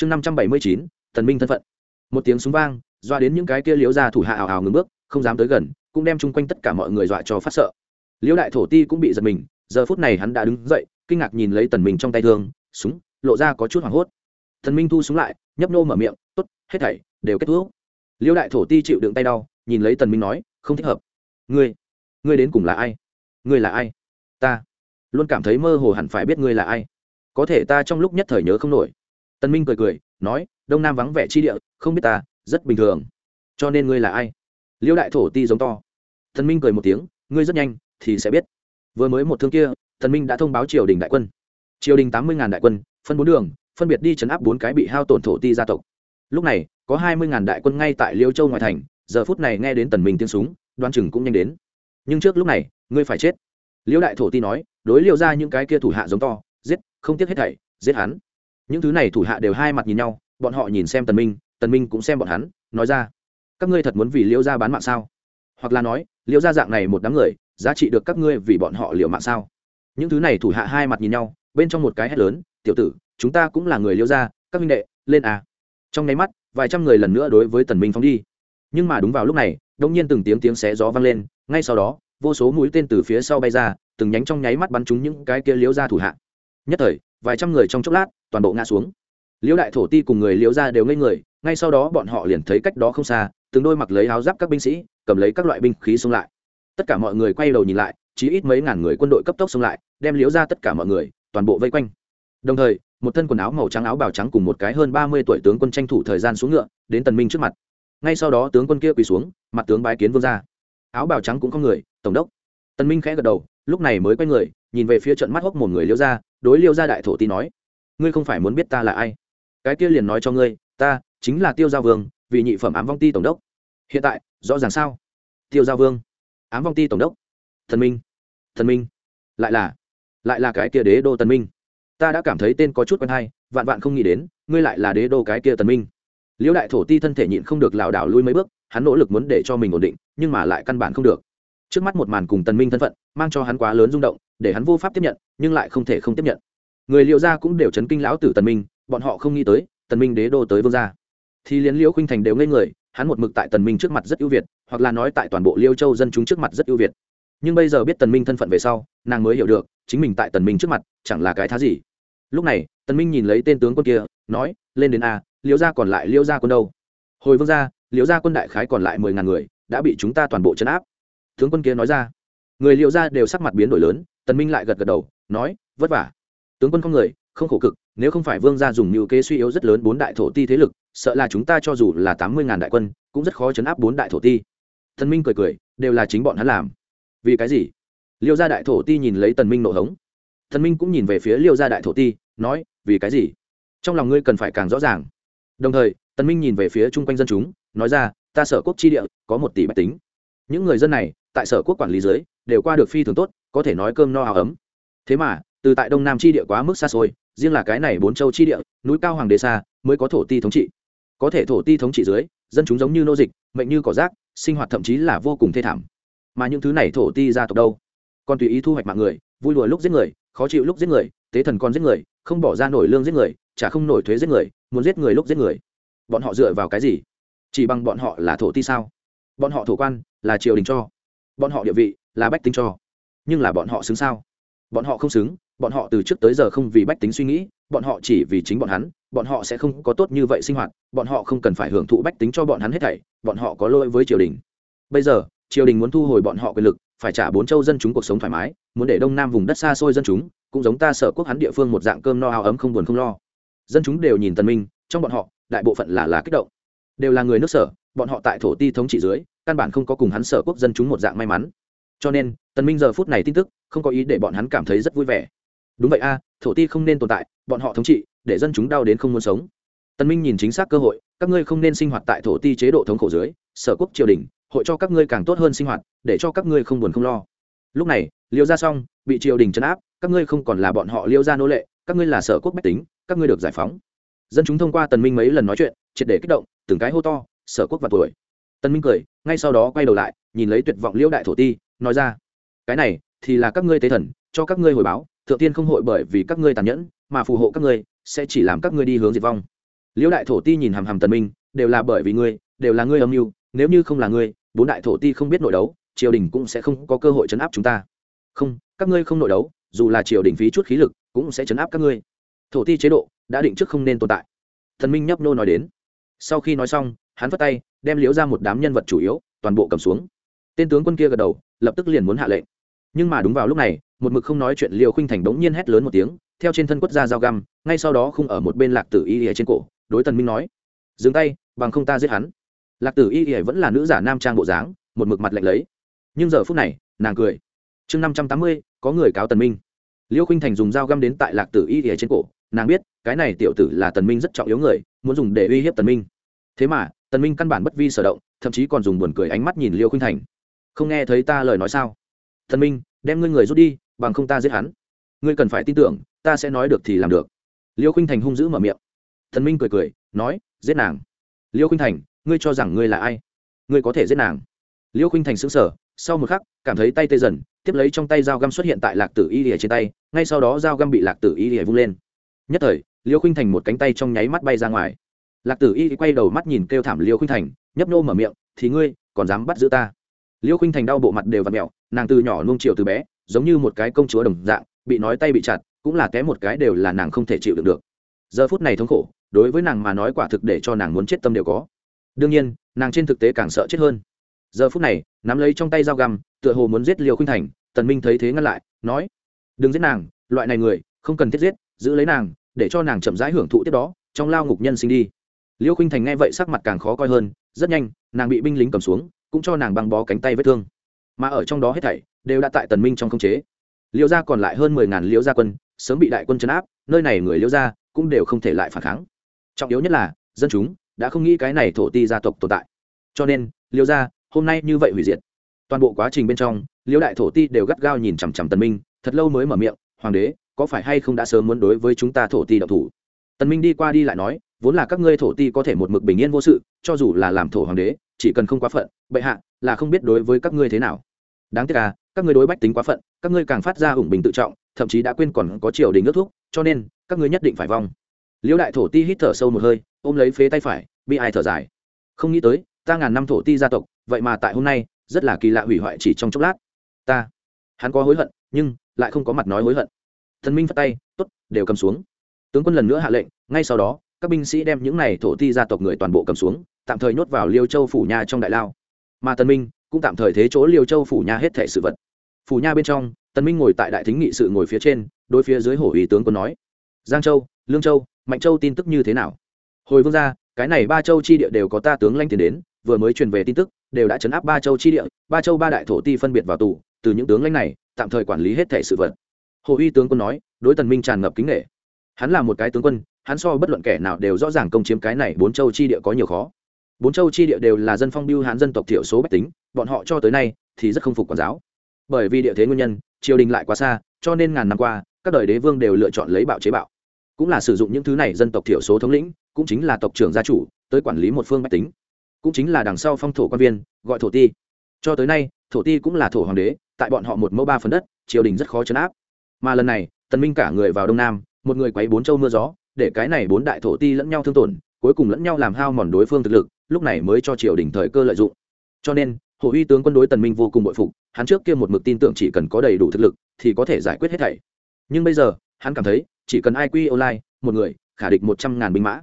chương năm trăm bảy mươi chín tần minh thân phận. Một tiếng súng vang, doa đến những cái kia liễu ra thủ hạ ảo ảo ngừng bước, không dám tới gần, cũng đem chung quanh tất cả mọi người dọa cho phát sợ. Liễu đại thổ ti cũng bị giật mình, giờ phút này hắn đã đứng dậy, kinh ngạc nhìn lấy tần minh trong tay thương, súng, lộ ra có chút hoảng hốt. Tần minh thu súng lại, nhấp nô mở miệng, tốt, hết thảy đều kết thúc. Liễu đại thổ ti chịu đựng tay đau, nhìn lấy tần minh nói, không thích hợp. Ngươi ngươi đến cùng là ai? Ngươi là ai? Ta luôn cảm thấy mơ hồ hẳn phải biết ngươi là ai. Có thể ta trong lúc nhất thời nhớ không nổi. Tân minh cười cười, nói, đông nam vắng vẻ chi địa, không biết ta, rất bình thường. Cho nên ngươi là ai? Liêu đại thổ ti giống to. Tân minh cười một tiếng, ngươi rất nhanh, thì sẽ biết. Vừa mới một thương kia Tân minh đã thông báo triều đình đại quân. Triều đình tám mươi ngàn đại quân, phân bốn đường, phân biệt đi chấn áp bốn cái bị hao tổn thổ ti gia tộc. Lúc này, có hai mươi ngàn đại quân ngay tại liêu châu ngoại thành, giờ phút này nghe đến tần minh tiếng súng, đoan chừng cũng nhanh đến. Nhưng trước lúc này, ngươi phải chết. Liêu đại thổ ti nói, đối liêu ra những cái kia thủ hạ giống to, giết, không tiếc hết thảy, giết hắn những thứ này thủ hạ đều hai mặt nhìn nhau, bọn họ nhìn xem tần minh tần minh cũng xem bọn hắn, nói ra, các ngươi thật muốn vì liễu gia bán mạng sao? Hoặc là nói, liễu gia dạng này một đám người, giá trị được các ngươi vì bọn họ liều mạng sao? Những thứ này thủ hạ hai mặt nhìn nhau, bên trong một cái hét lớn, tiểu tử, chúng ta cũng là người liễu gia, các minh đệ, lên à. Trong nháy mắt, vài trăm người lần nữa đối với tần minh phóng đi. Nhưng mà đúng vào lúc này đông nhiên từng tiếng tiếng xé gió vang lên, ngay sau đó, vô số mũi tên từ phía sau bay ra, từng nhánh trong nháy mắt bắn trúng những cái kia liễu gia thủ hạ. Nhất thời, vài trăm người trong chốc lát toàn bộ ngã xuống. Liễu đại thổ ti cùng người liễu ra đều ngây người, ngay sau đó bọn họ liền thấy cách đó không xa, từng đôi mặc lấy áo giáp các binh sĩ, cầm lấy các loại binh khí xông lại. Tất cả mọi người quay đầu nhìn lại, chỉ ít mấy ngàn người quân đội cấp tốc xông lại, đem liễu ra tất cả mọi người, toàn bộ vây quanh. Đồng thời, một thân quần áo màu trắng áo bào trắng cùng một cái hơn ba mươi tuổi tướng quân tranh thủ thời gian xuống ngựa, đến tần minh trước mặt. Ngay sau đó tướng quân kia quỳ xuống, mặt tướng bái kiến vương ra áo bào trắng cũng không người, tổng đốc. Tần minh khẽ gật đầu, lúc này mới quay người, nhìn về phía trận mắt hốc một người liễu gia, đối liễu gia đại thổ ti nói ngươi không phải muốn biết ta là ai. Cái kia liền nói cho ngươi, ta chính là tiêu giao vương, vì nhị phẩm ám vong ti tổng đốc. Hiện tại, rõ ràng sao? Tiêu giao vương, ám vong ti tổng đốc. Thần minh thần minh. Lại là lại là cái kia đế đô tần minh. Ta đã cảm thấy tên có chút quen hay, vạn vạn không nghĩ đến, ngươi lại là đế đô cái kia tần minh. Liễu đại thổ ti thân thể nhịn không được lảo đảo lui mấy bước, hắn nỗ lực muốn để cho mình ổn định, nhưng mà lại căn bản không được. Trước mắt một màn cùng tần minh thân phận, mang cho hắn quá lớn rung động, để hắn vô pháp tiếp nhận, nhưng lại không thể không tiếp nhận người liệu gia cũng đều chấn kinh lão tử tần minh, bọn họ không nghĩ tới, tần minh đế đô tới vương gia. Thì liên liễu khuynh thành đều ngây người, hắn một mực tại tần minh trước mặt rất ưu việt, hoặc là nói tại toàn bộ liêu châu dân chúng trước mặt rất ưu việt. Nhưng bây giờ biết tần minh thân phận về sau, nàng mới hiểu được, chính mình tại tần minh trước mặt, chẳng là cái thá gì. Lúc này, tần minh nhìn lấy tên tướng quân kia, nói, lên đến a, liễu gia còn lại liễu gia quân đâu? Hồi vương gia, liễu gia quân đại khái còn lại mười ngàn người, đã bị chúng ta toàn bộ chấn áp. Tướng quân kia nói ra. Người liễu gia đều sắc mặt biến đổi lớn, tần minh lại gật gật đầu, nói, vất vả tướng quân không người, không khổ cực, nếu không phải vương gia dùng nhiều kế suy yếu rất lớn bốn đại thổ ti thế lực, sợ là chúng ta cho dù là tám mươi ngàn đại quân, cũng rất khó chấn áp bốn đại thổ ti. Thần minh cười cười, đều là chính bọn hắn làm. Vì cái gì? Liêu gia đại thổ ti nhìn lấy tần minh nộ hống. Thần minh cũng nhìn về phía liêu gia đại thổ ti, nói, vì cái gì? Trong lòng ngươi cần phải càng rõ ràng. Đồng thời, tần minh nhìn về phía chung quanh dân chúng, nói ra, ta sở quốc chi địa, có một tỷ bách tính. Những người dân này, tại sở quốc quản lý dưới, đều qua được phi thường tốt, có thể nói cơm no áo ấm. Thế mà từ tại đông nam chi địa quá mức xa xôi, riêng là cái này bốn châu chi địa, núi cao hoàng đế xa, mới có thổ ti thống trị. Có thể thổ ti thống trị dưới, dân chúng giống như nô dịch, mệnh như cỏ rác, sinh hoạt thậm chí là vô cùng thê thảm. Mà những thứ này thổ ti gia tộc đâu? Còn tùy ý thu hoạch mạng người, vui đùa lúc giết người, khó chịu lúc giết người, tế thần con giết người, không bỏ ra nổi lương giết người, chả không nổi thuế giết người, muốn giết người lúc giết người. Bọn họ dựa vào cái gì? Chỉ bằng bọn họ là thổ ti sao? Bọn họ thổ quan là triều đình cho. Bọn họ địa vị là bách tính cho. Nhưng là bọn họ xứng sao? Bọn họ không xứng bọn họ từ trước tới giờ không vì bách tính suy nghĩ, bọn họ chỉ vì chính bọn hắn, bọn họ sẽ không có tốt như vậy sinh hoạt, bọn họ không cần phải hưởng thụ bách tính cho bọn hắn hết thảy, bọn họ có lỗi với triều đình. Bây giờ, triều đình muốn thu hồi bọn họ quyền lực, phải trả bốn châu dân chúng cuộc sống thoải mái, muốn để đông nam vùng đất xa xôi dân chúng, cũng giống ta sở quốc hắn địa phương một dạng cơm no áo ấm không buồn không lo. Dân chúng đều nhìn tần minh, trong bọn họ, đại bộ phận là là kích động. Đều là người nước sở, bọn họ tại thổ ti thống trị dưới, căn bản không có cùng hắn sở quốc dân chúng một dạng may mắn. Cho nên, tần minh giờ phút này tin tức, không có ý để bọn hắn cảm thấy rất vui vẻ đúng vậy a, thổ ti không nên tồn tại, bọn họ thống trị, để dân chúng đau đến không muốn sống. Tần minh nhìn chính xác cơ hội, các ngươi không nên sinh hoạt tại thổ ti chế độ thống khổ dưới, sở quốc triều đình, hội cho các ngươi càng tốt hơn sinh hoạt, để cho các ngươi không buồn không lo. Lúc này, liêu gia xong, bị triều đình trấn áp, các ngươi không còn là bọn họ liêu gia nô lệ, các ngươi là sở quốc bách tính, các ngươi được giải phóng. Dân chúng thông qua tần minh mấy lần nói chuyện, triệt để kích động, từng cái hô to, sở quốc và tuổi. Tần minh cười, ngay sau đó quay đầu lại, nhìn lấy tuyệt vọng liêu đại thổ ti, nói ra, cái này thì là các ngươi tế thần, cho các ngươi hồi báo thượng tiên không hội bởi vì các ngươi tàn nhẫn mà phù hộ các ngươi, sẽ chỉ làm các ngươi đi hướng diệt vong. Liễu đại thổ ti nhìn hàm hàm tần minh, đều là bởi vì ngươi, đều là ngươi âm mưu, nếu như không là ngươi, bốn đại thổ ti không biết nội đấu, triều đình cũng sẽ không có cơ hội chấn áp chúng ta. Không, các ngươi không nội đấu, dù là triều đình phí chút khí lực, cũng sẽ chấn áp các ngươi. Thổ ti chế độ đã định trước không nên tồn tại. Thần minh nhấp nô nói đến. Sau khi nói xong, hắn vất tay, đem liễu ra một đám nhân vật chủ yếu, toàn bộ cầm xuống. Tên tướng quân kia gật đầu, lập tức liền muốn hạ lệnh. Nhưng mà đúng vào lúc này một mực không nói chuyện liều khinh thành đống nhiên hét lớn một tiếng, theo trên thân quất ra dao găm, ngay sau đó không ở một bên lạc tử y ỉa trên cổ, đối tần minh nói, dừng tay, bằng không ta giết hắn. Lạc tử y ỉa vẫn là nữ giả nam trang bộ dáng, một mực mặt lạnh lấy. Nhưng giờ phút này, nàng cười. Chương năm trăm tám mươi, có người cáo tần minh. Liêu khinh thành dùng dao găm đến tại lạc tử y ỉa trên cổ, nàng biết, cái này tiểu tử là tần minh rất trọng yếu người, muốn dùng để uy hiếp tần minh. Thế mà, tần minh căn bản bất vi sở động, thậm chí còn dùng buồn cười ánh mắt nhìn liêu khinh thành. Không nghe thấy ta lời nói sao? Tần minh, đem ngươi người rút đi bằng không ta giết hắn. Ngươi cần phải tin tưởng, ta sẽ nói được thì làm được. Liêu khinh thành hung dữ mở miệng. Thần minh cười cười, nói, giết nàng. Liêu khinh thành, ngươi cho rằng ngươi là ai? Ngươi có thể giết nàng. Liêu khinh thành sững sờ, sau một khắc, cảm thấy tay tê dần, tiếp lấy trong tay dao găm xuất hiện tại lạc tử y lìa trên tay, ngay sau đó dao găm bị lạc tử y lìa vung lên. Nhất thời, liêu khinh thành một cánh tay trong nháy mắt bay ra ngoài. Lạc tử y quay đầu mắt nhìn kêu thảm liêu khinh thành, nhấp nô mở miệng, thì ngươi còn dám bắt giữ ta? Liêu khinh thành đau bộ mặt đều và mẹo nàng từ nhỏ nuông chiều từ bé giống như một cái công chúa đồng dạng, bị nói tay bị chặt, cũng là té một cái đều là nàng không thể chịu được được. Giờ phút này thống khổ, đối với nàng mà nói quả thực để cho nàng muốn chết tâm đều có. Đương nhiên, nàng trên thực tế càng sợ chết hơn. Giờ phút này, nắm lấy trong tay dao găm, tựa hồ muốn giết liều khuynh thành, tần minh thấy thế ngăn lại, nói, đừng giết nàng, loại này người, không cần thiết giết, giữ lấy nàng, để cho nàng chậm rãi hưởng thụ tiếp đó, trong lao ngục nhân sinh đi. Liêu khuynh thành nghe vậy sắc mặt càng khó coi hơn, rất nhanh, nàng bị binh lính cầm xuống, cũng cho nàng băng bó cánh tay vết thương mà ở trong đó hết thảy đều đã tại tần minh trong không chế. Liêu gia còn lại hơn mười ngàn liêu gia quân, sớm bị đại quân chấn áp, nơi này người liêu gia cũng đều không thể lại phản kháng. Trọng yếu nhất là, dân chúng đã không nghĩ cái này thổ ti gia tộc tồn tại. Cho nên liêu gia, hôm nay như vậy hủy diệt. Toàn bộ quá trình bên trong liêu đại thổ ti đều gắt gao nhìn chằm chằm tần minh, thật lâu mới mở miệng, hoàng đế, có phải hay không đã sớm muốn đối với chúng ta thổ ti độc thủ? Tần minh đi qua đi lại nói, vốn là các ngươi thổ ti có thể một mực bình yên vô sự, cho dù là làm thổ hoàng đế, chỉ cần không quá phận, bệ hạ là không biết đối với các ngươi thế nào đáng tiếc à các ngươi đối bách tính quá phận, các ngươi càng phát ra ủng bình tự trọng, thậm chí đã quên còn có triều đình ước thúc, cho nên, các ngươi nhất định phải vong. Liễu đại thổ ti hít thở sâu một hơi, ôm lấy phế tay phải bị ai thở dài. Không nghĩ tới, ta ngàn năm thổ ti gia tộc, vậy mà tại hôm nay, rất là kỳ lạ hủy hoại chỉ trong chốc lát. Ta, hắn có hối hận, nhưng lại không có mặt nói hối hận. Thần minh phất tay t ố t đều cầm xuống. Tướng quân lần nữa hạ lệnh, ngay sau đó, các binh sĩ đem những này thổ ti gia tộc người toàn bộ cầm xuống, tạm thời nhốt vào liêu châu phủ nhà trong đại lao. Mà Thần minh cũng tạm thời thế chỗ liêu châu phủ nha hết thẻ sự vật. Phủ nha bên trong tân minh ngồi tại đại thính nghị sự ngồi phía trên đối phía dưới hổ ý tướng quân nói giang châu lương châu mạnh châu tin tức như thế nào? Hồi vương gia, cái này ba châu chi địa đều có ta tướng lanh tiền đến vừa mới truyền về tin tức đều đã chấn áp ba châu chi địa ba châu ba đại thổ ti phân biệt vào tù từ những tướng lãnh này tạm thời quản lý hết thẻ sự vật. Hồ uy tướng quân nói đối tần minh tràn ngập kính nghệ hắn là một cái tướng quân hắn so bất luận kẻ nào đều rõ ràng công chiếm cái này bốn châu chi địa có nhiều khó bốn châu chi địa đều là dân phong biêu hán dân tộc thiểu số bách tính, bọn họ cho tới nay thì rất không phục quản giáo. Bởi vì địa thế nguyên nhân, triều đình lại quá xa, cho nên ngàn năm qua, các đời đế vương đều lựa chọn lấy bạo chế bạo. Cũng là sử dụng những thứ này dân tộc thiểu số thống lĩnh, cũng chính là tộc trưởng gia chủ, tới quản lý một phương bách tính. Cũng chính là đằng sau phong thổ quan viên, gọi thổ ti. Cho tới nay, thổ ti cũng là thổ hoàng đế, tại bọn họ một mẫu ba phần đất, triều đình rất khó chấn áp. Mà lần này, tần minh cả người vào đông nam, một người quấy bốn châu mưa gió, để cái này bốn đại thổ ti lẫn nhau thương tổn, cuối cùng lẫn nhau làm hao mòn đối phương thực lực lúc này mới cho triều đình thời cơ lợi dụng. Cho nên, hồ uy tướng quân đối tần minh vô cùng bội phục, hắn trước kia một mực tin tưởng chỉ cần có đầy đủ thực lực thì có thể giải quyết hết thảy. Nhưng bây giờ, hắn cảm thấy, chỉ cần ai quy online, một người, khả địch một trăm ngàn binh mã.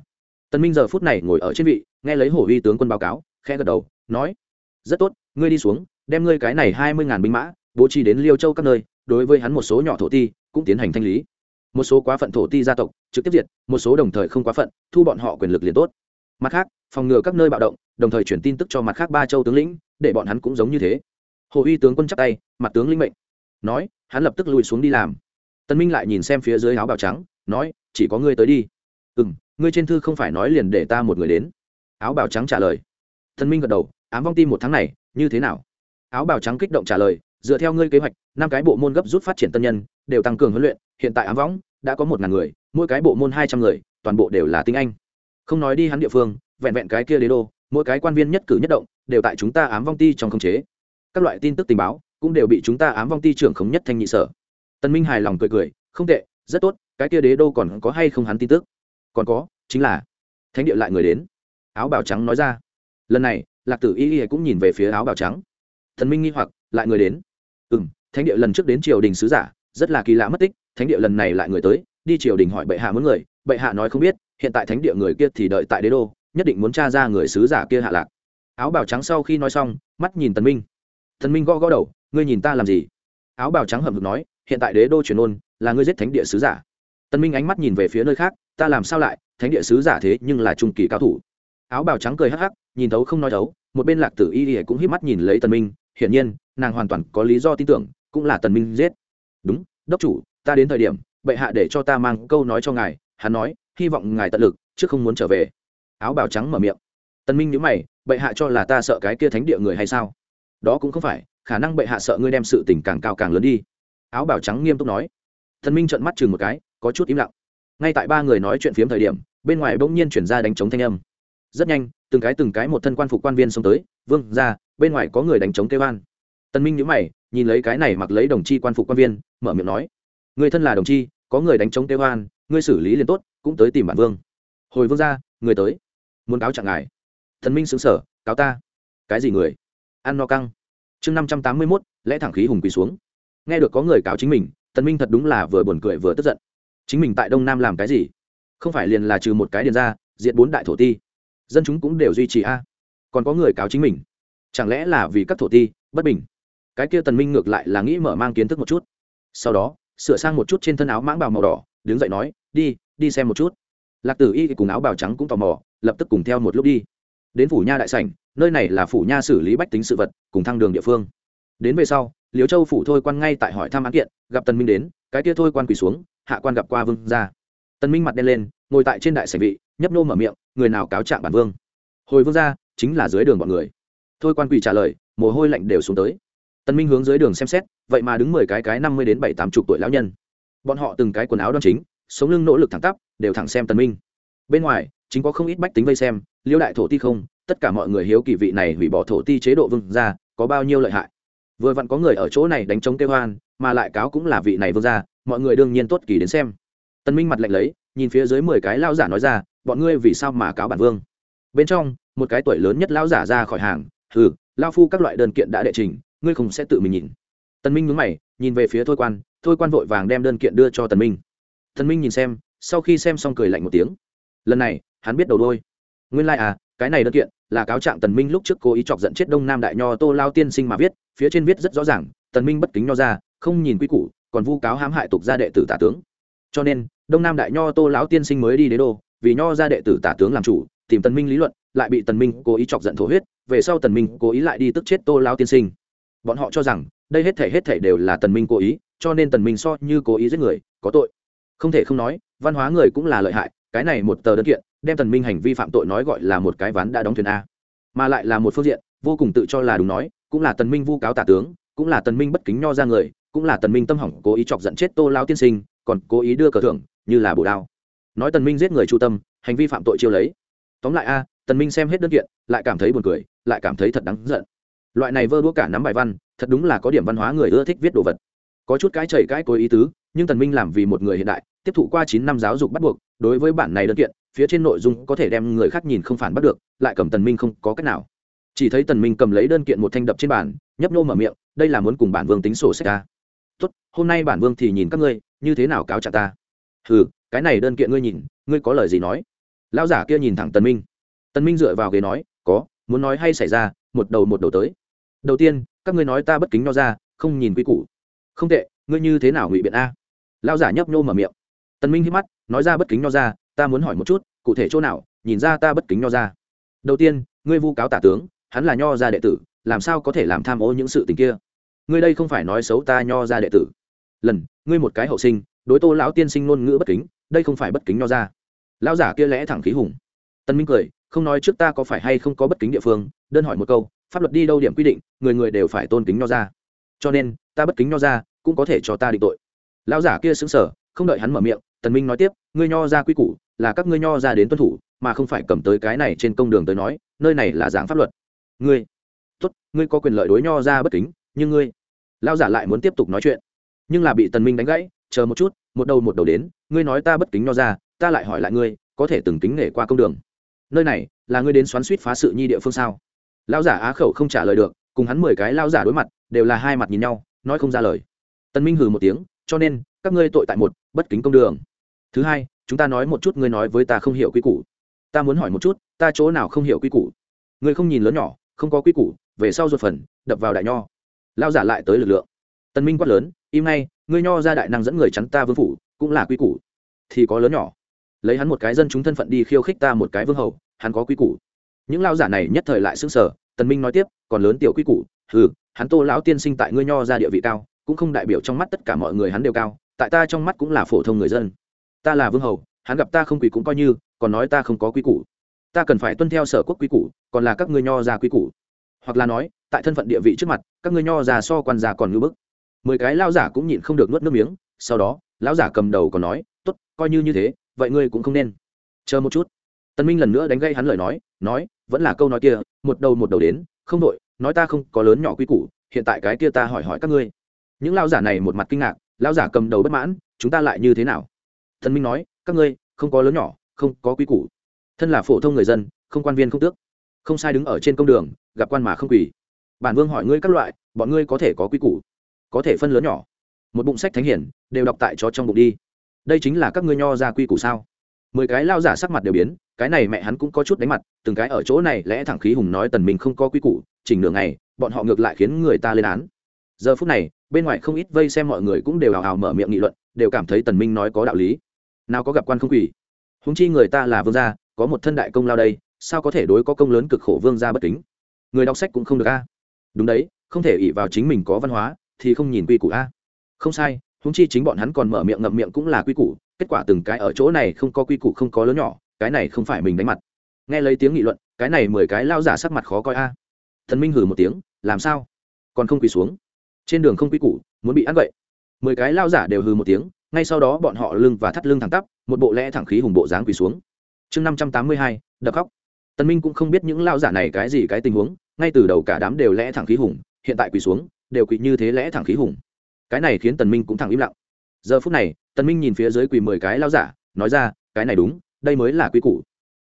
Tần minh giờ phút này ngồi ở trên vị, nghe lấy hổ uy tướng quân báo cáo, khẽ gật đầu, nói, rất tốt, ngươi đi xuống, đem ngươi cái này hai mươi ngàn binh mã, bố trí đến liêu châu các nơi, đối với hắn một số nhỏ thổ ti, cũng tiến hành thanh lý. Một số quá phận thổ ti gia tộc, trực tiếp diệt, một số đồng thời không quá phận, thu bọn họ quyền lực liền tốt mặt khác, phòng ngừa các nơi bạo động, đồng thời chuyển tin tức cho mặt khác ba châu tướng lĩnh, để bọn hắn cũng giống như thế. Hồ uy tướng quân chắp tay, mặt tướng lĩnh mệnh. Nói, hắn lập tức lùi xuống đi làm. Tân minh lại nhìn xem phía dưới áo bào trắng, nói, chỉ có ngươi tới đi. Ừ m ngươi trên thư không phải nói liền để ta một người đến. Áo bào trắng trả lời. Tân minh gật đầu, ám vong tim một tháng này, như thế nào? Áo bào trắng kích động trả lời, dựa theo ngươi kế hoạch, năm cái bộ môn gấp rút phát triển tân nhân, đều tăng cường huấn luyện, hiện tại ám võng đã có một ngàn người, mỗi cái bộ môn hai trăm người, toàn bộ đều là tinh anh không nói đi hắn địa phương, vẹn vẹn cái kia đế đô, mỗi cái quan viên nhất cử nhất động, đều tại chúng ta ám vong ti trong khống chế. Các loại tin tức tình báo cũng đều bị chúng ta ám vong ti trưởng khống nhất thanh nhị sở. Tân minh hài lòng cười cười, không tệ, rất tốt, cái kia đế đô còn có hay không hắn tin tức? Còn có, chính là thánh địa lại người đến. Áo bào trắng nói ra. Lần này, lạc tử y y cũng nhìn về phía áo bào trắng. Thần minh nghi hoặc, lại người đến. Ừ m thánh địa lần trước đến triều đình sứ giả, rất là kỳ lạ mất tích, thánh địa lần này lại người tới đi triều đình hỏi bệ hạ muốn người, bệ hạ nói không biết, hiện tại thánh địa người kia thì đợi tại đế đô, nhất định muốn t r a ra người sứ giả kia hạ lạc. Áo bào trắng sau khi nói xong, mắt nhìn tần minh. Tần minh gõ gõ đầu, ngươi nhìn ta làm gì? Áo bào trắng hậm hực nói, hiện tại đế đô truyền ôn, là ngươi giết thánh địa sứ giả. Tần minh ánh mắt nhìn về phía nơi khác, ta làm sao lại, thánh địa sứ giả thế nhưng là trung kỳ cao thủ. Áo bào trắng cười hắc hắc, nhìn thấu không nói thấu, một bên lạc tử y y cũng híp mắt nhìn lấy tần minh, hiển nhiên, nàng hoàn toàn có lý do tin tưởng, cũng là tần minh giết. Đúng, đốc chủ, ta đến thời điểm bệ hạ để cho ta mang câu nói cho ngài, hắn nói, hy vọng ngài tận lực, chứ không muốn trở về. Áo bào trắng mở miệng. Tân minh nhíu mày, bệ hạ cho là ta sợ cái kia thánh địa người hay sao? Đó cũng không phải, khả năng bệ hạ sợ ngươi đem sự tình càng cao càng lớn đi. Áo bào trắng nghiêm túc nói. Tân minh trợn mắt chừng một cái, có chút im lặng. Ngay tại ba người nói chuyện phiếm thời điểm, bên ngoài bỗng nhiên chuyển ra đánh chống thanh âm. Rất nhanh, từng cái từng cái một thân quan phục quan viên xông tới, vương ra bên ngoài có người đánh chống kêu an. Tân minh nhữ mày, nhìn lấy cái này mặc lấy đồng chi quan phục quan viên, mở miệng nói người thân là đồng chi, có người đánh chống tê hoan ngươi xử lý liền tốt, cũng tới tìm bản vương. Hồi vương ra người tới. Muốn cáo trạng ngài. Thần minh xứng sở cáo ta. Cái gì người? Ăn no căng. Chương năm trăm tám mươi mốt, lẽ thẳng khí hùng quỳ xuống. Nghe được có người cáo chính mình tần minh thật đúng là vừa buồn cười vừa tức giận. Chính mình tại đông nam làm cái gì? Không phải liền là trừ một cái điền ra diện bốn đại thổ ti. Dân chúng cũng đều duy trì a. À. Còn có người cáo chính mình. Chẳng lẽ là vì các thổ ti, bất bình? Cái kia tần minh ngược lại là nghĩ mở mang kiến thức một chút. Sau đó sửa sang một chút trên thân áo mãng bào màu đỏ, đứng dậy nói, đi đi xem một chút. Lạc tử y cùng áo bào trắng cũng tò mò, lập tức cùng theo một lúc đi. Đến phủ nha đại sảnh, nơi này là phủ nha xử lý bách tính sự vật, cùng thăng đường địa phương. Đến về sau, liễu châu phủ thôi quan ngay tại hỏi thăm án kiện, gặp tần minh đến, cái kia thôi quan quỳ xuống, hạ quan gặp qua vương ra tần minh mặt đen lên, ngồi tại trên đại sảnh vị, nhấp nô mở miệng, người nào cáo trạng bản vương? Hồi vương ra chính là dưới đường bọn người. Thôi quan quỳ trả lời, mồ hôi lạnh đều xuống tới tần minh hướng dưới đường xem xét, vậy mà đứng mười cái cái năm mươi đến bảy tám chục tuổi lão nhân. Bọn họ từng cái quần áo đoan chính, sống lưng nỗ lực thẳng tắp, đều thẳng xem tần minh. Bên ngoài, chính có không ít bách tính vây xem, liêu đại thổ ti không, tất cả mọi người hiếu kỳ vị này hủy bỏ thổ ti chế độ vương ra có bao nhiêu lợi hại. Vừa vặn có người ở chỗ này đánh chống kêu hoan, mà lại cáo cũng là vị này vương ra mọi người đương nhiên tốt kỳ đến xem. Tần minh mặt lạnh lấy, nhìn phía dưới mười cái lao giả nói ra, bọn ngươi vì sao mà cáo bản vương? Bên trong, một cái tuổi lớn nhất lao giả ra khỏi hàng, hừ lao phu các loại đơn kiện đã đệ trình ngươi không sẽ tự mình nhìn. Tần minh nhướng mày, nhìn về phía thôi quan thôi quan vội vàng đem đơn kiện đưa cho tần minh. Tần minh nhìn xem, sau khi xem xong cười lạnh một tiếng. Lần này, hắn biết đầu đôi nguyên lai like à cái này đơn kiện là cáo trạng tần minh lúc trước cố ý chọc giận chết đông nam đại nho tô lao tiên sinh mà viết, phía trên viết rất rõ ràng, tần minh bất kính nho ra, không nhìn quy củ, còn vu cáo hãm hại tục gia đệ tử tả tướng. Cho nên, đông nam đại nho tô lão tiên sinh mới đi đế đô, vì nho gia đệ tử tả tướng làm chủ, tìm tần minh lý luận, lại bị tần minh cố ý chọc giận thổ huyết, về sau tần minh cố ý lại đi tức chết tô lão tiên sinh bọn họ cho rằng, đây hết thể hết thể đều là tần minh cố ý, cho nên tần minh so như cố ý giết người, có tội. Không thể không nói, văn hóa người cũng là lợi hại, cái này một tờ đơn kiện, đem tần minh hành vi phạm tội nói gọi là một cái ván đã đóng thuyền a. Mà lại là một phương diện, vô cùng tự cho là đúng nói, cũng là tần minh vu cáo tả tướng, cũng là tần minh bất kính nho ra người, cũng là tần minh tâm hỏng cố ý chọc giận chết tô lao tiên sinh, còn cố ý đưa cờ thưởng, như là bổ đao. Nói tần minh giết người chu tâm, hành vi phạm tội chiêu lấy. Tóm lại a, tần minh xem hết đơn kiện, lại cảm thấy buồn cười, lại cảm thấy thật đáng giận loại này vơ đũa cả nắm bài văn, thật đúng là có điểm văn hóa người ưa thích viết đồ vật. Có chút cái chảy cái cố ý tứ, nhưng tần minh làm vì một người hiện đại, tiếp thụ qua chín năm giáo dục bắt buộc, đối với bản này đơn kiện, phía trên nội dung có thể đem người khác nhìn không phản bắt được, lại cầm tần minh không có cách nào. Chỉ thấy tần minh cầm lấy đơn kiện một thanh đập trên bàn, nhấp nô mở miệng, đây là muốn cùng bản vương tính sổ sách ta. Tốt, hôm nay bản vương thì nhìn các ngươi, như thế nào cáo trạng ta? Hừ, cái này đơn kiện ngươi nhìn, ngươi có lời gì nói? Lão giả kia nhìn thẳng tần minh. Tần minh dựa vào ghế nói, có, muốn nói hay xảy ra, một đầu một đầu tới đầu tiên, các ngươi nói ta bất kính nho ra, không nhìn quy củ. Không tệ, ngươi như thế nào ngụy biện a? Lão giả nhấp nhô mở miệng. Tần minh hít mắt, nói ra bất kính nho ra, ta muốn hỏi một chút, cụ thể chỗ nào, nhìn ra ta bất kính nho ra. Đầu tiên, ngươi vu cáo tả tướng, hắn là nho gia đệ tử, làm sao có thể làm tham ô những sự tình kia? Ngươi đây không phải nói xấu ta nho gia đệ tử. Lần, ngươi một cái hậu sinh, đối tô lão tiên sinh ngôn ngữ bất kính, đây không phải bất kính nho ra. Lão giả kia lẽ thẳng khí hùng. Tân minh cười, không nói trước ta có phải hay không có bất kính địa phương, đơn hỏi một câu pháp luật đi đâu điểm quy định, người người đều phải tôn kính nho ra cho nên, ta bất kính nho ra cũng có thể cho ta định tội. Lão giả kia xứng sở không đợi hắn mở miệng, tần minh nói tiếp, ngươi nho ra quy củ là các ngươi nho ra đến tuân thủ, mà không phải cầm tới cái này trên công đường tới nói, nơi này là giảng pháp luật. Ngươi, tốt, ngươi có quyền lợi đối nho ra bất kính, nhưng ngươi, lão giả lại muốn tiếp tục nói chuyện. Nhưng là bị tần minh đánh gãy, chờ một chút, một đầu một đầu đến, ngươi nói ta bất kính nho ra ta lại hỏi lại ngươi, có thể từng kính nể qua công đường. Nơi này, là ngươi đến xoắn suýt phá sự nhi địa phương sao? Lão giả á khẩu không trả lời được, cùng hắn mười cái lão giả đối mặt, đều là hai mặt nhìn nhau, nói không ra lời. Tân minh hừ một tiếng, cho nên, các ngươi tội tại một, bất kính công đường. Thứ hai, chúng ta nói một chút, ngươi nói với ta không hiểu quy củ. Ta muốn hỏi một chút, ta chỗ nào không hiểu quy củ? Ngươi không nhìn lớn nhỏ, không có quy củ, về sau ruột phần, đập vào đại nho. Lao giả lại tới lực lượng. Tân minh quát lớn, im ngay, ngươi nho ra đại năng dẫn người chắn ta vương phủ, cũng là quy củ. Thì có lớn nhỏ. Lấy hắn một cái dân chúng thân phận đi khiêu khích ta một cái vương hầu, hắn có quy củ những lao giả này nhất thời lại xứng sở tần minh nói tiếp còn lớn tiểu quy củ hừ, hắn tô lão tiên sinh tại ngươi nho ra địa vị cao cũng không đại biểu trong mắt tất cả mọi người hắn đều cao tại ta trong mắt cũng là phổ thông người dân. Ta là vương hầu hắn gặp ta không quỷ cũng coi như còn nói ta không có quy củ. Ta cần phải tuân theo sở quốc quy củ còn là các ngươi nho ra quy củ. Hoặc là nói tại thân phận địa vị trước mặt các ngươi nho già so quan già còn ngưỡng bức. Mười cái lao giả cũng nhịn không được nuốt nước miếng sau đó lão giả cầm đầu còn nói tốt coi như như thế vậy ngươi cũng không nên. Chờ một chút. Tân minh lần nữa đánh gây hắn lời nói nói vẫn là câu nói kia, một đầu một đầu đến, không đội nói ta không có lớn nhỏ quy củ, hiện tại cái kia ta hỏi hỏi các ngươi. Những lao giả này một mặt kinh ngạc lao giả cầm đầu bất mãn, chúng ta lại như thế nào? Thần minh nói, các ngươi, không có lớn nhỏ, không có quy củ. Thân là phổ thông người dân, không quan viên không tước. Không sai đứng ở trên công đường, gặp quan mà không quỳ. Bản vương hỏi ngươi các loại, bọn ngươi có thể có quy củ? Có thể phân lớn nhỏ. Một bụng sách thánh hiển, đều đọc tại chó trong bụng đi. Đây chính là các ngươi nho ra quy củ sao? Mười cái lao giả sắc mặt đều biến, cái này mẹ hắn cũng có chút đánh mặt, từng cái ở chỗ này lẽ thẳng khí hùng nói tần mình không có quy củ, chỉnh nửa ngày, bọn họ ngược lại khiến người ta lên án. Giờ phút này, bên ngoài không ít vây xem mọi người cũng đều hào hào mở miệng nghị luận, đều cảm thấy tần minh nói có đạo lý. Nào có gặp quan không quỷ? Húng chi người ta là vương gia, có một thân đại công lao đây, sao có thể đối có công lớn cực khổ vương gia bất kính? Người đọc sách cũng không được a. Đúng đấy, không thể ỷ vào chính mình có văn hóa, thì không nhìn quy củ a. Không sai húng chi chính bọn hắn còn mở miệng ngậm miệng cũng là quy củ kết quả từng cái ở chỗ này không có quy củ không có lớn nhỏ, cái này không phải mình đánh mặt. Nghe lấy tiếng nghị luận, cái này mười cái lao giả sắc mặt khó coi a. Thần minh hử một tiếng, làm sao? Còn không quỳ xuống. Trên đường không quy củ, muốn bị ăn vậy. Mười cái lao giả đều hừ một tiếng, ngay sau đó bọn họ lưng và thắt lưng thẳng tắp, một bộ lẽ thẳng khí hùng bộ dáng quỳ xuống. Chương năm trăm tám mươi hai, đập khóc. Tần minh cũng không biết những lao giả này cái gì cái tình huống, ngay từ đầu cả đám đều lẽ thẳng khí hùng, hiện tại quỳ xuống, đều quỳ như thế lẽ thẳng khí hùng. Cái này khiến tần minh cũng thẳng im lặng giờ phút này, tần minh nhìn phía dưới quỳ mười cái lao giả, nói ra, cái này đúng, đây mới là quy củ.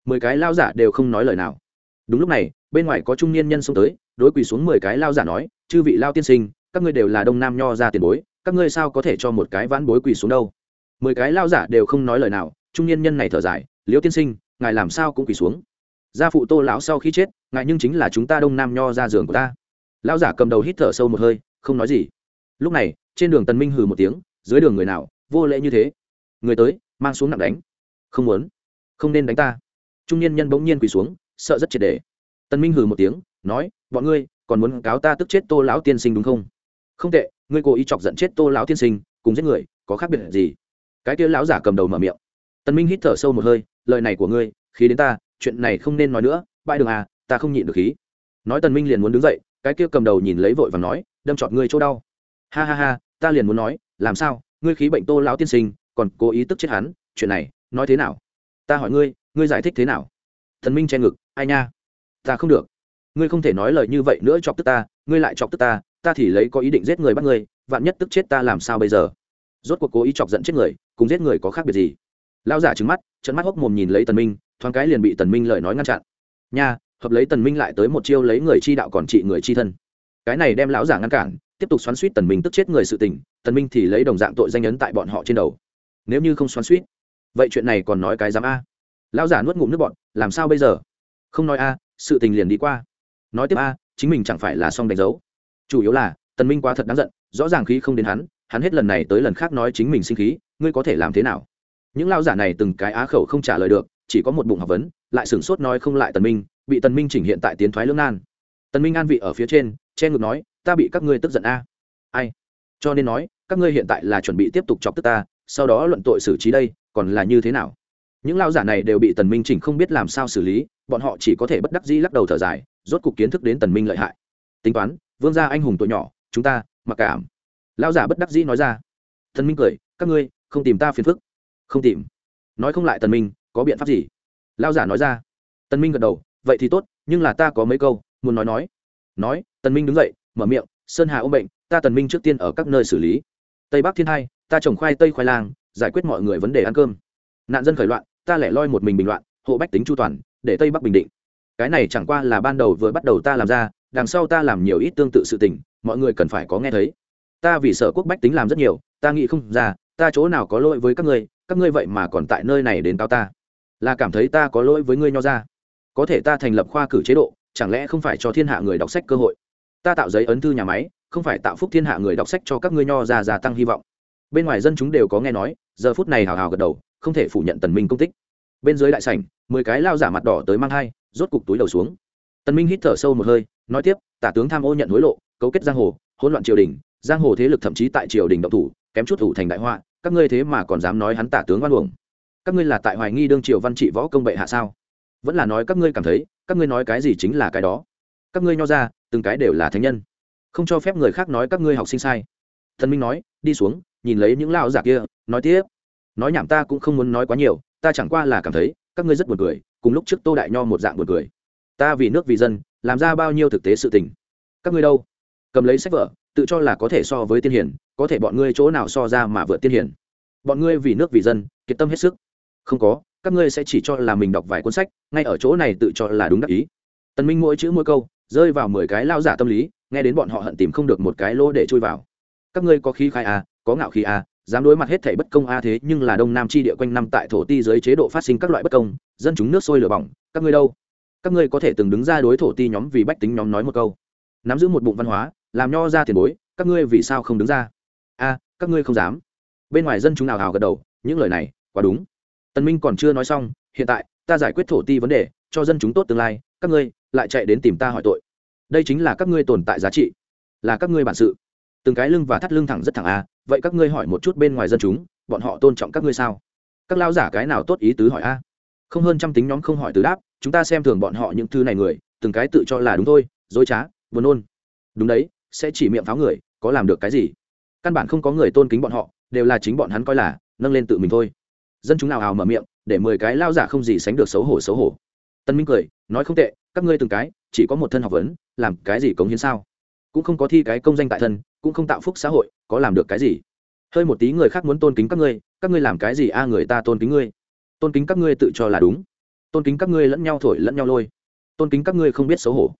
Mười cái lao giả đều không nói lời nào. Đúng lúc này, bên ngoài có trung niên nhân xông tới, đối quỳ xuống mười cái lao giả nói, chư vị lao tiên sinh, các ngươi đều là đông nam nho ra tiền bối, các ngươi sao có thể cho một cái vãn bối quỳ xuống đâu? Mười cái lao giả đều không nói lời nào, trung niên nhân này thở dài, liễu tiên sinh, ngài làm sao cũng quỳ xuống? Gia phụ tô lão sau khi chết, ngài nhưng chính là chúng ta đông nam nho ra giường của ta. Lao giả cầm đầu hít thở sâu một hơi, không nói gì. Lúc này, trên đường tần minh hừ một tiếng dưới đường người nào, vô lễ như thế. Người tới, mang xuống nặng đánh. Không muốn. Không nên đánh ta. Trung niên nhân bỗng nhiên quỳ xuống, sợ rất triệt để. Tân minh hừ một tiếng, nói, bọn ngươi, còn muốn cáo ta tức chết tô lão tiên sinh đúng không? Không tệ, ngươi cố ý chọc giận chết tô lão tiên sinh, cùng giết người, có khác biệt gì? Cái kia lão giả cầm đầu mở miệng. Tân minh hít thở sâu một hơi, lời này của ngươi, khí đến ta, chuyện này không nên nói nữa, bãi đường à ta không nhịn được khí. Nói tân minh liền muốn đứng dậy, cái kia cầm đầu nhìn lấy vội và nói, đâm chọt ngươi chỗ đau. Ha ha ha ta liền muốn nói, làm sao, ngươi khí bệnh tô lão tiên sinh, còn cố ý tức chết hắn, chuyện này, nói thế nào? Ta hỏi ngươi ngươi giải thích thế nào? Thần minh che ngực, ai nha? Ta không được. Ngươi không thể nói lời như vậy nữa chọc tức ta, ngươi lại chọc tức ta ta thì lấy có ý định giết người bắt ngươi vạn nhất tức chết ta làm sao bây giờ? Rốt cuộc cố ý chọc giận chết người, cùng giết người có khác biệt gì? Lao giả trứng mắt trận mắt hốc mồm nhìn lấy tần minh, thoáng cái liền bị tần minh lời nói ngăn chặn. Nha, hợp lấy tần minh lại tới một chiêu lấy người chi đạo còn trị người chi thân. Cái này đem lão giả ngăn cản tiếp tục xoắn suýt tần minh tức chết người sự tình, tần minh thì lấy đồng dạng tội danh ấn tại bọn họ trên đầu. Nếu như không xoắn suýt, vậy chuyện này còn nói cái dám a? Lão giả nuốt ngụm nước bọn làm sao bây giờ? Không nói a, sự tình liền đi qua. Nói tiếp a, chính mình chẳng phải là xong đánh dấu. Chủ yếu là, tần minh quá thật đáng giận, rõ ràng khí không đến hắn hắn hết lần này tới lần khác nói chính mình sinh khí, ngươi có thể làm thế nào? Những lão giả này từng cái á khẩu không trả lời được, chỉ có một bụng học vấn, lại sửng sốt nói không lại tần minh, bị tần minh chỉnh hiện tại tiến thoái lưỡng nan. Tần minh an vị ở phía trên, che ngực nói ta bị các ngươi tức giận a. Ai? Cho nên nói, các ngươi hiện tại là chuẩn bị tiếp tục chọc tức ta, sau đó luận tội xử trí đây, còn là như thế nào? Những lao giả này đều bị tần minh chỉnh không biết làm sao xử lý, bọn họ chỉ có thể bất đắc dĩ lắc đầu thở dài, rốt cục kiến thức đến tần minh lợi hại. Tính toán, vương gia anh hùng tuổi nhỏ, chúng ta, mặc cảm. Lao giả bất đắc dĩ nói ra. Tần minh cười, các ngươi, không tìm ta phiền phức. Không tìm. Nói không lại tần minh, có biện pháp gì? Lao giả nói ra. Tần minh gật đầu, vậy thì tốt, nhưng là ta có mấy câu, muốn nói nói. Nói, tần minh đứng dậy mở miệng, sơn hà ôm bệnh, ta tần minh trước tiên ở các nơi xử lý. Tây bắc thiên hai, ta trồng khoai tây khoai lang, giải quyết mọi người vấn đề ăn cơm. Nạn dân khởi loạn, ta lẻ loi một mình bình loạn, hộ bách tính chu toàn, để tây bắc bình định. Cái này chẳng qua là ban đầu vừa bắt đầu ta làm ra, đằng sau ta làm nhiều ít tương tự sự tình, mọi người cần phải có nghe thấy. Ta vì sở quốc bách tính làm rất nhiều, ta nghĩ không ra, ta chỗ nào có lỗi với các ngươi các ngươi vậy mà còn tại nơi này đến tao ta. Là cảm thấy ta có lỗi với ngươi nho ra. Có thể ta thành lập khoa cử chế độ, chẳng lẽ không phải cho thiên hạ người đọc sách cơ hội? Ta tạo giấy ấn thư nhà máy, không phải tạo phúc thiên hạ người đọc sách cho các ngươi nho ra gia tăng hy vọng. Bên ngoài dân chúng đều có nghe nói, giờ phút này hào hào gật đầu, không thể phủ nhận tần minh công tích. Bên dưới đại sảnh, mười cái lao giả mặt đỏ tới mang hai rốt cục túi đầu xuống. Tần minh hít thở sâu một hơi, nói tiếp, tả tướng tham ô nhận hối lộ, cấu kết giang hồ, hỗn loạn triều đình, giang hồ thế lực thậm chí tại triều đình động thủ, kém chút thủ thành đại họa, các ngươi thế mà còn dám nói hắn tả tướng oan uổng. Các ngươi là tại hoài nghi đương triều văn trị võ công bệ hạ sao? Vẫn là nói các ngươi cảm thấy, các ngươi nói cái gì chính là cái đó các ngươi nho ra, từng cái đều là thánh nhân. Không cho phép người khác nói các ngươi học sinh sai. Thần minh nói, đi xuống, nhìn lấy những lao giả kia, nói tiếp. Nói nhảm ta cũng không muốn nói quá nhiều, ta chẳng qua là cảm thấy, các ngươi rất buồn cười, cùng lúc trước tô đại nho một dạng buồn cười. Ta vì nước vì dân, làm ra bao nhiêu thực tế sự tình. Các ngươi đâu? Cầm lấy sách vở, tự cho là có thể so với tiên hiển có thể bọn ngươi chỗ nào so ra mà vượt tiên hiển bọn ngươi vì nước vì dân, kiệt tâm hết sức. Không có, các ngươi sẽ chỉ cho là mình đọc vài cuốn sách, ngay ở chỗ này tự cho là đúng đắc ý. Tần minh mỗi chữ mỗi câu rơi vào mười cái lao giả tâm lý nghe đến bọn họ hận tìm không được một cái lỗ để chui vào. Các ngươi có khí khai a à, có ngạo khí a à, dám đối mặt hết thảy bất công a thế nhưng là đông nam chi địa quanh năm tại thổ ti dưới chế độ phát sinh các loại bất công dân chúng nước sôi lửa bỏng các ngươi đâu? Các ngươi có thể từng đứng ra đối thổ ti nhóm vì bách tính nhóm nói một câu. Nắm giữ một bụng văn hóa làm nho ra tiền bối các ngươi vì sao không đứng ra? A các ngươi không dám. Bên ngoài dân chúng nào hào gật đầu những lời này quá đúng. Tân minh còn chưa nói xong hiện tại ta giải quyết thổ ti vấn đề cho dân chúng tốt tương lai, các ngươi lại chạy đến tìm ta hỏi tội. Đây chính là các ngươi tồn tại giá trị, là các ngươi bản sự. Từng cái lưng và thắt lưng thẳng rất thẳng a, vậy các ngươi hỏi một chút bên ngoài dân chúng, bọn họ tôn trọng các ngươi sao? Các lao giả cái nào tốt ý tứ hỏi a? Không hơn trăm tính nhóm không hỏi từ đáp, chúng ta xem thường bọn họ những thứ này người, từng cái tự cho là đúng thôi, dối trá, buồn nôn. Đúng đấy, sẽ chỉ miệng pháo người, có làm được cái gì? Căn bản không có người tôn kính bọn họ, đều là chính bọn hắn coi là, nâng lên tự mình thôi. Dân chúng nào hào mở miệng, để mười cái lao giả không gì sánh được xấu hổ xấu hổ tân minh cười, nói không tệ, các ngươi từng cái, chỉ có một thân học vấn, làm cái gì cống hiến sao? Cũng không có thi cái công danh tại thân, cũng không tạo phúc xã hội, có làm được cái gì? Hơi một tí người khác muốn tôn kính các ngươi các ngươi làm cái gì a, người ta tôn kính ngươi. Tôn kính các ngươi tự cho là đúng. Tôn kính các ngươi lẫn nhau thổi lẫn nhau lôi. Tôn kính các ngươi không biết xấu hổ.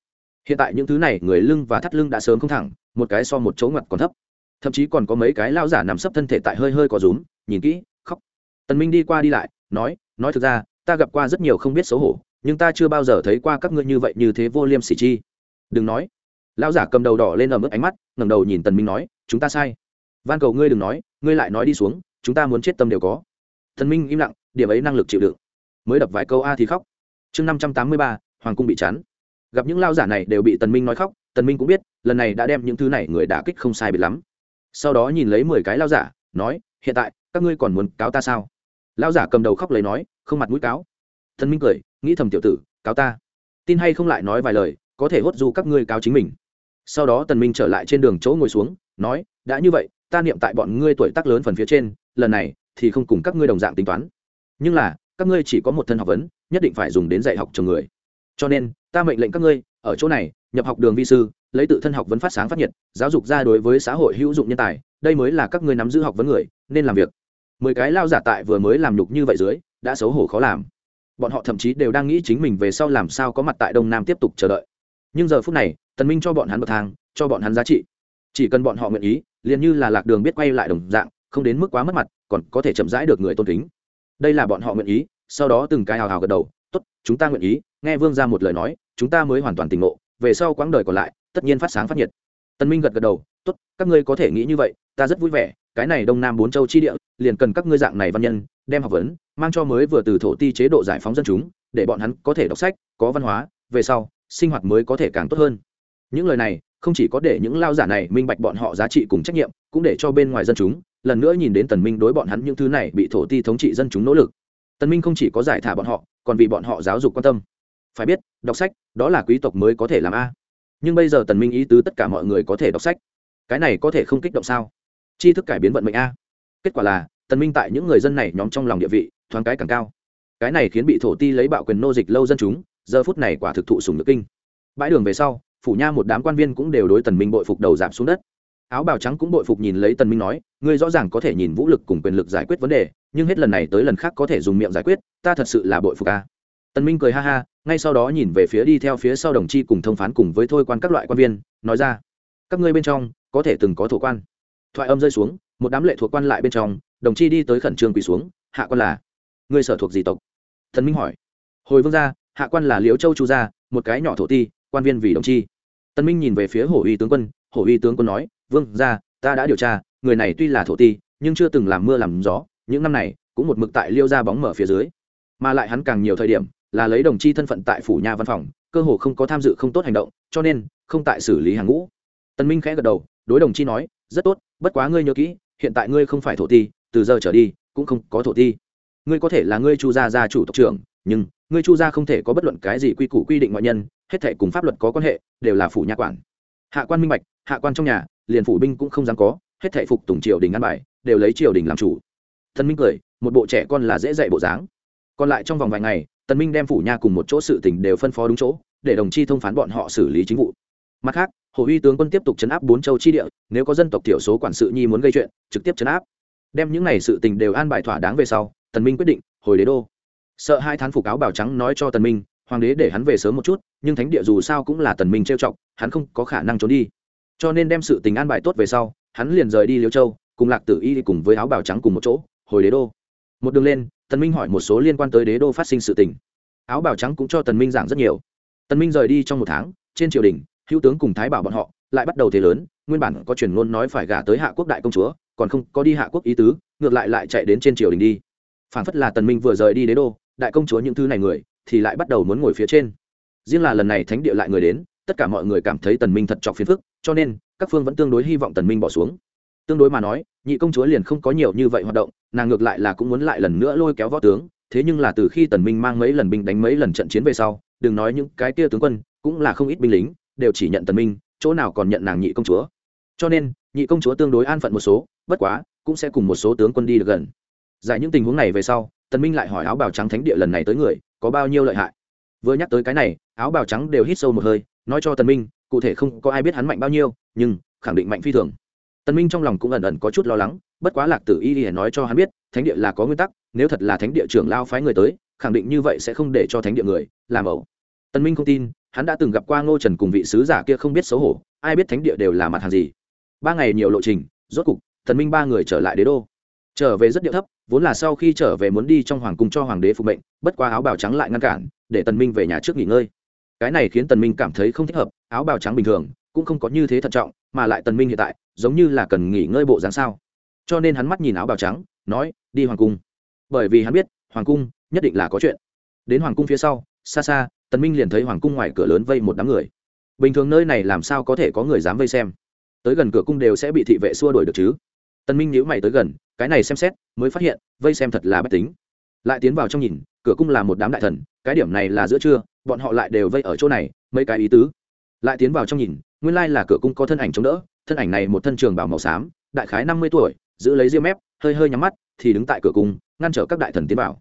Hiện tại những thứ này, người lưng và thắt lưng đã sớm không thẳng, một cái so một chỗ ngặt còn thấp. Thậm chí còn có mấy cái lao giả nằm sấp thân thể tại hơi hơi có rúm, nhìn kỹ, khóc. Tần minh đi qua đi lại, nói nói thực ra, ta gặp qua rất nhiều không biết xấu hổ nhưng ta chưa bao giờ thấy qua các ngươi như vậy như thế vô liêm sỉ chi. Đừng nói. Lão giả cầm đầu đỏ lên ở mức ánh mắt, ngẩng đầu nhìn tần minh nói, chúng ta sai. Van cầu ngươi đừng nói, ngươi lại nói đi xuống, chúng ta muốn chết tâm đều có. Tần minh im lặng, điểm ấy năng lực chịu đựng. Mới đập vài câu a thì khóc. Chương năm trăm tám mươi ba, hoàng cung bị chắn. Gặp những lao giả này đều bị tần minh nói khóc, tần minh cũng biết, lần này đã đem những thứ này người đã kích không sai biệt lắm. Sau đó nhìn lấy mười cái lao giả, nói, hiện tại, các ngươi còn muốn cáo ta sao? Lao giả cầm đầu khóc lấy nói, không mặt mũi cáo. Tần minh cười nghĩ thầm tiểu tử, cáo ta. Tin hay không lại nói vài lời, có thể hốt du các ngươi cáo chính mình. Sau đó tần minh trở lại trên đường chỗ ngồi xuống, nói, đã như vậy, ta niệm tại bọn ngươi tuổi tác lớn phần phía trên, lần này thì không cùng các ngươi đồng dạng tính toán. Nhưng là, các ngươi chỉ có một thân học vấn, nhất định phải dùng đến dạy học cho người. Cho nên, ta mệnh lệnh các ngươi, ở chỗ này, nhập học đường vi sư, lấy tự thân học vấn phát sáng phát nhiệt, giáo dục ra đối với xã hội hữu dụng nhân tài, đây mới là các ngươi nắm giữ học vấn người, nên làm việc. Mười cái lao giả tại vừa mới làm nhục như vậy dưới, đã xấu hổ khó làm bọn họ thậm chí đều đang nghĩ chính mình về sau làm sao có mặt tại đông nam tiếp tục chờ đợi nhưng giờ phút này tần minh cho bọn hắn bậc thang cho bọn hắn giá trị chỉ cần bọn họ nguyện ý liền như là lạc đường biết quay lại đồng dạng không đến mức quá mất mặt còn có thể chậm rãi được người tôn kính đây là bọn họ nguyện ý sau đó từng cái hào hào gật đầu tốt, chúng ta nguyện ý, nghe vương ra một lời nói, chúng ta mới hoàn toàn tỉnh ngộ, về sau quãng đời còn lại, tất nhiên phát sáng phát nhiệt. Tân minh gật gật đầu, tốt, các ngươi có thể nghĩ như vậy, ta rất vui vẻ, cái này đông nam bốn châu chi địa, liền cần các ngươi dạng này văn nhân đem học vấn, mang cho mới vừa từ thổ ti chế độ giải phóng dân chúng, để bọn hắn có thể đọc sách, có văn hóa, về sau, sinh hoạt mới có thể càng tốt hơn. Những lời này, không chỉ có để những lao giả này minh bạch bọn họ giá trị cùng trách nhiệm, cũng để cho bên ngoài dân chúng, lần nữa nhìn đến tần minh đối bọn hắn những thứ này bị thổ ti thống trị dân chúng nỗ lực. Tần minh không chỉ có giải thả bọn họ, còn vì bọn họ giáo dục quan tâm. Phải biết, đọc sách, đó là quý tộc mới có thể làm a. Nhưng bây giờ tần minh ý tứ tất cả mọi người có thể đọc sách. Cái này có thể không kích động sao? Tri thức cải biến vận mệnh a. Kết quả là tần minh tại những người dân này nhóm trong lòng địa vị, thoáng cái càng cao. Cái này khiến bị thổ ti lấy bạo quyền nô dịch lâu dân chúng, giờ phút này quả thực thụ sùng nước kinh. Bãi đường về sau, phủ nha một đám quan viên cũng đều đối tần minh bội phục đầu giảm xuống đất. Áo bào trắng cũng bội phục nhìn lấy tần minh nói, ngươi rõ ràng có thể nhìn vũ lực cùng quyền lực giải quyết vấn đề, nhưng hết lần này tới lần khác có thể dùng miệng giải quyết, ta thật sự là bội phục a. Tần minh cười ha ha, ngay sau đó nhìn về phía đi theo phía sau đồng chi cùng thông phán cùng với thôi quan các loại quan viên, nói ra, các ngươi bên trong có thể từng có thổ quan. Thoại âm rơi xuống một đám lệ thuộc quan lại bên trong, đồng chi đi tới khẩn trương quỳ xuống, hạ quan là người sở thuộc gì tộc? Thần minh hỏi. Hồi vương gia, hạ quan là liễu châu chu gia, một cái nhỏ thổ ti, quan viên vì đồng chi. Tân minh nhìn về phía hổ uy tướng quân, hổ uy tướng quân nói, vương gia, ta đã điều tra, người này tuy là thổ ti, nhưng chưa từng làm mưa làm gió, những năm này, cũng một mực tại liêu ra bóng mở phía dưới. Mà lại hắn càng nhiều thời điểm, là lấy đồng chi thân phận tại phủ nhà văn phòng, cơ hồ không có tham dự không tốt hành động, cho nên, không tại xử lý hàng ngũ. Tân minh khẽ gật đầu, đối đồng chi nói, rất tốt, bất quá ngươi nhớ kỹ hiện tại ngươi không phải thổ ti, từ giờ trở đi, cũng không có thổ ti. Ngươi có thể là ngươi chu gia gia chủ tộc trưởng, nhưng ngươi chu gia không thể có bất luận cái gì quy củ quy định ngoại nhân, hết thể cùng pháp luật có quan hệ, đều là phủ nhà quản. Hạ quan minh bạch, hạ quan trong nhà, liền phủ binh cũng không dám có, hết thể phục tùng triều đình ăn bài, đều lấy triều đình làm chủ. Thần minh cười, một bộ trẻ con là dễ dạy bộ dáng. Còn lại trong vòng vài ngày, tần minh đem phủ nha cùng một chỗ sự tình đều phân phó đúng chỗ, để đồng chi thông phán bọn họ xử lý chính vụ mặt khác, hồ uy tướng quân tiếp tục chấn áp bốn châu chi địa, nếu có dân tộc thiểu số quản sự nhi muốn gây chuyện, trực tiếp chấn áp. Đem những này sự tình đều an bài thỏa đáng về sau, tần minh quyết định, hồi đế đô. Sợ hai thán phục áo bảo trắng nói cho tần minh, hoàng đế để hắn về sớm một chút, nhưng thánh địa dù sao cũng là tần minh trêu chọc, hắn không có khả năng trốn đi. Cho nên đem sự tình an bài tốt về sau, hắn liền rời đi liêu châu, cùng lạc tử y cùng với áo bảo trắng cùng một chỗ, hồi đế đô. Một đường lên, tần minh hỏi một số liên quan tới đế đô phát sinh sự tình. Áo bảo trắng cũng cho tần minh giảng rất nhiều. Tần minh rời đi trong một tháng, trên triều đình hữu tướng cùng thái bảo bọn họ lại bắt đầu thế lớn, nguyên bản có truyền ngôn nói phải gả tới hạ quốc đại công chúa, còn không có đi hạ quốc ý tứ, ngược lại lại chạy đến trên triều đình đi. Phản phất là tần minh vừa rời đi đế đô, đại công chúa những thứ này người thì lại bắt đầu muốn ngồi phía trên. Riêng là lần này thánh địa lại người đến, tất cả mọi người cảm thấy tần minh thật chọc phiền phức, cho nên các phương vẫn tương đối hy vọng tần minh bỏ xuống. Tương đối mà nói, nhị công chúa liền không có nhiều như vậy hoạt động, nàng ngược lại là cũng muốn lại lần nữa lôi kéo võ tướng, thế nhưng là từ khi tần minh mang mấy lần binh đánh mấy lần trận chiến về sau, đừng nói những cái kia tướng quân, cũng là không ít binh lính đều chỉ nhận tần minh, chỗ nào còn nhận nàng nhị công chúa. Cho nên, nhị công chúa tương đối an phận một số, bất quá, cũng sẽ cùng một số tướng quân đi được gần. Giải những tình huống này về sau, tần minh lại hỏi áo bào trắng thánh địa lần này tới người, có bao nhiêu lợi hại? Vừa nhắc tới cái này, áo bào trắng đều hít sâu một hơi, nói cho tần minh, cụ thể không có ai biết hắn mạnh bao nhiêu, nhưng, khẳng định mạnh phi thường. Tần minh trong lòng cũng ẩn ẩn có chút lo lắng, bất quá lạc tử y lìa nói cho hắn biết, thánh địa là có nguyên tắc, nếu thật là thánh địa trưởng lao phái người tới, khẳng định như vậy sẽ không để cho thánh địa người, làm ẩu. Tần minh không tin hắn đã từng gặp qua ngô trần cùng vị sứ giả kia không biết xấu hổ, ai biết thánh địa đều là mặt hàng gì. Ba ngày nhiều lộ trình, rốt cục, thần minh ba người trở lại đế đô. Trở về rất điệu thấp, vốn là sau khi trở về muốn đi trong hoàng cung cho hoàng đế phục mệnh, bất qua áo bào trắng lại ngăn cản, để tần minh về nhà trước nghỉ ngơi. Cái này khiến tần minh cảm thấy không thích hợp, áo bào trắng bình thường, cũng không có như thế thận trọng, mà lại tần minh hiện tại, giống như là cần nghỉ ngơi bộ dáng sao. Cho nên hắn mắt nhìn áo bào trắng, nói, đi hoàng cung. Bởi vì hắn biết, hoàng cung nhất định là có chuyện. Đến hoàng cung phía sau, xa xa tần minh liền thấy hoàng cung ngoài cửa lớn vây một đám người. Bình thường nơi này làm sao có thể có người dám vây xem? Tới gần cửa cung đều sẽ bị thị vệ xua đuổi được chứ? Tần minh nhíu mày tới gần, cái này xem xét, mới phát hiện, vây xem thật là bất tính. Lại tiến vào trong nhìn, cửa cung là một đám đại thần, cái điểm này là giữa trưa, bọn họ lại đều vây ở chỗ này, mấy cái ý tứ. Lại tiến vào trong nhìn, nguyên lai là cửa cung có thân ảnh chống đỡ, thân ảnh này một thân trường bảo màu xám, đại khái năm mươi tuổi, giữ lấy diêm mép, hơi hơi nhắm mắt, thì đứng tại cửa cung, ngăn trở các đại thần tiến vào.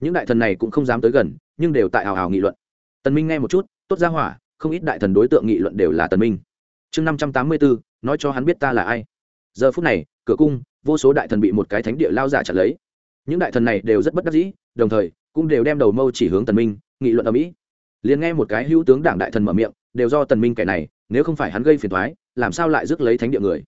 Những đại thần này cũng không dám tới gần, nhưng đều tại hào hào nghị luận tần minh nghe một chút tốt ra hỏa không ít đại thần đối tượng nghị luận đều là tần minh. Chương năm trăm tám mươi bốn nói cho hắn biết ta là ai. Giờ phút này cửa cung vô số đại thần bị một cái thánh địa lao giả chặt lấy. Những đại thần này đều rất bất đắc dĩ đồng thời cũng đều đem đầu mâu chỉ hướng tần minh nghị luận ở mỹ liền nghe một cái hữu tướng đảng đại thần mở miệng đều do tần minh kẻ này nếu không phải hắn gây phiền toái làm sao lại rước lấy thánh địa người?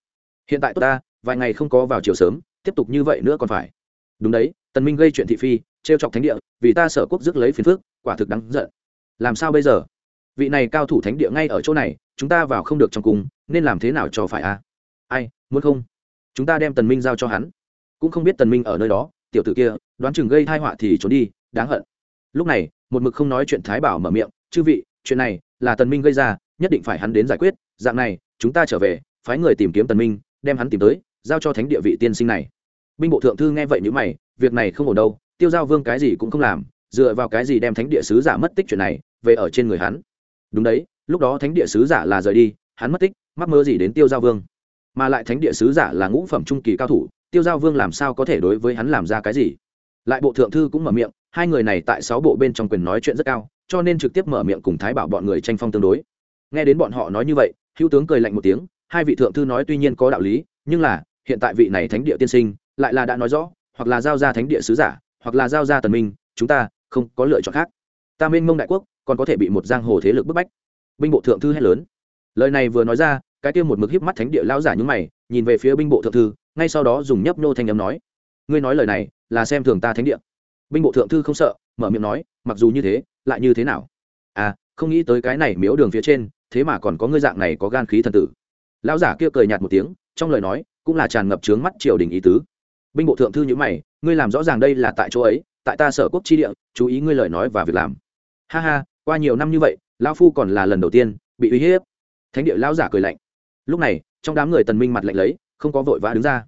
Hiện tại tốt ta vài ngày không có vào chiều sớm tiếp tục như vậy nữa còn phải. Đúng đấy tần minh gây chuyện thị phi trêu chọc thánh địa vì ta sở quốc rước lấy phiền phức, quả thực đáng giận làm sao bây giờ? Vị này cao thủ thánh địa ngay ở chỗ này, chúng ta vào không được trong cung, nên làm thế nào cho phải a ai, muốn không? Chúng ta đem tần minh giao cho hắn. Cũng không biết tần minh ở nơi đó, tiểu tử kia, đoán chừng gây tai họa thì trốn đi, đáng hận. Lúc này, một mực không nói chuyện thái bảo mở miệng, chư vị, chuyện này là tần minh gây ra, nhất định phải hắn đến giải quyết, dạng này, chúng ta trở về, phái người tìm kiếm tần minh, đem hắn tìm tới, giao cho thánh địa vị tiên sinh này. Binh bộ thượng thư nghe vậy như mày, việc này không ổn đâu, tiêu giao vương cái gì cũng không làm, dựa vào cái gì đem thánh địa sứ giả mất tích chuyện này về ở trên người hắn. Đúng đấy, lúc đó thánh địa sứ giả là rời đi, hắn mất tích, mắc mơ gì đến tiêu giao vương. Mà lại thánh địa sứ giả là ngũ phẩm trung kỳ cao thủ, tiêu giao vương làm sao có thể đối với hắn làm ra cái gì? Lại bộ thượng thư cũng mở miệng, hai người này tại sáu bộ bên trong quyền nói chuyện rất cao, cho nên trực tiếp mở miệng cùng thái bảo bọn người tranh phong tương đối. Nghe đến bọn họ nói như vậy, hữu tướng cười lạnh một tiếng, hai vị thượng thư nói tuy nhiên có đạo lý, nhưng là, hiện tại vị này thánh địa tiên sinh, lại là đã nói rõ, hoặc là giao ra thánh địa sứ giả, hoặc là giao ra tần minh, chúng ta không có lựa chọn khác. Ta minh mông đại quốc còn có thể bị một giang hồ thế lực bức bách. Binh bộ thượng thư hét lớn. Lời này vừa nói ra, cái kia một mực híp mắt thánh địa lão giả nhúng mày, nhìn về phía binh bộ thượng thư, ngay sau đó dùng nhấp nô thanh âm nói, ngươi nói lời này là xem thường ta thánh địa. Binh bộ thượng thư không sợ, mở miệng nói, mặc dù như thế, lại như thế nào? À không nghĩ tới cái này miếu đường phía trên, thế mà còn có ngươi dạng này có gan khí thần tử. Lão giả kia cười nhạt một tiếng, trong lời nói cũng là tràn ngập trướng mắt triều đình ý tứ. Binh bộ thượng thư nhữ mày, ngươi làm rõ ràng đây là tại chỗ ấy, tại ta sở quốc chi địa, chú ý ngươi lời nói và việc làm. Ha ha qua nhiều năm như vậy, lão phu còn là lần đầu tiên bị uy hiếp. Thánh địa lão giả cười lạnh. Lúc này, trong đám người tần minh mặt lạnh lấy, không có vội vã đứng ra.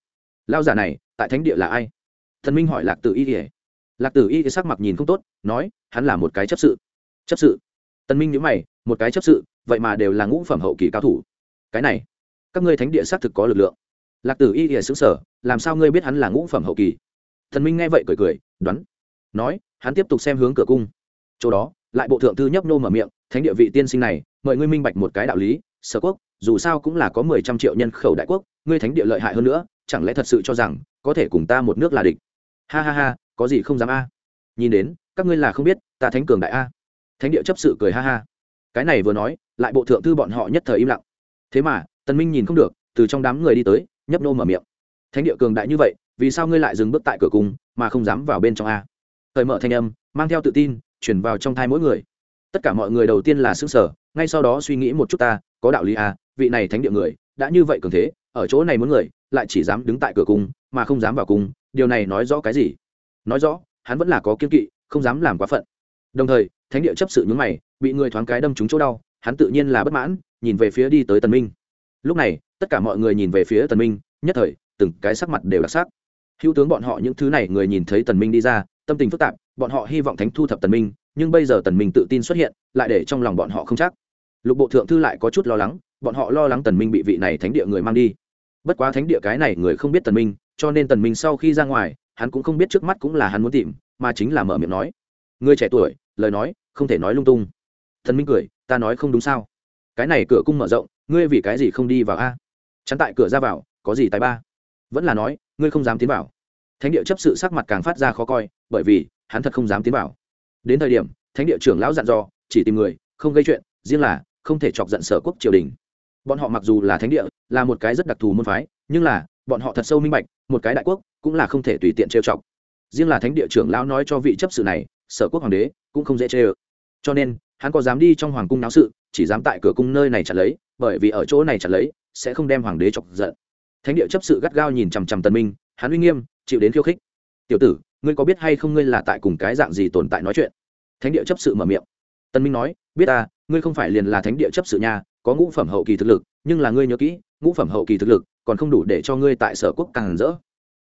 Lão giả này, tại thánh địa là ai? Thần minh hỏi lạc tử y kể lạc tử y sắc mặt nhìn không tốt, nói, hắn là một cái chấp sự. Chấp sự? Tần minh nhíu mày, một cái chấp sự, vậy mà đều là ngũ phẩm hậu kỳ cao thủ. Cái này, các ngươi thánh địa xác thực có lực lượng. Lạc tử y kể xứng sở làm sao ngươi biết hắn là ngũ phẩm hậu kỳ? Thần minh nghe vậy cười cười, đoán, nói, hắn tiếp tục xem hướng cửa cung. Chỗ đó lại bộ thượng thư nhấp nô mở miệng, thánh địa vị tiên sinh này, mời ngươi minh bạch một cái đạo lý, sở quốc, dù sao cũng là có mười trăm triệu nhân khẩu đại quốc, ngươi thánh địa lợi hại hơn nữa, chẳng lẽ thật sự cho rằng, có thể cùng ta một nước là địch? Ha ha ha, có gì không dám a? Nhìn đến, các ngươi là không biết, ta thánh cường đại a. Thánh địa chấp sự cười ha ha. Cái này vừa nói, lại bộ thượng thư bọn họ nhất thời im lặng. Thế mà, tần minh nhìn không được, từ trong đám người đi tới, nhấp nô mở miệng. Thánh địa cường đại như vậy, vì sao ngươi lại dừng bước tại cửa cung, mà không dám vào bên trong a? Thời mở thanh âm, mang theo tự tin chuyển vào trong thai mỗi người. Tất cả mọi người đầu tiên là xương sở ngay sau đó suy nghĩ một chút ta, có đạo lý à? vị này thánh địa người, đã như vậy cường thế, ở chỗ này muốn người, lại chỉ dám đứng tại cửa cung, mà không dám vào cung, điều này nói rõ cái gì? Nói rõ, hắn vẫn là có kiên kỵ, không dám làm quá phận. Đồng thời, thánh địa chấp sự nhúng mày, bị người thoáng cái đâm trúng chỗ đau, hắn tự nhiên là bất mãn, nhìn về phía đi tới tần minh. Lúc này, tất cả mọi người nhìn về phía tần minh, nhất thời, từng cái sắc mặt đều đặc sắc. Hữu tướng bọn họ những thứ này người nhìn thấy tần minh đi ra tâm tình phức tạp, bọn họ hy vọng thánh thu thập tần minh, nhưng bây giờ tần minh tự tin xuất hiện, lại để trong lòng bọn họ không chắc. Lục bộ thượng thư lại có chút lo lắng, bọn họ lo lắng tần minh bị vị này thánh địa người mang đi. Bất quá thánh địa cái này người không biết tần minh, cho nên tần minh sau khi ra ngoài, hắn cũng không biết trước mắt cũng là hắn muốn tìm, mà chính là mở miệng nói, người trẻ tuổi, lời nói, không thể nói lung tung. Thần minh cười, ta nói không đúng sao? Cái này cửa cung mở rộng, ngươi vì cái gì không đi vào a? Chắn tại cửa ra vào, có gì tài ba? Vẫn là nói, ngươi không dám tiến vào thánh địa chấp sự sắc mặt càng phát ra khó coi, bởi vì hắn thật không dám tiến vào. Đến thời điểm, thánh địa trưởng lão dặn dò, chỉ tìm người, không gây chuyện, riêng là không thể chọc giận sở quốc triều đình. Bọn họ mặc dù là thánh địa, là một cái rất đặc thù môn phái, nhưng là bọn họ thật sâu minh bạch, một cái đại quốc cũng là không thể tùy tiện trêu chọc. Riêng là thánh địa trưởng lão nói cho vị chấp sự này, sở quốc hoàng đế cũng không dễ chê ơ. Cho nên, hắn có dám đi trong hoàng cung náo sự, chỉ dám tại cửa cung nơi này chặt lấy, bởi vì ở chỗ này chặt lấy, sẽ không đem hoàng đế chọc giận. Thánh địa chấp sự gắt gao nhìn chằm chằm tần minh hắn uy nghiêm chịu đến khiêu khích. Tiểu tử ngươi có biết hay không ngươi là tại cùng cái dạng gì tồn tại nói chuyện? Thánh địa chấp sự mở miệng. Tần minh nói biết ta ngươi không phải liền là thánh địa chấp sự nhà, có ngũ phẩm hậu kỳ thực lực nhưng là ngươi nhớ kỹ ngũ phẩm hậu kỳ thực lực còn không đủ để cho ngươi tại sở quốc càng rỡ.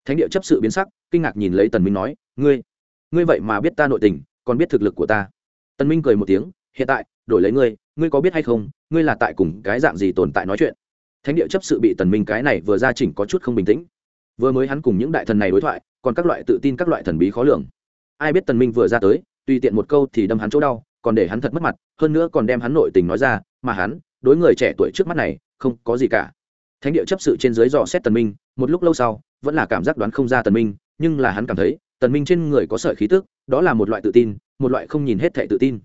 Thánh địa chấp sự biến sắc kinh ngạc nhìn lấy tần minh nói ngươi ngươi vậy mà biết ta nội tình còn biết thực lực của ta. Tần minh cười một tiếng hiện tại đổi lấy ngươi ngươi có biết hay không ngươi là tại cùng cái dạng gì tồn tại nói chuyện? Thánh địa chấp sự bị tần minh cái này vừa ra chỉnh có chút không bình tĩnh vừa mới hắn cùng những đại thần này đối thoại, còn các loại tự tin các loại thần bí khó lường. Ai biết tần minh vừa ra tới, tùy tiện một câu thì đâm hắn chỗ đau, còn để hắn thật mất mặt, hơn nữa còn đem hắn nội tình nói ra, mà hắn, đối người trẻ tuổi trước mắt này, không có gì cả. Thánh địa chấp sự trên dưới dò xét tần minh, một lúc lâu sau, vẫn là cảm giác đoán không ra tần minh, nhưng là hắn cảm thấy, tần minh trên người có sợi khí tức, đó là một loại tự tin, một loại không nhìn hết thệ tự tin.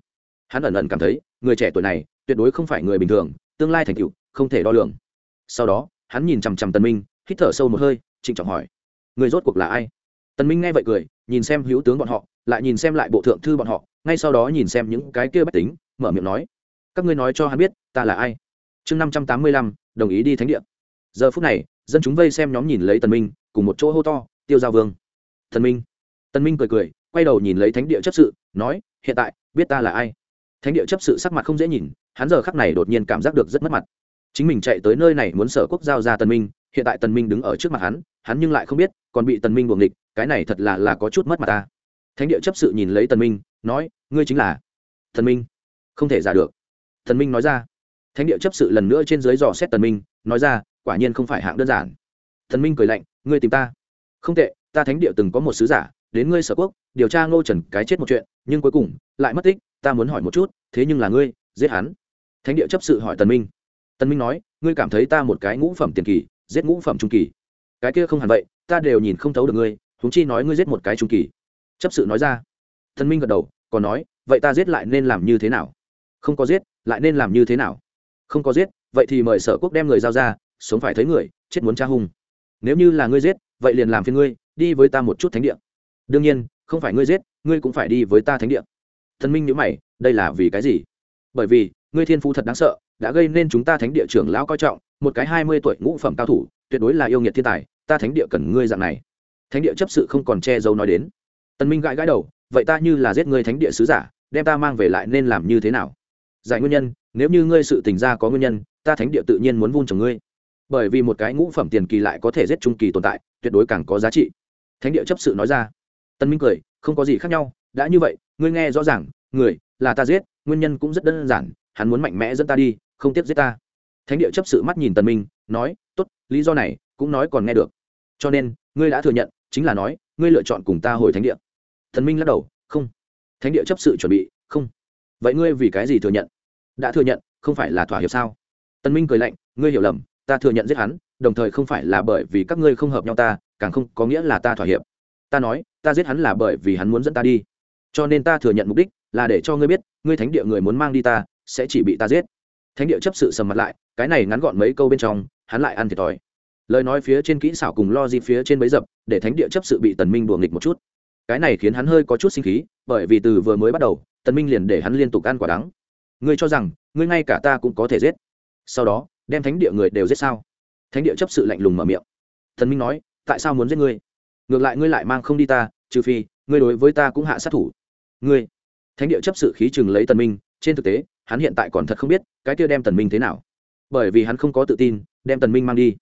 Hắn ẩn ẩn cảm thấy, người trẻ tuổi này, tuyệt đối không phải người bình thường, tương lai thành tựu, không thể đo lường. Sau đó, hắn nhìn chằm chằm tần minh, hít thở sâu một hơi trịnh trọng hỏi, người rốt cuộc là ai? Tần minh nghe vậy cười, nhìn xem hữu tướng bọn họ, lại nhìn xem lại bộ thượng thư bọn họ, ngay sau đó nhìn xem những cái kia bách tính, mở miệng nói, các ngươi nói cho hắn biết, ta là ai? Chương năm trăm tám mươi lăm, đồng ý đi thánh địa. Giờ phút này, dân chúng vây xem nhóm nhìn lấy tần minh, cùng một chỗ hô to, tiêu giao vương! Tần minh tần minh cười cười, quay đầu nhìn lấy thánh địa chấp sự, nói, hiện tại, biết ta là ai? Thánh địa chấp sự sắc mặt không dễ nhìn, hắn giờ khắc này đột nhiên cảm giác được rất mất mặt. Chính mình chạy tới nơi này muốn sở quốc giao ra tần minh hiện tại tần minh đứng ở trước mặt hắn hắn nhưng lại không biết, còn bị tần minh buồng địch cái này thật là là có chút mất mặt ta. Thánh địa chấp sự nhìn lấy tần minh, nói, ngươi chính là tần minh. Không thể giả được. Tần minh nói ra. Thánh địa chấp sự lần nữa trên dưới dò xét tần minh, nói ra, quả nhiên không phải hạng đơn giản. Tần minh cười lạnh, ngươi tìm ta. Không tệ, ta thánh địa từng có một sứ giả, đến ngươi sở quốc, điều tra ngô trần cái chết một chuyện, nhưng cuối cùng, lại mất tích, ta muốn hỏi một chút, thế nhưng là ngươi, giết hắn. Thánh địa chấp sự hỏi tần minh. Tần minh nói, ngươi cảm thấy ta một cái ngũ phẩm tiền kỳ giết ngũ phẩm trung kỳ. Cái kia không hẳn vậy, ta đều nhìn không thấu được ngươi, huống chi nói ngươi giết một cái trung kỳ. Chấp sự nói ra. Thần minh gật đầu, còn nói, vậy ta giết lại nên làm như thế nào? Không có giết, lại nên làm như thế nào? Không có giết, vậy thì mời sở quốc đem người giao ra, sống phải thấy người, chết muốn tra hung. Nếu như là ngươi giết, vậy liền làm phiên ngươi, đi với ta một chút thánh địa. Đương nhiên, không phải ngươi giết, ngươi cũng phải đi với ta thánh địa. Thần minh nhữ mày, đây là vì cái gì? Bởi vì, ngươi thiên phú thật đáng sợ đã gây nên chúng ta thánh địa trưởng lão coi trọng, một cái hai mươi tuổi ngũ phẩm cao thủ, tuyệt đối là yêu nghiệt thiên tài, ta thánh địa cần ngươi dạng này. Thánh địa chấp sự không còn che giấu nói đến. Tần minh gãi gãi đầu, vậy ta như là giết ngươi thánh địa sứ giả, đem ta mang về lại nên làm như thế nào? Giải nguyên nhân, nếu như ngươi sự tình ra có nguyên nhân, ta thánh địa tự nhiên muốn vun trồng ngươi. Bởi vì một cái ngũ phẩm tiền kỳ lại có thể giết trung kỳ tồn tại, tuyệt đối càng có giá trị. Thánh địa chấp sự nói ra. Tân minh cười, không có gì khác nhau, đã như vậy, ngươi nghe rõ ràng, người là ta giết, nguyên nhân cũng rất đơn giản, hắn muốn mạnh mẽ dẫn ta đi không tiếp giết ta. Thánh địa chấp sự mắt nhìn tần minh, nói, tốt, lý do này cũng nói còn nghe được. Cho nên, ngươi đã thừa nhận, chính là nói, ngươi lựa chọn cùng ta hồi thánh địa. Thần minh lắc đầu, không. Thánh địa chấp sự chuẩn bị, không. Vậy ngươi vì cái gì thừa nhận? Đã thừa nhận, không phải là thỏa hiệp sao? Tân minh cười lạnh, ngươi hiểu lầm, ta thừa nhận giết hắn, đồng thời không phải là bởi vì các ngươi không hợp nhau ta, càng không có nghĩa là ta thỏa hiệp. Ta nói, ta giết hắn là bởi vì hắn muốn dẫn ta đi. Cho nên ta thừa nhận mục đích là để cho ngươi biết, ngươi thánh địa người muốn mang đi ta, sẽ chỉ bị ta giết thánh địa chấp sự sầm mặt lại, cái này ngắn gọn mấy câu bên trong, hắn lại ăn thiệt thòi. Lời nói phía trên kỹ xảo cùng lo di phía trên bấy dập, để thánh địa chấp sự bị tần minh đùa nghịch một chút. Cái này khiến hắn hơi có chút sinh khí, bởi vì từ vừa mới bắt đầu, tần minh liền để hắn liên tục ăn quả đắng. Ngươi cho rằng, ngươi ngay cả ta cũng có thể giết. Sau đó, đem thánh địa người đều giết sao? Thánh địa chấp sự lạnh lùng mở miệng. Tần minh nói, tại sao muốn giết ngươi? Ngược lại ngươi lại mang không đi ta, trừ phi, ngươi đối với ta cũng hạ sát thủ. Ngươi. Thánh địa chấp sự khí chừng lấy tần minh, trên thực tế hắn hiện tại còn thật không biết cái kia đem tần minh thế nào. Bởi vì hắn không có tự tin, đem tần minh mang đi.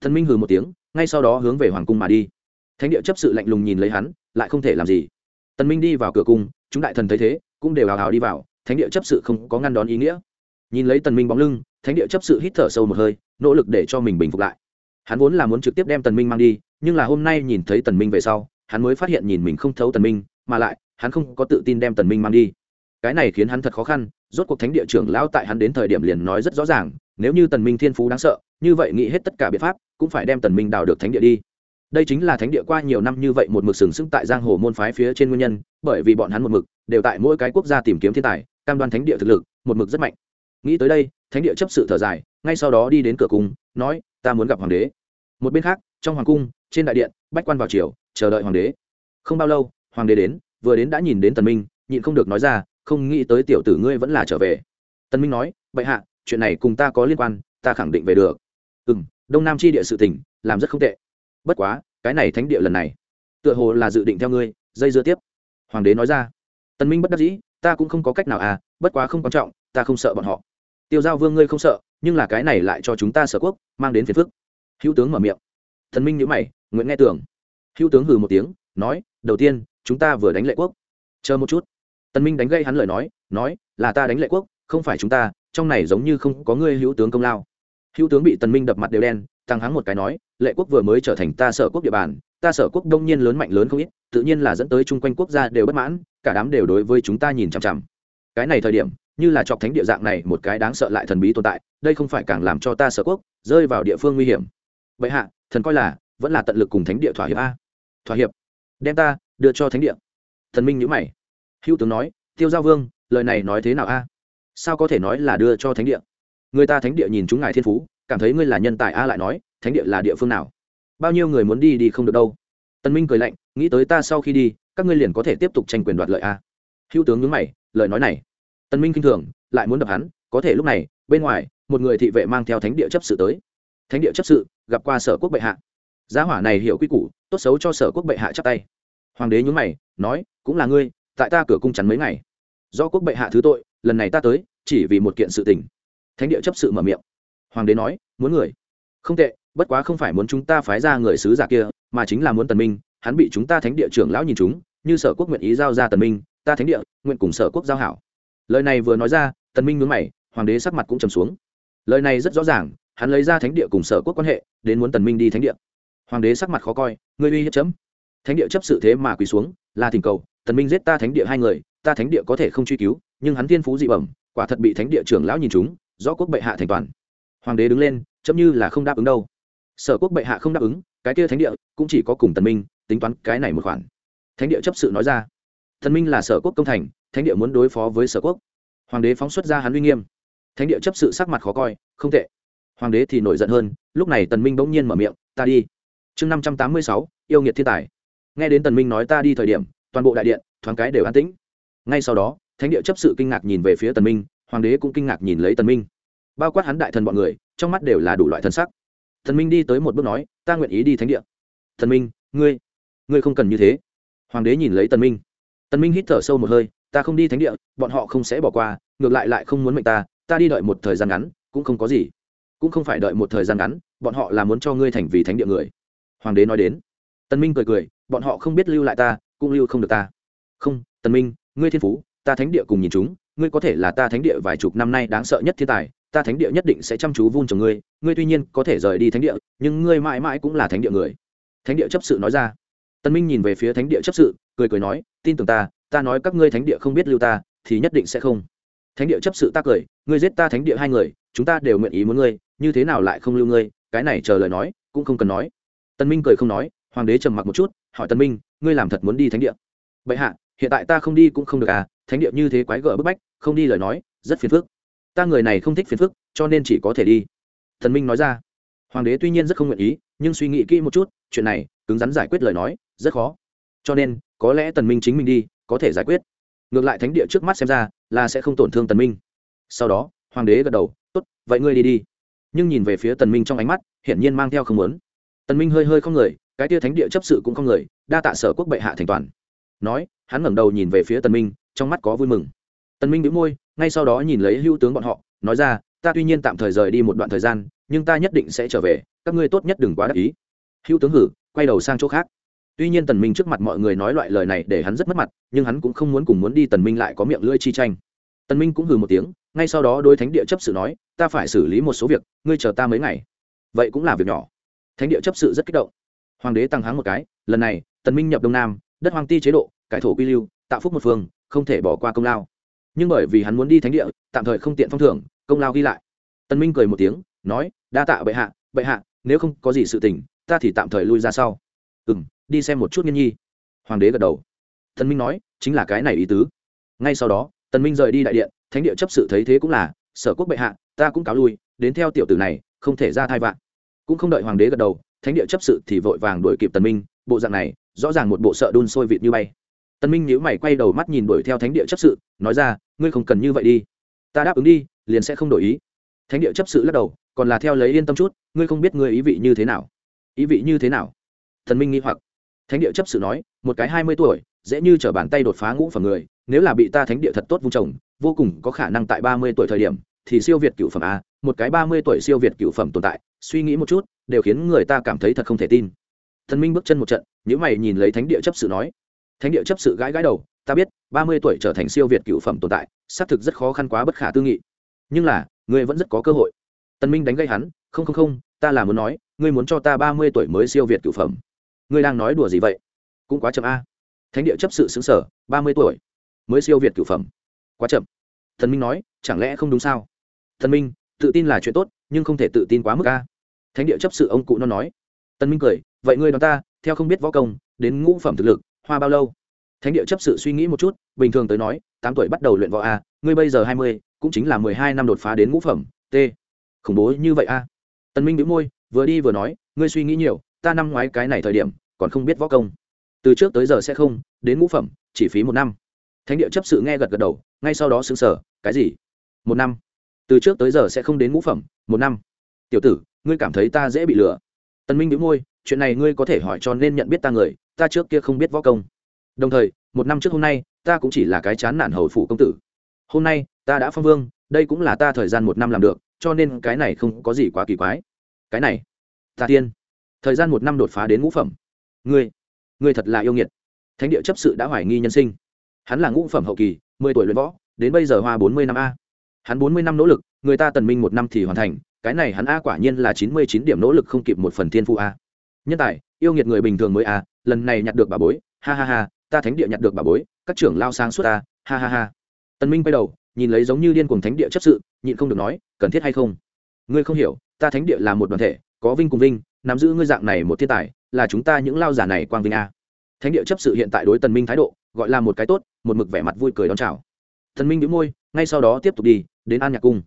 Tần minh hừ một tiếng, ngay sau đó hướng về hoàng cung mà đi. Thánh địa chấp sự lạnh lùng nhìn lấy hắn, lại không thể làm gì. Tần minh đi vào cửa cung, chúng đại thần thấy thế, cũng đều hào hào đi vào, thánh địa chấp sự không có ngăn đón ý nghĩa. Nhìn lấy tần minh bóng lưng, thánh địa chấp sự hít thở sâu một hơi, nỗ lực để cho mình bình phục lại. Hắn vốn là muốn trực tiếp đem tần minh mang đi, nhưng là hôm nay nhìn thấy tần minh về sau, hắn mới phát hiện nhìn mình không thấu tần minh, mà lại, hắn không có tự tin đem tần minh mang đi cái này khiến hắn thật khó khăn, rốt cuộc thánh địa trưởng lão tại hắn đến thời điểm liền nói rất rõ ràng, nếu như tần minh thiên phú đáng sợ, như vậy nghĩ hết tất cả biện pháp, cũng phải đem tần minh đào được thánh địa đi. Đây chính là thánh địa qua nhiều năm như vậy một mực sừng sững tại giang hồ môn phái phía trên nguyên nhân, bởi vì bọn hắn một mực đều tại mỗi cái quốc gia tìm kiếm thiên tài, cam đoan thánh địa thực lực, một mực rất mạnh. Nghĩ tới đây, thánh địa chấp sự thở dài, ngay sau đó đi đến cửa cung, nói, ta muốn gặp hoàng đế. Một bên khác, trong hoàng cung, trên đại điện, bách quan vào triều, chờ đợi hoàng đế. Không bao lâu, hoàng đế đến, vừa đến đã nhìn đến tần minh, nhịn không được nói ra không nghĩ tới tiểu tử ngươi vẫn là trở về. Tân minh nói, bệ hạ, chuyện này cùng ta có liên quan, ta khẳng định về được. Ừm, đông nam chi địa sự tình, làm rất không tệ. Bất quá, cái này thánh địa lần này, tựa hồ là dự định theo ngươi, dây dưa tiếp. Hoàng đế nói ra. Tân minh bất đắc dĩ, ta cũng không có cách nào à bất quá không quan trọng, ta không sợ bọn họ. Tiêu giao vương ngươi không sợ, nhưng là cái này lại cho chúng ta sở quốc, mang đến phiền phức. Hữu tướng mở miệng. Thần minh nhữ mày nguyễn nghe tưởng hữu tướng hừ một tiếng, nói, đầu tiên, chúng ta vừa đánh lệ quốc. Chờ một chút tần minh đánh gây hắn lời nói nói, là ta đánh lệ quốc, không phải chúng ta, trong này giống như không có ngươi hữu tướng công lao. Hữu tướng bị tần minh đập mặt đều đen tăng hắng một cái nói, lệ quốc vừa mới trở thành ta sở quốc địa bàn, ta sở quốc đông nhiên lớn mạnh lớn không ít, tự nhiên là dẫn tới chung quanh quốc gia đều bất mãn, cả đám đều đối với chúng ta nhìn chằm chằm. Cái này thời điểm, như là chọc thánh địa dạng này một cái đáng sợ lại thần bí tồn tại, đây không phải càng làm cho ta sở quốc rơi vào địa phương nguy hiểm. Vậy hạ, thần coi là, vẫn là tận lực cùng thánh địa thỏa hiệp a. Thỏa hiệp. Đem ta đưa cho thánh địa. Thần minh nhữ mày hữu tướng nói, tiêu giao vương, lời này nói thế nào a? Sao có thể nói là đưa cho thánh địa? Người ta thánh địa nhìn chúng ngài thiên phú, cảm thấy ngươi là nhân tài a lại nói, thánh địa là địa phương nào? Bao nhiêu người muốn đi đi không được đâu. Tân minh cười lạnh, nghĩ tới ta sau khi đi, các ngươi liền có thể tiếp tục tranh quyền đoạt lợi a. Hữu tướng nhướng mày, lời nói này. Tân minh kinh thường, lại muốn đập hắn, có thể lúc này, bên ngoài, một người thị vệ mang theo thánh địa chấp sự tới. Thánh địa chấp sự, gặp qua sở quốc bệ hạ. Giá hỏa này hiểu quy củ, tốt xấu cho sở quốc bệ hạ chắp tay. Hoàng đế nhún mày, nói, cũng là ngươi tại ta cửa cung chắn mấy ngày. Do quốc bệ hạ thứ tội, lần này ta tới, chỉ vì một kiện sự tình. Thánh địa chấp sự mở miệng. Hoàng đế nói, muốn người. Không tệ, bất quá không phải muốn chúng ta phái ra người sứ giả kia, mà chính là muốn tần minh, hắn bị chúng ta thánh địa trưởng lão nhìn chúng, như sở quốc nguyện ý giao ra tần minh, ta thánh địa, nguyện cùng sở quốc giao hảo. Lời này vừa nói ra, tần minh nhướng mày, hoàng đế sắc mặt cũng trầm xuống. Lời này rất rõ ràng, hắn lấy ra thánh địa cùng sở quốc quan hệ, đến muốn tần minh đi thánh địa. Hoàng đế sắc mặt khó coi, ngươi uy hiếp chấm. Thánh địa chấp sự thế mà quỳ xuống, là thỉnh cầu tần minh giết ta thánh địa hai người, ta thánh địa có thể không truy cứu, nhưng hắn thiên phú dị bẩm, quả thật bị thánh địa trưởng lão nhìn chúng do quốc bệ hạ thành toàn. Hoàng đế đứng lên, chấm như là không đáp ứng đâu. Sở quốc bệ hạ không đáp ứng, cái kia thánh địa cũng chỉ có cùng tần minh, tính toán cái này một khoản. Thánh địa chấp sự nói ra, tần minh là sở quốc công thành, thánh địa muốn đối phó với sở quốc. Hoàng đế phóng xuất ra hắn uy nghiêm. Thánh địa chấp sự sắc mặt khó coi, không tệ. Hoàng đế thì nổi giận hơn, lúc này tần minh bỗng nhiên mở miệng, ta đi. Chương năm trăm tám mươi sáu, yêu nghiệt thiên tài. Nghe đến tần minh nói ta đi thời điểm toàn bộ đại điện, thoáng cái đều an tĩnh. Ngay sau đó, thánh địa chấp sự kinh ngạc nhìn về phía tần minh, hoàng đế cũng kinh ngạc nhìn lấy tần minh. Bao quát hắn đại thần bọn người, trong mắt đều là đủ loại thân sắc. Thần minh đi tới một bước nói, ta nguyện ý đi thánh địa. Thần minh, ngươi ngươi không cần như thế. Hoàng đế nhìn lấy tần minh. Tần minh hít thở sâu một hơi, ta không đi thánh địa, bọn họ không sẽ bỏ qua, ngược lại lại không muốn mệnh ta ta đi đợi một thời gian ngắn, cũng không có gì. Cũng không phải đợi một thời gian ngắn, bọn họ là muốn cho ngươi thành vì thánh địa người. Hoàng đế nói đến. Tần minh cười cười, bọn họ không biết lưu lại ta cũng lưu không được ta. Không, tần minh, ngươi thiên phú, ta thánh địa cùng nhìn chúng, ngươi có thể là ta thánh địa vài chục năm nay đáng sợ nhất thiên tài, ta thánh địa nhất định sẽ chăm chú vun trồng ngươi ngươi tuy nhiên có thể rời đi thánh địa, nhưng ngươi mãi mãi cũng là thánh địa người. Thánh địa chấp sự nói ra. Tân minh nhìn về phía thánh địa chấp sự, cười cười nói, tin tưởng ta ta nói các ngươi thánh địa không biết lưu ta, thì nhất định sẽ không. Thánh địa chấp sự ta cười, ngươi giết ta thánh địa hai người, chúng ta đều nguyện ý muốn ngươi, như thế nào lại không lưu ngươi? Cái này chờ lời nói, cũng không cần nói. Tân minh cười không nói hoàng đế trầm mặc một chút, hỏi tân minh, ngươi làm thật muốn đi thánh địa? Bệ hạ, hiện tại ta không đi cũng không được à thánh địa như thế quái gở bức bách, không đi lời nói, rất phiền phức. Ta người này không thích phiền phức, cho nên chỉ có thể đi. Thần minh nói ra. Hoàng đế tuy nhiên rất không nguyện ý, nhưng suy nghĩ kỹ một chút, chuyện này, cứng rắn giải quyết lời nói, rất khó. Cho nên, có lẽ tần minh chính mình đi, có thể giải quyết. Ngược lại thánh địa trước mắt xem ra, là sẽ không tổn thương tần minh. Sau đó, hoàng đế gật đầu, tốt, vậy ngươi đi đi. Nhưng nhìn về phía tần minh trong ánh mắt, hiển nhiên mang theo không muốn. Tần minh hơi hơi không người cái tia thánh địa chấp sự cũng không người, đa tạ sở quốc bệ hạ thành toàn. Nói, hắn ngẩng đầu nhìn về phía tần minh, trong mắt có vui mừng. Tần minh bĩu môi, ngay sau đó nhìn lấy hưu tướng bọn họ, nói ra, ta tuy nhiên tạm thời rời đi một đoạn thời gian, nhưng ta nhất định sẽ trở về, các ngươi tốt nhất đừng quá đắc ý. Hưu tướng hử, quay đầu sang chỗ khác. Tuy nhiên tần minh trước mặt mọi người nói loại lời này để hắn rất mất mặt, nhưng hắn cũng không muốn cùng muốn đi tần minh lại có miệng lưỡi chi tranh. Tần minh cũng hừ một tiếng, ngay sau đó đối thánh địa chấp sự nói, ta phải xử lý một số việc, ngươi chờ ta mấy ngày. Vậy cũng là việc nhỏ. Thánh địa chấp sự rất kích động hoàng đế tăng háng một cái, lần này, tần minh nhập đông nam, đất hoàng ti chế độ, cải thổ quy lưu, tạo phúc một phương, không thể bỏ qua công lao. Nhưng bởi vì hắn muốn đi thánh địa, tạm thời không tiện phong thưởng, công lao ghi lại. Tần minh cười một tiếng, nói, đa tạ bệ hạ bệ hạ, nếu không có gì sự tình, ta thì tạm thời lui ra sau. Ừ m đi xem một chút nghiên nhi. Hoàng đế gật đầu. Tần minh nói, chính là cái này ý tứ. Ngay sau đó, Tần minh rời đi đại điện, thánh địa chấp sự thấy thế cũng là, sở quốc bệ hạ, ta cũng cáo lui, đến theo tiểu tử này, không thể ra thai vạn. Cũng không đợi hoàng đế gật đầu thánh địa chấp sự thì vội vàng đuổi kịp tần minh, bộ dạng này, rõ ràng một bộ sợ đun sôi vịt như bay. Tần minh nhíu mày quay đầu mắt nhìn đuổi theo thánh địa chấp sự, nói ra, ngươi không cần như vậy đi. Ta đáp ứng đi, liền sẽ không đổi ý. Thánh địa chấp sự lắc đầu, còn là theo lấy yên tâm chút, ngươi không biết ngươi ý vị như thế nào. Ý vị như thế nào? Thần minh nghi hoặc. Thánh địa chấp sự nói, một cái hai mươi tuổi, dễ như trở bàn tay đột phá ngũ phẩm người, nếu là bị ta thánh địa thật tốt vung trồng, vô cùng có khả năng tại ba mươi tuổi thời điểm, thì siêu việt cựu phẩm a, một cái ba mươi tuổi siêu việt cựu phẩm tồn tại suy nghĩ một chút, đều khiến người ta cảm thấy thật không thể tin. Thần minh bước chân một trận những mày nhìn lấy thánh địa chấp sự nói, thánh địa chấp sự gãi gãi đầu, ta biết, ba mươi tuổi trở thành siêu việt cựu phẩm tồn tại, xác thực rất khó khăn quá bất khả tư nghị. Nhưng là, ngươi vẫn rất có cơ hội. Tần minh đánh gây hắn, không không không, ta là muốn nói, ngươi muốn cho ta ba mươi tuổi mới siêu việt cựu phẩm. Ngươi đang nói đùa gì vậy? Cũng quá chậm a. Thánh địa chấp sự xứng sở ba mươi tuổi mới siêu việt cựu phẩm? Quá chậm. Thần minh nói, chẳng lẽ không đúng sao? Thần minh, tự tin là chuyện tốt, nhưng không thể tự tin quá mức a thánh địa chấp sự ông cụ nó nói. Tân minh cười, vậy ngươi đón ta, theo không biết võ công, đến ngũ phẩm thực lực, hoa bao lâu? Thánh địa chấp sự suy nghĩ một chút, bình thường tới nói, tám tuổi bắt đầu luyện võ a, ngươi bây giờ hai mươi, cũng chính là mười hai năm đột phá đến ngũ phẩm, t. Khủng bố như vậy a. Tân minh đĩu môi, vừa đi vừa nói, ngươi suy nghĩ nhiều, ta năm ngoái cái này thời điểm, còn không biết võ công. Từ trước tới giờ sẽ không, đến ngũ phẩm, chỉ phí một năm. Thánh địa chấp sự nghe gật gật đầu, ngay sau đó xứng sở cái gì? Một năm. Từ trước tới giờ sẽ không đến ngũ phẩm, một năm. Tiểu tử ngươi cảm thấy ta dễ bị lừa? Tần minh đĩu môi, chuyện này ngươi có thể hỏi cho nên nhận biết ta người, ta trước kia không biết võ công. Đồng thời, một năm trước hôm nay, ta cũng chỉ là cái chán nản hầu phụ công tử. Hôm nay, ta đã phong vương, đây cũng là ta thời gian một năm làm được, cho nên cái này không có gì quá kỳ quái. Cái này, ta tiên. Thời gian một năm đột phá đến ngũ phẩm. Ngươi ngươi thật là yêu nghiệt. Thánh địa chấp sự đã hoài nghi nhân sinh. Hắn là ngũ phẩm hậu kỳ, mười tuổi luyện võ, đến bây giờ hoa bốn mươi năm a. Hắn bốn mươi năm nỗ lực, người ta tần minh một năm thì hoàn thành cái này hắn a quả nhiên là chín mươi chín điểm nỗ lực không kịp một phần thiên phụ a. Nhân tài, yêu nghiệt người bình thường mới a, lần này nhặt được bà bối, ha ha ha, ta thánh địa nhặt được bà bối, các trưởng lao sang suốt a, ha ha ha. Tần minh quay đầu, nhìn lấy giống như điên cuồng thánh địa chấp sự, nhịn không được nói, cần thiết hay không? Ngươi không hiểu, ta thánh địa là một đoàn thể, có vinh cùng vinh, nắm giữ ngươi dạng này một thiên tài, là chúng ta những lao giả này quang vinh a. Thánh địa chấp sự hiện tại đối tần minh thái độ, gọi là một cái tốt, một mực vẻ mặt vui cười đón chào. Tần minh nhíu môi, ngay sau đó tiếp tục đi, đến an nhạc cung.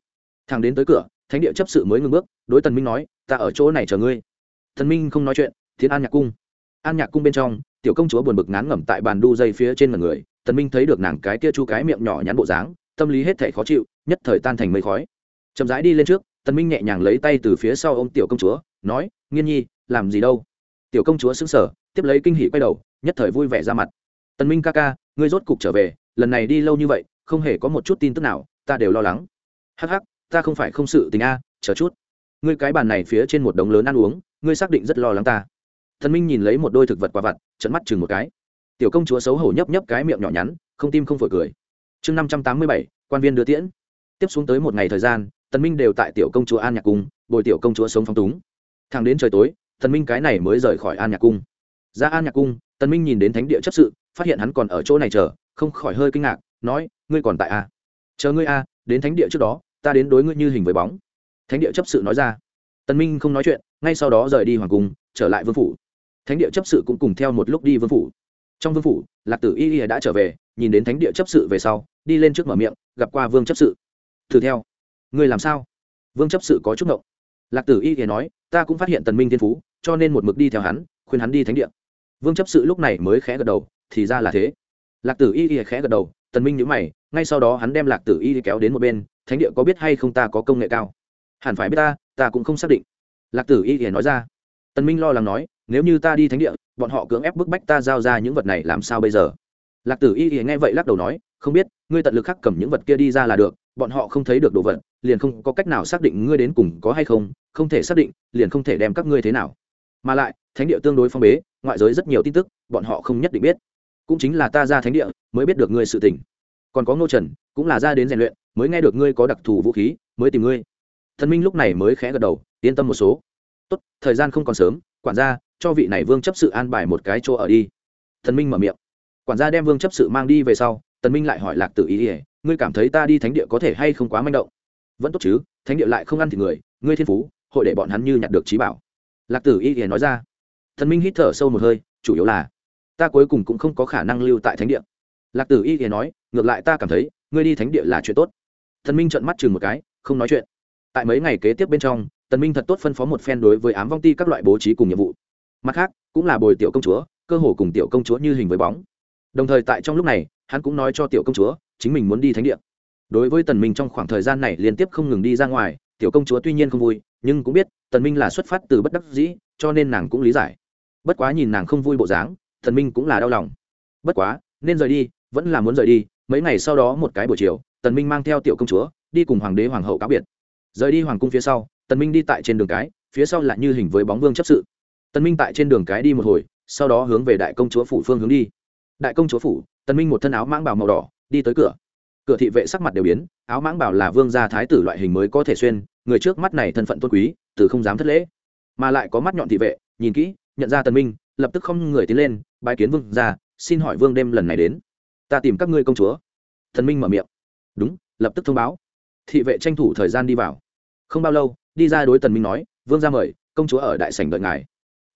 Thằng đến tới cửa thánh địa chấp sự mới ngừng bước, đối tần minh nói, ta ở chỗ này chờ ngươi. Tần minh không nói chuyện, tiến an nhạc cung. An nhạc cung bên trong, tiểu công chúa buồn bực ngán ngẩm tại bàn đu dây phía trên mặt người, tần minh thấy được nàng cái kia chu cái miệng nhỏ nhắn bộ dáng, tâm lý hết thảy khó chịu, nhất thời tan thành mây khói. Chậm rãi đi lên trước, tần minh nhẹ nhàng lấy tay từ phía sau ôm tiểu công chúa, nói, nghiên nhi, làm gì đâu? Tiểu công chúa sững sờ, tiếp lấy kinh hỉ quay đầu, nhất thời vui vẻ ra mặt. Tần minh ca ca, ngươi rốt cục trở về, lần này đi lâu như vậy, không hề có một chút tin tức nào, ta đều lo lắng. Hắc hắc ta không phải không sự tình a chờ chút. Ngươi cái bàn này phía trên một đống lớn ăn uống ngươi xác định rất lo lắng ta. Thần minh nhìn lấy một đôi thực vật quả vặt trận mắt chừng một cái. Tiểu công chúa xấu hổ nhấp nhấp cái miệng nhỏ nhắn không tim không phổi cười. Chương năm trăm tám mươi bảy quan viên đưa tiễn. Tiếp xuống tới một ngày thời gian tần minh đều tại tiểu công chúa an nhạc cung bồi tiểu công chúa sống phong túng. Thẳng đến trời tối tần minh cái này mới rời khỏi an nhạc cung. Ra an nhạc cung tần minh nhìn đến thánh địa chấp sự phát hiện hắn còn ở chỗ này chờ không khỏi hơi kinh ngạc nói ngươi còn tại a à? chờ ngươi a à, đến thánh địa trước đó ta đến đối ngươi như hình với bóng. Thánh địa chấp sự nói ra. Tần minh không nói chuyện, ngay sau đó rời đi hoàng cung, trở lại vương phủ. Thánh địa chấp sự cũng cùng theo một lúc đi vương phủ. Trong vương phủ, lạc tử y y đã trở về, nhìn đến thánh địa chấp sự về sau, đi lên trước mở miệng, gặp qua vương chấp sự. Thử theo. Ngươi làm sao? Vương chấp sự có chút ngộng. Lạc tử y y nói, ta cũng phát hiện tần minh thiên phú, cho nên một mực đi theo hắn, khuyên hắn đi thánh địa. Vương chấp sự lúc này mới khẽ gật đầu, thì ra là thế. Lạc tử y y khẽ gật đầu, tần minh nhíu mày, ngay sau đó hắn đem lạc tử y kéo đến một bên thánh địa có biết hay không ta có công nghệ cao? Hẳn phải biết ta ta cũng không xác định. Lạc tử y hiển nói ra. Tần minh lo lắng nói, nếu như ta đi thánh địa, bọn họ cưỡng ép bức bách ta giao ra những vật này làm sao bây giờ? Lạc tử y hiển nghe vậy lắc đầu nói, không biết, ngươi tận lực khắc cầm những vật kia đi ra là được, bọn họ không thấy được đồ vật, liền không có cách nào xác định ngươi đến cùng có hay không không thể xác định, liền không thể đem các ngươi thế nào. Mà lại, thánh địa tương đối phong bế, ngoại giới rất nhiều tin tức, bọn họ không nhất định biết. Cũng chính là ta ra thánh địa, mới biết được ngươi sự tình. Còn có ngô trần, cũng là ra đến rèn luyện mới nghe được ngươi có đặc thù vũ khí, mới tìm ngươi. Thần minh lúc này mới khẽ gật đầu, yên tâm một số. Tốt, thời gian không còn sớm, quản gia, cho vị này vương chấp sự an bài một cái chỗ ở đi. Thần minh mở miệng. Quản gia đem vương chấp sự mang đi về sau, tần minh lại hỏi lạc tử ý ỉa ngươi cảm thấy ta đi thánh địa có thể hay không quá manh động? Vẫn tốt chứ, thánh địa lại không ăn thịt người, ngươi thiên phú, hội để bọn hắn như nhặt được trí bảo. Lạc tử ý ỉa nói ra. Thần minh hít thở sâu một hơi, chủ yếu là, ta cuối cùng cũng không có khả năng lưu tại thánh địa. Lạc tử ý ỉa nói, ngược lại ta cảm thấy, ngươi đi thánh địa là chuyện tốt. Tần minh trợn mắt chừng một cái, không nói chuyện. Tại mấy ngày kế tiếp bên trong, tần minh thật tốt phân phó một phen đối với ám vong ti các loại bố trí cùng nhiệm vụ. Mặt khác, cũng là bồi tiểu công chúa, cơ hồ cùng tiểu công chúa như hình với bóng. Đồng thời tại trong lúc này, hắn cũng nói cho tiểu công chúa, chính mình muốn đi thánh địa. Đối với tần minh trong khoảng thời gian này liên tiếp không ngừng đi ra ngoài, tiểu công chúa tuy nhiên không vui, nhưng cũng biết, tần minh là xuất phát từ bất đắc dĩ, cho nên nàng cũng lý giải. Bất quá nhìn nàng không vui bộ dáng, tần minh cũng là đau lòng. Bất quá, nên rời đi, vẫn là muốn rời đi, mấy ngày sau đó một cái buổi chiều tần minh mang theo tiểu công chúa, đi cùng hoàng đế, hoàng hậu cáo biệt. Rời đi hoàng cung phía sau, tần minh đi tại trên đường cái, phía sau lại như hình với bóng vương chấp sự. Tần minh tại trên đường cái đi một hồi, sau đó hướng về đại công chúa phủ phương hướng đi. Đại công chúa phủ, tần minh một thân áo mãng bào màu đỏ, đi tới cửa. Cửa thị vệ sắc mặt đều biến, áo mãng bào là vương gia thái tử loại hình mới có thể xuyên, người trước mắt này thân phận tôn quý, từ không dám thất lễ. Mà lại có mắt nhọn thị vệ, nhìn kỹ, nhận ra tần minh, lập tức không người tiến lên, bái kiến vương gia, xin hỏi vương đêm lần này đến. Ta tìm các ngươi công chúa. Thần minh mở miệng đúng, lập tức thông báo. Thị vệ tranh thủ thời gian đi vào. Không bao lâu, đi ra đối tần minh nói, vương ra mời, công chúa ở đại sảnh đợi ngài.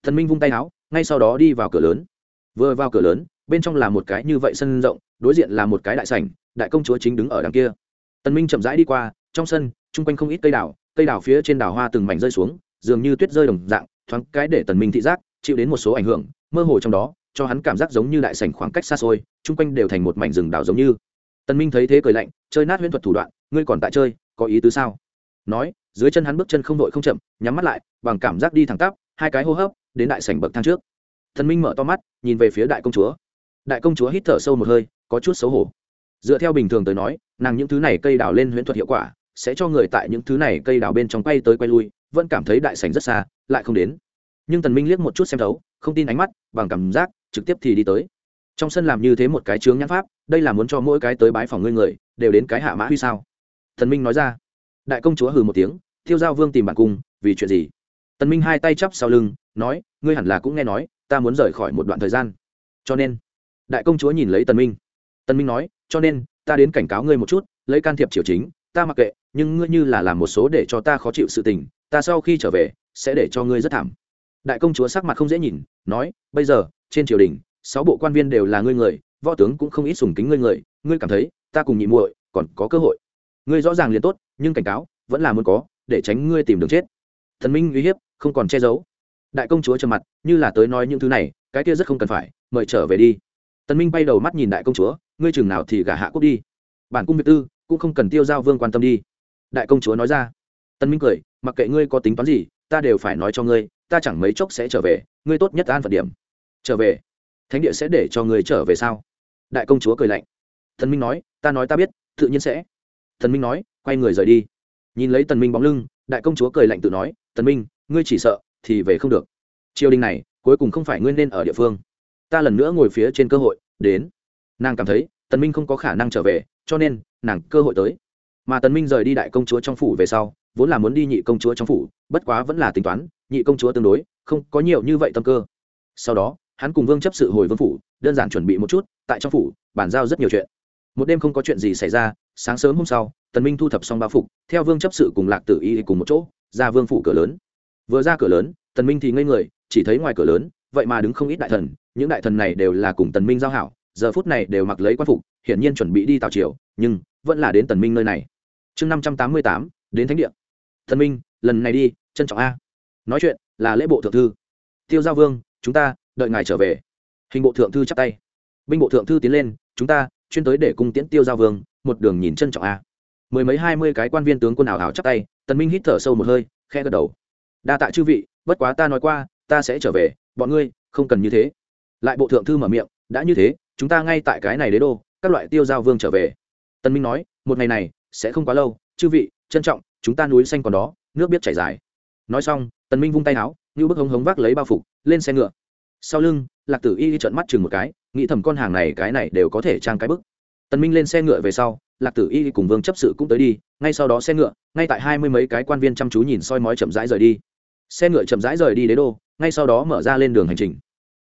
Thần minh vung tay áo, ngay sau đó đi vào cửa lớn. Vừa vào cửa lớn, bên trong là một cái như vậy sân rộng, đối diện là một cái đại sảnh, đại công chúa chính đứng ở đằng kia. Tần minh chậm rãi đi qua, trong sân, chung quanh không ít cây đào cây đào phía trên đào hoa từng mảnh rơi xuống, dường như tuyết rơi đồng dạng, thoáng cái để tần minh thị giác, chịu đến một số ảnh hưởng, mơ hồ trong đó, cho hắn cảm giác giống như đại sảnh khoảng cách xa xôi, chung quanh đều thành một mảnh rừng đào giống như tần minh thấy thế cười lạnh, chơi nát huyễn thuật thủ đoạn, ngươi còn tại chơi, có ý tứ sao? Nói, dưới chân hắn bước chân không đội không chậm, nhắm mắt lại, bằng cảm giác đi thẳng tắp, hai cái hô hấp, đến đại sảnh bậc thang trước. Thần minh mở to mắt, nhìn về phía đại công chúa. Đại công chúa hít thở sâu một hơi, có chút xấu hổ. Dựa theo bình thường tới nói, nàng những thứ này cây đào lên huyễn thuật hiệu quả, sẽ cho người tại những thứ này cây đào bên trong quay tới quay lui, vẫn cảm thấy đại sảnh rất xa, lại không đến. Nhưng tần minh liếc một chút xem thấu, không tin ánh mắt, bằng cảm giác, trực tiếp thì đi tới trong sân làm như thế một cái chướng nhãn pháp, đây là muốn cho mỗi cái tới bái phòng ngươi người, đều đến cái hạ mã huy sao? Thần minh nói ra. Đại công chúa hừ một tiếng, thiêu giao vương tìm bản cung, vì chuyện gì? Tần minh hai tay chắp sau lưng, nói, ngươi hẳn là cũng nghe nói, ta muốn rời khỏi một đoạn thời gian. Cho nên, đại công chúa nhìn lấy tần minh. Tần minh nói, cho nên, ta đến cảnh cáo ngươi một chút, lấy can thiệp triều chính, ta mặc kệ, nhưng ngươi như là làm một số để cho ta khó chịu sự tình, ta sau khi trở về, sẽ để cho ngươi rất thảm. Đại công chúa sắc mặt không dễ nhìn, nói, bây giờ, trên triều đình sáu bộ quan viên đều là ngươi người, võ tướng cũng không ít sùng kính ngươi người, ngươi cảm thấy, ta cùng nhị muội còn có cơ hội. Ngươi rõ ràng liền tốt, nhưng cảnh cáo, vẫn là muốn có, để tránh ngươi tìm đường chết. Thần minh uy hiếp, không còn che giấu. Đại công chúa trầm mặt, như là tới nói những thứ này, cái kia rất không cần phải, mời trở về đi. Tần minh bay đầu mắt nhìn đại công chúa, ngươi chừng nào thì gả hạ quốc đi. Bản cung biệt tư cũng không cần tiêu giao vương quan tâm đi. Đại công chúa nói ra. Tần minh cười, mặc kệ ngươi có tính toán gì, ta đều phải nói cho ngươi, ta chẳng mấy chốc sẽ trở về, ngươi tốt nhất an phận điểm. Trở về thánh địa sẽ để cho người trở về sao? Đại công chúa cười lạnh. Thần minh nói, ta nói ta biết, tự nhiên sẽ. Thần minh nói, quay người rời đi. Nhìn lấy tần minh bóng lưng, đại công chúa cười lạnh tự nói, tần minh, ngươi chỉ sợ thì về không được. Triều đình này, cuối cùng không phải ngươi nên ở địa phương. Ta lần nữa ngồi phía trên cơ hội, đến. Nàng cảm thấy, tần minh không có khả năng trở về, cho nên, nàng cơ hội tới. Mà tần minh rời đi đại công chúa trong phủ về sau, vốn là muốn đi nhị công chúa trong phủ, bất quá vẫn là tính toán, nhị công chúa tương đối, không có nhiều như vậy tâm cơ. Sau đó hắn cùng vương chấp sự hồi vương phủ, đơn giản chuẩn bị một chút, tại trong phủ, bàn giao rất nhiều chuyện. Một đêm không có chuyện gì xảy ra, sáng sớm hôm sau, tần minh thu thập xong bao phục, theo vương chấp sự cùng lạc tử y cùng một chỗ, ra vương phủ cửa lớn. Vừa ra cửa lớn, tần minh thì ngây người, chỉ thấy ngoài cửa lớn, vậy mà đứng không ít đại thần, những đại thần này đều là cùng tần minh giao hảo, giờ phút này đều mặc lấy quan phục, hiển nhiên chuẩn bị đi tào triều, nhưng vẫn là đến tần minh nơi này. Chương năm trăm tám mươi tám, đến thánh địa. Tần minh, lần này đi, trân trọng a. Nói chuyện là lễ bộ thượng thư. Tiêu giao vương, chúng ta đợi ngài trở về. Hình bộ thượng thư chắp tay. Binh bộ thượng thư tiến lên, chúng ta, chuyên tới để cung tiễn tiêu giao vương, một đường nhìn trân trọng a. Mười mấy hai mươi cái quan viên tướng quân ảo hảo chắp tay, tần minh hít thở sâu một hơi khe gật đầu. Đa tạ chư vị, bất quá ta nói qua, ta sẽ trở về, bọn ngươi không cần như thế. Lại bộ thượng thư mở miệng, đã như thế, chúng ta ngay tại cái này đế đô, các loại tiêu giao vương trở về. Tân minh nói, một ngày này sẽ không quá lâu, chư vị, trân trọng, chúng ta núi xanh còn đó, nước biết chảy dài. Nói xong, tần minh vung tay áo, như bức hống hống vác lấy bao phục, lên xe ngựa sau lưng, lạc tử y trợn mắt chừng một cái, nghĩ thầm con hàng này, cái này đều có thể trang cái bức. Tần minh lên xe ngựa về sau, lạc tử y cùng vương chấp sự cũng tới đi, ngay sau đó xe ngựa, ngay tại hai mươi mấy cái quan viên chăm chú nhìn soi mói chậm rãi rời đi. Xe ngựa chậm rãi rời đi đế đô, ngay sau đó mở ra lên đường hành trình.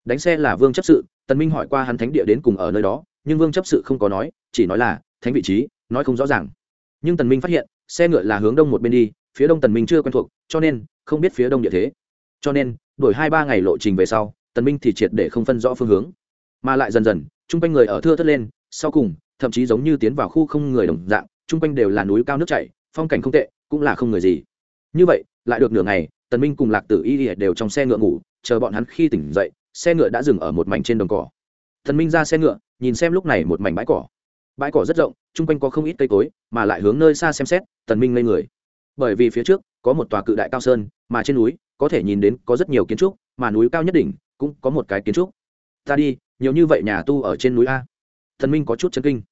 Đánh xe là vương chấp sự, tần minh hỏi qua hắn thánh địa đến cùng ở nơi đó, nhưng vương chấp sự không có nói, chỉ nói là, thánh vị trí, nói không rõ ràng. Nhưng tần minh phát hiện, xe ngựa là hướng đông một bên đi, phía đông tần minh chưa quen thuộc, cho nên không biết phía đông địa thế. Cho nên, đổi hai ba ngày lộ trình về sau tần minh thì triệt để không phân rõ phương hướng. Mà lại dần dần trung quanh người ở thưa thớt lên, sau cùng, thậm chí giống như tiến vào khu không người đồng dạng trung quanh đều là núi cao nước chảy, phong cảnh không tệ, cũng là không người gì. Như vậy, lại được nửa ngày, tần minh cùng lạc tử y đều trong xe ngựa ngủ, chờ bọn hắn khi tỉnh dậy, xe ngựa đã dừng ở một mảnh trên đồng cỏ. Tần minh ra xe ngựa, nhìn xem lúc này một mảnh bãi cỏ. Bãi cỏ rất rộng, chung quanh có không ít cây cối, mà lại hướng nơi xa xem xét, tần minh lây người. Bởi vì phía trước, có một tòa cự đại cao sơn, mà trên núi, có thể nhìn đến có rất nhiều kiến trúc, mà núi cao nhất đỉnh cũng có một cái kiến trúc. Ta đi, nhiều như vậy nhà tu ở trên núi a. Thần minh có chút chân kinh.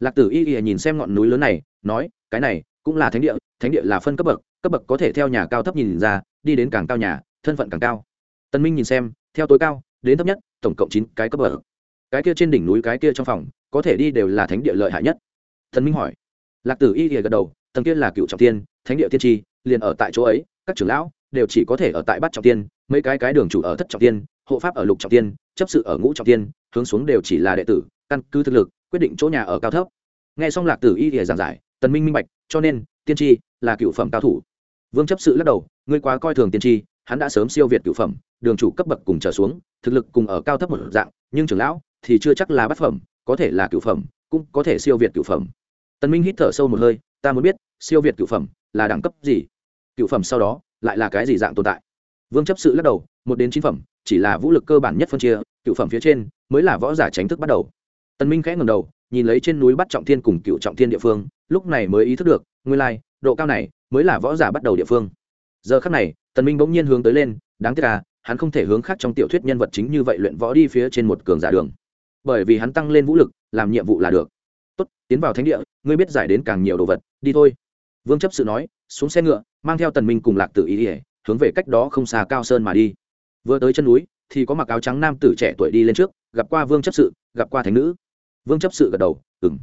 Lạc tử y y nhìn xem ngọn núi lớn này, nói, cái này cũng là thánh địa thánh địa là phân cấp bậc cấp bậc có thể theo nhà cao thấp nhìn ra, đi đến càng cao nhà, thân phận càng cao. Tân minh nhìn xem, theo tối cao, đến thấp nhất, tổng cộng chín cái cấp bậc. Cái kia trên đỉnh núi, cái kia trong phòng, có thể đi đều là thánh địa lợi hại nhất. Thần minh hỏi. Lạc tử y gật đầu tầng kia là cựu trọng tiên, thánh địa tiên tri, liền ở tại chỗ ấy, các trưởng lão đều chỉ có thể ở tại bát trọng tiên, mấy cái cái đường chủ ở thất trọng tiên hộ pháp ở lục trọng tiên, chấp sự ở ngũ trọng tiên, hướng xuống đều chỉ là đệ tử, căn cứ thực lực, quyết định chỗ nhà ở cao thấp. Nghe xong lạc tử y thì giảng giải, tần minh minh bạch, cho nên, tiên tri là cựu phẩm cao thủ. Vương chấp sự lắc đầu, ngươi quá coi thường tiên tri, hắn đã sớm siêu việt cựu phẩm, đường chủ cấp bậc cùng trở xuống, thực lực cùng ở cao thấp một dạng, nhưng trưởng lão thì chưa chắc là bát phẩm, có thể là cựu phẩm, cũng có thể siêu việt cựu phẩm. Tần minh hít thở sâu một hơi, ta muốn biết, siêu việt cựu phẩm là đẳng cấp gì? Cựu phẩm sau đó lại là cái gì dạng tồn tại? Vương chấp sự lắc đầu, một đến chín phẩm chỉ là vũ lực cơ bản nhất phân chia, cựu phẩm phía trên mới là võ giả tránh thức bắt đầu. Tần minh khẽ ngẩng đầu, nhìn lấy trên núi bắt trọng thiên cùng cựu trọng thiên địa phương, lúc này mới ý thức được, nguyên lai, độ cao này mới là võ giả bắt đầu địa phương. Giờ khắc này, tần minh bỗng nhiên hướng tới lên, đáng tiếc là hắn không thể hướng khác trong tiểu thuyết nhân vật chính như vậy luyện võ đi phía trên một cường giả đường. Bởi vì hắn tăng lên vũ lực, làm nhiệm vụ là được. Tốt, tiến vào thánh địa, ngươi biết giải đến càng nhiều đồ vật, đi thôi. Vương chấp sự nói, xuống xe ngựa, mang theo tần minh cùng lạc tử ý ỉa hướng về cách đó không xa cao sơn mà đi vừa tới chân núi, thì có mặc áo trắng nam tử trẻ tuổi đi lên trước, gặp qua vương chấp sự, gặp qua thánh nữ. Vương chấp sự gật đầu ừng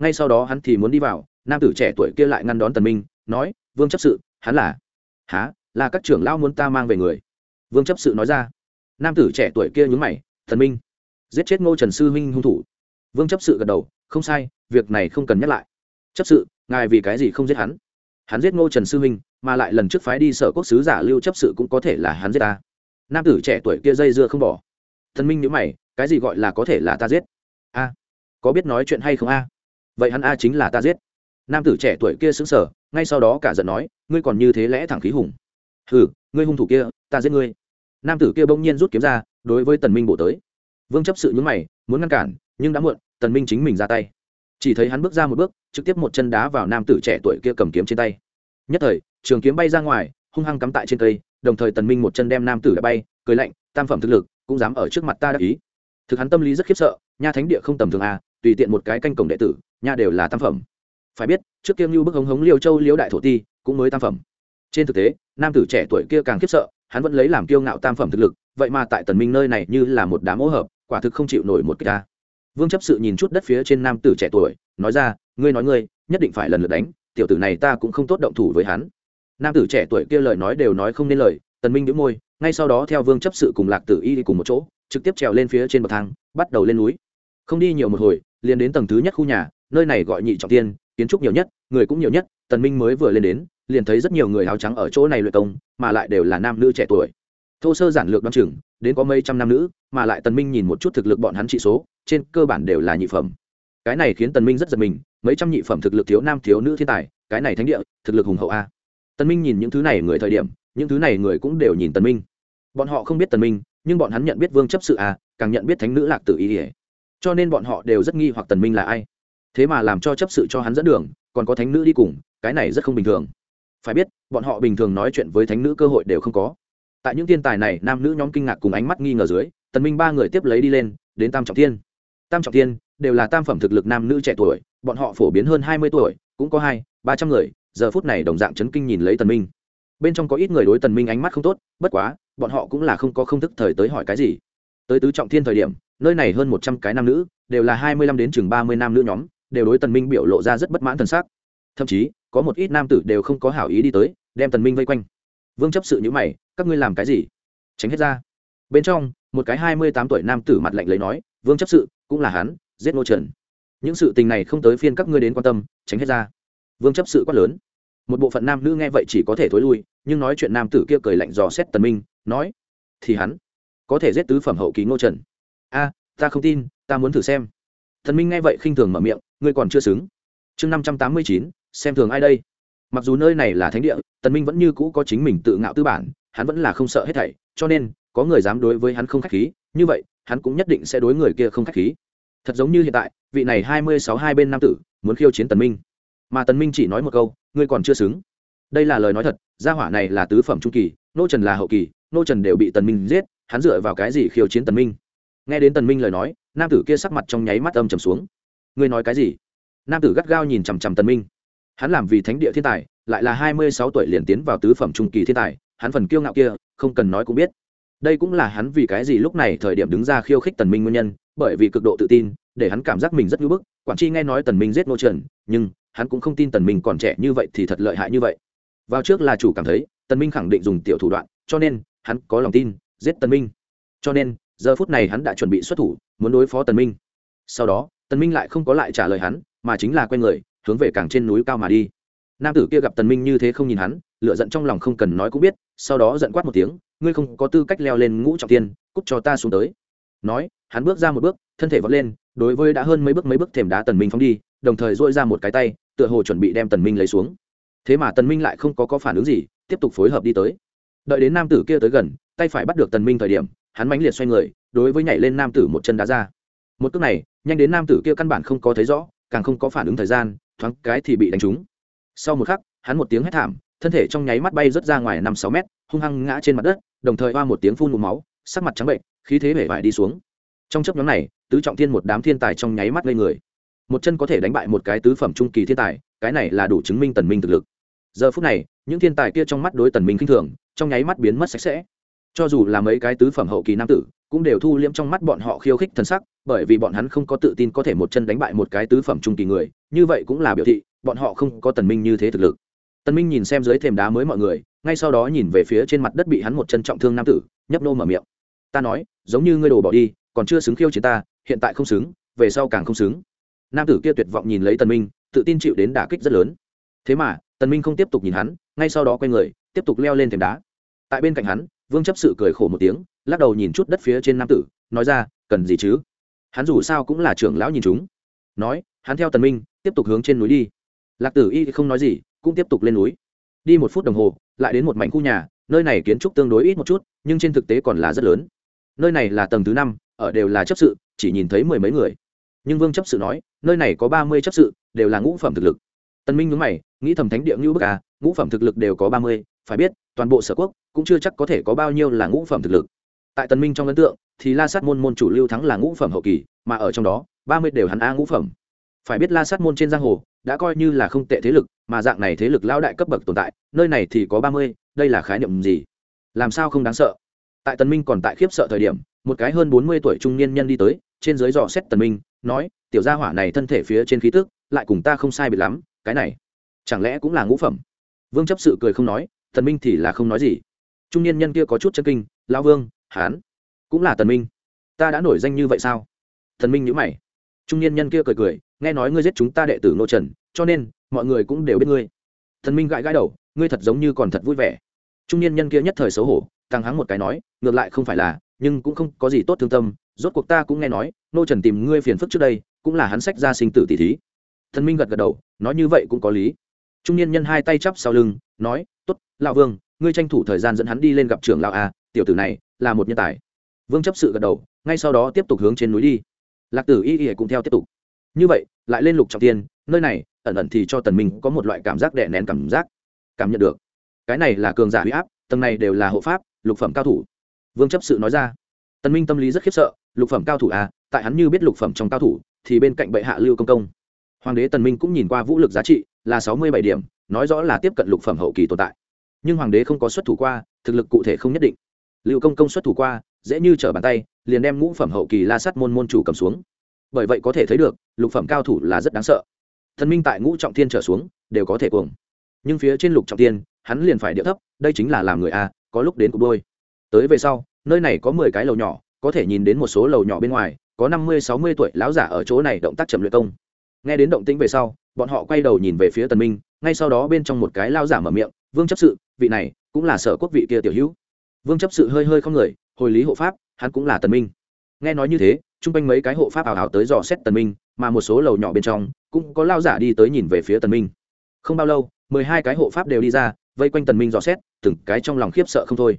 ngay sau đó hắn thì muốn đi vào, nam tử trẻ tuổi kia lại ngăn đón tần minh, nói, vương chấp sự, hắn là há là các trưởng lão muốn ta mang về người? Vương chấp sự nói ra. Nam tử trẻ tuổi kia nhướng mày thần minh, giết chết ngô trần sư huynh hung thủ. Vương chấp sự gật đầu, không sai, việc này không cần nhắc lại. Chấp sự, ngài vì cái gì không giết hắn? Hắn giết ngô trần sư huynh, mà lại lần trước phái đi sở quốc sứ giả lưu chấp sự cũng có thể là hắn giết ta nam tử trẻ tuổi kia dây dưa không bỏ. Thần minh nhữ mày, cái gì gọi là có thể là ta giết? A, có biết nói chuyện hay không a? Vậy hắn a chính là ta giết. Nam tử trẻ tuổi kia xứng sở ngay sau đó cả giận nói, ngươi còn như thế lẽ thẳng khí hùng. Hừ, ngươi hung thủ kia, ta giết ngươi. Nam tử kia bỗng nhiên rút kiếm ra, đối với tần minh bổ tới. Vương chấp sự nhúng mày, muốn ngăn cản, nhưng đã muộn, tần minh chính mình ra tay. Chỉ thấy hắn bước ra một bước, trực tiếp một chân đá vào nam tử trẻ tuổi kia cầm kiếm trên tay. Nhất thời, trường kiếm bay ra ngoài, hung hăng cắm tại trên cây đồng thời tần minh một chân đem nam tử đã bay, cười lạnh, tam phẩm thực lực, cũng dám ở trước mặt ta đắc ý. Thực hắn tâm lý rất khiếp sợ, nha thánh địa không tầm thường a tùy tiện một cái canh cổng đệ tử, nha đều là tam phẩm. Phải biết, trước kia như bức hống hống liêu châu liêu đại thổ ti cũng mới tam phẩm. Trên thực tế, nam tử trẻ tuổi kia càng khiếp sợ, hắn vẫn lấy làm kiêu ngạo tam phẩm thực lực, vậy mà tại tần minh nơi này như là một đám hỗ hợp, quả thực không chịu nổi một cái ta. Vương chấp sự nhìn chút đất phía trên nam tử trẻ tuổi, nói ra, ngươi nói ngươi, nhất định phải lần lượt đánh, tiểu tử này ta cũng không tốt động thủ với hắn nam tử trẻ tuổi kia lời nói đều nói không nên lời, tần minh đĩu môi, ngay sau đó theo vương chấp sự cùng lạc tử y đi cùng một chỗ, trực tiếp trèo lên phía trên bậc thang, bắt đầu lên núi. Không đi nhiều một hồi, liền đến tầng thứ nhất khu nhà, nơi này gọi nhị trọng tiên, kiến trúc nhiều nhất, người cũng nhiều nhất, tần minh mới vừa lên đến, liền thấy rất nhiều người áo trắng ở chỗ này luyện công, mà lại đều là nam nữ trẻ tuổi. Thô sơ giản lược đoan chừng, đến có mấy trăm nam nữ, mà lại tần minh nhìn một chút thực lực bọn hắn trị số, trên cơ bản đều là nhị phẩm. Cái này khiến tần minh rất giật mình, mấy trăm nhị phẩm thực lực thiếu nam thiếu nữ thiên tài, cái này thánh địa, thực lực hùng hậu a tần minh nhìn những thứ này người thời điểm những thứ này người cũng đều nhìn tần minh. Bọn họ không biết tần minh nhưng bọn hắn nhận biết vương chấp sự à, càng nhận biết thánh nữ lạc tử ý ỉa cho nên bọn họ đều rất nghi hoặc tần minh là ai. Thế mà làm cho chấp sự cho hắn dẫn đường còn có thánh nữ đi cùng cái này rất không bình thường. Phải biết bọn họ bình thường nói chuyện với thánh nữ cơ hội đều không có. Tại những thiên tài này nam nữ nhóm kinh ngạc cùng ánh mắt nghi ngờ dưới tần minh ba người tiếp lấy đi lên đến tam trọng thiên. Tam trọng thiên đều là tam phẩm thực lực nam nữ trẻ tuổi bọn họ phổ biến hơn hai mươi tuổi cũng có hai ba trăm người giờ phút này đồng dạng chấn kinh nhìn lấy tần minh. Bên trong có ít người đối tần minh ánh mắt không tốt, bất quá, bọn họ cũng là không có không thức thời tới hỏi cái gì. Tới tứ trọng thiên thời điểm, nơi này hơn một trăm cái nam nữ, đều là hai mươi lăm đến chừng ba mươi nam nữ nhóm, đều đối tần minh biểu lộ ra rất bất mãn thần sắc. Thậm chí, có một ít nam tử đều không có hảo ý đi tới, đem tần minh vây quanh. Vương chấp sự như mày, các ngươi làm cái gì? Tránh hết ra. Bên trong, một cái hai mươi tám tuổi nam tử mặt lạnh lấy nói, vương chấp sự, cũng là hắn, giết ngô trần. Những sự tình này không tới phiên các ngươi đến quan tâm, tránh hết ra vương chấp sự quát lớn. Một bộ phận nam nữ nghe vậy chỉ có thể thối lui, nhưng nói chuyện nam tử kia cười lạnh dò xét tần minh, nói, thì hắn có thể giết tứ phẩm hậu kỳ ngô trần. A, ta không tin, ta muốn thử xem. Thần minh nghe vậy khinh thường mở miệng, ngươi còn chưa xứng. Chương năm trăm tám mươi chín, xem thường ai đây? Mặc dù nơi này là thánh địa, tần minh vẫn như cũ có chính mình tự ngạo tư bản, hắn vẫn là không sợ hết thảy, cho nên, có người dám đối với hắn không khách khí, như vậy, hắn cũng nhất định sẽ đối người kia không khách khí. Thật giống như hiện tại, vị này hai mươi sáu hai bên nam tử, muốn khiêu chiến tần minh mà tần minh chỉ nói một câu, ngươi còn chưa xứng. Đây là lời nói thật, gia hỏa này là tứ phẩm trung kỳ, nô trần là hậu kỳ, nô trần đều bị tần minh giết, hắn dựa vào cái gì khiêu chiến tần minh? Nghe đến tần minh lời nói, nam tử kia sắc mặt trong nháy mắt âm trầm xuống. Ngươi nói cái gì? Nam tử gắt gao nhìn chằm chằm tần minh. Hắn làm vì thánh địa thiên tài, lại là hai mươi sáu tuổi liền tiến vào tứ phẩm trung kỳ thiên tài, hắn phần kiêu ngạo kia, không cần nói cũng biết. Đây cũng là hắn vì cái gì lúc này thời điểm đứng ra khiêu khích tần minh nguyên nhân, bởi vì cực độ tự tin, để hắn cảm giác mình rất ngưỡng bức. Quản tri nghe nói tần minh giết nô trần, nhưng hắn cũng không tin tần minh còn trẻ như vậy thì thật lợi hại như vậy. Vào trước là chủ cảm thấy, tần minh khẳng định dùng tiểu thủ đoạn, cho nên, hắn có lòng tin, giết tần minh. Cho nên, giờ phút này hắn đã chuẩn bị xuất thủ, muốn đối phó tần minh. Sau đó, tần minh lại không có lại trả lời hắn, mà chính là quen người, hướng về càng trên núi cao mà đi. Nam tử kia gặp tần minh như thế không nhìn hắn, lửa giận trong lòng không cần nói cũng biết, sau đó giận quát một tiếng, ngươi không có tư cách leo lên ngũ trọng tiên, cút cho ta xuống tới. Nói, hắn bước ra một bước, thân thể vọt lên, đối với đã hơn mấy bước mấy bước thềm đá tần minh phóng đi đồng thời duỗi ra một cái tay, tựa hồ chuẩn bị đem tần minh lấy xuống. Thế mà tần minh lại không có có phản ứng gì, tiếp tục phối hợp đi tới. Đợi đến nam tử kia tới gần, tay phải bắt được tần minh thời điểm, hắn mãnh liệt xoay người, đối với nhảy lên nam tử một chân đá ra. Một cước này, nhanh đến nam tử kia căn bản không có thấy rõ, càng không có phản ứng thời gian, thoáng cái thì bị đánh trúng. Sau một khắc, hắn một tiếng hét thảm, thân thể trong nháy mắt bay rớt ra ngoài năm sáu mét, hung hăng ngã trên mặt đất, đồng thời hoa một tiếng phun mù máu, sắc mặt trắng bệnh, khí thế vẻ vải đi xuống. Trong chấp nhóm này, tứ trọng thiên một đám thiên tài trong nháy mắt gây người một chân có thể đánh bại một cái tứ phẩm trung kỳ thiên tài, cái này là đủ chứng minh tần minh thực lực. Giờ phút này, những thiên tài kia trong mắt đối tần minh khinh thường, trong nháy mắt biến mất sạch sẽ. Cho dù là mấy cái tứ phẩm hậu kỳ nam tử, cũng đều thu liễm trong mắt bọn họ khiêu khích thần sắc, bởi vì bọn hắn không có tự tin có thể một chân đánh bại một cái tứ phẩm trung kỳ người, như vậy cũng là biểu thị, bọn họ không có tần minh như thế thực lực. Tần minh nhìn xem dưới thềm đá mới mọi người, ngay sau đó nhìn về phía trên mặt đất bị hắn một chân trọng thương nam tử, nhấp nô mở miệng. Ta nói, giống như ngươi đồ bỏ đi, còn chưa xứng khiêu chiến ta, hiện tại không xứng, về sau càng không xứng nam tử kia tuyệt vọng nhìn lấy tần minh, tự tin chịu đến đả kích rất lớn. Thế mà, tần minh không tiếp tục nhìn hắn, ngay sau đó quay người, tiếp tục leo lên thềm đá. Tại bên cạnh hắn, vương chấp sự cười khổ một tiếng, lắc đầu nhìn chút đất phía trên nam tử, nói ra, cần gì chứ? Hắn dù sao cũng là trưởng lão nhìn chúng. Nói, hắn theo tần minh, tiếp tục hướng trên núi đi. Lạc tử y không nói gì, cũng tiếp tục lên núi. Đi một phút đồng hồ, lại đến một mảnh khu nhà, nơi này kiến trúc tương đối ít một chút, nhưng trên thực tế còn là rất lớn. Nơi này là tầng thứ năm, ở đều là chấp sự, chỉ nhìn thấy mười mấy người nhưng vương chấp sự nói, nơi này có ba mươi chấp sự, đều là ngũ phẩm thực lực. Tân minh nhúng mày, nghĩ thầm thánh địa ngũ bức à ngũ phẩm thực lực đều có ba mươi, phải biết, toàn bộ sở quốc cũng chưa chắc có thể có bao nhiêu là ngũ phẩm thực lực. Tại tân minh trong ấn tượng, thì la sát môn môn chủ lưu thắng là ngũ phẩm hậu kỳ, mà ở trong đó, ba mươi đều hắn a ngũ phẩm. Phải biết la sát môn trên giang hồ, đã coi như là không tệ thế lực, mà dạng này thế lực lao đại cấp bậc tồn tại, nơi này thì có ba mươi, đây là khái niệm gì? Làm sao không đáng sợ? Tại tần minh còn tại khiếp sợ thời điểm, một cái hơn bốn mươi tuổi trung niên nhân đi tới, trên dưới dò xét tần minh nói, tiểu gia hỏa này thân thể phía trên khí tức, lại cùng ta không sai biệt lắm, cái này chẳng lẽ cũng là ngũ phẩm? Vương chấp sự cười không nói, tần minh thì là không nói gì. Trung niên nhân kia có chút chân kinh, lão vương, hán, cũng là tần minh, ta đã nổi danh như vậy sao? Tần minh nhíu mày. Trung niên nhân kia cười cười, nghe nói ngươi giết chúng ta đệ tử nô trần, cho nên mọi người cũng đều biết ngươi. Thần minh gãi gãi đầu, ngươi thật giống như còn thật vui vẻ. Trung niên nhân kia nhất thời xấu hổ tăng hắng một cái nói, ngược lại không phải là, nhưng cũng không có gì tốt thương tâm, rốt cuộc ta cũng nghe nói nô trần tìm ngươi phiền phức trước đây, cũng là hắn sách ra sinh tử tỷ thí. Thần minh gật gật đầu, nói như vậy cũng có lý. Trung niên nhân hai tay chắp sau lưng, nói, tốt, lão vương, ngươi tranh thủ thời gian dẫn hắn đi lên gặp trưởng lão a, tiểu tử này là một nhân tài. Vương chấp sự gật đầu, ngay sau đó tiếp tục hướng trên núi đi. Lạc tử y y cũng theo tiếp tục. Như vậy, lại lên lục trọng tiên, nơi này, ẩn ẩn thì cho tần minh có một loại cảm giác đè nén cảm giác. Cảm nhận được. Cái này là cường giả huy áp, tầng này đều là hộ pháp, lục phẩm cao thủ. Vương chấp sự nói ra. Tần minh tâm lý rất khiếp sợ, lục phẩm cao thủ à tại hắn như biết lục phẩm trong cao thủ, thì bên cạnh bệ hạ lưu công công. Hoàng đế tần minh cũng nhìn qua vũ lực giá trị là sáu mươi bảy điểm, nói rõ là tiếp cận lục phẩm hậu kỳ tồn tại. Nhưng hoàng đế không có xuất thủ qua, thực lực cụ thể không nhất định. Lưu công công xuất thủ qua, dễ như trở bàn tay, liền đem ngũ phẩm hậu kỳ la Sát môn môn chủ cầm xuống. Bởi vậy có thể thấy được, lục phẩm cao thủ là rất đáng sợ. Thần minh tại ngũ trọng thiên trở xuống, đều có thể cuồng. Nhưng phía trên lục trọng thiên, hắn liền phải điệu thấp, đây chính là làm người a, có lúc đến cục đôi. Tới về sau, nơi này có mười cái lầu nhỏ, có thể nhìn đến một số lầu nhỏ bên ngoài có năm mươi, sáu mươi tuổi lão giả ở chỗ này động tác chậm luyện công. Nghe đến động tĩnh về sau, bọn họ quay đầu nhìn về phía tần minh, ngay sau đó bên trong một cái lao giả mở miệng, vương chấp sự, vị này cũng là sở quốc vị kia tiểu hữu. Vương chấp sự hơi hơi không người, hồi lý hộ pháp, hắn cũng là tần minh. Nghe nói như thế, chung quanh mấy cái hộ pháp ảo ảo tới dò xét tần minh, mà một số lầu nhỏ bên trong cũng có lao giả đi tới nhìn về phía tần minh. Không bao lâu, mười hai cái hộ pháp đều đi ra, vây quanh tần minh dò xét, từng cái trong lòng khiếp sợ không thôi.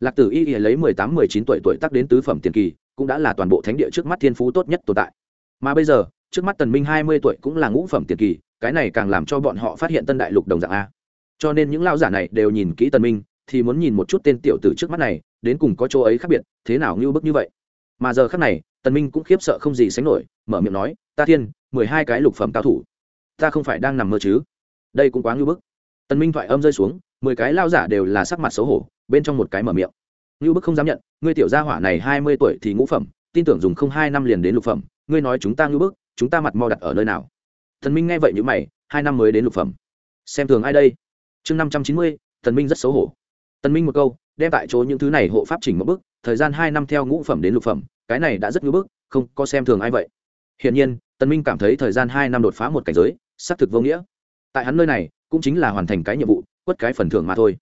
Lạc tử y y lấy mười tám, mười chín tuổi tuổi tác đến tứ phẩm tiền kỳ cũng đã là toàn bộ thánh địa trước mắt thiên phú tốt nhất tồn tại. Mà bây giờ, trước mắt tần minh hai mươi tuổi cũng là ngũ phẩm tiền kỳ, cái này càng làm cho bọn họ phát hiện tân đại lục đồng dạng a. Cho nên những lao giả này đều nhìn kỹ tần minh, thì muốn nhìn một chút tên tiểu tử trước mắt này, đến cùng có chỗ ấy khác biệt, thế nào như bức như vậy. Mà giờ khác này, tần minh cũng khiếp sợ không gì sánh nổi, mở miệng nói, ta thiên, mười hai cái lục phẩm cao thủ. Ta không phải đang nằm mơ chứ? Đây cũng quá ngưu bức. Tần minh thoại âm rơi xuống, mười cái lao giả đều là sắc mặt xấu hổ, bên trong một cái mở miệng ngưu bức không dám nhận, ngươi tiểu gia hỏa này hai mươi tuổi thì ngũ phẩm, tin tưởng dùng không hai năm liền đến lục phẩm. Ngươi nói chúng ta ngưu bức, chúng ta mặt mò đặt ở nơi nào? Thần minh nghe vậy như mày, hai năm mới đến lục phẩm. Xem thường ai đây? Chương năm trăm chín mươi, Thần minh rất xấu hổ. Tần minh một câu, đem tại chỗ những thứ này hộ pháp chỉnh một bước, thời gian hai năm theo ngũ phẩm đến lục phẩm, cái này đã rất ngưỡng bức, không có xem thường ai vậy. Hiển nhiên tần minh cảm thấy thời gian hai năm đột phá một cảnh giới, xác thực vô nghĩa. Tại hắn nơi này, cũng chính là hoàn thành cái nhiệm vụ, quất cái phần thưởng mà thôi.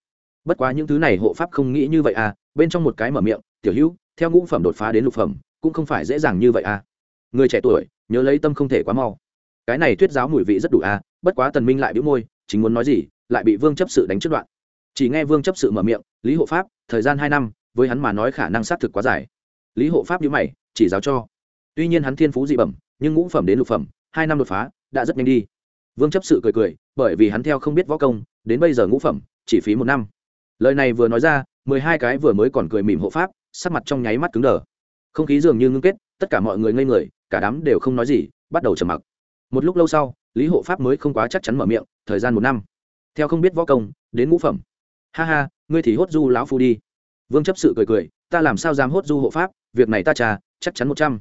Bất quá những thứ này hộ pháp không nghĩ như vậy à bên trong một cái mở miệng, tiểu hữu, theo ngũ phẩm đột phá đến lục phẩm, cũng không phải dễ dàng như vậy à. Người trẻ tuổi, nhớ lấy tâm không thể quá mau. Cái này thuyết giáo mùi vị rất đủ à bất quá tần minh lại bĩu môi, chính muốn nói gì, lại bị vương chấp sự đánh trước đoạn. Chỉ nghe vương chấp sự mở miệng, lý hộ pháp, thời gian hai năm, với hắn mà nói khả năng xác thực quá dài. Lý hộ pháp nhíu mày, chỉ giáo cho. Tuy nhiên hắn thiên phú dị bẩm, nhưng ngũ phẩm đến lục phẩm, hai năm đột phá, đã rất nhanh đi. Vương chấp sự cười cười, bởi vì hắn theo không biết võ công, đến bây giờ ngũ phẩm, chỉ phí một năm. Lời này vừa nói ra mười hai cái vừa mới còn cười mỉm hộ pháp, sắc mặt trong nháy mắt cứng đờ. Không khí dường như ngưng kết, tất cả mọi người ngây người, cả đám đều không nói gì, bắt đầu trầm mặc. Một lúc lâu sau, lý hộ pháp mới không quá chắc chắn mở miệng, thời gian một năm. Theo không biết võ công, đến ngũ phẩm. Ha ha, ngươi thì hốt du lão phu đi. Vương chấp sự cười cười, ta làm sao dám hốt du hộ pháp, việc này ta trà, chắc chắn một trăm.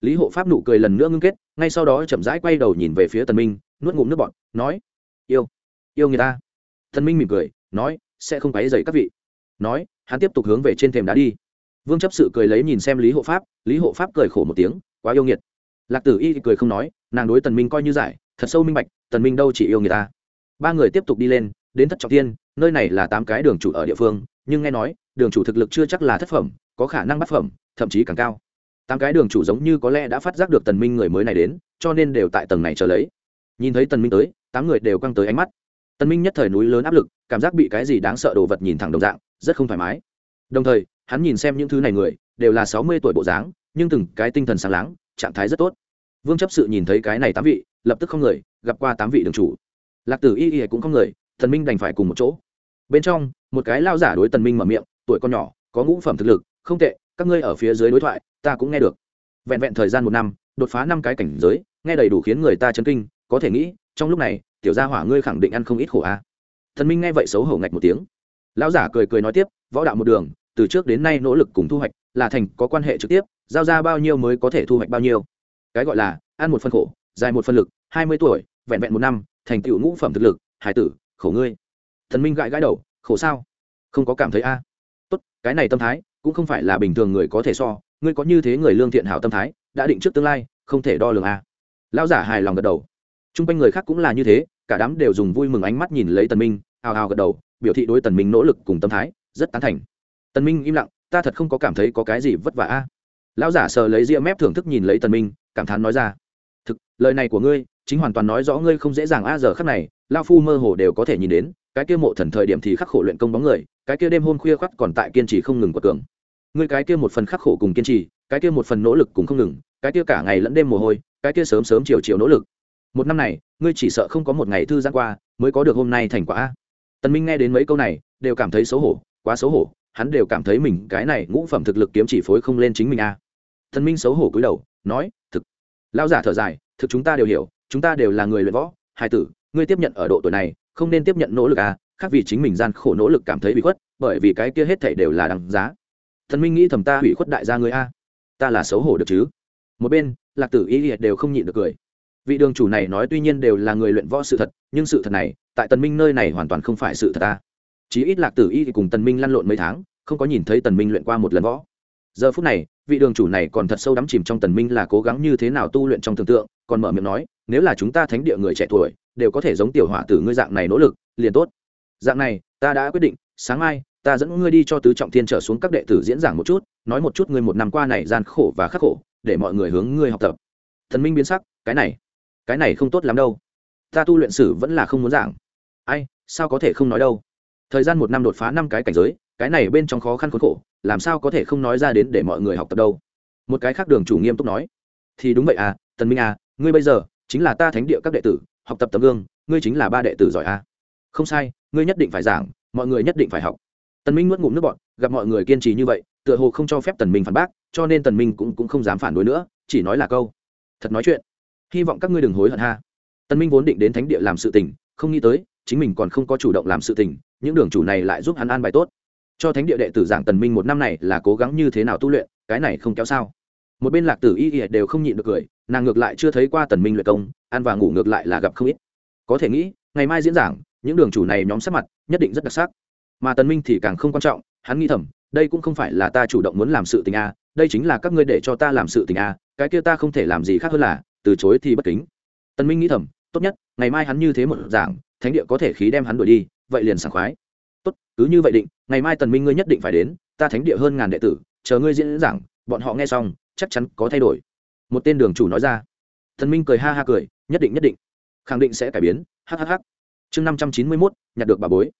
Lý hộ pháp nụ cười lần nữa ngưng kết, ngay sau đó chậm rãi quay đầu nhìn về phía tần minh, nuốt ngụm nước bọt, nói, yêu yêu người ta. Tần minh mỉm cười, nói, sẽ không quấy dày các vị nói, hắn tiếp tục hướng về trên thềm đá đi. Vương chấp sự cười lấy nhìn xem lý hộ pháp, lý hộ pháp cười khổ một tiếng, quá yêu nghiệt. Lạc tử y cười không nói, nàng đối tần minh coi như giải, thật sâu minh bạch, tần minh đâu chỉ yêu người ta. Ba người tiếp tục đi lên, đến thất trọng tiên nơi này là tám cái đường chủ ở địa phương, nhưng nghe nói, đường chủ thực lực chưa chắc là thất phẩm, có khả năng bắt phẩm, thậm chí càng cao. Tám cái đường chủ giống như có lẽ đã phát giác được tần minh người mới này đến, cho nên đều tại tầng này chờ lấy. Nhìn thấy tần minh tới, tám người đều căng tới ánh mắt. Tần minh nhất thời núi lớn áp lực, cảm giác bị cái gì đáng sợ đồ vật nhìn thẳng đồng dạng rất không thoải mái. Đồng thời, hắn nhìn xem những thứ này người, đều là sáu mươi tuổi bộ dáng, nhưng từng cái tinh thần sáng láng, trạng thái rất tốt. Vương chấp sự nhìn thấy cái này tám vị, lập tức không người, gặp qua tám vị đường chủ. Lạc tử y y cũng không người, Thần minh đành phải cùng một chỗ. Bên trong, một cái lao giả đối tần minh mở miệng, tuổi con nhỏ, có ngũ phẩm thực lực, không tệ, các ngươi ở phía dưới đối thoại, ta cũng nghe được. Vẹn vẹn thời gian một năm, đột phá năm cái cảnh giới, nghe đầy đủ khiến người ta chấn kinh, có thể nghĩ, trong lúc này, tiểu gia hỏa ngươi khẳng định ăn không ít khổ a. À. thần minh nghe vậy xấu hổ ngạch một tiếng lão giả cười cười nói tiếp, võ đạo một đường, từ trước đến nay nỗ lực cùng thu hoạch, là thành có quan hệ trực tiếp, giao ra bao nhiêu mới có thể thu hoạch bao nhiêu. Cái gọi là, ăn một phân khổ, dài một phân lực, hai mươi tuổi, vẹn vẹn một năm, thành tựu ngũ phẩm thực lực, hải tử, khổ ngươi. Thần minh gãi gãi đầu, khổ sao? Không có cảm thấy a. Tốt, cái này tâm thái, cũng không phải là bình thường người có thể so, ngươi có như thế người lương thiện hảo tâm thái, đã định trước tương lai, không thể đo lường a. Lão giả hài lòng gật đầu. T r u n g quanh người khác cũng là như thế, cả đám đều dùng vui mừng ánh mắt nhìn lấy tần minh, hào hào gật đầu biểu thị đối tần minh nỗ lực cùng tâm thái, rất tán thành. Tần minh im lặng, ta thật không có cảm thấy có cái gì vất vả a. Lão giả sờ lấy ria mép thưởng thức nhìn lấy tần minh, cảm thán nói ra. Thực, lời này của ngươi, chính hoàn toàn nói rõ ngươi không dễ dàng a, giờ khắc này lao phu mơ hồ đều có thể nhìn đến, cái kia mộ thần thời điểm thì khắc khổ luyện công bóng người, cái kia đêm hôm khuya khoắt còn tại kiên trì không ngừng quật cường. Ngươi cái kia một phần khắc khổ cùng kiên trì, cái kia một phần nỗ lực cùng không ngừng, cái kia cả ngày lẫn đêm mồ hôi, cái kia sớm sớm chiều chiều nỗ lực. Một năm này, ngươi chỉ sợ không có một ngày thư giãn qua, mới có được hôm nay thành quả tần minh nghe đến mấy câu này, đều cảm thấy xấu hổ, quá xấu hổ, hắn đều cảm thấy mình cái này ngũ phẩm thực lực kiếm chỉ phối không lên chính mình a. À. tần minh xấu hổ cúi đầu, nói, thực. Lão giả thở dài, thực chúng ta đều hiểu, chúng ta đều là người luyện võ, hai tử, ngươi tiếp nhận ở độ tuổi này, không nên tiếp nhận nỗ lực à khác vì chính mình gian khổ nỗ lực cảm thấy bị khuất, bởi vì cái kia hết thảy đều là đằng giá. Thần minh nghĩ thầm ta hủy khuất đại gia người a, ta là xấu hổ được chứ? Một bên, lạc tử y liệt đều không nhịn được cười. Vị đường chủ này nói tuy nhiên đều là người luyện võ sự thật, nhưng sự thật này tại tần minh nơi này hoàn toàn không phải sự thật ta. Chí ít lạc tử y thì cùng tần minh lăn lộn mấy tháng, không có nhìn thấy tần minh luyện qua một lần võ. Giờ phút này, vị đường chủ này còn thật sâu đắm chìm trong tần minh là cố gắng như thế nào tu luyện trong tưởng tượng, còn mở miệng nói, nếu là chúng ta thánh địa người trẻ tuổi, đều có thể giống tiểu hỏa tử ngươi dạng này nỗ lực, liền tốt. Dạng này, ta đã quyết định, sáng mai, ta dẫn ngươi đi cho tứ trọng thiên trở xuống các đệ tử diễn giảng một chút, nói một chút ngươi một năm qua này gian khổ và khắc khổ, để mọi người hướng ngươi học tập. Thần minh biến sắc, cái này cái này không tốt lắm đâu. Ta tu luyện sử vẫn là không muốn giảng ai, sao có thể không nói đâu? Thời gian một năm đột phá năm cái cảnh giới, cái này bên trong khó khăn khốn khổ, làm sao có thể không nói ra đến để mọi người học tập đâu? Một cái khác đường chủ nghiêm túc nói. Thì đúng vậy à tần minh à ngươi bây giờ chính là ta thánh địa các đệ tử, học tập tấm gương, ngươi chính là ba đệ tử giỏi à? Không sai, ngươi nhất định phải giảng, mọi người nhất định phải học. Tần minh nuốt ngụm nước bọt, gặp mọi người kiên trì như vậy, tựa hồ không cho phép tần minh phản bác, cho nên tần minh cũng cũng không dám phản đối nữa, chỉ nói là câu. Thật nói chuyện. Hy vọng các ngươi đừng hối hận ha. Tần minh vốn định đến thánh địa làm sự tình, không nghĩ tới chính mình còn không có chủ động làm sự tình, những đường chủ này lại giúp hắn an bài tốt. Cho thánh địa đệ tử giảng tần minh một năm này là cố gắng như thế nào tu luyện, cái này không kéo sao. Một bên lạc tử y y đều không nhịn được cười, nàng ngược lại chưa thấy qua tần minh luyện công, ăn và ngủ ngược lại là gặp không ít. Có thể nghĩ, ngày mai diễn giảng, những đường chủ này nhóm sắc mặt nhất định rất đặc sắc. Mà tần minh thì càng không quan trọng, hắn nghĩ thầm, đây cũng không phải là ta chủ động muốn làm sự tình a, đây chính là các ngươi để cho ta làm sự tình a, cái kia ta không thể làm gì khác hơn là từ chối thì bất kính. Tần minh nghĩ thầm, tốt nhất, ngày mai hắn như thế một giảng thánh địa có thể khí đem hắn đuổi đi, vậy liền sảng khoái. Tốt, cứ như vậy định, ngày mai tần minh ngươi nhất định phải đến, ta thánh địa hơn ngàn đệ tử, chờ ngươi diễn giảng, bọn họ nghe xong, chắc chắn có thay đổi. Một tên đường chủ nói ra. Tần minh cười ha ha cười, nhất định nhất định. Khẳng định sẽ cải biến hhh chương năm trăm chín mươi mốt, nhặt được bà bối.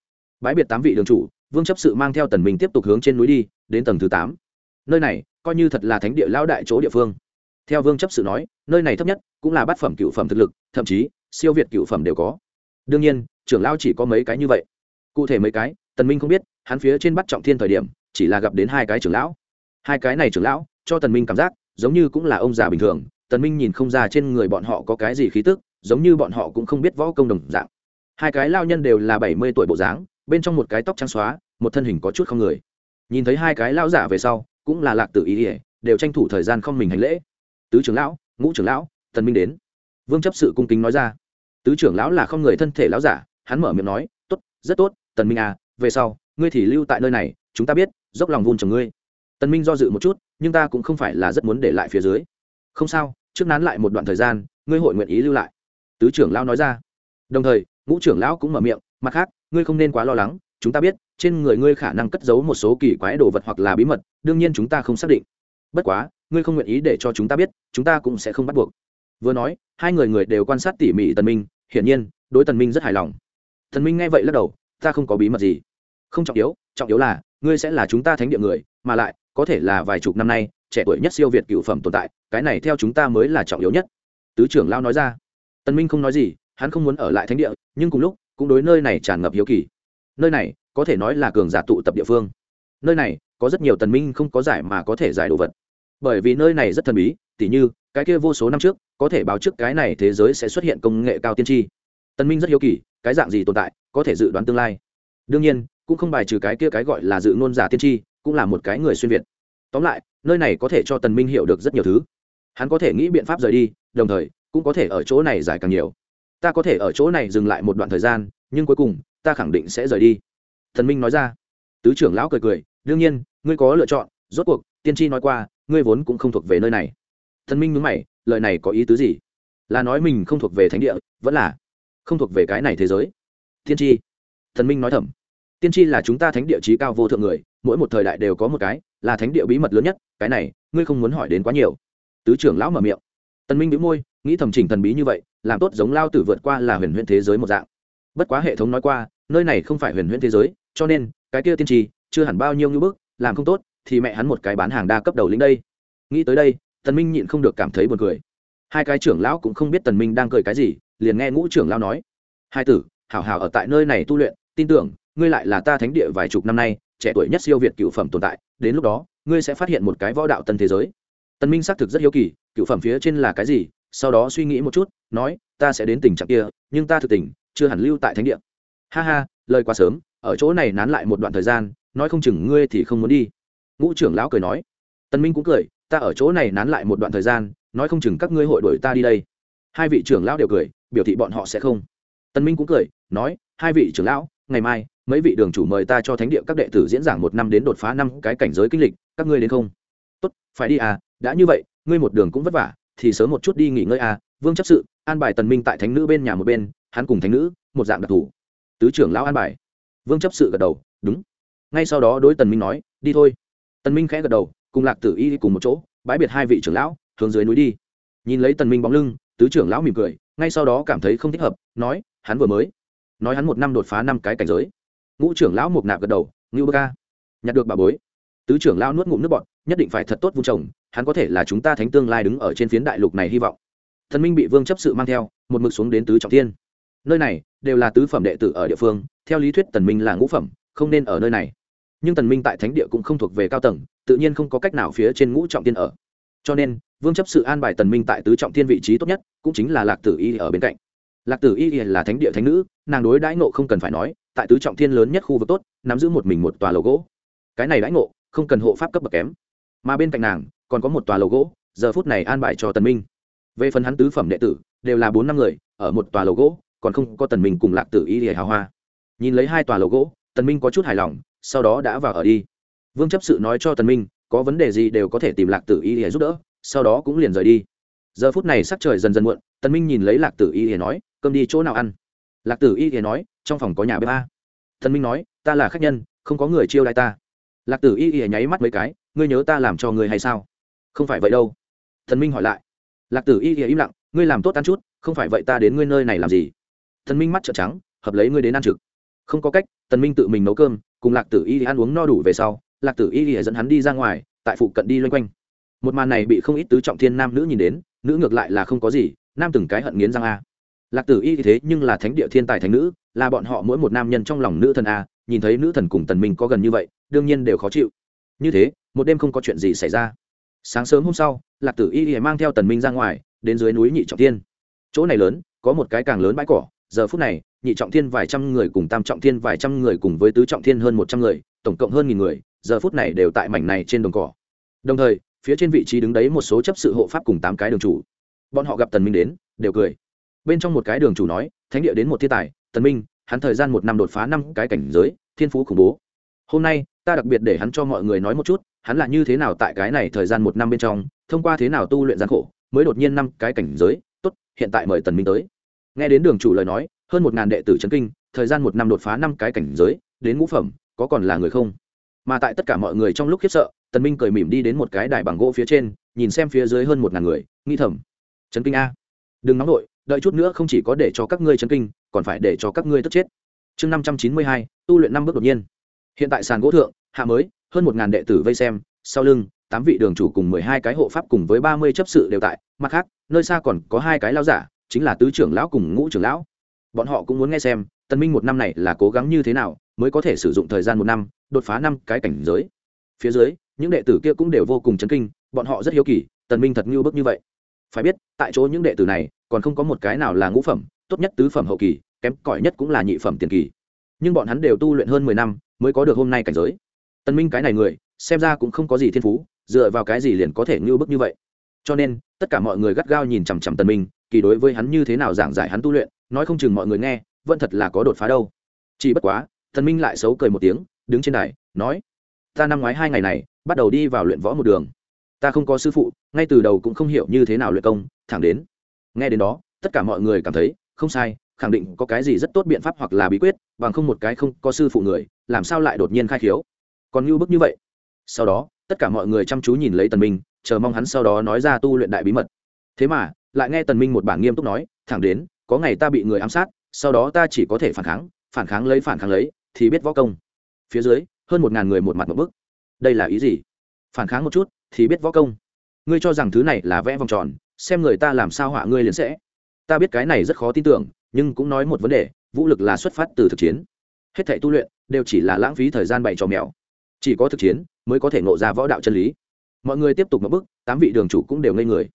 Bãi biệt tám vị đường chủ, vương chấp sự mang theo tần minh tiếp tục hướng trên núi đi, đến tầng thứ tám. Nơi này, coi như thật là thánh địa lão đại chỗ địa phương. Theo vương chấp sự nói, nơi này thấp nhất cũng là bát phẩm cựu phẩm thực lực, thậm chí, siêu việt cựu phẩm đều có đương nhiên, trưởng lão chỉ có mấy cái như vậy. Cụ thể mấy cái, tần minh không biết, hắn phía trên bắt trọng thiên thời điểm, chỉ là gặp đến hai cái trưởng lão. Hai cái này trưởng lão, cho tần minh cảm giác, giống như cũng là ông già bình thường, tần minh nhìn không ra trên người bọn họ có cái gì khí tức, giống như bọn họ cũng không biết võ công đồng dạng. Hai cái lao nhân đều là bảy mươi tuổi bộ dáng, bên trong một cái tóc trắng xóa, một thân hình có chút không người. Nhìn thấy hai cái lão giả về sau, cũng là lạc tử ý ỉa đều tranh thủ thời gian không mình hành lễ. Tứ trưởng lão, ngũ trưởng lão, tần minh đến. Vương chấp sự cung kính nói ra tứ trưởng lão là không người thân thể lão giả, hắn mở miệng nói, tốt, rất tốt, tần minh à về sau, ngươi thì lưu tại nơi này, chúng ta biết, dốc lòng vun trồng ngươi. Tần minh do dự một chút, nhưng ta cũng không phải là rất muốn để lại phía dưới. Không sao, trước nán lại một đoạn thời gian, ngươi hội nguyện ý lưu lại. Tứ trưởng lão nói ra. Đồng thời, ngũ trưởng lão cũng mở miệng, mặt khác, ngươi không nên quá lo lắng, chúng ta biết, trên người ngươi khả năng cất giấu một số kỳ quái đồ vật hoặc là bí mật, đương nhiên chúng ta không xác định. Bất quá, ngươi không nguyện ý để cho chúng ta biết, chúng ta cũng sẽ không bắt buộc vừa nói, hai người người đều quan sát tỉ mỉ tần minh, hiển nhiên, đối tần minh rất hài lòng. Tần minh nghe vậy lắc đầu, ta không có bí mật gì. Không trọng yếu trọng yếu là, ngươi sẽ là chúng ta thánh địa người, mà lại, có thể là vài chục năm nay, trẻ tuổi nhất siêu việt cựu phẩm tồn tại, cái này theo chúng ta mới là trọng yếu nhất. Tứ trưởng lao nói ra. Tần minh không nói gì, hắn không muốn ở lại thánh địa, nhưng cùng lúc, cũng đối nơi này tràn ngập hiếu kỳ. Nơi này, có thể nói là cường giả tụ tập địa phương. Nơi này, có rất nhiều tần minh không có giải mà có thể giải đồ vật bởi vì nơi này rất thần bí, tỉ như, cái kia vô số năm trước, có thể báo trước cái này thế giới sẽ xuất hiện công nghệ cao tiên tri. Tần minh rất hiếu kỳ, cái dạng gì tồn tại, có thể dự đoán tương lai. Đương nhiên, cũng không bài trừ cái kia cái gọi là dự ngôn giả tiên tri, cũng là một cái người xuyên việt. Tóm lại, nơi này có thể cho tần minh hiểu được rất nhiều thứ. Hắn có thể nghĩ biện pháp rời đi, đồng thời, cũng có thể ở chỗ này giải càng nhiều. Ta có thể ở chỗ này dừng lại một đoạn thời gian, nhưng cuối cùng, ta khẳng định sẽ rời đi. Thần minh nói ra. Tứ trưởng lão cười cười, đương nhiên, ngươi có lựa chọn, rốt cuộc, tiên tri nói qua ngươi vốn cũng không thuộc về nơi này. Thần minh nhúng mày, lời này có ý tứ gì? Là nói mình không thuộc về thánh địa, vẫn là không thuộc về cái này thế giới. Tiên tri. Thần minh nói thầm. Tiên tri là chúng ta thánh địa trí cao vô thượng người, mỗi một thời đại đều có một cái, là thánh địa bí mật lớn nhất, cái này, ngươi không muốn hỏi đến quá nhiều. Tứ trưởng lão mở miệng. Tần minh bĩu môi, nghĩ thầm chỉnh thần bí như vậy, làm tốt giống lao tử vượt qua là huyền huyễn thế giới một dạng. Bất quá hệ thống nói qua, nơi này không phải huyền huyễn thế giới, cho nên, cái kia tiên tri, chưa hẳn bao nhiêu như bước làm không tốt thì mẹ hắn một cái bán hàng đa cấp đầu lĩnh đây. Nghĩ tới đây, tần minh nhịn không được cảm thấy buồn cười. Hai cái trưởng lão cũng không biết tần minh đang cười cái gì, liền nghe ngũ trưởng lão nói. Hai tử, hảo hảo ở tại nơi này tu luyện, tin tưởng, ngươi lại là ta thánh địa vài chục năm nay, trẻ tuổi nhất siêu việt cựu phẩm tồn tại, đến lúc đó, ngươi sẽ phát hiện một cái võ đạo tân thế giới. Tần minh xác thực rất hiếu kỳ, cựu phẩm phía trên là cái gì, sau đó suy nghĩ một chút, nói, ta sẽ đến tình trạng kia, nhưng ta thực tình, chưa hẳn lưu tại thánh địa. Ha ha, lời quá sớm, ở chỗ này nán lại một đoạn thời gian, nói không chừng ngươi thì không muốn đi ngũ trưởng lão cười nói. Tần minh cũng cười, ta ở chỗ này nán lại một đoạn thời gian, nói không chừng các ngươi hội đuổi ta đi đây. Hai vị trưởng lão đều cười, biểu thị bọn họ sẽ không. Tần minh cũng cười, nói, hai vị trưởng lão, ngày mai, mấy vị đường chủ mời ta cho thánh địa các đệ tử diễn giảng một năm đến đột phá năm cái cảnh giới kinh lịch, các ngươi đến không? Tốt, phải đi à đã như vậy, ngươi một đường cũng vất vả, thì sớm một chút đi nghỉ ngơi à vương chấp sự, an bài tần minh tại thánh nữ bên nhà một bên, hắn cùng thánh nữ, một dạng đặc thù tứ trưởng lão an bài. Vương chấp sự gật đầu, đúng. Ngay sau đó đối tần minh nói, đi thôi tần minh khẽ gật đầu, cùng lạc tử y đi cùng một chỗ, bãi biệt hai vị trưởng lão, hướng dưới núi đi. Nhìn lấy tần minh bóng lưng, tứ trưởng lão mỉm cười, ngay sau đó cảm thấy không thích hợp, nói, hắn vừa mới nói hắn một năm đột phá năm cái cảnh giới. Ngũ trưởng lão một nạp gật đầu, ngưu bơ ca, nhặt được bà bối. Tứ trưởng lão nuốt ngụm nước bọt, nhất định phải thật tốt vung trồng, hắn có thể là chúng ta thánh tương lai đứng ở trên phiến đại lục này hy vọng. Thần minh bị vương chấp sự mang theo, một mực xuống đến tứ trọng thiên. Nơi này đều là tứ phẩm đệ tử ở địa phương, theo lý thuyết tần minh là ngũ phẩm, không nên ở nơi này nhưng tần minh tại thánh địa cũng không thuộc về cao tầng, tự nhiên không có cách nào phía trên ngũ trọng thiên ở. Cho nên, vương chấp sự an bài tần minh tại tứ trọng thiên vị trí tốt nhất, cũng chính là lạc tử y ở bên cạnh. Lạc tử y là thánh địa thánh nữ, nàng đối đãi ngộ không cần phải nói, tại tứ trọng thiên lớn nhất khu vực tốt, nắm giữ một mình một tòa lầu gỗ. Cái này đãi ngộ, không cần hộ pháp cấp bậc kém. Mà bên cạnh nàng, còn có một tòa lầu gỗ, giờ phút này an bài cho tần minh. Về phần hắn tứ phẩm đệ tử, đều là bốn năm người, ở một tòa lầu gỗ, còn không có tần minh cùng lạc tử y hào hoa nhìn lấy hai tòa lầu gỗ, tần minh có chút hài lòng sau đó đã vào ở đi. Vương chấp sự nói cho tần minh, có vấn đề gì đều có thể tìm lạc tử y để giúp đỡ, sau đó cũng liền rời đi. Giờ phút này sắc trời dần dần muộn, tần minh nhìn lấy lạc tử y để nói, cơm đi chỗ nào ăn? Lạc tử y để nói, trong phòng có nhà bếp a. Tần minh nói, ta là khách nhân, không có người chiêu đãi ta. Lạc tử y để nháy mắt mấy cái, ngươi nhớ ta làm cho ngươi hay sao? Không phải vậy đâu. Thần minh hỏi lại. Lạc tử y để im lặng, ngươi làm tốt ăn chút, không phải vậy ta đến ngươi nơi này làm gì? Thần minh mắt trợn trắng, hợp lấy ngươi đến ăn trực không có cách, tần minh tự mình nấu cơm, cùng lạc tử y ăn uống no đủ về sau, lạc tử y thì dẫn hắn đi ra ngoài, tại phụ cận đi loanh quanh. Một màn này bị không ít tứ trọng thiên nam nữ nhìn đến, nữ ngược lại là không có gì, nam từng cái hận nghiến răng a. Lạc tử y thì thế nhưng là thánh địa thiên tài thánh nữ, là bọn họ mỗi một nam nhân trong lòng nữ thần a, nhìn thấy nữ thần cùng tần minh có gần như vậy, đương nhiên đều khó chịu. Như thế, một đêm không có chuyện gì xảy ra. Sáng sớm hôm sau, lạc tử y y mang theo tần minh ra ngoài, đến dưới núi nhị trọng thiên. Chỗ này lớn, có một cái càng lớn bãi cỏ, giờ phút này nhị trọng thiên vài trăm người cùng tam trọng thiên vài trăm người cùng với tứ trọng thiên hơn một trăm người, tổng cộng hơn nghìn người, giờ phút này đều tại mảnh này trên đồng cỏ. Đồng thời, phía trên vị trí đứng đấy một số chấp sự hộ pháp cùng tám cái đường chủ. Bọn họ gặp tần minh đến, đều cười. Bên trong một cái đường chủ nói, thánh địa đến một thiên tài, tần minh, hắn thời gian một năm đột phá năm cái cảnh giới, thiên phú khủng bố. Hôm nay, ta đặc biệt để hắn cho mọi người nói một chút, hắn là như thế nào tại cái này thời gian một năm bên trong, thông qua thế nào tu luyện gian khổ, mới đột nhiên năm cái cảnh giới, tốt, hiện tại mời tần minh tới. Nghe đến đường chủ lời nói hơn một ngàn đệ tử trấn kinh, thời gian một năm đột phá năm cái cảnh giới, đến ngũ phẩm, có còn là người không? Mà tại tất cả mọi người trong lúc khiếp sợ, tần minh cười mỉm đi đến một cái đài bằng gỗ phía trên, nhìn xem phía dưới hơn một ngàn người nghi thầm, chấn kinh a. Đừng nóng nổi đợi chút nữa không chỉ có để cho các ngươi chấn kinh, còn phải để cho các ngươi tức chết. Chương năm trăm chín mươi hai, tu luyện năm bước đột nhiên. Hiện tại sàn gỗ thượng, hạ mới, hơn một ngàn đệ tử vây xem, sau lưng, tám vị đường chủ cùng mười hai cái hộ pháp cùng với ba mươi chấp sự đều tại. Mặt khác, nơi xa còn có hai cái lao giả, chính là tứ trưởng lão cùng ngũ trưởng lão bọn họ cũng muốn nghe xem tân minh một năm này là cố gắng như thế nào mới có thể sử dụng thời gian một năm, đột phá năm cái cảnh giới. Phía dưới, những đệ tử kia cũng đều vô cùng chấn kinh, bọn họ rất hiếu kỳ, tần minh thật ngưu bức như vậy. Phải biết, tại chỗ những đệ tử này còn không có một cái nào là ngũ phẩm, tốt nhất tứ phẩm hậu kỳ, kém cỏi nhất cũng là nhị phẩm tiền kỳ. Nhưng bọn hắn đều tu luyện hơn mười năm mới có được hôm nay cảnh giới. Tần minh cái này người, xem ra cũng không có gì thiên phú, dựa vào cái gì liền có thể ngưu bức như vậy. Cho nên, tất cả mọi người gắt gao nhìn chằm chằm tần minh, kỳ đối với hắn như thế nào giảng giải hắn tu luyện nói không chừng mọi người nghe, vẫn thật là có đột phá đâu. Chỉ bất quá tần minh lại xấu cười một tiếng, đứng trên đài, nói, ta năm ngoái hai ngày này, bắt đầu đi vào luyện võ một đường. Ta không có sư phụ, ngay từ đầu cũng không hiểu như thế nào luyện công, thẳng đến. Nghe đến đó, tất cả mọi người cảm thấy, không sai, khẳng định có cái gì rất tốt biện pháp hoặc là bí quyết, bằng không một cái không có sư phụ người, làm sao lại đột nhiên khai khiếu? Còn như bức như vậy. Sau đó, tất cả mọi người chăm chú nhìn lấy tần minh, chờ mong hắn sau đó nói ra tu luyện đại bí mật. Thế mà, lại nghe tần minh một bản nghiêm túc nói, thẳng đến có ngày ta bị người ám sát, sau đó ta chỉ có thể phản kháng phản kháng lấy, phản kháng lấy, thì biết võ công. Phía dưới, hơn một ngàn người một mặt một bức. Đây là ý gì? Phản kháng một chút, thì biết võ công. Ngươi cho rằng thứ này là vẽ vòng tròn, xem người ta làm sao họa ngươi liền sẽ. Ta biết cái này rất khó tin tưởng, nhưng cũng nói một vấn đề, vũ lực là xuất phát từ thực chiến. Hết thảy tu luyện, đều chỉ là lãng phí thời gian bày trò mèo. Chỉ có thực chiến, mới có thể ngộ ra võ đạo chân lý. Mọi người tiếp tục một bước, tám vị đường chủ cũng đều ngây người.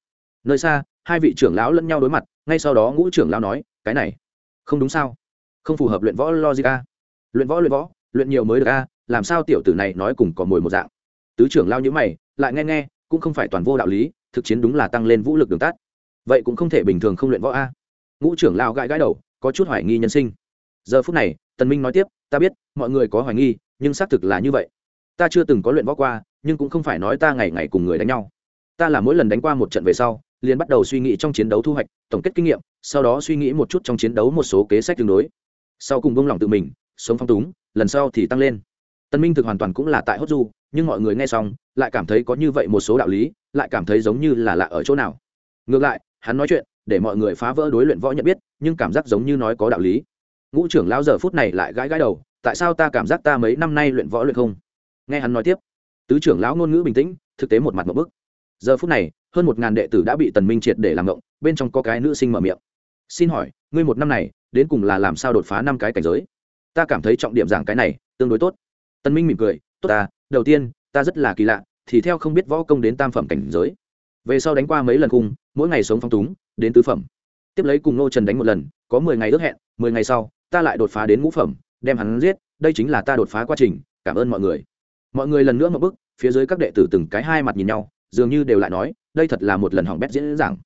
Nơi xa hai vị trưởng lão lẫn nhau đối mặt, ngay sau đó ngũ trưởng lão nói, cái này, không đúng sao? Không phù hợp luyện võ logic a. Luyện võ luyện võ, luyện nhiều mới được a, làm sao tiểu tử này nói cùng có mồi một dạng? Tứ trưởng lao nhữ mày, lại nghe nghe, cũng không phải toàn vô đạo lý, thực chiến đúng là tăng lên vũ lực đường tắt. Vậy cũng không thể bình thường không luyện võ a. Ngũ trưởng lao gãi gãi đầu, có chút hoài nghi nhân sinh. Giờ phút này, tần minh nói tiếp, ta biết, mọi người có hoài nghi, nhưng xác thực là như vậy. Ta chưa từng có luyện võ qua, nhưng cũng không phải nói ta ngày ngày cùng người đánh nhau. Ta là mỗi lần đánh qua một trận về sau liền bắt đầu suy nghĩ trong chiến đấu thu hoạch, tổng kết kinh nghiệm, sau đó suy nghĩ một chút trong chiến đấu một số kế sách tương đối. Sau cùng buông lòng tự mình, sống phong túng, lần sau thì tăng lên. Tân minh thực hoàn toàn cũng là tại hốt du, nhưng mọi người nghe xong, lại cảm thấy có như vậy một số đạo lý, lại cảm thấy giống như là lạ ở chỗ nào. Ngược lại, hắn nói chuyện, để mọi người phá vỡ đối luyện võ nhận biết, nhưng cảm giác giống như nói có đạo lý. Ngũ trưởng lão giờ phút này lại gãi gãi đầu, tại sao ta cảm giác ta mấy năm nay luyện võ luyện không? Nghe hắn nói tiếp, tứ trưởng lão ngôn ngữ bình tĩnh, thực tế một mặt một bức giờ phút này, hơn một ngàn đệ tử đã bị tần minh triệt để làm ngộng, bên trong có cái nữ sinh mở miệng. Xin hỏi, ngươi một năm này, đến cùng là làm sao đột phá năm cái cảnh giới? Ta cảm thấy trọng điểm giảng cái này, tương đối tốt. Tần minh mỉm cười, tốt ta, đầu tiên, ta rất là kỳ lạ, thì theo không biết võ công đến tam phẩm cảnh giới. Về sau đánh qua mấy lần cung, mỗi ngày sống phong túng, đến tứ phẩm. Tiếp lấy cùng nô trần đánh một lần, có mười ngày ước hẹn, mười ngày sau, ta lại đột phá đến ngũ phẩm, đem hắn giết, đây chính là ta đột phá quá trình, cảm ơn mọi người. Mọi người lần nữa một bước, phía dưới các đệ tử từng cái hai mặt nhìn nhau dường như đều lại nói, đây thật là một lần hỏng bét diễn giảng.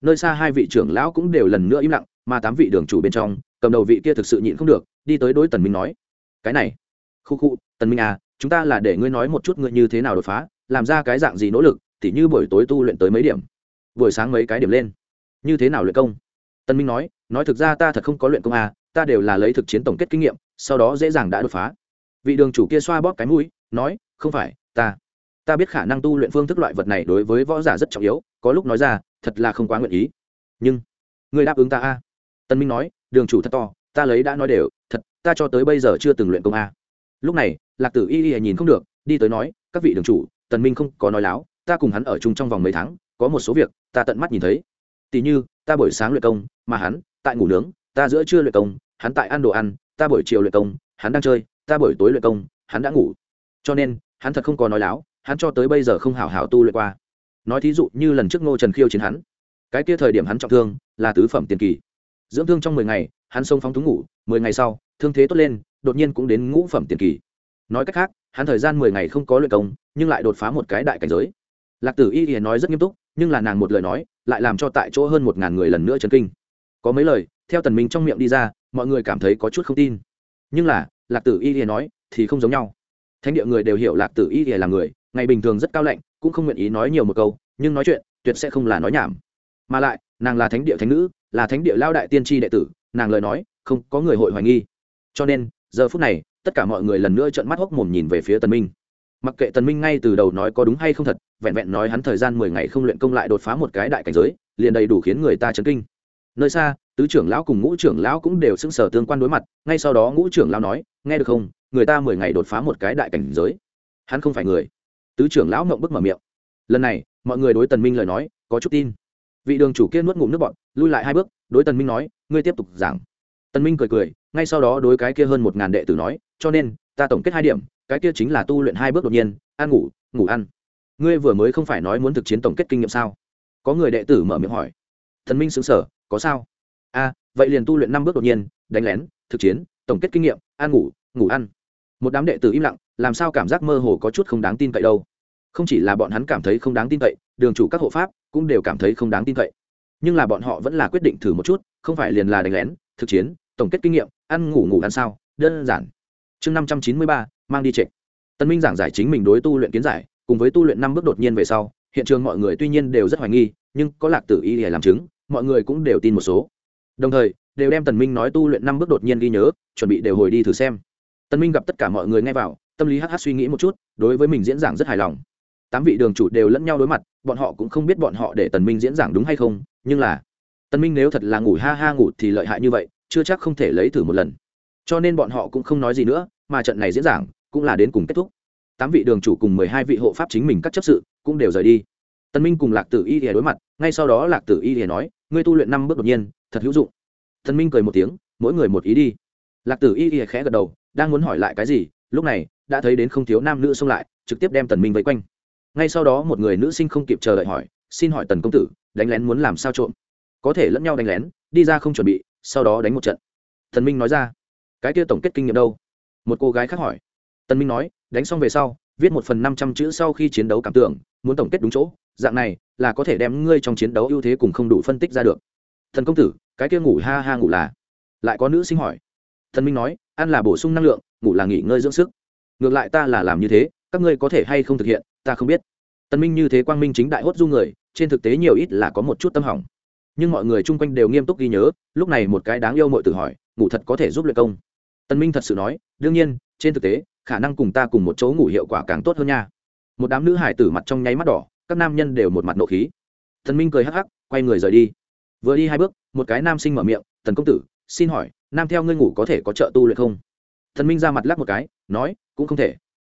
Nơi xa hai vị trưởng lão cũng đều lần nữa im lặng, mà tám vị đường chủ bên trong, cầm đầu vị kia thực sự nhịn không được, đi tới đối tần minh nói, cái này, khu khu, tần minh à chúng ta là để ngươi nói một chút ngươi như thế nào đột phá, làm ra cái dạng gì nỗ lực, tỉ như buổi tối tu luyện tới mấy điểm, buổi sáng mấy cái điểm lên. Như thế nào luyện công? Tần minh nói nói thực ra ta thật không có luyện công à ta đều là lấy thực chiến tổng kết kinh nghiệm, sau đó dễ dàng đã đột phá. Vị đường chủ kia xoa bóp cái mũi, nói, không phải, ta ta biết khả năng tu luyện phương thức loại vật này đối với võ giả rất trọng yếu, có lúc nói ra, thật là không quá nguyện ý. Nhưng người đáp ứng ta a. Tân minh nói, đường chủ thật to, ta lấy đã nói đều, thật, ta cho tới bây giờ chưa từng luyện công a. Lúc này, lạc tử y y nhìn không được, đi tới nói, các vị đường chủ, tần minh không có nói láo, ta cùng hắn ở chung trong vòng mấy tháng, có một số việc, ta tận mắt nhìn thấy. Tỷ như, ta buổi sáng luyện công, mà hắn, tại ngủ nướng, ta giữa trưa luyện công, hắn tại ăn đồ ăn, ta buổi chiều luyện công, hắn đang chơi, ta buổi tối luyện công, hắn đã ngủ. Cho nên, hắn thật không có nói láo hắn cho tới bây giờ không hảo hảo tu luyện qua. Nói thí dụ như lần trước ngô trần khiêu chiến hắn, cái kia thời điểm hắn trọng thương, là tứ phẩm tiền kỳ. Dưỡng thương trong mười ngày, hắn xông phóng thú ngủ, mười ngày sau, thương thế tốt lên, đột nhiên cũng đến ngũ phẩm tiền kỳ. Nói cách khác, hắn thời gian mười ngày không có luyện công, nhưng lại đột phá một cái đại cảnh giới. Lạc tử y hiền nói rất nghiêm túc, nhưng là nàng một lời nói, lại làm cho tại chỗ hơn một ngàn người lần nữa chấn kinh. Có mấy lời, theo tần minh trong miệng đi ra, mọi người cảm thấy có chút không tin. Nhưng là, lạc tử y hiền nói, thì không giống nhau. Thánh địa người đều hiểu lạc tử y hiền là người ngày bình thường rất cao lạnh, cũng không nguyện ý nói nhiều một câu, nhưng nói chuyện, tuyệt sẽ không là nói nhảm. Mà lại, nàng là thánh địa thánh nữ, là thánh địa lao đại tiên tri đệ tử, nàng lời nói, không có người hội hoài nghi. Cho nên, giờ phút này, tất cả mọi người lần nữa trợn mắt hốc mồm nhìn về phía tần minh. Mặc kệ tần minh ngay từ đầu nói có đúng hay không thật, vẹn vẹn nói hắn thời gian mười ngày không luyện công lại đột phá một cái đại cảnh giới, liền đầy đủ khiến người ta chấn kinh. Nơi xa, tứ trưởng lão cùng ngũ trưởng lão cũng đều sững sờ tương quan đối mặt, ngay sau đó ngũ trưởng lão nói, nghe được không? Người ta mười ngày đột phá một cái đại cảnh giới. Hắn không phải người tứ trưởng lão mộng bức mở miệng. Lần này, mọi người đối tần minh lời nói có chút tin. Vị đường chủ kia nuốt ngụm nước bọt, lui lại hai bước, đối tần minh nói, ngươi tiếp tục giảng. Tần minh cười cười, ngay sau đó đối cái kia hơn một ngàn đệ tử nói, cho nên, ta tổng kết hai điểm, cái kia chính là tu luyện hai bước đột nhiên, ăn ngủ ngủ ăn. Ngươi vừa mới không phải nói muốn thực chiến tổng kết kinh nghiệm sao? Có người đệ tử mở miệng hỏi. Thần minh xứng sở có sao? A, vậy liền tu luyện năm bước đột nhiên, đánh lén, thực chiến, tổng kết kinh nghiệm, ăn ngủ ngủ ăn một đám đệ tử im lặng, làm sao cảm giác mơ hồ có chút không đáng tin cậy đâu? Không chỉ là bọn hắn cảm thấy không đáng tin cậy, đường chủ các hộ pháp cũng đều cảm thấy không đáng tin cậy. Nhưng là bọn họ vẫn là quyết định thử một chút, không phải liền là đánh lén, thực chiến, tổng kết kinh nghiệm, ăn ngủ ngủ ăn sao, đơn giản. Chương năm trăm chín mươi ba, mang đi trệ tân minh giảng giải chính mình đối tu luyện kiến giải, cùng với tu luyện năm bước đột nhiên về sau, hiện trường mọi người tuy nhiên đều rất hoài nghi, nhưng có lạc tử y để làm chứng, mọi người cũng đều tin một số. Đồng thời, đều đem tần minh nói tu luyện năm bước đột nhiên ghi nhớ, chuẩn bị đều hồi đi thử xem. Tân minh gặp tất cả mọi người nghe vào, tâm lý hắc hắc suy nghĩ một chút, đối với mình diễn giảng rất hài lòng. Tám vị đường chủ đều lẫn nhau đối mặt, bọn họ cũng không biết bọn họ để tần minh diễn giảng đúng hay không, nhưng là tần minh nếu thật là ngủ ha ha ngủ thì lợi hại như vậy, chưa chắc không thể lấy thử một lần. Cho nên bọn họ cũng không nói gì nữa, mà trận này diễn giảng cũng là đến cùng kết thúc. Tám vị đường chủ cùng mười hai vị hộ pháp chính mình các chấp sự cũng đều rời đi. Tần minh cùng lạc tử y thì đối mặt, ngay sau đó lạc tử y thì nói, ngươi tu luyện năm bước đột nhiên, thật hữu dụng. Tần minh cười một tiếng, mỗi người một ý đi. Lạc tử y thì khẽ gật đầu đang muốn hỏi lại cái gì, lúc này, đã thấy đến không thiếu nam nữ xông lại, trực tiếp đem tần minh vây quanh. Ngay sau đó một người nữ sinh không kịp chờ đợi hỏi, xin hỏi tần công tử, đánh lén muốn làm sao trộm? Có thể lẫn nhau đánh lén, đi ra không chuẩn bị, sau đó đánh một trận. Tần minh nói ra. Cái kia tổng kết kinh nghiệm đâu? Một cô gái khác hỏi. Tần minh nói, đánh xong về sau, viết một phần năm trăm chữ sau khi chiến đấu cảm tưởng, muốn tổng kết đúng chỗ, dạng này là có thể đem ngươi trong chiến đấu ưu thế cùng không đủ phân tích ra được. Thần công tử, cái kia ngủ ha ha ngủ là? Lại có nữ sinh hỏi. Thần minh nói ăn là bổ sung năng lượng, ngủ là nghỉ ngơi dưỡng sức. Ngược lại ta là làm như thế, các ngươi có thể hay không thực hiện, ta không biết. Tân minh như thế quang minh chính đại hốt du người, trên thực tế nhiều ít là có một chút tâm hỏng. Nhưng mọi người chung quanh đều nghiêm túc ghi nhớ, lúc này một cái đáng yêu mội tự hỏi, ngủ thật có thể giúp luyện công? Tân minh thật sự nói, đương nhiên, trên thực tế, khả năng cùng ta cùng một chỗ ngủ hiệu quả càng tốt hơn nha. Một đám nữ hải tử mặt trong nháy mắt đỏ, các nam nhân đều một mặt nộ khí. Tân minh cười hắc hắc, quay người rời đi. Vừa đi hai bước, một cái nam sinh mở miệng, tần công tử, xin hỏi nam theo ngươi ngủ có thể có trợ tu luyện không? Thần minh ra mặt lắc một cái, nói, cũng không thể.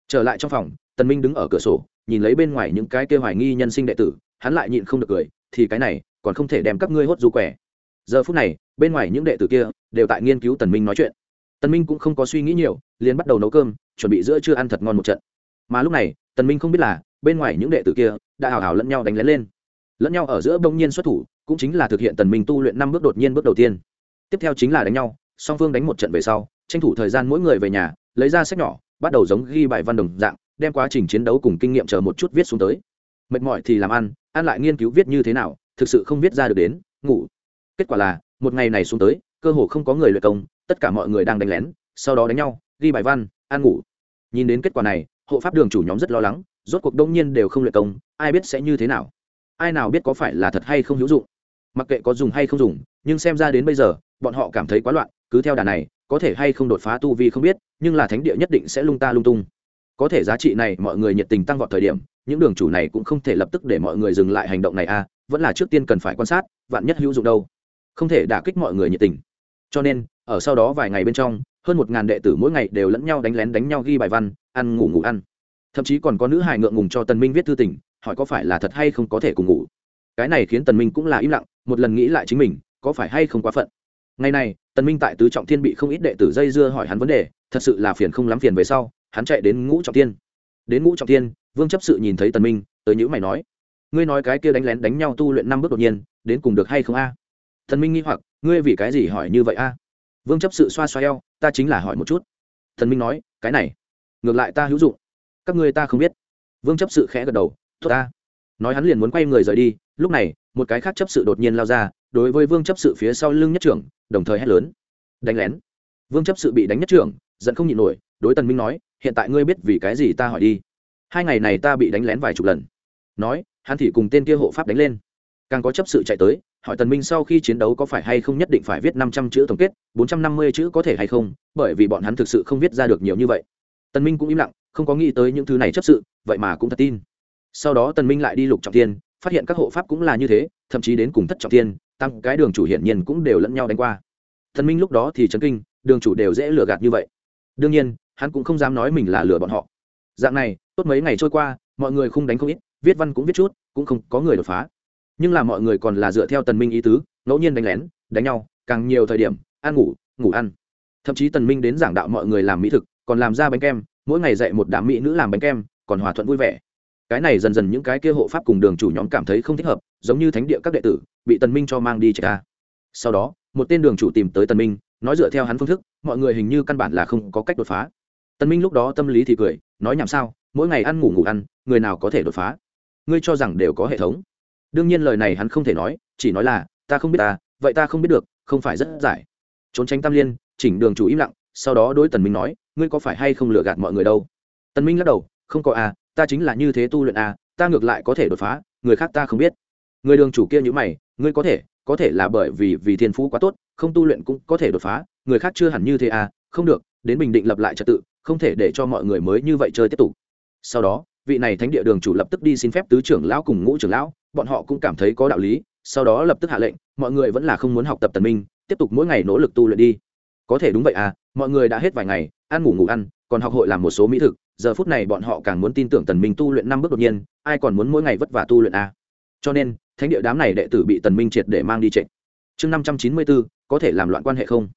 Trở lại trong phòng, tần minh đứng ở cửa sổ, nhìn lấy bên ngoài những cái kêu hoài nghi nhân sinh đệ tử, hắn lại nhịn không được cười, thì cái này, còn không thể đem các ngươi hốt du quẻ. Giờ phút này, bên ngoài những đệ tử kia, đều tại nghiên cứu tần minh nói chuyện. Tần minh cũng không có suy nghĩ nhiều, liền bắt đầu nấu cơm, chuẩn bị giữa trưa ăn thật ngon một trận. Mà lúc này, tần minh không biết là, bên ngoài những đệ tử kia, đã hào hào lẫn nhau đánh lén lên. Lẫn nhau ở giữa bỗng nhiên xuất thủ, cũng chính là thực hiện tần minh tu luyện năm bước đột nhiên bước đầu tiên tiếp theo chính là đánh nhau, song phương đánh một trận về sau, tranh thủ thời gian mỗi người về nhà, lấy ra sách nhỏ, bắt đầu giống ghi bài văn đồng dạng, đem quá trình chiến đấu cùng kinh nghiệm chờ một chút viết xuống tới. Mệt mỏi thì làm ăn ăn lại nghiên cứu viết như thế nào, thực sự không viết ra được đến, ngủ. Kết quả là, một ngày này xuống tới, cơ hồ không có người luyện công, tất cả mọi người đang đánh lén, sau đó đánh nhau, ghi bài văn, ăn ngủ. Nhìn đến kết quả này, hộ pháp đường chủ nhóm rất lo lắng, rốt cuộc đông nhiên đều không luyện công, ai biết sẽ như thế nào? Ai nào biết có phải là thật hay không hữu dụng? Mặc kệ có dùng hay không dùng, nhưng xem ra đến bây giờ bọn họ cảm thấy quá loạn cứ theo đà này có thể hay không đột phá tu vi không biết nhưng là thánh địa nhất định sẽ lung ta lung tung. Có thể giá trị này mọi người nhiệt tình tăng vọt thời điểm những đường chủ này cũng không thể lập tức để mọi người dừng lại hành động này a à, vẫn là trước tiên cần phải quan sát vạn nhất hữu dụng đâu. Không thể đả kích mọi người nhiệt tình. Cho nên ở sau đó vài ngày bên trong hơn một ngàn đệ tử mỗi ngày đều lẫn nhau đánh lén đánh nhau ghi bài văn ăn ngủ ngủ ăn. Thậm chí còn có nữ hài ngượng ngùng cho tần minh viết thư tình hỏi có phải là thật hay không có thể cùng ngủ. Cái này khiến tần minh cũng là im lặng một lần nghĩ lại chính mình có phải hay không quá phận ngày này, tần minh tại tứ trọng thiên bị không ít đệ tử dây dưa hỏi hắn vấn đề, thật sự là phiền không lắm phiền về sau, hắn chạy đến ngũ trọng thiên. Đến ngũ trọng thiên, vương chấp sự nhìn thấy tần minh, tới nhữ mày nói, ngươi nói cái kia đánh lén đánh nhau tu luyện năm bước đột nhiên, đến cùng được hay không a? Tần minh nghi hoặc, ngươi vì cái gì hỏi như vậy a? Vương chấp sự xoa xoa eo, ta chính là hỏi một chút. Tần minh nói, cái này, ngược lại ta hữu dụng. Các ngươi ta không biết. Vương chấp sự khẽ gật đầu, tốt ta. Nói hắn liền muốn quay người rời đi, lúc này, một cái khác chấp sự đột nhiên lao ra đối với vương chấp sự phía sau lưng nhất trưởng, đồng thời hét lớn. Đánh lén. Vương chấp sự bị đánh nhất trưởng, giận không nhịn nổi, đối tần minh nói, hiện tại ngươi biết vì cái gì ta hỏi đi. Hai ngày này ta bị đánh lén vài chục lần. Nói, hắn thì cùng tên kia hộ pháp đánh lên. Càng có chấp sự chạy tới, hỏi tần minh sau khi chiến đấu có phải hay không nhất định phải viết năm trăm chữ tổng kết, bốn trăm năm mươi chữ có thể hay không, bởi vì bọn hắn thực sự không viết ra được nhiều như vậy. Tần minh cũng im lặng, không có nghĩ tới những thứ này chấp sự, vậy mà cũng thật tin. Sau đó tần minh lại đi lục trọng thiên, phát hiện các hộ pháp cũng là như thế, thậm chí đến cùng thất trọng thiên tăng cái đường chủ hiển nhiên cũng đều lẫn nhau đánh qua. Thần minh lúc đó thì chấn kinh, đường chủ đều dễ lừa gạt như vậy. Đương nhiên, hắn cũng không dám nói mình là lừa bọn họ. Dạng này, tốt mấy ngày trôi qua, mọi người không đánh không ít, viết văn cũng viết chút, cũng không có người đột phá. Nhưng là mọi người còn là dựa theo tần minh ý tứ, ngẫu nhiên đánh lén, đánh nhau, càng nhiều thời điểm, ăn ngủ ngủ ăn. Thậm chí tần minh đến giảng đạo mọi người làm mỹ thực, còn làm ra bánh kem, mỗi ngày dạy một đám mỹ nữ làm bánh kem, còn hòa thuận vui vẻ cái này dần dần những cái kia hộ pháp cùng đường chủ nhóm cảm thấy không thích hợp, giống như thánh địa các đệ tử, bị tần minh cho mang đi chạy ra. Sau đó, một tên đường chủ tìm tới tần minh, nói dựa theo hắn phương thức, mọi người hình như căn bản là không có cách đột phá. Tần minh lúc đó tâm lý thì cười, nói nhảm sao, mỗi ngày ăn ngủ ngủ ăn, người nào có thể đột phá? Ngươi cho rằng đều có hệ thống. Đương nhiên lời này hắn không thể nói, chỉ nói là, ta không biết ta, vậy ta không biết được, không phải rất giải. Trốn tránh tam liên, chỉnh đường chủ im lặng, sau đó đối tần minh nói, ngươi có phải hay không lừa gạt mọi người đâu? Tần minh lắc đầu, không có à ta chính là như thế tu luyện à ta ngược lại có thể đột phá, người khác ta không biết. Người đường chủ kia như mày, ngươi có thể có thể là bởi vì vì thiên phú quá tốt, không tu luyện cũng có thể đột phá, người khác chưa hẳn như thế à không được, đến bình định lập lại trật tự, không thể để cho mọi người mới như vậy chơi tiếp tục. Sau đó, vị này thánh địa đường chủ lập tức đi xin phép tứ trưởng lão cùng ngũ trưởng lão, bọn họ cũng cảm thấy có đạo lý, sau đó lập tức hạ lệnh, mọi người vẫn là không muốn học tập tần minh, tiếp tục mỗi ngày nỗ lực tu luyện đi. Có thể đúng vậy à mọi người đã hết vài ngày, ăn ngủ ngủ ăn, còn học hội làm một số mỹ thực giờ phút này bọn họ càng muốn tin tưởng tần minh tu luyện năm bước đột nhiên, ai còn muốn mỗi ngày vất vả tu luyện à? Cho nên, thánh địa đám này đệ tử bị tần minh triệt để mang đi trệ. Chương năm trăm chín mươi bốn có thể làm loạn quan hệ không?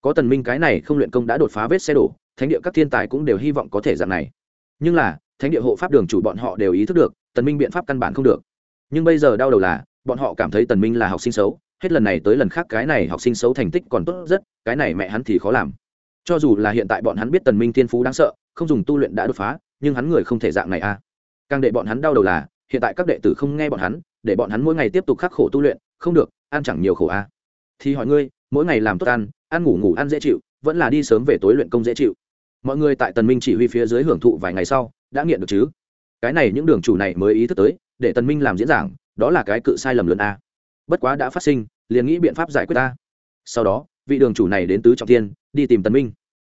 Có tần minh cái này không luyện công đã đột phá vết xe đổ, thánh địa các thiên tài cũng đều hy vọng có thể dạng này. Nhưng là, thánh địa hộ pháp đường chủ bọn họ đều ý thức được, tần minh biện pháp căn bản không được. Nhưng bây giờ đau đầu là, bọn họ cảm thấy tần minh là học sinh xấu, hết lần này tới lần khác cái này học sinh xấu thành tích còn tốt rất, cái này mẹ hắn thì khó làm cho dù là hiện tại bọn hắn biết tần minh thiên phú đáng sợ, không dùng tu luyện đã đột phá, nhưng hắn người không thể dạng này a à. càng để bọn hắn đau đầu là, hiện tại các đệ tử không nghe bọn hắn, để bọn hắn mỗi ngày tiếp tục khắc khổ tu luyện, không được, ăn chẳng nhiều khổ a à. thì hỏi ngươi, mỗi ngày làm tốt ăn ăn ngủ ngủ ăn dễ chịu, vẫn là đi sớm về tối luyện công dễ chịu mọi người tại tần minh chỉ huy phía dưới hưởng thụ vài ngày sau, đã nghiện được chứ cái này những đường chủ này mới ý thức tới, để tần minh làm diễn giảng, đó là cái cự sai lầm lớn a bất quá đã phát sinh, liền nghĩ biện pháp giải quyết ta sau đó vị đường chủ này đến tứ trọng thiên, đi tìm tần minh.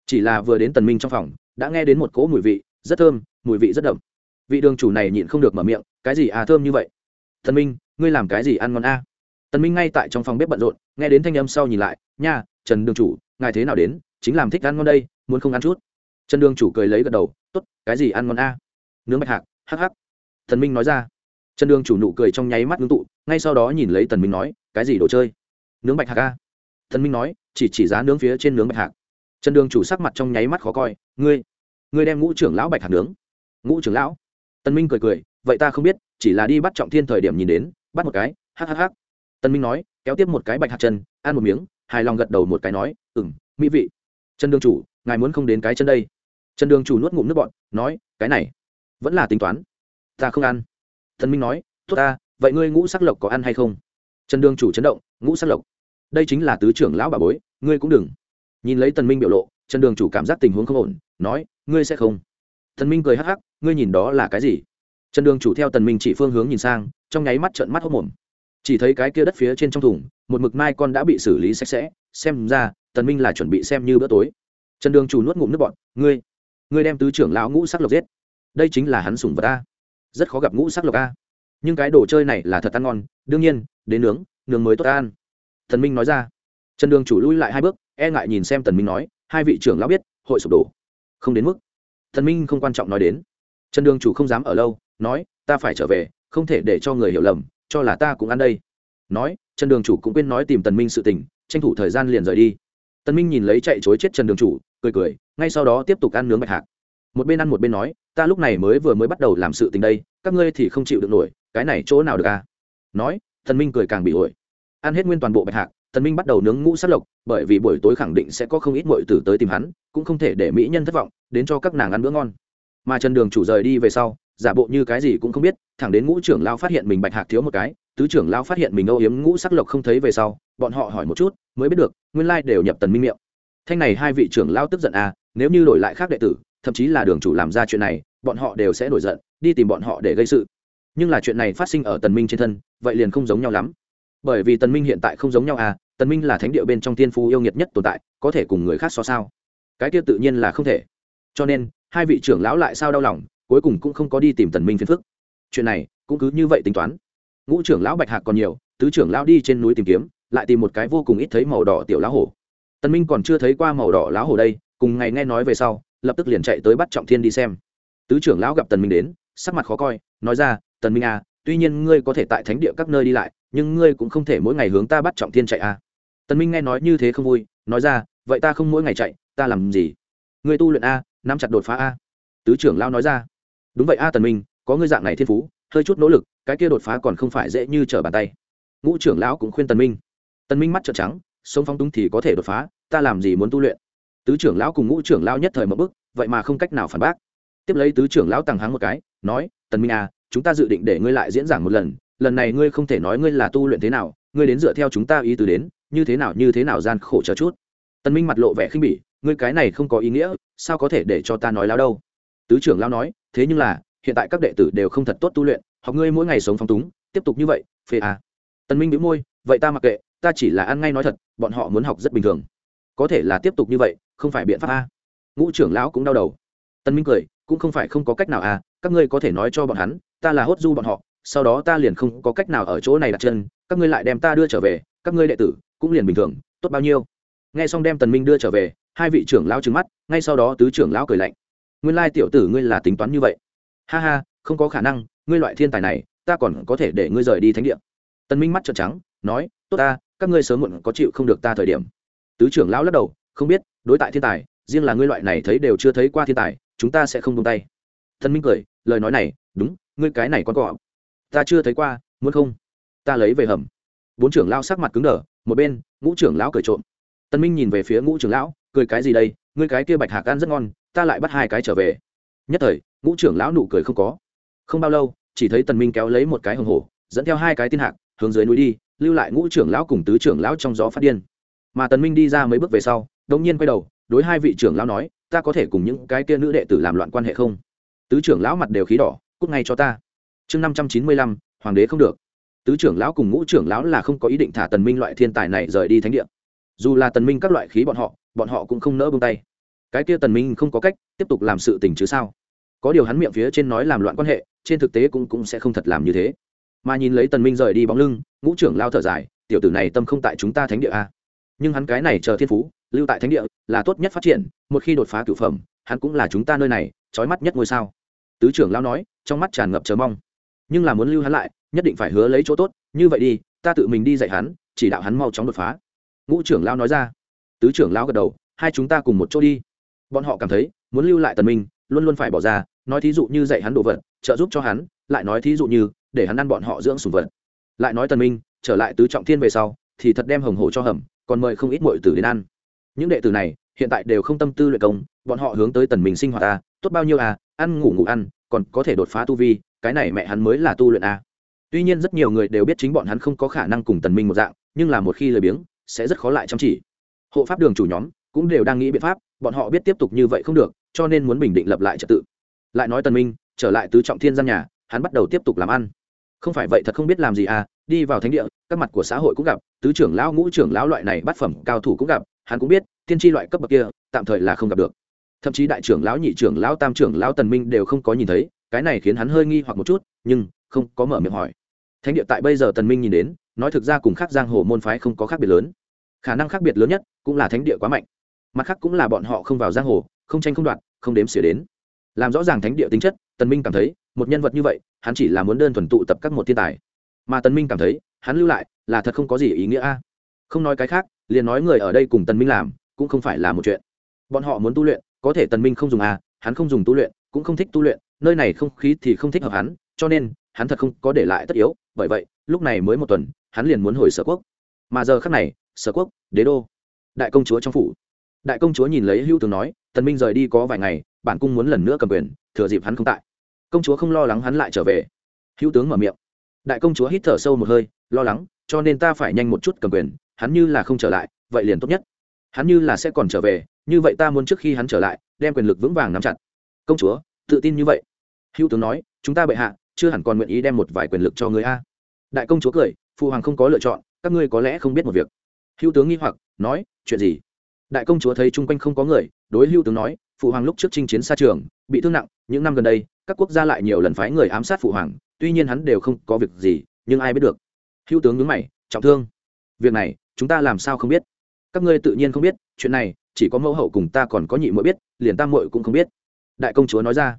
Chỉ là vừa đến tần minh trong phòng, đã nghe đến một cỗ mùi vị, rất thơm, mùi vị rất đậm. Vị đường chủ này nhịn không được mở miệng, cái gì à thơm như vậy? Tần minh, ngươi làm cái gì ăn ngon a? Tần minh ngay tại trong phòng bếp bận rộn, nghe đến thanh âm sau nhìn lại, nha, trần đường chủ, ngài thế nào đến? Chính làm thích ăn ngon đây, muốn không ăn chút? Trần đường chủ cười lấy gật đầu, tốt, cái gì ăn ngon a? Nướng bạch hạc, hắc hắc. Tần minh nói ra. Trần đường chủ nụ cười trong nháy mắt ngưng tụ, ngay sau đó nhìn lấy tần minh nói, cái gì đồ chơi? Nướng bạch hạc a? Tần minh nói chỉ chỉ giá nướng phía trên nướng bạch hạc. Trần đường chủ sắc mặt trong nháy mắt khó coi, ngươi ngươi đem ngũ trưởng lão bạch hạc nướng. Ngũ trưởng lão? Tân minh cười cười, vậy ta không biết, chỉ là đi bắt trọng thiên thời điểm nhìn đến, bắt một cái hhh tân minh nói, kéo tiếp một cái bạch hạc chân, ăn một miếng, hài lòng gật đầu một cái nói, ừm, mỹ vị. Trần đường chủ, ngài muốn không đến cái chân đây? Trần đường chủ nuốt ngụm nước bọn nói, cái này vẫn là tính toán, ta không ăn. Tân minh nói, tốt ta, vậy ngươi ngũ sắc lộc có ăn hay không? Trần đường chủ chấn động, ngũ sắc lộc đây chính là tứ trưởng lão bà bối, ngươi cũng đừng. Nhìn lấy tần minh biểu lộ, trần đường chủ cảm giác tình huống không ổn, nói, ngươi sẽ không. Thần minh cười hắc hắc, ngươi nhìn đó là cái gì? Trần đường chủ theo tần minh chỉ phương hướng nhìn sang, trong nháy mắt trợn mắt hốt mồm. Chỉ thấy cái kia đất phía trên trong thùng, một mực mai con đã bị xử lý sạch sẽ, xem ra, tần minh là chuẩn bị xem như bữa tối. Trần đường chủ nuốt ngụm nước bọt, ngươi ngươi đem tứ trưởng lão ngũ sắc lộc giết. Đây chính là hắn sủng vật a. Rất khó gặp ngũ sắc lộc a. Nhưng cái đồ chơi này là thật ăn ngon, đương nhiên, đến nướng nướng mới tốt ăn thần minh nói ra. Trần đường chủ lui lại hai bước e ngại nhìn xem tần minh nói, hai vị trưởng lão biết, hội sụp đổ. Không đến mức. Thần minh không quan trọng nói đến. Trần đường chủ không dám ở lâu, nói, ta phải trở về, không thể để cho người hiểu lầm, cho là ta cũng ăn đây. Nói, trần đường chủ cũng quên nói tìm tần minh sự tình, tranh thủ thời gian liền rời đi. Tần minh nhìn lấy chạy chối chết trần đường chủ, cười cười, ngay sau đó tiếp tục ăn nướng bạch hạc. Một bên ăn một bên nói, ta lúc này mới vừa mới bắt đầu làm sự tình đây, các ngươi thì không chịu được nổi, cái này chỗ nào được à? Nói thần minh cười càng bị ổi ăn hết nguyên toàn bộ bạch hạc thần minh bắt đầu nướng ngũ sát lộc, bởi vì buổi tối khẳng định sẽ có không ít muội tử tới tìm hắn, cũng không thể để mỹ nhân thất vọng, đến cho các nàng ăn bữa ngon. Mà trần đường chủ rời đi về sau, giả bộ như cái gì cũng không biết, thẳng đến ngũ trưởng lao phát hiện mình bạch hạc thiếu một cái, tứ trưởng lao phát hiện mình âu yếm ngũ sắc lộc không thấy về sau, bọn họ hỏi một chút, mới biết được, nguyên lai đều nhập tần minh miệng. Thanh này hai vị trưởng lao tức giận à nếu như đổi lại khác đệ tử, thậm chí là đường chủ làm ra chuyện này, bọn họ đều sẽ nổi giận, đi tìm bọn họ để gây sự. Nhưng là chuyện này phát sinh ở tần minh trên thân, vậy liền không giống nhau lắm bởi vì tần minh hiện tại không giống nhau à tần minh là thánh địa bên trong tiên phu yêu nghiệt nhất tồn tại, có thể cùng người khác so sao? Cái kia tự nhiên là không thể. Cho nên, hai vị trưởng lão lại sao đau lòng, cuối cùng cũng không có đi tìm tần minh phiền phức. Chuyện này, cũng cứ như vậy tính toán. Ngũ trưởng lão bạch hạc còn nhiều, tứ trưởng lão đi trên núi tìm kiếm, lại tìm một cái vô cùng ít thấy màu đỏ tiểu lão hổ. Tần minh còn chưa thấy qua màu đỏ lão hổ đây, cùng ngày nghe nói về sau, lập tức liền chạy tới bắt trọng thiên đi xem. Tứ trưởng lão gặp tần minh đến, sắc mặt khó coi, nói ra, tần minh à tuy nhiên ngươi có thể tại thánh địa các nơi đi lại, nhưng ngươi cũng không thể mỗi ngày hướng ta bắt trọng thiên chạy à. Tần minh nghe nói như thế không vui, nói ra, vậy ta không mỗi ngày chạy, ta làm gì? Ngươi tu luyện a, nắm chặt đột phá a. Tứ trưởng lão nói ra, đúng vậy a tần minh, có ngươi dạng này thiên phú, hơi chút nỗ lực, cái kia đột phá còn không phải dễ như trở bàn tay. Ngũ trưởng lão cũng khuyên tần minh. Tần minh mắt trợn trắng, sống phong túng thì có thể đột phá, ta làm gì muốn tu luyện? Tứ trưởng lão cùng ngũ trưởng lão nhất thời một bước, vậy mà không cách nào phản bác. Tiếp lấy tứ trưởng lão tăng háng một cái, nói, tần minh à chúng ta dự định để ngươi lại diễn giảng một lần lần này ngươi không thể nói ngươi là tu luyện thế nào, ngươi đến dựa theo chúng ta ý tứ đến, như thế nào, như thế nào gian khổ chờ chút. Tần minh mặt lộ vẻ khinh bỉ, ngươi cái này không có ý nghĩa, sao có thể để cho ta nói láo đâu? Tứ trưởng lão nói, thế nhưng là, hiện tại các đệ tử đều không thật tốt tu luyện, học ngươi mỗi ngày sống phong túng, tiếp tục như vậy, phê à. tần minh bĩu môi, vậy ta mặc kệ, ta chỉ là ăn ngay nói thật, bọn họ muốn học rất bình thường. Có thể là tiếp tục như vậy, không phải biện pháp a. Ngũ trưởng lão cũng đau đầu. Tân minh cười, cũng không phải không có cách nào à các ngươi có thể nói cho bọn hắn ta là hốt du bọn họ, sau đó ta liền không có cách nào ở chỗ này đặt chân, các ngươi lại đem ta đưa trở về, các ngươi đệ tử cũng liền bình thường, tốt bao nhiêu? Nghe xong đem tần minh đưa trở về, hai vị trưởng lão trừng mắt, ngay sau đó tứ trưởng lão cười lạnh. Nguyên lai tiểu tử ngươi là tính toán như vậy. Ha ha, không có khả năng, ngươi loại thiên tài này, ta còn có thể để ngươi rời đi thánh địa. Tần minh mắt trợn trắng, nói, tốt ta, các ngươi sớm muộn có chịu không được ta thời điểm. Tứ trưởng lão lắc đầu, không biết, đối tại thiên tài, riêng là ngươi loại này thấy đều chưa thấy qua thiên tài, chúng ta sẽ không buông tay. Tần minh cười, lời nói này, đúng ngươi cái này con cọ ta chưa thấy qua, muốn không? Ta lấy về hầm. Bốn trưởng lão sắc mặt cứng đờ, một bên, ngũ trưởng lão cười trộm. Tân minh nhìn về phía ngũ trưởng lão, cười cái gì đây? Ngươi cái kia bạch hạc ăn rất ngon, ta lại bắt hai cái trở về. Nhất thời, ngũ trưởng lão nụ cười không có. Không bao lâu, chỉ thấy tần minh kéo lấy một cái hồng hổ, dẫn theo hai cái tiên hạc, hướng dưới núi đi, lưu lại ngũ trưởng lão cùng tứ trưởng lão trong gió phát điên. Mà tần minh đi ra mấy bước về sau, đống nhiên quay đầu, đối hai vị trưởng lão nói, ta có thể cùng những cái kia nữ đệ tử làm loạn quan hệ không? Tứ trưởng lão mặt đều khí đỏ cút ngay cho ta. Chương năm trăm chín mươi lăm, hoàng đế không được. Tứ trưởng lão cùng ngũ trưởng lão là không có ý định thả tần minh loại thiên tài này rời đi thánh địa. Dù là tần minh các loại khí bọn họ bọn họ cũng không nỡ buông tay. Cái kia tần minh không có cách tiếp tục làm sự tình chứ sao? Có điều hắn miệng phía trên nói làm loạn quan hệ, trên thực tế cũng cũng sẽ không thật làm như thế. Mà nhìn lấy tần minh rời đi bóng lưng, ngũ trưởng lao thở dài, tiểu tử này tâm không tại chúng ta thánh địa a. Nhưng hắn cái này chờ thiên phú, lưu tại thánh địa là tốt nhất phát triển, một khi đột phá cửu phẩm, hắn cũng là chúng ta nơi này, trói mắt nhất ngôi sao tứ trưởng lão nói trong mắt tràn ngập chờ mong. Nhưng là muốn lưu hắn lại nhất định phải hứa lấy chỗ tốt như vậy đi ta tự mình đi dạy hắn chỉ đạo hắn mau chóng đột phá. Ngũ trưởng lão nói ra. Tứ trưởng lão gật đầu hai chúng ta cùng một chỗ đi. Bọn họ cảm thấy muốn lưu lại tần minh luôn luôn phải bỏ ra nói thí dụ như dạy hắn đồ vật trợ giúp cho hắn lại nói thí dụ như để hắn ăn bọn họ dưỡng sùng vật. Lại nói tần minh trở lại tứ trọng thiên về sau thì thật đem hồng hổ cho hầm còn mời không ít muội tử đến ăn. Những đệ tử này hiện tại đều không tâm tư luyện công bọn họ hướng tới tần minh sinh hoạt ta, tốt bao nhiêu à ăn ngủ ngủ ăn, còn có thể đột phá tu vi, cái này mẹ hắn mới là tu luyện a. Tuy nhiên rất nhiều người đều biết chính bọn hắn không có khả năng cùng tần minh một dạng, nhưng là một khi lười biếng, sẽ rất khó lại chăm chỉ. Hộ pháp đường chủ nhóm cũng đều đang nghĩ biện pháp, bọn họ biết tiếp tục như vậy không được, cho nên muốn bình định lập lại trật tự. Lại nói tần minh, trở lại tứ trọng thiên gian nhà, hắn bắt đầu tiếp tục làm ăn. Không phải vậy thật không biết làm gì à đi vào thánh địa, các mặt của xã hội cũng gặp, tứ trưởng lão, ngũ trưởng lão loại này bắt phẩm cao thủ cũng gặp, hắn cũng biết, tiên tri loại cấp bậc kia, tạm thời là không gặp được thậm chí đại trưởng lão, nhị trưởng lão, tam trưởng lão tần minh đều không có nhìn thấy, cái này khiến hắn hơi nghi hoặc một chút, nhưng không có mở miệng hỏi. Thánh địa tại bây giờ tần minh nhìn đến, nói thực ra cùng khác giang hồ môn phái không có khác biệt lớn. Khả năng khác biệt lớn nhất cũng là thánh địa quá mạnh. Mặt khác cũng là bọn họ không vào giang hồ, không tranh không đoạt, không đếm xỉa đến. Làm rõ ràng thánh địa tính chất, tần minh cảm thấy, một nhân vật như vậy, hắn chỉ là muốn đơn thuần tụ tập các một thiên tài. Mà tần minh cảm thấy, hắn lưu lại là thật không có gì ý nghĩa a. Không nói cái khác, liền nói người ở đây cùng tần minh làm, cũng không phải là một chuyện. Bọn họ muốn tu luyện có thể tần minh không dùng à hắn không dùng tu luyện, cũng không thích tu luyện, nơi này không khí thì không thích hợp hắn, cho nên, hắn thật không có để lại tất yếu, bởi vậy, lúc này mới một tuần, hắn liền muốn hồi sở quốc. Mà giờ khắc này, sở quốc, đế đô, đại công chúa trong phủ. Đại công chúa nhìn lấy hữu tướng nói, tần minh rời đi có vài ngày, bản cung muốn lần nữa cầm quyền, thừa dịp hắn không tại. Công chúa không lo lắng hắn lại trở về. Hữu tướng mở miệng. Đại công chúa hít thở sâu một hơi, lo lắng, cho nên ta phải nhanh một chút cầm quyền, hắn như là không trở lại, vậy liền tốt nhất. Hắn như là sẽ còn trở về như vậy ta muốn trước khi hắn trở lại, đem quyền lực vững vàng nắm chặt. Công chúa, tự tin như vậy. Hữu tướng nói, chúng ta bệ hạ, chưa hẳn còn nguyện ý đem một vài quyền lực cho người a. Đại công chúa cười, phụ hoàng không có lựa chọn, các ngươi có lẽ không biết một việc. Hữu tướng nghi hoặc, nói, chuyện gì? Đại công chúa thấy chung quanh không có người, đối hữu tướng nói, phụ hoàng lúc trước chinh chiến xa trường, bị thương nặng, những năm gần đây, các quốc gia lại nhiều lần phái người ám sát phụ hoàng, tuy nhiên hắn đều không có việc gì, nhưng ai biết được. Hữu tướng nhớ mày, trọng thương. Việc này, chúng ta làm sao không biết? Các ngươi tự nhiên không biết, chuyện này chỉ có mẫu hậu cùng ta còn có nhị muội biết, liền tam muội cũng không biết. Đại công chúa nói ra.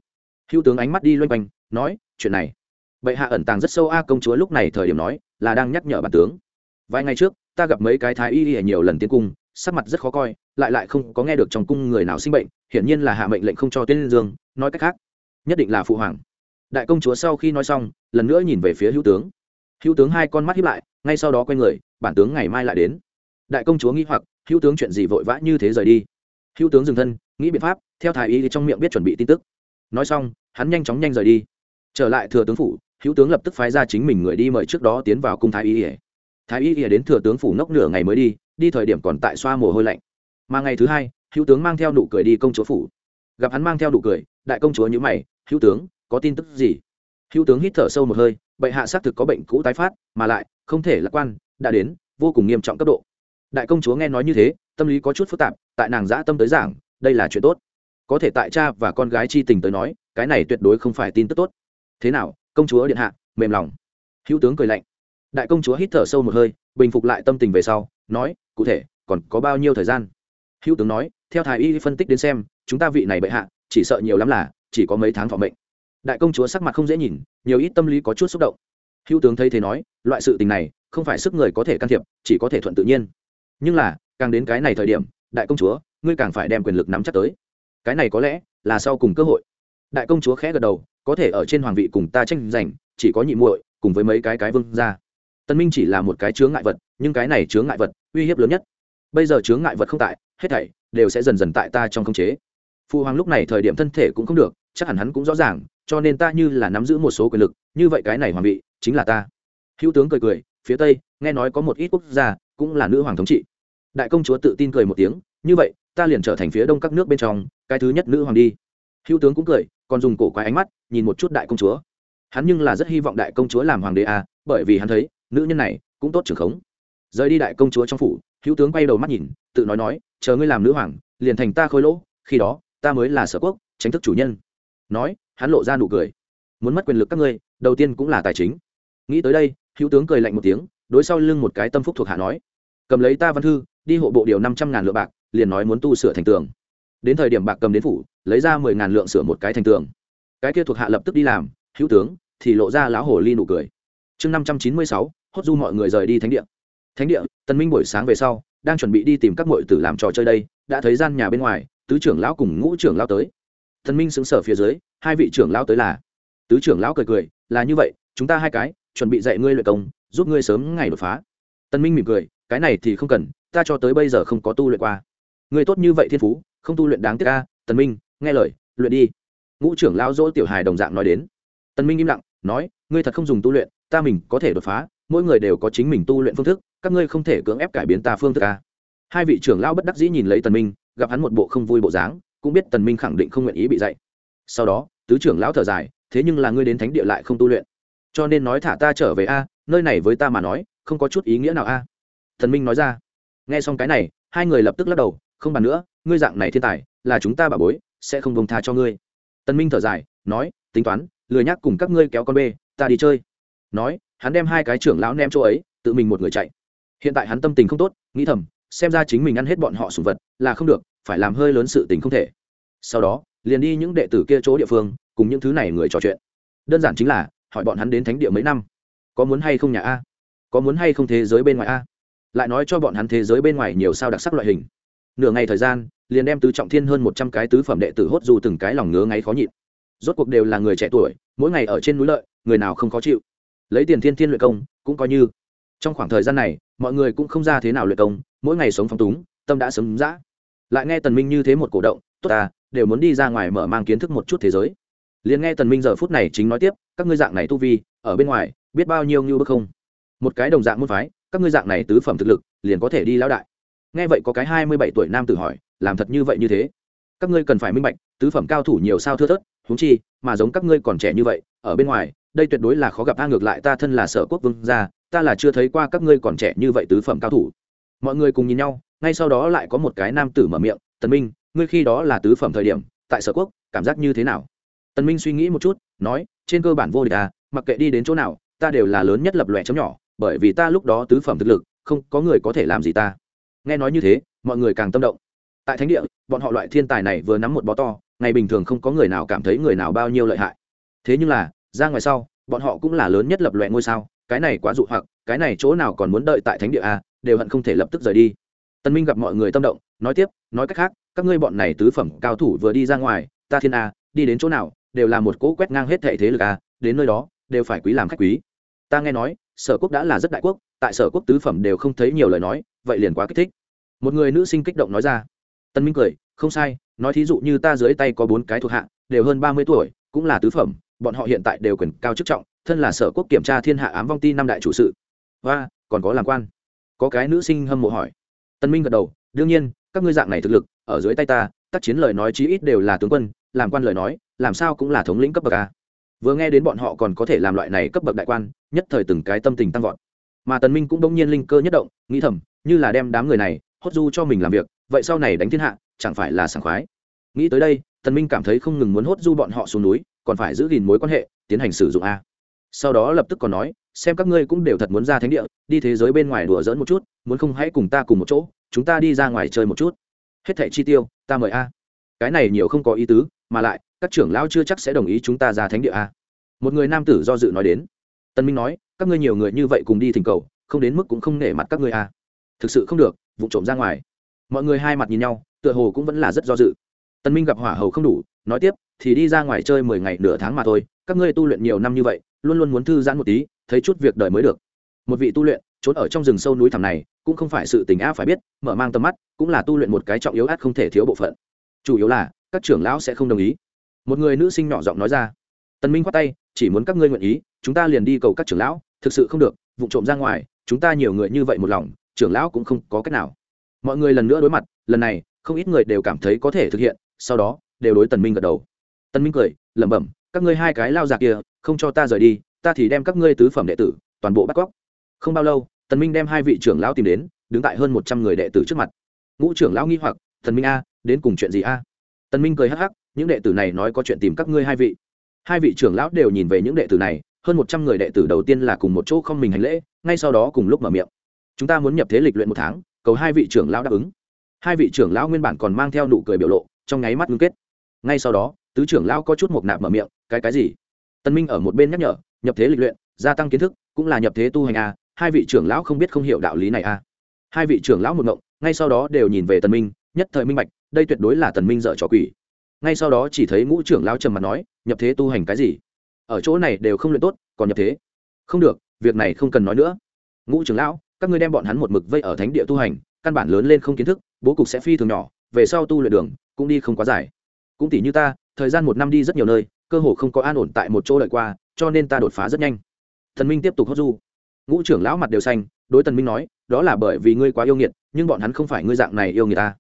Hữu tướng ánh mắt đi loanh quanh, nói, chuyện này. Bệ hạ ẩn tàng rất sâu a công chúa lúc này thời điểm nói, là đang nhắc nhở bản tướng. Vài ngày trước, ta gặp mấy cái thái y y nhiều lần tiến cung, sắc mặt rất khó coi, lại lại không có nghe được trong cung người nào sinh bệnh, hiển nhiên là hạ mệnh lệnh không cho tên dương, nói cách khác, nhất định là phụ hoàng. Đại công chúa sau khi nói xong, lần nữa nhìn về phía hữu tướng. Hữu tướng hai con mắt hiếp lại, ngay sau đó quay người, bản tướng ngày mai lại đến. Đại công chúa nghĩ hoặc hữu tướng chuyện gì vội vã như thế rời đi? Hữu tướng dừng thân, nghĩ biện pháp, theo thái y trong miệng biết chuẩn bị tin tức. Nói xong, hắn nhanh chóng nhanh rời đi. Trở lại thừa tướng phủ, hữu tướng lập tức phái ra chính mình người đi mời trước đó tiến vào cung thái y ỉa thái y ỉa đến thừa tướng phủ nốc nửa ngày mới đi đi thời điểm còn tại xoa mồ hôi lạnh. Mà ngày thứ hai, hữu tướng mang theo nụ cười đi công chúa phủ. Gặp hắn mang theo nụ cười, đại công chúa nhữ mày, hữu tướng, có tin tức gì? Hữu tướng hít thở sâu một hơi, bệ hạ xác thực có bệnh cũ tái phát, mà lại, không thể lạc quan, đã đến, vô cùng nghiêm trọng cấp độ đại công chúa nghe nói như thế, tâm lý có chút phức tạp, tại nàng giã tâm tới giảng, đây là chuyện tốt. Có thể tại cha và con gái chi tình tới nói, cái này tuyệt đối không phải tin tức tốt. Thế nào, công chúa điện hạ, mềm lòng. Hữu tướng cười lạnh. Đại công chúa hít thở sâu một hơi, bình phục lại tâm tình về sau, nói, cụ thể, còn có bao nhiêu thời gian? Hữu tướng nói, theo thái y phân tích đến xem, chúng ta vị này bệ hạ, chỉ sợ nhiều lắm là, chỉ có mấy tháng thọ mệnh. Đại công chúa sắc mặt không dễ nhìn, nhiều ít tâm lý có chút xúc động. Hữu tướng thấy thế nói, loại sự tình này, không phải sức người có thể can thiệp, chỉ có thể thuận tự nhiên nhưng là, càng đến cái này thời điểm, đại công chúa, ngươi càng phải đem quyền lực nắm chắc tới. Cái này có lẽ là sau cùng cơ hội. Đại công chúa khẽ gật đầu, có thể ở trên hoàng vị cùng ta tranh giành, chỉ có nhị muội cùng với mấy cái cái vương ra tân minh chỉ là một cái chướng ngại vật, nhưng cái này chướng ngại vật, uy hiếp lớn nhất. Bây giờ chướng ngại vật không tại, hết thảy đều sẽ dần dần tại ta trong khống chế. Phụ hoàng lúc này thời điểm thân thể cũng không được, chắc hẳn hắn cũng rõ ràng, cho nên ta như là nắm giữ một số quyền lực, như vậy cái này hoàng vị chính là ta. Hữu tướng cười cười, phía tây, nghe nói có một ít quốc gia cũng là nữ hoàng thống trị đại công chúa tự tin cười một tiếng, như vậy, ta liền trở thành phía đông các nước bên trong, cái thứ nhất nữ hoàng đi. Hữu tướng cũng cười, còn dùng cổ quái ánh mắt nhìn một chút đại công chúa. Hắn nhưng là rất hy vọng đại công chúa làm hoàng đế à bởi vì hắn thấy, nữ nhân này cũng tốt trưởng khống. Rời đi đại công chúa trong phủ, hữu tướng quay đầu mắt nhìn, tự nói nói, chờ ngươi làm nữ hoàng, liền thành ta khôi lỗ, khi đó, ta mới là sở quốc, tránh thức chủ nhân. Nói, hắn lộ ra nụ cười. Muốn mất quyền lực các ngươi, đầu tiên cũng là tài chính. Nghĩ tới đây, hữu tướng cười lạnh một tiếng, đối sau lưng một cái tâm phúc thuộc hạ nói, cầm lấy ta văn thư đi hộ bộ điều năm trăm ngàn lượng bạc, liền nói muốn tu sửa thành tường. Đến thời điểm bạc cầm đến phủ, lấy ra mười ngàn lượng sửa một cái thành tường. Cái kia thuộc hạ lập tức đi làm, hữu tướng, thì lộ ra lão hồ ly nụ cười. Chương năm trăm chín mươi sáu, hốt du mọi người rời đi thánh địa. Thánh địa tân minh buổi sáng về sau, đang chuẩn bị đi tìm các mội tử làm trò chơi đây, đã thấy gian nhà bên ngoài, tứ trưởng lão cùng ngũ trưởng lão tới. Thần minh xứng sở phía dưới, hai vị trưởng lão tới là. Tứ trưởng lão cười cười, là như vậy, chúng ta hai cái, chuẩn bị dạy ngươi luyện công, giúp ngươi sớm ngày đột phá. Tân minh mỉm cười, cái này thì không cần ta cho tới bây giờ không có tu luyện qua. Ngươi tốt như vậy thiên phú, không tu luyện đáng tiếc ca tần minh, nghe lời, luyện đi. Ngũ trưởng lão dỗ tiểu hài đồng dạng nói đến. Tần minh im lặng, nói, ngươi thật không dùng tu luyện, ta mình có thể đột phá, mỗi người đều có chính mình tu luyện phương thức, các ngươi không thể cưỡng ép cải biến ta phương thức ca hai vị trưởng lão bất đắc dĩ nhìn lấy tần minh, gặp hắn một bộ không vui bộ dáng, cũng biết tần minh khẳng định không nguyện ý bị dạy. Sau đó, tứ trưởng lão thở dài, thế nhưng là ngươi đến thánh địa lại không tu luyện. Cho nên nói thả ta trở về a, nơi này với ta mà nói, không có chút ý nghĩa nào a. Tần minh nói ra nghe xong cái này, hai người lập tức lắc đầu, không bàn nữa, ngươi dạng này thiên tài, là chúng ta bà bối, sẽ không bông tha cho ngươi. Tân minh thở dài, nói, tính toán, lười nhắc cùng các ngươi kéo con bê, ta đi chơi. Nói, hắn đem hai cái trưởng lão ném chỗ ấy, tự mình một người chạy. Hiện tại hắn tâm tình không tốt, nghĩ thầm, xem ra chính mình ăn hết bọn họ sủng vật, là không được, phải làm hơi lớn sự tình không thể. Sau đó, liền đi những đệ tử kia chỗ địa phương, cùng những thứ này người trò chuyện. Đơn giản chính là, hỏi bọn hắn đến thánh địa mấy năm. Có muốn hay không nhà a? Có muốn hay không thế giới bên ngoài a? Lại nói cho bọn hắn thế giới bên ngoài nhiều sao đặc sắc loại hình. Nửa ngày thời gian, liền đem tứ trọng thiên hơn một trăm cái tứ phẩm đệ tử hốt dù từng cái lòng ngứa ngáy khó nhịn. Rốt cuộc đều là người trẻ tuổi, mỗi ngày ở trên núi lợi, người nào không khó chịu. Lấy tiền thiên thiên luyện công, cũng coi như. Trong khoảng thời gian này, mọi người cũng không ra thế nào luyện công, mỗi ngày sống phong túng, tâm đã sớm dã. Lại nghe tần minh như thế một cổ động, tốt ta, đều muốn đi ra ngoài mở mang kiến thức một chút thế giới. Liền nghe tần minh giờ phút này chính nói tiếp, các ngươi dạng này tu vi, ở bên ngoài, biết bao nhiêu như bức không? Một cái đồng dạng môn phái các ngươi dạng này tứ phẩm thực lực, liền có thể đi lão đại. Nghe vậy có cái hai mươi bảy tuổi nam tử hỏi, làm thật như vậy như thế? Các ngươi cần phải minh bạch, tứ phẩm cao thủ nhiều sao thưa thớt, huống chi, mà giống các ngươi còn trẻ như vậy, ở bên ngoài, đây tuyệt đối là khó gặp, a, ngược lại ta thân là sở quốc vương gia, ta là chưa thấy qua các ngươi còn trẻ như vậy tứ phẩm cao thủ. Mọi người cùng nhìn nhau, ngay sau đó lại có một cái nam tử mở miệng, tần minh, ngươi khi đó là tứ phẩm thời điểm, tại sở quốc, cảm giác như thế nào? Tần minh suy nghĩ một chút, nói, trên cơ bản vô địch à mặc kệ đi đến chỗ nào, ta đều là lớn nhất lập lòe chấm nhỏ bởi vì ta lúc đó tứ phẩm thực lực, không có người có thể làm gì ta. Nghe nói như thế, mọi người càng tâm động. Tại thánh địa, bọn họ loại thiên tài này vừa nắm một bó to, ngày bình thường không có người nào cảm thấy người nào bao nhiêu lợi hại. Thế nhưng là, ra ngoài sau, bọn họ cũng là lớn nhất lập loại ngôi sao, cái này quá dụ hoặc, cái này chỗ nào còn muốn đợi tại thánh địa a đều hận không thể lập tức rời đi. Tân minh gặp mọi người tâm động, nói tiếp, nói cách khác, các ngươi bọn này tứ phẩm cao thủ vừa đi ra ngoài, ta thiên a đi đến chỗ nào, đều là một cỗ quét ngang hết thệ thế lực a đến nơi đó, đều phải quý làm khách quý ta nghe nói, sở quốc đã là rất đại quốc, tại sở quốc tứ phẩm đều không thấy nhiều lời nói, vậy liền quá kích thích. Một người nữ sinh kích động nói ra. Tân minh cười, không sai, nói thí dụ như ta dưới tay có bốn cái thuộc hạ, đều hơn ba mươi tuổi, cũng là tứ phẩm, bọn họ hiện tại đều quyền cao chức trọng, thân là sở quốc kiểm tra thiên hạ ám vong ti năm đại chủ sự. Và còn có làm quan. Có cái nữ sinh hâm mộ hỏi. Tân minh gật đầu, đương nhiên, các ngươi dạng này thực lực, ở dưới tay ta, tác chiến lời nói chí ít đều là tướng quân, làm quan lời nói, làm sao cũng là thống lĩnh cấp bậc a vừa nghe đến bọn họ còn có thể làm loại này cấp bậc đại quan, nhất thời từng cái tâm tình tăng vọt. Mà tần minh cũng đống nhiên linh cơ nhất động, nghĩ thầm, như là đem đám người này hốt du cho mình làm việc, vậy sau này đánh thiên hạ, chẳng phải là sảng khoái. Nghĩ tới đây, tần minh cảm thấy không ngừng muốn hốt du bọn họ xuống núi, còn phải giữ gìn mối quan hệ, tiến hành sử dụng a. Sau đó lập tức còn nói, xem các ngươi cũng đều thật muốn ra thánh địa, đi thế giới bên ngoài đùa dỡn một chút, muốn không hãy cùng ta cùng một chỗ, chúng ta đi ra ngoài chơi một chút. Hết thẻ chi tiêu, ta mời a. Cái này nhiều không có ý tứ, mà lại các trưởng lão chưa chắc sẽ đồng ý chúng ta ra thánh địa a. Một người nam tử do dự nói đến. Tân minh nói, các ngươi nhiều người như vậy cùng đi thỉnh cầu, không đến mức cũng không nể mặt các ngươi a. Thực sự không được vụ trộm ra ngoài. Mọi người hai mặt nhìn nhau, tựa hồ cũng vẫn là rất do dự. Tân minh gặp hỏa hầu không đủ, nói tiếp, thì đi ra ngoài chơi mười ngày nửa tháng mà thôi, các ngươi tu luyện nhiều năm như vậy, luôn luôn muốn thư giãn một tí, thấy chút việc đời mới được. Một vị tu luyện, trốn ở trong rừng sâu núi thẳm này, cũng không phải sự tình á phải biết, mở mang tầm mắt, cũng là tu luyện một cái trọng yếu át không thể thiếu bộ phận. Chủ yếu là, các trưởng lão sẽ không đồng ý một người nữ sinh nhỏ giọng nói ra. Tần minh khoát tay, chỉ muốn các ngươi nguyện ý, chúng ta liền đi cầu các trưởng lão, thực sự không được, vụ trộm ra ngoài, chúng ta nhiều người như vậy một lòng, trưởng lão cũng không có cách nào. Mọi người lần nữa đối mặt, lần này, không ít người đều cảm thấy có thể thực hiện, sau đó, đều đối tần minh gật đầu. Tần minh cười, lẩm bẩm, các ngươi hai cái lao già kia, không cho ta rời đi, ta thì đem các ngươi tứ phẩm đệ tử, toàn bộ bắt cóc. Không bao lâu, tần minh đem hai vị trưởng lão tìm đến, đứng tại hơn một trăm người đệ tử trước mặt. Ngũ trưởng lão nghi hoặc, tần minh a, đến cùng chuyện gì a? Tần minh cười hắc hắc những đệ tử này nói có chuyện tìm các ngươi hai vị. Hai vị trưởng lão đều nhìn về những đệ tử này, hơn một trăm người đệ tử đầu tiên là cùng một chỗ không mình hành lễ, ngay sau đó cùng lúc mở miệng. Chúng ta muốn nhập thế lịch luyện một tháng, cầu hai vị trưởng lão đáp ứng. Hai vị trưởng lão nguyên bản còn mang theo nụ cười biểu lộ, trong nháy mắt ngưng kết. Ngay sau đó, tứ trưởng lão có chút một nạp mở miệng, cái cái gì? Tân minh ở một bên nhắc nhở, nhập thế lịch luyện, gia tăng kiến thức, cũng là nhập thế tu hành a, hai vị trưởng lão không biết không hiểu đạo lý này a. Hai vị trưởng lão một ngộng, ngay sau đó đều nhìn về tần minh, nhất thời minh bạch, đây tuyệt đối là tần minh dở trò quỷ ngay sau đó chỉ thấy ngũ trưởng lão trầm mặt nói, nhập thế tu hành cái gì? Ở chỗ này đều không luyện tốt, còn nhập thế? Không được, việc này không cần nói nữa. Ngũ trưởng lão, các ngươi đem bọn hắn một mực vây ở thánh địa tu hành, căn bản lớn lên không kiến thức, bố cục sẽ phi thường nhỏ, về sau tu luyện đường, cũng đi không quá dài. Cũng tỷ như ta, thời gian một năm đi rất nhiều nơi, cơ hồ không có an ổn tại một chỗ đợi qua, cho nên ta đột phá rất nhanh. Thần minh tiếp tục hốt du. Ngũ trưởng lão mặt đều xanh, đối tần minh nói, đó là bởi vì ngươi quá yêu nghiệt, nhưng bọn hắn không phải ngươi dạng này yêu người ta.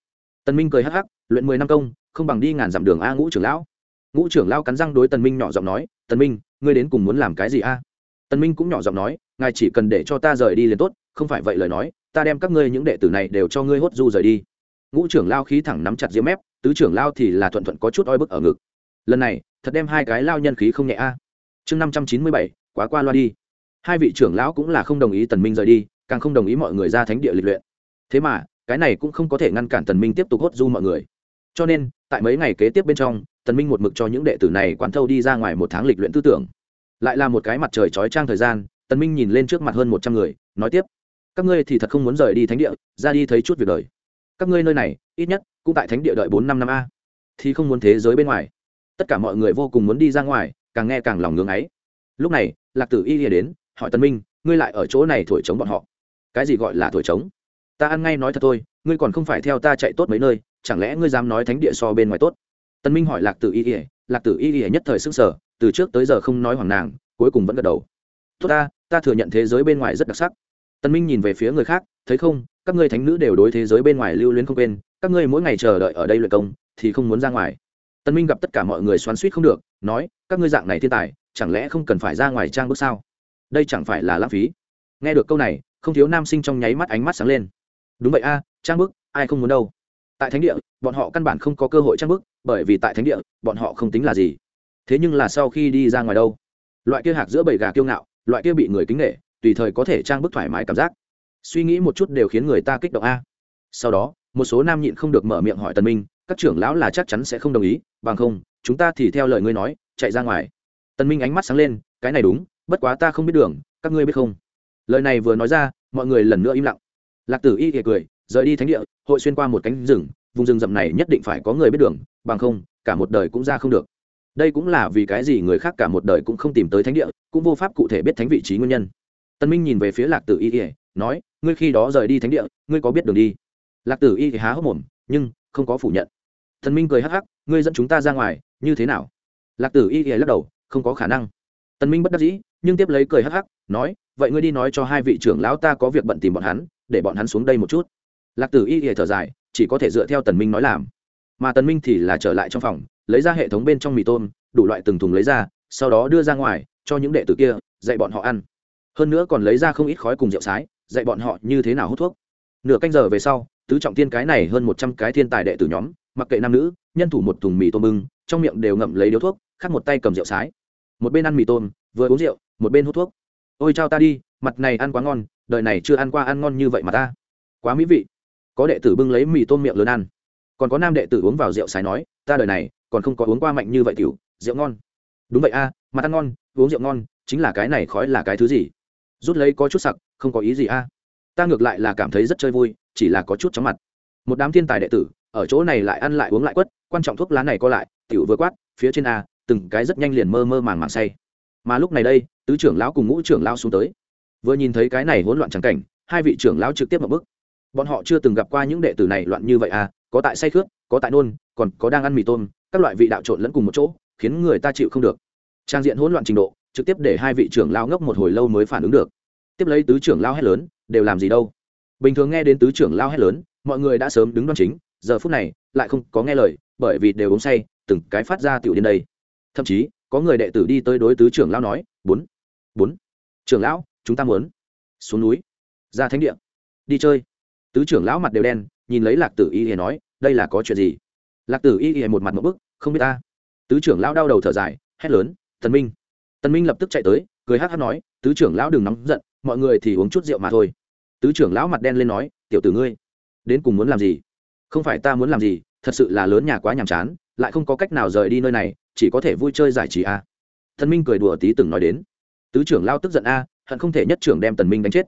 Tần minh cười hắc hắc, luyện mười năm công không bằng đi ngàn dặm đường a ngũ trưởng lão. Ngũ trưởng lão cắn răng đối tần minh nhỏ giọng nói, tần minh, ngươi đến cùng muốn làm cái gì a? Tần minh cũng nhỏ giọng nói, ngài chỉ cần để cho ta rời đi liền tốt, không phải vậy lời nói, ta đem các ngươi những đệ tử này đều cho ngươi hốt du rời đi. Ngũ trưởng lao khí thẳng nắm chặt diễm mép, tứ trưởng lao thì là thuận thuận có chút oi bức ở ngực. Lần này, thật đem hai cái lao nhân khí không nhẹ a. Chương năm trăm chín mươi bảy, quá qua loa đi. Hai vị trưởng lão cũng là không đồng ý tần minh rời đi, càng không đồng ý mọi người ra thánh địa lịch luyện. Thế mà, cái này cũng không có thể ngăn cản tần minh tiếp tục hốt du mọi người cho nên, tại mấy ngày kế tiếp bên trong, tần minh một mực cho những đệ tử này quán thâu đi ra ngoài một tháng lịch luyện tư tưởng. Lại là một cái mặt trời chói trang thời gian, tần minh nhìn lên trước mặt hơn một trăm người, nói tiếp. Các ngươi thì thật không muốn rời đi thánh địa, ra đi thấy chút việc đời. Các ngươi nơi này, ít nhất, cũng tại thánh địa đợi bốn năm năm a. Thì không muốn thế giới bên ngoài. Tất cả mọi người vô cùng muốn đi ra ngoài, càng nghe càng lòng ngưng ấy. Lúc này, lạc tử y lìa đến, hỏi tân minh, ngươi lại ở chỗ này thổi chống bọn họ? Cái gì gọi là thổi chống ta ăn ngay nói thật thôi, ngươi còn không phải theo ta chạy tốt mấy nơi chẳng lẽ ngươi dám nói thánh địa so bên ngoài tốt? Tân minh hỏi lạc tử y ỉa lạc tử y ỉa nhất thời sức sở từ trước tới giờ không nói hoàng nàng, cuối cùng vẫn gật đầu. Tốt ta ta thừa nhận thế giới bên ngoài rất đặc sắc. Tân minh nhìn về phía người khác, thấy không, các ngươi thánh nữ đều đối thế giới bên ngoài lưu luyến không quên, các ngươi mỗi ngày chờ đợi ở đây luyện công, thì không muốn ra ngoài. Tân minh gặp tất cả mọi người xoắn suýt không được, nói, các ngươi dạng này thiên tài, chẳng lẽ không cần phải ra ngoài trang bước sao? Đây chẳng phải là lãng phí. Nghe được câu này, không thiếu nam sinh trong nháy mắt ánh mắt sáng lên. Đúng vậy a, trang bức, ai không muốn đâu tại thánh địa, bọn họ căn bản không có cơ hội trang bức bởi vì tại thánh địa, bọn họ không tính là gì. Thế nhưng là sau khi đi ra ngoài đâu? Loại kia hạc giữa bầy gà kiêu ngạo, loại kia bị người kính nghệ tùy thời có thể trang bức thoải mái cảm giác. Suy nghĩ một chút đều khiến người ta kích động a. Sau đó, một số nam nhịn không được mở miệng hỏi tần minh, các trưởng lão là chắc chắn sẽ không đồng ý, bằng không, chúng ta thì theo lời ngươi nói, chạy ra ngoài. Tần minh ánh mắt sáng lên, cái này đúng, bất quá ta không biết đường, các ngươi biết không? Lời này vừa nói ra, mọi người lần nữa im lặng. Lạc tử y kể cười rời đi thánh địa, hội xuyên qua một cánh rừng, vùng rừng rậm này nhất định phải có người biết đường, bằng không, cả một đời cũng ra không được. Đây cũng là vì cái gì người khác cả một đời cũng không tìm tới thánh địa, cũng vô pháp cụ thể biết thánh vị trí nguyên nhân. Tân minh nhìn về phía lạc tử y ỉa nói, ngươi khi đó rời đi thánh địa, ngươi có biết đường đi? Lạc tử y thì há hốc mồm, nhưng, không có phủ nhận. Thần minh cười hắc hắc, ngươi dẫn chúng ta ra ngoài, như thế nào? Lạc tử y ỉa lắc đầu, không có khả năng. Tân minh bất đắc dĩ, nhưng tiếp lấy cười hắc hắc, nói, vậy ngươi đi nói cho hai vị trưởng lão ta có việc bận tìm bọn hắn, để bọn hắn xuống đây một chút lạc tử y ỉa thở dài, chỉ có thể dựa theo tần minh nói làm. Mà tần minh thì là trở lại trong phòng, lấy ra hệ thống bên trong mì tôm, đủ loại từng thùng lấy ra, sau đó đưa ra ngoài, cho những đệ tử kia, dạy bọn họ ăn. Hơn nữa còn lấy ra không ít khói cùng rượu sái, dạy bọn họ như thế nào hút thuốc. Nửa canh giờ về sau, tứ trọng tiên cái này hơn một trăm cái thiên tài đệ tử nhóm, mặc kệ nam nữ, nhân thủ một thùng mì tôm bưng, trong miệng đều ngậm lấy điếu thuốc, khác một tay cầm rượu sái. Một bên ăn mì tôm, vừa uống rượu, một bên hút thuốc. Ôi chao ta đi, mặt này ăn quá ngon, đời này chưa ăn qua ăn ngon như vậy mà ta. Quá mỹ vị có đệ tử bưng lấy mì tôm miệng lớn ăn. Còn có nam đệ tử uống vào rượu sái nói ta đời này còn không có uống qua mạnh như vậy tiểu rượu ngon. Đúng vậy a à, mặt ăn ngon uống rượu ngon chính là cái này khói là cái thứ gì? Rút lấy có chút sặc không có ý gì a. Ta ngược lại là cảm thấy rất chơi vui chỉ là có chút chóng mặt. Một đám thiên tài đệ tử ở chỗ này lại ăn lại uống lại quất quan trọng thuốc lá này co lại tiểu vừa quát phía trên a từng cái rất nhanh liền mơ mơ màng màng say. Mà lúc này đây tứ trưởng lão cùng ngũ trưởng lão xuống tới. Vừa nhìn thấy cái này hỗn loạn trắng cảnh hai vị trưởng lão trực tiếp một bức bọn họ chưa từng gặp qua những đệ tử này loạn như vậy à có tại say khướt, có tại nôn, còn có đang ăn mì tôm, các loại vị đạo trộn lẫn cùng một chỗ, khiến người ta chịu không được. Trang diện hỗn loạn trình độ, trực tiếp để hai vị trưởng lao ngốc một hồi lâu mới phản ứng được. Tiếp lấy tứ trưởng lao hét lớn, đều làm gì đâu? Bình thường nghe đến tứ trưởng lao hét lớn, mọi người đã sớm đứng đoan chính, giờ phút này, lại không có nghe lời, bởi vì đều uống say, từng cái phát ra tiểu đến đây. Thậm chí, có người đệ tử đi tới đối tứ trưởng lao nói, bốn bốn, trưởng lão, chúng ta muốn xuống núi, ra thánh địa, đi chơi tứ trưởng lão mặt đều đen, nhìn lấy lạc tử y hề nói, đây là có chuyện gì? Lạc tử y hề một mặt một bức, không biết ta. Tứ trưởng lão đau đầu thở dài, hét lớn, tần minh! Tần minh lập tức chạy tới, cười hát hát nói, tứ trưởng lão đừng nóng giận, mọi người thì uống chút rượu mà thôi. Tứ trưởng lão mặt đen lên nói, tiểu tử ngươi, đến cùng muốn làm gì? Không phải ta muốn làm gì, thật sự là lớn nhà quá nhàm chán, lại không có cách nào rời đi nơi này, chỉ có thể vui chơi giải trí a à. thần minh cười đùa tí từng nói đến. Tứ trưởng lão tức giận a, hận không thể nhất trưởng đem tần minh đánh chết.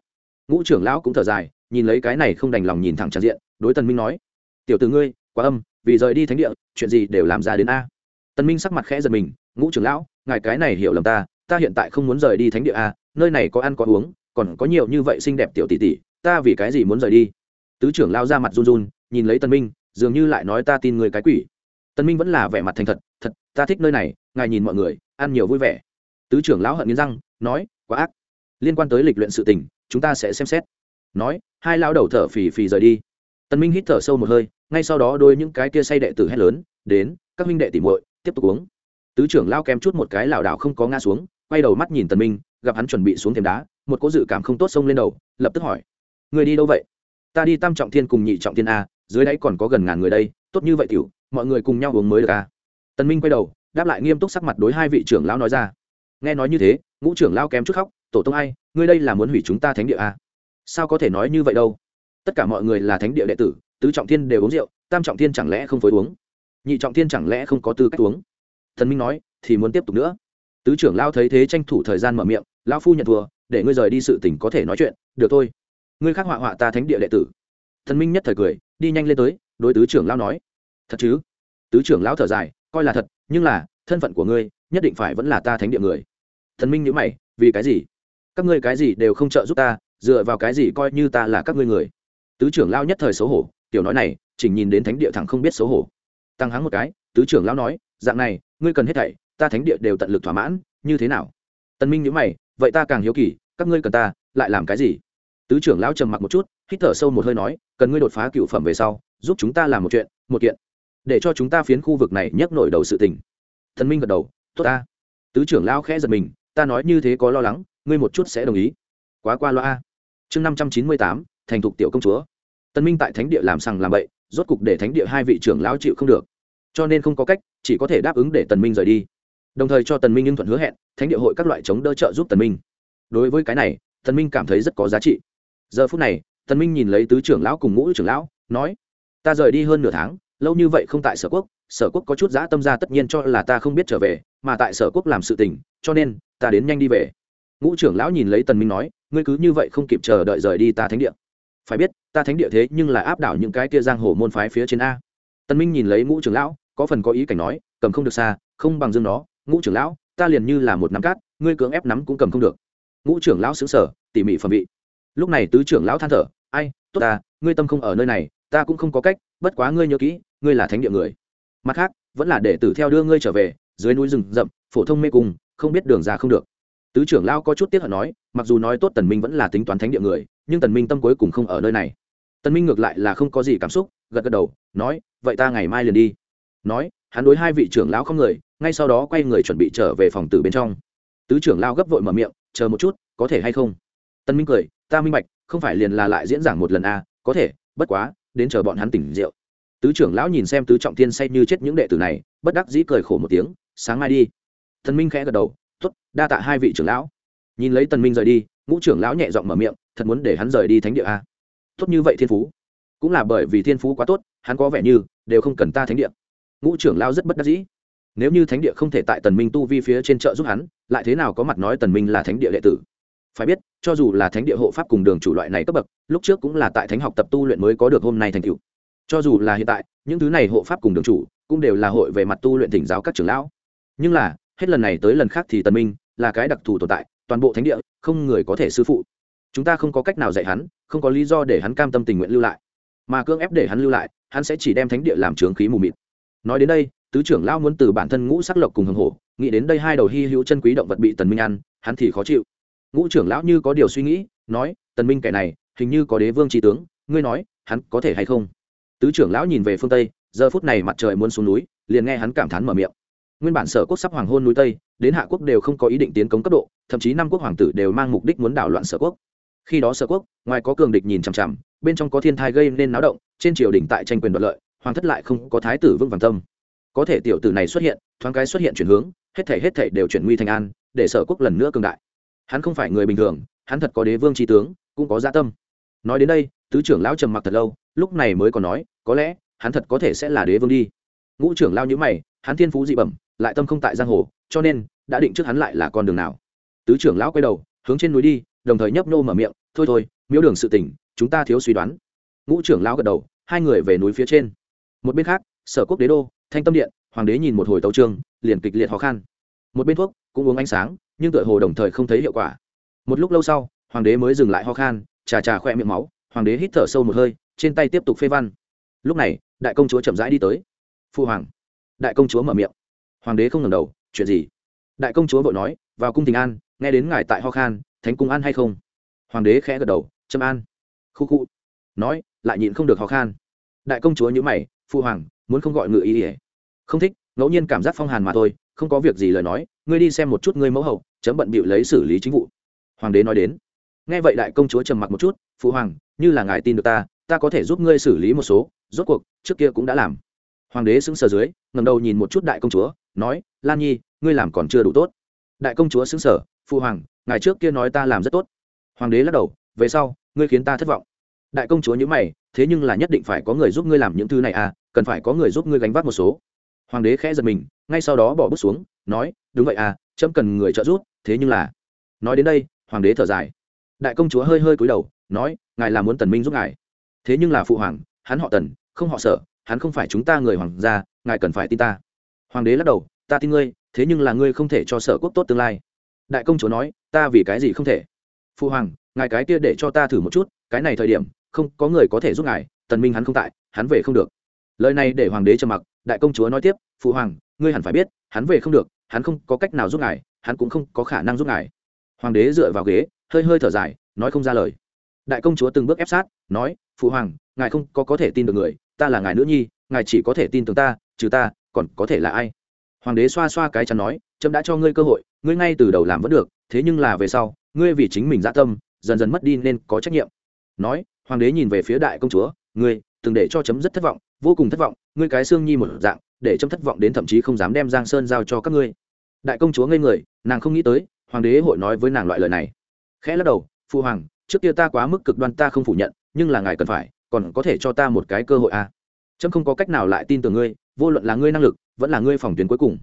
Ngũ trưởng lão cũng thở dài nhìn lấy cái này không đành lòng nhìn thẳng tràn diện, đối tần minh nói, tiểu tử ngươi, quá âm, vì rời đi thánh địa, chuyện gì đều làm ra đến a. Tần minh sắc mặt khẽ giật mình, ngũ trưởng lão, ngài cái này hiểu lầm ta ta hiện tại không muốn rời đi thánh địa a, nơi này có ăn có uống, còn có nhiều như vậy xinh đẹp tiểu tỷ tỷ, ta vì cái gì muốn rời đi? Tứ trưởng lao ra mặt run run, nhìn lấy tần minh, dường như lại nói, ta tin người cái quỷ. Tần minh vẫn là vẻ mặt thành thật thật, ta thích nơi này, ngài nhìn mọi người, ăn nhiều vui vẻ. Tứ trưởng lão hận nghiến răng, nói, quá ác. Liên quan tới lịch luyện sự tình, chúng ta sẽ xem xét nói, hai lao đầu thở phì phì rời đi. Tần minh hít thở sâu một hơi, ngay sau đó đôi những cái kia say đệ tử hét lớn, đến, các minh đệ tỉ muội, tiếp tục uống. Tứ trưởng lao kém chút một cái lảo đảo không có ngã xuống, quay đầu mắt nhìn tần minh, gặp hắn chuẩn bị xuống thềm đá, một cỗ dự cảm không tốt xông lên đầu, lập tức hỏi, người đi đâu vậy? Ta đi tam trọng thiên cùng nhị trọng thiên a, dưới đáy còn có gần ngàn người đây, tốt như vậy tiểu, mọi người cùng nhau uống mới được a. Tần minh quay đầu, đáp lại nghiêm túc sắc mặt đối hai vị trưởng lão nói ra, nghe nói như thế, ngũ trưởng lao kém chút khóc, tổ tông ai, ngươi đây là muốn hủy chúng ta thánh địa a sao có thể nói như vậy đâu? Tất cả mọi người là thánh địa đệ tử, tứ trọng thiên đều uống rượu, tam trọng thiên chẳng lẽ không phối uống? Nhị trọng thiên chẳng lẽ không có tư cách uống? Thần minh nói, thì muốn tiếp tục nữa. Tứ trưởng lao thấy thế tranh thủ thời gian mở miệng lao phu nhận thua, để ngươi rời đi sự tỉnh có thể nói chuyện, được thôi. Ngươi khác họa họa ta thánh địa đệ tử. Thần minh nhất thời cười, đi nhanh lên tới, đối tứ trưởng lao nói. Thật chứ? Tứ trưởng lão thở dài, coi là thật, nhưng là, thân phận của ngươi, nhất định phải vẫn là ta thánh địa người. Thần minh nhữ mày, vì cái gì? Các ngươi cái gì đều không trợ giúp ta dựa vào cái gì coi như ta là các ngươi người? Tứ trưởng lao nhất thời xấu hổ, tiểu nói này, chỉnh nhìn đến thánh địa thẳng không biết xấu hổ. Tăng hắng một cái, tứ trưởng lao nói, dạng này, ngươi cần hết thảy, ta thánh địa đều tận lực thỏa mãn, như thế nào? Tân minh nhớ mày, vậy ta càng hiếu kỳ, các ngươi cần ta, lại làm cái gì? Tứ trưởng lão trầm mặc một chút, hít thở sâu một hơi nói, cần ngươi đột phá cựu phẩm về sau, giúp chúng ta làm một chuyện, một kiện. Để cho chúng ta phiến khu vực này nhấc nổi đầu sự tình. Thần minh gật đầu, tốt ta. Tứ trưởng lão khẽ giật mình, ta nói như thế có lo lắng, ngươi một chút sẽ đồng ý. Quá qua loa chương năm trăm chín mươi tám, thành thục tiểu công chúa. Tân minh tại thánh địa làm sằng làm bậy, rốt cục để thánh địa hai vị trưởng lão chịu không được. Cho nên không có cách, chỉ có thể đáp ứng để tần minh rời đi. Đồng thời cho tần minh nhưng thuận hứa hẹn, thánh địa hội các loại chống đỡ trợ giúp tần minh. Đối với cái này, tần minh cảm thấy rất có giá trị. Giờ phút này, tần minh nhìn lấy tứ trưởng lão cùng ngũ trưởng lão, nói, ta rời đi hơn nửa tháng, lâu như vậy không tại sở quốc sở quốc có chút dã tâm ra tất nhiên cho là ta không biết trở về, mà tại sở quốc làm sự tình, cho nên ta đến nhanh đi về. Ngũ trưởng lão nhìn lấy tần minh nói ngươi cứ như vậy không kịp chờ đợi rời đi ta thánh địa. Phải biết, ta thánh địa thế nhưng là áp đảo những cái kia giang hồ môn phái phía trên a. Tân minh nhìn lấy ngũ trưởng lão, có phần có ý cảnh nói, cầm không được xa, không bằng dương nó. Ngũ trưởng lão, ta liền như là một nắm cát, ngươi cưỡng ép nắm cũng cầm không được. Ngũ trưởng lão xứng sở tỉ mỉ phẩm vị. Lúc này tứ trưởng lão than thở, ai, tốt ta, ngươi tâm không ở nơi này, ta cũng không có cách, bất quá ngươi nhớ kỹ, ngươi là thánh địa người. Mặt khác, vẫn là để tử theo đưa ngươi trở về, dưới núi rừng rậm, phổ thông mê cung, không biết đường ra không được tứ trưởng lão có chút tiếc hận nói mặc dù nói tốt tần minh vẫn là tính toán thánh địa người nhưng tần minh tâm cuối cùng không ở nơi này. Tần minh ngược lại là không có gì cảm xúc gật gật đầu nói vậy ta ngày mai liền đi. Nói hắn đối hai vị trưởng lão không người ngay sau đó quay người chuẩn bị trở về phòng tử bên trong. Tứ trưởng lão gấp vội mở miệng chờ một chút có thể hay không? Tần minh cười ta minh bạch không phải liền là lại diễn giảng một lần a à, có thể bất quá đến chờ bọn hắn tỉnh rượu. Tứ trưởng lão nhìn xem tứ trọng thiên say như chết những đệ tử này bất đắc dĩ cười khổ một tiếng sáng mai đi. Tân minh khẽ gật đầu tốt, đa tạ hai vị trưởng lão. Nhìn lấy tần minh rời đi, ngũ trưởng lão nhẹ giọng mở miệng, thật muốn để hắn rời đi thánh địa a? Tốt như vậy thiên phú. Cũng là bởi vì thiên phú quá tốt, hắn có vẻ như đều không cần ta thánh địa. Ngũ trưởng lão rất bất đắc dĩ. Nếu như thánh địa không thể tại tần minh tu vi phía trên chợ giúp hắn, lại thế nào có mặt nói tần minh là thánh địa đệ tử? Phải biết, cho dù là thánh địa hộ pháp cùng đường chủ loại này cấp bậc, lúc trước cũng là tại thánh học tập tu luyện mới có được hôm nay thành tựu. Cho dù là hiện tại, những thứ này hộ pháp cùng đường chủ cũng đều là hội về mặt tu luyện thỉnh giáo các trưởng lão. Nhưng là hết lần này tới lần khác thì tần minh là cái đặc thù tồn tại, toàn bộ thánh địa, không người có thể sư phụ. Chúng ta không có cách nào dạy hắn, không có lý do để hắn cam tâm tình nguyện lưu lại. Mà cưỡng ép để hắn lưu lại, hắn sẽ chỉ đem thánh địa làm trướng khí mù mịt. Nói đến đây, tứ trưởng lão muốn từ bản thân ngũ sắc lộc cùng hưng hổ, nghĩ đến đây hai đầu hy hữu chân quý động vật bị tần minh ăn, hắn thì khó chịu. Ngũ trưởng lão như có điều suy nghĩ, nói, tần minh kẻ này, hình như có đế vương trí tướng, ngươi nói, hắn có thể hay không? Tứ trưởng lão nhìn về phương tây, giờ phút này mặt trời muốn xuống núi, liền nghe hắn cảm thán mở miệng nguyên bản sở quốc sắp hoàng hôn núi tây, đến hạ quốc đều không có ý định tiến công cấp độ, thậm chí năm quốc hoàng tử đều mang mục đích muốn đảo loạn sở quốc. Khi đó sở quốc, ngoài có cường địch nhìn chằm chằm, bên trong có thiên thai gây nên náo động, trên triều đình tại tranh quyền đoạt lợi, hoàng thất lại không có thái tử vững vàng tâm. Có thể tiểu tử này xuất hiện, thoáng cái xuất hiện chuyển hướng, hết thể hết thể đều chuyển nguy thành an, để sở quốc lần nữa cường đại. Hắn không phải người bình thường, hắn thật có đế vương tri tướng, cũng có gia dạ tâm. Nói đến đây, tứ trưởng lão trầm mặc thật lâu, lúc này mới còn nói, có lẽ, hắn thật có thể sẽ là đế vương đi. Ngũ trưởng lao nhữ mày, hắn thiên phú dị bẩm lại tâm không tại giang hồ, cho nên, đã định trước hắn lại là con đường nào. Tứ trưởng lão quay đầu, hướng trên núi đi, đồng thời nhấp nô mở miệng, thôi thôi miếu đường sự tỉnh chúng ta thiếu suy đoán. Ngũ trưởng lão gật đầu, hai người về núi phía trên. Một bên khác, sở quốc đế đô, thanh tâm điện, hoàng đế nhìn một hồi tấu trương liền kịch liệt khó khăn một bên thuốc, cũng uống ánh sáng, nhưng tựa hồ đồng thời không thấy hiệu quả. Một lúc lâu sau, hoàng đế mới dừng lại ho khan trà trà khoe miệng máu, hoàng đế hít thở sâu một hơi, trên tay tiếp tục phê văn. Lúc này, đại công chúa chậm rãi đi tới. Phu hoàng. Đại công chúa mở miệng hoàng đế không ngẩng đầu, chuyện gì? Đại công chúa vội nói, vào cung tình an, nghe đến ngài tại ho khan, thánh cung an hay không? Hoàng đế khẽ gật đầu châm an. Khu khu. Nói, lại nhịn không được ho khan. Đại công chúa nhữ mày, phu hoàng, muốn không gọi ngự ý ỉa không thích, ngẫu nhiên cảm giác phong hàn mà thôi, không có việc gì lời nói, ngươi đi xem một chút ngươi mẫu hậu, chấm bận bịu lấy xử lý chính vụ. Hoàng đế nói đến. Nghe vậy đại công chúa trầm mặc một chút phụ hoàng, như là ngài tin được ta ta có thể giúp ngươi xử lý một số, rốt cuộc, trước kia cũng đã làm. Hoàng đế sững sờ dưới ngầm đầu nhìn một chút đại công chúa nói, lan nhi, ngươi làm còn chưa đủ tốt. Đại công chúa xứng sở phụ hoàng, ngài trước kia nói ta làm rất tốt. Hoàng đế lắc đầu, về sau, ngươi khiến ta thất vọng. Đại công chúa nhữ mày, thế nhưng là nhất định phải có người giúp ngươi làm những thứ này à cần phải có người giúp ngươi gánh vác một số. Hoàng đế khẽ giật mình, ngay sau đó bỏ bút xuống, nói, đúng vậy à trâm cần người trợ giúp, thế nhưng là nói đến đây, hoàng đế thở dài. Đại công chúa hơi hơi cúi đầu, nói, ngài là muốn tần minh giúp ngài. Thế nhưng là phụ hoàng, hắn họ tần, không họ sở, hắn không phải chúng ta người hoàng gia, ngài cần phải tin ta hoàng đế lắc đầu, ta tin ngươi, thế nhưng là ngươi không thể cho sở quốc tốt tương lai. Đại công chúa nói, ta vì cái gì không thể? Phụ hoàng, ngài cái kia để cho ta thử một chút, cái này thời điểm, không, có người có thể giúp ngài, tần minh hắn không tại, hắn về không được. Lời này để hoàng đế trầm mặc, đại công chúa nói tiếp phụ hoàng, ngươi hẳn phải biết, hắn về không được, hắn không có cách nào giúp ngài, hắn cũng không có khả năng giúp ngài. Hoàng đế dựa vào ghế, hơi hơi thở dài, nói không ra lời. Đại công chúa từng bước ép sát, nói phụ hoàng, ngài không có có thể tin được người, ta là ngài nữ nhi, ngài chỉ có thể tin tưởng ta, trừ ta còn có thể là ai? Hoàng đế xoa xoa cái chắn nói, trâm đã cho ngươi cơ hội, ngươi ngay từ đầu làm vẫn được, thế nhưng là về sau, ngươi vì chính mình dã tâm, dần dần mất đi nên có trách nhiệm. Nói, hoàng đế nhìn về phía đại công chúa, ngươi, từng để cho chấm rất thất vọng, vô cùng thất vọng, ngươi cái xương nhi một dạng, để chấm thất vọng đến thậm chí không dám đem giang sơn giao cho các ngươi. Đại công chúa ngây người, nàng không nghĩ tới, hoàng đế hội nói với nàng loại lời này. Khẽ lắc đầu phụ hoàng, trước kia ta quá mức cực đoan ta không phủ nhận, nhưng là ngài cần phải, còn có thể cho ta một cái cơ hội à. chấm không có cách nào lại tin tưởng ngươi vô luận là ngươi năng lực, vẫn là ngươi phòng tuyến cuối cùng.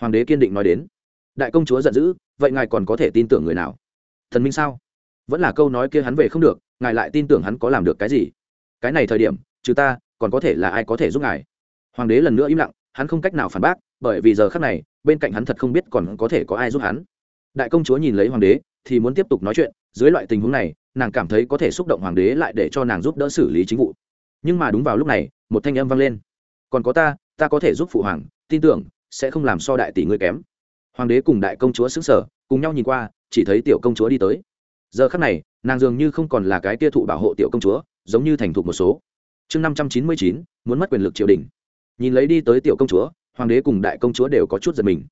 Hoàng đế kiên định nói đến. Đại công chúa giận dữ, vậy ngài còn có thể tin tưởng người nào? Thần minh sao? Vẫn là câu nói kia hắn về không được, ngài lại tin tưởng hắn có làm được cái gì? Cái này thời điểm, trừ ta, còn có thể là ai có thể giúp ngài? Hoàng đế lần nữa im lặng, hắn không cách nào phản bác, bởi vì giờ khác này, bên cạnh hắn thật không biết còn có thể có ai giúp hắn. Đại công chúa nhìn lấy hoàng đế, thì muốn tiếp tục nói chuyện, dưới loại tình huống này, nàng cảm thấy có thể xúc động hoàng đế lại để cho nàng giúp đỡ xử lý chính vụ. Nhưng mà đúng vào lúc này, một thanh âm vang lên. Còn có ta ta có thể giúp phụ hoàng, tin tưởng, sẽ không làm so đại tỷ ngươi kém. Hoàng đế cùng đại công chúa xứng sở cùng nhau nhìn qua, chỉ thấy tiểu công chúa đi tới. Giờ khắc này, nàng dường như không còn là cái tia thụ bảo hộ tiểu công chúa, giống như thành thục một số. Chương năm trăm chín mươi chín, muốn mất quyền lực triều đình. Nhìn lấy đi tới tiểu công chúa, hoàng đế cùng đại công chúa đều có chút giật mình.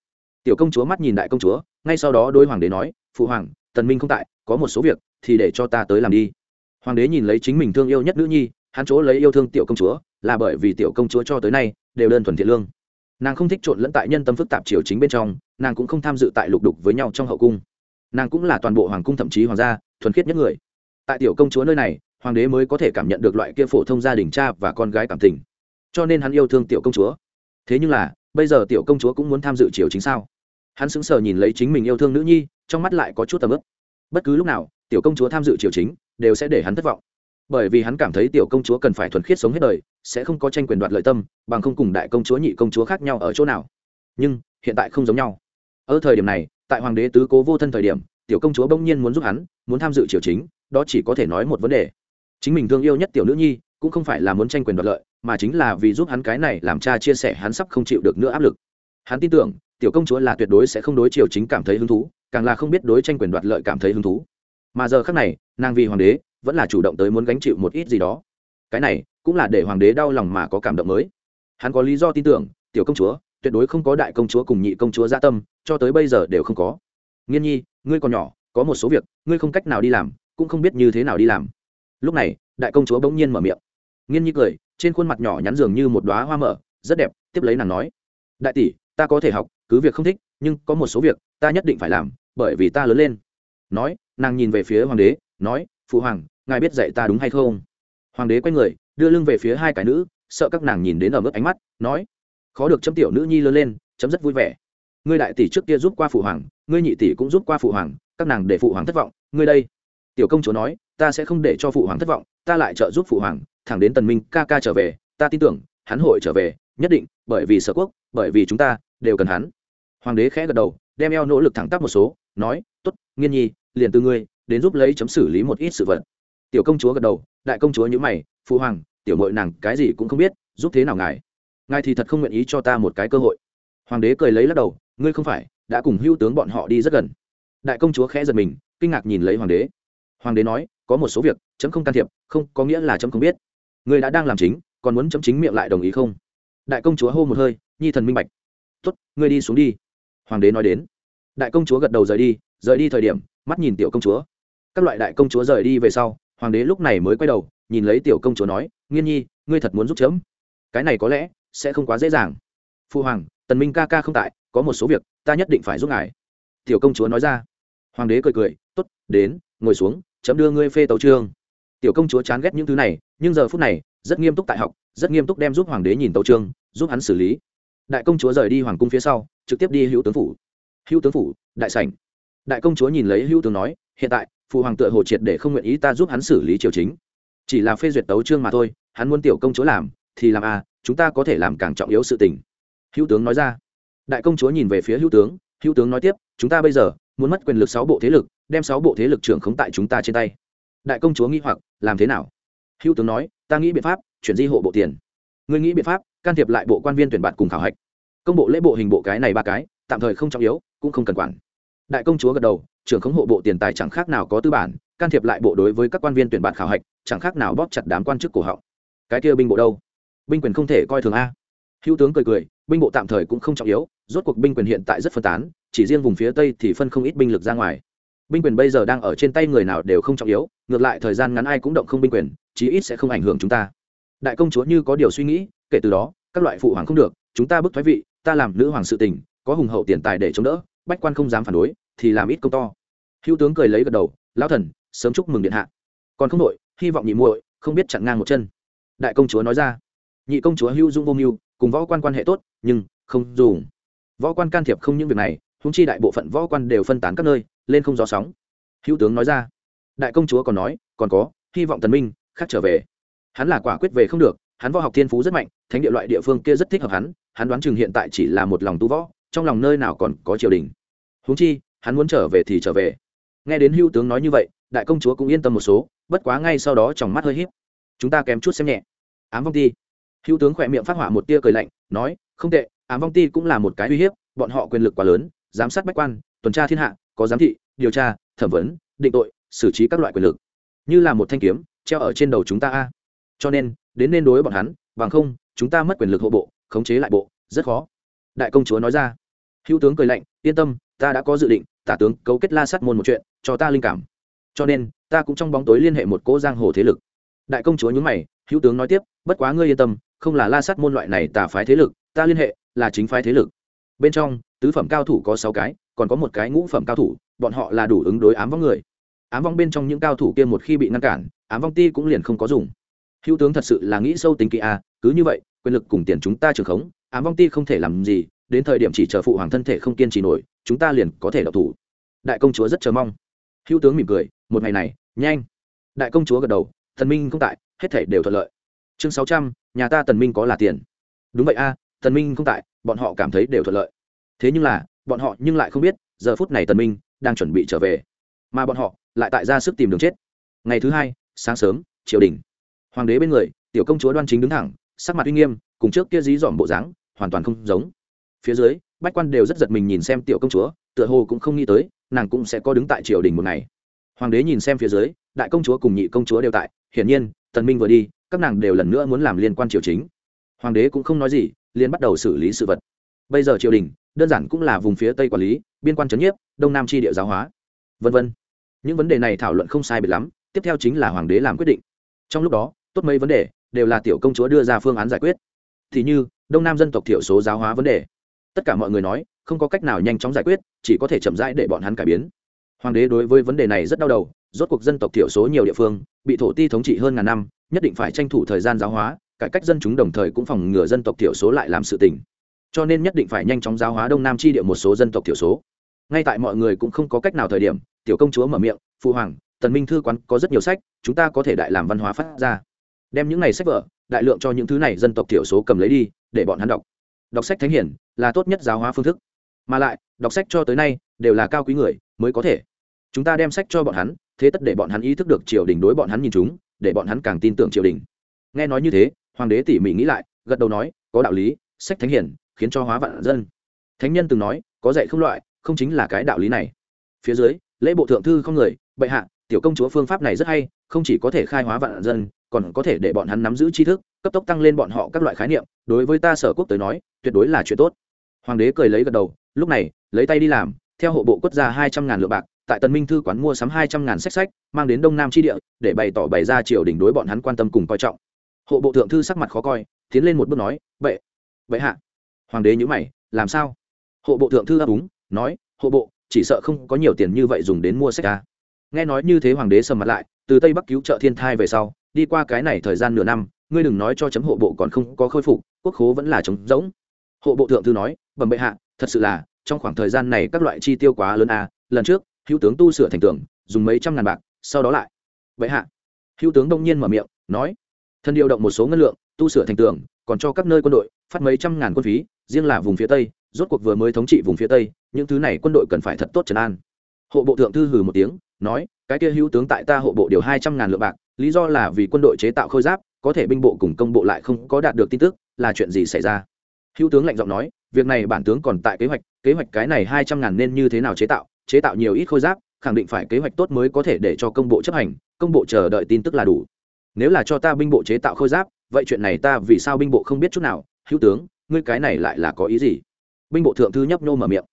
Tiểu công chúa mắt nhìn đại công chúa, ngay sau đó đôi hoàng đế nói, phụ hoàng, tần minh không tại, có một số việc thì để cho ta tới làm đi. Hoàng đế nhìn lấy chính mình thương yêu nhất nữ nhi hắn chỗ lấy yêu thương tiểu công chúa, là bởi vì tiểu công chúa cho tới nay đều đơn thuần thiện lương. Nàng không thích trộn lẫn tại nhân tâm phức tạp triều chính bên trong, nàng cũng không tham dự tại lục đục với nhau trong hậu cung. Nàng cũng là toàn bộ hoàng cung thậm chí hoàng gia thuần khiết nhất người. Tại tiểu công chúa nơi này, hoàng đế mới có thể cảm nhận được loại kia phổ thông gia đình cha và con gái cảm tình. Cho nên hắn yêu thương tiểu công chúa. Thế nhưng là, bây giờ tiểu công chúa cũng muốn tham dự triều chính sao? Hắn sững sờ nhìn lấy chính mình yêu thương nữ nhi, trong mắt lại có chút tầm ức. Bất cứ lúc nào, tiểu công chúa tham dự triều chính, đều sẽ để hắn thất vọng bởi vì hắn cảm thấy tiểu công chúa cần phải thuần khiết sống hết đời, sẽ không có tranh quyền đoạt lợi tâm, bằng không cùng đại công chúa, nhị công chúa khác nhau ở chỗ nào. Nhưng, hiện tại không giống nhau. Ở thời điểm này, tại hoàng đế tứ cố vô thân thời điểm, tiểu công chúa bỗng nhiên muốn giúp hắn, muốn tham dự triều chính, đó chỉ có thể nói một vấn đề. Chính mình thương yêu nhất tiểu nữ nhi, cũng không phải là muốn tranh quyền đoạt lợi, mà chính là vì giúp hắn cái này làm cha chia sẻ hắn sắp không chịu được nữa áp lực. Hắn tin tưởng, tiểu công chúa là tuyệt đối sẽ không đối triều chính cảm thấy hứng thú, càng là không biết đối tranh quyền đoạt lợi cảm thấy hứng thú. Mà giờ khác này, nàng vì hoàng đế vẫn là chủ động tới muốn gánh chịu một ít gì đó. Cái này cũng là để hoàng đế đau lòng mà có cảm động mới. Hắn có lý do tin tưởng, tiểu công chúa, tuyệt đối không có đại công chúa cùng nhị công chúa gia tâm, cho tới bây giờ đều không có. Nghiên nhi, ngươi còn nhỏ, có một số việc, ngươi không cách nào đi làm, cũng không biết như thế nào đi làm. Lúc này, đại công chúa bỗng nhiên mở miệng. Nghiên nhi cười, trên khuôn mặt nhỏ nhắn dường như một đoá hoa mở, rất đẹp, tiếp lấy nàng nói. Đại tỷ, ta có thể học, cứ việc không thích, nhưng có một số việc, ta nhất định phải làm, bởi vì ta lớn lên. Nói, nàng nhìn về phía hoàng đế, nói, phụ hoàng ngài biết dạy ta đúng hay không? Hoàng đế quay người, đưa lưng về phía hai cái nữ, sợ các nàng nhìn đến ở mức ánh mắt, nói, khó được chấm tiểu nữ nhi lớn lên, chấm rất vui vẻ. Ngươi đại tỷ trước kia giúp qua phụ hoàng, ngươi nhị tỷ cũng giúp qua phụ hoàng, các nàng để phụ hoàng thất vọng, ngươi đây. Tiểu công chúa nói, ta sẽ không để cho phụ hoàng thất vọng, ta lại trợ giúp phụ hoàng, thẳng đến tần minh ca ca trở về, ta tin tưởng, hắn hội trở về, nhất định, bởi vì sở quốc, bởi vì chúng ta, đều cần hắn. Hoàng đế khẽ gật đầu, đem eo nỗ lực thẳng tắp một số, nói, tốt, nghiên nhi, liền từ ngươi, đến giúp lấy chấm xử lý một ít sự vật tiểu công chúa gật đầu, đại công chúa nhữ mày phụ hoàng, tiểu mội nàng cái gì cũng không biết, giúp thế nào ngài? Ngài thì thật không nguyện ý cho ta một cái cơ hội. Hoàng đế cười lấy lắc đầu, ngươi không phải, đã cùng hưu tướng bọn họ đi rất gần. Đại công chúa khẽ giật mình, kinh ngạc nhìn lấy hoàng đế. Hoàng đế nói, có một số việc, chấm không can thiệp, không, có nghĩa là chấm không biết. Ngươi đã đang làm chính, còn muốn chấm chính miệng lại đồng ý không? Đại công chúa hô một hơi, nhi thần minh bạch. Tuất ngươi đi xuống đi. Hoàng đế nói đến. Đại công chúa gật đầu rời đi rời đi thời điểm, mắt nhìn tiểu công chúa. Các loại đại công chúa rời đi về sau hoàng đế lúc này mới quay đầu, nhìn lấy tiểu công chúa nói, nghiên nhi, ngươi thật muốn giúp chấm? Cái này có lẽ sẽ không quá dễ dàng. Phu hoàng, tần minh ca ca không tại, có một số việc, ta nhất định phải giúp ngài. Tiểu công chúa nói ra. Hoàng đế cười cười t ố t đến, ngồi xuống, chấm đưa ngươi phê tấu trương. Tiểu công chúa chán ghét những thứ này, nhưng giờ phút này, rất nghiêm túc tại học, rất nghiêm túc đem giúp hoàng đế nhìn tấu trương, giúp hắn xử lý. Đại công chúa rời đi hoàng cung phía sau, trực tiếp đi hữu tướng phủ. Hữu tướng phủ, đại sảnh. Đại công chúa nhìn lấy hữu tướng nói, hiện tại phụ hoàng tựa hồ triệt để không nguyện ý ta giúp hắn xử lý triều chính. Chỉ là phê duyệt tấu trương mà thôi, hắn muốn tiểu công chúa làm, thì làm à chúng ta có thể làm càng trọng yếu sự tình. Hữu tướng nói ra. Đại công chúa nhìn về phía hữu tướng hữu tướng nói tiếp, chúng ta bây giờ muốn mất quyền lực sáu bộ thế lực, đem sáu bộ thế lực trưởng khống tại chúng ta trên tay. Đại công chúa nghĩ hoặc, làm thế nào? Hữu tướng nói, ta nghĩ biện pháp, chuyển di hộ bộ tiền. Người nghĩ biện pháp, can thiệp lại bộ quan viên tuyển bạt cùng khảo hạch. Công bộ lễ bộ hình bộ cái này ba cái, tạm thời không trọng yếu, cũng không cần quản. Đại công chúa gật đầu trưởng khống hộ bộ tiền tài chẳng khác nào có tư bản, can thiệp lại bộ đối với các quan viên tuyển bạn khảo hạch, chẳng khác nào bóp chặt đám quan chức cổ họng. Cái kia binh bộ đâu? Binh quyền không thể coi thường a. Hữu tướng cười cười, binh bộ tạm thời cũng không trọng yếu, rốt cuộc binh quyền hiện tại rất phân tán, chỉ riêng vùng phía tây thì phân không ít binh lực ra ngoài. Binh quyền bây giờ đang ở trên tay người nào đều không trọng yếu, ngược lại thời gian ngắn ai cũng động không binh quyền, chí ít sẽ không ảnh hưởng chúng ta. Đại công chúa như có điều suy nghĩ, kể từ đó, các loại phụ hoàng không được, chúng ta bức thoái vị, ta làm nữ hoàng sự tình, có hùng hậu tiền tài để chống đỡ, bách quan không dám phản đối thì làm ít công to. Hữu tướng cười lấy gật đầu, lão thần, sớm chúc mừng điện hạ. Còn không đội hy vọng nhị muội không biết chặn ngang một chân. Đại công chúa nói ra. Nhị công chúa hữu dung vô mưu, cùng võ quan quan hệ tốt, nhưng không dùng. Võ quan can thiệp không những việc này húng chi đại bộ phận võ quan đều phân tán các nơi, lên không gió sóng. Hữu tướng nói ra. Đại công chúa còn nói, còn có, hy vọng tần minh khác trở về. Hắn là quả quyết về không được, hắn võ học thiên phú rất mạnh, thánh địa loại địa phương kia rất thích hợp hắn hắn đoán chừng hiện tại chỉ là một lòng tu võ, trong lòng nơi nào còn có triều đình. Húng chi hắn muốn trở về thì trở về. Nghe đến hưu tướng nói như vậy, đại công chúa cũng yên tâm một số, bất quá ngay sau đó trong mắt hơi híp. Chúng ta kém chút xem nhẹ. Ám vong ti. Hưu tướng khỏe miệng phát họa một tia cười lạnh, nói, không tệ, ám vong ti cũng là một cái uy hiếp, bọn họ quyền lực quá lớn, giám sát bách quan, tuần tra thiên hạ, có giám thị, điều tra, thẩm vấn, định tội, xử trí các loại quyền lực. Như là một thanh kiếm, treo ở trên đầu chúng ta a. Cho nên, đến nên đối bọn hắn, bằng không, chúng ta mất quyền lực hộ bộ, khống chế lại bộ, rất khó. Đại công chúa nói ra. Hữu tướng cười lạnh, yên tâm, ta đã có dự định tả tướng cấu kết la sát môn một chuyện, cho ta linh cảm. Cho nên, ta cũng trong bóng tối liên hệ một cỗ giang hồ thế lực. Đại công chúa nhún mày, hữu tướng nói tiếp, bất quá ngươi yên tâm, không là la sát môn loại này tà phái thế lực, ta liên hệ là chính phái thế lực. Bên trong, tứ phẩm cao thủ có sáu cái, còn có một cái ngũ phẩm cao thủ, bọn họ là đủ ứng đối ám vong người. Ám vong bên trong những cao thủ kia một khi bị ngăn cản, ám vong ti cũng liền không có dùng. Hữu tướng thật sự là nghĩ sâu tính kỹ a cứ như vậy, quyền lực cùng tiền chúng ta trường khống, ám vong ti không thể làm gì, đến thời điểm chỉ chờ phụ hoàng thân thể không kiên trì nổi chúng ta liền có thể đọc thủ. Đại công chúa rất chờ mong. Hữu tướng mỉm cười một ngày này nhanh. Đại công chúa gật đầu thần minh không tại hết thể đều thuận lợi. Chương sáu trăm nhà ta tần minh có là tiền. Đúng vậy a à, tần minh không tại bọn họ cảm thấy đều thuận lợi. Thế nhưng là bọn họ nhưng lại không biết giờ phút này tần minh đang chuẩn bị trở về. Mà bọn họ lại tại ra sức tìm đường chết. Ngày thứ hai sáng sớm triều đình. Hoàng đế bên người tiểu công chúa đoan chính đứng thẳng sắc mặt uy nghiêm cùng trước kia dí dỏm bộ dáng hoàn toàn không giống. Phía dưới bách quan đều rất giật mình nhìn xem tiểu công chúa, tựa hồ cũng không nghĩ tới, nàng cũng sẽ có đứng tại triều đình một ngày. Hoàng đế nhìn xem phía dưới, đại công chúa cùng nhị công chúa đều tại, hiển nhiên, tần minh vừa đi, các nàng đều lần nữa muốn làm liên quan triều chính. Hoàng đế cũng không nói gì, liền bắt đầu xử lý sự vật. Bây giờ triều đình, đơn giản cũng là vùng phía tây quản lý, biên quan trấn nhiếp, đông nam tri địa giáo hóa. Vân vân. Những vấn đề này thảo luận không sai biệt lắm, tiếp theo chính là hoàng đế làm quyết định. Trong lúc đó, tốt mấy vấn đề đều là tiểu công chúa đưa ra phương án giải quyết. Thì như, đông nam dân tộc thiểu số giáo hóa vấn đề tất cả mọi người nói, không có cách nào nhanh chóng giải quyết, chỉ có thể chậm rãi để bọn hắn cải biến. Hoàng đế đối với vấn đề này rất đau đầu, rốt cuộc dân tộc thiểu số nhiều địa phương, bị thổ ti thống trị hơn ngàn năm, nhất định phải tranh thủ thời gian giáo hóa, cải cách dân chúng đồng thời cũng phòng ngừa dân tộc thiểu số lại làm sự tình. Cho nên nhất định phải nhanh chóng giáo hóa đông nam tri địa một số dân tộc thiểu số. Ngay tại mọi người cũng không có cách nào thời điểm, tiểu công chúa mở miệng phụ hoàng, tần minh thư quán có rất nhiều sách, chúng ta có thể đại làm văn hóa phát ra. Đem những này sách vở, đại lượng cho những thứ này dân tộc thiểu số cầm lấy đi, để bọn hắn đọc. Đọc sách thánh hiển là tốt nhất giáo hóa phương thức. Mà lại, đọc sách cho tới nay, đều là cao quý người mới có thể. Chúng ta đem sách cho bọn hắn, thế tất để bọn hắn ý thức được triều đình đối bọn hắn nhìn chúng, để bọn hắn càng tin tưởng triều đình. Nghe nói như thế, hoàng đế tỉ mỉ nghĩ lại, gật đầu nói, có đạo lý, sách thánh hiển, khiến cho hóa vạn dân. Thánh nhân từng nói, có dạy không loại, không chính là cái đạo lý này. Phía dưới, lễ bộ thượng thư không người, bệ hạ, tiểu công chúa phương pháp này rất hay, không chỉ có thể khai hóa vạn dân, còn có thể để bọn hắn nắm giữ tri thức, cấp tốc tăng lên bọn họ các loại khái niệm. Đối với ta sở quốc tới nói, tuyệt đối là chuyện tốt hoàng đế cười lấy gật đầu, lúc này, lấy tay đi làm, theo hộ bộ quất ra hai trăm ngàn lượng bạc, tại tần minh thư quán mua sắm hai trăm ngàn sách sách, mang đến đông nam tri địa, để bày tỏ bày ra triều đình đối bọn hắn quan tâm cùng coi trọng. Hộ bộ thượng thư sắc mặt khó coi, tiến lên một bước nói vậy vậy hạ. Hoàng đế nhữ mày, làm sao? Hộ bộ thượng thư ấp úng nói, hộ bộ, chỉ sợ không có nhiều tiền như vậy dùng đến mua sách ca nghe nói như thế hoàng đế sầm mặt lại, từ tây bắc cứu trợ thiên thai về sau, đi qua cái này thời gian nửa năm, ngươi đừng nói cho chấm hộ bộ còn không có khôi phục, quốc khố vẫn là trống rỗng. Hộ bộ thượng thư nói bẩm bệ hạ, thật sự là, trong khoảng thời gian này các loại chi tiêu quá lớn à lần trước, hữu tướng tu sửa thành tường, dùng mấy trăm ngàn bạc, sau đó lại. Bệ hạ. Hữu tướng đông nhiên mở miệng, nói, thân điều động một số ngân lượng, tu sửa thành tường, còn cho các nơi quân đội, phát mấy trăm ngàn quân phí, riêng là vùng phía tây, rốt cuộc vừa mới thống trị vùng phía tây, những thứ này quân đội cần phải thật tốt trấn an. Hộ bộ thượng thư hừ một tiếng, nói, cái kia hữu tướng tại ta hộ bộ điều hai trăm ngàn lượng bạc, lý do là vì quân đội chế tạo khôi giáp, có thể binh bộ cùng công bộ lại không có đạt được tin tức, là chuyện gì xảy ra? Hữu tướng lạnh giọng nói việc này bản tướng còn tại kế hoạch kế hoạch cái này hai trăm ngàn nên như thế nào chế tạo chế tạo nhiều ít khôi giáp, khẳng định phải kế hoạch tốt mới có thể để cho công bộ chấp hành, công bộ chờ đợi tin tức là đủ. Nếu là cho ta binh bộ chế tạo khôi giáp, vậy chuyện này ta vì sao binh bộ không biết chút nào? Hữu tướng, ngươi cái này lại là có ý gì? Binh bộ thượng thư nhấp nhô mở miệng.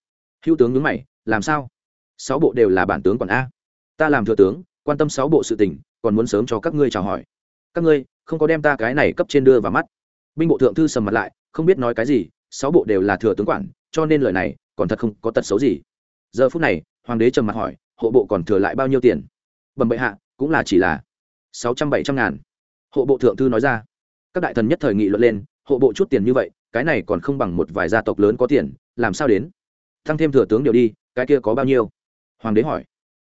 Hữu tướng nhướng mày, làm sao? Sáu bộ đều là bản tướng còn a. Ta làm thừa tướng, quan tâm sáu bộ sự tình, còn muốn sớm cho các ngươi chào hỏi. Các ngươi, không có đem ta cái này cấp trên đưa vào mắt. Binh bộ thượng thư sầm mặt lại, không biết nói cái gì sáu bộ đều là thừa tướng quản, cho nên lời này còn thật không có tật xấu gì. Giờ phút này, hoàng đế trầm mặt hỏi, hộ bộ còn thừa lại bao nhiêu tiền? Bẩm bệ hạ, cũng là chỉ là sáu trăm bảy trăm ngàn. Hộ bộ thượng thư nói ra, các đại thần nhất thời nghị luận lên, hộ bộ chút tiền như vậy, cái này còn không bằng một vài gia tộc lớn có tiền, làm sao đến? Thăng thêm thừa tướng điều đi, cái kia có bao nhiêu? Hoàng đế hỏi.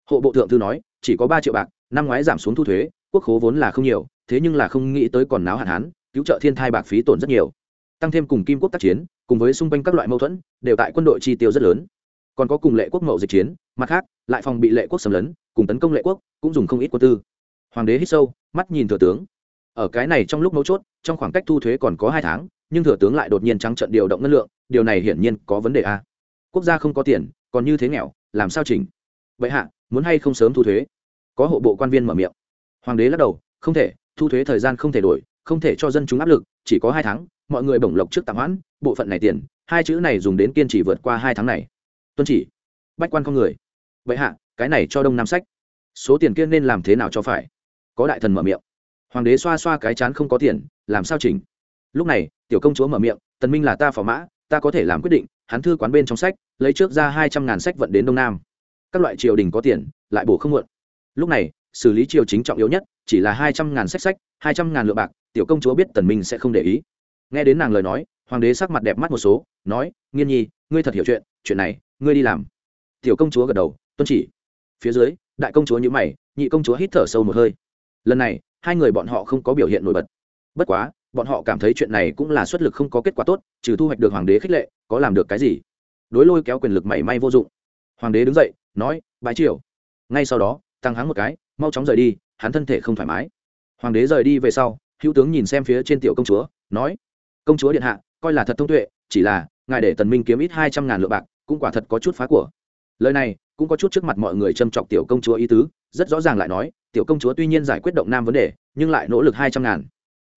Hộ bộ thượng thư nói, chỉ có ba triệu bạc, năm ngoái giảm xuống thu thuế, quốc khố vốn là không nhiều, thế nhưng là không nghĩ tới còn náo hạn hán, cứu trợ thiên thai bạc phí tổn rất nhiều. Tăng thêm cùng kim quốc tác chiến cùng với xung quanh các loại mâu thuẫn, đều tại quân đội chi tiêu rất lớn. Còn có cùng lệ quốc mậu dịch chiến, mặt khác, lại phòng bị lệ quốc xâm lấn, cùng tấn công lệ quốc, cũng dùng không ít quân tư. Hoàng đế hít sâu, mắt nhìn thừa tướng. Ở cái này trong lúc mấu chốt, trong khoảng cách thu thuế còn có hai tháng, nhưng thừa tướng lại đột nhiên trắng trận điều động ngân lượng, điều này hiển nhiên có vấn đề a. Quốc gia không có tiền, còn như thế nghèo, làm sao chỉnh? Vậy hạ, muốn hay không sớm thu thuế? Có hộ bộ quan viên mở miệng. Hoàng đế lắc đầu, không thể, thu thuế thời gian không thể đổi, không thể cho dân chúng áp lực, chỉ có hai tháng, mọi người bổng lộc trước tạm hoãn bộ phận này tiền, hai chữ này dùng đến kiên trì vượt qua hai tháng này. Tuân chỉ. Bách quan con người. Vậy hạ, cái này cho đông nam sách. Số tiền kia nên làm thế nào cho phải? Có đại thần mở miệng. Hoàng đế xoa xoa cái chán không có tiền, làm sao chỉnh? Lúc này, tiểu công chúa mở miệng, tần minh là ta phò mã, ta có thể làm quyết định, hắn thư quán bên trong sách, lấy trước ra hai trăm ngàn sách vận đến đông nam. Các loại triều đình có tiền, lại bổ không muộn lúc này, xử lý triều chính trọng yếu nhất, chỉ là hai trăm ngàn sách sách, hai trăm ngàn lượng bạc, tiểu công chúa biết tần minh sẽ không để ý. Nghe đến nàng lời nói hoàng đế sắc mặt đẹp mắt một số, nói, nghiên nhi, ngươi thật hiểu chuyện chuyện này, ngươi đi làm. Tiểu công chúa gật đầu, tuân chỉ. Phía dưới, đại công chúa nhữ mày, nhị công chúa hít thở sâu một hơi. Lần này, hai người bọn họ không có biểu hiện nổi bật. Bất quá, bọn họ cảm thấy chuyện này cũng là xuất lực không có kết quả tốt, trừ thu hoạch được hoàng đế khích lệ, có làm được cái gì? Đối lôi kéo quyền lực mảy may vô dụng. Hoàng đế đứng dậy, nói, bái triều. Ngay sau đó, tăng hắng một cái, mau chóng rời đi, hắn thân thể không thoải mái. Hoàng đế rời đi về sau, hữu tướng nhìn xem phía trên tiểu công chúa, nói, công chúa điện hạ coi là thật thông tuệ, chỉ là, ngài để tần minh kiếm ít hai trăm ngàn lượng bạc, cũng quả thật có chút phá của. Lời này, cũng có chút trước mặt mọi người châm chọc tiểu công chúa ý tứ, rất rõ ràng lại nói, tiểu công chúa tuy nhiên giải quyết động nam vấn đề, nhưng lại nỗ lực hai trăm ngàn.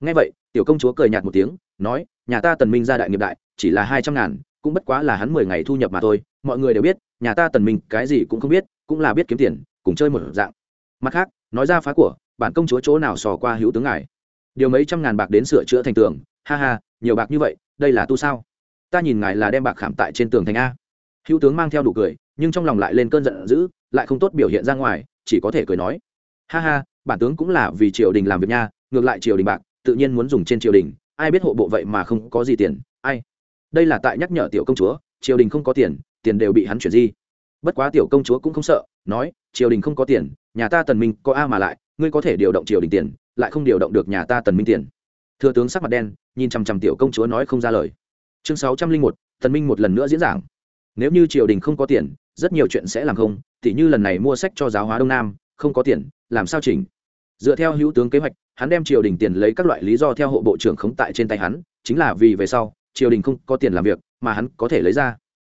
Ngay vậy, tiểu công chúa cười nhạt một tiếng, nói, nhà ta tần minh ra đại nghiệp đại, chỉ là hai trăm ngàn, cũng bất quá là hắn mười ngày thu nhập mà thôi, mọi người đều biết, nhà ta tần minh cái gì cũng không biết, cũng là biết kiếm tiền, cùng chơi một dạng. Mặt khác, nói ra phá của, bản công chúa chỗ nào sò qua hữu tướng ngài. Điều mấy trăm ngàn bạc đến sửa chữa thành tường, ha ha, nhiều bạc như vậy đây là tu sao? Ta nhìn ngài là đem bạc khảm tại trên tường thành a. Hữu tướng mang theo đủ cười, nhưng trong lòng lại lên cơn giận dữ, lại không tốt biểu hiện ra ngoài, chỉ có thể cười nói. Ha ha, bản tướng cũng là vì triều đình làm việc nha, ngược lại triều đình bạc, tự nhiên muốn dùng trên triều đình, ai biết hộ bộ vậy mà không có gì tiền, ai. Đây là tại nhắc nhở tiểu công chúa, triều đình không có tiền tiền đều bị hắn chuyển di. Bất quá tiểu công chúa cũng không sợ, nói, triều đình không có tiền, nhà ta tần minh có a mà lại, ngươi có thể điều động triều đình tiền, lại không điều động được nhà ta tần minh tiền thừa tướng sắc mặt đen, nhìn chằm chằm tiểu công chúa nói không ra lời. Chương sáu trăm linh một tần minh một lần nữa diễn giảng. Nếu như triều đình không có tiền, rất nhiều chuyện sẽ làm không, tỉ như lần này mua sách cho giáo hóa đông nam, không có tiền, làm sao chỉnh? Dựa theo hữu tướng kế hoạch, hắn đem triều đình tiền lấy các loại lý do theo hộ bộ trưởng khống tại trên tay hắn, chính là vì về sau, triều đình không có tiền làm việc mà hắn có thể lấy ra.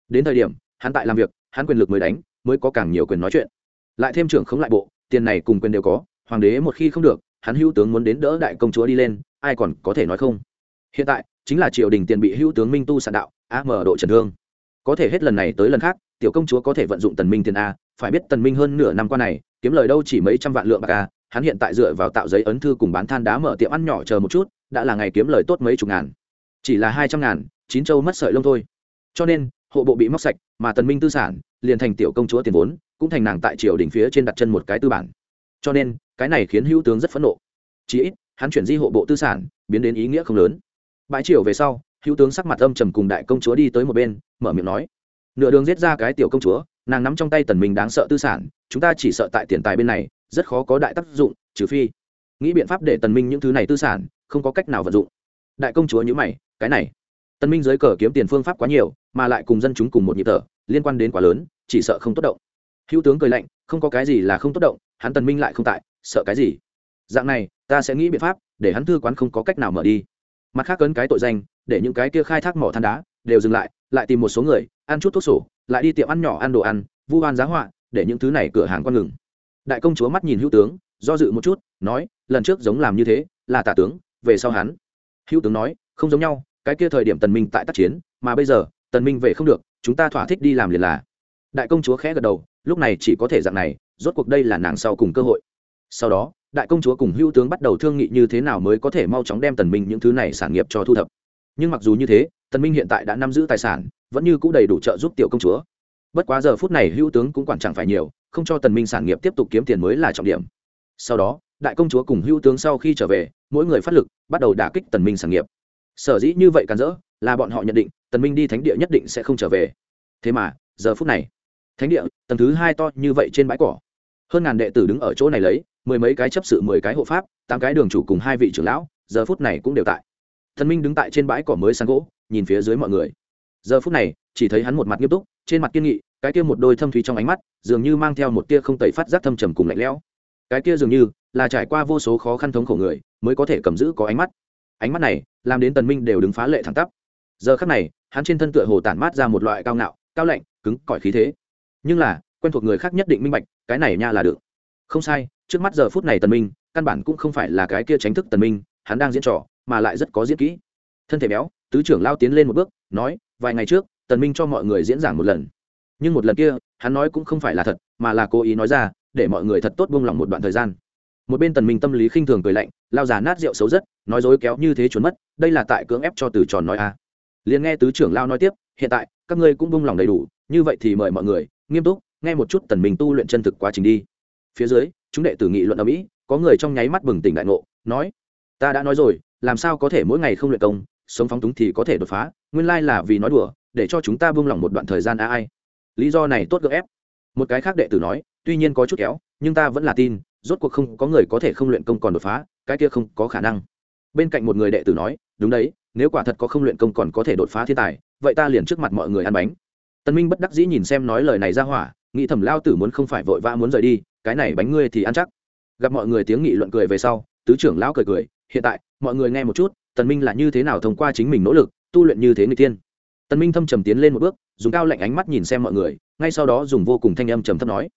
Đến thời điểm, hắn tại làm việc, hắn quyền lực mới đánh, mới có càng nhiều quyền nói chuyện. Lại thêm trưởng khống lại bộ, tiền này cùng quyền đều có, hoàng đế một khi không được, hắn hữu tướng muốn đến đỡ đại công chúa đi lên ai còn có thể nói không? Hiện tại, chính là triều đình tiền bị hữu tướng minh tu sạn đạo a mở độ trần thương. Có thể hết lần này tới lần khác, tiểu công chúa có thể vận dụng tần minh tiền a, phải biết tần minh hơn nửa năm qua này, kiếm lời đâu chỉ mấy trăm vạn lượng bạc a, hắn hiện tại dựa vào tạo giấy ấn thư cùng bán than đá mở tiệm ăn nhỏ chờ một chút, đã là ngày kiếm lời tốt mấy chục ngàn. Chỉ là hai trăm ngàn, chín châu mất sợi lông thôi. Cho nên, hộ bộ bị móc sạch, mà tần minh tư sản, liền thành tiểu công chúa tiền vốn, cũng thành nàng tại triều đình phía trên đặt chân một cái tư bản. Cho nên, cái này khiến hữu tướng rất phẫn nộ. Chỉ ít hắn chuyển di hộ bộ tư sản, biến đến ý nghĩa không lớn. Bãi triều về sau, hữu tướng sắc mặt âm trầm cùng đại công chúa đi tới một bên, mở miệng nói, nửa đường giết ra cái tiểu công chúa, nàng nắm trong tay tần minh đáng sợ tư sản, chúng ta chỉ sợ tại tiền tài bên này, rất khó có đại tác dụng, trừ phi nghĩ biện pháp để tần minh những thứ này tư sản, không có cách nào vận dụng. Đại công chúa nhữ mày, cái này, tần minh dưới cờ kiếm tiền phương pháp quá nhiều, mà lại cùng dân chúng cùng một nhịp thở, liên quan đến quá lớn, chỉ sợ không tốt động. Hữu tướng cười lạnh, không có cái gì là không tốt động, hắn tần minh lại không tại, sợ cái gì? Dạng này ta sẽ nghĩ biện pháp để hắn thư quán không có cách nào mở đi. Mặt khác cấn cái tội danh, để những cái kia khai thác mỏ than đá, đều dừng lại lại tìm một số người, ăn chút thuốc sổ, lại đi tiệm ăn nhỏ ăn đồ ăn, vu hoan giá họa, để những thứ này cửa hàng quan ngừng. Đại công chúa mắt nhìn hữu tướng, do dự một chút, nói, lần trước giống làm như thế, là tả tướng, về sau hắn. Hữu tướng nói, không giống nhau, cái kia thời điểm tần minh tại tác chiến, mà bây giờ, tần minh về không được, chúng ta thỏa thích đi làm liền là. Đại công chúa khẽ gật đầu, lúc này chỉ có thể dạng này, rốt cuộc đây là nàng sau cùng cơ hội. Sau đó đại công chúa cùng hữu tướng bắt đầu thương nghị như thế nào mới có thể mau chóng đem tần minh những thứ này sản nghiệp cho thu thập. Nhưng mặc dù như thế, tần minh hiện tại đã nắm giữ tài sản, vẫn như c ũ đầy đủ trợ giúp tiểu công chúa. Bất quá giờ phút này hữu tướng cũng quản chẳng phải nhiều, không cho tần minh sản nghiệp tiếp tục kiếm tiền mới là trọng điểm. Sau đó, đại công chúa cùng hữu tướng sau khi trở về, mỗi người phát lực, bắt đầu đả kích tần minh sản nghiệp. Sở dĩ như vậy cản rỡ, là bọn họ nhận định, tần minh đi thánh địa nhất định sẽ không trở về. Thế mà, giờ phút này, thánh địa, tầng thứ hai to như vậy trên bãi cỏ. Hơn ngàn đệ tử đứng ở chỗ này lấy mười mấy cái chấp sự, mười cái hộ pháp, tám cái đường chủ cùng hai vị trưởng lão, giờ phút này cũng đều tại. Thần minh đứng tại trên bãi cỏ mới sáng gỗ, nhìn phía dưới mọi người. Giờ phút này, chỉ thấy hắn một mặt nghiêm túc, trên mặt kiên nghị, cái kia một đôi thâm thúy trong ánh mắt, dường như mang theo một tia không tẩy phát giác thâm trầm cùng lạnh lẽo. Cái kia dường như là trải qua vô số khó khăn thống khổ người, mới có thể cầm giữ có ánh mắt. Ánh mắt này, làm đến tần minh đều đứng phá lệ thẳng tắp. Giờ khắc này, hắn trên thân tựa hồ tản mát ra một loại cao ngạo, cao lạnh, cứng cỏi khí thế. Nhưng là, quen thuộc người khác nhất định minh bạch, cái này nha là được không sai, trước mắt giờ phút này tần minh, căn bản cũng không phải là cái kia tránh thức tần minh, hắn đang diễn trò, mà lại rất có diễn kỹ. Thân thể béo, tứ trưởng lao tiến lên một bước, nói, vài ngày trước, tần minh cho mọi người diễn giảng một lần. Nhưng một lần kia, hắn nói cũng không phải là thật, mà là cố ý nói ra, để mọi người thật tốt buông lòng một đoạn thời gian. Một bên tần minh tâm lý khinh thường cười lạnh, lao già nát rượu xấu rất, nói dối kéo như thế trốn mất, đây là tại cưỡng ép cho từ tròn nói a à. liền nghe tứ trưởng lao nói tiếp, hiện tại, các ngươi cũng buông lòng đầy đủ, như vậy thì mời mọi người, nghiêm túc, nghe một chút tần minh tu luyện chân thực quá trình đi phía dưới, chúng đệ tử nghị luận ở mỹ, có người trong nháy mắt bừng tỉnh đại ngộ, nói, ta đã nói rồi, làm sao có thể mỗi ngày không luyện công, sống phóng túng thì có thể đột phá, nguyên lai là vì nói đùa, để cho chúng ta buông lỏng một đoạn thời gian a ai. Lý do này tốt gấp ép. Một cái khác đệ tử nói, tuy nhiên có chút kéo, nhưng ta vẫn là tin, rốt cuộc không có người có thể không luyện công còn đột phá, cái kia không có khả năng. Bên cạnh một người đệ tử nói, đúng đấy, nếu quả thật có không luyện công còn có thể đột phá thiên tài, vậy ta liền trước mặt mọi người ăn bánh tân minh bất đắc dĩ nhìn xem nói lời này ra hỏa, nghĩ thầm lao tử muốn không phải vội vã muốn rời đi, cái này bánh ngươi thì ăn chắc. Gặp mọi người tiếng nghị luận cười về sau, tứ trưởng lão cười cười, hiện tại, mọi người nghe một chút, tần minh là như thế nào thông qua chính mình nỗ lực, tu luyện như thế người tiên tần minh thâm trầm tiến lên một bước, dùng cao lạnh ánh mắt nhìn xem mọi người, ngay sau đó dùng vô cùng thanh âm trầm thấp nói,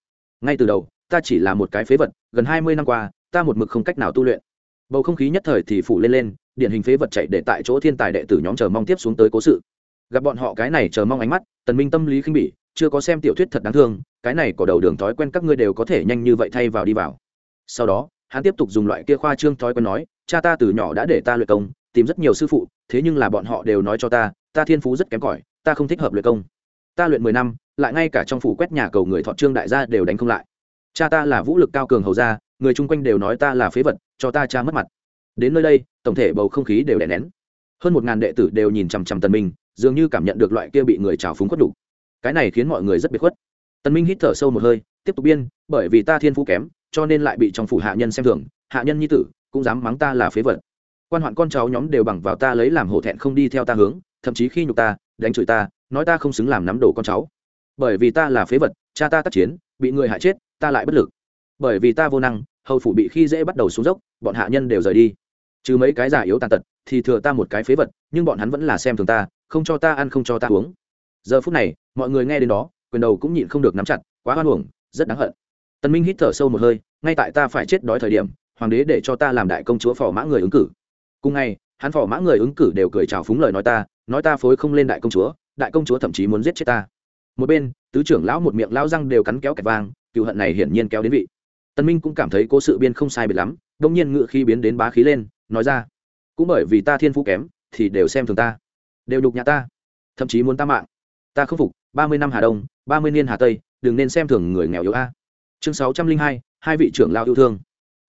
ngay từ đầu, ta chỉ là một cái phế vật, gần hai mươi năm qua, ta một mực không cách nào tu luyện. Bầu không khí nhất thời thì phủ lên lên, điển hình phế vật chạy để tại chỗ thiên tài đệ tử nhóm chờ mong tiếp xuống tới cố sự gặp bọn họ cái này chờ mong ánh mắt, tần minh tâm lý khinh bỉ, chưa có xem tiểu thuyết thật đáng thương, cái này có đầu đường thói quen các ngươi đều có thể nhanh như vậy thay vào đi vào. Sau đó, hắn tiếp tục dùng loại kia khoa trương thói quen nói, cha ta từ nhỏ đã để ta luyện công, tìm rất nhiều sư phụ, thế nhưng là bọn họ đều nói cho ta ta thiên phú rất kém cỏi, ta không thích hợp luyện công. Ta luyện mười năm, lại ngay cả trong phủ quét nhà cầu người thọ trương đại gia đều đánh không lại. Cha ta là vũ lực cao cường hầu gia, người chung quanh đều nói ta là phế vật, cho ta cha mất mặt. Đến nơi đây, tổng thể bầu không khí đều đè nén. Hơn một ngàn đệ tử đều nhìn chằm chằm tần minh dường như cảm nhận được loại kia bị người trào phúng khuất đủ. Cái này khiến mọi người rất biệt khuất. Tần minh hít thở sâu một hơi, tiếp tục biên, bởi vì ta thiên phú kém, cho nên lại bị trong phủ hạ nhân xem thường, hạ nhân nhi tử, cũng dám mắng ta là phế vật. Quan hoạn con cháu nhóm đều bằng vào ta lấy làm hổ thẹn không đi theo ta hướng, thậm chí khi nhục ta, đánh chửi ta, nói ta không xứng làm nắm đồ con cháu. Bởi vì ta là phế vật, cha ta tác chiến, bị người hại chết, ta lại bất lực. Bởi vì ta vô năng, hầu phủ bị khi dễ bắt đầu xuống dốc, bọn hạ nhân đều rời đi. Trừ mấy cái giả yếu tàn tật, thì thừa ta một cái phế vật, nhưng bọn hắn vẫn là xem thường ta không cho ta ăn, không cho ta uống. Giờ phút này, mọi người nghe đến đó, quyền đầu cũng nhịn không được nắm chặt, quá hoan hưởng rất đáng hận. Tần minh hít thở sâu một hơi, ngay tại ta phải chết đói thời điểm, hoàng đế để cho ta làm đại công chúa phò mã người ứng cử. Cùng ngày, hắn phò mã người ứng cử đều cười chào phúng lời nói ta nói ta phối không lên đại công chúa, đại công chúa thậm chí muốn giết chết ta. Một bên, tứ trưởng lão một miệng lão răng đều cắn kéo kẹt vang cựu hận này hiển nhiên kéo đến vị. Tần minh cũng cảm thấy cố sự biên không sai biệt lắm, đông nhiên ngựa khí biến đến bá khí lên, nói ra, cũng bởi vì ta thiên phú kém, thì đều xem thường ta đều nhục nhà ta. Thậm chí muốn ta mạng. Ta không phục, ba mươi năm hà đông, ba mươi niên hà tây, đừng nên xem thường người nghèo yếu a. Chương sáu trăm linh hai hai vị trưởng lao yêu thương.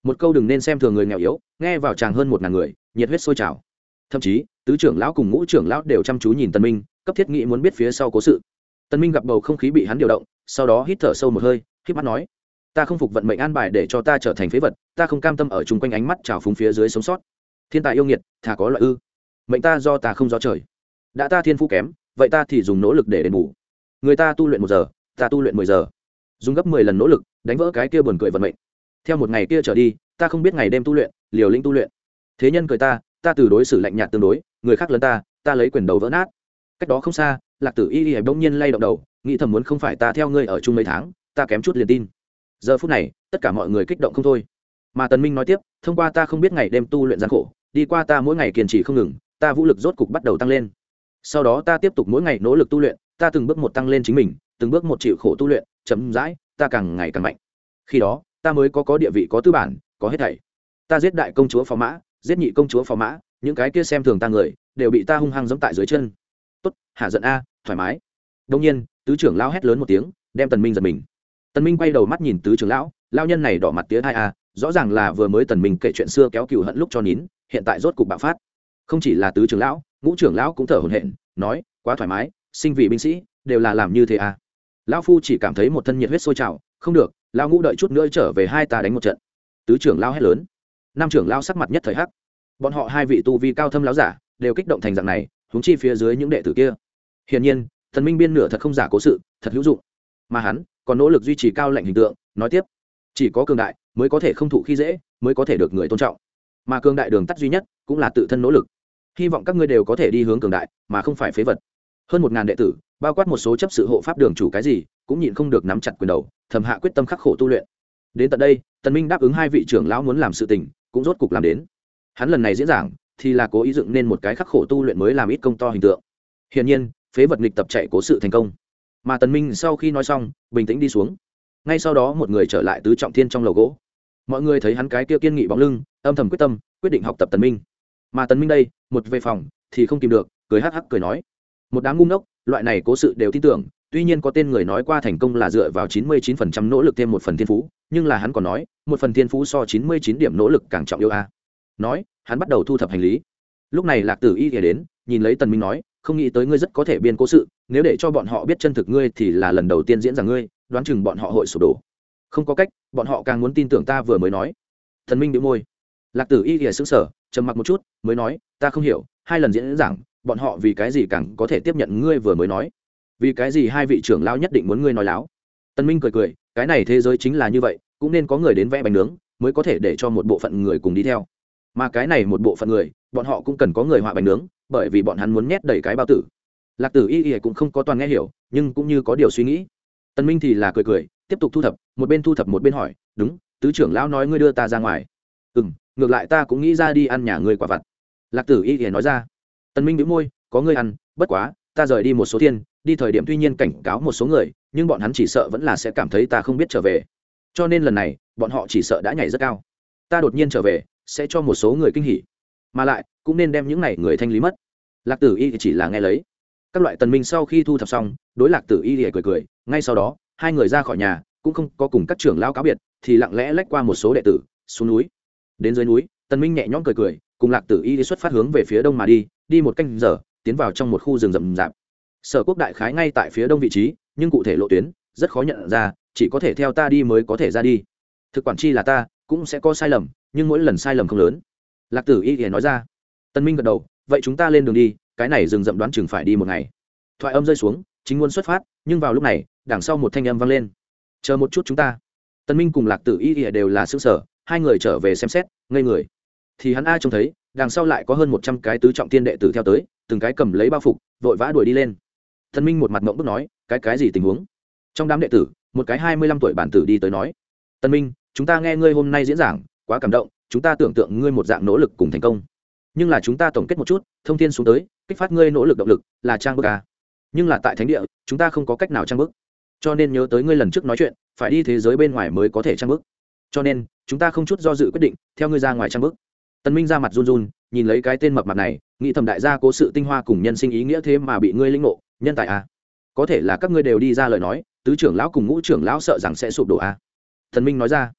Một câu đừng nên xem thường người nghèo yếu, nghe vào chàng hơn một ngàn người, nhiệt huyết sôi trào. Thậm chí, tứ trưởng lão cùng ngũ trưởng lão đều chăm chú nhìn tân minh, cấp thiết nghĩ muốn biết phía sau cố sự. Tân minh gặp bầu không khí bị hắn điều động, sau đó hít thở sâu một hơi k mắt nói, ta không phục vận mệnh an bài để cho ta trở thành phế vật, ta không cam tâm ở chung quanh ánh mắt trào phúng phía dưới sống sót. Thiên tài yêu nghiệt, thà có loại ư. Mệnh ta do ta không do trời đã ta thiên phú kém, vậy ta thì dùng nỗ lực để đền bù. Người ta tu luyện một giờ, ta tu luyện mười giờ. Dùng gấp mười lần nỗ lực, đánh vỡ cái kia buồn cười vận mệnh. Theo một ngày kia trở đi, ta không biết ngày đêm tu luyện, liều lĩnh tu luyện. Thế nhân cười ta ta từ đối xử lạnh nhạt tương đối, người khác lớn ta ta lấy quyền đầu vỡ nát. Cách đó không xa, lạc tử y y bỗng nhiên lay động đầu, nghĩ thầm muốn không phải ta theo ngươi ở chung mấy tháng, ta kém chút liền tin. Giờ phút này, tất cả mọi người kích động không thôi. Mà tần minh nói tiếp, thông qua ta không biết ngày đêm tu luyện gian khổ, đi qua ta mỗi ngày kiên trì không ngừng, ta vũ lực rốt cục bắt đầu tăng lên sau đó ta tiếp tục mỗi ngày nỗ lực tu luyện, ta từng bước một tăng lên chính mình, từng bước một chịu khổ tu luyện chấm dãi ta càng ngày càng mạnh. Khi đó, ta mới có có địa vị, có tư bản, có hết thảy. Ta giết đại công chúa phò mã, giết nhị công chúa phò mã, những cái kia xem thường ta người, đều bị ta hung hăng giẫm tại dưới chân. Tốt, hạ giận a, thoải mái. Đông nhiên, tứ trưởng lao hét lớn một tiếng, đem tần minh giật mình. Tần minh quay đầu mắt nhìn tứ trưởng lão lão nhân này đỏ mặt tía hai a, rõ ràng là vừa mới tần minh kể chuyện xưa kéo cừu hận lúc cho nín, hiện tại rốt cục bạo phát. Không chỉ là tứ trưởng lão ngũ trưởng lão cũng thở hổn hển, nói, quá thoải mái, sinh vị binh sĩ, đều là làm như thế à? Lão phu chỉ cảm thấy một thân nhiệt huyết sôi trào, không được, lão ngũ đợi chút nữa trở về hai ta đánh một trận. Tứ trưởng lão hét lớn. Năm trưởng lão sắc mặt nhất thời hắc. Bọn họ hai vị tu vi cao thâm lão giả, đều kích động thành dạng này húng chi phía dưới những đệ tử kia. Hiển nhiên, thần minh biên nửa thật không giả cố sự, thật hữu dụng. Mà hắn, còn nỗ lực duy trì cao lệnh hình tượng, nói tiếp, chỉ có cường đại mới có thể không thụ khi dễ, mới có thể được người tôn trọng. Mà cường đại đường tắt duy nhất, cũng là tự thân nỗ lực hy vọng các ngươi đều có thể đi hướng cường đại, mà không phải phế vật. Hơn một ngàn đệ tử, bao quát một số chấp sự hộ pháp đường chủ cái gì, cũng nhịn không được nắm chặt quyền đầu, thầm hạ quyết tâm khắc khổ tu luyện. Đến tận đây, tần minh đáp ứng hai vị trưởng lão muốn làm sự tình, cũng rốt cục làm đến. Hắn lần này diễn giảng, thì là cố ý dựng nên một cái khắc khổ tu luyện mới làm ít công to hình tượng. Hiển nhiên, phế vật nghịch tập chạy cố sự thành công. Mà tần minh sau khi nói xong, bình tĩnh đi xuống. Ngay sau đó một người trở lại tứ trọng thiên trong lầu gỗ. Mọi người thấy hắn cái kia kiên nghị bóng lưng, âm thầm quyết tâm, quyết định học tập tần minh mà tần minh đây, một về phòng, thì không tìm được, cười hắc hắc cười nói. Một đám ngu ngốc, loại này cố sự đều tin tưởng, tuy nhiên có tên người nói qua thành công là dựa vào 99% nỗ lực thêm một phần thiên phú, nhưng là hắn còn nói, một phần thiên phú so 99 điểm nỗ lực càng trọng yêu a. Nói, hắn bắt đầu thu thập hành lý. Lúc này lạc tử y thì đến, nhìn lấy tần minh nói, không nghĩ tới ngươi rất có thể biên cố sự, nếu để cho bọn họ biết chân thực ngươi thì là lần đầu tiên diễn rằng ngươi, đoán chừng bọn họ hội sụp đổ. Không có cách, bọn họ càng muốn tin tưởng ta vừa mới nói. Thần minh bị môi. Lạc tử y thì sững sờ trầm mặc một chút, mới nói, ta không hiểu, hai lần diễn giảng, bọn họ vì cái gì càng có thể tiếp nhận ngươi vừa mới nói? Vì cái gì hai vị trưởng lão nhất định muốn ngươi nói láo? Tân minh cười cười, cái này thế giới chính là như vậy, cũng nên có người đến vẽ bánh nướng, mới có thể để cho một bộ phận người cùng đi theo. Mà cái này một bộ phận người, bọn họ cũng cần có người họa bánh nướng, bởi vì bọn hắn muốn nhét đầy cái bao tử. Lạc tử y y cũng không có toàn nghe hiểu, nhưng cũng như có điều suy nghĩ. Tân minh thì là cười cười, tiếp tục thu thập, một bên thu thập một bên hỏi, đúng, tứ trưởng lão nói ngươi đưa ta ra ngoài. Ừ m ngược lại ta cũng nghĩ ra đi ăn nhà ngươi quả vặt. Lạc tử y thì nói ra, Tần minh đĩu môi, có ngươi ăn, bất quá, ta rời đi một số thiên, đi thời điểm tuy nhiên cảnh cáo một số người, nhưng bọn hắn chỉ sợ vẫn là sẽ cảm thấy ta không biết trở về. Cho nên lần này, bọn họ chỉ sợ đã nhảy rất cao. Ta đột nhiên trở về, sẽ cho một số người kinh hỉ. Mà lại, cũng nên đem những này người thanh lý mất. Lạc tử y chỉ là nghe lấy. Các loại tần minh sau khi thu thập xong, đối lạc tử y thì cười cười, ngay sau đó, hai người ra khỏi nhà, cũng không có cùng các trưởng lao cáo biệt, thì lặng lẽ lách qua một số đệ tử, xuống núi đến dưới núi, tần minh nhẹ nhõm cười cười, cùng lạc tử y xuất phát hướng về phía đông mà đi đi một canh giờ, tiến vào trong một khu rừng rậm rạp. Sở quốc đại khái ngay tại phía đông vị trí, nhưng cụ thể lộ tuyến, rất khó nhận ra, chỉ có thể theo ta đi mới có thể ra đi. Thực quản chi là ta, cũng sẽ có sai lầm, nhưng mỗi lần sai lầm không lớn. Lạc tử y thì nói ra. Tân minh gật đầu, vậy chúng ta lên đường đi, cái này rừng rậm đoán chừng phải đi một ngày. Thoại âm rơi xuống, chính muốn xuất phát, nhưng vào lúc này, đằng sau một thanh âm vang lên. Chờ một chút chúng ta. Tân minh cùng lạc tử y thì đều là xương sở hai người trở về xem xét, ngây người. Thì hắn a trông thấy, đằng sau lại có hơn một trăm cái tứ trọng tiên đệ tử theo tới, từng cái cầm lấy bao phục, vội vã đuổi đi lên. Thần minh một mặt mộng bức nói, cái cái gì tình huống? Trong đám đệ tử, một cái hai mươi lăm tuổi bản tử đi tới nói, tân minh, chúng ta nghe ngươi hôm nay diễn giảng, quá cảm động, chúng ta tưởng tượng ngươi một dạng nỗ lực cùng thành công. Nhưng là chúng ta tổng kết một chút, thông tin xuống tới, kích phát ngươi nỗ lực động lực, là trang bức à. nhưng là tại thánh địa, chúng ta không có cách nào trang bức. Cho nên nhớ tới ngươi lần trước nói chuyện, phải đi thế giới bên ngoài mới có thể trang bức cho nên, chúng ta không chút do dự quyết định, theo ngươi ra ngoài trang bức. Tân minh ra mặt run run, nhìn lấy cái tên mập mặt này, nghĩ thầm đại gia cố sự tinh hoa cùng nhân sinh ý nghĩa thế mà bị ngươi linh ngộ, nhân tài à. có thể là các ngươi đều đi ra lời nói, tứ trưởng lão cùng ngũ trưởng lão sợ rằng sẽ sụp đổ à. thần minh nói ra.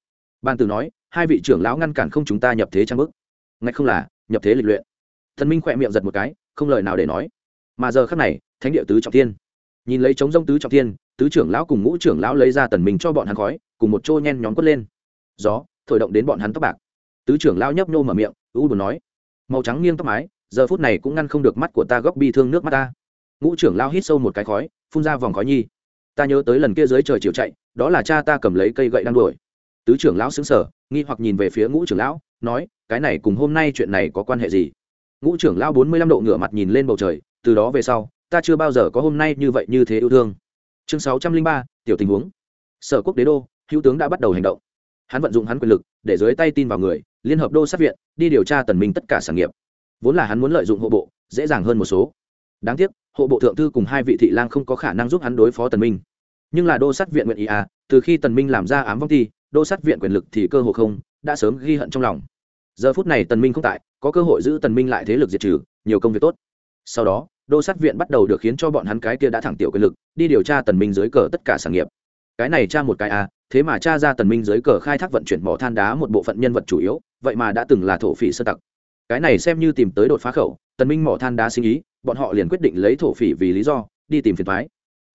Ban tử nói, hai vị trưởng lão ngăn cản không chúng ta nhập thế trang bức. Ngay không là, nhập thế lịch luyện. Thần minh khỏe miệng giật một cái, không lời nào để nói. Mà giờ khắc này, thánh địa tứ trọng thiên. Nhìn lấy trống rông tứ trọng thiên, tứ trưởng lão cùng ngũ trưởng lão lấy ra tần mình cho bọn hắn khói, cùng một trô nhen nhóm quất lên gió, thổi động đến bọn hắn tóc bạc. Tứ trưởng lão nhấp nhô mở miệng u buồn nói, màu trắng nghiêng tóc mái, giờ phút này cũng ngăn không được mắt của ta góc bi thương nước mắt ta. Ngũ trưởng lão hít sâu một cái khói, phun ra vòng khói nhi. Ta nhớ tới lần kia dưới trời chiều chạy, đó là cha ta cầm lấy cây gậy đang đuổi. Tứ trưởng lão xứng sở nghi hoặc nhìn về phía ngũ trưởng lão, nói, cái này cùng hôm nay chuyện này có quan hệ gì? Ngũ trưởng lão bốn mươi lăm độ ngửa mặt nhìn lên bầu trời, từ đó về sau, ta chưa bao giờ có hôm nay như vậy như thế yêu thương. Chương sáu trăm linh ba, tiểu tình huống. Sở quốc đế đô, hữu tướng đã bắt đầu hành động hắn vận dụng hắn quyền lực, để dưới tay tin vào người, liên hợp đô sát viện, đi điều tra tần minh tất cả sản nghiệp. Vốn là hắn muốn lợi dụng hộ bộ, dễ dàng hơn một số. Đáng tiếc, hộ bộ thượng thư cùng hai vị thị lang không có khả năng giúp hắn đối phó tần minh. Nhưng là đô sát viện nguyện ý à từ khi tần minh làm ra ám vong thi, đô sát viện quyền lực thì cơ hồ không, đã sớm ghi hận trong lòng. Giờ phút này tần minh không tại, có cơ hội giữ tần minh lại thế lực diệt trừ, nhiều công việc tốt. Sau đó, đô sát viện bắt đầu được khiến cho bọn hắn cái kia đã thẳng tiểu quyền lực, đi điều tra tần minh dưới cờ tất cả sản nghiệp cái này tra một cái à, thế mà tra ra tần minh dưới cờ khai thác vận chuyển mỏ than đá một bộ phận nhân vật chủ yếu vậy mà đã từng là thổ phỉ sơ tặc. Cái này xem như tìm tới đột phá khẩu tần minh mỏ than đá sinh ý bọn họ liền quyết định lấy thổ phỉ vì lý do đi tìm phiền thoái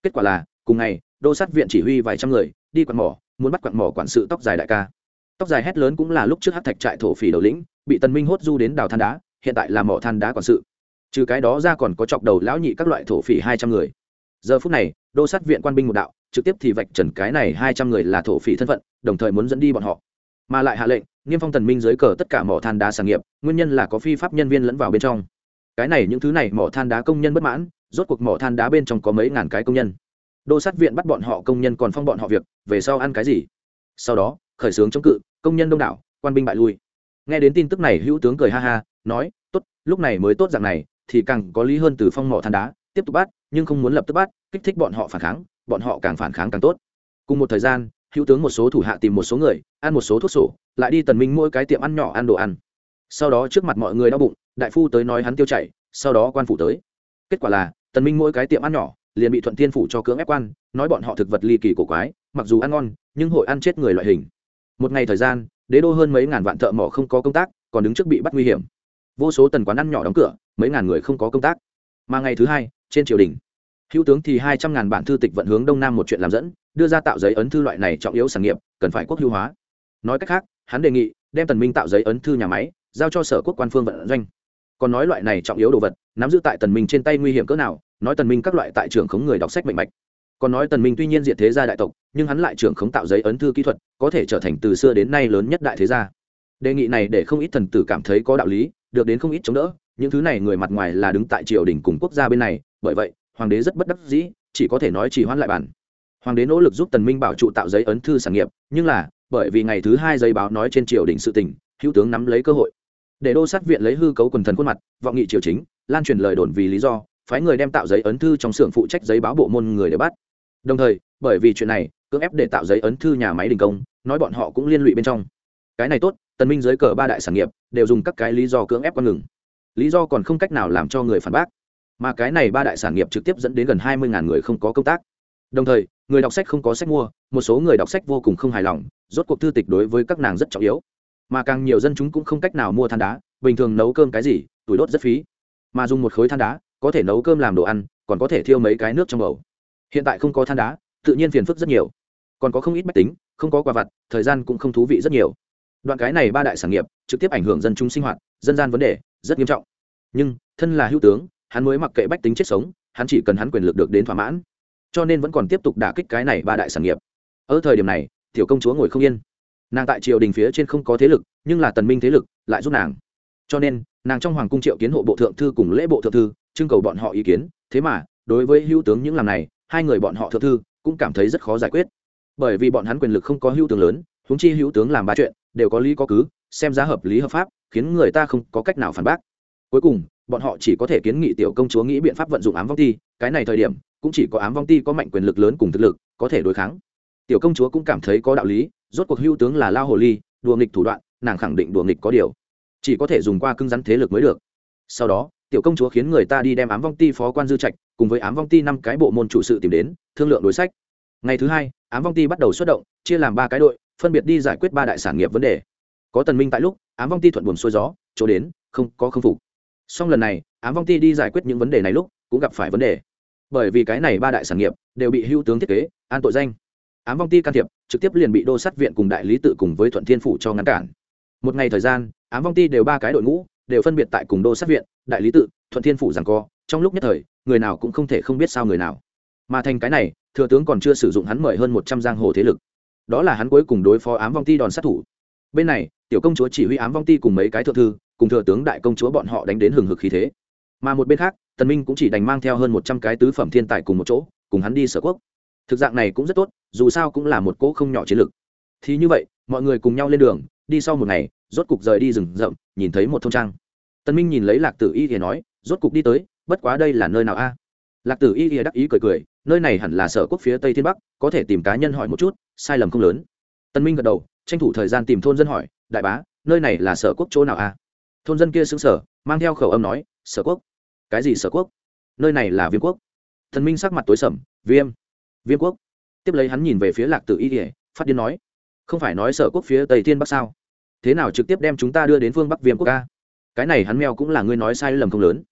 kết quả là cùng ngày đô sát viện chỉ huy vài trăm người đi quặn mỏ muốn bắt quặn mỏ quản sự tóc dài đại ca. Tóc dài hét lớn cũng là lúc trước hát thạch trại thổ phỉ đầu lĩnh bị tần minh hốt du đến đào than đá hiện tại là mỏ than đá quản sự. Trừ cái đó ra còn có chọc đầu lão nhị các loại thổ phỉ hai trăm người. Giờ phút này đô sát viện quan binh một đạo trực tiếp thì vạch trần cái này hai trăm người là thổ phỉ thân phận, đồng thời muốn dẫn đi bọn họ. Mà lại hạ lệnh, niêm phong tần minh dưới cờ tất cả mỏ than đá sản nghiệp, nguyên nhân là có phi pháp nhân viên lẫn vào bên trong. Cái này những thứ này mỏ than đá công nhân bất mãn, rốt cuộc mỏ than đá bên trong có mấy ngàn cái công nhân. Đô sát viện bắt bọn họ công nhân còn phong bọn họ việc, về sau ăn cái gì? Sau đó, khởi xướng chống cự, công nhân đông đảo, quan binh bại lui. Nghe đến tin tức này, hữu tướng cười ha ha, nói, tốt, lúc này mới tốt dạng này, thì càng có lý hơn từ phong mỏ than đá, tiếp tục bắt, nhưng không muốn lập tức bắt, kích thích bọn họ phản kháng bọn họ càng phản kháng càng tốt. Cùng một thời gian, hữu tướng một số thủ hạ tìm một số người, ăn một số thuốc sổ, lại đi tần minh mỗi cái tiệm ăn nhỏ ăn đồ ăn. Sau đó trước mặt mọi người đau bụng, đại phu tới nói hắn tiêu chảy, sau đó quan phủ tới. Kết quả là, tần minh mỗi cái tiệm ăn nhỏ, liền bị thuận thiên phủ cho cưỡng ép quan, nói bọn họ thực vật ly kỳ cổ quái, mặc dù ăn ngon, nhưng hội ăn chết người loại hình. Một ngày thời gian, đế đô hơn mấy ngàn vạn thợ mỏ không có công tác, còn đứng trước bị bắt nguy hiểm. Vô số tần quán ăn nhỏ đóng cửa, mấy ngàn người không có công tác. Mà ngày thứ hai, trên triều đình hữu tướng thì hai trăm ngàn bản thư tịch vận hướng đông nam một chuyện làm dẫn, đưa ra tạo giấy ấn thư loại này trọng yếu sản nghiệp, cần phải quốc hữu hóa. Nói cách khác, hắn đề nghị, đem tần minh tạo giấy ấn thư nhà máy, giao cho sở quốc quan phương vận doanh. Còn nói loại này trọng yếu đồ vật, nắm giữ tại tần minh trên tay nguy hiểm cỡ nào, nói tần minh các loại tại trường khống người đọc sách mạnh mạch. Còn nói tần minh tuy nhiên diện thế gia đại tộc, nhưng hắn lại trưởng khống tạo giấy ấn thư kỹ thuật, có thể trở thành từ xưa đến nay lớn nhất đại thế gia. Đề nghị này để không ít thần tử cảm thấy có đạo lý, được đến không ít chống đỡ, những thứ này người mặt ngoài là đứng tại triều đình cùng quốc gia bên này, bởi vậy hoàng đế rất bất đắc dĩ, chỉ có thể nói chỉ hoãn lại bản. Hoàng đế nỗ lực giúp tần minh bảo trụ tạo giấy ấn thư sản nghiệp, nhưng là, bởi vì ngày thứ hai giấy báo nói trên triều đình sự tình, hữu tướng nắm lấy cơ hội. Để đô sát viện lấy hư cấu quần thần khuôn mặt, vọng nghị triều chính, lan truyền lời đồn vì lý do, phái người đem tạo giấy ấn thư trong xưởng phụ trách giấy báo bộ môn người để bắt. Đồng thời, bởi vì chuyện này, cưỡng ép để tạo giấy ấn thư nhà máy đình công, nói bọn họ cũng liên lụy bên trong. Cái này tốt, tần minh dưới cờ ba đại sản nghiệp, đều dùng các cái lý do cưỡng ép con ngừng. Lý do còn không cách nào làm cho người phản bác mà cái này ba đại sản nghiệp trực tiếp dẫn đến gần hai mươi người không có công tác. Đồng thời, người đọc sách không có sách mua, một số người đọc sách vô cùng không hài lòng, rốt cuộc thư tịch đối với các nàng rất trọng yếu. Mà càng nhiều dân chúng cũng không cách nào mua than đá, bình thường nấu cơm cái gì, tuổi đốt rất phí. Mà dùng một khối than đá, có thể nấu cơm làm đồ ăn, còn có thể thiêu mấy cái nước trong bầu. Hiện tại không có than đá, tự nhiên phiền phức rất nhiều. Còn có không ít bách tính, không có quà vặt, thời gian cũng không thú vị rất nhiều. Đoạn cái này ba đại sản nghiệp, trực tiếp ảnh hưởng dân chúng sinh hoạt, dân gian vấn đề, rất nghiêm trọng. Nhưng, thân là hữu tướng hắn mới mặc kệ bách tính chết sống, hắn chỉ cần hắn quyền lực được đến thỏa mãn, cho nên vẫn còn tiếp tục đả kích cái này ba đại sản nghiệp. Ở thời điểm này, tiểu công chúa ngồi không yên. Nàng tại triều đình phía trên không có thế lực, nhưng là tần minh thế lực lại giúp nàng. Cho nên, nàng trong hoàng cung triệu kiến hộ bộ thượng thư cùng lễ bộ thượng thư, trưng cầu bọn họ ý kiến. Thế mà, đối với hữu tướng những làm này, hai người bọn họ thượng thư cũng cảm thấy rất khó giải quyết. Bởi vì bọn hắn quyền lực không có hữu tướng lớn, huống chi hữu tướng làm ba chuyện, đều có lý có cứ, xem giá hợp lý hợp pháp, khiến người ta không có cách nào phản bác cuối cùng, bọn họ chỉ có thể kiến nghị tiểu công chúa nghĩ biện pháp vận dụng ám vong ti, cái này thời điểm, cũng chỉ có ám vong ti có mạnh quyền lực lớn cùng thực lực, có thể đối kháng. Tiểu công chúa cũng cảm thấy có đạo lý, rốt cuộc Hưu tướng là lao hồ ly, đùa nghịch thủ đoạn, nàng khẳng định đùa nghịch có điều. Chỉ có thể dùng qua cưng rắn thế lực mới được. Sau đó, tiểu công chúa khiến người ta đi đem ám vong ti phó quan dư trạch, cùng với ám vong ti năm cái bộ môn chủ sự tìm đến, thương lượng đối sách. Ngày thứ hai, ám vong ti bắt đầu xuất động, chia làm ba cái đội, phân biệt đi giải quyết ba đại sản nghiệp vấn đề. Có tần minh tại lúc, ám vong ti thuận buồm xuôi gió, chỗ đến, không có khâm phục song lần này, ám vong ti đi giải quyết những vấn đề này lúc, cũng gặp phải vấn đề. Bởi vì cái này ba đại sản nghiệp đều bị hưu tướng thiết kế, an tội danh. Ám vong ti can thiệp, trực tiếp liền bị đô sát viện cùng đại lý tự cùng với thuận thiên phủ cho ngăn cản. Một ngày thời gian, ám vong ti đều ba cái đội ngũ, đều phân biệt tại cùng đô sát viện, đại lý tự, thuận thiên phủ rằng co. Trong lúc nhất thời, người nào cũng không thể không biết sao người nào. Mà thành cái này, thừa tướng còn chưa sử dụng hắn mời hơn một trăm giang hồ thế lực. Đó là hắn cuối cùng đối phó ám vong ti đòn sát thủ. Bên này, tiểu công chúa chỉ huy ám vong ti cùng mấy cái thượng thư cùng thừa tướng đại công chúa bọn họ đánh đến hừng hực khí thế. Mà một bên khác, tần minh cũng chỉ đành mang theo hơn một trăm cái tứ phẩm thiên tài cùng một chỗ, cùng hắn đi sở quốc. Thực dạng này cũng rất tốt, dù sao cũng là một cỗ không nhỏ chiến lực. Thì như vậy, mọi người cùng nhau lên đường, đi sau một ngày, rốt cục rời đi rừng rậm, nhìn thấy một thôn trang. Tần minh nhìn lấy lạc tử y thì nói, rốt cục đi tới, bất quá đây là nơi nào a? Lạc tử y thì đắc ý cười cười, nơi này hẳn là sở quốc phía tây thiên bắc, có thể tìm cá nhân hỏi một chút, sai lầm không lớn. Tần minh gật đầu, tranh thủ thời gian tìm thôn dân hỏi, đại bá, nơi này là sở quốc chỗ nào a? Thôn dân kia xứng sở, mang theo khẩu âm nói, sở quốc. Cái gì sở quốc? Nơi này là viêm quốc. Thần minh sắc mặt tối sầm, viêm viêm quốc. Tiếp lấy hắn nhìn về phía lạc tử y ỉa phát điên nói, không phải nói sở quốc phía tây thiên bắc sao? Thế nào trực tiếp đem chúng ta đưa đến phương bắc viêm quốc ca cái này hắn meo cũng là ngươi nói sai lầm không lớn.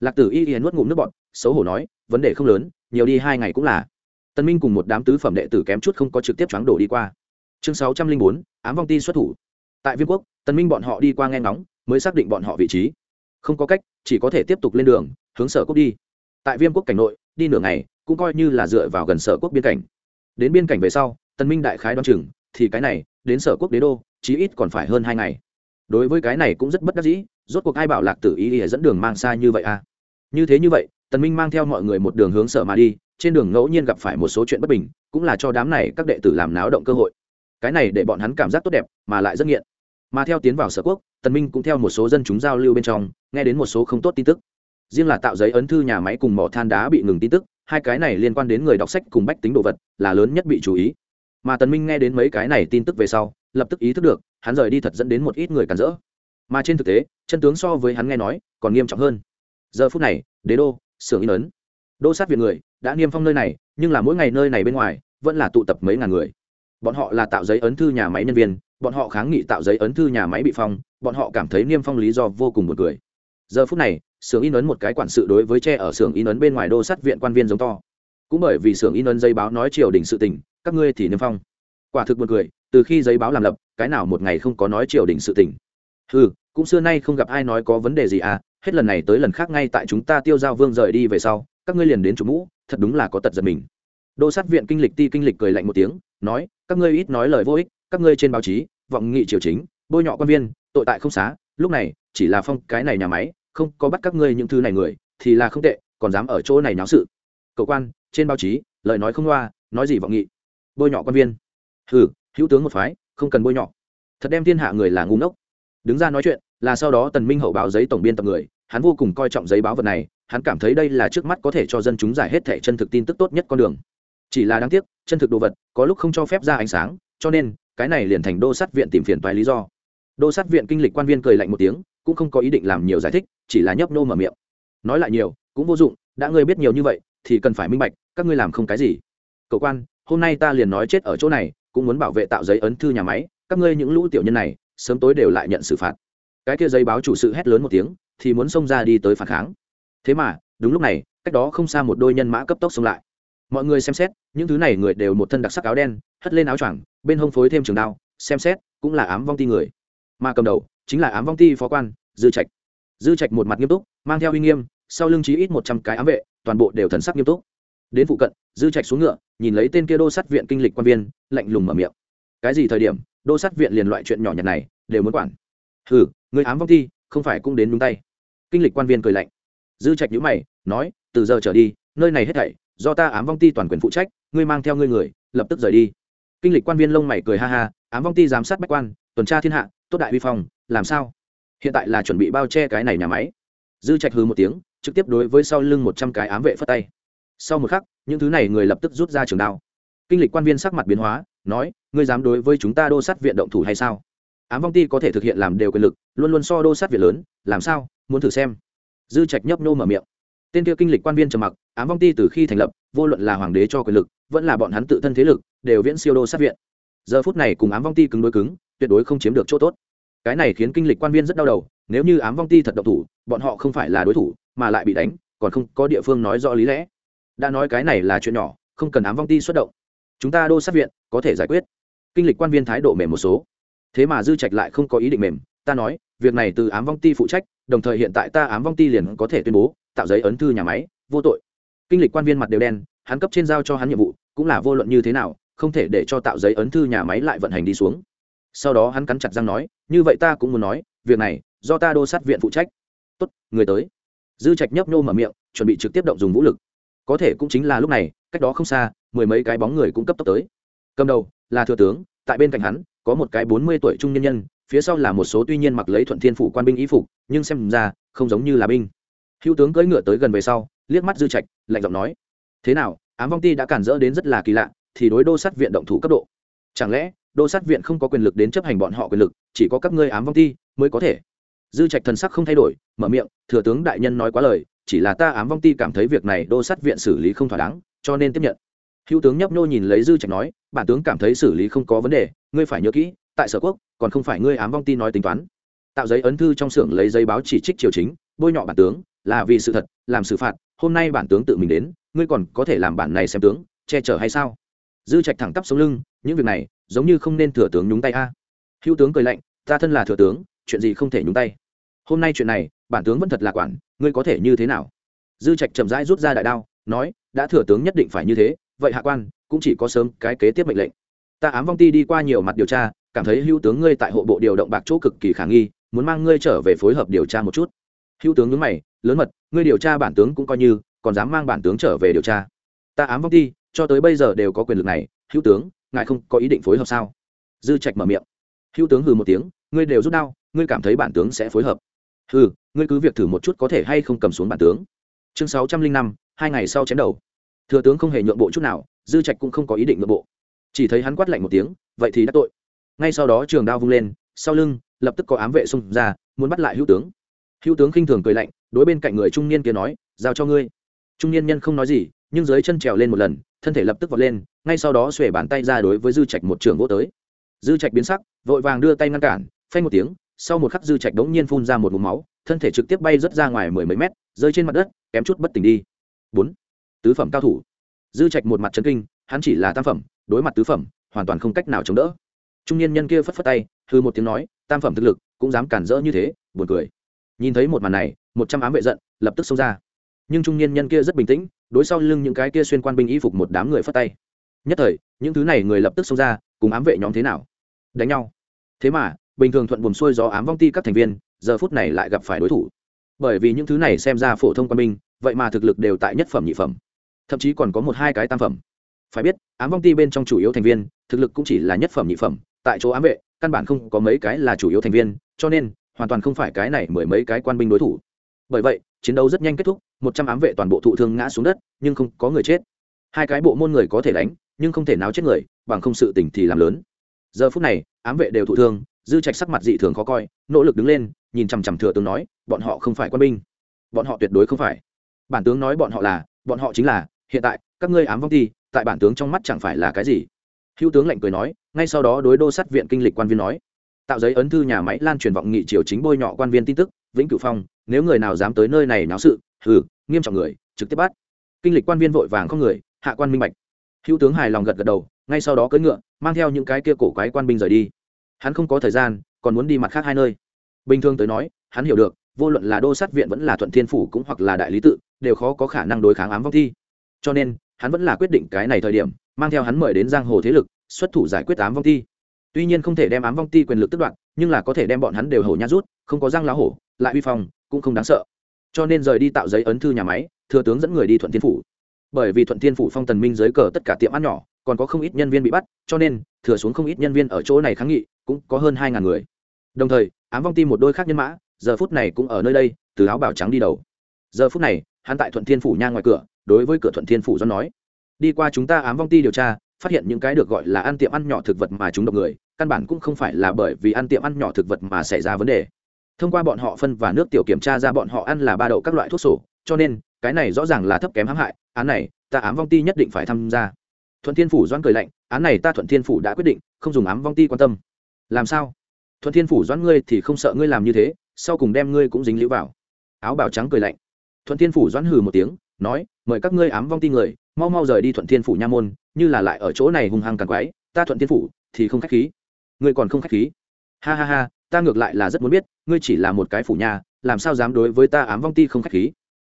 Lạc tử y ỉa nuốt ngụm nước bọn xấu hổ nói, vấn đề không lớn, nhiều đi hai ngày cũng là. Tân minh cùng một đám tứ phẩm đệ tử kém chút không có trực tiếp choáng đổ đi qua. Chương sáu trăm linh bốn, ám vong ti xuất thủ. Tại viêm quốc tân minh bọn họ đi qua nghe ngóng mới xác định bọn họ vị trí. Không có cách, chỉ có thể tiếp tục lên đường, hướng sở quốc đi. Tại viêm quốc cảnh nội, đi nửa ngày, cũng coi như là dựa vào gần sở quốc biên cảnh. Đến biên cảnh về sau tân minh đại khái đoan chừng, thì cái này, đến sở quốc đế đô, chí ít còn phải hơn hai ngày. Đối với cái này cũng rất bất đắc dĩ, rốt cuộc ai bảo lạc tử ý để dẫn đường mang xa như vậy à? Như thế như vậy, tần minh mang theo mọi người một đường hướng sở mà đi, trên đường ngẫu nhiên gặp phải một số chuyện bất bình, cũng là cho đám này các đệ tử làm náo động cơ hội. Cái này để bọn hắn cảm giác tốt đẹp, mà lại rất nghiện mà theo tiến vào sở quốc, tần minh cũng theo một số dân chúng giao lưu bên trong, nghe đến một số không tốt tin tức. Riêng là tạo giấy ấn thư nhà máy cùng mỏ than đá bị ngừng tin tức, hai cái này liên quan đến người đọc sách cùng bách tính đồ vật, là lớn nhất bị chú ý. Mà tần minh nghe đến mấy cái này tin tức về sau, lập tức ý thức được, hắn rời đi thật dẫn đến một ít người cản rỡ. Mà trên thực tế, chân tướng so với hắn nghe nói, còn nghiêm trọng hơn. Giờ phút này, đế đô sưởng in ấn. Đô sát viện người, đã niêm phong nơi này, nhưng là mỗi ngày nơi này bên ngoài, vẫn là tụ tập mấy ngàn người. Bọn họ là tạo giấy ấn thư nhà máy nhân viên bọn họ kháng nghị tạo giấy ấn thư nhà máy bị phong, bọn họ cảm thấy niêm phong lý do vô cùng buồn cười. Giờ phút này, xưởng in ấn một cái quản sự đối với tre ở xưởng in ấn bên ngoài đô sát viện quan viên giống to. Cũng bởi vì xưởng in ấn giấy báo nói triều đình sự tình, các ngươi thì niêm phong. Quả thực buồn cười, từ khi giấy báo làm lập, cái nào một ngày không có nói triều đình sự tình. Ừ cũng xưa nay không gặp ai nói có vấn đề gì à hết lần này tới lần khác ngay tại chúng ta tiêu giao vương rời đi về sau, các ngươi liền đến chủ mũ, thật đúng là có tật giật mình. Đô sát viện kinh lịch ti kinh lịch cười lạnh một tiếng, nói, các ngươi ít nói lời vô ích các ngươi trên báo chí, vọng nghị triều chính, bôi nhọ quan viên, tội tại không xá, lúc này, chỉ là phong cái này nhà máy, không có bắt các ngươi những thứ này người, thì là không tệ, còn dám ở chỗ này náo sự. Cậu quan, trên báo chí, lời nói không loa, nói gì vọng nghị? Bôi nhọ quan viên. Hừ, hữu tướng một phái, không cần bôi nhọ. Thật đem thiên hạ người là ngu ngốc. Đứng ra nói chuyện, là sau đó tần minh hậu báo giấy tổng biên tập người, hắn vô cùng coi trọng giấy báo vật này, hắn cảm thấy đây là trước mắt có thể cho dân chúng giải hết thẻ chân thực tin tức tốt nhất con đường. Chỉ là đáng tiếc, chân thực đồ vật, có lúc không cho phép ra ánh sáng, cho nên cái này liền thành đô sát viện tìm phiền toái lý do. Đô sát viện kinh lịch quan viên cười lạnh một tiếng, cũng không có ý định làm nhiều giải thích, chỉ là nhấp nô mở miệng. Nói lại nhiều, cũng vô dụng, đã ngươi biết nhiều như vậy, thì cần phải minh bạch, các ngươi làm không cái gì. Cậu quan, hôm nay ta liền nói chết ở chỗ này, cũng muốn bảo vệ tạo giấy ấn thư nhà máy, các ngươi những lũ tiểu nhân này, sớm tối đều lại nhận xử phạt. Cái kia giấy báo chủ sự hét lớn một tiếng, thì muốn xông ra đi tới phản kháng. Thế mà, đúng lúc này, cách đó không xa một đôi nhân mã cấp tốc xông lại. Mọi người xem xét, những thứ này người đều một thân đặc sắc áo đen hất lên áo choàng, bên hông phối thêm trường đao, xem xét, cũng là ám vong ti người. Mà cầm đầu, chính là ám vong ti phó quan, dư trạch. Dư trạch một mặt nghiêm túc, mang theo uy nghiêm, sau lưng chí ít một trăm cái ám vệ, toàn bộ đều thần sắc nghiêm túc. Đến phụ cận, dư trạch xuống ngựa, nhìn lấy tên kia đô sát viện kinh lịch quan viên, lạnh lùng mở miệng. Cái gì thời điểm, đô sát viện liền loại chuyện nhỏ nhặt này, đều muốn quản? Hừ, người ám vong thi không phải cũng đến đúng tay. Kinh lịch quan viên cười lạnh. Dư trạch nhữ mày, nói, từ giờ trở đi, nơi này hết thảy, do ta ám vong ti toàn quyền phụ trách, ngươi mang theo ngươi người, lập tức rời đi kinh lịch quan viên lông mày cười ha ha, ám vong ti giám sát bách quan, tuần tra thiên hạ, tốt đại vi phong, làm sao? Hiện tại là chuẩn bị bao che cái này nhà máy. Dư trạch hư một tiếng, trực tiếp đối với sau lưng một trăm cái ám vệ phất tay. Sau một khắc, những thứ này người lập tức rút ra trường đao. Kinh lịch quan viên sắc mặt biến hóa, nói, ngươi dám đối với chúng ta đô sát viện động thủ hay sao? Ám vong ti có thể thực hiện làm đều quyền lực, luôn luôn so đô sát viện lớn, làm sao? Muốn thử xem. Dư trạch nhấp nô mở miệng tên kia kinh lịch quan viên trầm mặc, ám vong ti từ khi thành lập, vô luận là hoàng đế cho quyền lực, vẫn là bọn hắn tự thân thế lực, đều viễn siêu đô sát viện. Giờ phút này cùng ám vong ti cứng đối cứng, tuyệt đối không chiếm được chỗ tốt. Cái này khiến kinh lịch quan viên rất đau đầu, nếu như ám vong ti thật độc thủ, bọn họ không phải là đối thủ, mà lại bị đánh, còn không có địa phương nói rõ lý lẽ. Đã nói cái này là chuyện nhỏ, không cần ám vong ti xuất động. Chúng ta đô sát viện, có thể giải quyết. Kinh lịch quan viên thái độ mềm một số. Thế mà dư trạch lại không có ý định mềm, ta nói, việc này từ ám vong ti phụ trách, đồng thời hiện tại ta ám vong ti liền có thể tuyên bố tạo giấy ấn thư nhà máy, vô tội. Kinh lịch quan viên mặt đều đen, hắn cấp trên giao cho hắn nhiệm vụ, cũng là vô luận như thế nào, không thể để cho tạo giấy ấn thư nhà máy lại vận hành đi xuống. Sau đó hắn cắn chặt răng nói, như vậy ta cũng muốn nói, việc này, do ta đô sát viện phụ trách. Tốt, người tới. Dư trạch nhấp nhô mở miệng, chuẩn bị trực tiếp động dùng vũ lực. Có thể cũng chính là lúc này, cách đó không xa, mười mấy cái bóng người cũng cấp tốc tới. Cầm đầu là thừa tướng, tại bên cạnh hắn, có một cái bốn mươi tuổi trung nhân nhân, phía sau là một số tuy nhiên mặc lấy thuận thiên phủ quan binh ý phục, nhưng xem ra, không giống như là binh hữu tướng cưỡi ngựa tới gần về sau, liếc mắt dư trạch, lạnh giọng nói, thế nào, ám vong ti đã cản rỡ đến rất là kỳ lạ, thì đối đô sát viện động thủ cấp độ. Chẳng lẽ, đô sát viện không có quyền lực đến chấp hành bọn họ quyền lực, chỉ có các ngươi ám vong ti mới có thể? Dư trạch thần sắc không thay đổi, mở miệng, thừa tướng đại nhân nói quá lời, chỉ là ta ám vong ti cảm thấy việc này đô sát viện xử lý không thỏa đáng, cho nên tiếp nhận. Hữu tướng nhấp nhô nhìn lấy dư trạch nói, bản tướng cảm thấy xử lý không có vấn đề, ngươi phải nhớ kỹ, tại sở quốc, còn không phải ngươi ám vong ti nói tính toán. Tạo giấy ấn thư trong xưởng lấy giấy báo chỉ trích triều chính bôi nhọ bản tướng, là vì sự thật, làm xử phạt, hôm nay bản tướng tự mình đến, ngươi còn có thể làm bản này xem tướng, che chở hay sao? Dư trạch thẳng tắp sống lưng, những việc này, giống như không nên thừa tướng nhúng tay a. Hữu tướng cười lạnh, ta thân là thừa tướng, chuyện gì không thể nhúng tay? Hôm nay chuyện này, bản tướng vẫn thật là quản, ngươi có thể như thế nào? Dư trạch chậm rãi rút ra đại đao, nói, đã thừa tướng nhất định phải như thế, vậy hạ quan, cũng chỉ có sớm cái kế tiếp mệnh lệnh. Ta ám vong ti đi qua nhiều mặt điều tra, cảm thấy hữu tướng ngươi tại hộ bộ điều động bạc chỗ cực kỳ khả nghi, muốn mang ngươi trở về phối hợp điều tra một chút hữu tướng nhớ mày lớn mật ngươi điều tra bản tướng cũng coi như còn dám mang bản tướng trở về điều tra. Ta ám vong ti cho tới bây giờ đều có quyền lực này hữu tướng ngài không có ý định phối hợp sao? Dư trạch mở miệng. Hữu tướng hừ một tiếng ngươi đều rút đau, ngươi cảm thấy bản tướng sẽ phối hợp. Hừ ngươi cứ việc thử một chút có thể hay không cầm xuống bản tướng. Chương sáu trăm linh năm hai ngày sau chém đầu. Thừa tướng không hề nhượng bộ chút nào dư trạch cũng không có ý định nhượng bộ. Chỉ thấy hắn quát lạnh một tiếng vậy thì đã tội. Ngay sau đó trường đao vung lên sau lưng lập tức có ám vệ xung ra muốn bắt lại hữu tướng hữu tướng khinh thường cười lạnh, đối bên cạnh người trung niên kia nói, giao cho ngươi. Trung niên nhân không nói gì, nhưng dưới chân trèo lên một lần, thân thể lập tức vọt lên, ngay sau đó xuể bàn tay ra đối với dư trạch một trường vỗ tới. Dư trạch biến sắc, vội vàng đưa tay ngăn cản, phanh một tiếng, sau một khắc dư trạch đống nhiên phun ra một mũ máu, thân thể trực tiếp bay rớt ra ngoài mười mấy mét, rơi trên mặt đất, kém chút bất tỉnh đi. Bốn, tứ phẩm cao thủ. Dư trạch một mặt chấn kinh, hắn chỉ là tam phẩm, đối mặt tứ phẩm, hoàn toàn không cách nào chống đỡ. Trung niên nhân kia phất phất tay hư một tiếng nói, tam phẩm thực lực, cũng dám cản rỡ như thế, buồn cười nhìn thấy một màn này, một trăm ám vệ giận lập tức xông ra. Nhưng trung niên nhân kia rất bình tĩnh, đối sau lưng những cái kia xuyên quan binh y phục một đám người phất tay. Nhất thời, những thứ này người lập tức xông ra, cùng ám vệ nhóm thế nào? Đánh nhau. Thế mà, bình thường thuận buồm xuôi gió ám vong ti các thành viên, giờ phút này lại gặp phải đối thủ. Bởi vì những thứ này xem ra phổ thông quan binh, vậy mà thực lực đều tại nhất phẩm nhị phẩm. Thậm chí còn có một hai cái tam phẩm. Phải biết, ám vong ti bên trong chủ yếu thành viên, thực lực cũng chỉ là nhất phẩm nhị phẩm, tại chỗ ám vệ, căn bản không có mấy cái là chủ yếu thành viên, cho nên hoàn toàn không phải cái này mười mấy cái quan binh đối thủ. Bởi vậy, chiến đấu rất nhanh kết thúc, một trăm ám vệ toàn bộ thụ thương ngã xuống đất, nhưng không có người chết. Hai cái bộ môn người có thể đánh, nhưng không thể nào chết người, bằng không sự tỉnh thì làm lớn. Giờ phút này, ám vệ đều thụ thương, dư trạch sắc mặt dị thường khó coi, nỗ lực đứng lên, nhìn chằm chằm thừa tướng nói, bọn họ không phải quân binh. Bọn họ tuyệt đối không phải. Bản tướng nói bọn họ là, bọn họ chính là, hiện tại, các ngươi ám vong thi tại bản tướng trong mắt chẳng phải là cái gì? Hữu tướng lạnh cười nói, ngay sau đó đối đô sát viện kinh lịch quan viên nói tạo giấy ấn thư nhà máy lan truyền vọng nghị triều chính bôi nhọ quan viên tin tức, vĩnh cửu phong, nếu người nào dám tới nơi này náo sự, hừ, nghiêm trọng người, trực tiếp bắt. Kinh lịch quan viên vội vàng không người, hạ quan minh bạch. Hữu tướng hài lòng gật gật đầu, ngay sau đó cưỡi ngựa, mang theo những cái kia cổ quái quan binh rời đi. Hắn không có thời gian, còn muốn đi mặt khác hai nơi. Bình thường tới nói, hắn hiểu được, vô luận là đô sát viện vẫn là thuận thiên phủ cũng hoặc là đại lý tự, đều khó có khả năng đối kháng ám vong thi. Cho nên, hắn vẫn là quyết định cái này thời điểm, mang theo hắn mời đến giang hồ thế lực, xuất thủ giải quyết ám vong thi tuy nhiên không thể đem ám vong ti quyền lực tức đoạn nhưng là có thể đem bọn hắn đều hổ nhát rút, không có giang lá hổ, lại uy phong, cũng không đáng sợ. Cho nên rời đi tạo giấy ấn thư nhà máy, thừa tướng dẫn người đi thuận thiên phủ. Bởi vì thuận thiên phủ phong tần minh dưới cờ tất cả tiệm ăn nhỏ, còn có không ít nhân viên bị bắt, cho nên, thừa xuống không ít nhân viên ở chỗ này kháng nghị, cũng có hơn hai ngàn người. Đồng thời, ám vong ti một đôi khác nhân mã, giờ phút này cũng ở nơi đây, từ áo bào trắng đi đầu. Giờ phút này, hắn tại thuận thiên phủ nha ngoài cửa, đối với cửa thuận thiên phủ do nói, đi qua chúng ta ám vong ti điều tra phát hiện những cái được gọi là ăn tiệm ăn nhỏ thực vật mà chúng độc người, căn bản cũng không phải là bởi vì ăn tiệm ăn nhỏ thực vật mà xảy ra vấn đề. Thông qua bọn họ phân và nước tiểu kiểm tra ra bọn họ ăn là ba đậu các loại thuốc sổ, cho nên, cái này rõ ràng là thấp kém hãm hại, án này, ta ám vong ti nhất định phải tham gia. Thuận thiên phủ doãn cười lạnh, án này ta thuận thiên phủ đã quyết định, không dùng ám vong ti quan tâm. Làm sao? Thuận thiên phủ doãn ngươi thì không sợ ngươi làm như thế, sau cùng đem ngươi cũng dính lũ vào. Áo bào trắng cười lạnh. Thuận thiên phủ doãn hừ một tiếng, nói, mời các ngươi ám vong ti người, mau mau rời đi thuận thiên phủ nha môn như là lại ở chỗ này hung hăng càng quái, ta thuận thiên phủ, thì không khách khí. Ngươi còn không khách khí? Ha ha ha, ta ngược lại là rất muốn biết, ngươi chỉ là một cái phủ nhà, làm sao dám đối với ta ám vong ti không khách khí?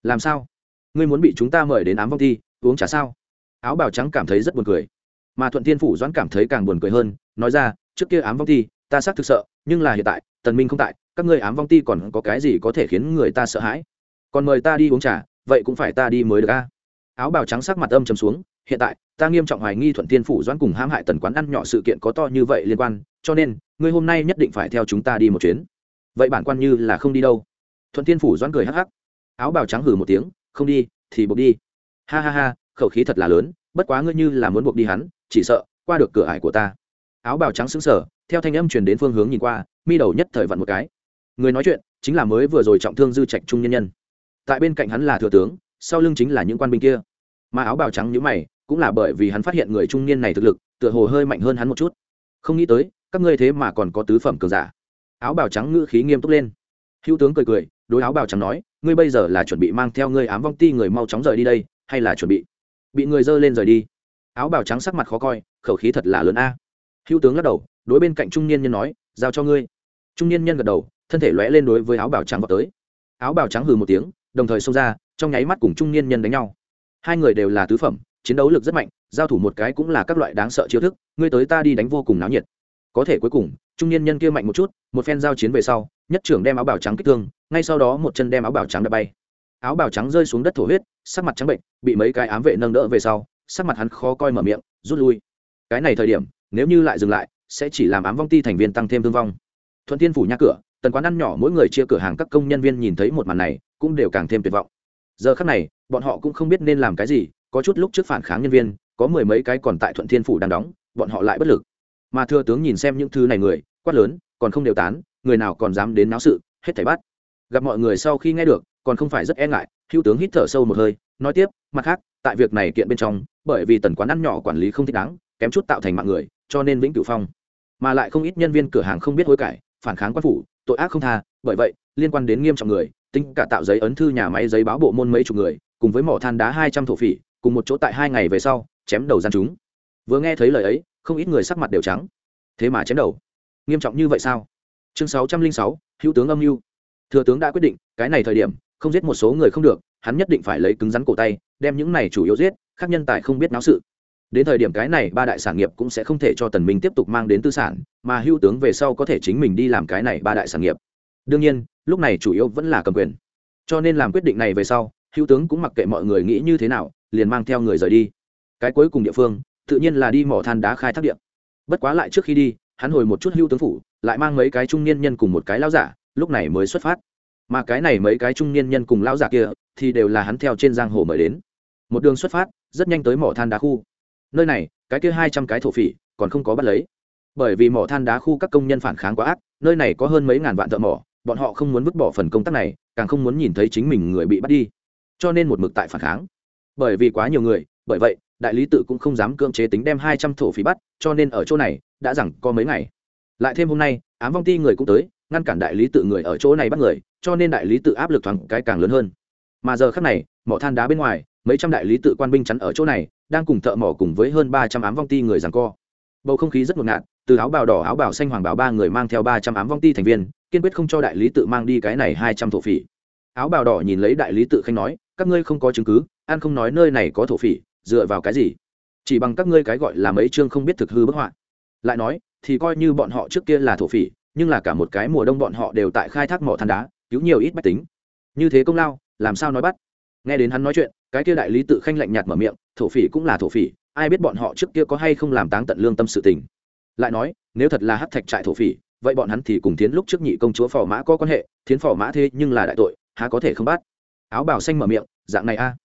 Làm sao? Ngươi muốn bị chúng ta mời đến ám vong ti, uống trà sao? Áo bào trắng cảm thấy rất buồn cười. Mà thuận thiên phủ doãn cảm thấy càng buồn cười hơn, nói ra, trước kia ám vong ti, ta xác thực sợ, nhưng là hiện tại, tần minh không tại, các ngươi ám vong ti còn có cái gì có thể khiến người ta sợ hãi? Còn mời ta đi uống trà, vậy cũng phải ta đi mới được a. Áo bào trắng sắc mặt âm trầm xuống, hiện tại ta nghiêm trọng hoài nghi thuận thiên phủ doãn cùng hãm hại tần quán ăn nhỏ sự kiện có to như vậy liên quan, cho nên, ngươi hôm nay nhất định phải theo chúng ta đi một chuyến. Vậy bản quan như là không đi đâu. Thuận thiên phủ doãn cười hắc hắc. Áo bào trắng hử một tiếng, không đi, thì buộc đi. Ha ha ha, khẩu khí thật là lớn, bất quá ngươi như là muốn buộc đi hắn, chỉ sợ, qua được cửa ải của ta. Áo bào trắng xứng sở theo thanh âm truyền đến phương hướng nhìn qua, mi đầu nhất thời vặn một cái. Người nói chuyện, chính là mới vừa rồi trọng thương dư trạch trung nhân nhân. Tại bên cạnh hắn là thừa tướng, sau lưng chính là những quan binh kia. Mà áo bào trắng nhữ mày cũng là bởi vì hắn phát hiện người trung niên này thực lực, tựa hồ hơi mạnh hơn hắn một chút. Không nghĩ tới, các ngươi thế mà còn có tứ phẩm cường giả. Áo bào trắng ngữ khí nghiêm túc lên. Hữu tướng cười cười, đối áo bào trắng nói, ngươi bây giờ là chuẩn bị mang theo ngươi ám vong ti người mau chóng rời đi đây, hay là chuẩn bị? Bị người dơ lên rời đi. Áo bào trắng sắc mặt khó coi, khẩu khí thật là lớn a. Hữu tướng lắc đầu, đối bên cạnh trung niên nhân nói, giao cho ngươi. Trung niên nhân gật đầu, thân thể lóe lên đối với áo bào trắng vào tới. Áo bào trắng hừ một tiếng, đồng thời xông ra, trong nháy mắt cùng trung niên nhân đánh nhau. Hai người đều là tứ phẩm chiến đấu lực rất mạnh, giao thủ một cái cũng là các loại đáng sợ chiêu thức, ngươi tới ta đi đánh vô cùng náo nhiệt. Có thể cuối cùng, trung niên nhân kia mạnh một chút, một phen giao chiến về sau, nhất trưởng đem áo bào trắng kích thương, ngay sau đó một chân đem áo bào trắng đập bay. Áo bào trắng rơi xuống đất thổ huyết, sắc mặt trắng bệnh, bị mấy cái ám vệ nâng đỡ về sau, sắc mặt hắn khó coi mở miệng, rút lui. Cái này thời điểm, nếu như lại dừng lại, sẽ chỉ làm ám vong ti thành viên tăng thêm thương vong. Thuận tiên phủ nhà cửa, tần quán ăn nhỏ mỗi người chia cửa hàng các công nhân viên nhìn thấy một màn này, cũng đều càng thêm tuyệt vọng. Giờ khắc này, bọn họ cũng không biết nên làm cái gì có chút lúc trước phản kháng nhân viên, có mười mấy cái còn tại thuận thiên phủ đang đóng, bọn họ lại bất lực. Mà thừa tướng nhìn xem những thứ này người, quát lớn, còn không đều tán, người nào còn dám đến náo sự, hết thảy bắt. Gặp mọi người sau khi nghe được, còn không phải rất e ngại hữu tướng hít thở sâu một hơi, nói tiếp, mặt khác, tại việc này kiện bên trong, bởi vì tần quán ăn nhỏ quản lý không thích đáng, kém chút tạo thành mạng người, cho nên vĩnh cửu phong. Mà lại không ít nhân viên cửa hàng không biết hối cải, phản kháng quan phủ, tội ác không tha, bởi vậy, liên quan đến nghiêm trọng người, tính cả tạo giấy ấn thư, nhà máy giấy báo bộ môn mấy chục người, cùng với mỏ than đá hai trăm thổ phỉ cùng một chỗ tại hai ngày về sau, chém đầu gian chúng. Vừa nghe thấy lời ấy, không ít người sắc mặt đều trắng. Thế mà chém đầu. Nghiêm trọng như vậy sao? Chương sáu trăm linh sáu, hữu tướng âm mưu. Thừa tướng đã quyết định, cái này thời điểm, không giết một số người không được, hắn nhất định phải lấy cứng rắn cổ tay, đem những này chủ yếu giết, khác nhân tài không biết náo sự. Đến thời điểm cái này, ba đại sản nghiệp cũng sẽ không thể cho tần minh tiếp tục mang đến tư sản, mà hữu tướng về sau có thể chính mình đi làm cái này ba đại sản nghiệp. Đương nhiên, lúc này chủ yếu vẫn là cầm quyền. Cho nên làm quyết định này về sau, hữu tướng cũng mặc kệ mọi người nghĩ như thế nào liền mang theo người rời đi. Cái cuối cùng địa phương, tự nhiên là đi mỏ than đá khai thác điện bất quá lại trước khi đi, hắn hồi một chút hưu tướng phủ, lại mang mấy cái trung niên nhân cùng một cái lão giả, lúc này mới xuất phát. Mà cái này mấy cái trung niên nhân cùng lão giả kia, thì đều là hắn theo trên giang hồ mời đến. Một đường xuất phát, rất nhanh tới mỏ than đá khu. Nơi này, cái kia hai trăm cái thổ phỉ, còn không có bắt lấy. Bởi vì mỏ than đá khu các công nhân phản kháng quá ác, nơi này có hơn mấy ngàn vạn thợ mỏ, bọn họ không muốn vứt bỏ phần công tác này, càng không muốn nhìn thấy chính mình người bị bắt đi. Cho nên một mực tại phản kháng bởi vì quá nhiều người, bởi vậy, đại lý tự cũng không dám cưỡng chế tính đem hai trăm thổ phí bắt, cho nên ở chỗ này, đã rằng có mấy ngày. Lại thêm hôm nay, ám vong ti người cũng tới, ngăn cản đại lý tự người ở chỗ này bắt người, cho nên đại lý tự áp lực thoáng cái càng lớn hơn. Mà giờ khác này, mỏ than đá bên ngoài, mấy trăm đại lý tự quan binh chắn ở chỗ này, đang cùng thợ mỏ cùng với hơn ba trăm ám vong ti người rằng co. Bầu không khí rất ngột ngạt, từ áo bào đỏ, áo bào xanh hoàng bảo ba người mang theo ba trăm ám vong ti thành viên, kiên quyết không cho đại lý tự mang đi cái này hai trăm thổ phỉ. Áo bào đỏ nhìn lấy đại lý tự khanh nói các ngươi không có chứng cứ an không nói nơi này có thổ phỉ, dựa vào cái gì? Chỉ bằng các ngươi cái gọi là mấy chương không biết thực hư bức họa. Lại nói, thì coi như bọn họ trước kia là thổ phỉ, nhưng là cả một cái mùa đông bọn họ đều tại khai thác mỏ than đá, cứu nhiều ít bách tính. Như thế công lao, làm sao nói bắt? Nghe đến hắn nói chuyện, cái kia đại lý tự khanh lạnh nhạt mở miệng, thổ phỉ cũng là thổ phỉ, ai biết bọn họ trước kia có hay không làm táng tận lương tâm sự tình. Lại nói, nếu thật là hát thạch trại thổ phỉ, vậy bọn hắn thì cùng tiến lúc trước nhị công chúa phò mã có quan hệ, thiến phò mã thế nhưng là đại tội, há có thể không bắt? Áo bào xanh mở miệng, dạng này a,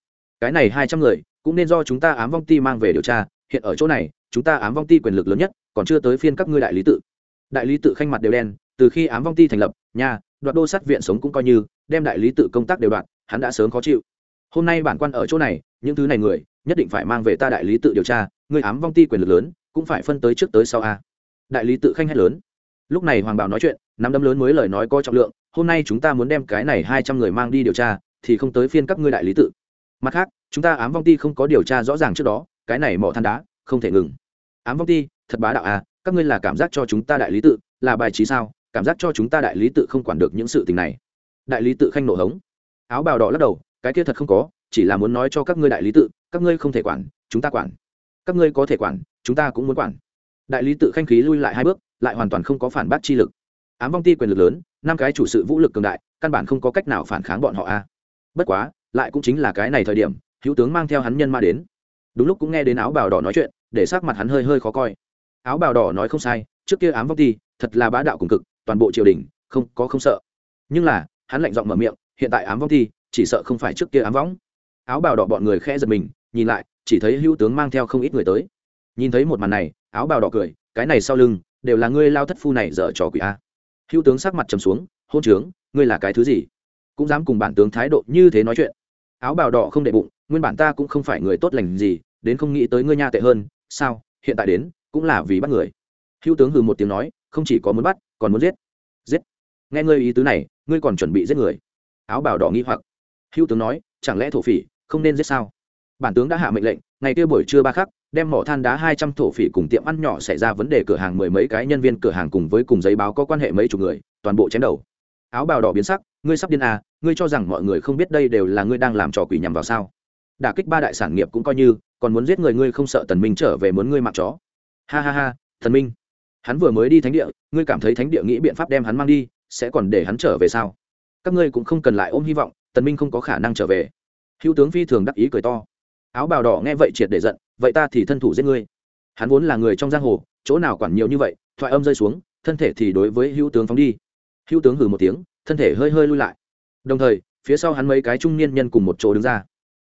cái này hai trăm người, cũng nên do chúng ta ám vong ti mang về điều tra, hiện ở chỗ này, chúng ta ám vong ti quyền lực lớn nhất, còn chưa tới phiên các ngươi đại lý tự. Đại lý tự khanh mặt đều đen, từ khi ám vong ti thành lập, nhà, đoạt đô sát viện sống cũng coi như, đem đại lý tự công tác đều đoạt, hắn đã sớm khó chịu. Hôm nay bản quan ở chỗ này, những thứ này người, nhất định phải mang về ta đại lý tự điều tra người ám vong ti quyền lực lớn, cũng phải phân tới trước tới sau a. Đại lý tự khanh hét lớn. Lúc này hoàng bảo nói chuyện, nắm đấm lớn mới lời nói có trọng lượng, hôm nay chúng ta muốn đem cái này hai trăm người mang đi điều tra thì không tới phiên các ngươi đại lý tự. Mặt khác, chúng ta ám vong ti không có điều tra rõ ràng trước đó, cái này mỏ than đá, không thể ngừng. Ám vong ti, thật bá đạo à các ngươi là cảm giác cho chúng ta đại lý tự, là bài trí sao? Cảm giác cho chúng ta đại lý tự không quản được những sự tình này. Đại lý tự khanh nổ hống. Áo bào đỏ lắc đầu, cái kia thật không có, chỉ là muốn nói cho các ngươi đại lý tự, các ngươi không thể quản, chúng ta quản. Các ngươi có thể quản, chúng ta cũng muốn quản. Đại lý tự khanh khí lui lại hai bước, lại hoàn toàn không có phản bác chi lực. Ám vong ti quyền lực lớn, năm cái chủ sự vũ lực cường đại, căn bản không có cách nào phản kháng bọn họ a bất quá, lại cũng chính là cái này thời điểm, hữu tướng mang theo hắn nhân ma đến. Đúng lúc cũng nghe đến áo bào đỏ nói chuyện, để sắc mặt hắn hơi hơi khó coi. Áo bào đỏ nói không sai, trước kia ám vong ti, thật là bá đạo cùng cực, toàn bộ triều đình, không, có không sợ. Nhưng là, hắn lạnh giọng mở miệng, hiện tại ám vong ti, chỉ sợ không phải trước kia ám võng áo bào đỏ bọn người khẽ giật mình, nhìn lại, chỉ thấy hữu tướng mang theo không ít người tới. Nhìn thấy một màn này, áo bào đỏ cười, cái này sau lưng, đều là ngươi lao thất phu này dở trò quỷ a. Hữu tướng sắc mặt trầm xuống, hôn trướng, ngươi là cái thứ gì? Cũng dám cùng bản tướng thái độ như thế nói chuyện. Áo bào đỏ không đệ bụng, nguyên bản ta cũng không phải người tốt lành gì, đến không nghĩ tới ngươi nha tệ hơn, sao, hiện tại đến, cũng là vì bắt người. Hữu tướng hừ một tiếng nói, không chỉ có muốn bắt, còn muốn giết. Giết. Nghe ngươi ý tứ này, ngươi còn chuẩn bị giết người. Áo bào đỏ nghi hoặc. Hữu tướng nói, chẳng lẽ thổ phỉ, không nên giết sao? Bản tướng đã hạ mệnh lệnh, ngày kia buổi trưa ba khắc, đem mỏ than đá hai trăm thổ phỉ cùng tiệm ăn nhỏ xảy ra vấn đề cửa hàng mười mấy cái nhân viên cửa hàng cùng với cùng giấy báo có quan hệ mấy chục người, toàn bộ chém đầu. Áo bào đỏ biến sắc ngươi sắp điên à ngươi cho rằng mọi người không biết đây đều là ngươi đang làm trò quỷ nhằm vào sao? Đả kích ba đại sản nghiệp cũng coi như, còn muốn giết người ngươi không sợ tần minh trở về muốn ngươi mặc chó? Ha ha ha, Tần minh. Hắn vừa mới đi thánh địa, ngươi cảm thấy thánh địa nghĩ biện pháp đem hắn mang đi, sẽ còn để hắn trở về sao? Các ngươi cũng không cần lại ôm hy vọng, tần minh không có khả năng trở về. Hữu tướng phi thường đắc ý cười to. Áo bào đỏ nghe vậy triệt để giận, vậy ta thì thân thủ giết ngươi. Hắn vốn là người trong giang hồ, chỗ nào quản nhiều như vậy, thoại âm rơi xuống, thân thể thì đối với hữu tướng phóng đi. Hữu tướng hừ một tiếng thân thể hơi hơi lui lại. Đồng thời, phía sau hắn mấy cái trung niên nhân cùng một chỗ đứng ra.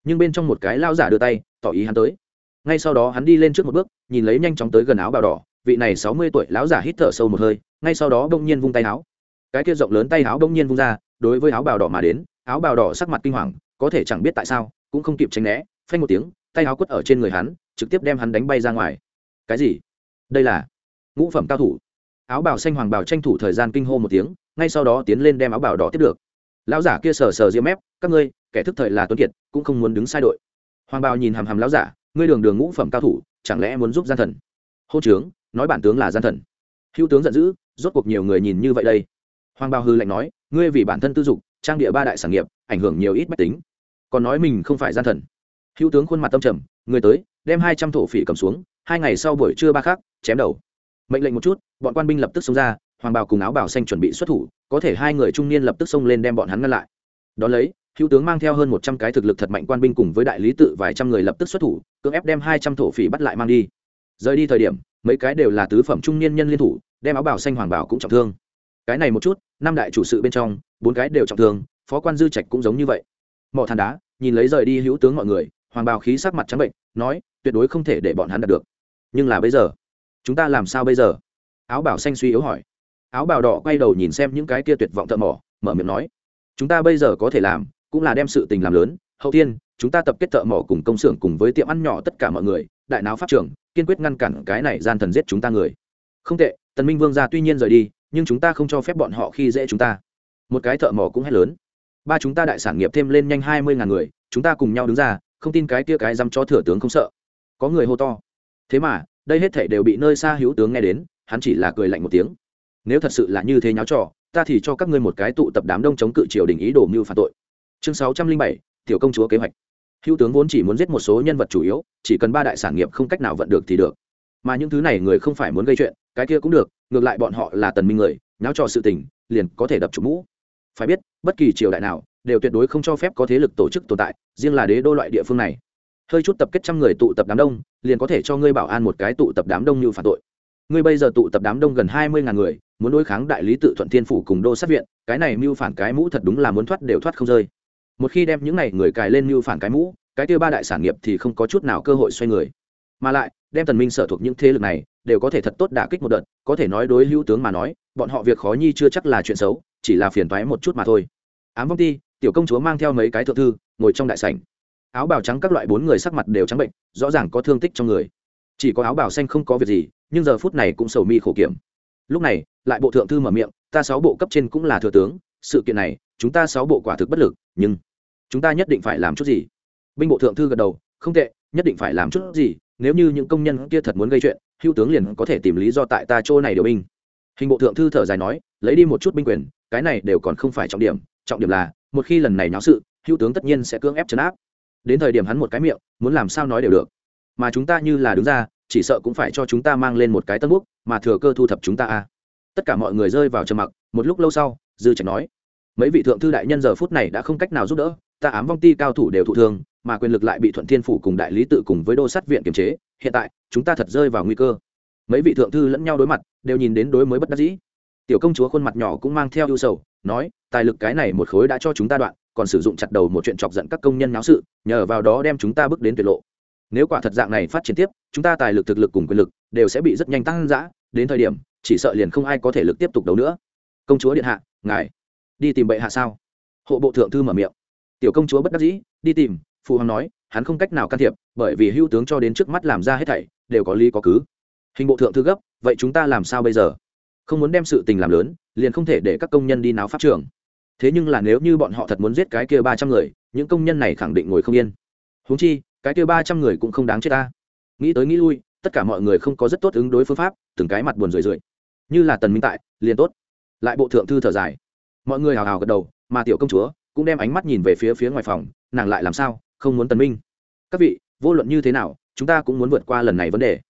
Nhưng bên trong một cái lao giả đưa tay, tỏ ý hắn tới. Ngay sau đó hắn đi lên trước một bước, nhìn lấy nhanh chóng tới gần áo bào đỏ, vị này sáu mươi tuổi lão giả hít thở sâu một hơi, ngay sau đó bỗng nhiên vung tay áo. Cái kia rộng lớn tay áo bỗng nhiên vung ra, đối với áo bào đỏ mà đến, áo bào đỏ sắc mặt kinh hoàng, có thể chẳng biết tại sao, cũng không kịp tránh né, phanh một tiếng, tay áo quất ở trên người hắn, trực tiếp đem hắn đánh bay ra ngoài. Cái gì? Đây là ngũ phẩm cao thủ. Áo bào xanh hoàng bào tranh thủ thời gian kinh hô một tiếng ngay sau đó tiến lên đem áo bào đỏ tiếp được. Lão giả kia sờ sờ diêm mép, các ngươi, kẻ thức thời là tuấn kiệt, cũng không muốn đứng sai đội. Hoàng bào nhìn hàm hàm lão giả, ngươi đường đường ngũ phẩm cao thủ, chẳng lẽ muốn giúp gian thần? Hô trướng nói bản tướng là gian thần. Hữu tướng giận dữ, rốt cuộc nhiều người nhìn như vậy đây. Hoàng bào hư lạnh nói, ngươi vì bản thân tư dục, trang địa ba đại sản nghiệp, ảnh hưởng nhiều ít mách tính. Còn nói mình không phải gian thần. Hữu tướng khuôn mặt tâm trầm người tới, đem hai trăm thổ phỉ cầm xuống, hai ngày sau buổi trưa ba khác chém đầu. Mệnh lệnh một chút, bọn quan binh lập tức xông ra hoàng bào cùng áo bảo xanh chuẩn bị xuất thủ, có thể hai người trung niên lập tức xông lên đem bọn hắn ngăn lại. Đón lấy, hữu tướng mang theo hơn một trăm cái thực lực thật mạnh quan binh cùng với đại lý tự vài trăm người lập tức xuất thủ, cưỡng ép đem hai trăm thổ phỉ bắt lại mang đi. Rời đi thời điểm, mấy cái đều là tứ phẩm trung niên nhân liên thủ, đem áo bảo xanh hoàng bảo cũng trọng thương. Cái này một chút, năm đại chủ sự bên trong, bốn cái đều trọng thương, phó quan dư trạch cũng giống như vậy. Mỏ than đá, nhìn lấy rời đi hữu tướng mọi người, hoàng bào khí sắc mặt trắng bệnh, nói, tuyệt đối không thể để bọn hắn đạt được. Nhưng là bây giờ, chúng ta làm sao bây giờ? Áo bảo xanh suy yếu hỏi áo bào đỏ quay đầu nhìn xem những cái kia tuyệt vọng thợ mỏ, mở miệng nói, chúng ta bây giờ có thể làm, cũng là đem sự tình làm lớn. Hậu tiên, chúng ta tập kết thợ mỏ cùng công xưởng cùng với tiệm ăn nhỏ tất cả mọi người, đại náo pháp trưởng kiên quyết ngăn cản cái này gian thần giết chúng ta người. Không tệ, tần minh vương gia tuy nhiên rời đi, nhưng chúng ta không cho phép bọn họ khi dễ chúng ta. Một cái thợ mỏ cũng hết lớn, ba chúng ta đại sản nghiệp thêm lên nhanh hai mươi ngàn người, chúng ta cùng nhau đứng ra, không tin cái kia cái dăm cho thừa tướng không sợ. Có người hô to, thế mà, đây hết thể đều bị nơi xa hữu tướng nghe đến, hắn chỉ là cười lạnh một tiếng nếu thật sự là như thế nháo trò, ta thì cho các ngươi một cái tụ tập đám đông chống cự triều đình ý đồ mưu phạt tội. Chương sáu trăm linh bảy, tiểu công chúa kế hoạch. Hữu tướng vốn chỉ muốn giết một số nhân vật chủ yếu, chỉ cần ba đại sản nghiệp không cách nào vận được thì được. Mà những thứ này người không phải muốn gây chuyện, cái kia cũng được, ngược lại bọn họ là tần minh người, nháo trò sự tình, liền có thể đập chủ mũ. Phải biết, bất kỳ triều đại nào, đều tuyệt đối không cho phép có thế lực tổ chức tồn tại, riêng là đế đô loại địa phương này. Hơi chút tập kết trăm người tụ tập đám đông, liền có thể cho ngươi bảo an một cái tụ tập đám đông như phạt tội ngươi bây giờ tụ tập đám đông gần hai mươi ngàn người, muốn đối kháng đại lý tự thuận thiên phủ cùng đô sát viện, cái này mưu phản cái mũ thật đúng là muốn thoát đều thoát không rơi. Một khi đem những này người cài lên mưu phản cái mũ, cái tiêu ba đại sản nghiệp thì không có chút nào cơ hội xoay người. Mà lại, đem tần minh sở thuộc những thế lực này, đều có thể thật tốt đả kích một đợt, có thể nói đối hữu tướng mà nói, bọn họ việc khó nhi chưa chắc là chuyện xấu, chỉ là phiền toái một chút mà thôi. Ám vong ti, tiểu công chúa mang theo mấy cái thượng thư, ngồi trong đại sảnh. Áo bào trắng các loại bốn người sắc mặt đều trắng bệnh, rõ ràng có thương tích trong người. Chỉ có áo bào xanh không có việc gì nhưng giờ phút này cũng sầu mi khổ kiểm. Lúc này, lại bộ thượng thư mở miệng, ta sáu bộ cấp trên cũng là thừa tướng, sự kiện này, chúng ta sáu bộ quả thực bất lực, nhưng chúng ta nhất định phải làm chút gì? Binh bộ thượng thư gật đầu, không tệ, nhất định phải làm chút gì, nếu như những công nhân kia thật muốn gây chuyện, hữu tướng liền có thể tìm lý do tại ta chỗ này điều binh. Hình bộ thượng thư thở dài nói, lấy đi một chút binh quyền, cái này đều còn không phải trọng điểm trọng điểm là, một khi lần này náo sự, hữu tướng tất nhiên sẽ cưỡng ép chấn áp. Đến thời điểm hắn một cái miệng, muốn làm sao nói đều được. Mà chúng ta như là đứng ra chỉ sợ cũng phải cho chúng ta mang lên một cái tân bút mà thừa cơ thu thập chúng ta a. Tất cả mọi người rơi vào trầm mặc, một lúc lâu sau, dư trạch nói, mấy vị thượng thư đại nhân giờ phút này đã không cách nào giúp đỡ, ta ám vong ti cao thủ đều thụ thương, mà quyền lực lại bị thuận thiên phủ cùng đại lý tự cùng với đô sát viện kiềm chế, hiện tại, chúng ta thật rơi vào nguy cơ. Mấy vị thượng thư lẫn nhau đối mặt, đều nhìn đến đối mới bất đắc dĩ. Tiểu công chúa khuôn mặt nhỏ cũng mang theo ưu sầu, nói, tài lực cái này một khối đã cho chúng ta đoạn, còn sử dụng chặt đầu một chuyện chọc giận các công nhân náo sự, nhờ vào đó đem chúng ta bước đến tuyệt lộ nếu quả thật dạng này phát triển tiếp, chúng ta tài lực thực lực cùng quyền lực đều sẽ bị rất nhanh tăng dã, đến thời điểm, chỉ sợ liền không ai có thể lực tiếp tục đấu nữa. Công chúa điện hạ, ngài đi tìm bệ hạ sao? Hộ bộ thượng thư mở miệng. Tiểu công chúa bất đắc dĩ, đi tìm, phụ hoàng nói, hắn không cách nào can thiệp, bởi vì hưu tướng cho đến trước mắt làm ra hết thảy, đều có lý có cứ. Hình bộ thượng thư gấp, vậy chúng ta làm sao bây giờ? Không muốn đem sự tình làm lớn, liền không thể để các công nhân đi náo pháp trường. Thế nhưng là nếu như bọn họ thật muốn giết cái kia ba trăm người, những công nhân này khẳng định ngồi không yên. Húng chi cái kia ba trăm người cũng không đáng chết ta. Nghĩ tới nghĩ lui, tất cả mọi người không có rất tốt ứng đối phương pháp, từng cái mặt buồn rười rượi. Như là tần minh tại, liền tốt. Lại bộ thượng thư thở dài. Mọi người hào hào gật đầu, mà tiểu công chúa cũng đem ánh mắt nhìn về phía phía ngoài phòng, nàng lại làm sao, không muốn tần minh. Các vị, vô luận như thế nào, chúng ta cũng muốn vượt qua lần này vấn đề.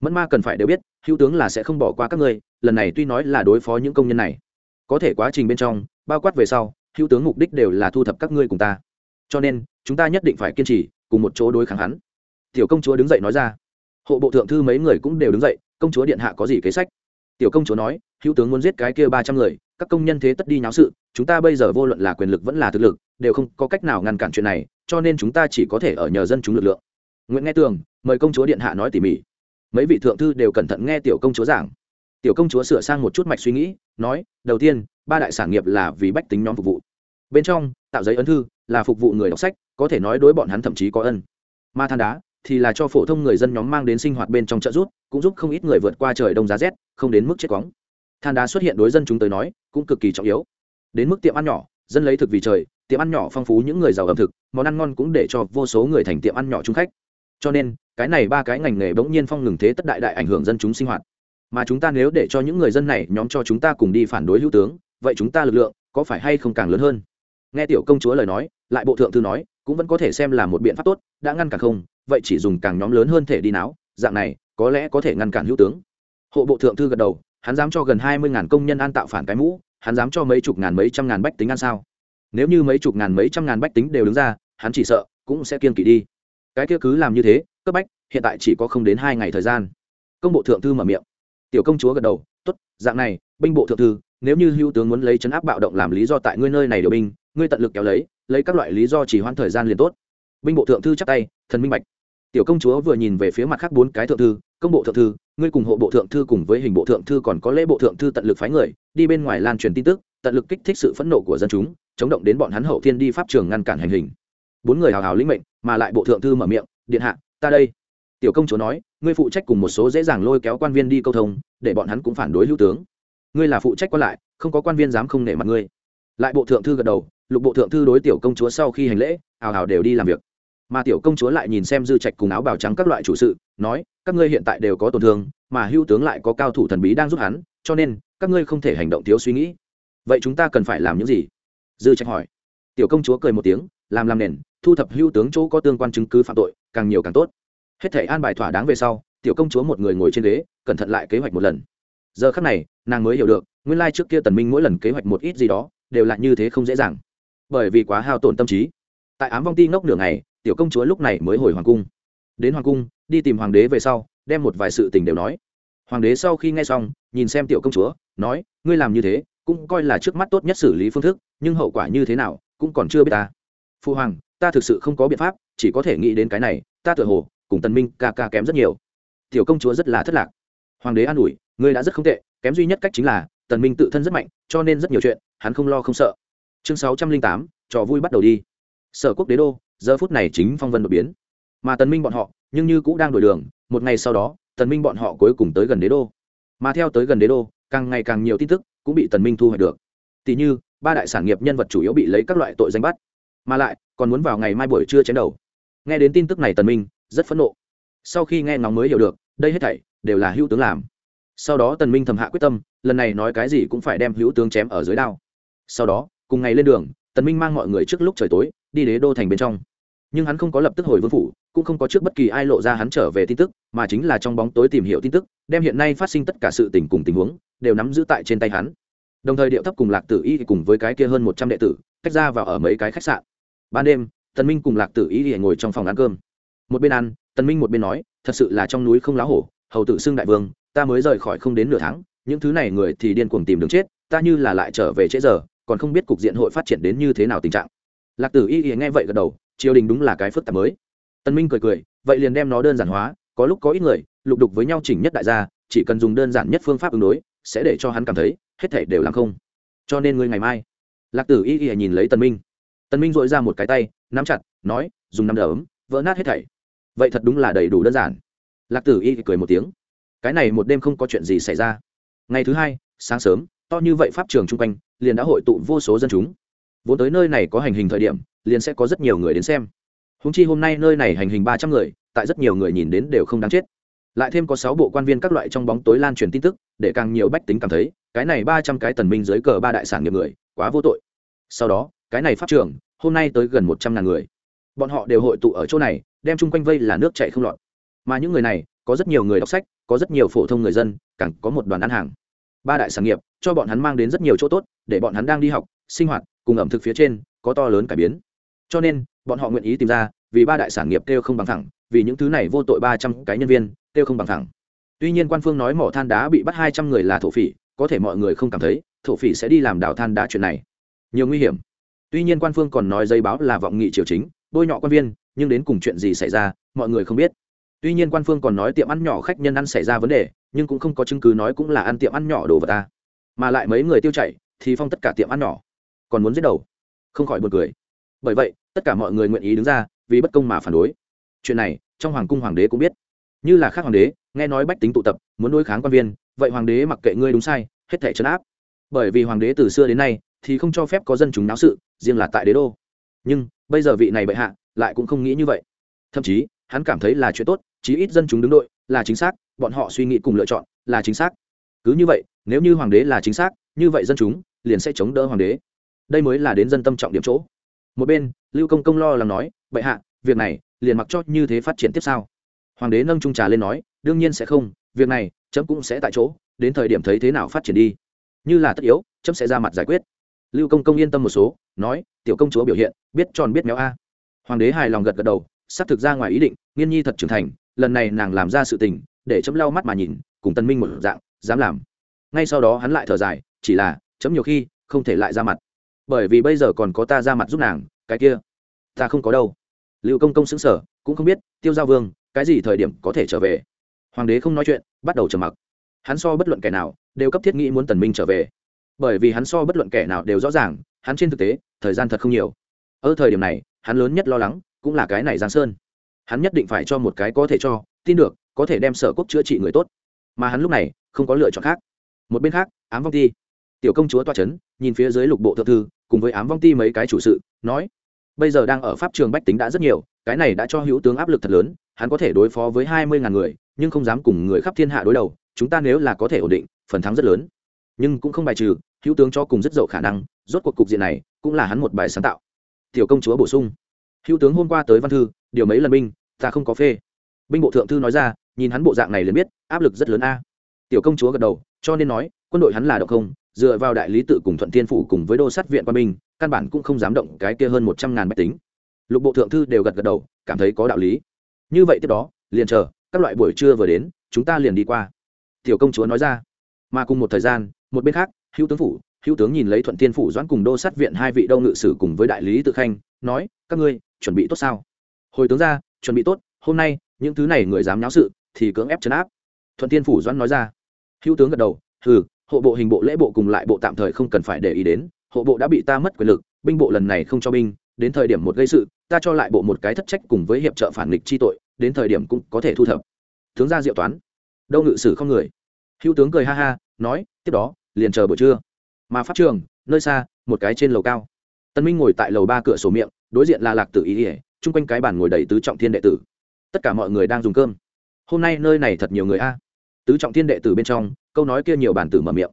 Mẫn ma cần phải đều biết, hữu tướng là sẽ không bỏ qua các ngươi, lần này tuy nói là đối phó những công nhân này, có thể quá trình bên trong, bao quát về sau, hữu tướng mục đích đều là thu thập các ngươi cùng ta. Cho nên, chúng ta nhất định phải kiên trì cùng một chỗ đối kháng hắn. Tiểu công chúa đứng dậy nói ra. Hộ bộ thượng thư mấy người cũng đều đứng dậy, công chúa điện hạ có gì kế sách? Tiểu công chúa nói, hữu tướng muốn giết cái kia ba trăm người, các công nhân thế tất đi nháo sự, chúng ta bây giờ vô luận là quyền lực vẫn là thực lực, đều không có cách nào ngăn cản chuyện này, cho nên chúng ta chỉ có thể ở nhờ dân chúng lực lượng. Nguyễn nghe tường, mời công chúa điện hạ nói tỉ mỉ. Mấy vị thượng thư đều cẩn thận nghe tiểu công chúa giảng. Tiểu công chúa sửa sang một chút mạch suy nghĩ, nói, đầu tiên, ba đại sản nghiệp là vì bách tính nhóm phục vụ. Bên trong, tạo giấy ấn thư, là phục vụ người đọc sách có thể nói đối bọn hắn thậm chí có ân. Ma than đá thì là cho phổ thông người dân nhóm mang đến sinh hoạt bên trong trợ rút cũng giúp không ít người vượt qua trời đông giá rét, không đến mức chết cóng than đá xuất hiện đối dân chúng tới nói, cũng cực kỳ trọng yếu. Đến mức tiệm ăn nhỏ, dân lấy thực vì trời, tiệm ăn nhỏ phong phú những người giàu ẩm thực, món ăn ngon cũng để cho vô số người thành tiệm ăn nhỏ trung khách. Cho nên, cái này ba cái ngành nghề bỗng nhiên phong ngừng thế tất đại đại ảnh hưởng dân chúng sinh hoạt. Mà chúng ta nếu để cho những người dân này, nhóm cho chúng ta cùng đi phản đối hữu tướng, vậy chúng ta lực lượng có phải hay không càng lớn hơn? Nghe tiểu công chúa lời nói, lại bộ thượng thư nói cũng vẫn có thể xem là một biện pháp tốt, đã ngăn cản không, vậy chỉ dùng càng nhóm lớn hơn thể đi náo, dạng này, có lẽ có thể ngăn cản hữu tướng. Hộ bộ thượng thư gật đầu, hắn dám cho gần hai mươi ngàn công nhân an tạo phản cái mũ, hắn dám cho mấy chục ngàn mấy trăm ngàn bách tính ăn sao? Nếu như mấy chục ngàn mấy trăm ngàn bách tính đều đứng ra, hắn chỉ sợ cũng sẽ kiên kỵ đi. Cái kia cứ làm như thế, cấp bách, hiện tại chỉ có không đến hai ngày thời gian. Công bộ thượng thư mở miệng. Tiểu công chúa gật đầu t ố t dạng này, binh bộ thượng thư, nếu như hữu tướng muốn lấy chấn áp bạo động làm lý do tại ngươi nơi này điều binh, ngươi tận lực kéo lấy lấy các loại lý do chỉ hoãn thời gian liền tốt. Binh bộ thượng thư chắc tay, thần minh bạch. Tiểu công chúa vừa nhìn về phía mặt khác bốn cái thượng thư, công bộ thượng thư, ngươi cùng hộ bộ thượng thư cùng với hình bộ thượng thư còn có lễ bộ thượng thư tận lực phái người, đi bên ngoài lan truyền tin tức, tận lực kích thích sự phẫn nộ của dân chúng, chống động đến bọn hắn hậu thiên đi pháp trường ngăn cản hành hình. Bốn người hào hào lĩnh mệnh, mà lại bộ thượng thư mở miệng, điện hạ, ta đây. Tiểu công chúa nói, ngươi phụ trách cùng một số dễ dàng lôi kéo quan viên đi câu thông, để bọn hắn cũng phản đối hữu tướng. Ngươi là phụ trách quan lại, không có quan viên dám không nể mặt ngươi lại bộ thượng thư gật đầu, lục bộ thượng thư đối tiểu công chúa sau khi hành lễ hào hào đều đi làm việc. Mà tiểu công chúa lại nhìn xem dư trạch cùng áo bào trắng các loại chủ sự, nói, các ngươi hiện tại đều có tổn thương, mà hưu tướng lại có cao thủ thần bí đang giúp hắn, cho nên, các ngươi không thể hành động thiếu suy nghĩ. Vậy chúng ta cần phải làm những gì? Dư trạch hỏi. Tiểu công chúa cười một tiếng, làm làm nền, thu thập hưu tướng chỗ có tương quan chứng cứ phạm tội, càng nhiều càng tốt. Hết thể an bài thỏa đáng về sau, tiểu công chúa một người ngồi trên ghế, cẩn thận lại kế hoạch một lần. Giờ khắc này, nàng mới hiểu được, nguyên lai trước kia tần minh mỗi lần kế hoạch một ít gì đó đều là như thế không dễ dàng. Bởi vì quá hao tổn tâm trí. Tại ám vong ti ngốc nửa ngày, tiểu công chúa lúc này mới hồi hoàng cung. Đến hoàng cung, đi tìm hoàng đế về sau, đem một vài sự tình đều nói. Hoàng đế sau khi nghe xong, nhìn xem tiểu công chúa, nói, ngươi làm như thế, cũng coi là trước mắt tốt nhất xử lý phương thức, nhưng hậu quả như thế nào, cũng còn chưa biết ta. Phu hoàng, ta thực sự không có biện pháp, chỉ có thể nghĩ đến cái này, ta tựa hồ, cùng tần minh ca ca kém rất nhiều. Tiểu công chúa rất là thất lạc. Hoàng đế an ủi, ngươi đã rất không tệ, kém duy nhất cách chính là, tần minh tự thân rất mạnh, cho nên rất nhiều chuyện hắn không lo không sợ. Chương sáu trăm linh tám, trò vui bắt đầu đi. Sở quốc đế đô, giờ phút này chính phong vân đột biến. Mà tần minh bọn họ, nhưng như cũng đang đổi đường, một ngày sau đó, tần minh bọn họ cuối cùng tới gần đế đô. Mà theo tới gần đế đô, càng ngày càng nhiều tin tức cũng bị tần minh thu hoạch được. Tỷ như, ba đại sản nghiệp nhân vật chủ yếu bị lấy các loại tội danh bắt. Mà lại, còn muốn vào ngày mai buổi trưa chém đầu. Nghe đến tin tức này tần minh, rất phẫn nộ. Sau khi nghe ngóng mới hiểu được, đây hết thảy đều là hữu tướng làm. Sau đó tần minh thầm hạ quyết tâm, lần này nói cái gì cũng phải đem hữu tướng chém ở dưới đao sau đó, cùng ngày lên đường, tần minh mang mọi người trước lúc trời tối, đi đế đô thành bên trong. Nhưng hắn không có lập tức hồi vương phủ, cũng không có trước bất kỳ ai lộ ra hắn trở về tin tức, mà chính là trong bóng tối tìm hiểu tin tức, đem hiện nay phát sinh tất cả sự tình cùng tình huống, đều nắm giữ tại trên tay hắn. Đồng thời điệu thấp cùng lạc tử y cùng với cái kia hơn một trăm đệ tử, tách ra vào ở mấy cái khách sạn. Ban đêm, tần minh cùng lạc tử y ngồi trong phòng ăn cơm. Một bên ăn, tần minh một bên nói, thật sự là trong núi không lá hổ, hầu tử xưng đại vương, ta mới rời khỏi không đến nửa tháng, những thứ này người thì điên cuồng tìm đường chết, ta như là lại trở về trễ giờ còn không biết cục diện hội phát triển đến như thế nào tình trạng. Lạc tử y nghe vậy gật đầu, triều đình đúng là cái phức tạp mới. Tân minh cười cười, vậy liền đem nó đơn giản hóa, có lúc có ít người, lục đục với nhau chỉnh nhất đại gia, chỉ cần dùng đơn giản nhất phương pháp ứng đối, sẽ để cho hắn cảm thấy, hết thảy đều làm không. Cho nên ngươi ngày mai, lạc tử y y nhìn lấy tân minh. Tân minh dội ra một cái tay, nắm chặt, nói, dùng năm đấm, vỡ nát hết thảy. Vậy thật đúng là đầy đủ đơn giản. Lạc tử y cười một tiếng. Cái này một đêm không có chuyện gì xảy ra. Ngày thứ hai, sáng sớm, to như vậy pháp trường chung quanh liền đã hội tụ vô số dân chúng. Vốn tới nơi này có hành hình thời điểm, liền sẽ có rất nhiều người đến xem. Húng chi hôm nay nơi này hành hình ba trăm người, tại rất nhiều người nhìn đến đều không đáng chết. Lại thêm có sáu bộ quan viên các loại trong bóng tối lan truyền tin tức, để càng nhiều bách tính cảm thấy, cái này ba trăm cái tần minh dưới cờ ba đại sản nghiệp người, quá vô tội. Sau đó, cái này pháp trường, hôm nay tới gần một trăm ngàn người. Bọn họ đều hội tụ ở chỗ này, đem chung quanh vây là nước chảy không lọt. Mà những người này, có rất nhiều người đọc sách, có rất nhiều phổ thông người dân, càng có một đoàn ăn hàng ba đại sản nghiệp, cho bọn hắn mang đến rất nhiều chỗ tốt, để bọn hắn đang đi học, sinh hoạt, cùng ẩm thực phía trên, có to lớn cải biến. Cho nên, bọn họ nguyện ý tìm ra, vì ba đại sản nghiệp kêu không bằng thẳng, vì những thứ này vô tội ba trăm cái nhân viên, kêu không bằng thẳng. Tuy nhiên quan phương nói mỏ than đá bị bắt hai trăm người là thổ phỉ, có thể mọi người không cảm thấy, thổ phỉ sẽ đi làm đào than đá chuyện này. Nhiều nguy hiểm. Tuy nhiên quan phương còn nói giấy báo là vọng nghị triều chính, bôi nhọ quan viên, nhưng đến cùng chuyện gì xảy ra, mọi người không biết tuy nhiên quan phương còn nói tiệm ăn nhỏ khách nhân ăn xảy ra vấn đề, nhưng cũng không có chứng cứ nói cũng là ăn tiệm ăn nhỏ đồ vật ta. Mà lại mấy người tiêu chảy, thì phong tất cả tiệm ăn nhỏ. Còn muốn giết đầu. Không khỏi buồn cười. Bởi vậy, tất cả mọi người nguyện ý đứng ra, vì bất công mà phản đối. Chuyện này, trong hoàng cung hoàng đế cũng biết. Như là khác hoàng đế, nghe nói bách tính tụ tập, muốn đối kháng quan viên, vậy hoàng đế mặc kệ ngươi đúng sai, hết thể chấn áp. Bởi vì hoàng đế từ xưa đến nay, thì không cho phép có dân chúng náo sự, riêng là tại đế đô. Nhưng, bây giờ vị này bệ hạ, lại cũng không nghĩ như vậy. Thậm chí, hắn cảm thấy là chuyện tốt chí ít dân chúng đứng đội là chính xác, bọn họ suy nghĩ cùng lựa chọn là chính xác. Cứ như vậy, nếu như hoàng đế là chính xác, như vậy dân chúng liền sẽ chống đỡ hoàng đế. Đây mới là đến dân tâm trọng điểm chỗ. Một bên, lưu công công lo lắng nói, bệ hạ, việc này liền mặc cho như thế phát triển tiếp sau. Hoàng đế nâng trung trà lên nói, đương nhiên sẽ không, việc này chấm cũng sẽ tại chỗ, đến thời điểm thấy thế nào phát triển đi. Như là tất yếu, chấm sẽ ra mặt giải quyết. Lưu công công yên tâm một số, nói, tiểu công chúa biểu hiện, biết tròn biết méo a. Hoàng đế hài lòng gật gật đầu, xác thực ra ngoài ý định, nghiên nhi thật trưởng thành lần này nàng làm ra sự tình, để chấm lau mắt mà nhìn, cùng tân minh một dạng, dám làm. Ngay sau đó hắn lại thở dài, chỉ là, chấm nhiều khi, không thể lại ra mặt. Bởi vì bây giờ còn có ta ra mặt giúp nàng, cái kia, ta không có đâu. Liệu công công xứng sở cũng không biết, tiêu giao vương, cái gì thời điểm có thể trở về? Hoàng đế không nói chuyện, bắt đầu trầm mặc. Hắn so bất luận kẻ nào, đều cấp thiết nghĩ muốn tần minh trở về. Bởi vì hắn so bất luận kẻ nào đều rõ ràng, hắn trên thực tế, thời gian thật không nhiều. Ở thời điểm này, hắn lớn nhất lo lắng, cũng là cái này giang sơn hắn nhất định phải cho một cái có thể cho, tin được, có thể đem sở quốc chữa trị người tốt. Mà hắn lúc này, không có lựa chọn khác. Một bên khác, ám vong ti. Tiểu công chúa toa c h ấ n nhìn phía dưới lục bộ thượng thư, cùng với ám vong ti mấy cái chủ sự, nói, bây giờ đang ở pháp trường bách tính đã rất nhiều, cái này đã cho hữu tướng áp lực thật lớn, hắn có thể đối phó với hai mươi ngàn người, nhưng không dám cùng người khắp thiên hạ đối đầu, chúng ta nếu là có thể ổn định, phần thắng rất lớn. Nhưng cũng không bài trừ, hữu tướng cho cùng rất dậu khả năng, rốt cuộc cục diện này, cũng là hắn một bài sáng tạo. Tiểu công chúa bổ sung hữu tướng hôm qua tới văn thư, điều mấy lần binh, ta không có phê. Binh bộ thượng thư nói ra, nhìn hắn bộ dạng này liền biết, áp lực rất lớn a. Tiểu công chúa gật đầu, cho nên nói, quân đội hắn là động không, dựa vào đại lý tự cùng thuận thiên phủ cùng với đô sát viện quan binh, căn bản cũng không dám động cái kia hơn một trăm ngàn máy tính. Lục bộ thượng thư đều gật gật đầu, cảm thấy có đạo lý. Như vậy tiếp đó, liền chờ, các loại buổi trưa vừa đến, chúng ta liền đi qua. Tiểu công chúa nói ra. Mà cùng một thời gian, một bên khác, hữu tướng phủ, hữu tướng nhìn lấy thuận thiên phủ doãn cùng đô sát viện hai vị đâu ngự sử cùng với đại lý tự khanh nói, các ngươi, chuẩn bị tốt sao? Hồi tướng ra, chuẩn bị tốt, hôm nay, những thứ này người dám náo sự, thì cưỡng ép chấn áp. Thuận thiên phủ doãn nói ra. Hữu tướng gật đầu, hừ, hộ bộ hình bộ lễ bộ cùng lại bộ tạm thời không cần phải để ý đến, hộ bộ đã bị ta mất quyền lực, binh bộ lần này không cho binh, đến thời điểm một gây sự, ta cho lại bộ một cái thất trách cùng với hiệp trợ phản nghịch chi tội, đến thời điểm cũng có thể thu thập. Tướng ra diệu toán. Đâu ngự sử không người. Hữu tướng cười ha ha, nói, tiếp đó, liền chờ buổi trưa. Mà pháp trường, nơi xa, một cái trên lầu cao tân minh ngồi tại lầu ba cửa sổ miệng, đối diện là lạc tử ý ỉa chung quanh cái bàn ngồi đầy tứ trọng thiên đệ tử. Tất cả mọi người đang dùng cơm. Hôm nay nơi này thật nhiều người a. Tứ trọng thiên đệ tử bên trong, câu nói kia nhiều bản tử mở miệng.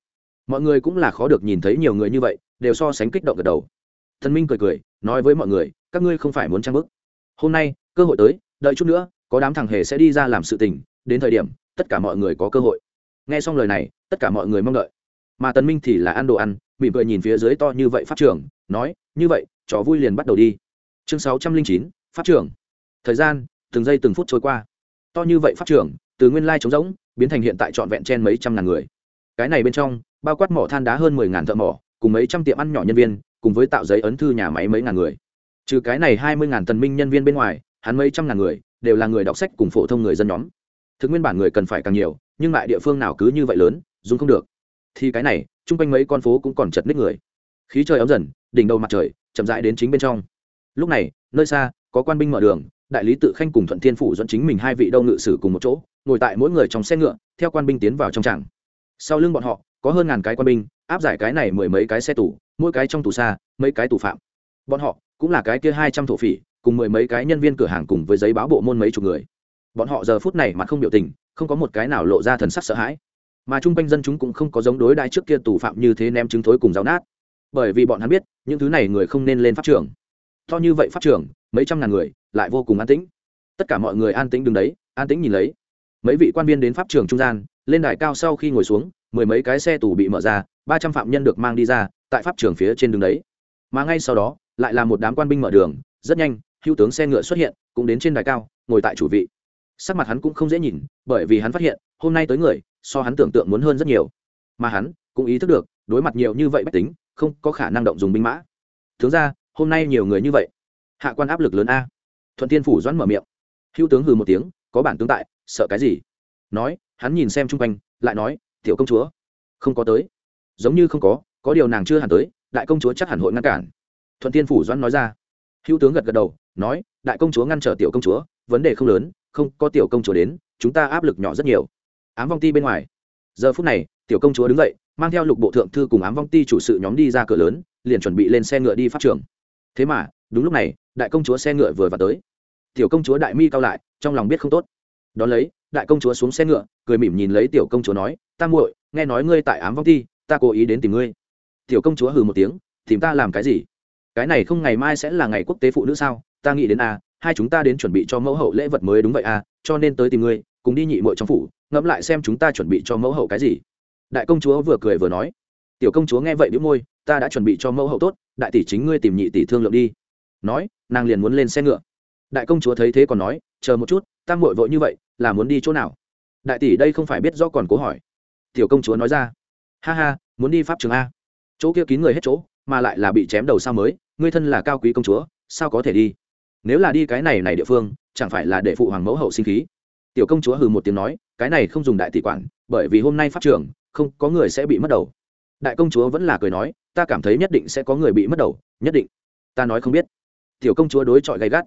Mọi người cũng là khó được nhìn thấy nhiều người như vậy, đều so sánh kích động gật đầu. Thần minh cười cười, nói với mọi người, các ngươi không phải muốn trang bức. Hôm nay, cơ hội tới, đợi chút nữa, có đám thằng hề sẽ đi ra làm sự tình, đến thời điểm, tất cả mọi người có cơ hội. Nghe xong lời này, tất cả mọi người mong đợi. Mà tần minh thì là ăn đồ ăn mỉm cười nhìn phía dưới to như vậy pháp trưởng nói, như vậy, trò vui liền bắt đầu đi. Chương sáu trăm linh chín, pháp trưởng thời gian, từng giây từng phút trôi qua. To như vậy pháp trưởng từ nguyên lai trống rỗng, biến thành hiện tại trọn vẹn trên mấy trăm ngàn người. Cái này bên trong, bao quát mỏ than đá hơn mười ngàn thợ mỏ, cùng mấy trăm tiệm ăn nhỏ nhân viên, cùng với tạo giấy ấn thư nhà máy mấy ngàn người. Trừ cái này hai mươi ngàn tần minh nhân viên bên ngoài, hắn mấy trăm ngàn người, đều là người đọc sách cùng phổ thông người dân nhóm. Thực nguyên bản người cần phải càng nhiều, nhưng lại địa phương nào cứ như vậy lớn, dùng không được. Thì cái này chung quanh mấy con phố cũng còn chật ních người. Khí trời ấm dần, đỉnh đầu mặt trời chậm rãi đến chính bên trong. Lúc này, nơi xa, có quan binh mở đường, đại lý tự khanh cùng thuận thiên phủ dẫn chính mình hai vị đâu ngự sử cùng một chỗ, ngồi tại mỗi người trong xe ngựa, theo quan binh tiến vào trong tràng. Sau lưng bọn họ, có hơn ngàn cái quan binh, áp giải cái này mười mấy cái xe tủ mỗi cái trong tù xa, mấy cái tù phạm. Bọn họ cũng là cái kia hai trăm thổ phỉ, cùng mười mấy cái nhân viên cửa hàng cùng với giấy báo bộ môn mấy chục người. Bọn họ giờ phút này mặt không biểu tình, không có một cái nào lộ ra thần sắc sợ hãi mà chung quanh dân chúng cũng không có giống đối đại trước kia tù phạm như thế ném trứng thối cùng giáo nát. Bởi vì bọn hắn biết, những thứ này người không nên lên pháp trường. To như vậy pháp trường, mấy trăm ngàn người, lại vô cùng an tĩnh. Tất cả mọi người an tĩnh đứng đấy, an tĩnh nhìn lấy. Mấy vị quan viên đến pháp trường trung gian, lên đài cao sau khi ngồi xuống, mười mấy cái xe tù bị mở ra, ba trăm phạm nhân được mang đi ra, tại pháp trường phía trên đường đấy. Mà ngay sau đó, lại là một đám quan binh mở đường, rất nhanh hữu tướng xe ngựa xuất hiện, cũng đến trên đài cao, ngồi tại chủ vị. Sắc mặt hắn cũng không dễ nhìn, bởi vì hắn phát hiện, hôm nay tới người so hắn tưởng tượng muốn hơn rất nhiều. Mà hắn cũng ý thức được, đối mặt nhiều như vậy bách tính, không có khả năng động dùng binh mã. Tướng ra, hôm nay nhiều người như vậy. Hạ quan áp lực lớn a. Thuận tiên phủ doãn mở miệng. Hữu tướng hừ một tiếng, có bản tướng tại, sợ cái gì? Nói, hắn nhìn xem chung quanh, lại nói, tiểu công chúa, không có tới. Giống như không có có điều nàng chưa hẳn tới, đại công chúa chắc hẳn hội ngăn cản. Thuận tiên phủ doãn nói ra. Hữu tướng gật gật đầu, nói, đại công chúa ngăn trở tiểu công chúa, vấn đề không lớn, không có tiểu công chúa đến, chúng ta áp lực nhỏ rất nhiều ám vong ti bên ngoài. Giờ phút này, tiểu công chúa đứng dậy, mang theo lục bộ thượng thư cùng ám vong ti chủ sự nhóm đi ra cửa lớn, liền chuẩn bị lên xe ngựa đi phát trường. Thế mà, đúng lúc này, đại công chúa xe ngựa vừa vào tới. Tiểu công chúa đại mi cao lại, trong lòng biết không tốt. Đón lấy, đại công chúa xuống xe ngựa, cười mỉm nhìn lấy tiểu công chúa nói, ta muội, nghe nói ngươi tại ám vong ti, ta cố ý đến tìm ngươi. Tiểu công chúa hừ một tiếng, tìm ta làm cái gì? Cái này không ngày mai sẽ là ngày quốc tế phụ nữ sao? Ta nghĩ đến a, hai chúng ta đến chuẩn bị cho mẫu hậu lễ vật mới đúng vậy a, cho nên tới tìm ngươi cùng đi nhị muội trong phủ, ngẫm lại xem chúng ta chuẩn bị cho mẫu hậu cái gì. Đại công chúa vừa cười vừa nói, tiểu công chúa nghe vậy bĩu môi, ta đã chuẩn bị cho mẫu hậu tốt, đại tỷ chính ngươi tìm nhị tỷ thương lượng đi. Nói, nàng liền muốn lên xe ngựa. Đại công chúa thấy thế còn nói, chờ một chút, ta muội vội như vậy, là muốn đi chỗ nào? Đại tỷ đây không phải biết rõ còn cố hỏi. Tiểu công chúa nói ra, ha ha, muốn đi pháp trường a. Chỗ kia kín người hết chỗ, mà lại là bị chém đầu sao mới, ngươi thân là cao quý công chúa, sao có thể đi? Nếu là đi cái này này địa phương, chẳng phải là để phụ hoàng mẫu hậu sinh khí? Tiểu công chúa hừ một tiếng nói, cái này không dùng đại tỷ quản, bởi vì hôm nay pháp trường, không có người sẽ bị mất đầu. Đại công chúa vẫn là cười nói, ta cảm thấy nhất định sẽ có người bị mất đầu, nhất định. Ta nói không biết. Tiểu công chúa đối chọi gay gắt.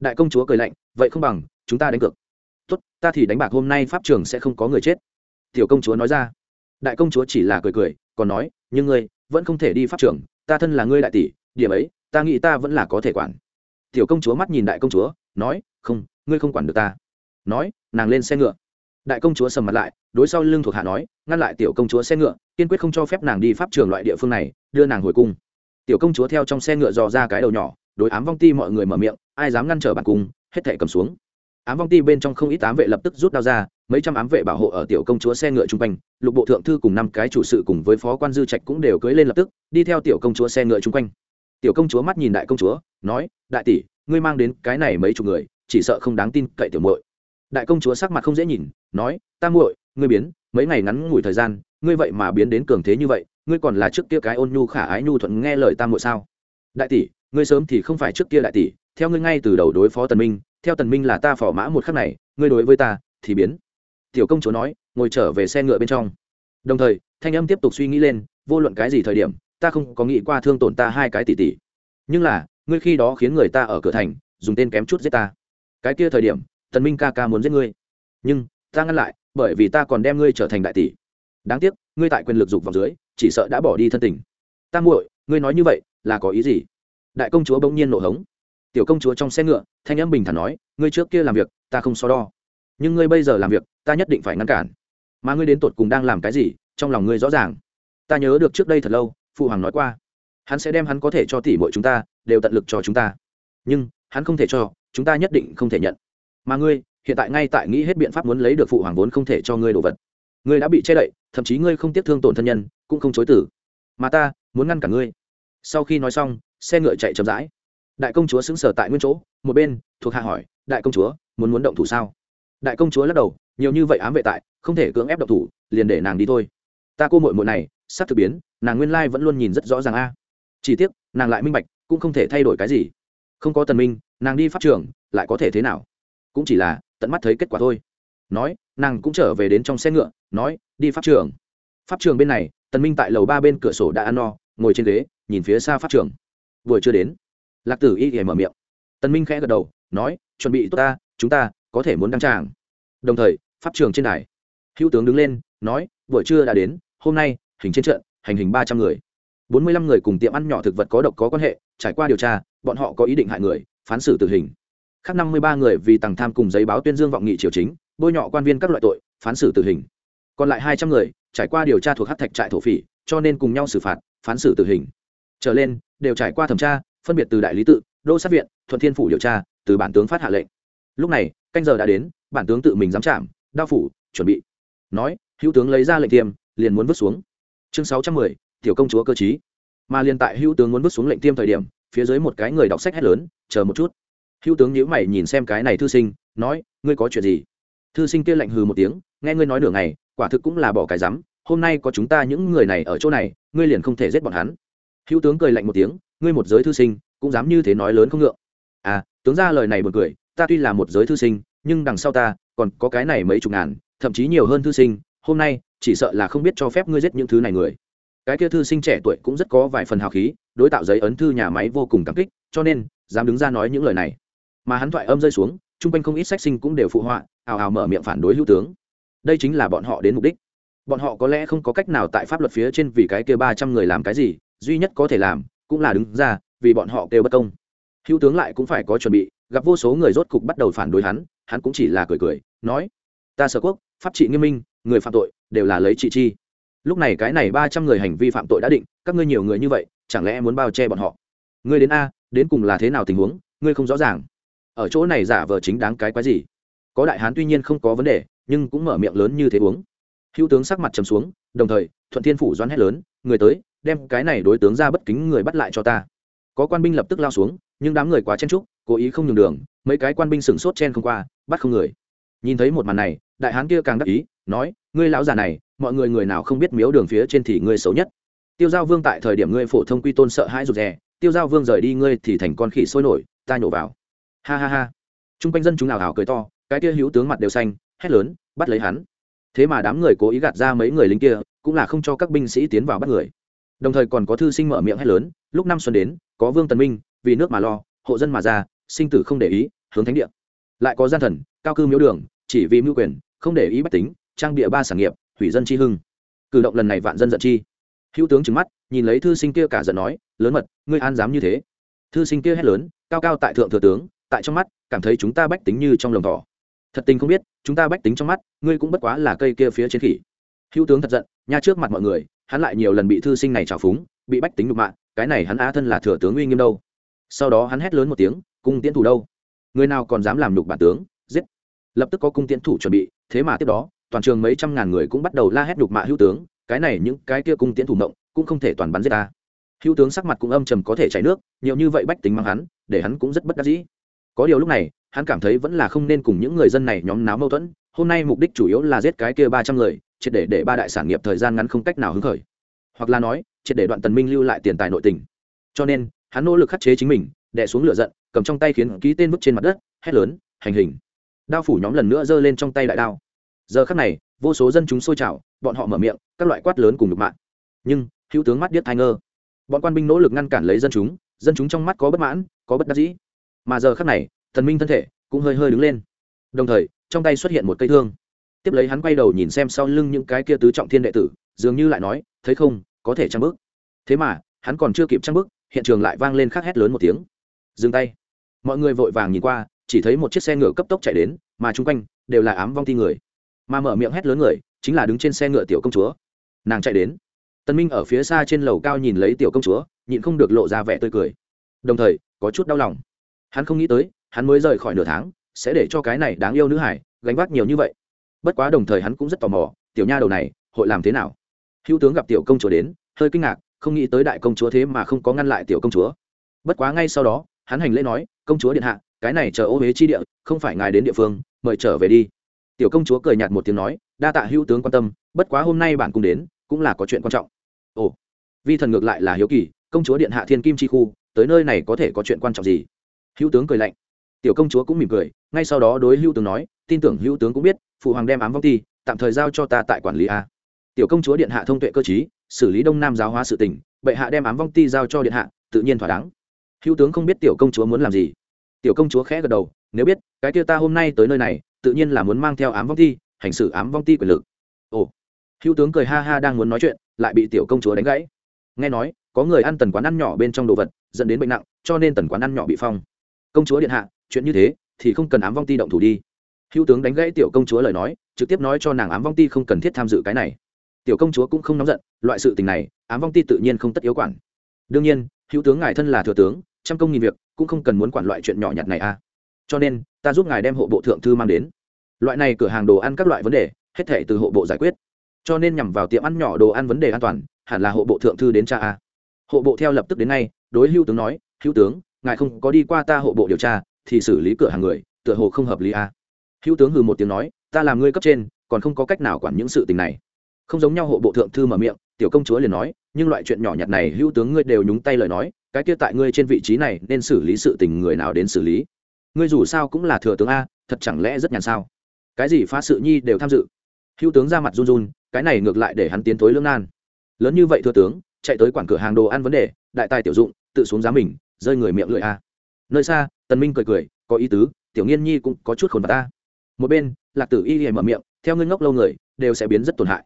Đại công chúa cười lạnh, vậy không bằng, chúng ta đánh cược. Tốt, ta thì đánh bạc hôm nay pháp trường sẽ không có người chết. Tiểu công chúa nói ra. Đại công chúa chỉ là cười cười, còn nói, nhưng ngươi vẫn không thể đi pháp trường, ta thân là ngươi đại tỷ, điểm ấy, ta nghĩ ta vẫn là có thể quản. Tiểu công chúa mắt nhìn đại công chúa, nói, không, ngươi không quản được ta nói, nàng lên xe ngựa. Đại công chúa sầm mặt lại, đối sau lưng thuộc hạ nói, ngăn lại tiểu công chúa xe ngựa, kiên quyết không cho phép nàng đi pháp trường loại địa phương này, đưa nàng hồi cung. Tiểu công chúa theo trong xe ngựa dò ra cái đầu nhỏ, đối ám vong ti mọi người mở miệng, ai dám ngăn trở bản cung, hết thể cầm xuống. Ám vong ti bên trong không ít ám vệ lập tức rút đao ra, mấy trăm ám vệ bảo hộ ở tiểu công chúa xe ngựa chung quanh, lục bộ thượng thư cùng năm cái chủ sự cùng với phó quan dư trạch cũng đều cưới lên lập tức, đi theo tiểu công chúa xe ngựa chung quanh. Tiểu công chúa mắt nhìn đại công chúa, nói, đại tỷ, ngươi mang đến cái này mấy chục người, chỉ sợ không đáng tin cậy tiểu muội đại công chúa sắc mặt không dễ nhìn, nói, ta muội, ngươi biến, mấy ngày ngắn ngủi thời gian, ngươi vậy mà biến đến cường thế như vậy, ngươi còn là trước kia cái ôn nhu khả ái nhu thuận nghe lời ta muội sao? Đại tỷ, ngươi sớm thì không phải trước kia đại tỷ, theo ngươi ngay từ đầu đối phó tần minh, theo tần minh là ta phò mã một khắc này, ngươi đối với ta thì biến. Tiểu công chúa nói, ngồi trở về xe ngựa bên trong. Đồng thời, thanh âm tiếp tục suy nghĩ lên, vô luận cái gì thời điểm, ta không có nghĩ qua thương tổn ta hai cái tỷ tỷ. Nhưng là, ngươi khi đó khiến người ta ở cửa thành, dùng tên kém chút giết ta. Cái kia thời điểm tần minh ca ca muốn giết ngươi. Nhưng, ta ngăn lại, bởi vì ta còn đem ngươi trở thành đại tỷ. Đáng tiếc, ngươi tại quyền lực dục vào dưới, chỉ sợ đã bỏ đi thân tình. Ta muội, ngươi nói như vậy, là có ý gì? Đại công chúa bỗng nhiên nổ hống. Tiểu công chúa trong xe ngựa, thanh âm bình thản nói, ngươi trước kia làm việc, ta không so đo. Nhưng ngươi bây giờ làm việc, ta nhất định phải ngăn cản. Mà ngươi đến tột cùng đang làm cái gì, trong lòng ngươi rõ ràng. Ta nhớ được trước đây thật lâu, phụ hoàng nói qua, hắn sẽ đem hắn có thể cho tỷ muội chúng ta, đều tận lực cho chúng ta. Nhưng, hắn không thể cho, chúng ta nhất định không thể nhận mà ngươi, hiện tại ngay tại nghĩ hết biện pháp muốn lấy được phụ hoàng vốn không thể cho ngươi đồ vật. Ngươi đã bị che đậy, thậm chí ngươi không tiếc thương tổn thân nhân, cũng không chối tử mà ta, muốn ngăn cả ngươi. Sau khi nói xong, xe ngựa chạy chậm rãi. Đại công chúa xứng sở tại nguyên chỗ, một bên, thuộc hạ hỏi, đại công chúa, muốn muốn động thủ sao? Đại công chúa lắc đầu, nhiều như vậy ám vệ tại, không thể cưỡng ép động thủ, liền để nàng đi thôi. Ta cô mội mội này, sắp thực biến, nàng nguyên lai vẫn luôn nhìn rất rõ ràng a. Chỉ tiếc, nàng lại minh bạch, cũng không thể thay đổi cái gì. Không có tần minh, nàng đi pháp trường, lại có thể thế nào? Cũng chỉ là tận mắt thấy kết quả thôi. Nói, nàng cũng trở về đến trong xe ngựa, nói, đi pháp trường. Pháp trường bên này, tần minh tại lầu ba bên cửa sổ đã ăn no, ngồi trên ghế, nhìn phía xa pháp trường. Vừa chưa đến, lạc tử y thì mở miệng. Tân minh khẽ gật đầu, nói, chuẩn bị tốt ta, chúng ta có thể muốn đăng tràng. Đồng thời, pháp trường trên đài, hữu tướng đứng lên, nói, buổi trưa đã đến, hôm nay, hình trên trận, hành hình ba trăm người. Bốn mươi lăm người cùng tiệm ăn nhỏ thực vật có độc có quan hệ, trải qua điều tra, bọn họ có ý định hại người, phán xử tử hình khác năm mươi ba người vì tàng tham cùng giấy báo tuyên dương vọng nghị triều chính, bôi nhọ quan viên các loại tội, phán xử tử hình. Còn lại hai trăm người, trải qua điều tra thuộc hát thạch trại thổ phỉ, cho nên cùng nhau xử phạt, phán xử tử hình. Trở lên, đều trải qua thẩm tra, phân biệt từ đại lý tự, đô sát viện, thuận thiên phủ điều tra, từ bản tướng phát hạ lệnh. Lúc này, canh giờ đã đến, bản tướng tự mình dám chạm đao phủ, chuẩn bị. Nói, hữu tướng lấy ra lệnh tiêm, liền muốn vứt xuống. Chương sáu trăm mười, tiểu công chúa cơ chí mà liền tại hữu tướng muốn vứt xuống lệnh tiêm thời điểm, phía dưới một cái người đọc sách hét lớn, chờ một chút hữu tướng nhíu mày nhìn xem cái này thư sinh, nói, ngươi có chuyện gì? Thư sinh kia lạnh hừ một tiếng, nghe ngươi nói nửa ngày, quả thực cũng là bỏ cái rắm, hôm nay có chúng ta những người này ở chỗ này, ngươi liền không thể giết bọn hắn. Hữu tướng cười lạnh một tiếng, ngươi một giới thư sinh, cũng dám như thế nói lớn không ngượng. À tướng ra lời này buồn cười, ta tuy là một giới thư sinh, nhưng đằng sau ta, còn có cái này mấy chục ngàn, thậm chí nhiều hơn thư sinh, hôm nay, chỉ sợ là không biết cho phép ngươi giết những thứ này người. Cái kia thư sinh trẻ tuổi cũng rất có vài phần hào khí, đối tạo giấy ấn thư nhà máy vô cùng cảm kích, cho nên, dám đứng ra nói những lời này mà hắn thoại âm rơi xuống, chung quanh không ít sách sinh cũng đều phụ họa, ào ào mở miệng phản đối hữu tướng. Đây chính là bọn họ đến mục đích. Bọn họ có lẽ không có cách nào tại pháp luật phía trên vì cái kia ba trăm người làm cái gì, duy nhất có thể làm cũng là đứng ra vì bọn họ kêu bất công. Hữu tướng lại cũng phải có chuẩn bị, gặp vô số người rốt cục bắt đầu phản đối hắn hắn cũng chỉ là cười cười, nói, ta sở quốc, pháp trị nghiêm minh, người phạm tội đều là lấy trị chi. Lúc này cái này ba trăm người hành vi phạm tội đã định, các ngươi nhiều người như vậy, chẳng lẽ muốn bao che bọn họ? Ngươi đến a, đến cùng là thế nào tình huống, ngươi không rõ ràng ở chỗ này giả vờ chính đáng cái quái gì? Có đại hán tuy nhiên không có vấn đề, nhưng cũng mở miệng lớn như thế uống. Hữu tướng sắc mặt trầm xuống, đồng thời, thuận thiên phủ doan hét lớn, người tới, đem cái này đối tướng ra bất kính người bắt lại cho ta. Có quan binh lập tức lao xuống, nhưng đám người quá chen trúc cố ý không nhường đường, mấy cái quan binh sửng sốt chen không qua, bắt không người. Nhìn thấy một màn này, đại hán kia càng đắc ý, nói, ngươi lão già này, mọi người người nào không biết miếu đường phía trên thì ngươi xấu nhất. Tiêu giao vương tại thời điểm ngươi phổ thông quy tôn sợ hãi rụt rè, tiêu giao vương rời đi ngươi thì thành con khỉ sôi nổi, ta nhổ vào ha ha ha. T r u n g quanh dân chúng ảo ảo cười to, cái kia hữu tướng mặt đều xanh, hét lớn, bắt lấy hắn. Thế mà đám người cố ý gạt ra mấy người lính kia, cũng là không cho các binh sĩ tiến vào bắt người. Đồng thời còn có thư sinh mở miệng hét lớn, lúc năm xuân đến, có vương tần minh, vì nước mà lo, hộ dân mà ra, sinh tử không để ý, hướng thánh địa. Lại có gian thần, cao cư miếu đường, chỉ vì mưu quyền, không để ý bách tính, trang địa ba sản nghiệp, hủy dân chi hưng. Cử động lần này vạn dân giận chi. Hữu tướng trừng mắt, nhìn lấy thư sinh kia cả giận nói, lớn mật, ngươi an dám như thế? Thư sinh kia hét lớn, cao cao tại thượng thừa tướng tại trong mắt, cảm thấy chúng ta bách tính như trong lồng thỏ. Thật tình không biết, chúng ta bách tính trong mắt, ngươi cũng bất quá là cây kia phía trên khỉ. Hữu tướng thật giận, nha trước mặt mọi người, hắn lại nhiều lần bị thư sinh này trào phúng, bị bách tính nhục mạ, cái này hắn á thân là thừa tướng uy nghiêm đâu. Sau đó hắn hét lớn một tiếng, cung tiến thủ đâu? Người nào còn dám làm nhục bản tướng? Giết! Lập tức có cung tiến thủ chuẩn bị, thế mà tiếp đó, toàn trường mấy trăm ngàn người cũng bắt đầu la hét nhục mạ hữu tướng, cái này những cái kia cung tiễn thủ mộng cũng không thể toàn bắn giết ta. Hữu tướng sắc mặt cũng âm trầm có thể chảy nước, nhiều như vậy bách tính mang hắn, để hắn cũng rất bất đắc dĩ có điều lúc này, hắn cảm thấy vẫn là không nên cùng những người dân này nhóm náo mâu thuẫn. Hôm nay mục đích chủ yếu là giết cái kia ba trăm người, triệt để để ba đại sản nghiệp thời gian ngắn không cách nào hứng khởi. Hoặc là nói, triệt để đoạn tần minh lưu lại tiền tài nội tình. Cho nên, hắn nỗ lực khắc chế chính mình, đè xuống lửa giận, cầm trong tay khiến ký tên vứt trên mặt đất, hét lớn, hành hình! Đao phủ nhóm lần nữa giơ lên trong tay đại đao. Giờ khắc này, vô số dân chúng sôi trào, bọn họ mở miệng, các loại quát lớn cùng được mạng nhưng, hữu tướng mắt điếc thai ngơ. Bọn quan binh nỗ lực ngăn cản lấy dân chúng dân chúng trong mắt có bất mãn, có bất đắc dĩ mà giờ khắc này, thần minh thân thể cũng hơi hơi đứng lên. Đồng thời, trong tay xuất hiện một cây thương. Tiếp lấy hắn quay đầu nhìn xem sau lưng những cái kia tứ trọng thiên đệ tử, dường như lại nói, thấy không, có thể trăng bước. Thế mà, hắn còn chưa kịp trăng bước, hiện trường lại vang lên khắc hét lớn một tiếng. Dừng tay. Mọi người vội vàng nhìn qua, chỉ thấy một chiếc xe ngựa cấp tốc chạy đến, mà chung quanh đều là ám vong ti người. Mà mở miệng hét lớn người, chính là đứng trên xe ngựa tiểu công chúa. Nàng chạy đến. Tân minh ở phía xa trên lầu cao nhìn lấy tiểu công chúa, nhịn không được lộ ra vẻ tươi cười. Đồng thời, có chút đau lòng hắn không nghĩ tới, hắn mới rời khỏi nửa tháng, sẽ để cho cái này đáng yêu nữ hải gánh vác nhiều như vậy. Bất quá đồng thời hắn cũng rất tò mò, tiểu nha đầu này, hội làm thế nào? Hữu tướng gặp tiểu công chúa đến, hơi kinh ngạc, không nghĩ tới đại công chúa thế mà không có ngăn lại tiểu công chúa. Bất quá ngay sau đó, hắn hành lễ nói, công chúa điện hạ, cái này chờ ô huế chi địa, không phải ngài đến địa phương, mời trở về đi. Tiểu công chúa cười nhạt một tiếng nói, đa tạ hữu tướng quan tâm, bất quá hôm nay bạn cùng đến, cũng là có chuyện quan trọng. Ồ, vi thần ngược lại là hiếu kỳ, công chúa điện hạ thiên kim chi khu, tới nơi này có thể có chuyện quan trọng gì? Hữu tướng cười lạnh. Tiểu công chúa cũng mỉm cười, ngay sau đó đối hữu tướng nói, tin tưởng hữu tướng cũng biết, phụ hoàng đem ám vong ti tạm thời giao cho ta tại quản lý a. Tiểu công chúa điện hạ thông tuệ cơ chí xử lý đông nam giáo hóa sự tình, bệ hạ đem ám vong ti giao cho điện hạ, tự nhiên thỏa đáng. Hữu tướng không biết tiểu công chúa muốn làm gì. Tiểu công chúa khẽ gật đầu, nếu biết, cái kia ta hôm nay tới nơi này, tự nhiên là muốn mang theo ám vong ti hành xử ám vong ti quyền lực. Ồ. Hữu tướng cười ha ha đang muốn nói chuyện, lại bị tiểu công chúa đánh gãy. Nghe nói, có người ăn tần quán ăn nhỏ bên trong đồ vật, dẫn đến bệnh nặng, cho nên tần quán ăn nhỏ bị phong công chúa điện hạ, chuyện như thế thì không cần ám vong ti động thủ đi. Hữu tướng đánh gãy tiểu công chúa lời nói, trực tiếp nói cho nàng ám vong ti không cần thiết tham dự cái này. Tiểu công chúa cũng không nóng giận, loại sự tình này, ám vong ti tự nhiên không tất yếu quản. Đương nhiên, hữu tướng ngài thân là thừa tướng, trăm công nghìn việc, cũng không cần muốn quản loại chuyện nhỏ nhặt này a à. cho nên, ta giúp ngài đem hộ bộ thượng thư mang đến. Loại này cửa hàng đồ ăn các loại vấn đề, hết thể từ hộ bộ giải quyết. Cho nên nhằm vào tiệm ăn nhỏ đồ ăn vấn đề an toàn, hẳn là hộ bộ thượng thư đến cha a. Hộ bộ theo lập tức đến ngay, đối hữu tướng nói, hữu tướng ngài không có đi qua ta hộ bộ điều tra, thì xử lý cửa hàng người, tựa hồ không hợp lý a hữu tướng hừ một tiếng nói, ta làm ngươi cấp trên, còn không có cách nào quản những sự tình này. Không giống nhau hộ bộ thượng thư mở miệng, tiểu công chúa liền nói, nhưng loại chuyện nhỏ nhặt này, hữu tướng ngươi đều nhúng tay lời nói, cái kia tại ngươi trên vị trí này nên xử lý sự tình người nào đến xử lý? Ngươi dù sao cũng là thừa tướng a, thật chẳng lẽ rất nhàn sao? Cái gì phá sự nhi đều tham dự? Hữu tướng ra mặt run run, cái này ngược lại để hắn tiến thối lưỡng nan. Lớn như vậy thừa tướng, chạy tới quản cửa hàng đồ ăn vấn đề, đại tài tiểu dụng, tự xuống giá mình rơi người miệng lưỡi a. Nơi xa, tần minh cười cười, có ý tứ, tiểu nghiên nhi cũng có chút khổn vào ta. Một bên, lạc tử y hề mở miệng, theo ngươi ngốc lâu người, đều sẽ biến rất tổn hại.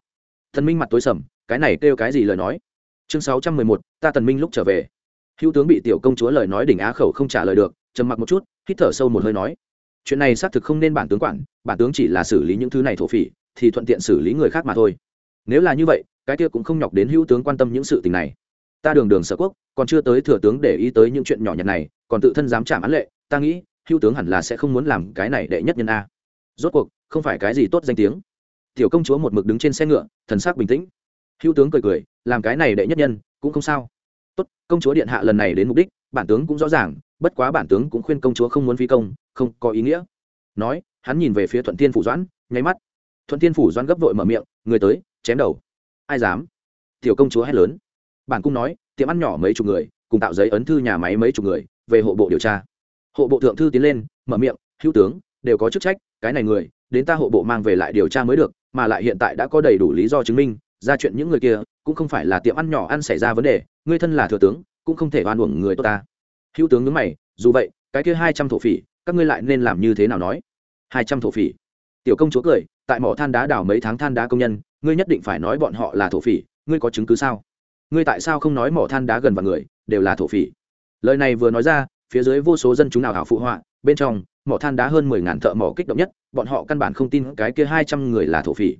Thần minh mặt tối sầm, cái này kêu cái gì lời nói? Chương sáu trăm mười một, ta tần minh lúc trở về. Hữu tướng bị tiểu công chúa lời nói đỉnh á khẩu không trả lời được, trầm mặc một chút, hít thở sâu một hơi nói. Chuyện này xác thực không nên bản tướng quản, bản tướng chỉ là xử lý những thứ này thổ phỉ, thì thuận tiện xử lý người khác mà thôi. Nếu là như vậy, cái kia cũng không nhọc đến hữu tướng quan tâm những sự tình này ta đường đường sở quốc, còn chưa tới thừa tướng để ý tới những chuyện nhỏ nhặt này, còn tự thân dám trả án lệ, ta nghĩ, hữu tướng hẳn là sẽ không muốn làm cái này đệ nhất nhân a. Rốt cuộc, không phải cái gì tốt danh tiếng. Tiểu công chúa một mực đứng trên xe ngựa, thần sắc bình tĩnh. Hữu tướng cười cười, làm cái này đệ nhất nhân, cũng không sao. Tốt, công chúa điện hạ lần này đến mục đích, bản tướng cũng rõ ràng, bất quá bản tướng cũng khuyên công chúa không muốn phi công, không có ý nghĩa. Nói, hắn nhìn về phía thuận thiên phủ doãn, nháy mắt. Thuận thiên phủ doãn gấp vội mở miệng, người tới, chém đầu. Ai dám? Tiểu công chúa hét lớn bản cung nói, tiệm ăn nhỏ mấy chục người, cùng tạo giấy ấn thư nhà máy mấy chục người, về hộ bộ điều tra. Hộ bộ thượng thư tiến lên, mở miệng, hữu tướng, đều có chức trách, cái này người, đến ta hộ bộ mang về lại điều tra mới được, mà lại hiện tại đã có đầy đủ lý do chứng minh, ra chuyện những người kia, cũng không phải là tiệm ăn nhỏ ăn xảy ra vấn đề, ngươi thân là thừa tướng, cũng không thể oan uổng người tốt ta. Hữu tướng nhớ mày, dù vậy, cái kia hai trăm thổ phỉ, các ngươi lại nên làm như thế nào nói? Hai trăm thổ phỉ. Tiểu công chúa cười, tại mỏ than đá đào mấy tháng than đá công nhân, ngươi nhất định phải nói bọn họ là thổ phỉ, ngươi có chứng cứ sao? Ngươi tại sao không nói mỏ than đá gần vào người, đều là thổ phỉ? Lời này vừa nói ra, phía dưới vô số dân chúng nào hảo phụ họa, bên trong, mỏ than đá hơn mười ngàn thợ mỏ kích động nhất, bọn họ căn bản không tin cái kia hai trăm người là thổ phỉ.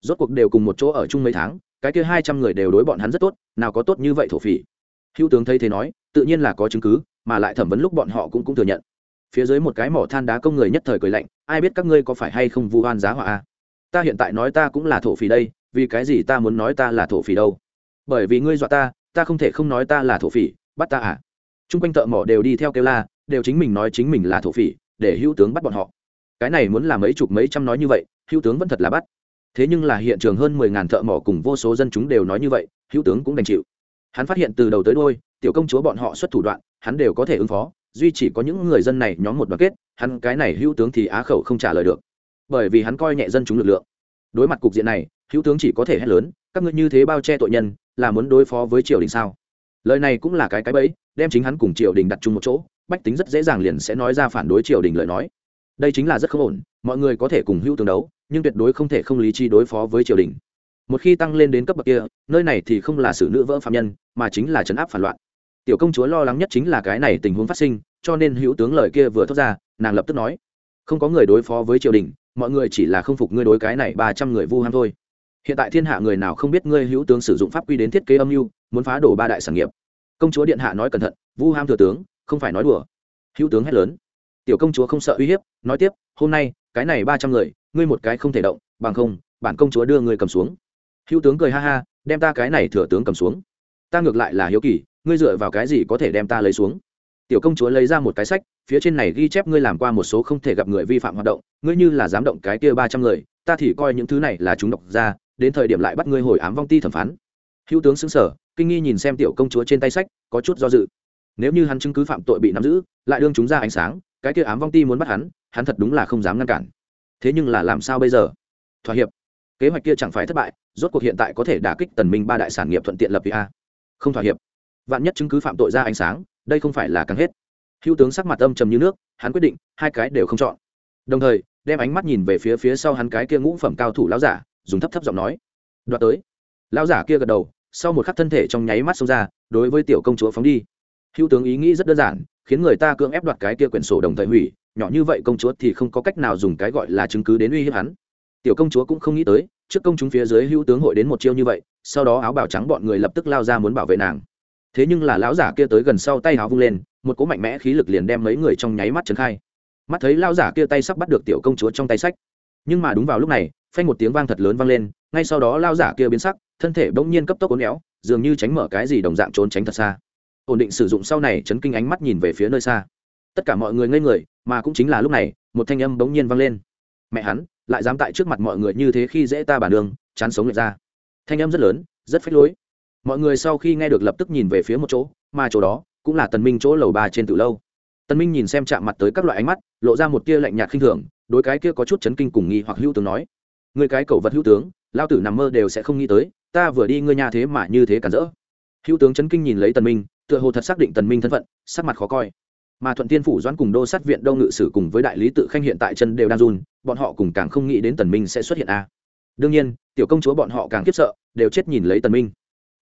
Rốt cuộc đều cùng một chỗ ở chung mấy tháng, cái kia hai trăm người đều đối bọn hắn rất tốt, nào có tốt như vậy thổ phỉ? Hữu tướng thấy thế nói, tự nhiên là có chứng cứ, mà lại thẩm vấn lúc bọn họ cũng cũng thừa nhận. Phía dưới một cái mỏ than đá công người nhất thời cười lạnh, ai biết các ngươi có phải hay không vu oan giá họa a ta hiện tại nói ta cũng là thổ phỉ đây, vì cái gì ta muốn nói ta là thổ phỉ đâu? Bởi vì ngươi dọa ta ta không thể không nói ta là thổ phỉ, bắt ta à? T r u n g quanh thợ mỏ đều đi theo kêu la, đều chính mình nói chính mình là thổ phỉ, để hữu tướng bắt bọn họ. Cái này muốn làm mấy chục mấy trăm nói như vậy, hữu tướng vẫn thật là bắt. Thế nhưng là hiện trường hơn mười ngàn thợ mỏ cùng vô số dân chúng đều nói như vậy, hữu tướng cũng đành chịu. Hắn phát hiện từ đầu tới đôi tiểu công chúa bọn họ xuất thủ đoạn, hắn đều có thể ứng phó, duy chỉ có những người dân này nhóm một đoàn kết, hắn cái này hữu tướng thì á khẩu không trả lời được. Bởi vì hắn coi nhẹ dân chúng lực lượng. Đối mặt cục diện này, hữu tướng chỉ có thể hét lớn các ngươi như thế bao che tội nhân, là muốn đối phó với triều đình sao? Lời này cũng là cái cái bẫy, đem chính hắn cùng triều đình đặt chung một chỗ, bách tính rất dễ dàng liền sẽ nói ra phản đối triều đình lời nói. Đây chính là rất không ổn, mọi người có thể cùng hữu tương đấu, nhưng tuyệt đối không thể không lý trí đối phó với triều đình. Một khi tăng lên đến cấp bậc kia, nơi này thì không là sự nữ vỡ phạm nhân, mà chính là chấn áp phản loạn. Tiểu công chúa lo lắng nhất chính là cái này tình huống phát sinh, cho nên hữu tướng lời kia vừa thốt ra, nàng lập tức nói, không có người đối phó với triều đình, mọi người chỉ là không phục ngươi đối cái này ba trăm người vu ham thôi hiện tại thiên hạ người nào không biết ngươi hữu tướng sử dụng pháp quy đến thiết kế âm mưu, muốn phá đổ ba đại sản nghiệp. Công chúa điện hạ nói cẩn thận, vu ham thừa tướng, không phải nói đùa. Hữu tướng hét lớn. Tiểu công chúa không sợ uy hiếp, nói tiếp, hôm nay, cái này ba trăm người, ngươi một cái không thể động, bằng không, bản công chúa đưa ngươi cầm xuống. Hữu tướng cười ha ha, đem ta cái này thừa tướng cầm xuống. Ta ngược lại là hiếu kỳ, ngươi dựa vào cái gì có thể đem ta lấy xuống? Tiểu công chúa lấy ra một cái sách, phía trên này ghi chép ngươi làm qua một số không thể gặp người vi phạm hoạt động, ngươi như là dám động cái kia ba trăm người, ta thì coi những thứ này là chúng độc ra đến thời điểm lại bắt ngươi hồi ám vong ti thẩm phán. Hữu tướng xứng sở, kinh nghi nhìn xem tiểu công chúa trên tay sách, có chút do dự. Nếu như hắn chứng cứ phạm tội bị nắm giữ, lại đương chúng ra ánh sáng, cái kia ám vong ti muốn bắt hắn hắn thật đúng là không dám ngăn cản. Thế nhưng là làm sao bây giờ? Thỏa hiệp. Kế hoạch kia chẳng phải thất bại, rốt cuộc hiện tại có thể đả kích tần minh ba đại sản nghiệp thuận tiện lập a. Không thỏa hiệp. Vạn nhất chứng cứ phạm tội ra ánh sáng, đây không phải là càng hết. Hữu tướng sắc mặt âm trầm như nước, hắn quyết định, hai cái đều không chọn. Đồng thời, đem ánh mắt nhìn về phía phía sau hắn cái kia ngũ phẩm cao thủ lão giả dùng thấp thấp giọng nói. Đoạt tới. Lão giả kia gật đầu, sau một khắc thân thể trong nháy mắt xông ra, đối với tiểu công chúa phóng đi. Hữu tướng ý nghĩ rất đơn giản, khiến người ta cưỡng ép đoạt cái kia quyển sổ đồng thời hủy, nhỏ như vậy công chúa thì không có cách nào dùng cái gọi là chứng cứ đến uy hiếp hắn. Tiểu công chúa cũng không nghĩ tới, trước công chúng phía dưới hữu tướng hội đến một chiêu như vậy, sau đó áo bào trắng bọn người lập tức lao ra muốn bảo vệ nàng. Thế nhưng là lão giả kia tới gần sau tay áo vung lên, một cỗ mạnh mẽ khí lực liền đem mấy người trong nháy mắt trấn khai. Mắt thấy lão giả kia tay sắp bắt được tiểu công chúa trong tay sách. Nhưng mà đúng vào lúc này phanh một tiếng vang thật lớn vang lên, ngay sau đó lao giả kia biến sắc, thân thể bỗng nhiên cấp tốc uốn éo, dường như tránh mở cái gì đồng dạng trốn tránh thật xa. Ổn định sử dụng sau này, chấn kinh ánh mắt nhìn về phía nơi xa. Tất cả mọi người ngây người, mà cũng chính là lúc này, một thanh âm bỗng nhiên vang lên. Mẹ hắn, lại dám tại trước mặt mọi người như thế khi dễ ta bản đường, chán sống lệch ra. Thanh âm rất lớn, rất phách lối. Mọi người sau khi nghe được lập tức nhìn về phía một chỗ, mà chỗ đó cũng là tần minh chỗ lầu ba trên từ lâu. Tần minh nhìn xem chạm mặt tới các loại ánh mắt, lộ ra một tia lạnh nhạt khinh thường, đối cái kia có chút chấn kinh cùng nghi hoặc hữu tướng nói người cái cầu vật hữu tướng, lao tử nằm mơ đều sẽ không nghĩ tới, ta vừa đi ngươi nhà thế mà như thế cản rỡ. Hữu tướng chấn kinh nhìn lấy tần minh, tựa hồ thật xác định tần minh thân phận, sắc mặt khó coi. Mà thuận tiên phủ doãn cùng đô sát viện đông ngự sử cùng với đại lý tự khanh hiện tại chân đều đang run, bọn họ cùng càng không nghĩ đến tần minh sẽ xuất hiện a. Đương nhiên, tiểu công chúa bọn họ càng kiếp sợ, đều chết nhìn lấy tần minh.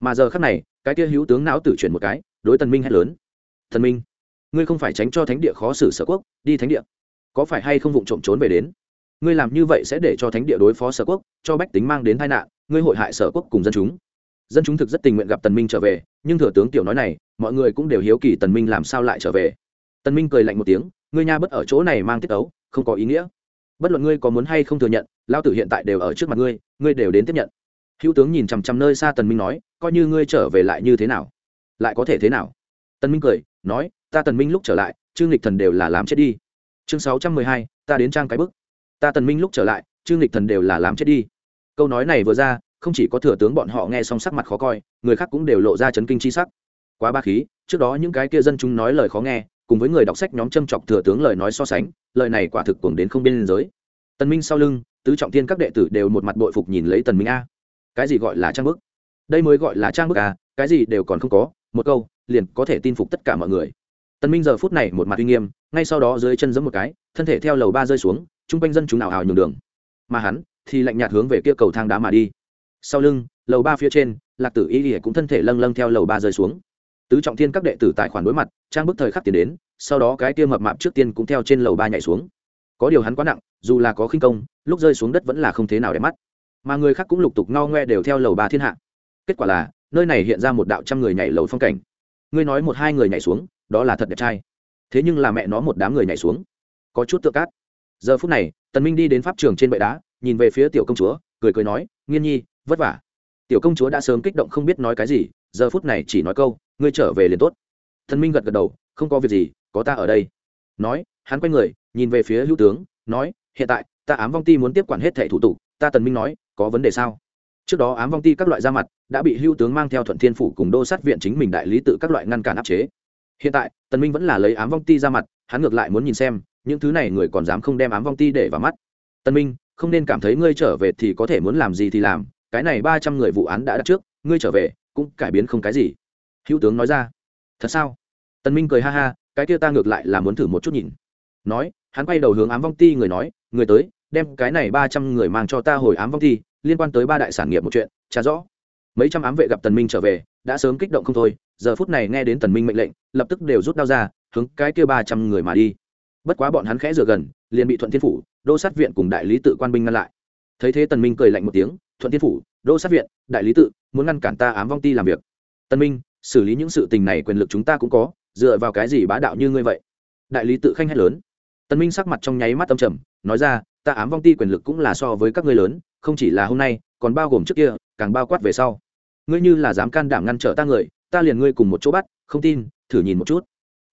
Mà giờ khắc này, cái kia hữu tướng não tử chuyển một cái, đối tần minh hét lớn. Tần minh, ngươi không phải tránh cho thánh địa khó xử sở quốc, đi thánh địa. Có phải hay không vụng trộm trốn về đến? Ngươi làm như vậy sẽ để cho thánh địa đối phó sở quốc cho bách tính mang đến tai nạn ngươi hội hại sở quốc cùng dân chúng. Dân chúng thực rất tình nguyện gặp tần minh trở về nhưng thừa tướng tiểu nói này mọi người cũng đều hiếu kỳ tần minh làm sao lại trở về. Tần minh cười lạnh một tiếng ngươi nha bất ở chỗ này mang tiết ấu không có ý nghĩa. Bất luận ngươi có muốn hay không thừa nhận lao tử hiện tại đều ở trước mặt ngươi ngươi đều đến tiếp nhận. Hữu tướng nhìn chằm chằm nơi xa tần minh nói coi như ngươi trở về lại như thế nào? Lại có thể thế nào? Tần minh cười nói ta tần minh lúc trở lại trương lịch thần đều là làm chết đi. Chương sáu trăm mười hai, ta đến trang cái bức ta tần minh lúc trở lại trương lịch thần đều là làm chết đi. Câu nói này vừa ra, không chỉ có thừa tướng bọn họ nghe xong sắc mặt khó coi, người khác cũng đều lộ ra chấn kinh chi sắc. Quá ba khí, trước đó những cái kia dân chúng nói lời khó nghe, cùng với người đọc sách nhóm châm chọc thừa tướng lời nói so sánh, lời này quả thực cuồng đến không biên giới. Tần minh sau lưng, tứ trọng thiên các đệ tử đều một mặt bội phục nhìn lấy tần minh a. Cái gì gọi là trang bức? Đây mới gọi là trang bức à cái gì đều còn không có, một câu, liền có thể tin phục tất cả mọi người. Tần minh giờ phút này một mặt uy nghiêm, ngay sau đó dưới chân giẫm một cái, thân thể theo lầu ba rơi xuống trung quanh dân chúng nào hào nhường đường. Mà hắn thì lạnh nhạt hướng về kia cầu thang đá mà đi. Sau lưng, lầu ba phía trên, lạc tử y cũng thân thể lâng lâng theo lầu ba rơi xuống. Tứ trọng thiên các đệ tử tài khoản đối mặt, trang bức thời khắc tiền đến, sau đó cái tiêu mập mạp trước tiên cũng theo trên lầu ba nhảy xuống. Có điều hắn quá nặng, dù là có khinh công, lúc rơi xuống đất vẫn là không thế nào để mắt. Mà người khác cũng lục tục ngao ngoe đều theo lầu ba thiên hạ. Kết quả là, nơi này hiện ra một đạo trăm người nhảy lầu phong cảnh. Ngươi nói một hai người nhảy xuống, đó là thật đẹp trai. Thế nhưng là mẹ nó một đám người nhảy xuống. Có chút tự cát giờ phút này, tần minh đi đến pháp trường trên bệ đá, nhìn về phía tiểu công chúa, cười cười nói, nghiên nhi, vất vả. Tiểu công chúa đã sớm kích động không biết nói cái gì, giờ phút này chỉ nói câu, ngươi trở về liền tốt. Thần minh gật gật đầu, không có việc gì, có ta ở đây. Nói, hắn quay người, nhìn về phía hữu tướng, nói, hiện tại, ta ám vong ti muốn tiếp quản hết thẻ thủ tục. Ta tần minh nói, có vấn đề sao? Trước đó ám vong ti các loại ra mặt, đã bị hưu tướng mang theo thuận thiên phủ cùng đô sát viện chính mình đại lý tự các loại ngăn cản áp chế. Hiện tại, tần minh vẫn là lấy ám vong ti ra mặt, hắn ngược lại muốn nhìn xem những thứ này người còn dám không đem ám vong ti để vào mắt. Tân minh, không nên cảm thấy ngươi trở về thì có thể muốn làm gì thì làm, cái này ba trăm người vụ án đã đặt trước, ngươi trở về, cũng cải biến không cái gì. Hữu tướng nói ra. Thật sao? Tân minh cười ha ha, cái kia ta ngược lại là muốn thử một chút nhìn. Nói, hắn quay đầu hướng ám vong ti người nói, người tới, đem cái này ba trăm người mang cho ta hồi ám vong ti, liên quan tới ba đại sản nghiệp một chuyện, trả rõ. Mấy trăm ám vệ gặp tần minh trở về, đã sớm kích động không thôi, giờ phút này nghe đến tần minh mệnh lệnh, lập tức đều rút đao ra, hướng cái kia ba trăm người mà đi bất quá bọn hắn khẽ rửa gần, liền bị thuận thiên phủ, đô sát viện cùng đại lý tự quan binh ngăn lại. Thấy thế tần minh cười lạnh một tiếng, thuận thiên phủ, đô sát viện, đại lý tự, muốn ngăn cản ta ám vong ti làm việc. Tần minh, xử lý những sự tình này quyền lực chúng ta cũng có, dựa vào cái gì bá đạo như ngươi vậy? Đại lý tự khanh hét lớn. Tần minh sắc mặt trong nháy mắt âm trầm, nói ra, ta ám vong ti quyền lực cũng là so với các ngươi lớn, không chỉ là hôm nay, còn bao gồm trước kia, càng bao quát về sau. Ngươi như là dám can đảm ngăn trở ta người, ta liền ngươi cùng một chỗ bắt, không tin, thử nhìn một chút.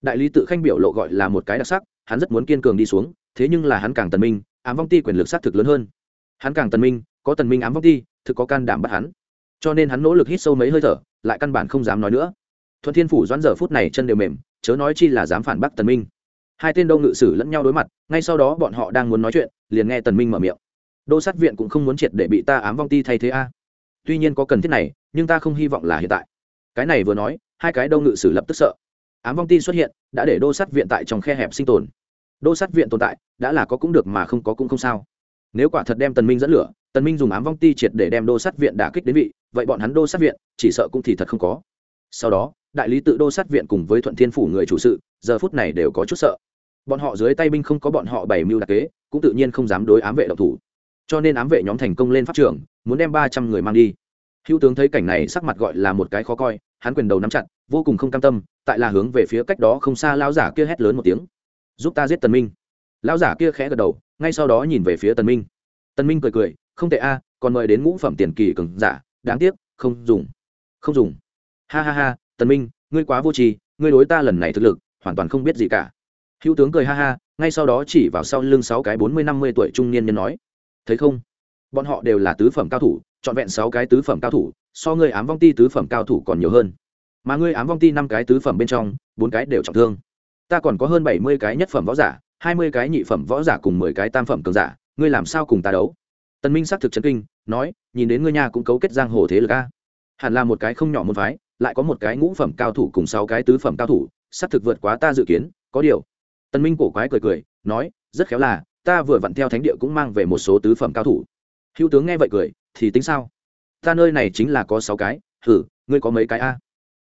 Đại lý tự khanh biểu lộ gọi là một cái đặc sắc hắn rất muốn kiên cường đi xuống, thế nhưng là hắn càng tần minh, ám vong ti quyền lực xác thực lớn hơn. Hắn càng tần minh, có tần minh ám vong ti, thực có can đảm bắt hắn. Cho nên hắn nỗ lực hít sâu mấy hơi thở, lại căn bản không dám nói nữa. Thuận thiên phủ doãn giờ phút này chân đều mềm, chớ nói chi là dám phản bác tần minh. Hai tên đông ngự sử lẫn nhau đối mặt, ngay sau đó bọn họ đang muốn nói chuyện, liền nghe tần minh mở miệng. Đô sát viện cũng không muốn triệt để bị ta ám vong ti thay thế a. À. Tuy nhiên có cần thiết này, nhưng ta không hy vọng là hiện tại. Cái này vừa nói, hai cái đông ngự sử lập tức sợ ám vong ti xuất hiện, đã để đô sát viện tại trong khe hẹp sinh tồn. Đô sát viện tồn tại, đã là có cũng được mà không có cũng không sao. Nếu quả thật đem tần minh dẫn lửa, tần minh dùng ám vong ti triệt để đem đô sát viện đả kích đến vị, vậy bọn hắn đô sát viện, chỉ sợ cũng thì thật không có. Sau đó, đại lý tự đô sát viện cùng với thuận thiên phủ người chủ sự, giờ phút này đều có chút sợ. Bọn họ dưới tay binh không có bọn họ bảy mưu đặc kế, cũng tự nhiên không dám đối ám vệ độc thủ. Cho nên ám vệ nhóm thành công lên pháp trường, muốn đem ba trăm người mang đi. Hữu tướng thấy cảnh này sắc mặt gọi là một cái khó coi hắn quyền đầu nắm chặt, vô cùng không cam tâm, tại là hướng về phía cách đó không xa lão giả kia hét lớn một tiếng. Giúp ta giết tần minh. Lão giả kia khẽ gật đầu, ngay sau đó nhìn về phía tần minh. Tần minh cười cười, không tệ a, còn mời đến ngũ phẩm tiền kỳ cường giả, đáng tiếc, không dùng không dùng. Ha ha ha, tần minh, ngươi quá vô tri, ngươi đối ta lần này thực lực, hoàn toàn không biết gì cả. Hữu tướng cười ha ha, ngay sau đó chỉ vào sau lưng sáu cái bốn mươi năm mươi tuổi trung niên nhân nói, thấy không? Bọn họ đều là tứ phẩm cao thủ, trọn vẹn sáu cái tứ phẩm cao thủ so ngươi ám vong ti tứ phẩm cao thủ còn nhiều hơn. Mà ngươi ám vong ti năm cái tứ phẩm bên trong, bốn cái đều trọng thương. Ta còn có hơn bảy mươi cái nhất phẩm võ giả, hai mươi cái nhị phẩm võ giả cùng mười cái tam phẩm cường giả, ngươi làm sao cùng ta đấu? Tần minh xác thực chấn kinh, nói, nhìn đến ngươi nhà cũng cấu kết giang hồ thế lực a. Hẳn là một cái không nhỏ môn phái, lại có một cái ngũ phẩm cao thủ cùng sáu cái tứ phẩm cao thủ xác thực vượt quá ta dự kiến, có điều. Tần minh cổ quái cười cười, nói, rất khéo là, ta vừa vặn theo thánh địa cũng mang về một số tứ phẩm cao thủ. Hữu tướng nghe vậy cười, thì tính sao? Ta nơi này chính là có sáu cái thử ngươi có mấy cái a?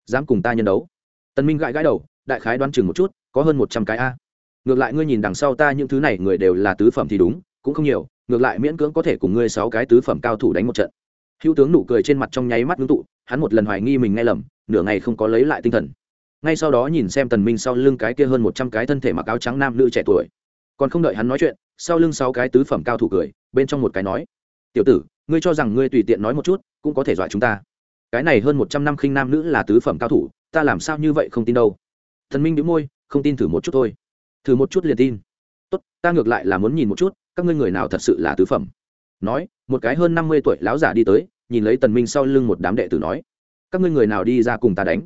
Dám cùng ta nhân đấu. Tần minh gãi gãi đầu, đại khái đoán chừng một chút, có hơn một trăm cái a. Ngược lại ngươi nhìn đằng sau ta những thứ này, người đều là tứ phẩm thì đúng, cũng không nhiều, ngược lại miễn cưỡng có thể cùng ngươi sáu cái tứ phẩm cao thủ đánh một trận. Hữu tướng nụ cười trên mặt trong nháy mắt ngưng tụ, hắn một lần hoài nghi mình nghe lầm, nửa ngày không có lấy lại tinh thần. Ngay sau đó nhìn xem tần minh sau lưng cái kia hơn một trăm cái thân thể mặc áo trắng nam nữ trẻ tuổi. Còn không đợi hắn nói chuyện, sau lưng sáu cái tứ phẩm cao thủ cười, bên trong một cái nói, tiểu tử, ngươi cho rằng ngươi tùy tiện nói một chút cũng có thể dọa chúng ta. Cái này hơn một trăm năm khinh nam nữ là tứ phẩm cao thủ, ta làm sao như vậy không tin đâu. Thần minh đĩu môi, không tin thử một chút thôi. Thử một chút liền tin. Tốt, ta ngược lại là muốn nhìn một chút, các ngươi người nào thật sự là tứ phẩm. Nói, một cái hơn năm mươi tuổi láo giả đi tới, nhìn lấy tần minh sau lưng một đám đệ tử nói, các ngươi người nào đi ra cùng ta đánh?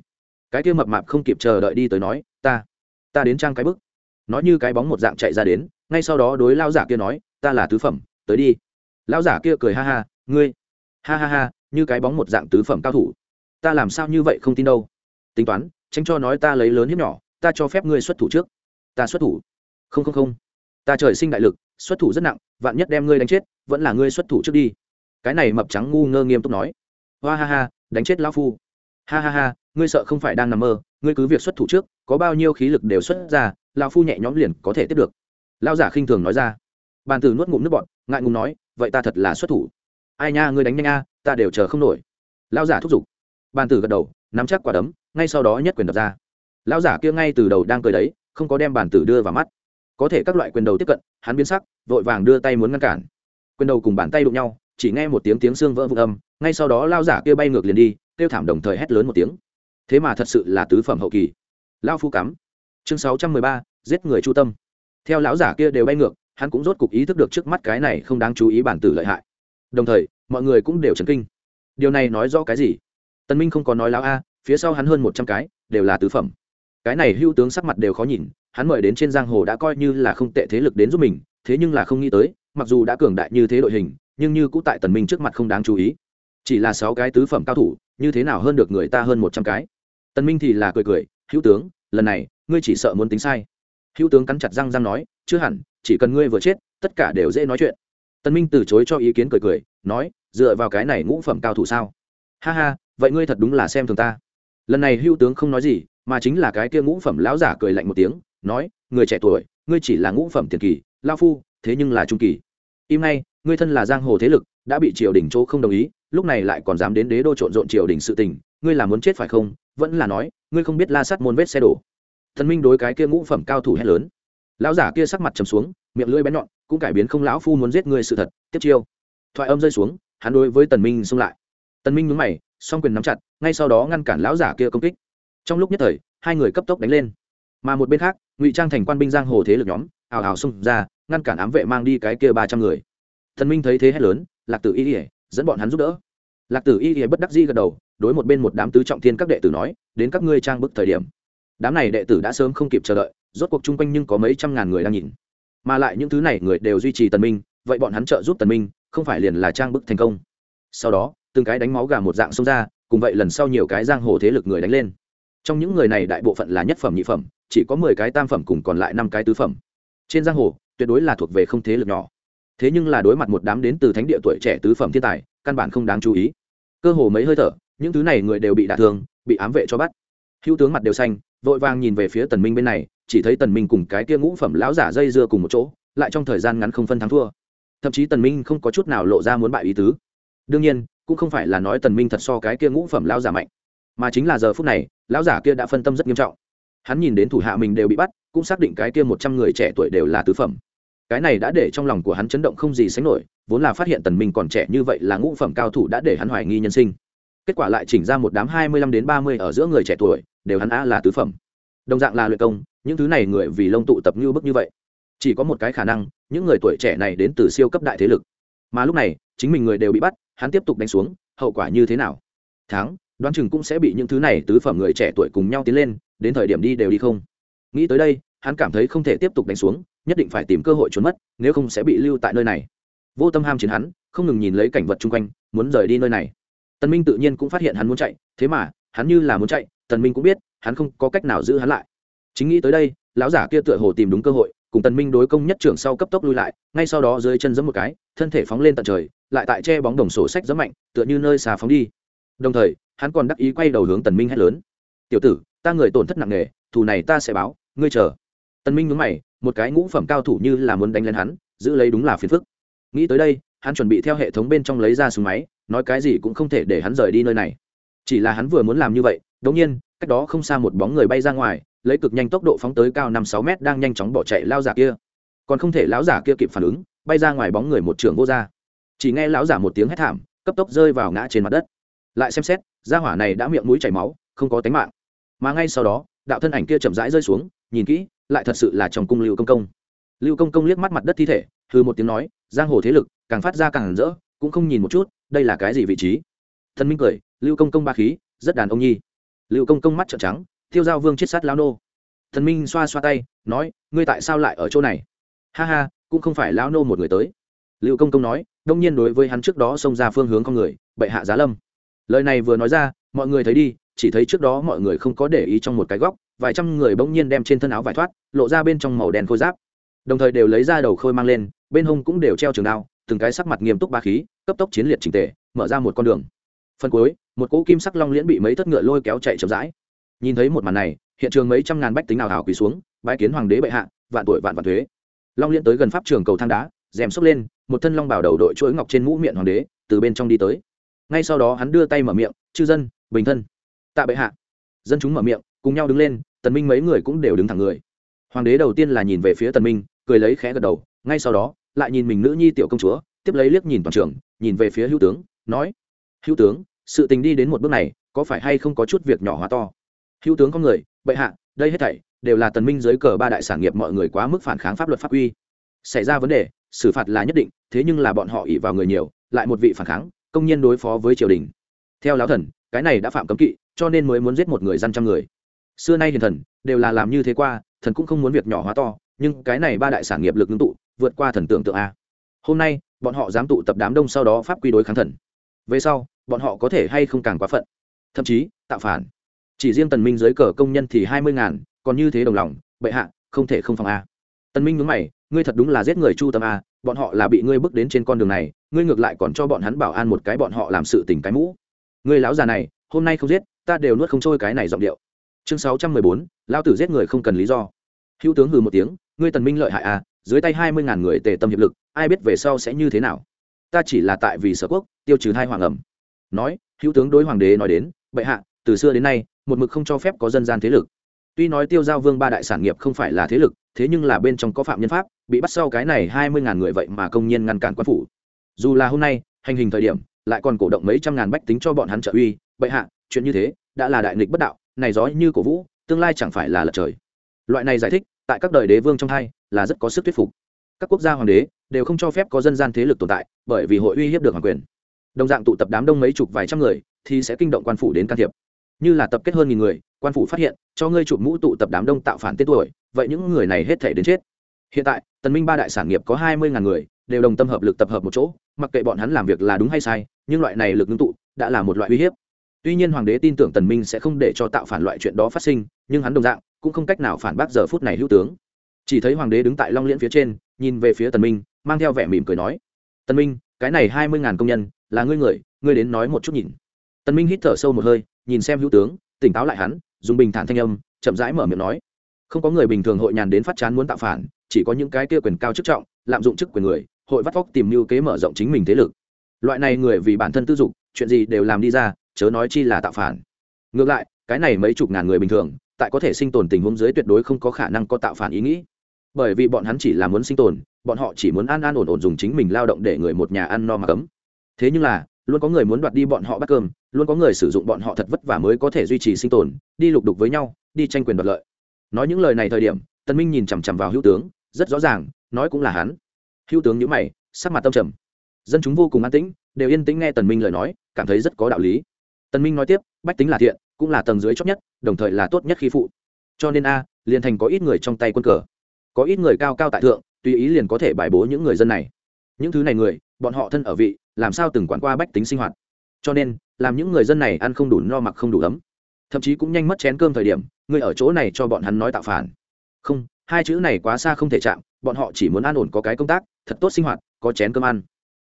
Cái kia mập mạp không kịp chờ đợi đi tới nói, ta ta đến trang cái bức. Nói như cái bóng một dạng chạy ra đến, ngay sau đó đối lao giả kia nói, ta là tứ phẩm, tới đi. Lao giả kia cười ha ha, ngươi, ha ha ha như cái bóng một dạng tứ phẩm cao thủ. Ta làm sao như vậy không tin đâu? Tính toán, tránh cho nói ta lấy lớn hiếp nhỏ, ta cho phép ngươi xuất thủ trước. Ta xuất thủ. Không không không. Ta trời sinh đại lực, xuất thủ rất nặng, vạn nhất đem ngươi đánh chết, vẫn là ngươi xuất thủ trước đi. Cái này mập trắng ngu ngơ nghiêm túc nói. Hoa ha ha, đánh chết lão phu. Ha ha ha, ngươi sợ không phải đang nằm mơ, ngươi cứ việc xuất thủ trước, có bao nhiêu khí lực đều xuất ra, lão phu nhẹ nhõm liền có thể tiếp được. Lão giả khinh thường nói ra. Bàn tử nuốt ngụm nước bọn ngại ngùng nói, vậy ta thật là xuất thủ ai nha, ngươi đánh nhanh a, ta đều chờ không nổi. Lão giả thúc giục. Bàn tử gật đầu, nắm chắc quả đấm, ngay sau đó nhất quyền đập ra. Lão giả kia ngay từ đầu đang cười đấy, không có đem bàn tử đưa vào mắt. Có thể các loại quyền đầu tiếp cận, hắn biến sắc, vội vàng đưa tay muốn ngăn cản. Quyền đầu cùng bàn tay đụng nhau, chỉ nghe một tiếng tiếng xương vỡ vụn âm, ngay sau đó lao giả kia bay ngược liền đi, kêu thảm đồng thời hét lớn một tiếng. Thế mà thật sự là tứ phẩm hậu kỳ. Lao phu cắm. Chương sáu trăm mười ba, giết người chu tâm. Theo lão giả kia đều bay ngược, hắn cũng rốt cục ý thức được trước mắt cái này không đáng chú ý bản tử lợi hại đồng thời, mọi người cũng đều chấn kinh. Điều này nói rõ cái gì? Tần minh không có nói láo a, phía sau hắn hơn một trăm cái, đều là tứ phẩm. Cái này hưu tướng sắc mặt đều khó nhìn, hắn mời đến trên giang hồ đã coi như là không tệ thế lực đến giúp mình, thế nhưng là không nghĩ tới, mặc dù đã cường đại như thế đội hình, nhưng như cũ tại tần minh trước mặt không đáng chú ý. Chỉ là sáu cái tứ phẩm cao thủ, như thế nào hơn được người ta hơn một trăm cái? Tần minh thì là cười cười, hữu tướng, lần này, ngươi chỉ sợ muốn tính sai. Hữu tướng cắn chặt răng răng nói, chưa hẳn, chỉ cần ngươi vừa chết, tất cả đều dễ nói chuyện. Tân minh từ chối cho ý kiến cười cười, nói, dựa vào cái này ngũ phẩm cao thủ sao? Ha ha, vậy ngươi thật đúng là xem thường ta. Lần này Hưu tướng không nói gì, mà chính là cái kia ngũ phẩm lão giả cười lạnh một tiếng, nói, người trẻ tuổi, ngươi chỉ là ngũ phẩm tiền kỳ, lao phu, thế nhưng là trung kỳ. Im ngay, ngươi thân là giang hồ thế lực, đã bị triều đình chỗ không đồng ý, lúc này lại còn dám đến đế đô trộn rộn triều đình sự tình, ngươi là muốn chết phải không? Vẫn là nói, ngươi không biết la sát môn vết xe đổ. Thần minh đối cái kia ngũ phẩm cao thủ hét lớn. Lão giả kia sắc mặt trầm xuống, miệng lưỡi bén nhọn cũng cải biến không lão phu muốn giết ngươi sự thật, tiếp chiêu. Thoại âm rơi xuống, hắn đối với tần minh xông lại. Tần minh nhướng mày, song quyền nắm chặt, ngay sau đó ngăn cản lão giả kia công kích. Trong lúc nhất thời, hai người cấp tốc đánh lên. Mà một bên khác, ngụy trang thành quan binh giang hồ thế lực nhóm ảo ảo xông ra, ngăn cản ám vệ mang đi cái kia ba trăm người. Thần minh thấy thế hét lớn, lạc tử y ỉa dẫn bọn hắn giúp đỡ. Lạc tử y ỉa bất đắc di gật đầu, đối một bên một đám tứ trọng thiên các đệ tử nói, đến các ngươi trang bức thời điểm. Đám này đệ tử đã sớm không kịp chờ đợi, rốt cuộc chung quanh nhưng có mấy trăm ngàn người đang nhìn mà lại những thứ này người đều duy trì tần minh, vậy bọn hắn trợ giúp tần minh, không phải liền là trang bức thành công. Sau đó, từng cái đánh máu gà một dạng xông ra, cùng vậy lần sau nhiều cái giang hồ thế lực người đánh lên. Trong những người này đại bộ phận là nhất phẩm nhị phẩm, chỉ có mười cái tam phẩm cùng còn lại năm cái tứ phẩm. Trên giang hồ, tuyệt đối là thuộc về không thế lực nhỏ. Thế nhưng là đối mặt một đám đến từ thánh địa tuổi trẻ tứ phẩm thiên tài, căn bản không đáng chú ý. Cơ hồ mấy hơi thở, những thứ này người đều bị đả thương, bị ám vệ cho bắt. Hữu tướng mặt đều xanh, vội vàng nhìn về phía tần minh bên này chỉ thấy tần minh cùng cái kia ngũ phẩm lão giả dây dưa cùng một chỗ, lại trong thời gian ngắn không phân thắng thua. Thậm chí tần minh không có chút nào lộ ra muốn bại ý tứ. Đương nhiên, cũng không phải là nói tần minh thật so cái kia ngũ phẩm lão giả mạnh. Mà chính là giờ phút này, lão giả kia đã phân tâm rất nghiêm trọng. Hắn nhìn đến thủ hạ mình đều bị bắt, cũng xác định cái kia một trăm người trẻ tuổi đều là tứ phẩm. Cái này đã để trong lòng của hắn chấn động không gì sánh nổi, vốn là phát hiện tần minh còn trẻ như vậy là ngũ phẩm cao thủ đã để hắn hoài nghi nhân sinh. Kết quả lại chỉnh ra một đám hai mươi lăm đến ba mươi ở giữa người trẻ tuổi, đều hắn á là tứ phẩm. Đồng dạng là luyện công những thứ này người vì lông tụ tập như bức như vậy. Chỉ có một cái khả năng, những người tuổi trẻ này đến từ siêu cấp đại thế lực. Mà lúc này, chính mình người đều bị bắt, hắn tiếp tục đánh xuống, hậu quả như thế nào? Thắng, đoán chừng cũng sẽ bị những thứ này tứ phẩm người trẻ tuổi cùng nhau tiến lên, đến thời điểm đi đều đi không. Nghĩ tới đây, hắn cảm thấy không thể tiếp tục đánh xuống, nhất định phải tìm cơ hội trốn mất, nếu không sẽ bị lưu tại nơi này. Vô tâm ham chiến hắn, không ngừng nhìn lấy cảnh vật chung quanh, muốn rời đi nơi này. Tần minh tự nhiên cũng phát hiện hắn muốn chạy, thế mà, hắn như là muốn chạy, tần minh cũng biết, hắn không có cách nào giữ hắn lại chính nghĩ tới đây, lão giả kia tựa hồ tìm đúng cơ hội, cùng tần minh đối công nhất trưởng sau cấp tốc lui lại, ngay sau đó dưới chân giẫm một cái, thân thể phóng lên tận trời, lại tại che bóng đồng sổ sách giẫm mạnh, tựa như nơi xà phóng đi. Đồng thời, hắn còn đắc ý quay đầu hướng tần minh hét lớn. Tiểu tử, ta người tổn thất nặng nề, thù này ta sẽ báo, ngươi chờ. Tần minh nhướng mày, một cái ngũ phẩm cao thủ như là muốn đánh lên hắn, giữ lấy đúng là phiền phức. Nghĩ tới đây, hắn chuẩn bị theo hệ thống bên trong lấy ra súng máy, nói cái gì cũng không thể để hắn rời đi nơi này. Chỉ là hắn vừa muốn làm như vậy đống nhiên, cách đó không xa một bóng người bay ra ngoài lấy cực nhanh tốc độ phóng tới cao năm sáu mét đang nhanh chóng bỏ chạy lao giả kia. Còn không thể lão giả kia kịp phản ứng, bay ra ngoài bóng người một trường vô ra. Chỉ nghe lão giả một tiếng hét thảm, cấp tốc rơi vào ngã trên mặt đất. Lại xem xét, gia hỏa này đã miệng mũi chảy máu, không có tính mạng. Mà ngay sau đó, đạo thân ảnh kia chậm rãi rơi xuống, nhìn kỹ, lại thật sự là trong cung lưu công công. Lưu công công liếc mắt mặt đất thi thể thư một tiếng nói, giang hồ thế lực, càng phát ra càng rỡ, cũng không nhìn một chút, đây là cái gì vị trí? Thần minh cười, lưu công công ba khí, rất đàn ông nhi. Lưu công công mắt trợn trắng tiêu giao vương chết sát lão nô. Thần minh xoa xoa tay, nói, ngươi tại sao lại ở chỗ này? Ha ha, cũng không phải lão nô một người tới. Liệu công công nói, đông nhiên đối với hắn trước đó xông ra phương hướng con người, bệ hạ giá lâm. Lời này vừa nói ra, mọi người thấy đi, chỉ thấy trước đó mọi người không có để ý trong một cái góc, vài trăm người bỗng nhiên đem trên thân áo vải thoát, lộ ra bên trong màu đen khôi giáp. Đồng thời đều lấy ra đầu khôi mang lên, bên hông cũng đều treo trường đao, từng cái sắc mặt nghiêm túc ba khí, cấp tốc chiến liệt trình tề, mở ra một con đường. Phần cuối, một cỗ kim sắc long liễn bị mấy thất ngựa lôi kéo chạy chậm rãi nhìn thấy một màn này, hiện trường mấy trăm ngàn bách tính nào hào quỳ xuống bãi kiến hoàng đế bệ hạ, vạn tuổi vạn vạn thuế. Long liên tới gần pháp trường cầu thang đá, rèm xốc lên, một thân long bảo đầu đội chuỗi ngọc trên mũ miệng hoàng đế, từ bên trong đi tới. Ngay sau đó hắn đưa tay mở miệng, chư dân, bình thân. Tạ bệ hạ. Dân chúng mở miệng, cùng nhau đứng lên, tần minh mấy người cũng đều đứng thẳng người. Hoàng đế đầu tiên là nhìn về phía tần minh, cười lấy khẽ gật đầu, ngay sau đó, lại nhìn mình nữ nhi tiểu công chúa, tiếp lấy liếc nhìn toàn trường, nhìn về phía hữu tướng, nói, hữu tướng, sự tình đi đến một bước này, có phải hay không có chút việc nhỏ hóa to? Hữu tướng có người, bệ hạ, đây hết thảy đều là tần minh dưới cờ ba đại sản nghiệp mọi người quá mức phản kháng pháp luật pháp quy. Xảy ra vấn đề, xử phạt là nhất định, thế nhưng là bọn họ ỉ vào người nhiều, lại một vị phản kháng, công nhiên đối phó với triều đình. Theo lão thần, cái này đã phạm cấm kỵ, cho nên mới muốn giết một người dân trăm người. Xưa nay hiền thần, đều là làm như thế qua, thần cũng không muốn việc nhỏ hóa to, nhưng cái này ba đại sản nghiệp lực ngưng tụ, vượt qua thần tưởng tượng a. Hôm nay, bọn họ dám tụ tập đám đông sau đó pháp quy đối kháng thần. Về sau, bọn họ có thể hay không càng quá phận? Thậm chí, tạo phản chỉ riêng tần minh dưới cờ công nhân thì hai mươi ngàn, còn như thế đồng lòng, bệ hạ, không thể không phòng a. Tần minh nhướng mày, ngươi thật đúng là giết người chu tâm a, bọn họ là bị ngươi bước đến trên con đường này, ngươi ngược lại còn cho bọn hắn bảo an một cái bọn họ làm sự tình cái mũ. Ngươi lão già này, hôm nay không giết, ta đều nuốt không trôi cái này giọng điệu. Chương sáu trăm mười bốn, lão tử giết người không cần lý do. Hữu tướng hừ một tiếng, ngươi tần minh lợi hại à dưới tay hai mươi ngàn người tề tâm hiệp lực, ai biết về sau sẽ như thế nào? Ta chỉ là tại vì sở quốc, tiêu trừ hai hoàng ẩm. Nói, hữu tướng đối hoàng đế nói đến, bệ hạ, từ xưa đến nay một mực không cho phép có dân gian thế lực. Tuy nói tiêu giao vương ba đại sản nghiệp không phải là thế lực, thế nhưng là bên trong có phạm nhân pháp, bị bắt sau cái này hai mươi ngàn người vậy mà công nhân ngăn cản quan phủ. Dù là hôm nay, hành hình thời điểm, lại còn cổ động mấy trăm ngàn bách tính cho bọn hắn trợ uy, bệ hạ, chuyện như thế, đã là đại nghịch bất đạo, này gió như cổ vũ, tương lai chẳng phải là lật trời. Loại này giải thích, tại các đời đế vương trong hai, là rất có sức thuyết phục. Các quốc gia hoàng đế, đều không cho phép có dân gian thế lực tồn tại, bởi vì hội uy hiếp được hoàng quyền. Đồng dạng tụ tập đám đông mấy chục vài trăm người, thì sẽ kinh động quan phủ đến can thiệp như là tập kết hơn nghìn người, quan phủ phát hiện, cho ngươi chụp mũ tụ tập đám đông tạo phản tên tuổi, vậy những người này hết thể đến chết. Hiện tại, tần minh ba đại sản nghiệp có hai mươi ngàn người, đều đồng tâm hợp lực tập hợp một chỗ, mặc kệ bọn hắn làm việc là đúng hay sai, nhưng loại này lực ngưng tụ đã là một loại uy hiếp. Tuy nhiên hoàng đế tin tưởng tần minh sẽ không để cho tạo phản loại chuyện đó phát sinh, nhưng hắn đồng dạng cũng không cách nào phản bác giờ phút này hữu tướng. Chỉ thấy hoàng đế đứng tại long liễn phía trên, nhìn về phía tần minh, mang theo vẻ mỉm cười nói, tần minh, cái này hai mươi ngàn công nhân, là ngươi người, ngươi đến nói một chút nhìn. Tần minh hít thở sâu một hơi nhìn xem hữu tướng, tỉnh táo lại hắn, dùng bình thản thanh âm, chậm rãi mở miệng nói. Không có người bình thường hội nhàn đến phát chán muốn tạo phản, chỉ có những cái kia quyền cao chức trọng, lạm dụng chức quyền người, hội vắt vóc tìm mưu kế mở rộng chính mình thế lực. Loại này người vì bản thân tư dục, chuyện gì đều làm đi ra, chớ nói chi là tạo phản. Ngược lại, cái này mấy chục ngàn người bình thường, tại có thể sinh tồn tình huống dưới tuyệt đối không có khả năng có tạo phản ý nghĩ. Bởi vì bọn hắn chỉ là muốn sinh tồn, bọn họ chỉ muốn an an ổn ổn dùng chính mình lao động để người một nhà ăn no mà cấm. Thế nhưng là, luôn có người muốn đoạt đi bọn họ bắt cơm luôn có người sử dụng bọn họ thật vất vả mới có thể duy trì sinh tồn, đi lục đục với nhau, đi tranh quyền đoạt lợi. Nói những lời này thời điểm tân minh nhìn chằm chằm vào hữu tướng, rất rõ ràng, nói cũng là hắn. Hữu tướng nhữ mày, sắc mặt tâm trầm. Dân chúng vô cùng an tĩnh, đều yên tĩnh nghe tần minh lời nói, cảm thấy rất có đạo lý. Tần minh nói tiếp, bách tính là thiện, cũng là tầng dưới chót nhất, đồng thời là tốt nhất khi phụ. Cho nên a, liền thành có ít người trong tay quân cờ. Có ít người cao cao tại thượng, tùy ý liền có thể bài bố những người dân này. Những thứ này người, bọn họ thân ở vị, làm sao từng quản qua bách tính sinh hoạt. Cho nên làm những người dân này ăn không đủ no mặc không đủ ấm. Thậm chí cũng nhanh mất chén cơm thời điểm, người ở chỗ này cho bọn hắn nói tạo phản. Không, hai chữ này quá xa không thể chạm, bọn họ chỉ muốn an ổn có cái công tác, thật tốt sinh hoạt, có chén cơm ăn.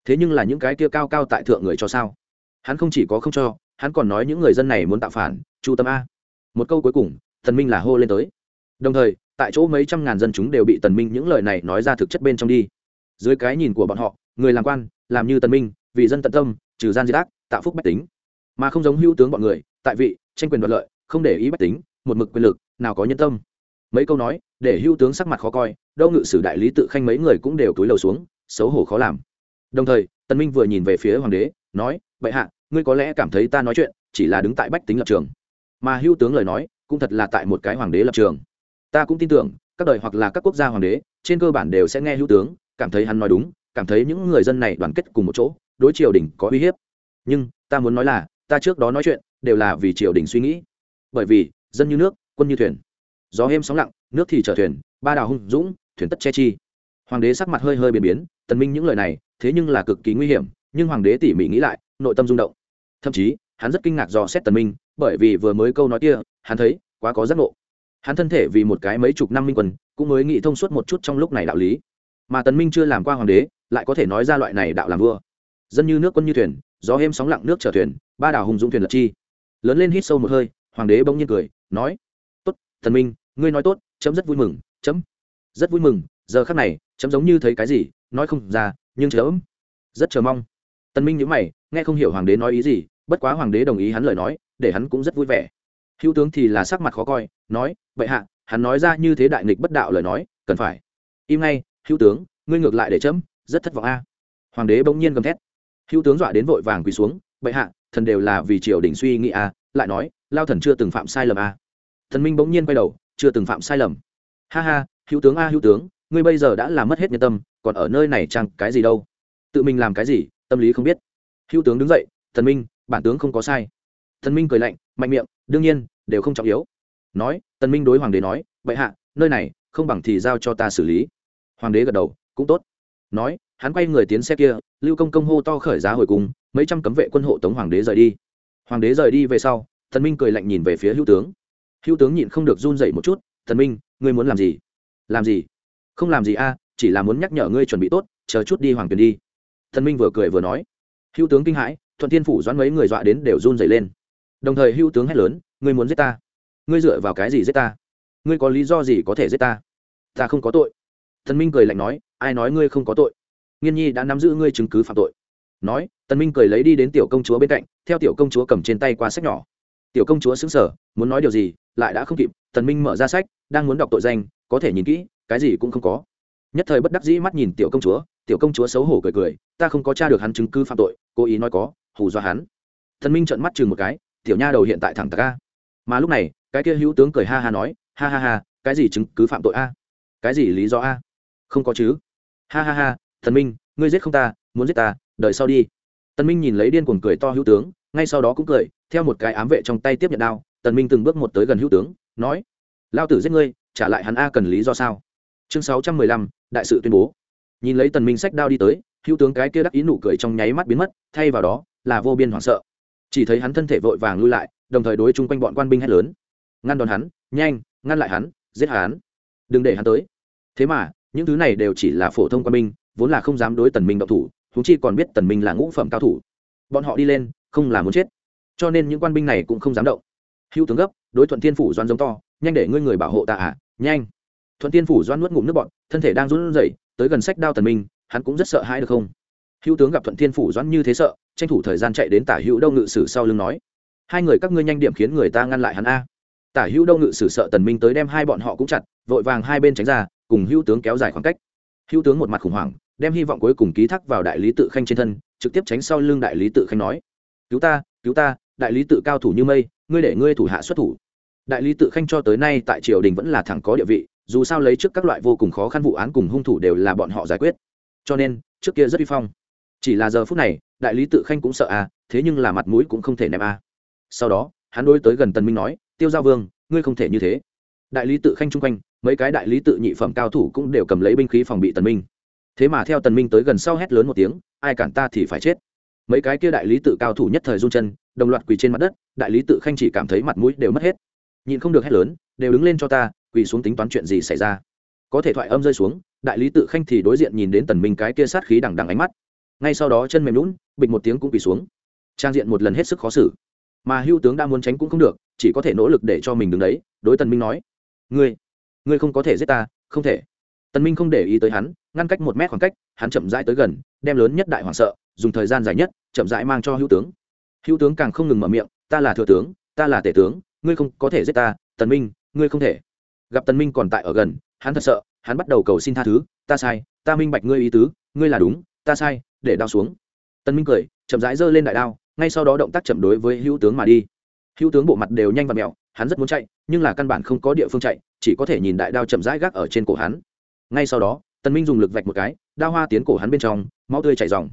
Thế nhưng là những cái kia cao cao tại thượng người cho sao? Hắn không chỉ có không cho, hắn còn nói những người dân này muốn tạo phản, chu tâm a. Một câu cuối cùng, thần minh là hô lên tới. Đồng thời, tại chỗ mấy trăm ngàn dân chúng đều bị tần minh những lời này nói ra thực chất bên trong đi. Dưới cái nhìn của bọn họ, người làm quan, làm như tần minh, vì dân tận tâm, trừ gian diệt ác, tạo phúc bách tính mà không giống hữu tướng bọn người, tại vị, tranh quyền đoạt lợi, không để ý bách tính, một mực quyền lực, nào có nhân tâm. Mấy câu nói, để hữu tướng sắc mặt khó coi đâu ngự sử đại lý tự khanh mấy người cũng đều túi lầu xuống, xấu hổ khó làm. Đồng thời, tần minh vừa nhìn về phía hoàng đế, nói, bệ hạ, ngươi có lẽ cảm thấy ta nói chuyện chỉ là đứng tại bách tính lập trường. Mà hữu tướng lời nói, cũng thật là tại một cái hoàng đế lập trường. Ta cũng tin tưởng, các đời hoặc là các quốc gia hoàng đế, trên cơ bản đều sẽ nghe hữu tướng, cảm thấy hắn nói đúng, cảm thấy những người dân này đoàn kết cùng một chỗ, đối triều đình có uy hiếp. Nhưng, ta muốn nói là ta trước đó nói chuyện đều là vì triều đình suy nghĩ. Bởi vì, dân như nước, quân như thuyền. Gió êm sóng lặng, nước thì chở thuyền, ba đào hung dũng, thuyền tất che chi. Hoàng đế sắc mặt hơi hơi biến biến, tần minh những lời này, thế nhưng là cực kỳ nguy hiểm, nhưng hoàng đế tỉ mỉ nghĩ lại, nội tâm rung động. Thậm chí, hắn rất kinh ngạc do xét tần minh, bởi vì vừa mới câu nói kia, hắn thấy, quá có giác ngộ. Hắn thân thể vì một cái mấy chục năm minh quân, cũng mới nghĩ thông suốt một chút trong lúc này đạo lý. Mà tần minh chưa làm qua hoàng đế, lại có thể nói ra loại này đạo làm vua. Dân như nước, quân như thuyền gió êm sóng lặng nước chở thuyền, ba đảo hùng dũng thuyền lật chi. Lớn lên hít sâu một hơi, hoàng đế bỗng nhiên cười, nói, tốt, thần minh, ngươi nói tốt, chấm rất vui mừng, chấm, rất vui mừng, giờ khắc này, chấm giống như thấy cái gì, nói không ra, nhưng chấm rất chờ mong. Tần minh nhíu mày, nghe không hiểu hoàng đế nói ý gì, bất quá hoàng đế đồng ý hắn lời nói, để hắn cũng rất vui vẻ. Hữu tướng thì là sắc mặt khó coi, nói vậy hạ, hắn nói ra như thế đại nghịch bất đạo lời nói, cần phải. Im ngay, hữu tướng, ngươi ngược lại để chấm, rất thất vọng a. Hoàng đế bỗng nhiên gầm thét hữu tướng dọa đến vội vàng quỳ xuống, bệ hạ, thần đều là vì triều đình suy nghĩ a lại nói, lao thần chưa từng phạm sai lầm a thần minh bỗng nhiên quay đầu, chưa từng phạm sai lầm. Ha ha, hữu tướng a, hữu tướng, ngươi bây giờ đã làm mất hết nhân tâm, còn ở nơi này chăng cái gì đâu. Tự mình làm cái gì, tâm lý không biết. Hữu tướng đứng dậy, thần minh, bản tướng không có sai. Thần minh cười lạnh, mạnh miệng, đương nhiên, đều không trọng yếu. Nói tần minh đối hoàng đế nói vậy hạ, nơi này, không bằng thì giao cho ta xử lý. Hoàng đế gật đầu, cũng tốt. Nói hắn quay người tiến xe kia, lưu công công hô to khởi giá hồi cung, mấy trăm cấm vệ quân hộ tống hoàng đế rời đi. Hoàng đế rời đi về sau, thần minh cười lạnh nhìn về phía hữu tướng. Hữu tướng nhịn không được run dậy một chút, thần minh, ngươi muốn làm gì? Làm gì? Không làm gì a, chỉ là muốn nhắc nhở ngươi chuẩn bị tốt, chờ chút đi hoàng tuyền đi. Thần minh vừa cười vừa nói. Hữu tướng kinh hãi, thuận thiên phủ doãn mấy người dọa đến đều run dậy lên. Đồng thời hữu tướng hét lớn, ngươi muốn giết ta? Ngươi dựa vào cái gì giết ta? Ngươi có lý do gì có thể giết ta? Ta không có tội. Thần minh cười lạnh nói, ai nói ngươi không có tội? Nghiên nhi đã nắm giữ ngươi chứng cứ phạm tội. Nói, tần minh cười lấy đi đến tiểu công chúa bên cạnh, theo tiểu công chúa cầm trên tay qua sách nhỏ. Tiểu công chúa sững sờ, muốn nói điều gì, lại đã không kịp, tần minh mở ra sách, đang muốn đọc tội danh, có thể nhìn kỹ, cái gì cũng không có. Nhất thời bất đắc dĩ mắt nhìn tiểu công chúa, tiểu công chúa xấu hổ cười cười, ta không có tra được hắn chứng cứ phạm tội, cố ý nói có, hù dọa hắn. Tần minh trợn mắt chừng một cái, tiểu nha đầu hiện tại thẳng tạc a. Mà lúc này, cái kia hữu tướng cười ha ha nói, ha ha ha, cái gì chứng cứ phạm tội a? Cái gì lý do a? Không có chứ. Ha ha ha thần minh, ngươi giết không ta, muốn giết ta, đợi sau đi. Tần minh nhìn lấy điên cuồng cười to hữu tướng, ngay sau đó cũng cười, theo một cái ám vệ trong tay tiếp nhận đao, tần minh từng bước một tới gần hữu tướng, nói, lao tử giết ngươi, trả lại hắn a cần lý do sao? Chương sáu trăm mười lăm, đại sự tuyên bố. Nhìn lấy tần minh sách đao đi tới, hữu tướng cái kia đắc ý nụ cười trong nháy mắt biến mất, thay vào đó, là vô biên hoảng sợ. Chỉ thấy hắn thân thể vội vàng lui lại, đồng thời đối chung quanh bọn quan binh hét lớn, ngăn đòn hắn, nhanh, ngăn lại hắn, giết hắn, đừng để hắn tới. Thế mà, những thứ này đều chỉ là phổ thông quan binh vốn là không dám đối tần minh động thủ chúng chi còn biết tần minh là ngũ phẩm cao thủ. Bọn họ đi lên, không là muốn chết. Cho nên những quan binh này cũng không dám động. Hữu tướng gấp, đối thuận thiên phủ doan giống to, nhanh để ngươi người bảo hộ ta à nhanh. Thuận thiên phủ doan nuốt ngụm nước bọn thân thể đang run rẩy, tới gần sách đao tần minh, hắn cũng rất sợ hãi được không? Hữu tướng gặp thuận thiên phủ doan như thế sợ, tranh thủ thời gian chạy đến tả hữu đâu ngự sử sau lưng nói, hai người các ngươi nhanh điểm khiến người ta ngăn lại hắn a. Tả hữu đâu ngự sử sợ tần minh tới đem hai bọn họ cũng chặt, vội vàng hai bên tránh ra, cùng hữu tướng kéo dài khoảng cách hữu tướng một mặt khủng hoảng, đem hy vọng cuối cùng ký thác vào đại lý tự khanh trên thân, trực tiếp tránh sau lưng đại lý tự khanh nói, cứu ta cứu ta, đại lý tự cao thủ như mây, ngươi để ngươi thủ hạ xuất thủ. Đại lý tự khanh cho tới nay tại triều đình vẫn là thẳng có địa vị, dù sao lấy trước các loại vô cùng khó khăn vụ án cùng hung thủ đều là bọn họ giải quyết. Cho nên, trước kia rất vi phong. Chỉ là giờ phút này, đại lý tự khanh cũng sợ à thế nhưng là mặt mũi cũng không thể ném à. Sau đó, hắn đối tới gần tần minh nói, tiêu giao vương, ngươi không thể như thế. Đại lý tự khanh chung quanh mấy cái đại lý tự nhị phẩm cao thủ cũng đều cầm lấy binh khí phòng bị tần minh. Thế mà theo tần minh tới gần sau hét lớn một tiếng, ai cản ta thì phải chết. Mấy cái kia đại lý tự cao thủ nhất thời run chân, đồng loạt quỳ trên mặt đất, đại lý tự khanh chỉ cảm thấy mặt mũi đều mất hết. Nhìn không được hét lớn, đều đứng lên cho ta, quỳ xuống tính toán chuyện gì xảy ra? Có thể thoại âm rơi xuống, đại lý tự khanh thì đối diện nhìn đến tần minh cái kia sát khí đằng đằng ánh mắt. Ngay sau đó chân mềm lún bịch một tiếng cũng quỳ xuống. Trang diện một lần hết sức khó xử. Mà hưu tướng đã muốn tránh cũng không được, chỉ có thể nỗ lực để cho mình đứng đấy, đối tần minh nói, ngươi ngươi không có thể giết ta, không thể. Tần minh không để ý tới hắn, ngăn cách một mét khoảng cách, hắn chậm rãi tới gần, đem lớn nhất đại hoàng sợ, dùng thời gian dài nhất, chậm rãi mang cho hữu tướng. Hữu tướng càng không ngừng mở miệng, ta là thừa tướng, ta là tể tướng, ngươi không có thể giết ta, tần minh, ngươi không thể. Gặp tần minh còn tại ở gần, hắn thật sợ, hắn bắt đầu cầu xin tha thứ, ta sai, ta minh bạch ngươi ý tứ, ngươi là đúng, ta sai, để đao xuống. Tần minh cười, chậm rãi giơ lên đại đao, ngay sau đó động tác chậm đối với hữu tướng mà đi. Hữu tướng bộ mặt đều nhanh và mèo hắn rất muốn chạy, nhưng là căn bản không có địa phương chạy chỉ có thể nhìn đại đao chậm rãi gác ở trên cổ hắn. Ngay sau đó, tần minh dùng lực vạch một cái, đao hoa tiến cổ hắn bên trong, máu tươi chảy ròng.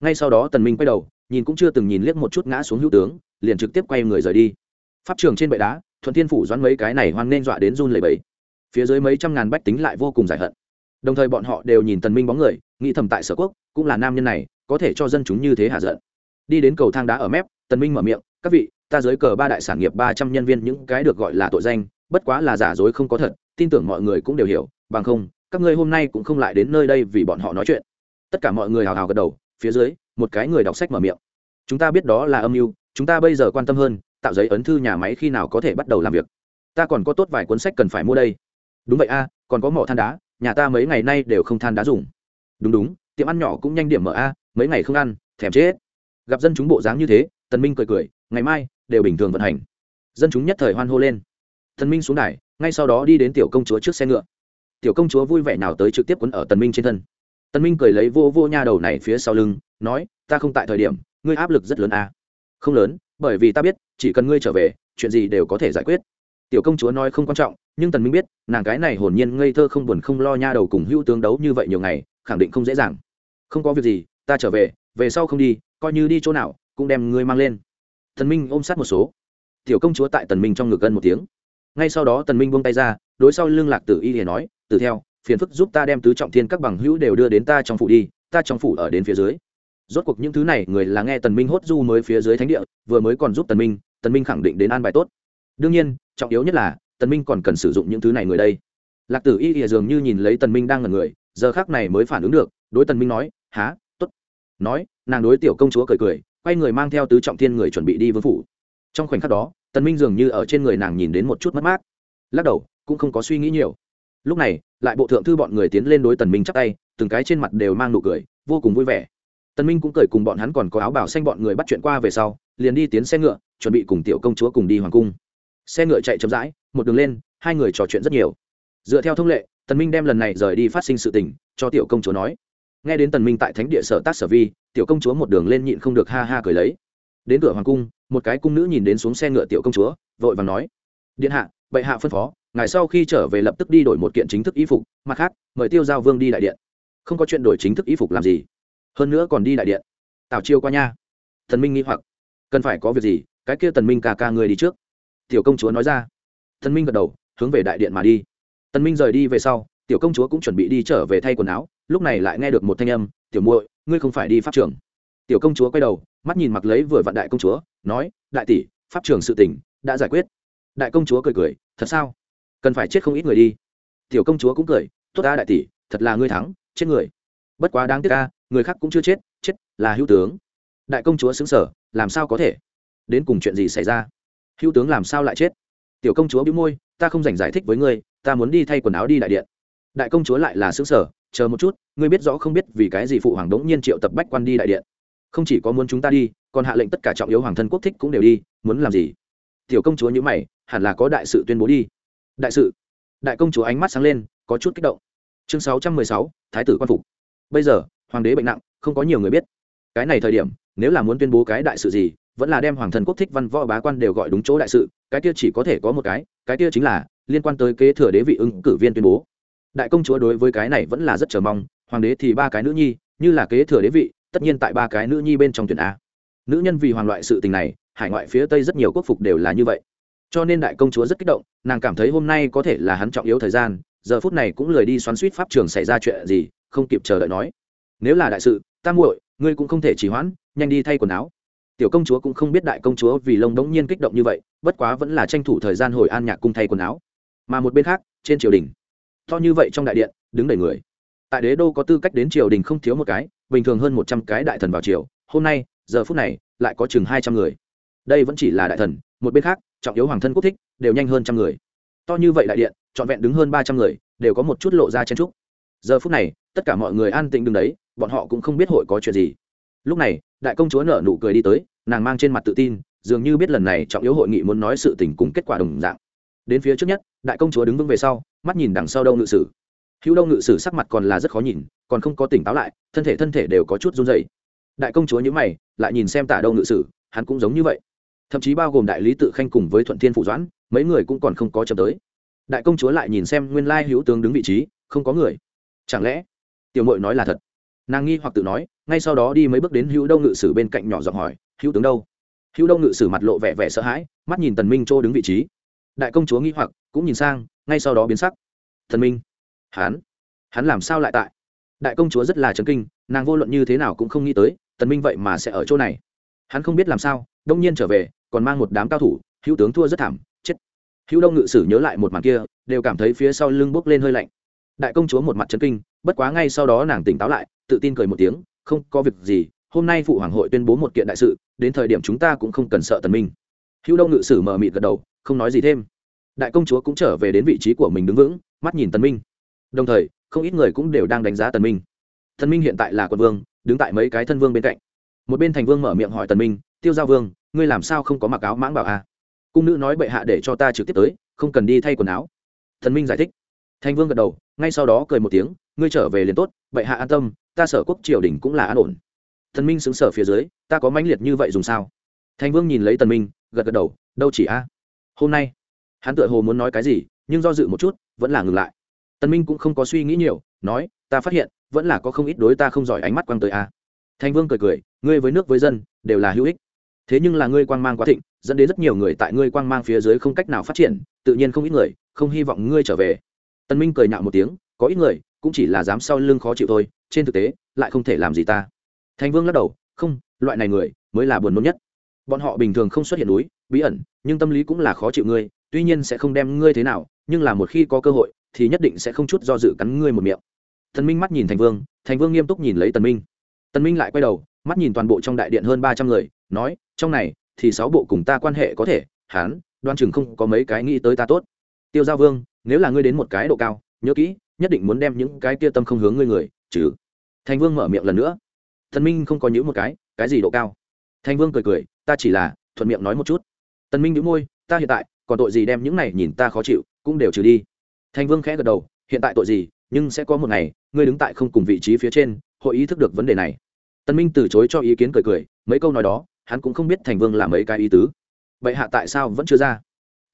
Ngay sau đó tần minh quay đầu, nhìn cũng chưa từng nhìn liếc một chút ngã xuống hữu tướng, liền trực tiếp quay người rời đi. Pháp trường trên bệ đá, thuận thiên phủ doãn mấy cái này hoang nên dọa đến run lẩy bẩy. Phía dưới mấy trăm ngàn bách tính lại vô cùng giải hận. Đồng thời bọn họ đều nhìn tần minh bóng người, nghĩ thầm tại sở quốc, cũng là nam nhân này, có thể cho dân chúng như thế hạ giận. Đi đến cầu thang đá ở mép, tần minh mở miệng, các vị, ta dưới cờ ba đại sản nghiệp ba trăm nhân viên, những cái được gọi là tội danh bất quá là giả dối không có thật, tin tưởng mọi người cũng đều hiểu, bằng không, các ngươi hôm nay cũng không lại đến nơi đây vì bọn họ nói chuyện. Tất cả mọi người hào hào gật đầu, phía dưới, một cái người đọc sách mở miệng. Chúng ta biết đó là âm mưu, chúng ta bây giờ quan tâm hơn, tạo giấy ấn thư nhà máy khi nào có thể bắt đầu làm việc. Ta còn có tốt vài cuốn sách cần phải mua đây. Đúng vậy a, còn có mỏ than đá, nhà ta mấy ngày nay đều không than đá dùng. Đúng đúng, tiệm ăn nhỏ cũng nhanh điểm mở a, mấy ngày không ăn, thèm chết. Gặp dân chúng bộ dáng như thế, tần minh cười cười, ngày mai, đều bình thường vận hành. Dân chúng nhất thời hoan hô lên tần minh xuống đài, ngay sau đó đi đến tiểu công chúa trước xe ngựa. Tiểu công chúa vui vẻ nào tới trực tiếp quấn ở tần minh trên thân. Tần minh cười lấy vô vô nha đầu này phía sau lưng, nói, ta không tại thời điểm, ngươi áp lực rất lớn à. không lớn, bởi vì ta biết, chỉ cần ngươi trở về, chuyện gì đều có thể giải quyết. Tiểu công chúa nói không quan trọng, nhưng tần minh biết, nàng cái này hồn nhiên ngây thơ không buồn không lo nha đầu cùng hữu tướng đấu như vậy nhiều ngày, khẳng định không dễ dàng. Không có việc gì, ta trở về về sau không đi, coi như đi chỗ nào, cũng đem ngươi mang lên. Tần minh ôm sát một số. Tiểu công chúa tại tần minh trong ngực gần một tiếng ngay sau đó tần minh buông tay ra, đối sau lưng lạc tử y liền nói, tử theo, phiền phức giúp ta đem tứ trọng thiên các bằng hữu đều đưa đến ta trong phủ đi, ta trong phủ ở đến phía dưới. Rốt cuộc những thứ này, người là nghe tần minh hốt du mới phía dưới thánh địa, vừa mới còn giúp tần minh tần minh khẳng định đến an bài tốt. Đương nhiên, trọng yếu nhất là, tần minh còn cần sử dụng những thứ này người đây. Lạc tử y ỉa dường như nhìn lấy tần minh đang ngẩn người, giờ khắc này mới phản ứng được, đối tần minh nói há tốt. Nói, nàng đối tiểu công chúa cười cười, quay người mang theo tứ trọng thiên người chuẩn bị đi vương phủ. Trong khoảnh khắc đó tần minh dường như ở trên người nàng nhìn đến một chút mất mát. Lắc đầu, cũng không có suy nghĩ nhiều. Lúc này, lại bộ thượng thư bọn người tiến lên đối tần minh chắp tay, từng cái trên mặt đều mang nụ cười, vô cùng vui vẻ. Tần minh cũng cười cùng bọn hắn còn có áo bảo xanh bọn người bắt chuyện qua về sau, liền đi tiến xe ngựa, chuẩn bị cùng tiểu công chúa cùng đi hoàng cung. Xe ngựa chạy chậm rãi, một đường lên, hai người trò chuyện rất nhiều. Dựa theo thông lệ, tần minh đem lần này rời đi phát sinh sự tình, cho tiểu công chúa nói. Nghe đến tần minh tại thánh địa sở tác sở vi, tiểu công chúa một đường lên nhịn không được ha ha cười lấy đến cửa hoàng cung, một cái cung nữ nhìn đến xuống xe ngựa tiểu công chúa, vội vàng nói, điện hạ, bệ hạ phân phó, ngài sau khi trở về lập tức đi đổi một kiện chính thức y phục, mặt khác, mời tiêu giao vương đi đại điện. Không có chuyện đổi chính thức y phục làm gì. Hơn nữa còn đi đại điện. Tào chiêu qua nha. Thần minh nghĩ hoặc, cần phải có việc gì, cái kia tần minh ca ca người đi trước. Tiểu công chúa nói ra. Thần minh gật đầu, hướng về đại điện mà đi. Tần minh rời đi về sau, tiểu công chúa cũng chuẩn bị đi trở về thay quần áo, lúc này lại nghe được một thanh âm, tiểu muội, ngươi không phải đi pháp trường tiểu công chúa quay đầu mắt nhìn mặc lấy vừa vặn đại công chúa nói đại tỷ pháp trường sự tỉnh đã giải quyết. Đại công chúa cười cười thật sao? Cần phải chết không ít người đi. Tiểu công chúa cũng cười tốt ta đại tỷ thật là ngươi thắng chết người. Bất quá đáng tiếc ta, người khác cũng chưa chết chết là hữu tướng. Đại công chúa xứng sở làm sao có thể? Đến cùng chuyện gì xảy ra? Hữu tướng làm sao lại chết? Tiểu công chúa bĩu môi ta không dành giải thích với ngươi ta muốn đi thay quần áo đi đại điện. Đại công chúa lại là xứng sở chờ một chút ngươi biết rõ không biết vì cái gì phụ hoàng đống nhiên triệu tập bách quan đi đại điện không chỉ có muốn chúng ta đi, còn hạ lệnh tất cả trọng yếu hoàng thân quốc thích cũng đều đi, muốn làm gì? Tiểu công chúa nhữ mày, hẳn là có đại sự tuyên bố đi. Đại sự? Đại công chúa ánh mắt sáng lên, có chút kích động. Chương sáu trăm mười sáu, thái tử quan phục. Bây giờ, hoàng đế bệnh nặng, không có nhiều người biết. Cái này thời điểm, nếu là muốn tuyên bố cái đại sự gì, vẫn là đem hoàng thân quốc thích văn võ bá quan đều gọi đúng chỗ đại sự, cái kia chỉ có thể có một cái cái kia chính là liên quan tới kế thừa đế vị ứng cử viên tuyên bố. Đại công chúa đối với cái này vẫn là rất chờ mong, hoàng đế thì ba cái nữ nhi, như là kế thừa đế vị tất nhiên tại ba cái nữ nhi bên trong tuyển a. Nữ nhân vì hoàng loại sự tình này, hải ngoại phía tây rất nhiều quốc phục đều là như vậy. Cho nên đại công chúa rất kích động, nàng cảm thấy hôm nay có thể là hắn trọng yếu thời gian, giờ phút này cũng lười đi xoắn suýt pháp trường xảy ra chuyện gì, không kịp chờ đợi nói. Nếu là đại sự, ta muội, ngươi cũng không thể trì hoãn, nhanh đi thay quần áo. Tiểu công chúa cũng không biết đại công chúa vì lông đống nhiên kích động như vậy, bất quá vẫn là tranh thủ thời gian hồi an nhạc cung thay quần áo. Mà một bên khác, trên triều đình, to như vậy trong đại điện, đứng đầy người tại đế đô có tư cách đến triều đình không thiếu một cái, bình thường hơn một trăm cái đại thần vào triều. Hôm nay, giờ phút này, lại có chừng hai trăm người. Đây vẫn chỉ là đại thần, một bên khác, trọng yếu hoàng thân quốc thích, đều nhanh hơn trăm người. To như vậy đại điện, trọn vẹn đứng hơn ba trăm người, đều có một chút lộ ra chen trúc giờ phút này, tất cả mọi người an tĩnh đứng đấy, bọn họ cũng không biết hội có chuyện gì. Lúc này, đại công chúa nở nụ cười đi tới, nàng mang trên mặt tự tin, dường như biết lần này trọng yếu hội nghị muốn nói sự tình cùng kết quả đồng dạng. Đến phía trước nhất, đại công chúa đứng vững về sau, mắt nhìn đằng sau đông ngự sử hữu đông ngự sử sắc mặt còn là rất khó nhìn, còn không có tỉnh táo lại, thân thể thân thể đều có chút run dày đại công chúa nhữ mày, lại nhìn xem tả đông ngự sử, hắn cũng giống như vậy. Thậm chí bao gồm đại lý tự khanh cùng với thuận thiên phụ doãn, mấy người cũng còn không có chậm tới. Đại công chúa lại nhìn xem nguyên lai hữu tướng đứng vị trí, không có người. Chẳng lẽ, tiểu mội nói là thật? Nàng nghi hoặc tự nói, ngay sau đó đi mấy bước đến hữu đông ngự sử bên cạnh nhỏ giọng hỏi, hữu tướng đâu? Hữu đông ngự sử mặt lộ vẻ vẻ sợ hãi, mắt nhìn tần minh châu đứng vị trí. Đại công chúa nghi hoặc, cũng nhìn sang, ngay sau đó biến sắc. Thần minh hắn hắn làm sao lại tại? Đại công chúa rất là chấn kinh, nàng vô luận như thế nào cũng không nghĩ tới, tần minh vậy mà sẽ ở chỗ này. Hắn không biết làm sao, đông nhiên trở về, còn mang một đám cao thủ, hữu tướng thua rất thảm, chết. Hữu đông ngự sử nhớ lại một màn kia, đều cảm thấy phía sau lưng bốc lên hơi lạnh. Đại công chúa một mặt chấn kinh, bất quá ngay sau đó nàng tỉnh táo lại, tự tin cười một tiếng, không có việc gì, hôm nay phụ hoàng hội tuyên bố một kiện đại sự, đến thời điểm chúng ta cũng không cần sợ tần minh. Hữu đông ngự sử mờ mịt gật đầu, không nói gì thêm. Đại công chúa cũng trở về đến vị trí của mình đứng vững, mắt nhìn tần minh đồng thời, không ít người cũng đều đang đánh giá tần minh. Tần minh hiện tại là quân vương, đứng tại mấy cái thân vương bên cạnh. Một bên thành vương mở miệng hỏi tần minh, tiêu giao vương, ngươi làm sao không có mặc áo mãng bảo a à? cung nữ nói bệ hạ để cho ta trực tiếp tới, không cần đi thay quần áo. Thần minh giải thích. Thành vương gật đầu, ngay sau đó cười một tiếng, ngươi trở về liền tốt, bệ hạ an tâm, ta sở quốc triều đình cũng là an ổn. Thần minh xứng sở phía dưới, ta có mãnh liệt như vậy dùng sao? Thành vương nhìn lấy tần minh, gật gật đầu, đâu chỉ a. Hôm nay, hắn tựa hồ muốn nói cái gì, nhưng do dự một chút, vẫn là ngừng lại tần minh cũng không có suy nghĩ nhiều, nói, ta phát hiện, vẫn là có không ít đối ta không giỏi ánh mắt quang tới a. Thành vương cười cười, ngươi với nước với dân, đều là hữu ích. Thế nhưng là ngươi quang mang quá thịnh, dẫn đến rất nhiều người tại ngươi quang mang phía dưới không cách nào phát triển, tự nhiên không ít người, không hy vọng ngươi trở về. Tân minh cười nhạo một tiếng, có ít người, cũng chỉ là dám sau lưng khó chịu thôi, trên thực tế, lại không thể làm gì ta. Thành vương lắc đầu, không, loại này người, mới là buồn nôn nhất. Bọn họ bình thường không xuất hiện núi, bí ẩn, nhưng tâm lý cũng là khó chịu ngươi, tuy nhiên sẽ không đem ngươi thế nào, nhưng là một khi có cơ hội thì nhất định sẽ không chút do dự cắn ngươi một miệng. Thần minh mắt nhìn thành vương thành vương nghiêm túc nhìn lấy tần minh. Tần minh lại quay đầu, mắt nhìn toàn bộ trong đại điện hơn ba trăm người, nói, trong này thì sáu bộ cùng ta quan hệ có thể hán đoan chừng không có mấy cái nghĩ tới ta tốt. Tiêu giao vương, nếu là ngươi đến một cái độ cao, nhớ kỹ, nhất định muốn đem những cái tia tâm không hướng ngươi người chứ thành vương mở miệng lần nữa. Thần minh không có những một cái cái gì độ cao? Thành vương cười cười, ta chỉ là thuận miệng nói một chút. Tần minh nhíu môi, ta hiện tại, còn tội gì đem những này nhìn ta khó chịu, cũng đều trừ đi thành vương khẽ gật đầu, hiện tại tội gì, nhưng sẽ có một ngày, ngươi đứng tại không cùng vị trí phía trên, hội ý thức được vấn đề này. Tân minh từ chối cho ý kiến cười cười, mấy câu nói đó, hắn cũng không biết thành vương là mấy cái ý tứ. Vậy hạ tại sao vẫn chưa ra?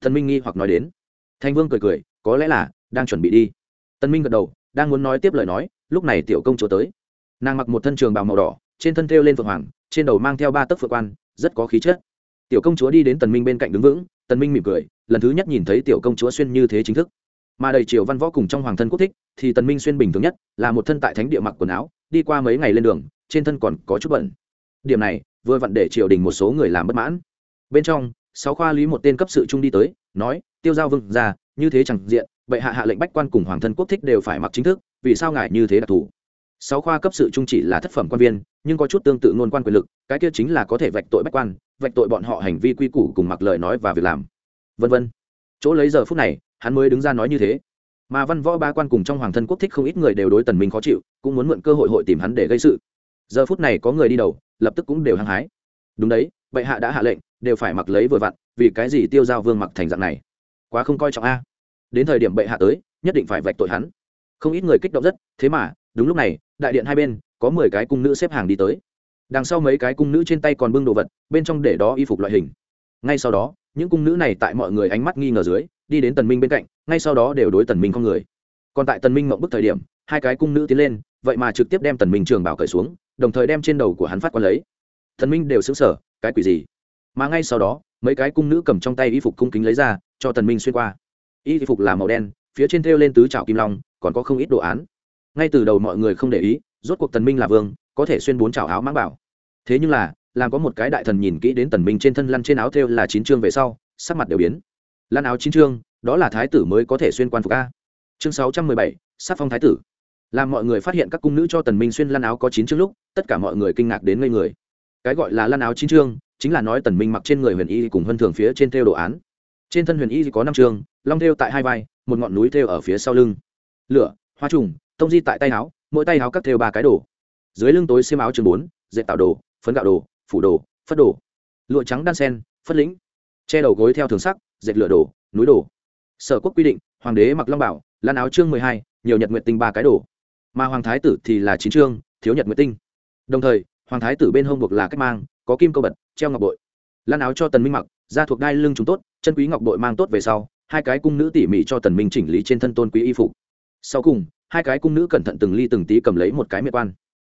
Thần minh nghi hoặc nói đến. Thành vương cười cười, có lẽ là, đang chuẩn bị đi. Tân minh gật đầu, đang muốn nói tiếp lời nói, lúc này tiểu công chúa tới. Nàng mặc một thân trường bào màu đỏ, trên thân thêu lên phượng hoàng, trên đầu mang theo ba tấc phượng quan, rất có khí chất. Tiểu công chúa đi đến tần minh bên cạnh đứng vững tần minh mỉm cười, lần thứ nhất nhìn thấy tiểu công chúa xuyên như thế chính thức mà đầy triều văn võ cùng trong hoàng thân quốc thích, thì tần minh xuyên bình thường nhất, là một thân tại thánh địa mặc quần áo, đi qua mấy ngày lên đường, trên thân còn có chút bẩn. Điểm này, vừa vặn để triều đình một số người làm bất mãn. Bên trong, sáu khoa lý một tên cấp sự trung đi tới, nói, tiêu giao vương ra như thế chẳng diện, bệ hạ hạ lệnh bách quan cùng hoàng thân quốc thích đều phải mặc chính thức, vì sao ngài như thế đặc thù? Sáu khoa cấp sự trung chỉ là thất phẩm quan viên, nhưng có chút tương tự ngôn quan quyền lực, cái kia chính là có thể vạch tội bách quan, vạch tội bọn họ hành vi quy củ cùng mặc lời nói và việc làm. Vân vân. Chỗ lấy giờ phút này hắn mới đứng ra nói như thế. Mà văn võ ba quan cùng trong hoàng thân quốc thích không ít người đều đối tần minh khó chịu, cũng muốn mượn cơ hội hội tìm hắn để gây sự. Giờ phút này có người đi đầu, lập tức cũng đều hăng hái. Đúng đấy, bệ hạ đã hạ lệnh, đều phải mặc lấy vừa vặn, vì cái gì tiêu giao vương mặc thành dạng này? Quá không coi trọng a. Đến thời điểm bệ hạ tới, nhất định phải vạch tội hắn. Không ít người kích động rất, thế mà, đúng lúc này, đại điện hai bên, có mười cái cung nữ xếp hàng đi tới. Đằng sau mấy cái cung nữ trên tay còn bưng đồ vật, bên trong để đó y phục loại hình. Ngay sau đó, những cung nữ này tại mọi người ánh mắt nghi ngờ dưới đi đến tần minh bên cạnh, ngay sau đó đều đối tần minh con người. Còn tại tần minh mộng bức thời điểm, hai cái cung nữ tiến lên, vậy mà trực tiếp đem tần minh trường bảo cởi xuống, đồng thời đem trên đầu của hắn phát quan lấy. Tần minh đều sững sờ, cái quỷ gì? Mà ngay sau đó, mấy cái cung nữ cầm trong tay y phục cung kính lấy ra, cho tần minh xuyên qua. Y phục là màu đen, phía trên thêu lên tứ trảo kim long, còn có không ít đồ án. Ngay từ đầu mọi người không để ý, rốt cuộc tần minh là vương, có thể xuyên bốn trảo áo mãng bảo. Thế nhưng là, làm có một cái đại thần nhìn kỹ đến tần minh trên thân lăn trên áo thêu là chín chương về sau, sắc mặt đều biến lăn áo chín chương, đó là thái tử mới có thể xuyên quan phục a. Chương sáu trăm mười bảy sắc phong thái tử. Làm mọi người phát hiện các cung nữ cho tần minh xuyên lăn áo có chín chương lúc, tất cả mọi người kinh ngạc đến ngây người. Cái gọi là lăn áo chín chương, chính là nói tần minh mặc trên người huyền y cùng hơn thường phía trên thêu đồ án. Trên thân huyền y có năm chương, long thêu tại hai vai, một ngọn núi thêu ở phía sau lưng. Lửa, hoa trùng, tông di tại tay áo, mỗi tay áo cắt thêu ba cái đồ. Dưới lưng tối xiêm áo chương bốn, dệt tạo đồ, phấn gạo đồ, phủ đồ, phất đồ. Lụa trắng đan sen, phất lĩnh. Che đầu gối theo thường sắc dệt lửa đồ, núi đồ. Sở quốc quy định, hoàng đế mặc long bảo lan áo chương mười hai, nhiều nhật nguyện tinh ba cái đồ. Mà hoàng thái tử thì là chín chương, thiếu nhật nguyện tinh. Đồng thời, hoàng thái tử bên hông buộc là cách mang, có kim câu bật, treo ngọc bội. Lan áo cho tần minh mặc, da thuộc đai lưng chúng tốt, chân quý ngọc bội mang tốt về sau, hai cái cung nữ tỉ mỉ cho tần minh chỉnh lý trên thân tôn quý y phục. Sau cùng, hai cái cung nữ cẩn thận từng ly từng tí cầm lấy một cái miệng quan.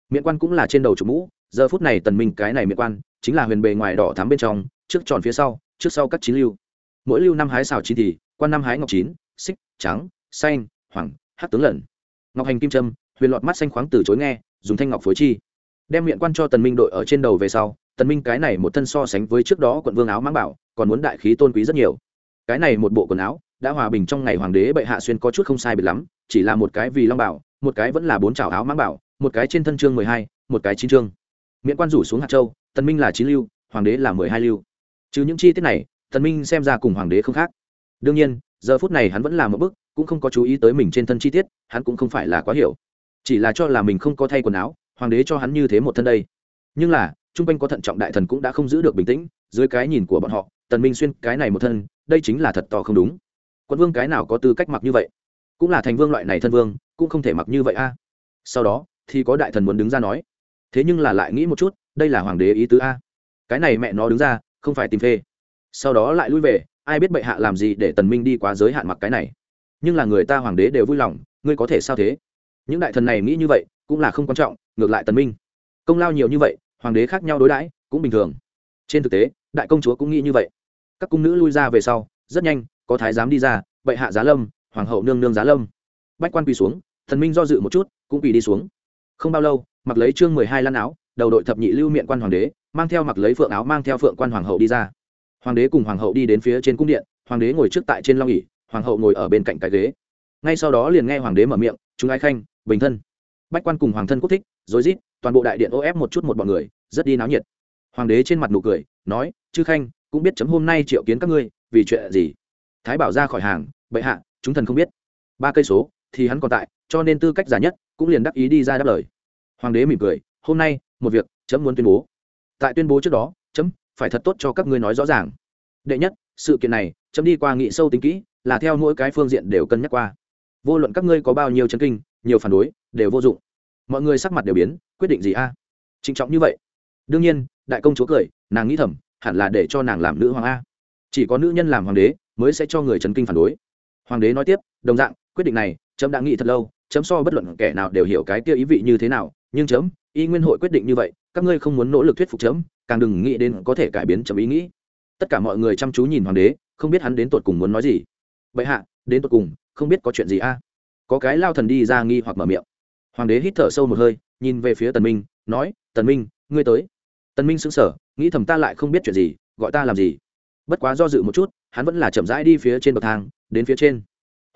Miệng quan cũng là trên đầu chủ mũ, giờ phút này tần minh cái này miệng quan, chính là huyền bề ngoài đỏ thắm bên trong, trước tròn phía sau, trước sau các chín lưu mỗi lưu năm hái xào chín thì quan năm hái ngọc chín, xích, trắng, xanh, hoàng hát tướng lẩn ngọc hành kim trâm huyền lọt mắt xanh khoáng từ chối nghe, dùng thanh ngọc phối chi. Đem miệng quan cho tần minh đội ở trên đầu về sau, tần minh cái này một thân so sánh với trước đó quận vương áo mang bảo, còn muốn đại khí tôn quý rất nhiều. Cái này một bộ quần áo, đã hòa bình trong ngày hoàng đế bệ hạ xuyên có chút không sai biệt lắm, chỉ là một cái vì long bảo, một cái vẫn là bốn chảo áo mang bảo, một cái trên thân chương mười hai, một cái chín chương. Miễn quan rủ xuống hạt châu, tần minh là chín lưu, hoàng đế là mười hai lưu. Trừ những chi tiết này Thần minh xem ra cùng hoàng đế không khác. Đương nhiên, giờ phút này hắn vẫn là một bức, cũng không có chú ý tới mình trên thân chi tiết, hắn cũng không phải là quá hiểu. Chỉ là cho là mình không có thay quần áo, hoàng đế cho hắn như thế một thân đây. Nhưng là trung quanh có thận trọng đại thần cũng đã không giữ được bình tĩnh, dưới cái nhìn của bọn họ tần minh xuyên cái này một thân, đây chính là thật to không đúng. Quân vương cái nào có tư cách mặc như vậy? Cũng là thành vương loại này thân vương, cũng không thể mặc như vậy a. Sau đó, thì có đại thần muốn đứng ra nói. Thế nhưng là lại nghĩ một chút, đây là hoàng đế ý tứ a. Cái này mẹ nó đứng ra, không phải tìm phê sau đó lại lui về, ai biết bệ hạ làm gì để tần minh đi quá giới hạn mặc cái này. Nhưng là người ta hoàng đế đều vui lòng, ngươi có thể sao thế? Những đại thần này nghĩ như vậy, cũng là không quan trọng, ngược lại tần minh. Công lao nhiều như vậy, hoàng đế khác nhau đối đãi, cũng bình thường. Trên thực tế, đại công chúa cũng nghĩ như vậy. Các cung nữ lui ra về sau, rất nhanh, có thái giám đi ra, bệ hạ giá lâm, hoàng hậu nương nương giá lâm. Bách quan quỳ xuống thần minh do dự một chút, cũng quỳ đi xuống. Không bao lâu, mặc lấy chương mười hai lăn áo, đầu đội thập nhị lưu miệng quan hoàng đế, mang theo mặc lấy phượng áo mang theo phượng quan hoàng hậu đi ra hoàng đế cùng hoàng hậu đi đến phía trên cung điện, hoàng đế ngồi trước tại trên long ỉ hoàng hậu ngồi ở bên cạnh cái ghế. Ngay sau đó liền nghe hoàng đế mở miệng, chúng ai khanh, bình thân. Bách quan cùng hoàng thân quốc thích, rối rít, toàn bộ đại điện ô ép một chút một bọn người, rất đi náo nhiệt. Hoàng đế trên mặt nụ cười, nói, chư khanh, cũng biết chấm hôm nay triệu kiến các ngươi, vì chuyện gì? Thái bảo ra khỏi hàng, bệ hạ, chúng thần không biết. Ba cây số, thì hắn còn tại, cho nên tư cách giả nhất, cũng liền đắc ý đi ra đáp lời. Hoàng đế mỉm cười, hôm nay, một việc, chấm muốn tuyên bố. Tại tuyên bố trước đó phải thật tốt cho các ngươi nói rõ ràng. Đệ nhất, sự kiện này, chấm đi qua nghị sâu tính kỹ, là theo mỗi cái phương diện đều cân nhắc qua. Vô luận các ngươi có bao nhiêu chân kinh, nhiều phản đối, đều vô dụng. Mọi người sắc mặt đều biến, quyết định gì a? À? trịnh trọng như vậy. Đương nhiên, đại công chúa cười, nàng nghĩ thầm, hẳn là để cho nàng làm nữ hoàng a. Chỉ có nữ nhân làm hoàng đế, mới sẽ cho người chấn kinh phản đối. Hoàng đế nói tiếp, đồng dạng, quyết định này, chấm đã nghĩ thật lâu, chấm so bất luận kẻ nào đều hiểu cái kia ý vị như thế nào, nhưng chấm, y nguyên hội quyết định như vậy các ngươi không muốn nỗ lực thuyết phục chấm, càng đừng nghĩ đến có thể cải biến chấm ý nghĩ. Tất cả mọi người chăm chú nhìn hoàng đế, không biết hắn đến tột cùng muốn nói gì. Vậy hạ, đến tột cùng, không biết có chuyện gì a? Có cái lao thần đi ra nghi hoặc mở miệng. Hoàng đế hít thở sâu một hơi, nhìn về phía tần minh, nói, tần minh, ngươi tới. Tần minh sững sờ, nghĩ thầm ta lại không biết chuyện gì, gọi ta làm gì. Bất quá do dự một chút, hắn vẫn là chậm rãi đi phía trên bậc thang, đến phía trên.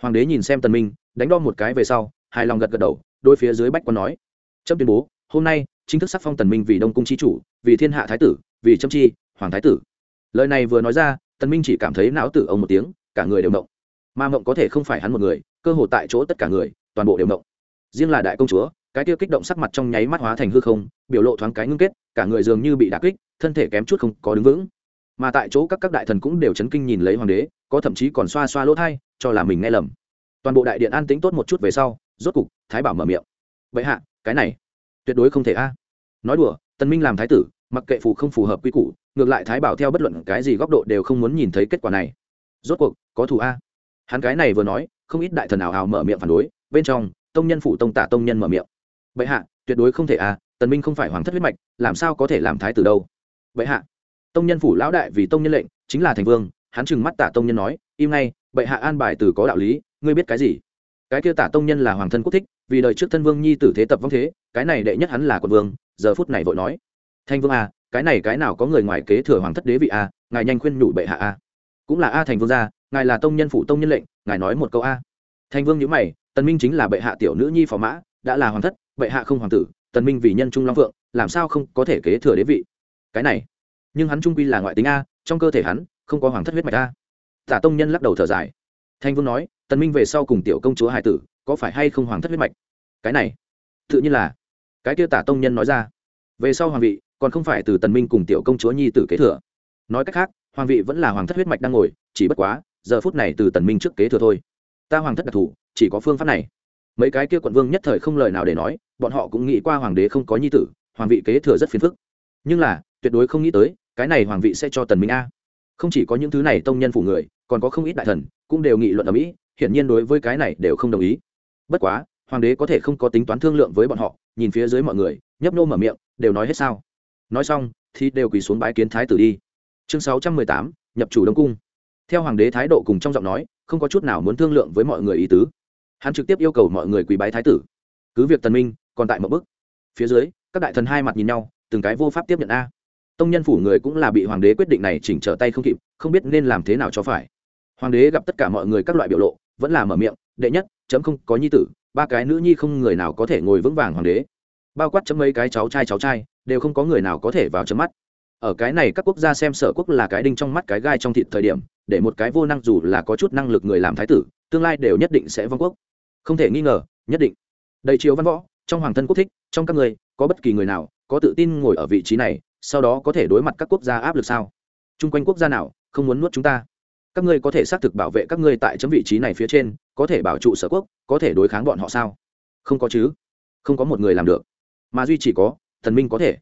Hoàng đế nhìn xem tần minh, đánh đo một cái về sau, hài lòng gật gật đầu đôi phía dưới bách quan nói, chấm tuyên bố, hôm nay chính thức sắc phong tần minh vì đông cung chi chủ, vì thiên hạ thái tử, vì trâm chi, hoàng thái tử. Lời này vừa nói ra, tần minh chỉ cảm thấy não tử ông một tiếng, cả người đều động. Mà mộng có thể không phải hắn một người, cơ hồ tại chỗ tất cả người, toàn bộ đều động. Riêng là đại công chúa, cái kia kích động sắc mặt trong nháy mắt hóa thành hư không, biểu lộ thoáng cái ngưng kết, cả người dường như bị đả kích, thân thể kém chút không có đứng vững. Mà tại chỗ các các đại thần cũng đều chấn kinh nhìn lấy hoàng đế, có thậm chí còn xoa xoa lỗ thay cho là mình nghe lầm. Toàn bộ đại điện an tĩnh tốt một chút về sau, rốt cục, thái bảo mở miệng. Vậy hạ, cái này tuyệt đối không thể a. Nói đùa tân minh làm thái tử, mặc kệ phù không phù hợp quy củ, ngược lại thái bảo theo bất luận cái gì góc độ đều không muốn nhìn thấy kết quả này. Rốt cuộc, có thù a. Hắn cái này vừa nói, không ít đại thần ảo ảo mở miệng phản đối, bên trong, tông nhân phụ tông tả tông nhân mở miệng. Bệ hạ, tuyệt đối không thể a, tần minh không phải hoàng thất huyết mạch, làm sao có thể làm thái tử đâu. Bệ hạ, tông nhân phủ lão đại vì tông nhân lệnh, chính là thành vương, hắn trừng mắt tả tông nhân nói, im ngay, bệ hạ an bài từ có đạo lý, ngươi biết cái gì? Cái kia tả tông nhân là hoàng thân quốc thích, vì đời trước thân vương nhi tử thế tập vong thế, cái này đệ nhất hắn là quận vương, giờ phút này vội nói. Thanh vương a cái này cái nào có người ngoài kế thừa hoàng thất đế vị a ngài nhanh khuyên nhủ bệ hạ a cũng là a thành vương gia, ngài là tông nhân phụ tông nhân lệnh, ngài nói một câu a thanh vương nhữ mày, tần minh chính là bệ hạ tiểu nữ nhi phò mã, đã là hoàng thất, bệ hạ không hoàng tử, tần minh vì nhân trung long vượng làm sao không có thể kế thừa đế vị? Cái này, nhưng hắn trung quy là ngoại tính a, trong cơ thể hắn, không có hoàng thất huyết mạch a. Tả tông nhân lắc đầu thở dài thanh vương nói, tần minh về sau cùng tiểu công chúa hải tử, có phải hay không hoàng thất huyết mạch? Cái này, tự nhiên là, cái kia tả tông nhân nói ra. Về sau hoàng vị, còn không phải từ tần minh cùng tiểu công chúa nhi tử kế thừa. Nói cách khác, hoàng vị vẫn là hoàng thất huyết mạch đang ngồi, chỉ bất quá, giờ phút này từ tần minh trước kế thừa thôi. Ta hoàng thất đặc thù, chỉ có phương pháp này. Mấy cái kia quận vương nhất thời không lời nào để nói, bọn họ cũng nghĩ qua hoàng đế không có nhi tử, hoàng vị kế thừa rất phiền phức. Nhưng là, tuyệt đối không nghĩ tới, cái này hoàng vị sẽ cho tần minh a. Không chỉ có những thứ này tông nhân phủ người, còn có không ít đại thần cũng đều nghị luận ở mỹ, hiển nhiên đối với cái này đều không đồng ý. Bất quá, hoàng đế có thể không có tính toán thương lượng với bọn họ, nhìn phía dưới mọi người, nhấp nô mở miệng, đều nói hết sao. Nói xong, thì đều quỳ xuống bái kiến thái tử đi. Chương sáu trăm mười tám, nhập chủ đông cung. Theo hoàng đế thái độ cùng trong giọng nói, không có chút nào muốn thương lượng với mọi người ý tứ. Hắn trực tiếp yêu cầu mọi người quỳ bái thái tử. Cứ việc tần minh, còn tại một bước. Phía dưới, các đại thần hai mặt nhìn nhau, từng cái vô pháp tiếp nhận a. Tông nhân phủ người cũng là bị hoàng đế quyết định này chỉnh trở tay không kịp, không biết nên làm thế nào cho phải hoàng đế gặp tất cả mọi người các loại biểu lộ, vẫn là mở miệng, đệ nhất, chấm không có nhi tử, ba cái nữ nhi không người nào có thể ngồi vững vàng hoàng đế. Bao quát chấm mấy cái cháu trai cháu trai, đều không có người nào có thể vào chấm mắt. Ở cái này các quốc gia xem sở quốc là cái đinh trong mắt cái gai trong thịt thời điểm, để một cái vô năng dù là có chút năng lực người làm thái tử, tương lai đều nhất định sẽ vong quốc. Không thể nghi ngờ, nhất định. Đầy chiếu văn võ, trong hoàng thân quốc thích, trong các người, có bất kỳ người nào, có tự tin ngồi ở vị trí này, sau đó có thể đối mặt các quốc gia áp lực sao? Chung quanh quốc gia nào không muốn nuốt chúng ta? Các ngươi có thể xác thực bảo vệ các ngươi tại chấm vị trí này phía trên có thể bảo trụ sở quốc có thể đối kháng bọn họ sao? Không có chứ. Không có một người làm được. Mà duy chỉ có tần minh có thể.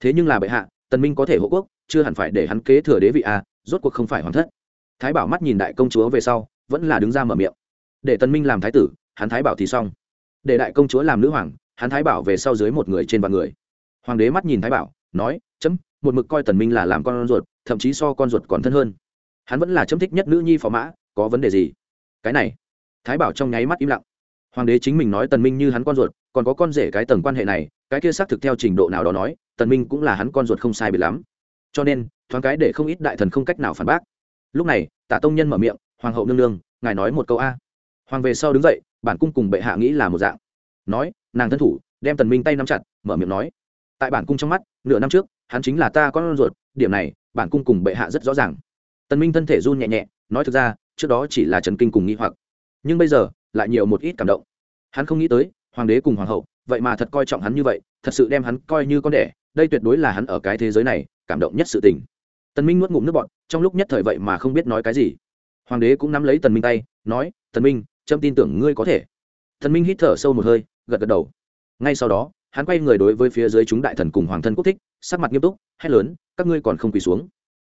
Thế nhưng là bệ hạ tần minh có thể hộ quốc chưa hẳn phải để hắn kế thừa đế vị a à, rốt cuộc không phải hoàng thất. Thái bảo mắt nhìn đại công chúa về sau vẫn là đứng ra mở miệng. Để tần minh làm thái tử hắn thái bảo thì xong. Để đại công chúa làm nữ hoàng hắn thái bảo về sau dưới một người trên vạn người. Hoàng đế mắt nhìn thái bảo nói chấm một mực coi tần minh là làm con ruột thậm chí so con ruột còn thân hơn hắn vẫn là chấm thích nhất nữ nhi phò mã, có vấn đề gì? Cái này, thái bảo trong nháy mắt im lặng. Hoàng đế chính mình nói tần minh như hắn con ruột, còn có con rể cái tầng quan hệ này, cái kia xác thực theo trình độ nào đó nói, tần minh cũng là hắn con ruột không sai biệt lắm. Cho nên, thoáng cái để không ít đại thần không cách nào phản bác. Lúc này, tả tông nhân mở miệng, hoàng hậu nương nương, ngài nói một câu a. Hoàng về sau đứng dậy, bản cung cùng bệ hạ nghĩ là một dạng. Nói, nàng thân thủ, đem tần minh tay nắm chặt, mở miệng nói. Tại bản cung trong mắt, nửa năm trước, hắn chính là ta con ruột, điểm này, bản cung cùng bệ hạ rất rõ ràng tần minh thân thể run nhẹ nhẹ, nói thực ra, trước đó chỉ là trần kinh cùng nghi hoặc. Nhưng bây giờ, lại nhiều một ít cảm động. Hắn không nghĩ tới, hoàng đế cùng hoàng hậu, vậy mà thật coi trọng hắn như vậy, thật sự đem hắn coi như con đẻ, đây tuyệt đối là hắn ở cái thế giới này, cảm động nhất sự tình. Tần minh nuốt ngụm nước bọt, trong lúc nhất thời vậy mà không biết nói cái gì. Hoàng đế cũng nắm lấy tần minh tay, nói, tần minh trâm tin tưởng ngươi có thể. Tần minh hít thở sâu một hơi, gật gật đầu. Ngay sau đó, hắn quay người đối với phía dưới chúng đại thần cùng hoàng thân quốc thích, sắc mặt nghiêm túc, hét lớn, các ngươi còn không quỳ xuống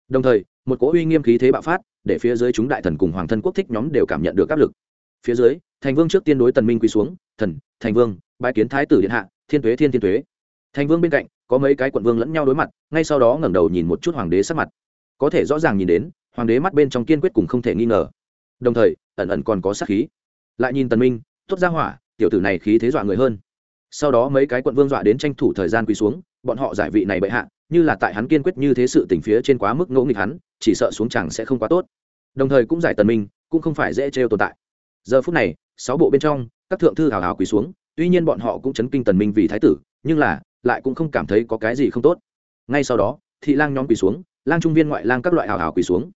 đồng thời, một cỗ uy nghiêm khí thế bạo phát, để phía dưới chúng đại thần cùng hoàng thân quốc thích nhóm đều cảm nhận được áp lực. Phía dưới, thành vương trước tiên đối tần minh quỳ xuống, thần, thành vương, bái kiến thái tử điện hạ, thiên tuế, thiên thiên tuế. Thành vương bên cạnh, có mấy cái quận vương lẫn nhau đối mặt, ngay sau đó ngẩng đầu nhìn một chút hoàng đế sắc mặt. Có thể rõ ràng nhìn đến, hoàng đế mắt bên trong kiên quyết cùng không thể nghi ngờ. Đồng thời, ẩn ẩn còn có sát khí. Lại nhìn tần minh, tốt ra hỏa, tiểu tử này khí thế dọa người hơn. Sau đó mấy cái quận vương dọa đến tranh thủ thời gian quỳ xuống bọn họ giải vị này bệ hạ, như là tại hắn kiên quyết như thế sự tình phía trên quá mức ngỗ nghịch hắn, chỉ sợ xuống chẳng sẽ không quá tốt. Đồng thời cũng giải tần minh, cũng không phải dễ trêu tồn tại. Giờ phút này, sáu bộ bên trong, các thượng thư hào hào quỳ xuống, tuy nhiên bọn họ cũng chấn kinh tần minh vì thái tử, nhưng là, lại cũng không cảm thấy có cái gì không tốt. Ngay sau đó, thị lang nhóm quỳ xuống, lang trung viên ngoại lang các loại hào hào quỳ xuống.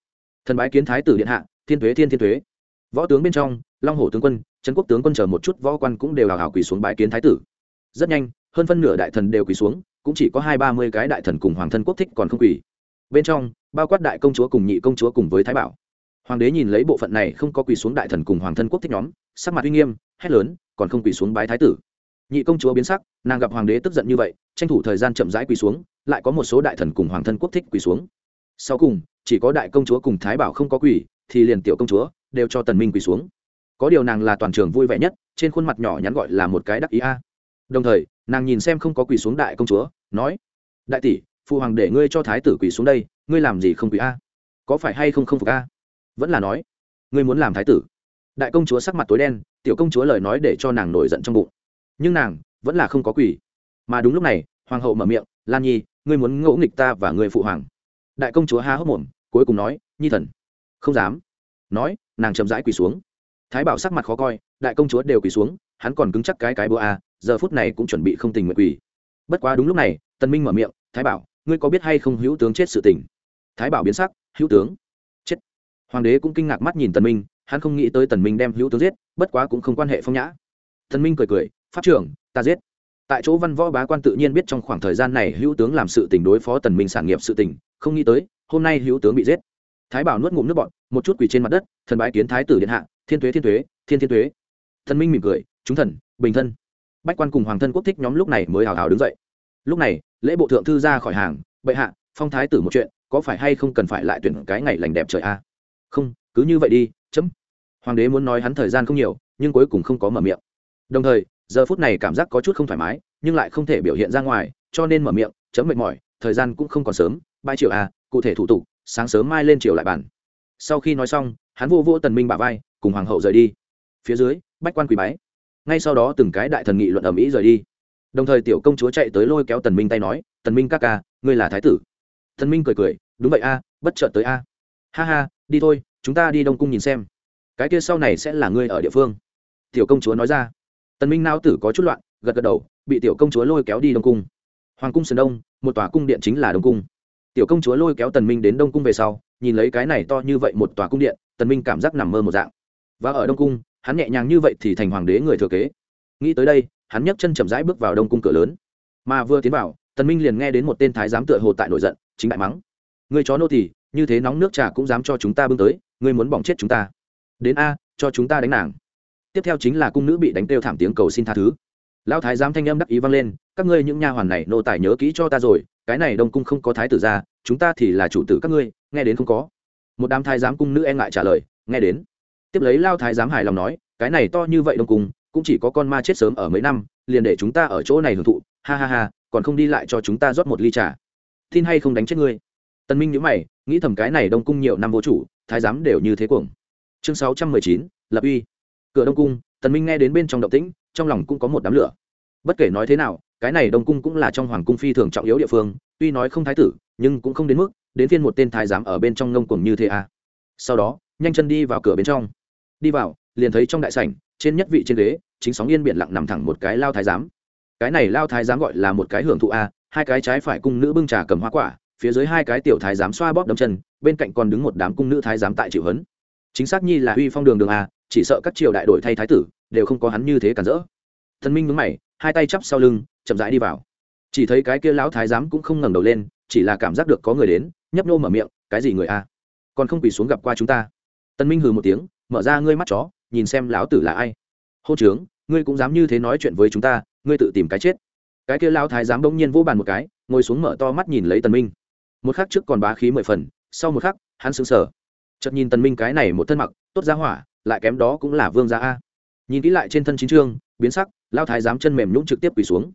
Thần bái kiến thái tử điện hạ, thiên thuế thiên thiên thuế võ tướng bên trong, long hổ tướng quân, trấn quốc tướng quân chờ một chút võ quan cũng đều hào hào quỳ xuống bái kiến thái tử. Rất nhanh, hơn phân nửa đại thần đều quỳ xuống cũng chỉ có hai ba mươi cái đại thần cùng hoàng thân quốc thích còn không quỳ. Bên trong, bao quát đại công chúa cùng nhị công chúa cùng với thái bảo. Hoàng đế nhìn lấy bộ phận này không có quỳ xuống đại thần cùng hoàng thân quốc thích nhóm, sắc mặt uy nghiêm, hét lớn, còn không quỳ xuống bái thái tử. Nhị công chúa biến sắc, nàng gặp hoàng đế tức giận như vậy, tranh thủ thời gian chậm rãi quỳ xuống, lại có một số đại thần cùng hoàng thân quốc thích quỳ xuống. Sau cùng, chỉ có đại công chúa cùng thái bảo không có quỳ, thì liền tiểu công chúa đều cho tần minh quỳ xuống. Có điều nàng là toàn trường vui vẻ nhất, trên khuôn mặt nhỏ nhắn gọi là một cái đắc ý a đồng thời, nàng nhìn xem không có quỳ xuống đại công chúa, nói, đại tỷ, phụ hoàng để ngươi cho thái tử quỳ xuống đây, ngươi làm gì không quỳ a? Có phải hay không không phục a? Vẫn là nói, ngươi muốn làm thái tử. Đại công chúa sắc mặt tối đen, tiểu công chúa lời nói để cho nàng nổi giận trong bụng. Nhưng nàng vẫn là không có quỳ. Mà đúng lúc này, hoàng hậu mở miệng, lan nhi, ngươi muốn ngỗ nghịch ta và người phụ hoàng. Đại công chúa há hốc mồm, cuối cùng nói, nhi thần. Không dám. Nói, nàng chậm rãi quỳ xuống. Thái bảo sắc mặt khó coi, đại công chúa đều quỳ xuống, hắn còn cứng chắc cái cái búa a giờ phút này cũng chuẩn bị không tình nguyện quỳ. Bất quá đúng lúc này, tần minh mở miệng, thái bảo, ngươi có biết hay không hữu tướng chết sự tình? Thái bảo biến sắc, hữu tướng? Chết. Hoàng đế cũng kinh ngạc mắt nhìn tần minh, hắn không nghĩ tới tần minh đem hữu tướng giết, bất quá cũng không quan hệ phong nhã. Tần minh cười cười, pháp trưởng, ta giết. Tại chỗ văn võ bá quan tự nhiên biết trong khoảng thời gian này hữu tướng làm sự tình đối phó tần minh sản nghiệp sự tình, không nghĩ tới, hôm nay hữu tướng bị giết. Thái bảo nuốt ngụm nước bọt, một chút quỳ trên mặt đất, thần bái kiến thái tử điện hạ, thiên tuế thiên tuế, thiên thiên tuế. Thần minh mỉm cười, chúng thần, bình thân bách quan cùng hoàng thân quốc thích nhóm lúc này mới hào hào đứng dậy. Lúc này, lễ bộ thượng thư ra khỏi hàng, bệ hạ, phong thái tử một chuyện, có phải hay không cần phải lại tuyển cái ngày lành đẹp trời a? Không, cứ như vậy đi, chấm. Hoàng đế muốn nói hắn thời gian không nhiều, nhưng cuối cùng không có mở miệng. Đồng thời, giờ phút này cảm giác có chút không thoải mái, nhưng lại không thể biểu hiện ra ngoài, cho nên mở miệng, chấm mệt mỏi, thời gian cũng không còn sớm ba triệu a à, cụ thể thủ tục, sáng sớm mai lên triều lại bàn. Sau khi nói xong, hắn vô vô tần minh bả vai, cùng hoàng hậu rời đi. Phía dưới, bách quan quỳ bái ngay sau đó từng cái đại thần nghị luận ầm ĩ rời đi. Đồng thời tiểu công chúa chạy tới lôi kéo tần minh tay nói, tần minh ca ca, ngươi là thái tử. Tần minh cười cười, đúng vậy a, bất chợt tới a. Ha ha, đi thôi, chúng ta đi đông cung nhìn xem. Cái kia sau này sẽ là ngươi ở địa phương. Tiểu công chúa nói ra. Tần minh não tử có chút loạn, gật gật đầu, bị tiểu công chúa lôi kéo đi đông cung. Hoàng cung sơn đông, một tòa cung điện chính là đông cung. Tiểu công chúa lôi kéo tần minh đến đông cung về sau, nhìn lấy cái này to như vậy một tòa cung điện, tần minh cảm giác nằm mơ một dạng. Và ở đông cung hắn nhẹ nhàng như vậy thì thành hoàng đế người thừa kế. Nghĩ tới đây, hắn nhấc chân chậm rãi bước vào đông cung cửa lớn. Mà vừa tiến vào, tần minh liền nghe đến một tên thái giám tựa hồ tại nổi giận, chính đại mắng. Người chó nô tỳ như thế nóng nước trà cũng dám cho chúng ta bưng tới ngươi muốn bỏng chết chúng ta. Đến a, cho chúng ta đánh nàng. Tiếp theo chính là cung nữ bị đánh têu thảm tiếng cầu xin tha thứ. Lão thái giám thanh âm đắc ý vang lên, các ngươi những nha hoàn này nô tài nhớ kỹ cho ta rồi, cái này đông cung không có thái tử ra, chúng ta thì là chủ tử các ngươi, nghe đến không có. Một đám thái giám cung nữ e ngại trả lời, nghe đến tiếp lấy lao thái giám hài lòng nói, cái này to như vậy đông cung cũng chỉ có con ma chết sớm ở mấy năm, liền để chúng ta ở chỗ này hưởng thụ, ha ha ha, còn không đi lại cho chúng ta rót một ly trà. Tin hay không đánh chết ngươi? Tân minh nhíu mày, nghĩ thầm cái này đông cung nhiều năm vô chủ, thái giám đều như thế cuồng. Chương sáu trăm mười chín, lập uy. Cửa đông cung, tần minh nghe đến bên trong động tĩnh, trong lòng cũng có một đám lửa. Bất kể nói thế nào, cái này đông cung cũng là trong hoàng cung phi thường trọng yếu địa phương, tuy nói không thái tử, nhưng cũng không đến mức, đến phiên một tên thái giám ở bên trong ngông cuồng như thế à. Sau đó, nhanh chân đi vào cửa bên trong đi vào, liền thấy trong đại sảnh, trên nhất vị trên ghế, chính sóng yên biển lặng nằm thẳng một cái lao thái giám. Cái này lao thái giám gọi là một cái hưởng thụ a, hai cái trái phải cung nữ bưng trà cầm hoa quả, phía dưới hai cái tiểu thái giám xoa bóp đấm chân, bên cạnh còn đứng một đám cung nữ thái giám tại chịu hấn. Chính xác nhi là uy phong đường đường a, chỉ sợ các triều đại đổi thay thái tử, đều không có hắn như thế cản rỡ. Thần minh mướn mày, hai tay chắp sau lưng, chậm rãi đi vào. Chỉ thấy cái kia lão thái giám cũng không ngẩng đầu lên, chỉ là cảm giác được có người đến, nhấp nô mở miệng, cái gì người a? Còn không quỳ xuống gặp qua chúng ta? Tân minh hừ một tiếng mở ra ngươi mắt chó, nhìn xem lão tử là ai. Hô trướng, ngươi cũng dám như thế nói chuyện với chúng ta, ngươi tự tìm cái chết. Cái kia lão thái giám bỗng nhiên vỗ bàn một cái, ngồi xuống mở to mắt nhìn lấy tần minh. Một khắc trước còn bá khí mười phần, sau một khắc, hắn sững sờ. Chợt nhìn tần minh cái này một thân mặc, tốt giá hỏa, lại kém đó cũng là vương gia a. Nhìn kỹ lại trên thân chính trương biến sắc lao thái giám chân mềm nhũn trực tiếp quỳ xuống.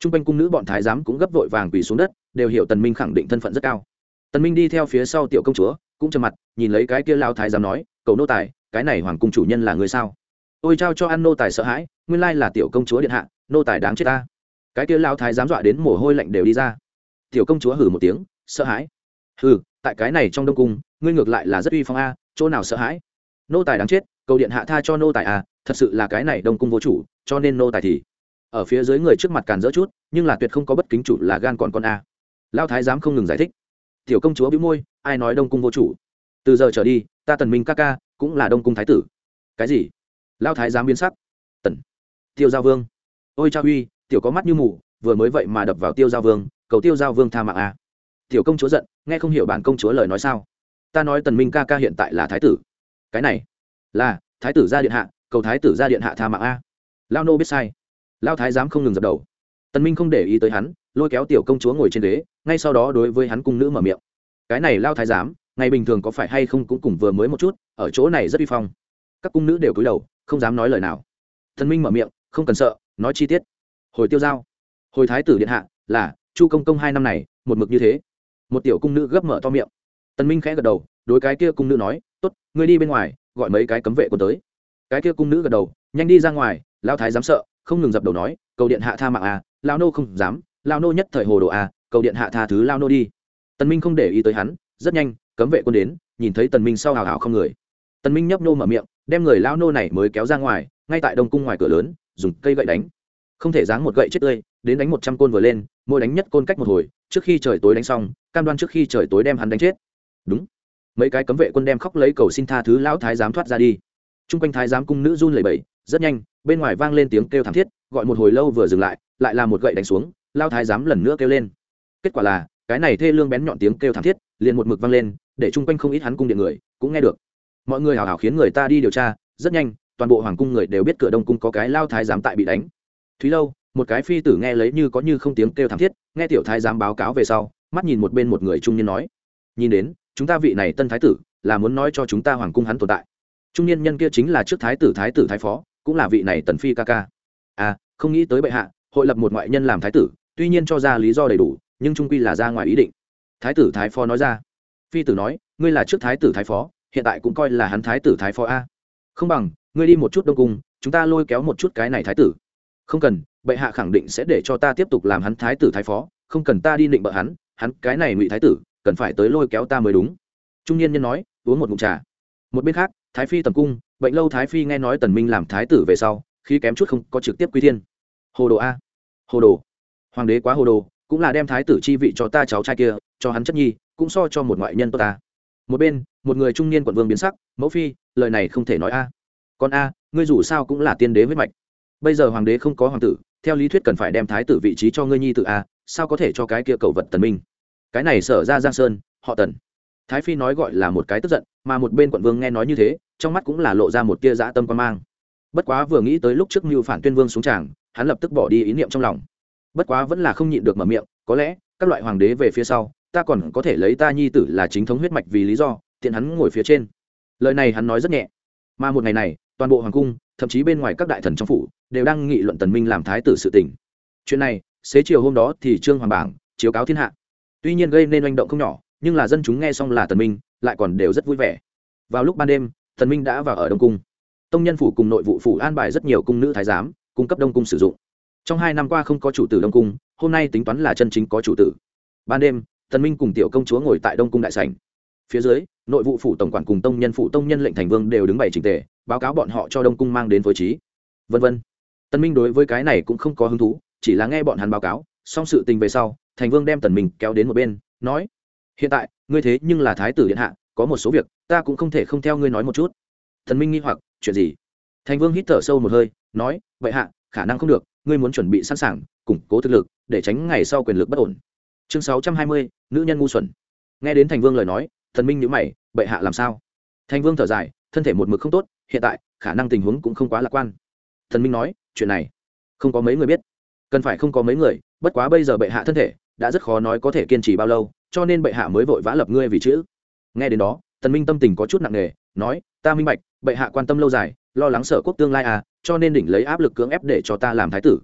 Trung quanh cung nữ bọn thái giám cũng gấp vội vàng quỳ xuống đất, đều hiểu tần minh khẳng định thân phận rất cao. Tần minh đi theo phía sau tiểu công chúa, cũng trầm mặt, nhìn lấy cái kia lao thái giám nói, cầu nô tài cái này hoàng cung chủ nhân là người sao? Ôi, trao cho ăn nô tài sợ hãi, nguyên lai là tiểu công chúa điện hạ, nô tài đáng chết ta. Cái kia lao thái dám dọa đến mồ hôi lạnh đều đi ra. Tiểu công chúa hử một tiếng, sợ hãi. Hừ, tại cái này trong đông cung, ngươi ngược lại là rất uy phong a, chỗ nào sợ hãi? Nô tài đáng chết, cầu điện hạ tha cho nô tài a thật sự là cái này đông cung vô chủ, cho nên nô tài thì ở phía dưới người trước mặt càn dỡ chút, nhưng là tuyệt không có bất kính chủ là gan còn con a. Lao thái dám không ngừng giải thích. Tiểu công chúa bĩu môi, ai nói đông cung vô chủ? Từ giờ trở đi, ta tần minh ca ca cũng là đông cung thái tử. Cái gì? Lao thái giám biến sắc. Tần. Tiêu giao vương. Ôi cha huy, tiểu có mắt như mù, vừa mới vậy mà đập vào tiêu giao vương, cầu tiêu giao vương tha mạng a tiểu công chúa giận, nghe không hiểu bản công chúa lời nói sao. Ta nói tần minh ca ca hiện tại là thái tử. Cái này, là, thái tử gia điện hạ, cầu thái tử gia điện hạ tha mạng à. a lao nô biết sai. Lao thái giám không ngừng dập đầu. Tần minh không để ý tới hắn, lôi kéo tiểu công chúa ngồi trên ghế, ngay sau đó đối với hắn cung nữ mở miệng. Cái này lao thái giám ngày bình thường có phải hay không cũng cùng vừa mới một chút, ở chỗ này rất uy phong. Các cung nữ đều cúi đầu, không dám nói lời nào. Thần minh mở miệng, không cần sợ, nói chi tiết. Hồi tiêu giao. Hồi thái tử điện hạ, là, chu công công hai năm này, một mực như thế. Một tiểu cung nữ gấp mở to miệng. Tần minh khẽ gật đầu, đối cái kia cung nữ nói, tốt, ngươi đi bên ngoài, gọi mấy cái cấm vệ quân tới. Cái kia cung nữ gật đầu, nhanh đi ra ngoài lao thái dám sợ, không ngừng dập đầu nói, cầu điện hạ tha mạng à lao nô không dám lao nô nhất thời hồ đồ à cầu điện hạ tha thứ lao nô đi. Tần minh không để ý tới hắn, rất nhanh cấm vệ quân đến, nhìn thấy tần minh sau hào hào không người. Tần minh nhấp nô mở miệng, đem người lao nô này mới kéo ra ngoài, ngay tại đông cung ngoài cửa lớn, dùng cây gậy đánh. Không thể giáng một gậy chết tươi, đến đánh một trăm côn vừa lên, mỗi đánh nhất côn cách một hồi, trước khi trời tối đánh xong, cam đoan trước khi trời tối đem hắn đánh chết. Đúng. Mấy cái cấm vệ quân đem khóc lấy cầu xin tha thứ lão thái giám thoát ra đi. Trung quanh thái giám cung nữ run lẩy bẩy, rất nhanh, bên ngoài vang lên tiếng kêu thảm thiết, gọi một hồi lâu vừa dừng lại lại là một gậy đánh xuống lao thái giám lần nữa kêu lên. Kết quả là, cái này thê lương bén nhọn tiếng kêu thảm thiết liền một mực vang lên, để chung quanh không ít hắn cung điện người, cũng nghe được. Mọi người hào hào khiến người ta đi điều tra, rất nhanh, toàn bộ hoàng cung người đều biết cửa đông cung có cái lao thái giám tại bị đánh. Thúy lâu, một cái phi tử nghe lấy như có như không tiếng kêu thảm thiết, nghe tiểu thái giám báo cáo về sau, mắt nhìn một bên một người trung niên nói, nhìn đến, chúng ta vị này tân thái tử, là muốn nói cho chúng ta hoàng cung hắn tồn tại. Trung niên nhân kia chính là trước thái tử thái tử, thái phó, cũng là vị này tần phi ca ca. À không nghĩ tới bệ hạ, hội lập một ngoại nhân làm thái tử, tuy nhiên cho ra lý do đầy đủ, nhưng trung quy là ra ngoài ý định thái tử thái phó nói ra. Phi tử nói, ngươi là trước thái tử thái phó, hiện tại cũng coi là hắn thái tử thái phó a. Không bằng, ngươi đi một chút đông cung, chúng ta lôi kéo một chút cái này thái tử. Không cần, bệ hạ khẳng định sẽ để cho ta tiếp tục làm hắn thái tử thái phó, không cần ta đi định bợ hắn hắn cái này ngụy thái tử, cần phải tới lôi kéo ta mới đúng. Trung niên nhân nói, uống một ngụm trà. Một bên khác, thái phi tầm cung, bệnh lâu thái phi nghe nói tần minh làm thái tử về sau, khi kém chút không có trực tiếp quy thiên. Hồ đồ a. Hồ đồ. Hoàng đế quá hồ đồ, cũng là đem thái tử chi vị cho ta cháu trai kia cho hắn chất nhi, cũng so cho một ngoại nhân tốt ta. Một bên, một người trung niên quận vương biến sắc, mẫu phi, lời này không thể nói a. Còn a, ngươi dù sao cũng là tiên đế huyết mạch. Bây giờ hoàng đế không có hoàng tử, theo lý thuyết cần phải đem thái tử vị trí cho ngươi nhi tự a, sao có thể cho cái kia cầu vật tần minh? Cái này sở ra giang sơn, họ tần. Thái phi nói gọi là một cái tức giận, mà một bên quận vương nghe nói như thế, trong mắt cũng là lộ ra một tia dã tâm quan mang. Bất quá vừa nghĩ tới lúc trước mưu phản tuyên vương xuống tràng, hắn lập tức bỏ đi ý niệm trong lòng. Bất quá vẫn là không nhịn được mở miệng, có lẽ các loại hoàng đế về phía sau ta còn có thể lấy ta nhi tử là chính thống huyết mạch vì lý do, tiện hắn ngồi phía trên. Lời này hắn nói rất nhẹ. Mà một ngày này, toàn bộ hoàng cung, thậm chí bên ngoài các đại thần trong phủ, đều đang nghị luận tần minh làm thái tử sự tình. Chuyện này, xế chiều hôm đó thì trương hoàng bảng chiếu cáo thiên hạ. Tuy nhiên gây nên oanh động không nhỏ, nhưng là dân chúng nghe xong là tần minh, lại còn đều rất vui vẻ. Vào lúc ban đêm, tần minh đã vào ở đông cung. Tông nhân phủ cùng nội vụ phủ an bài rất nhiều cung nữ thái giám, cung cấp đông cung sử dụng. Trong hai năm qua không có chủ tử đông cung, hôm nay tính toán là chân chính có chủ tử. Ban đêm tần minh cùng tiểu công chúa ngồi tại đông cung đại sảnh. Phía dưới, nội vụ phủ tổng quản cùng tông nhân, phủ tông nhân lệnh thành vương đều đứng bày trình tề, báo cáo bọn họ cho đông cung mang đến phối trí. Vân vân. Tần minh đối với cái này cũng không có hứng thú, chỉ là nghe bọn hắn báo cáo, xong sự tình về sau, thành vương đem tần minh kéo đến một bên, nói, hiện tại, ngươi thế nhưng là thái tử điện hạ, có một số việc, ta cũng không thể không theo ngươi nói một chút. Thần minh nghi hoặc, chuyện gì? Thành vương hít thở sâu một hơi, nói, vậy hạ, khả năng không được, ngươi muốn chuẩn bị sẵn sàng, củng cố thực lực, để tránh ngày sau quyền lực bất ổn chương sáu trăm hai mươi, nữ nhân ngu xuẩn. Nghe đến thành vương lời nói, thần minh nhữ mày, bệ hạ làm sao? Thành vương thở dài, thân thể một mực không tốt, hiện tại, khả năng tình huống cũng không quá lạc quan. Thần minh nói, chuyện này, không có mấy người biết. Cần phải không có mấy người, bất quá bây giờ bệ hạ thân thể, đã rất khó nói có thể kiên trì bao lâu, cho nên bệ hạ mới vội vã lập ngươi vì chữ. Nghe đến đó tần minh tâm tình có chút nặng nề, nói, ta minh bạch, bệ hạ quan tâm lâu dài, lo lắng sở quốc tương lai à cho nên đỉnh lấy áp lực cưỡng ép để cho ta làm thái tử.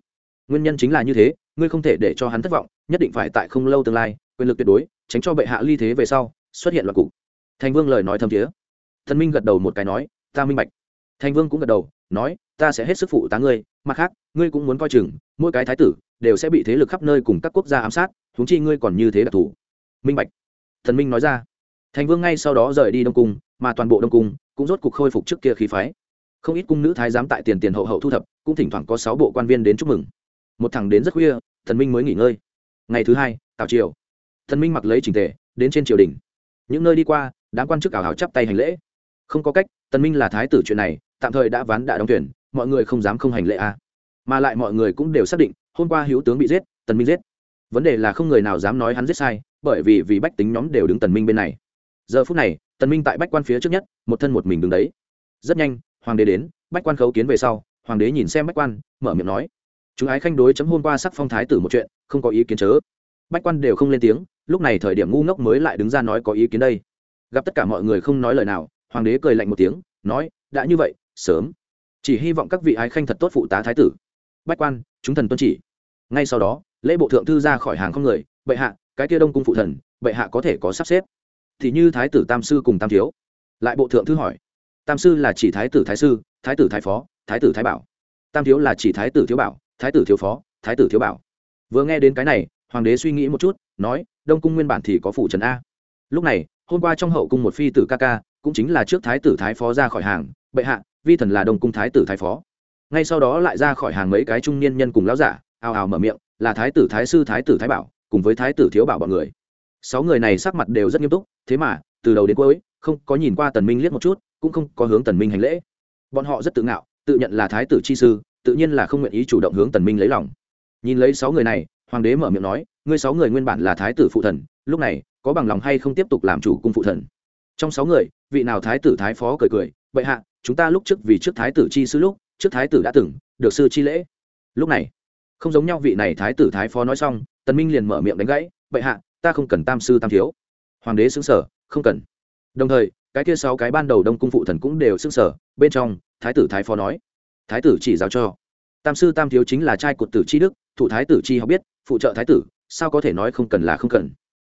Nguyên nhân chính là như thế, ngươi không thể để cho hắn thất vọng nhất định phải tại không lâu tương lai, quyền lực tuyệt đối, tránh cho bệ hạ ly thế về sau, xuất hiện loạt cục. Thành vương lời nói thâm thiế. Thần minh gật đầu một cái nói, ta minh bạch. Thành vương cũng gật đầu, nói, ta sẽ hết sức phụ tá ngươi, mặt khác, ngươi cũng muốn coi chừng, mỗi cái thái tử đều sẽ bị thế lực khắp nơi cùng các quốc gia ám sát thúng chi ngươi còn như thế đặc thù. Minh bạch. Thần minh nói ra. Thành vương ngay sau đó rời đi đông cung, mà toàn bộ đông cung cũng rốt cuộc khôi phục trước kia khí phái. Không ít cung nữ thái giám tại tiền tiền hậu hậu thu thập, cũng thỉnh thoảng có sáu bộ quan viên đến chúc mừng. Một thằng đến rất khuya, thần minh mới nghỉ ngơi ngày thứ hai, tào triều. Thần minh mặc lấy trình tề, đến trên triều đình. Những nơi đi qua, đám quan chức ảo hảo chắp tay hành lễ. Không có cách, tần minh là thái tử chuyện này, tạm thời đã ván đã đóng tuyển mọi người không dám không hành lễ a à. mà lại mọi người cũng đều xác định, hôm qua hữu tướng bị giết, tần minh giết. Vấn đề là không người nào dám nói hắn giết sai, bởi vì vì bách tính nhóm đều đứng tần minh bên này. Giờ phút này, tần minh tại bách quan phía trước nhất, một thân một mình đứng đấy. Rất nhanh, hoàng đế đến, bách quan khấu kiến về sau, hoàng đế nhìn xem bách quan, mở miệng nói chúng ái khanh đối chấm hôm qua sắc phong thái tử một chuyện, không có ý kiến chớ. Bách quan đều không lên tiếng, lúc này thời điểm ngu ngốc mới lại đứng ra nói có ý kiến đây. Gặp tất cả mọi người không nói lời nào, hoàng đế cười lạnh một tiếng, nói, đã như vậy, sớm. Chỉ hy vọng các vị ái khanh thật tốt phụ tá thái tử. Bách quan, chúng thần tuân chỉ. Ngay sau đó, lễ bộ thượng thư ra khỏi hàng không người, bệ hạ, cái kia đông cung phụ thần, bệ hạ có thể có sắp xếp. Thì như thái tử tam sư cùng tam thiếu. Lại bộ thượng thư hỏi, tam sư là chỉ thái tử thái sư, thái tử thái phó, thái tử thái bảo? Tam thiếu là chỉ thái tử thiếu bảo thái tử thiếu phó, thái tử thiếu bảo. Vừa nghe đến cái này, hoàng đế suy nghĩ một chút, nói, đông cung nguyên bản thì có phụ trần a. Lúc này, hôm qua trong hậu cung một phi tử ca ca, cũng chính là trước thái tử thái phó ra khỏi hàng, bệ hạ, vi thần là đông cung thái tử thái phó. Ngay sau đó lại ra khỏi hàng mấy cái trung niên nhân cùng lão giả, ào ào mở miệng, là thái tử thái sư thái tử thái bảo, cùng với thái tử thiếu bảo bọn người. Sáu người này sắc mặt đều rất nghiêm túc, thế mà, từ đầu đến cuối, không có nhìn qua tần minh liếc một chút, cũng không có hướng tần minh hành lễ. Bọn họ rất tự ngạo, tự nhận là thái tử chi sư tự nhiên là không nguyện ý chủ động hướng tần minh lấy lòng. Nhìn lấy sáu người này, hoàng đế mở miệng nói, ngươi sáu người nguyên bản là thái tử phụ thần, lúc này, có bằng lòng hay không tiếp tục làm chủ cung phụ thần? Trong sáu người, vị nào thái tử thái phó cười cười, bệ hạ, chúng ta lúc trước vì trước thái tử chi sư lúc, trước thái tử đã từng, được sư chi lễ. Lúc này, không giống nhau vị này thái tử thái phó nói xong, tần minh liền mở miệng đánh gãy, bệ hạ, ta không cần tam sư tam thiếu. Hoàng đế xứng sở không cần. Đồng thời, cái kia sáu cái ban đầu đông cung phụ thần cũng đều xứng sở bên trong, thái tử thái phó nói thái tử chỉ giáo cho. Tam sư tam thiếu chính là trai cột tử chi đức, thủ thái tử chi học biết, phụ trợ thái tử, sao có thể nói không cần là không cần.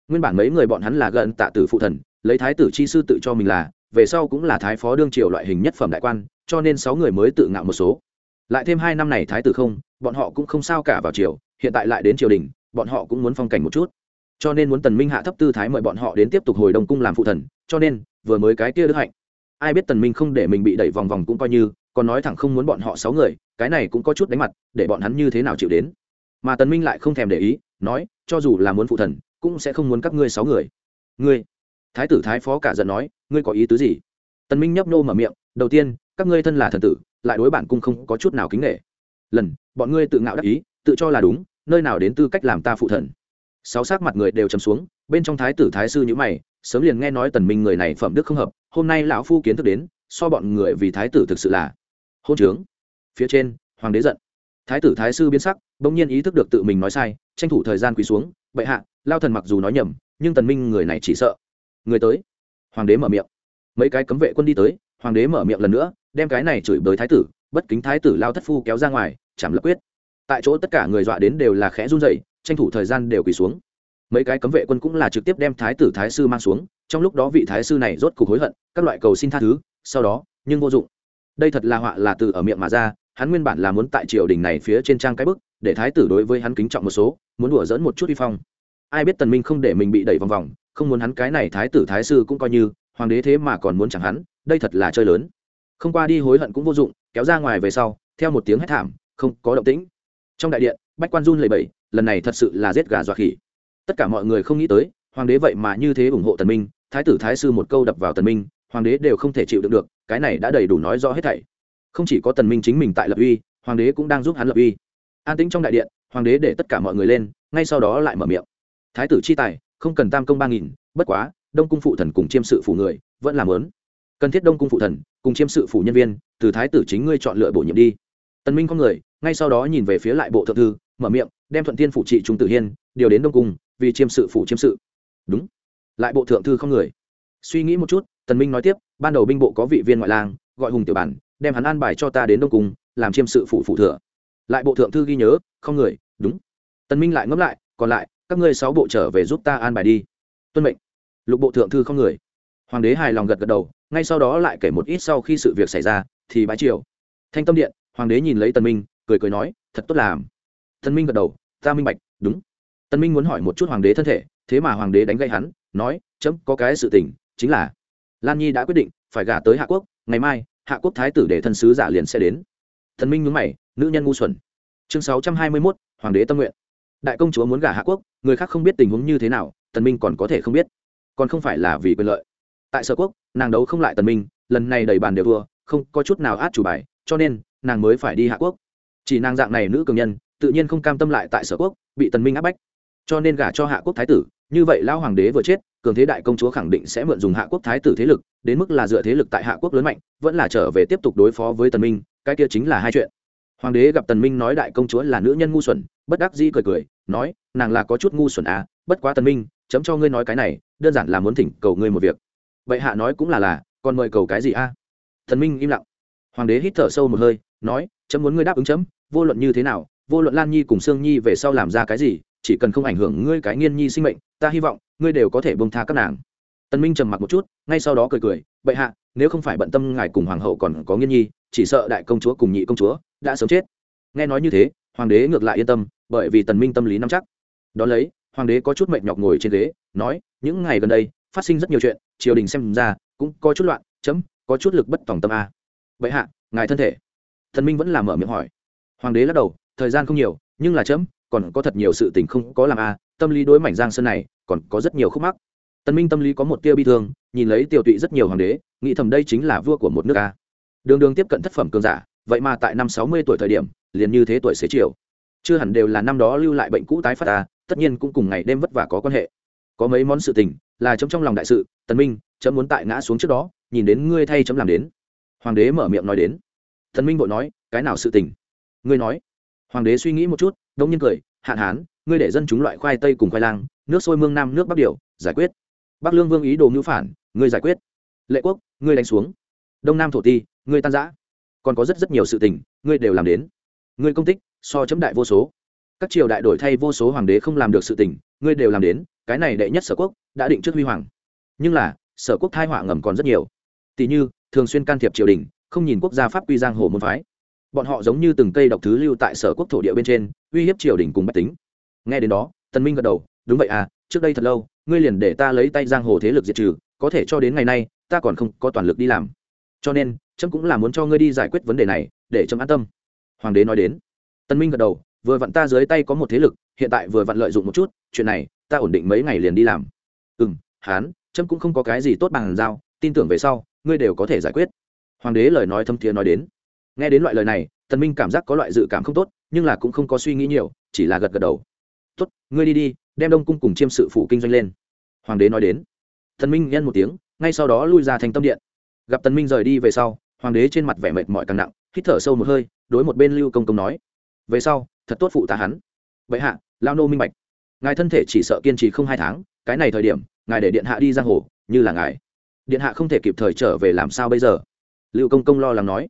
Nguyên bản mấy người bọn hắn là gần tạ tử phụ thần, lấy thái tử chi sư tự cho mình là, về sau cũng là thái phó đương triều loại hình nhất phẩm đại quan, cho nên sáu người mới tự ngạo một số. Lại thêm hai năm này thái tử không, bọn họ cũng không sao cả vào triều, hiện tại lại đến triều đình, bọn họ cũng muốn phong cảnh một chút. Cho nên muốn tần minh hạ thấp tư thái mời bọn họ đến tiếp tục hồi đông cung làm phụ thần, cho nên vừa mới cái kia đức hạnh. Ai biết tần minh không để mình bị đẩy vòng vòng cũng coi như còn nói thẳng không muốn bọn họ sáu người, cái này cũng có chút đánh mặt, để bọn hắn như thế nào chịu đến. Mà tần minh lại không thèm để ý, nói, cho dù là muốn phụ thần, cũng sẽ không muốn các ngươi sáu người. Ngươi, thái tử thái phó cả giận nói, ngươi có ý tứ gì? Tần minh nhấp nô mở miệng, đầu tiên, các ngươi thân là thần tử, lại đối bản cung không có chút nào kính nể. Lần, bọn ngươi tự ngạo đắc ý, tự cho là đúng, nơi nào đến tư cách làm ta phụ thần. Sáu sắc mặt người đều trầm xuống, bên trong thái tử thái sư như mày, sớm liền nghe nói tần minh người này phẩm đức không hợp, hôm nay lão phu kiến thức đến, so bọn người vì thái tử thực sự là hôn trướng. Phía trên, hoàng đế giận. Thái tử thái sư biến sắc, bỗng nhiên ý thức được tự mình nói sai, tranh thủ thời gian quỳ xuống, bệ hạ, lao thần mặc dù nói nhầm, nhưng tần minh người này chỉ sợ. Người tới. Hoàng đế mở miệng. Mấy cái cấm vệ quân đi tới, hoàng đế mở miệng lần nữa, đem cái này chửi bới thái tử, bất kính thái tử lao thất phu kéo ra ngoài, chảm lập quyết. Tại chỗ tất cả người dọa đến đều là khẽ run rẩy, tranh thủ thời gian đều quỳ xuống. Mấy cái cấm vệ quân cũng là trực tiếp đem thái tử thái sư mang xuống, trong lúc đó vị thái sư này rốt cục hối hận, các loại cầu xin tha thứ, sau đó, nhưng vô dụng đây thật là họa là từ ở miệng mà ra, hắn nguyên bản là muốn tại triều đình này phía trên trang cái bức, để thái tử đối với hắn kính trọng một số, muốn đùa dỡn một chút uy phong. Ai biết tần minh không để mình bị đẩy vòng vòng, không muốn hắn cái này thái tử thái sư cũng coi như, hoàng đế thế mà còn muốn chẳng hắn, đây thật là chơi lớn. Không qua đi hối hận cũng vô dụng, kéo ra ngoài về sau, theo một tiếng hét thảm, không có động tĩnh. Trong đại điện, bách quan run lẩy bẩy, lần này thật sự là giết gà dọa khỉ. Tất cả mọi người không nghĩ tới, hoàng đế vậy mà như thế ủng hộ tần minh, thái tử thái sư một câu đập vào tần minh, hoàng đế đều không thể chịu đựng được cái này đã đầy đủ nói rõ hết thảy. Không chỉ có tần minh chính mình tại lập uy, hoàng đế cũng đang giúp hắn lập uy. An tĩnh trong đại điện, hoàng đế để tất cả mọi người lên, ngay sau đó lại mở miệng. Thái tử chi tài, không cần tam công ba nghìn, bất quá, đông cung phụ thần cùng chiêm sự phủ người, vẫn làm lớn cần thiết đông cung phụ thần, cùng chiêm sự phủ nhân viên, từ thái tử chính ngươi chọn lựa bổ nhiệm đi. Tần minh con người, ngay sau đó nhìn về phía lại bộ thượng thư, mở miệng, đem thuận thiên phủ trị trung tử hiên, điều đến đông cung, vì chiêm sự phủ chiêm sự. Đúng. Lại bộ thượng thư không người. Suy nghĩ một chút tần minh nói tiếp, ban đầu binh bộ có vị viên ngoại lang, gọi hùng tiểu bản, đem hắn an bài cho ta đến đông cung, làm chiêm sự phụ phụ thừa. Lại bộ thượng thư ghi nhớ, không người, đúng. Tần minh lại ngẫm lại, còn lại, các ngươi sáu bộ trở về giúp ta an bài đi. Tuân mệnh. Lục bộ thượng thư không người. Hoàng đế hài lòng gật gật đầu, ngay sau đó lại kể một ít sau khi sự việc xảy ra, thì bái triều. Thanh tâm điện, hoàng đế nhìn lấy tần minh, cười cười nói, thật tốt làm. Tần minh gật đầu, ta minh bạch, đúng. Tần minh muốn hỏi một chút hoàng đế thân thể, thế mà hoàng đế đánh gậy hắn, nói, chấm, có cái sự tình, chính là lan nhi đã quyết định, phải gả tới hạ quốc, ngày mai, hạ quốc thái tử để thân sứ giả liền sẽ đến. Thần minh nhúng mày, nữ nhân ngu xuẩn. Chương sáu trăm hai mươi mốt, hoàng đế tâm nguyện. Đại công chúa muốn gả hạ quốc, người khác không biết tình huống như thế nào, tần minh còn có thể không biết. Còn không phải là vì quyền lợi. Tại sở quốc, nàng đấu không lại tần minh, lần này đầy bàn đều thua, không có chút nào át chủ bài, cho nên, nàng mới phải đi hạ quốc. Chỉ nàng dạng này nữ cường nhân, tự nhiên không cam tâm lại tại sở quốc, bị tần minh áp bách. Cho nên gả cho hạ quốc thái tử như vậy lão hoàng đế vừa chết, cường thế đại công chúa khẳng định sẽ mượn dùng hạ quốc thái tử thế lực, đến mức là dựa thế lực tại hạ quốc lớn mạnh, vẫn là trở về tiếp tục đối phó với tần minh, cái kia chính là hai chuyện. Hoàng đế gặp tần minh nói đại công chúa là nữ nhân ngu xuẩn, bất đắc dĩ cười cười, nói, nàng là có chút ngu xuẩn à bất quá tần minh, chấm cho ngươi nói cái này, đơn giản là muốn thỉnh cầu ngươi một việc. Vậy hạ nói cũng là là còn mời cầu cái gì a? À? tần minh im lặng. Hoàng đế hít thở sâu một hơi, nói, chấm muốn ngươi đáp ứng chấm, vô luận như thế nào, vô luận lan nhi cùng sương nhi về sau làm ra cái gì chỉ cần không ảnh hưởng ngươi cái nghiên nhi sinh mệnh, ta hy vọng ngươi đều có thể bông tha các nàng. Tần minh trầm mặc một chút, ngay sau đó cười cười, bệ hạ, nếu không phải bận tâm ngài cùng hoàng hậu còn có nghiên nhi, chỉ sợ đại công chúa cùng nhị công chúa đã sớm chết. Nghe nói như thế, hoàng đế ngược lại yên tâm, bởi vì tần minh tâm lý nắm chắc. Đó lấy, hoàng đế có chút mệt nhọc ngồi trên ghế, nói, những ngày gần đây, phát sinh rất nhiều chuyện, triều đình xem ra cũng có chút loạn, chấm, có chút lực bất tòng tâm a. Bệ hạ, ngài thân thể. Thần minh vẫn làm mở miệng hỏi. Hoàng đế lắc đầu, thời gian không nhiều, nhưng là chấm còn có thật nhiều sự tình không có làm a, tâm lý đối mảnh giang sơn này còn có rất nhiều khúc mắc. Tân minh tâm lý có một tia bi thương, nhìn lấy tiểu tụy rất nhiều hoàng đế, nghĩ thầm đây chính là vua của một nước a. Đường đường tiếp cận thất phẩm cường giả, vậy mà tại năm sáu mươi tuổi thời điểm, liền như thế tuổi xế chiều. Chưa hẳn đều là năm đó lưu lại bệnh cũ tái phát ta tất nhiên cũng cùng ngày đêm vất vả có quan hệ. Có mấy món sự tình, là chấm trong lòng đại sự tần minh, chấm muốn tại ngã xuống trước đó, nhìn đến ngươi thay chấm làm đến. Hoàng đế mở miệng nói đến. Thần minh vội nói, cái nào sự tình? Ngươi nói. Hoàng đế suy nghĩ một chút đông nhiên cười, hạn hán, ngươi để dân chúng loại khoai tây cùng khoai lang, nước sôi mương nam nước bắc điều, giải quyết. Bắc lương vương ý đồ ngữ phản, ngươi giải quyết. Lệ quốc, ngươi đánh xuống. Đông nam thổ ti, ngươi tan giã còn có rất rất nhiều sự tình, ngươi đều làm đến. Ngươi công tích, so chấm đại vô số. Các triều đại đổi thay vô số hoàng đế không làm được sự tình, ngươi đều làm đến, cái này đệ nhất sở quốc đã định trước huy hoàng. Nhưng là, sở quốc thai họa ngầm còn rất nhiều. Tỷ như, thường xuyên can thiệp triều đình, không nhìn quốc gia pháp quy giang hồ môn phái bọn họ giống như từng cây độc thứ lưu tại sở quốc thổ địa bên trên uy hiếp triều đình cùng bách tính. Nghe đến đó tần minh gật đầu đúng vậy à trước đây thật lâu ngươi liền để ta lấy tay giang hồ thế lực diệt trừ có thể cho đến ngày nay ta còn không có toàn lực đi làm. Cho nên trâm cũng là muốn cho ngươi đi giải quyết vấn đề này để trâm an tâm. Hoàng đế nói đến. Tần minh gật đầu vừa vặn ta dưới tay có một thế lực hiện tại vừa vặn lợi dụng một chút chuyện này ta ổn định mấy ngày liền đi làm. Ừ, hán trâm cũng không có cái gì tốt bằng giao tin tưởng về sau ngươi đều có thể giải quyết. Hoàng đế lời nói thâm thiế nói đến nghe đến loại lời này, tần minh cảm giác có loại dự cảm không tốt, nhưng là cũng không có suy nghĩ nhiều, chỉ là gật gật đầu. Tốt, ngươi đi đi, đem đông cung cùng chiêm sự phụ kinh doanh lên. Hoàng đế nói đến. Tần minh nhân một tiếng, ngay sau đó lui ra thành tâm điện. Gặp tần minh rời đi về sau, hoàng đế trên mặt vẻ mệt mỏi càng nặng, hít thở sâu một hơi, đối một bên lưu công công nói. Về sau, thật tốt phụ tá hắn. Bệ hạ, lao nô minh bạch. Ngài thân thể chỉ sợ kiên trì không hai tháng, cái này thời điểm, ngài để điện hạ đi giang hồ, như là ngài. Điện hạ không thể kịp thời trở về làm sao bây giờ? Lưu công công lo lắng nói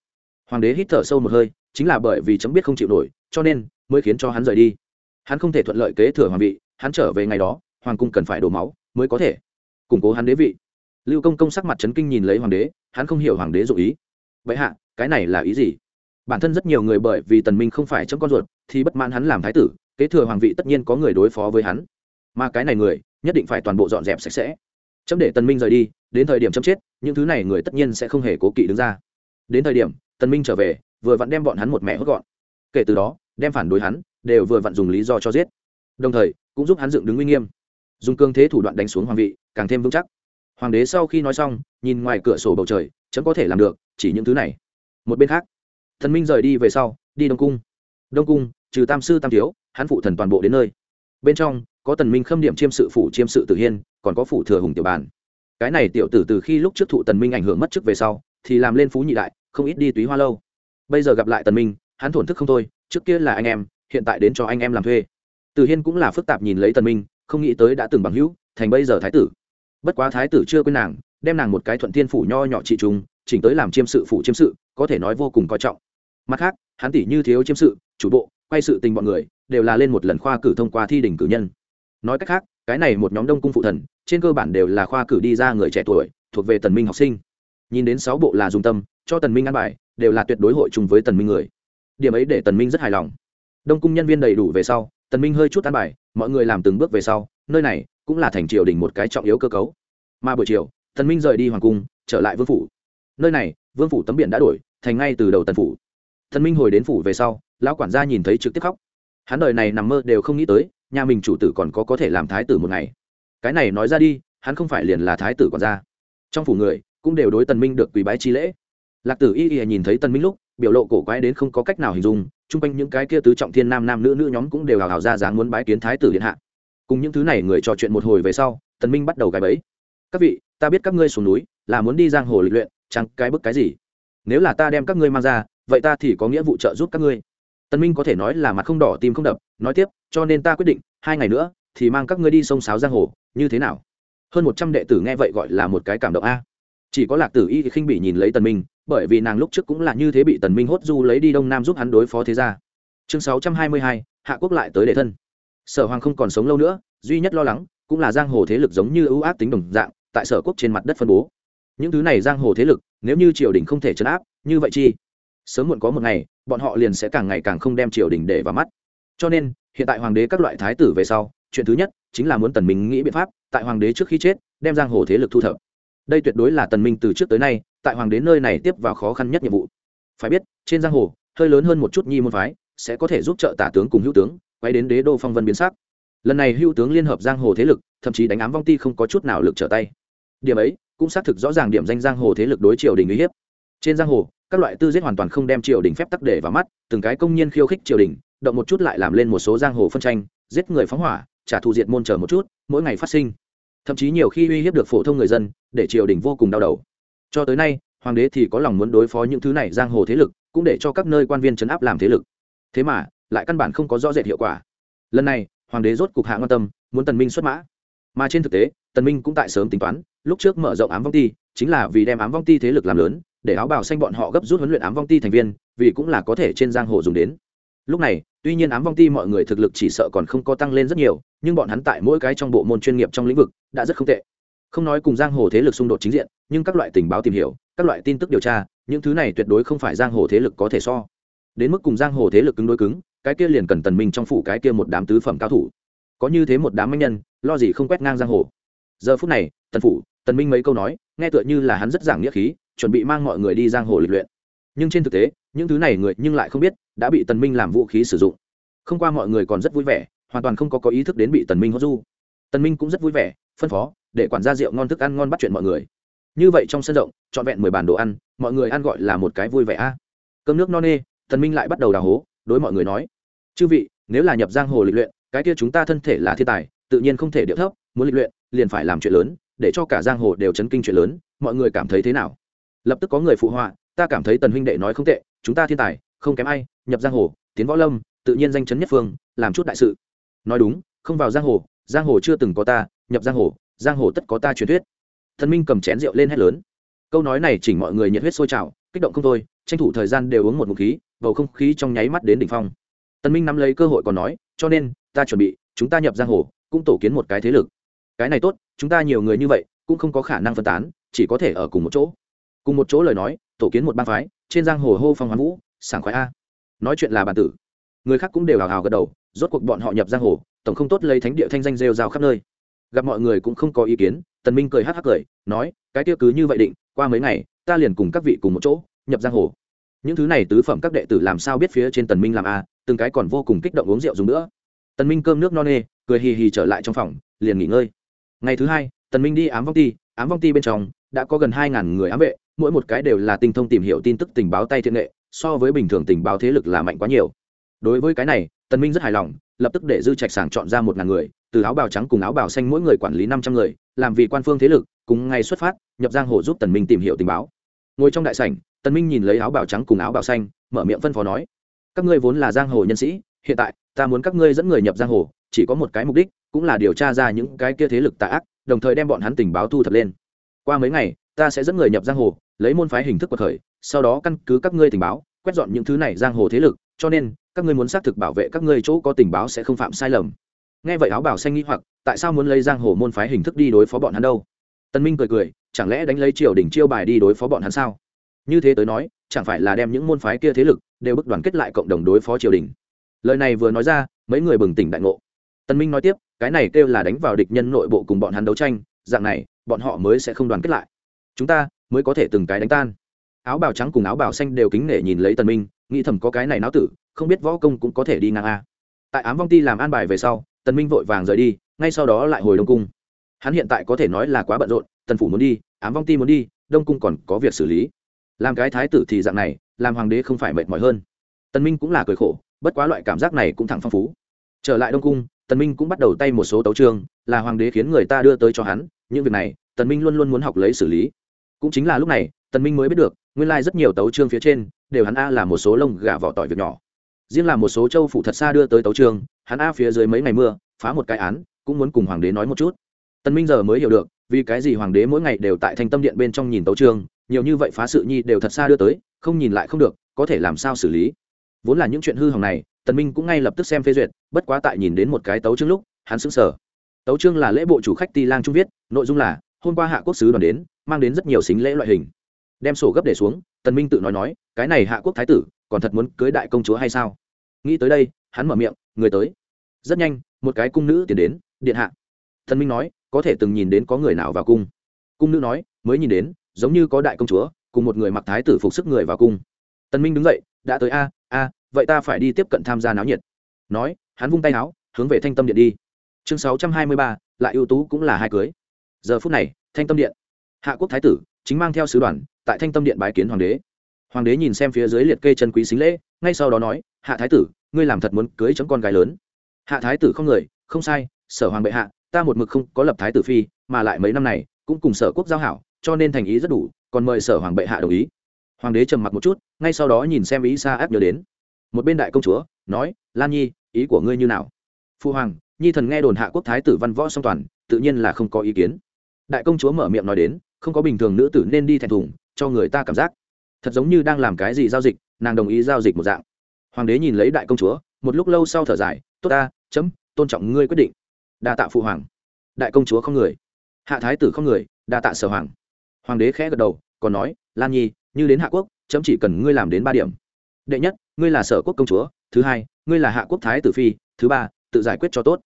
hoàng đế hít thở sâu một hơi, chính là bởi vì chấm biết không chịu nổi, cho nên mới khiến cho hắn rời đi. Hắn không thể thuận lợi kế thừa hoàng vị, hắn trở về ngày đó, hoàng cung cần phải đổ máu mới có thể củng cố hắn đế vị. Lưu công công sắc mặt trấn kinh nhìn lấy hoàng đế, hắn không hiểu hoàng đế dụ ý. Vậy hạ, cái này là ý gì? Bản thân rất nhiều người bởi vì tần minh không phải chấm con ruột, thì bất mãn hắn làm thái tử, kế thừa hoàng vị tất nhiên có người đối phó với hắn. Mà cái này người, nhất định phải toàn bộ dọn dẹp sạch sẽ. Chấm để tần minh rời đi, đến thời điểm chấm chết, những thứ này người tất nhiên sẽ không hề cố kỵ đứng ra. Đến thời điểm tần minh trở về, vừa vặn đem bọn hắn một mẹ hốt gọn. Kể từ đó, đem phản đối hắn đều vừa vặn dùng lý do cho giết. Đồng thời, cũng giúp hắn dựng đứng uy nghiêm. Dùng cương thế thủ đoạn đánh xuống hoàng vị, càng thêm vững chắc. Hoàng đế sau khi nói xong, nhìn ngoài cửa sổ bầu trời, chấm có thể làm được, chỉ những thứ này. Một bên khác, thần minh rời đi về sau, đi đông cung. Đông cung, trừ tam sư tam thiếu, hắn phụ thần toàn bộ đến nơi. Bên trong, có tần minh khâm điểm chiêm sự phủ chiêm sự tử hiên, còn có phủ thừa hùng tiểu bàn. Cái này tiểu tử từ khi lúc trước thụ tần minh ảnh hưởng mất chức về sau, thì làm lên phú nhị đại không ít đi túy hoa lâu. Bây giờ gặp lại tần minh, hắn thổn thức không thôi, trước kia là anh em, hiện tại đến cho anh em làm thuê. Từ hiên cũng là phức tạp nhìn lấy tần minh, không nghĩ tới đã từng bằng hữu, thành bây giờ thái tử. Bất quá thái tử chưa quên nàng, đem nàng một cái thuận thiên phủ nho nhỏ trị trùng, chỉnh tới làm chiêm sự phủ chiêm sự, có thể nói vô cùng coi trọng. Mặt khác, hắn tỷ như thiếu chiêm sự, chủ bộ, quay sự tình bọn người, đều là lên một lần khoa cử thông qua thi đỉnh cử nhân. Nói cách khác, cái này một nhóm đông cung phụ thần, trên cơ bản đều là khoa cử đi ra người trẻ tuổi, thuộc về tần minh học sinh. Nhìn đến sáu bộ là dùng tâm cho tần minh ăn bài, đều là tuyệt đối hội chung với tần minh người. Điểm ấy để tần minh rất hài lòng. Đông cung nhân viên đầy đủ về sau, tần minh hơi chút ăn bài, mọi người làm từng bước về sau, nơi này cũng là thành triều đình một cái trọng yếu cơ cấu. Mà buổi chiều, tần minh rời đi hoàng cung, trở lại vương phủ. Nơi này, vương phủ tấm biển đã đổi, thành ngay từ đầu tần phủ. Tần minh hồi đến phủ về sau, lão quản gia nhìn thấy trực tiếp khóc. Hắn đời này nằm mơ đều không nghĩ tới, nhà mình chủ tử còn có có thể làm thái tử một ngày. Cái này nói ra đi, hắn không phải liền là thái tử quản gia. Trong phủ người, cũng đều đối tần minh được quý bái chi lễ lạc tử y y nhìn thấy tần minh lúc, biểu lộ cổ quái đến không có cách nào hình dung, chung quanh những cái kia tứ trọng thiên nam nam nữ nữ nhóm cũng đều hào hào ra dáng muốn bái kiến thái tử điện hạ. Cùng những thứ này người trò chuyện một hồi về sau tần minh bắt đầu gài bẫy. Các vị, ta biết các ngươi xuống núi, là muốn đi giang hồ lịch luyện, chẳng cái bức cái gì. Nếu là ta đem các ngươi mang ra, vậy ta thì có nghĩa vụ trợ giúp các ngươi. Tần minh có thể nói là mặt không đỏ tim không đập, nói tiếp, cho nên ta quyết định, hai ngày nữa thì mang các ngươi đi sông sáo giang hồ, như thế nào? Hơn một trăm đệ tử nghe vậy gọi là một cái cảm động a chỉ có lạc tử y thì khinh bị nhìn lấy tần minh, bởi vì nàng lúc trước cũng là như thế bị tần minh hốt du lấy đi đông nam giúp hắn đối phó thế gia. Chương sáu trăm hai mươi hai, hạ quốc lại tới đệ thân. Sở hoàng không còn sống lâu nữa, duy nhất lo lắng cũng là giang hồ thế lực giống như ưu ác tính đồng dạng, tại sở quốc trên mặt đất phân bố. Những thứ này giang hồ thế lực, nếu như triều đình không thể chấn áp, như vậy chi? Sớm muộn có một ngày, bọn họ liền sẽ càng ngày càng không đem triều đình để vào mắt. Cho nên, hiện tại hoàng đế các loại thái tử về sau, chuyện thứ nhất chính là muốn tần minh nghĩ biện pháp, tại hoàng đế trước khi chết, đem giang hồ thế lực thu thập đây tuyệt đối là tần minh từ trước tới nay, tại hoàng đến nơi này tiếp vào khó khăn nhất nhiệm vụ. Phải biết, trên giang hồ, hơi lớn hơn một chút nhi môn phái, sẽ có thể giúp trợ tả tướng cùng hữu tướng, quay đến đế đô phong vân biến sắc. Lần này hữu tướng liên hợp giang hồ thế lực, thậm chí đánh ám vong ti không có chút nào lực trở tay. Điểm ấy, cũng xác thực rõ ràng điểm danh giang hồ thế lực đối triều đình uy hiếp. Trên giang hồ, các loại tư giết hoàn toàn không đem triều đình phép tắc để vào mắt, từng cái công nhân khiêu khích triều đình, động một chút lại làm lên một số giang hồ phân tranh, giết người phóng hỏa, trả thù diệt môn chờ một chút, mỗi ngày phát sinh thậm chí nhiều khi uy hiếp được phổ thông người dân, để triều đình vô cùng đau đầu. Cho tới nay, hoàng đế thì có lòng muốn đối phó những thứ này giang hồ thế lực, cũng để cho các nơi quan viên chấn áp làm thế lực. Thế mà, lại căn bản không có rõ rệt hiệu quả. Lần này, hoàng đế rốt cục hạ quan tâm, muốn tần minh xuất mã. Mà trên thực tế, tần minh cũng tại sớm tính toán, lúc trước mở rộng ám vong ti, chính là vì đem ám vong ti thế lực làm lớn, để áo bào xanh bọn họ gấp rút huấn luyện ám vong ti thành viên, vì cũng là có thể trên giang hồ dùng đến. Lúc này tuy nhiên ám vong ti mọi người thực lực chỉ sợ còn không có tăng lên rất nhiều, nhưng bọn hắn tại mỗi cái trong bộ môn chuyên nghiệp trong lĩnh vực đã rất không tệ. Không nói cùng giang hồ thế lực xung đột chính diện, nhưng các loại tình báo tìm hiểu, các loại tin tức điều tra, những thứ này tuyệt đối không phải giang hồ thế lực có thể so. Đến mức cùng giang hồ thế lực cứng đối cứng, cái kia liền cần tần minh trong phủ cái kia một đám tứ phẩm cao thủ. Có như thế một đám manh nhân, lo gì không quét ngang giang hồ. Giờ phút này, tần phủ, tần minh mấy câu nói, nghe tựa như là hắn rất giảng nghĩa khí, chuẩn bị mang mọi người đi giang hồ lịch luyện. Nhưng trên thực tế, những thứ này người nhưng lại không biết đã bị tần minh làm vũ khí sử dụng. Không qua mọi người còn rất vui vẻ, hoàn toàn không có có ý thức đến bị tần minh hốt du. Tần minh cũng rất vui vẻ, phân phó, để quản gia rượu ngon thức ăn ngon bắt chuyện mọi người. Như vậy trong sân rộng, trọn vẹn mười bàn đồ ăn, mọi người ăn gọi là một cái vui vẻ a. Cơm nước no nê, tần minh lại bắt đầu đào hố, đối mọi người nói, chư vị, nếu là nhập giang hồ lịch luyện, cái kia chúng ta thân thể là thiên tài, tự nhiên không thể điệu thấp, muốn lịch luyện, liền phải làm chuyện lớn, để cho cả giang hồ đều chấn kinh chuyện lớn, mọi người cảm thấy thế nào? Lập tức có người phụ họa, ta cảm thấy tần huynh đệ nói không tệ, chúng ta thiên tài không kém ai, nhập giang hồ, tiến võ lâm, tự nhiên danh chấn nhất phương, làm chút đại sự. Nói đúng, không vào giang hồ giang hồ chưa từng có ta, nhập giang hồ giang hồ tất có ta truyền thuyết. Thần minh cầm chén rượu lên hét lớn. Câu nói này chỉnh mọi người nhiệt huyết sôi trào, kích động không thôi, tranh thủ thời gian đều uống một ngụm khí, bầu không khí trong nháy mắt đến đỉnh phong. Tần minh nắm lấy cơ hội còn nói, cho nên, ta chuẩn bị, chúng ta nhập giang hồ, cũng tổ kiến một cái thế lực. Cái này tốt, chúng ta nhiều người như vậy, cũng không có khả năng phân tán, chỉ có thể ở cùng một chỗ. Cùng một chỗ lời nói, tổ kiến một bang phái, trên giang hồ hô phong hoán vũ sảng khoái a. Nói chuyện là bản tử. Người khác cũng đều hào hào gật đầu, rốt cuộc bọn họ nhập giang hồ, tổng không tốt lấy thánh địa thanh danh rêu rao khắp nơi. Gặp mọi người cũng không có ý kiến, tần minh cười hắc hắc cười, nói, cái tiêu cứ như vậy định, qua mấy ngày, ta liền cùng các vị cùng một chỗ, nhập giang hồ. Những thứ này tứ phẩm các đệ tử làm sao biết phía trên tần minh làm a, từng cái còn vô cùng kích động uống rượu dùng nữa. Tần minh cơm nước no nê, cười hì hì trở lại trong phòng, liền nghỉ ngơi. Ngày thứ hai, tần minh đi ám vong ti, ám vong ti bên trong, đã có gần hai ngàn người ám vệ, mỗi một cái đều là tinh thông tìm hiểu tin tức tình báo tay thiện nghệ so với bình thường tình báo thế lực là mạnh quá nhiều. Đối với cái này, tần minh rất hài lòng, lập tức để dư trạch sàng chọn ra một ngàn người, từ áo bào trắng cùng áo bào xanh mỗi người quản lý năm trăm người, làm vì quan phương thế lực, cùng ngày xuất phát, nhập giang hồ giúp tần minh tìm hiểu tình báo. Ngồi trong đại sảnh, tần minh nhìn lấy áo bào trắng cùng áo bào xanh, mở miệng phân phó nói, các ngươi vốn là giang hồ nhân sĩ, hiện tại, ta muốn các ngươi dẫn người nhập giang hồ, chỉ có một cái mục đích, cũng là điều tra ra những cái kia thế lực tà ác, đồng thời đem bọn hắn tình báo thu thập lên. Qua mấy ngày, ta sẽ dẫn người nhập giang hồ lấy môn phái hình thức quật khởi, sau đó căn cứ các ngươi tình báo, quét dọn những thứ này giang hồ thế lực, cho nên, các ngươi muốn xác thực bảo vệ các ngươi chỗ có tình báo sẽ không phạm sai lầm. Nghe vậy áo bảo xanh nghĩ hoặc, tại sao muốn lấy giang hồ môn phái hình thức đi đối phó bọn hắn đâu? Tân minh cười cười, chẳng lẽ đánh lấy triều đình chiêu bài đi đối phó bọn hắn sao? Như thế tới nói, chẳng phải là đem những môn phái kia thế lực đều bức đoàn kết lại cộng đồng đối phó triều đình? Lời này vừa nói ra, mấy người bừng tỉnh đại ngộ. Tân minh nói tiếp, cái này kêu là đánh vào địch nhân nội bộ cùng bọn hắn đấu tranh, dạng này, bọn họ mới sẽ không đoàn kết lại. Chúng ta mới có thể từng cái đánh tan. Áo bào trắng cùng áo bào xanh đều kính nể nhìn lấy tần minh, nghĩ thầm có cái này náo tử, không biết võ công cũng có thể đi ngang a. Tại ám vong ti làm an bài về sau, tần minh vội vàng rời đi, ngay sau đó lại hồi đông cung. Hắn hiện tại có thể nói là quá bận rộn, tần phủ muốn đi, ám vong ti muốn đi, đông cung còn có việc xử lý. Làm cái thái tử thì dạng này, làm hoàng đế không phải mệt mỏi hơn. Tần minh cũng là cười khổ, bất quá loại cảm giác này cũng thẳng phong phú. Trở lại đông cung, tần minh cũng bắt đầu tay một số tấu chương, là hoàng đế khiến người ta đưa tới cho hắn, những việc này, tần minh luôn luôn muốn học lấy xử lý cũng chính là lúc này, tần minh mới biết được, nguyên lai rất nhiều tấu chương phía trên, đều hắn a là một số lông gà vỏ tỏi việc nhỏ. Riêng là một số châu phủ thật xa đưa tới tấu chương, hắn a phía dưới mấy ngày mưa, phá một cái án, cũng muốn cùng hoàng đế nói một chút. Tần minh giờ mới hiểu được, vì cái gì hoàng đế mỗi ngày đều tại thanh tâm điện bên trong nhìn tấu chương, nhiều như vậy phá sự nhi đều thật xa đưa tới, không nhìn lại không được, có thể làm sao xử lý? Vốn là những chuyện hư hỏng này, tần minh cũng ngay lập tức xem phê duyệt, bất quá tại nhìn đến một cái tấu chương lúc, hắn sững sờ. Tấu chương là lễ bộ chủ khách ti lang trung viết, nội dung là hôm qua hạ quốc sứ đoàn đến, mang đến rất nhiều xính lễ loại hình. Đem sổ gấp để xuống, tần minh tự nói nói, cái này hạ quốc thái tử, còn thật muốn cưới đại công chúa hay sao? Nghĩ tới đây, hắn mở miệng, người tới. Rất nhanh, một cái cung nữ tiến đến, điện hạ. Tần minh nói, có thể từng nhìn đến có người nào vào cung. Cung nữ nói, mới nhìn đến, giống như có đại công chúa, cùng một người mặc thái tử phục sức người vào cung. Tần minh đứng dậy, đã tới a a, vậy ta phải đi tiếp cận tham gia náo nhiệt. Nói, hắn vung tay áo, hướng về thanh tâm điện đi. Chương sáu trăm hai mươi ba, lại ưu tú cũng là hai cưới giờ phút này, thanh tâm điện, hạ quốc thái tử, chính mang theo sứ đoàn, tại thanh tâm điện bái kiến hoàng đế. Hoàng đế nhìn xem phía dưới liệt kê chân quý xính lễ, ngay sau đó nói, hạ thái tử, ngươi làm thật muốn cưới chấm con gái lớn. Hạ thái tử không người, không sai, sở hoàng bệ hạ, ta một mực không có lập thái tử phi, mà lại mấy năm này, cũng cùng sở quốc giao hảo, cho nên thành ý rất đủ, còn mời sở hoàng bệ hạ đồng ý. Hoàng đế trầm mặc một chút, ngay sau đó nhìn xem ý xa áp nhớ đến. Một bên đại công chúa, nói, lan nhi, ý của ngươi như nào? Phu hoàng, nhi thần nghe đồn hạ quốc thái tử văn võ song toàn, tự nhiên là không có ý kiến đại công chúa mở miệng nói đến, không có bình thường nữ tử nên đi thẹn thùng, cho người ta cảm giác. Thật giống như đang làm cái gì giao dịch, nàng đồng ý giao dịch một dạng. Hoàng đế nhìn lấy đại công chúa, một lúc lâu sau thở dài, tốt ta, chấm, tôn trọng ngươi quyết định. Đa tạ phụ hoàng. Đại công chúa không người. Hạ thái tử không người, đa tạ sở hoàng. Hoàng đế khẽ gật đầu, còn nói, lan nhi, như đến hạ quốc, chấm chỉ cần ngươi làm đến ba điểm. Đệ nhất, ngươi là sở quốc công chúa, thứ hai, ngươi là hạ quốc thái tử phi, thứ ba, tự giải quyết cho tốt.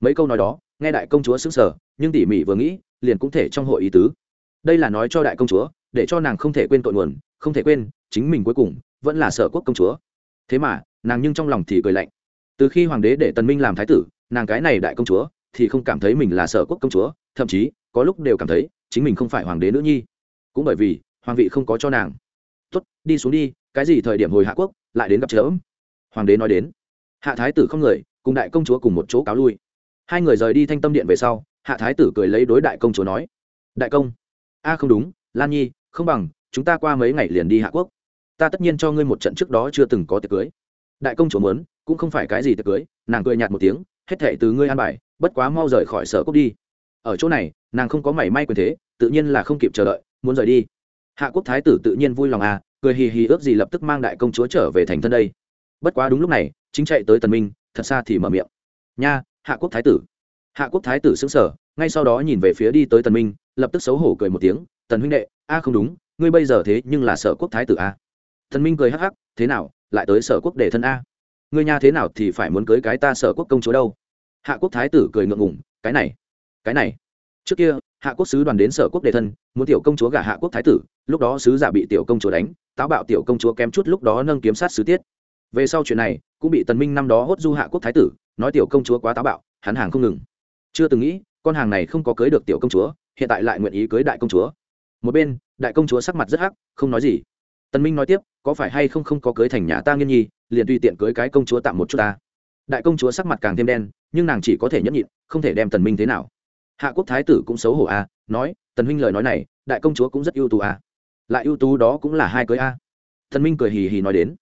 Mấy câu nói đó nghe đại công chúa xứng sở nhưng tỉ mỉ vừa nghĩ, liền cũng thể trong hội ý tứ. Đây là nói cho đại công chúa, để cho nàng không thể quên tội nguồn, không thể quên chính mình cuối cùng, vẫn là sở quốc công chúa. Thế mà, nàng nhưng trong lòng thì cười lạnh. Từ khi hoàng đế để tần minh làm thái tử, nàng cái này đại công chúa thì không cảm thấy mình là sở quốc công chúa, thậm chí, có lúc đều cảm thấy chính mình không phải hoàng đế nữ nhi. Cũng bởi vì, hoàng vị không có cho nàng. Tốt, đi xuống đi, cái gì thời điểm hồi hạ quốc, lại đến gặp chớm hoàng đế nói đến. Hạ thái tử không người, cùng đại công chúa cùng một chỗ cáo lui hai người rời đi thanh tâm điện về sau, hạ thái tử cười lấy đối đại công chúa nói, đại công. A, không đúng, lan nhi, không bằng, chúng ta qua mấy ngày liền đi hạ quốc. Ta tất nhiên cho ngươi một trận trước đó chưa từng có tiệc cưới. Đại công chúa muốn, cũng không phải cái gì tiệc cưới, nàng cười nhạt một tiếng, hết thệ từ ngươi an bài, bất quá mau rời khỏi sở quốc đi. Ở chỗ này, nàng không có mảy may quyền thế, tự nhiên là không kịp chờ đợi, muốn rời đi. Hạ quốc thái tử tự nhiên vui lòng à cười hì hì ước gì lập tức mang đại công chúa trở về thành thân đây. Bất quá đúng lúc này, chính chạy tới tần minh, thật xa thì mở miệng. Nha hạ quốc thái tử. Hạ quốc thái tử xứng sờ, ngay sau đó nhìn về phía đi tới tần minh, lập tức xấu hổ cười một tiếng, tần huynh đệ, a không đúng, ngươi bây giờ thế nhưng là sở quốc thái tử a. Tần minh cười hắc hắc, thế nào, lại tới sở quốc để thân a? Ngươi nha thế nào thì phải muốn cưới cái ta sở quốc công chúa đâu? Hạ quốc thái tử cười ngượng ngùng, cái này cái này. Trước kia, hạ quốc sứ đoàn đến sở quốc đề thân, muốn tiểu công chúa gả hạ quốc thái tử, lúc đó sứ giả bị tiểu công chúa đánh, táo bạo tiểu công chúa kém chút lúc đó nâng kiếm sát sứ tiết. Về sau chuyện này, cũng bị tần minh năm đó hốt du hạ quốc thái tử nói tiểu công chúa quá táo bạo hắn hàng không ngừng. Chưa từng nghĩ con hàng này không có cưới được tiểu công chúa hiện tại lại nguyện ý cưới đại công chúa. Một bên đại công chúa sắc mặt rất hắc không nói gì. Tần minh nói tiếp có phải hay không không có cưới thành nhà ta nghiên nhi liền tùy tiện cưới cái công chúa tạm một chút ta. Đại công chúa sắc mặt càng thêm đen nhưng nàng chỉ có thể nhẫn nhịn không thể đem tần minh thế nào. Hạ quốc thái tử cũng xấu hổ a à, nói tần minh lời nói này đại công chúa cũng rất ưu tú a à. lại ưu tú đó cũng là hai cưới a. À. tần minh cười hì hì nói đến.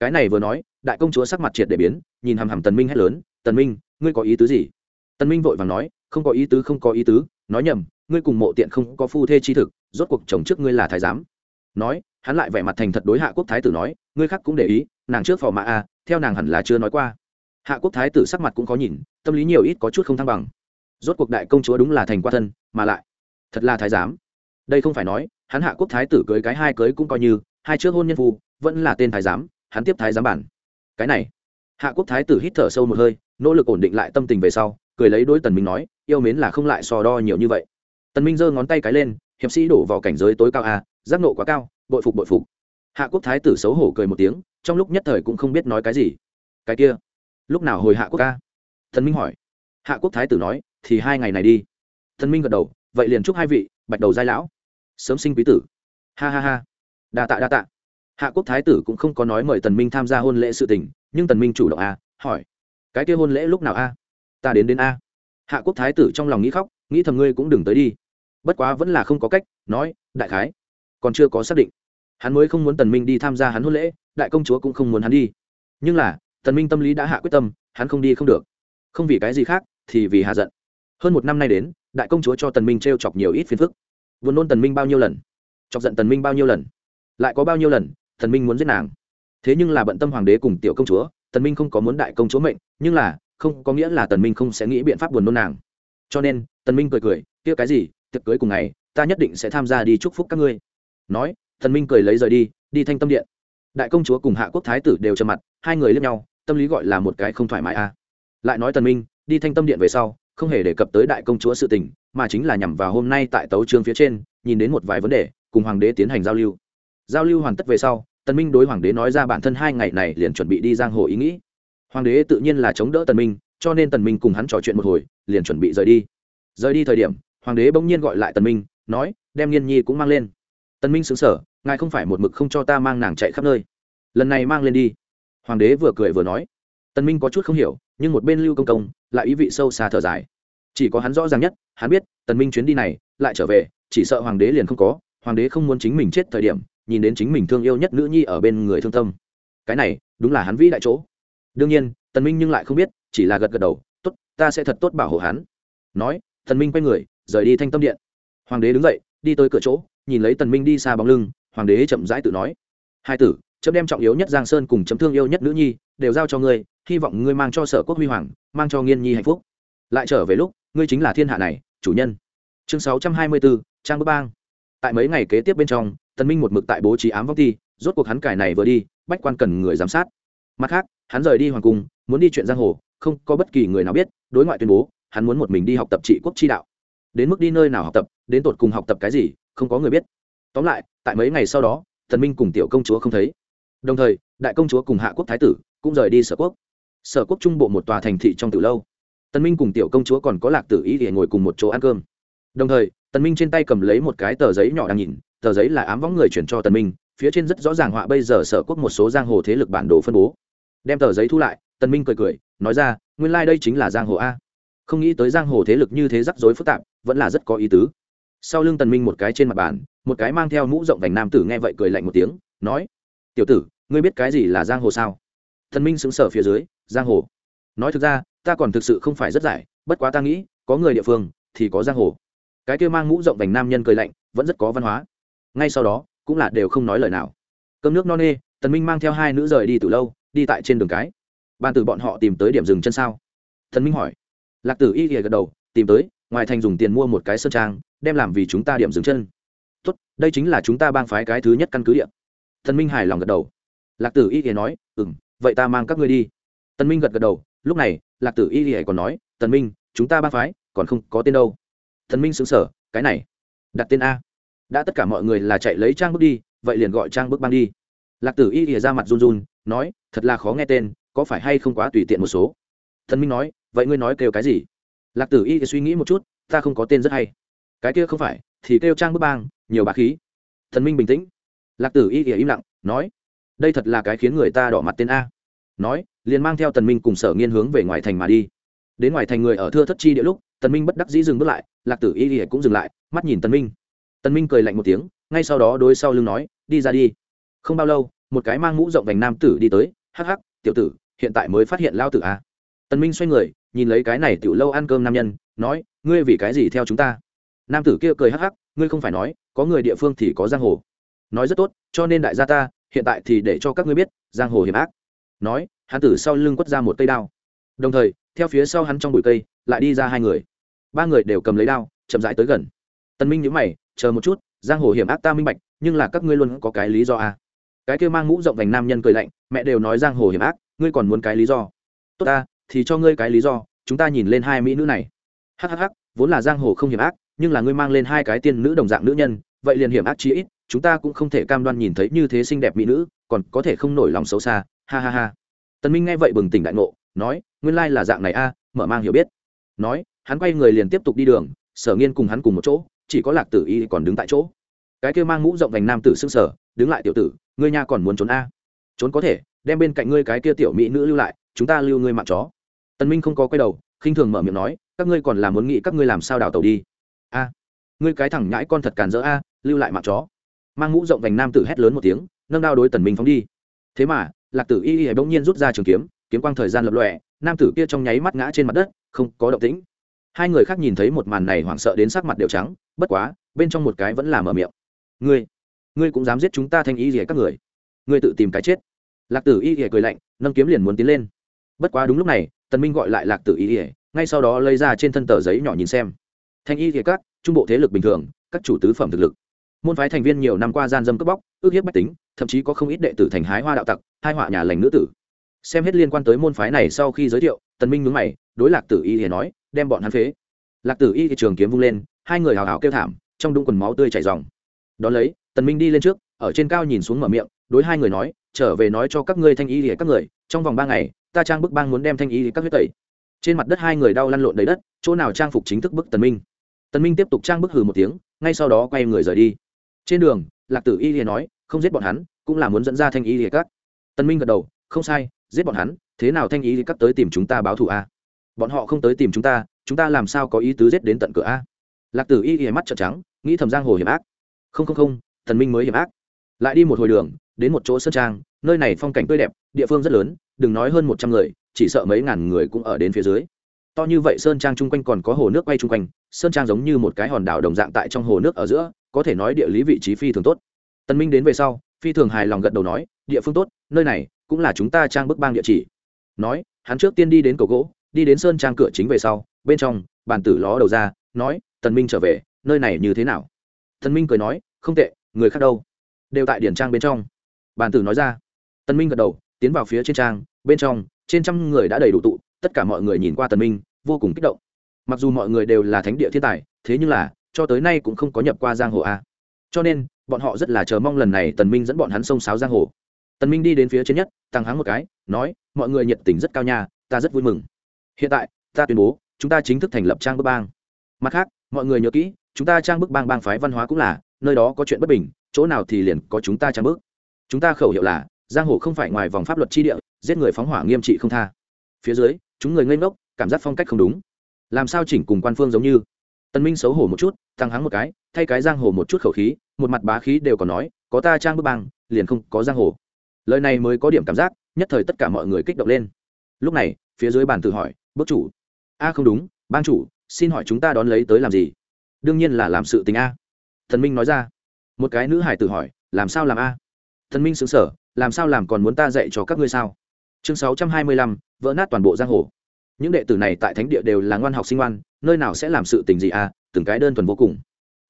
Cái này vừa nói đại công chúa sắc mặt triệt để biến nhìn hằm hằm tần minh hét lớn tần minh, ngươi có ý tứ gì? Tần minh vội vàng nói, không có ý tứ, không có ý tứ, nói nhầm, ngươi cùng mộ tiện không có phu thê chi thực, rốt cuộc chồng trước ngươi là thái giám. Nói, hắn lại vẻ mặt thành thật đối hạ quốc thái tử nói, ngươi khác cũng để ý, nàng trước phò mã a, theo nàng hẳn là chưa nói qua. Hạ quốc thái tử sắc mặt cũng có nhìn, tâm lý nhiều ít có chút không thăng bằng. Rốt cuộc đại công chúa đúng là thành qua thân, mà lại, thật là thái giám. Đây không phải nói, hắn hạ quốc thái tử cưới cái hai cưới cũng coi như, hai trước hôn nhân phu vẫn là tên thái giám, hắn tiếp thái giám bản. Cái này, hạ quốc thái tử hít thở sâu một hơi nỗ lực ổn định lại tâm tình về sau, cười lấy đôi tần minh nói, yêu mến là không lại so đo nhiều như vậy. Tần minh giơ ngón tay cái lên, hiệp sĩ đổ vào cảnh giới tối cao a, giác nộ quá cao, bội phục bội phục. Hạ quốc thái tử xấu hổ cười một tiếng, trong lúc nhất thời cũng không biết nói cái gì. Cái kia, lúc nào hồi hạ quốc ca thần minh hỏi. Hạ quốc thái tử nói, thì hai ngày này đi. Thần minh gật đầu, vậy liền chúc hai vị, bạch đầu giai lão. Sớm sinh quý tử. Ha ha ha. Đa tạ đa tạ. Hạ quốc thái tử cũng không có nói mời tần minh tham gia hôn lễ sự tình, nhưng tần minh chủ động a, hỏi cái kia hôn lễ lúc nào a? Ta đến đến a. Hạ quốc thái tử trong lòng nghĩ khóc, nghĩ thầm ngươi cũng đừng tới đi. Bất quá vẫn là không có cách, nói, đại khái, còn chưa có xác định. Hắn mới không muốn tần minh đi tham gia hắn hôn lễ, đại công chúa cũng không muốn hắn đi. Nhưng là, tần minh tâm lý đã hạ quyết tâm, hắn không đi không được. Không vì cái gì khác, thì vì hạ giận. Hơn một năm nay đến, đại công chúa cho tần minh treo chọc nhiều ít phiền phức. Buồn nôn tần minh bao nhiêu lần? Chọc giận tần minh bao nhiêu lần? Lại có bao nhiêu lần, tần minh muốn giết nàng? Thế nhưng là bận tâm hoàng đế cùng tiểu công chúa tần minh không có muốn đại công chúa mệnh, nhưng là, không có nghĩa là tần minh không sẽ nghĩ biện pháp buồn nôn nàng. Cho nên, tần minh cười cười, kia cái gì, tiệc cưới cùng ngày, ta nhất định sẽ tham gia đi chúc phúc các ngươi. Nói, tần minh cười lấy rời đi đi thanh tâm điện. Đại công chúa cùng hạ quốc thái tử đều trầm mặt, hai người liếc nhau, tâm lý gọi là một cái không thoải mái a. À. lại nói tần minh, đi thanh tâm điện về sau, không hề đề cập tới đại công chúa sự tình, mà chính là nhằm vào hôm nay tại tấu trương phía trên, nhìn đến một vài vấn đề, cùng hoàng đế tiến hành giao lưu. Giao lưu hoàn tất về sau tần minh đối hoàng đế nói ra bản thân hai ngày này liền chuẩn bị đi giang hồ ý nghĩ. Hoàng đế tự nhiên là chống đỡ tần minh, cho nên tần minh cùng hắn trò chuyện một hồi, liền chuẩn bị rời đi. Rời đi thời điểm, hoàng đế bỗng nhiên gọi lại tần minh, nói, đem nghiên nhi cũng mang lên. Tần minh sững sờ, ngài không phải một mực không cho ta mang nàng chạy khắp nơi. Lần này mang lên đi. Hoàng đế vừa cười vừa nói. Tần minh có chút không hiểu, nhưng một bên lưu công công lại ý vị sâu xa thở dài. Chỉ có hắn rõ ràng nhất, hắn biết, tần minh chuyến đi này lại trở về, chỉ sợ hoàng đế liền không có, hoàng đế không muốn chính mình chết thời điểm nhìn đến chính mình thương yêu nhất nữ nhi ở bên người thương tâm. Cái này đúng là hắn vĩ đại chỗ. Đương nhiên tần minh nhưng lại không biết chỉ là gật gật đầu tốt ta sẽ thật tốt bảo hộ hắn. Nói tần minh quay người rời đi thanh tâm điện. Hoàng đế đứng dậy đi tới cửa chỗ nhìn lấy tần minh đi xa bóng lưng hoàng đế chậm rãi tự nói hai tử chấm đem trọng yếu nhất giang sơn cùng chấm thương yêu nhất nữ nhi đều giao cho ngươi hy vọng ngươi mang cho sở quốc huy hoàng mang cho nghiên nhi hạnh phúc. Lại trở về lúc ngươi chính là thiên hạ này chủ nhân. Chương 624, trang bức bang. Tại mấy ngày kế tiếp bên trong tần minh một mực tại bố trí ám vong ti rốt cuộc hắn cải này vừa đi, bách quan cần người giám sát. Mặt khác, hắn rời đi hoàng cung, muốn đi chuyện giang hồ, không có bất kỳ người nào biết, đối ngoại tuyên bố, hắn muốn một mình đi học tập trị quốc chi đạo. Đến mức đi nơi nào học tập, đến tột cùng học tập cái gì, không có người biết. Tóm lại, tại mấy ngày sau đó thần minh cùng tiểu công chúa không thấy. Đồng thời, đại công chúa cùng hạ quốc thái tử cũng rời đi sở quốc. Sở quốc trung bộ một tòa thành thị trong từ lâu. Tần minh cùng tiểu công chúa còn có lạc tử ý để ngồi cùng một chỗ ăn cơm. Đồng thời, tần minh trên tay cầm lấy một cái tờ giấy nhỏ đang nhìn tờ giấy là ám võng người chuyển cho tần minh, phía trên rất rõ ràng họa bây giờ sở quốc một số giang hồ thế lực bản đồ phân bố. Đem tờ giấy thu lại, tần minh cười cười, nói ra, nguyên lai like đây chính là giang hồ a. Không nghĩ tới giang hồ thế lực như thế rắc rối phức tạp, vẫn là rất có ý tứ. Sau lưng tần minh một cái trên mặt bàn, một cái mang theo mũ rộng vành nam tử nghe vậy cười lạnh một tiếng, nói, tiểu tử, ngươi biết cái gì là giang hồ sao? Tần minh sững sờ phía dưới, giang hồ? Nói thực ra, ta còn thực sự không phải rất giải, bất quá ta nghĩ, có người địa phương thì có giang hồ. Cái kia mang mũ rộng vành nam nhân cười lạnh, vẫn rất có văn hóa ngay sau đó, cũng là đều không nói lời nào. Cơm nước no nê, tần minh mang theo hai nữ rời đi từ lâu, đi tại trên đường cái. Ban từ bọn họ tìm tới điểm dừng chân sao? Thần minh hỏi. Lạc tử y gật đầu, tìm tới, ngoài thành dùng tiền mua một cái sơn trang, đem làm vì chúng ta điểm dừng chân. Tốt, đây chính là chúng ta bang phái cái thứ nhất căn cứ địa. Thần minh hài lòng gật đầu. Lạc tử y thì nói ừ vậy ta mang các ngươi đi. Tần minh gật gật đầu, lúc này, lạc tử y thì còn nói, tần minh, chúng ta bang phái còn không có tên đâu. Thần minh sững sờ, cái này, đặt tên a đã tất cả mọi người là chạy lấy trang bước đi, vậy liền gọi trang bước băng đi. Lạc tử y thì ra mặt run run, nói, thật là khó nghe tên, có phải hay không quá tùy tiện một số? Thần minh nói, vậy ngươi nói kêu cái gì? Lạc tử y thì suy nghĩ một chút, ta không có tên rất hay. Cái kia không phải, thì kêu trang bước bang nhiều bá khí. Thần minh bình tĩnh. Lạc tử y thì im lặng, nói, đây thật là cái khiến người ta đỏ mặt tên a. Nói, liền mang theo tần minh cùng sở nghiên hướng về ngoài thành mà đi. Đến ngoài thành người ở thưa thất chi địa lúc tần minh bất đắc dĩ dừng bước lại, lạc tử y thì cũng dừng lại, mắt nhìn tần minh tần minh cười lạnh một tiếng, ngay sau đó đối sau lưng nói, đi ra đi. Không bao lâu, một cái mang mũ rộng vành nam tử đi tới, hắc hắc, tiểu tử, hiện tại mới phát hiện lao tử à? tần minh xoay người, nhìn lấy cái này tiểu lâu ăn cơm nam nhân, nói, ngươi vì cái gì theo chúng ta? Nam tử kia cười hắc hắc, ngươi không phải nói, có người địa phương thì có giang hồ. Nói rất tốt, cho nên đại gia ta, hiện tại thì để cho các ngươi biết, giang hồ hiểm ác. Nói, hắn tử sau lưng quất ra một cây đao. Đồng thời, theo phía sau hắn trong bụi cây, lại đi ra hai người. Ba người đều cầm lấy đao, chậm rãi tới gần. Tân minh nhíu mày chờ một chút, giang hồ hiểm ác ta minh bạch, nhưng là các ngươi luôn có cái lý do à. cái kia mang mũ rộng vành nam nhân cười lạnh, mẹ đều nói giang hồ hiểm ác, ngươi còn muốn cái lý do. Tốt ta, thì cho ngươi cái lý do, chúng ta nhìn lên hai mỹ nữ này. Hhh vốn là giang hồ không hiểm ác, nhưng là ngươi mang lên hai cái tiên nữ đồng dạng nữ nhân, vậy liền hiểm ác chí ít, chúng ta cũng không thể cam đoan nhìn thấy như thế xinh đẹp mỹ nữ, còn có thể không nổi lòng xấu xa, ha ha ha. Tần minh nghe vậy bừng tỉnh đại ngộ, nói, nguyên lai là dạng này a, mở mang hiểu biết. Nói, hắn quay người liền tiếp tục đi đường, sở nghiên cùng hắn cùng một chỗ chỉ có lạc tử y còn đứng tại chỗ. Cái kia mang mũ rộng vành nam tử xưng sở đứng lại tiểu tử, ngươi nha còn muốn trốn a? Trốn có thể, đem bên cạnh ngươi cái kia tiểu mỹ nữ lưu lại, chúng ta lưu ngươi mạng chó. Tần minh không có quay đầu, khinh thường mở miệng nói, các ngươi còn là muốn nghĩ các ngươi làm sao đào tàu đi. A, ngươi cái thằng nhãi con thật càn dỡ a, lưu lại mạng chó. Mang mũ rộng vành nam tử hét lớn một tiếng, nâng đao đối tần minh phóng đi. Thế mà, lạc tử y y bỗng nhiên rút ra trường kiếm kiếm quang thời gian lập lòe, nam tử kia trong nháy mắt ngã trên mặt đất, không có động tĩnh hai người khác nhìn thấy một màn này hoảng sợ đến sắc mặt đều trắng, bất quá, bên trong một cái vẫn là mở miệng. Ngươi ngươi cũng dám giết chúng ta thanh y rỉa các người. Ngươi tự tìm cái chết. Lạc tử y rỉa cười lạnh, nâng kiếm liền muốn tiến lên. Bất quá đúng lúc này, tần minh gọi lại lạc tử y rỉa ngay sau đó lấy ra trên thân tờ giấy nhỏ nhìn xem. Thanh y rỉa các, trung bộ thế lực bình thường, các chủ tứ phẩm thực lực. Môn phái thành viên nhiều năm qua gian dâm cướp bóc, ước hiếp bách tính, thậm chí có không ít đệ tử thành hái hoa đạo tặc, hai họa nhà lành nữ tử. Xem hết liên quan tới môn phái này sau khi giới thiệu, tần minh nhướng mày, đối lạc tử y rỉa nói đem bọn hắn phế. Lạc tử y thì trường kiếm vung lên, hai người hào hào kêu thảm, trong đúng quần máu tươi chảy ròng. Đón lấy, tần minh đi lên trước, ở trên cao nhìn xuống mở miệng, đối hai người nói, trở về nói cho các ngươi thanh y thì các người, trong vòng ba ngày, ta trang bức bang muốn đem thanh y thì các huyết tẩy. Trên mặt đất hai người đau lăn lộn đầy đất, chỗ nào trang phục chính thức bức tần minh. Tần minh tiếp tục trang bức hừ một tiếng, ngay sau đó quay người rời đi. Trên đường, lạc tử y thì nói, không giết bọn hắn, cũng là muốn dẫn ra thanh y thì các. Tần minh gật đầu, không sai, giết bọn hắn, thế nào thanh y thì các tới tìm chúng ta báo thù a? Bọn họ không tới tìm chúng ta chúng ta làm sao có ý tứ giết đến tận cửa a? Lạc tử y thì mắt trợn trắng, nghĩ thầm giang hồ hiểm ác. Không không không, thần minh mới hiểm ác. Lại đi một hồi đường, đến một chỗ sơn trang, nơi này phong cảnh tươi đẹp, địa phương rất lớn, đừng nói hơn một trăm người, chỉ sợ mấy ngàn người cũng ở đến phía dưới. To như vậy sơn trang chung quanh còn có hồ nước quay chung quanh, sơn trang giống như một cái hòn đảo đồng dạng tại trong hồ nước ở giữa, có thể nói địa lý vị trí phi thường tốt. Tân minh đến về sau, phi thường hài lòng gật đầu nói, địa phương tốt, nơi này cũng là chúng ta trang bức bang địa chỉ. Nói, hắn trước tiên đi đến cầu gỗ đi đến sơn trang cửa chính về sau, bên trong, bàn tử ló đầu ra, nói, tần minh trở về, nơi này như thế nào? Tần minh cười nói, không tệ, người khác đâu. Đều tại điển trang bên trong. Bàn tử nói ra. Tần minh gật đầu, tiến vào phía trên trang, bên trong, trên trăm người đã đầy đủ tụ, tất cả mọi người nhìn qua tần minh, vô cùng kích động. Mặc dù mọi người đều là thánh địa thiên tài, thế nhưng là, cho tới nay cũng không có nhập qua giang hồ a. Cho nên, bọn họ rất là chờ mong lần này tần minh dẫn bọn hắn sông sáo giang hồ. Tần minh đi đến phía trên nhất, tăng hắn một cái, nói, mọi người nhiệt tình rất cao nha, ta rất vui mừng hiện tại, ta tuyên bố, chúng ta chính thức thành lập trang bức bang. Mặt khác, mọi người nhớ kỹ, chúng ta trang bức bang bang phái văn hóa cũng là, nơi đó có chuyện bất bình, chỗ nào thì liền có chúng ta trang bức. Chúng ta khẩu hiệu là, giang hồ không phải ngoài vòng pháp luật chi địa, giết người phóng hỏa nghiêm trị không tha. Phía dưới, chúng người ngây ngốc, cảm giác phong cách không đúng. Làm sao chỉnh cùng quan phương giống như? Tân minh xấu hổ một chút, tăng hắng một cái, thay cái giang hồ một chút khẩu khí, một mặt bá khí đều còn nói, có ta trang bức bang, liền không có giang hồ. Lời này mới có điểm cảm giác, nhất thời tất cả mọi người kích động lên. Lúc này, phía dưới bàn tự hỏi bước chủ. A, không đúng ban chủ, xin hỏi chúng ta đón lấy tới làm gì? Đương nhiên là làm sự tình a. Thần minh nói ra. Một cái nữ hải tự hỏi, làm sao làm a? Thần minh xứng sở làm sao làm còn muốn ta dạy cho các ngươi sao? Chương sáu trăm hai mươi lăm, vỡ nát toàn bộ giang hồ. Những đệ tử này tại thánh địa đều là ngoan học sinh ngoan, nơi nào sẽ làm sự tình gì a? từng cái đơn thuần vô cùng.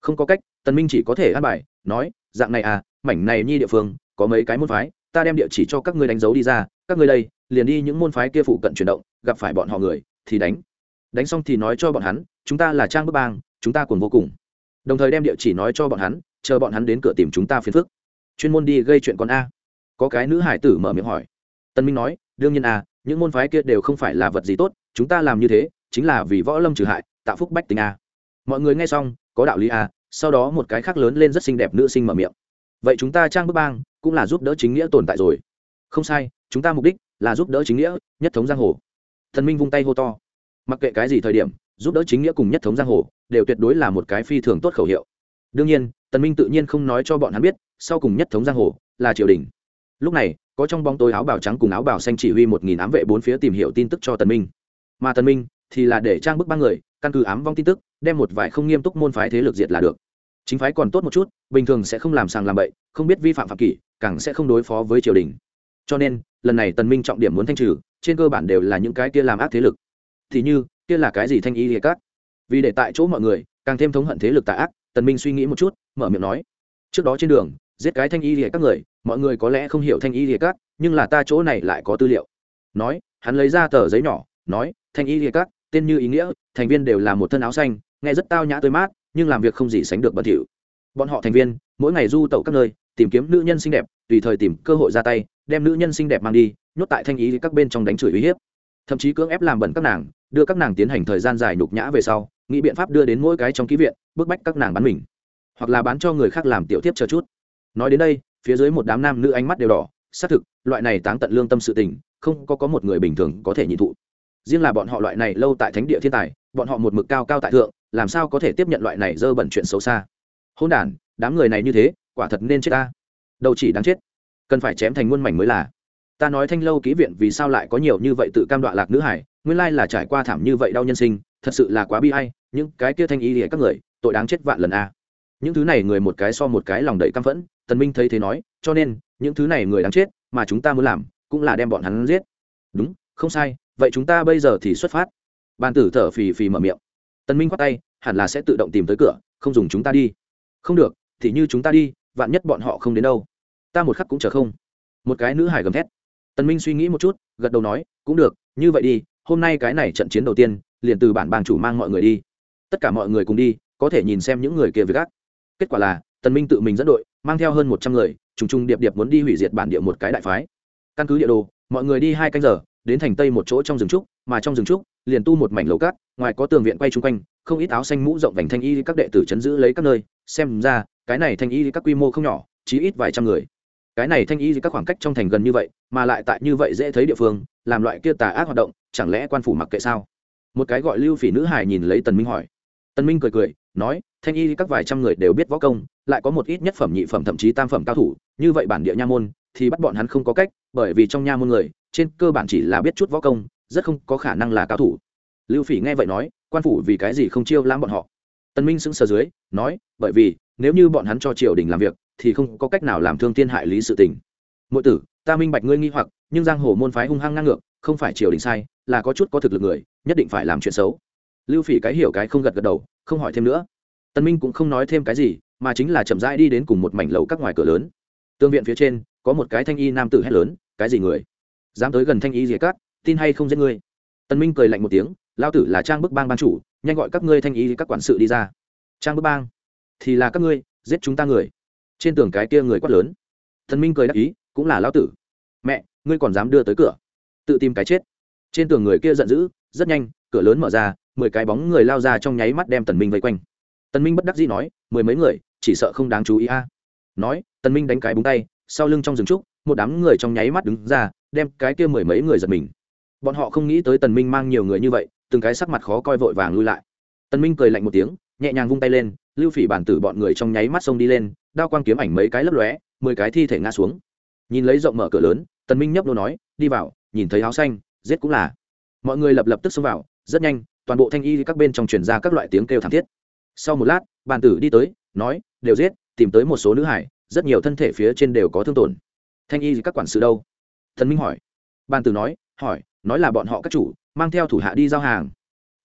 Không có cách, tần minh chỉ có thể ăn bài, nói, dạng này à mảnh này nhi địa phương, có mấy cái môn phái, ta đem địa chỉ cho các ngươi đánh dấu đi ra các ngươi đây, liền đi những môn phái kia phụ cận chuyển động, gặp phải bọn họ người, thì đánh. Đánh xong thì nói cho bọn hắn, chúng ta là trang bức bang, chúng ta cùng vô cùng. Đồng thời đem địa chỉ nói cho bọn hắn, chờ bọn hắn đến cửa tìm chúng ta phiền phức. Chuyên môn đi gây chuyện con a. Có cái nữ hải tử mở miệng hỏi. Tân minh nói, đương nhiên a, những môn phái kia đều không phải là vật gì tốt, chúng ta làm như thế, chính là vì võ lâm trừ hại, tạo phúc bách tính a. Mọi người nghe xong, có đạo lý a, sau đó một cái khác lớn lên rất xinh đẹp nữ sinh mở miệng. Vậy chúng ta trang bức bang, cũng là giúp đỡ chính nghĩa tồn tại rồi. Không sai chúng ta mục đích là giúp đỡ chính nghĩa, nhất thống giang hồ. Thần minh vung tay hô to. Mặc kệ cái gì thời điểm, giúp đỡ chính nghĩa cùng nhất thống giang hồ đều tuyệt đối là một cái phi thường tốt khẩu hiệu. Đương nhiên, tần minh tự nhiên không nói cho bọn hắn biết, sau cùng nhất thống giang hồ là triều đình. Lúc này, có trong bóng tối áo bào trắng cùng áo bào xanh chỉ huy một nghìn ám vệ bốn phía tìm hiểu tin tức cho tần minh. Mà tần minh thì là để trang bức ba người, căn cứ ám vong tin tức, đem một vài không nghiêm túc môn phái thế lực diệt là được. Chính phái còn tốt một chút, bình thường sẽ không làm sàng làm bậy, không biết vi phạm phạm kỷ, càng sẽ không đối phó với triều đình. Cho nên lần này tần minh trọng điểm muốn thanh trừ, trên cơ bản đều là những cái kia làm ác thế lực. Thì như, kia là cái gì thanh y liệt các vì để tại chỗ mọi người, càng thêm thống hận thế lực tà ác, tần minh suy nghĩ một chút, mở miệng nói, trước đó trên đường, giết cái thanh y liệt các người, mọi người có lẽ không hiểu thanh y lìa các nhưng là ta chỗ này lại có tư liệu. Nói, hắn lấy ra tờ giấy nhỏ, nói, thanh y lìa các tên như ý nghĩa, thành viên đều là một thân áo xanh, nghe rất tao nhã tươi mát, nhưng làm việc không gì sánh được bẩn thỉu. Bọn họ thành viên, mỗi ngày du tẩu các nơi tìm kiếm nữ nhân xinh đẹp, tùy thời tìm cơ hội ra tay, đem nữ nhân xinh đẹp mang đi, nhốt tại thanh ý các bên trong đánh chửi uy hiếp. Thậm chí cưỡng ép làm bẩn các nàng, đưa các nàng tiến hành thời gian dài nhục nhã về sau, nghĩ biện pháp đưa đến mỗi cái trong ký viện, bức bách các nàng bắn mình. Hoặc là bán cho người khác làm tiểu tiếp chờ chút. Nói đến đây, phía dưới một đám nam nữ ánh mắt đều đỏ, xác thực, loại này táng tận lương tâm sự tình, không có có một người bình thường có thể nhị thụ. Riêng là bọn họ loại này lâu tại thánh địa thiên tài, bọn họ một mực cao cao tại thượng, làm sao có thể tiếp nhận loại này dơ bẩn chuyện xấu xa? Hôn đ đám người này như thế, quả thật nên chết ta. Đâu chỉ đáng chết. Cần phải chém thành muôn mảnh mới là. Ta nói thanh lâu ký viện vì sao lại có nhiều như vậy tự cam đoạ lạc nữ hải, nguyên lai là trải qua thảm như vậy đau nhân sinh, thật sự là quá bi hay những cái kia thanh ý lìa các người, tội đáng chết vạn lần a. Những thứ này người một cái so một cái lòng đầy căm phẫn, tần minh thấy thế nói, cho nên, những thứ này người đáng chết, mà chúng ta muốn làm, cũng là đem bọn hắn giết. Đúng, không sai, vậy chúng ta bây giờ thì xuất phát. Bàn tử thở phì phì mở miệng. Tần minh quát tay, hẳn là sẽ tự động tìm tới cửa, không dùng chúng ta đi. Không được thì như chúng ta đi, vạn nhất bọn họ không đến đâu. Ta một khắc cũng chờ không. Một cái nữ hải gầm thét. Tần minh suy nghĩ một chút, gật đầu nói, cũng được, như vậy đi, hôm nay cái này trận chiến đầu tiên, liền từ bản bang chủ mang mọi người đi. Tất cả mọi người cùng đi, có thể nhìn xem những người kia việc gác kết quả là, tần minh tự mình dẫn đội, mang theo hơn một trăm người, trùng trùng điệp điệp muốn đi hủy diệt bản địa một cái đại phái. Căn cứ địa đồ, mọi người đi hai canh giờ đến thành tây một chỗ trong rừng trúc, mà trong rừng trúc, liền tu một mảnh lầu cát, ngoài có tường viện quay chung quanh, không ít áo xanh mũ rộng vành thanh y các đệ tử chấn giữ lấy các nơi, xem ra, cái này thanh y các quy mô không nhỏ, chí ít vài trăm người. Cái này thanh y các khoảng cách trong thành gần như vậy, mà lại tại như vậy dễ thấy địa phương, làm loại kia tà ác hoạt động, chẳng lẽ quan phủ mặc kệ sao? Một cái gọi lưu phỉ nữ hài nhìn lấy tần minh hỏi. Tần minh cười cười, nói, thanh y các vài trăm người đều biết võ công, lại có một ít nhất phẩm nhị phẩm thậm chí tam phẩm cao thủ, như vậy bản địa nha môn, thì bắt bọn hắn không có cách, bởi vì trong nha môn người trên cơ bản chỉ là biết chút võ công, rất không có khả năng là cao thủ. Lưu phỉ nghe vậy nói, quan phủ vì cái gì không chiêu lãm bọn họ? Tần minh sững sờ dưới, nói, bởi vì, nếu như bọn hắn cho triều đình làm việc, thì không có cách nào làm thương thiên hại lý sự tình. Muội tử, ta minh bạch ngươi nghi hoặc, nhưng giang hồ môn phái hung hăng ngang ngược, không phải triều đình sai, là có chút có thực lực người, nhất định phải làm chuyện xấu. Lưu phỉ cái hiểu cái không gật gật đầu, không hỏi thêm nữa. Tần minh cũng không nói thêm cái gì, mà chính là chậm rãi đi đến cùng một mảnh lầu các ngoài cửa lớn. Tương viện phía trên, có một cái thanh y nam tử hét lớn, cái gì người? Dám tới gần thanh y dìa cát, tin hay không giết ngươi? Tần minh cười lạnh một tiếng lao tử là trang bức bang ban chủ, nhanh gọi các ngươi thanh y các quản sự đi ra. Trang bức bang? Thì là các ngươi, giết chúng ta người. Trên tường cái kia người quát lớn. Thần minh cười đáp ý, cũng là lão tử. Mẹ, ngươi còn dám đưa tới cửa? Tự tìm cái chết. Trên tường người kia giận dữ, rất nhanh, cửa lớn mở ra, mười cái bóng người lao ra trong nháy mắt đem tần minh vây quanh. Tần minh bất đắc dĩ nói, mười mấy người, chỉ sợ không đáng chú ý a. Nói, tần minh đánh cái búng tay, sau lưng trong rừng trúc một đám người trong nháy mắt đứng ra, đem cái kia mười mấy người giật mình. Bọn họ không nghĩ tới tần minh mang nhiều người như vậy, từng cái sắc mặt khó coi vội vàng lui lại. Tần minh cười lạnh một tiếng, nhẹ nhàng vung tay lên, lưu phỉ bản tử bọn người trong nháy mắt xông đi lên, đao quang kiếm ảnh mấy cái lấp lóe, mười cái thi thể ngã xuống. Nhìn lấy rộng mở cửa lớn, tần minh nhấp nô nói, đi vào, nhìn thấy áo xanh, giết cũng là. Mọi người lập lập tức xông vào, rất nhanh, toàn bộ thanh y các bên trong truyền ra các loại tiếng kêu thảm thiết. Sau một lát, bản tử đi tới, nói, đều giết, tìm tới một số nữ hải, rất nhiều thân thể phía trên đều có thương tổn thanh y các quản sự đâu? Thần minh hỏi. Ban tử nói, hỏi, nói là bọn họ các chủ, mang theo thủ hạ đi giao hàng.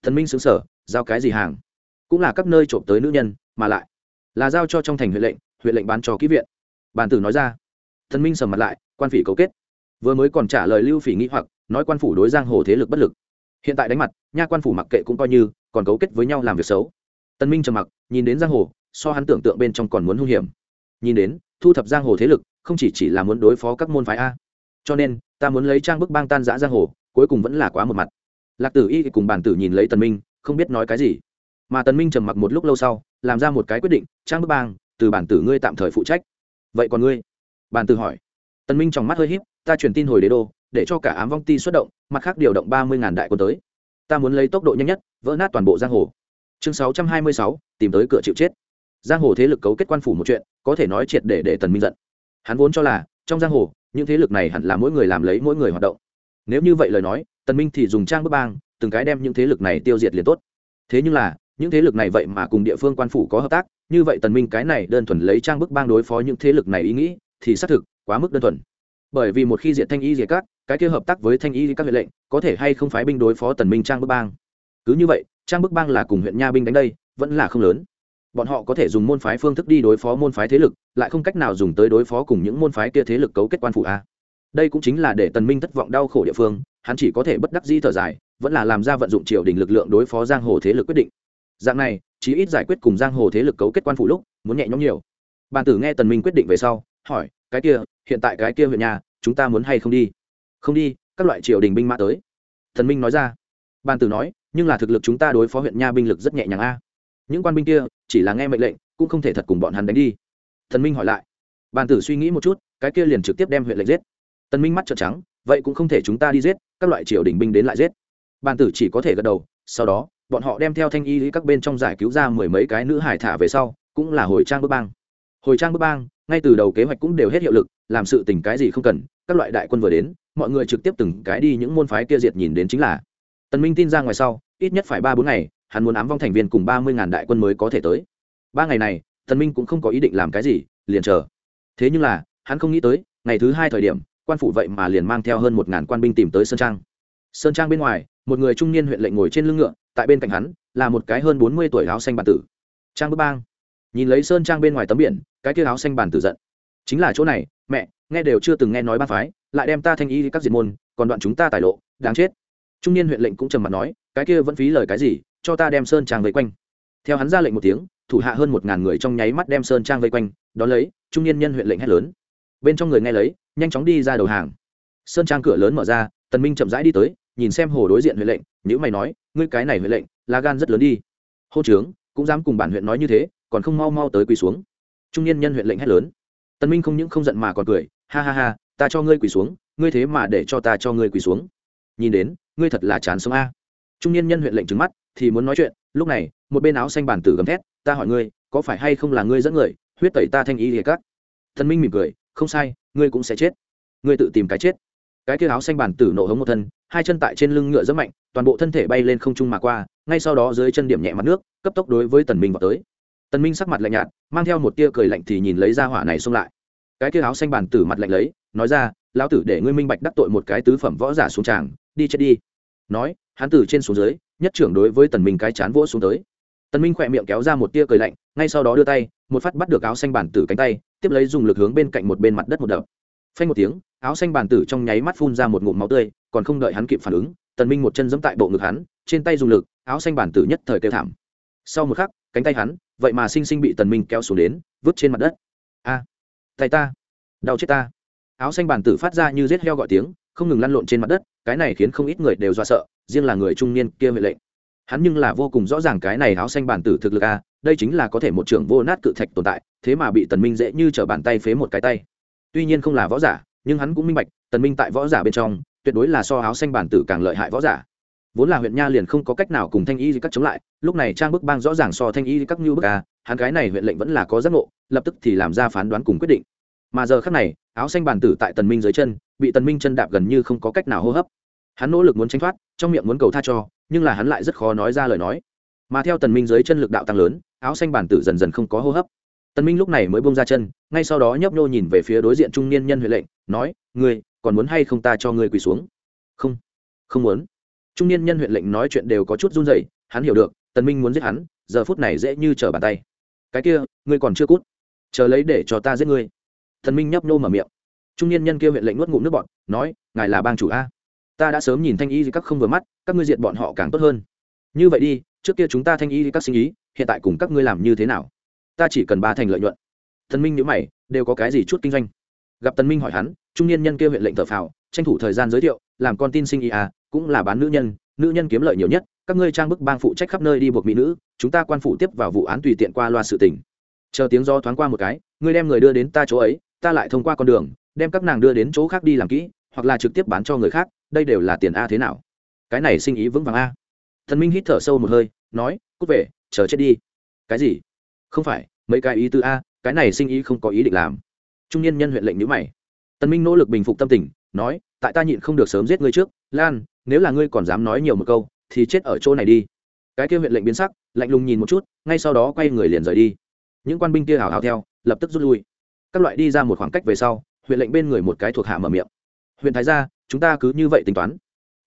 Thần minh xứng sở giao cái gì hàng? Cũng là các nơi trộm tới nữ nhân, mà lại là giao cho trong thành huyện lệnh huyện lệnh bán cho kỹ viện. Bàn tử nói ra. Thần minh sầm mặt lại, quan phỉ cấu kết. Vừa mới còn trả lời lưu phỉ nghĩ hoặc, nói quan phủ đối giang hồ thế lực bất lực. Hiện tại đánh mặt, nha quan phủ mặc kệ cũng coi như, còn cấu kết với nhau làm việc xấu. Tân minh trầm mặc, nhìn đến giang hồ, so hắn tưởng tượng bên trong còn muốn hung hiểm. Nhìn đến, thu thập giang hồ thế lực không chỉ chỉ là muốn đối phó các môn phái a. Cho nên, ta muốn lấy trang bức bang tan giã giang hồ, cuối cùng vẫn là quá một mặt. Lạc tử y cùng bàn tử nhìn lấy tần minh, không biết nói cái gì. Mà tần minh trầm mặc một lúc lâu sau, làm ra một cái quyết định, trang bức bang, từ bản tử ngươi tạm thời phụ trách. Vậy còn ngươi? Bản tử hỏi. Tần minh trong mắt hơi híp, ta truyền tin hồi đế đô, để cho cả ám vong ti xuất động, mặt khác điều động ba mươi ngàn đại quân tới. Ta muốn lấy tốc độ nhanh nhất, vỡ nát toàn bộ giang hồ. Chương sáu trăm hai mươi sáu, tìm tới cửa chịu chết. Giang hồ thế lực cấu kết quan phủ một chuyện, có thể nói triệt để để tần minh giận hắn vốn cho là, trong giang hồ, những thế lực này hẳn là mỗi người làm lấy mỗi người hoạt động. Nếu như vậy lời nói, tần minh thì dùng trang bức bang, từng cái đem những thế lực này tiêu diệt liền tốt. Thế nhưng là, những thế lực này vậy mà cùng địa phương quan phủ có hợp tác, như vậy tần minh cái này đơn thuần lấy trang bức bang đối phó những thế lực này ý nghĩ, thì xác thực quá mức đơn thuần. Bởi vì một khi diệt thanh y diệt các, cái kia hợp tác với thanh y các huyện lệnh, có thể hay không phái binh đối phó tần minh trang bức bang. Cứ như vậy, trang bức bang là cùng huyện nha binh đánh đây, vẫn là không lớn bọn họ có thể dùng môn phái phương thức đi đối phó môn phái thế lực, lại không cách nào dùng tới đối phó cùng những môn phái kia thế lực cấu kết quan phủ a. Đây cũng chính là để tần minh thất vọng đau khổ địa phương, hắn chỉ có thể bất đắc dĩ thở dài, vẫn là làm ra vận dụng triều đình lực lượng đối phó giang hồ thế lực quyết định. Dạng này, chí ít giải quyết cùng giang hồ thế lực cấu kết quan phủ lúc, muốn nhẹ nhõm nhiều. Bàn tử nghe tần minh quyết định về sau, hỏi, cái kia, hiện tại cái kia huyện nhà, chúng ta muốn hay không đi? Không đi, các loại triều đình binh mã tới. Thần minh nói ra. Bàn tử nói, nhưng là thực lực chúng ta đối phó huyện nha binh lực rất nhẹ nhàng a những quan binh kia chỉ là nghe mệnh lệnh, cũng không thể thật cùng bọn hắn đánh đi. Thần minh hỏi lại, bàn tử suy nghĩ một chút, cái kia liền trực tiếp đem huyện lệnh giết. Tần minh mắt trợn trắng, vậy cũng không thể chúng ta đi giết, các loại triều đình binh đến lại giết. Bàn tử chỉ có thể gật đầu, sau đó, bọn họ đem theo thanh y các bên trong giải cứu ra mười mấy cái nữ hải thả về sau, cũng là hồi trang bước bang. Hồi trang bước bang, ngay từ đầu kế hoạch cũng đều hết hiệu lực, làm sự tình cái gì không cần, các loại đại quân vừa đến, mọi người trực tiếp từng cái đi những môn phái kia diệt nhìn đến chính là. Tần minh tin ra ngoài sau, ít nhất phải ba bốn ngày hắn muốn ám vong thành viên cùng ba mươi ngàn đại quân mới có thể tới. Ba ngày này, tần minh cũng không có ý định làm cái gì, liền chờ. Thế nhưng là, hắn không nghĩ tới, ngày thứ hai thời điểm, quan phủ vậy mà liền mang theo hơn một ngàn quan binh tìm tới sơn trang. Sơn trang bên ngoài, một người trung niên huyện lệnh ngồi trên lưng ngựa, tại bên cạnh hắn, là một cái hơn bốn mươi tuổi áo xanh bản tử. Trang bước bang. Nhìn lấy sơn trang bên ngoài tấm biển, cái kia áo xanh bản tử giận. Chính là chỗ này, mẹ, nghe đều chưa từng nghe nói ba phái, lại đem ta thanh y các diệt môn, còn đoạn chúng ta tài lộ, đáng chết. Trung niên huyện lệnh cũng trầm mặt nói, cái kia vẫn phí lời cái gì cho ta đem sơn trang vây quanh. Theo hắn ra lệnh một tiếng, thủ hạ hơn một ngàn người trong nháy mắt đem sơn trang vây quanh đ ó lấy, trung niên nhân huyện lệnh hét lớn. Bên trong người nghe lấy, nhanh chóng đi ra đầu hàng. Sơn trang cửa lớn mở ra, tần minh chậm rãi đi tới, nhìn xem hồ đối diện huyện lệnh nhữ mày nói, ngươi cái này huyện lệnh, là gan rất lớn đi. Hô trướng cũng dám cùng bản huyện nói như thế, còn không mau mau tới quỳ xuống. Trung niên nhân huyện lệnh hét lớn. Tần minh không những không giận mà còn cười, ha ha ha, ta cho ngươi quỳ xuống, ngươi thế mà để cho ta cho ngươi quỳ xuống. Nhìn đến, ngươi thật là chán sống a. Trung niên nhân huyện lệnh trừng mắt thì muốn nói chuyện, lúc này, một bên áo xanh bản tử gầm thét, ta hỏi ngươi, có phải hay không là ngươi dẫn người, huyết tẩy ta thanh ý hiệp cắt thần minh mỉm cười, không sai, ngươi cũng sẽ chết. Ngươi tự tìm cái chết. Cái kia áo xanh bản tử nổ hống một thân, hai chân tại trên lưng ngựa rất mạnh, toàn bộ thân thể bay lên không trung mà qua, ngay sau đó dưới chân điểm nhẹ mặt nước, cấp tốc đối với tần minh vào tới. Tần minh sắc mặt lạnh nhạt, mang theo một tia cười lạnh thì nhìn lấy ra hỏa này xông lại. Cái kia áo xanh bản tử mặt lạnh lấy, nói ra, lão tử để ngươi minh bạch đắc tội một cái tứ phẩm võ giả xuống tràng, đi chết đi. Nói, hắn tử trên xuống dưới nhất trưởng đối với tần minh cái chán vỗ xuống tới. Tần minh khỏe miệng kéo ra một tia cười lạnh, ngay sau đó đưa tay, một phát bắt được áo xanh bản tử cánh tay, tiếp lấy dùng lực hướng bên cạnh một bên mặt đất một đập. Phanh một tiếng, áo xanh bản tử trong nháy mắt phun ra một ngụm máu tươi, còn không đợi hắn kịp phản ứng, tần minh một chân giẫm tại bộ ngực hắn, trên tay dùng lực, áo xanh bản tử nhất thời kêu thảm. Sau một khắc, cánh tay hắn, vậy mà sinh sinh bị tần minh kéo xuống đến, vứt trên mặt đất. A, tay ta, đau chết ta. Áo xanh bản tử phát ra như giết heo gọi tiếng, không ngừng lăn lộn trên mặt đất, cái này khiến không ít người đều do sợ riêng là người trung niên kia mệnh lệnh. Hắn nhưng là vô cùng rõ ràng cái này áo xanh bản tử thực lực a, đây chính là có thể một trưởng vô nát cự thạch tồn tại, thế mà bị tần minh dễ như trở bàn tay phế một cái tay. Tuy nhiên không là võ giả, nhưng hắn cũng minh bạch, tần minh tại võ giả bên trong, tuyệt đối là so áo xanh bản tử càng lợi hại võ giả. Vốn là huyện nha liền không có cách nào cùng thanh y các chống lại, lúc này trang bức bang rõ ràng so thanh y các như bức a, hắn cái này huyện lệnh vẫn là có giác ngộ, lập tức thì làm ra phán đoán cùng quyết định. Mà giờ khắc này, áo xanh bản tử tại tần minh dưới chân, bị tần minh chân đạp gần như không có cách nào hô hấp hắn nỗ lực muốn tránh thoát, trong miệng muốn cầu tha cho, nhưng là hắn lại rất khó nói ra lời nói. Mà theo tần minh dưới chân lực đạo tăng lớn, áo xanh bản tử dần dần không có hô hấp. Tần minh lúc này mới buông ra chân, ngay sau đó nhấp nhô nhìn về phía đối diện trung niên nhân huệ lệnh, nói, ngươi, còn muốn hay không ta cho ngươi quỳ xuống? Không không muốn. Trung niên nhân huyện lệnh nói chuyện đều có chút run rẩy, hắn hiểu được, tần minh muốn giết hắn, giờ phút này dễ như trở bàn tay. Cái kia, ngươi còn chưa cút, chờ lấy để cho ta giết ngươi. Thần minh nhấp nhô mở miệng. Trung niên nhân kia huyện lệnh nuốt ngụm nước bọt, nói, ngài là bang chủ a ta đã sớm nhìn thanh y các không vừa mắt, các ngươi diện bọn họ càng tốt hơn. Như vậy đi, trước kia chúng ta thanh y các sinh ý, hiện tại cùng các ngươi làm như thế nào? Ta chỉ cần ba thành lợi nhuận. Thần minh nhữ mày, đều có cái gì chút kinh doanh? Gặp tần minh hỏi hắn, trung niên nhân kia huyện lệnh thở phào, tranh thủ thời gian giới thiệu, làm con tin sinh ý à cũng là bán nữ nhân nữ nhân kiếm lợi nhiều nhất, các ngươi trang bức bang phụ trách khắp nơi đi buộc mỹ nữ, chúng ta quan phụ tiếp vào vụ án tùy tiện qua loa sự tình. Chờ tiếng do thoáng qua một cái, ngươi đem người đưa đến ta chỗ ấy, ta lại thông qua con đường, đem các nàng đưa đến chỗ khác đi làm kỹ, hoặc là trực tiếp bán cho người khác đây đều là tiền a thế nào? Cái này sinh ý vững vàng a. Thần minh hít thở sâu một hơi, nói, cút về, chờ chết đi. Cái gì? Không phải, mấy cái ý tư a, cái này sinh ý không có ý định làm. Trung niên nhân huyện lệnh nhữ mày. Tần minh nỗ lực bình phục tâm tình, nói, tại ta nhịn không được sớm giết ngươi trước, lan, nếu là ngươi còn dám nói nhiều một câu, thì chết ở chỗ này đi. Cái kia huyện lệnh biến sắc, lạnh lùng nhìn một chút, ngay sau đó quay người liền rời đi. Những quan binh kia hào hào theo, lập tức rút lui. Các loại đi ra một khoảng cách về sau, huyện lệnh bên người một cái thuộc hạ mở miệng. Huyện thái gia chúng ta cứ như vậy tính toán.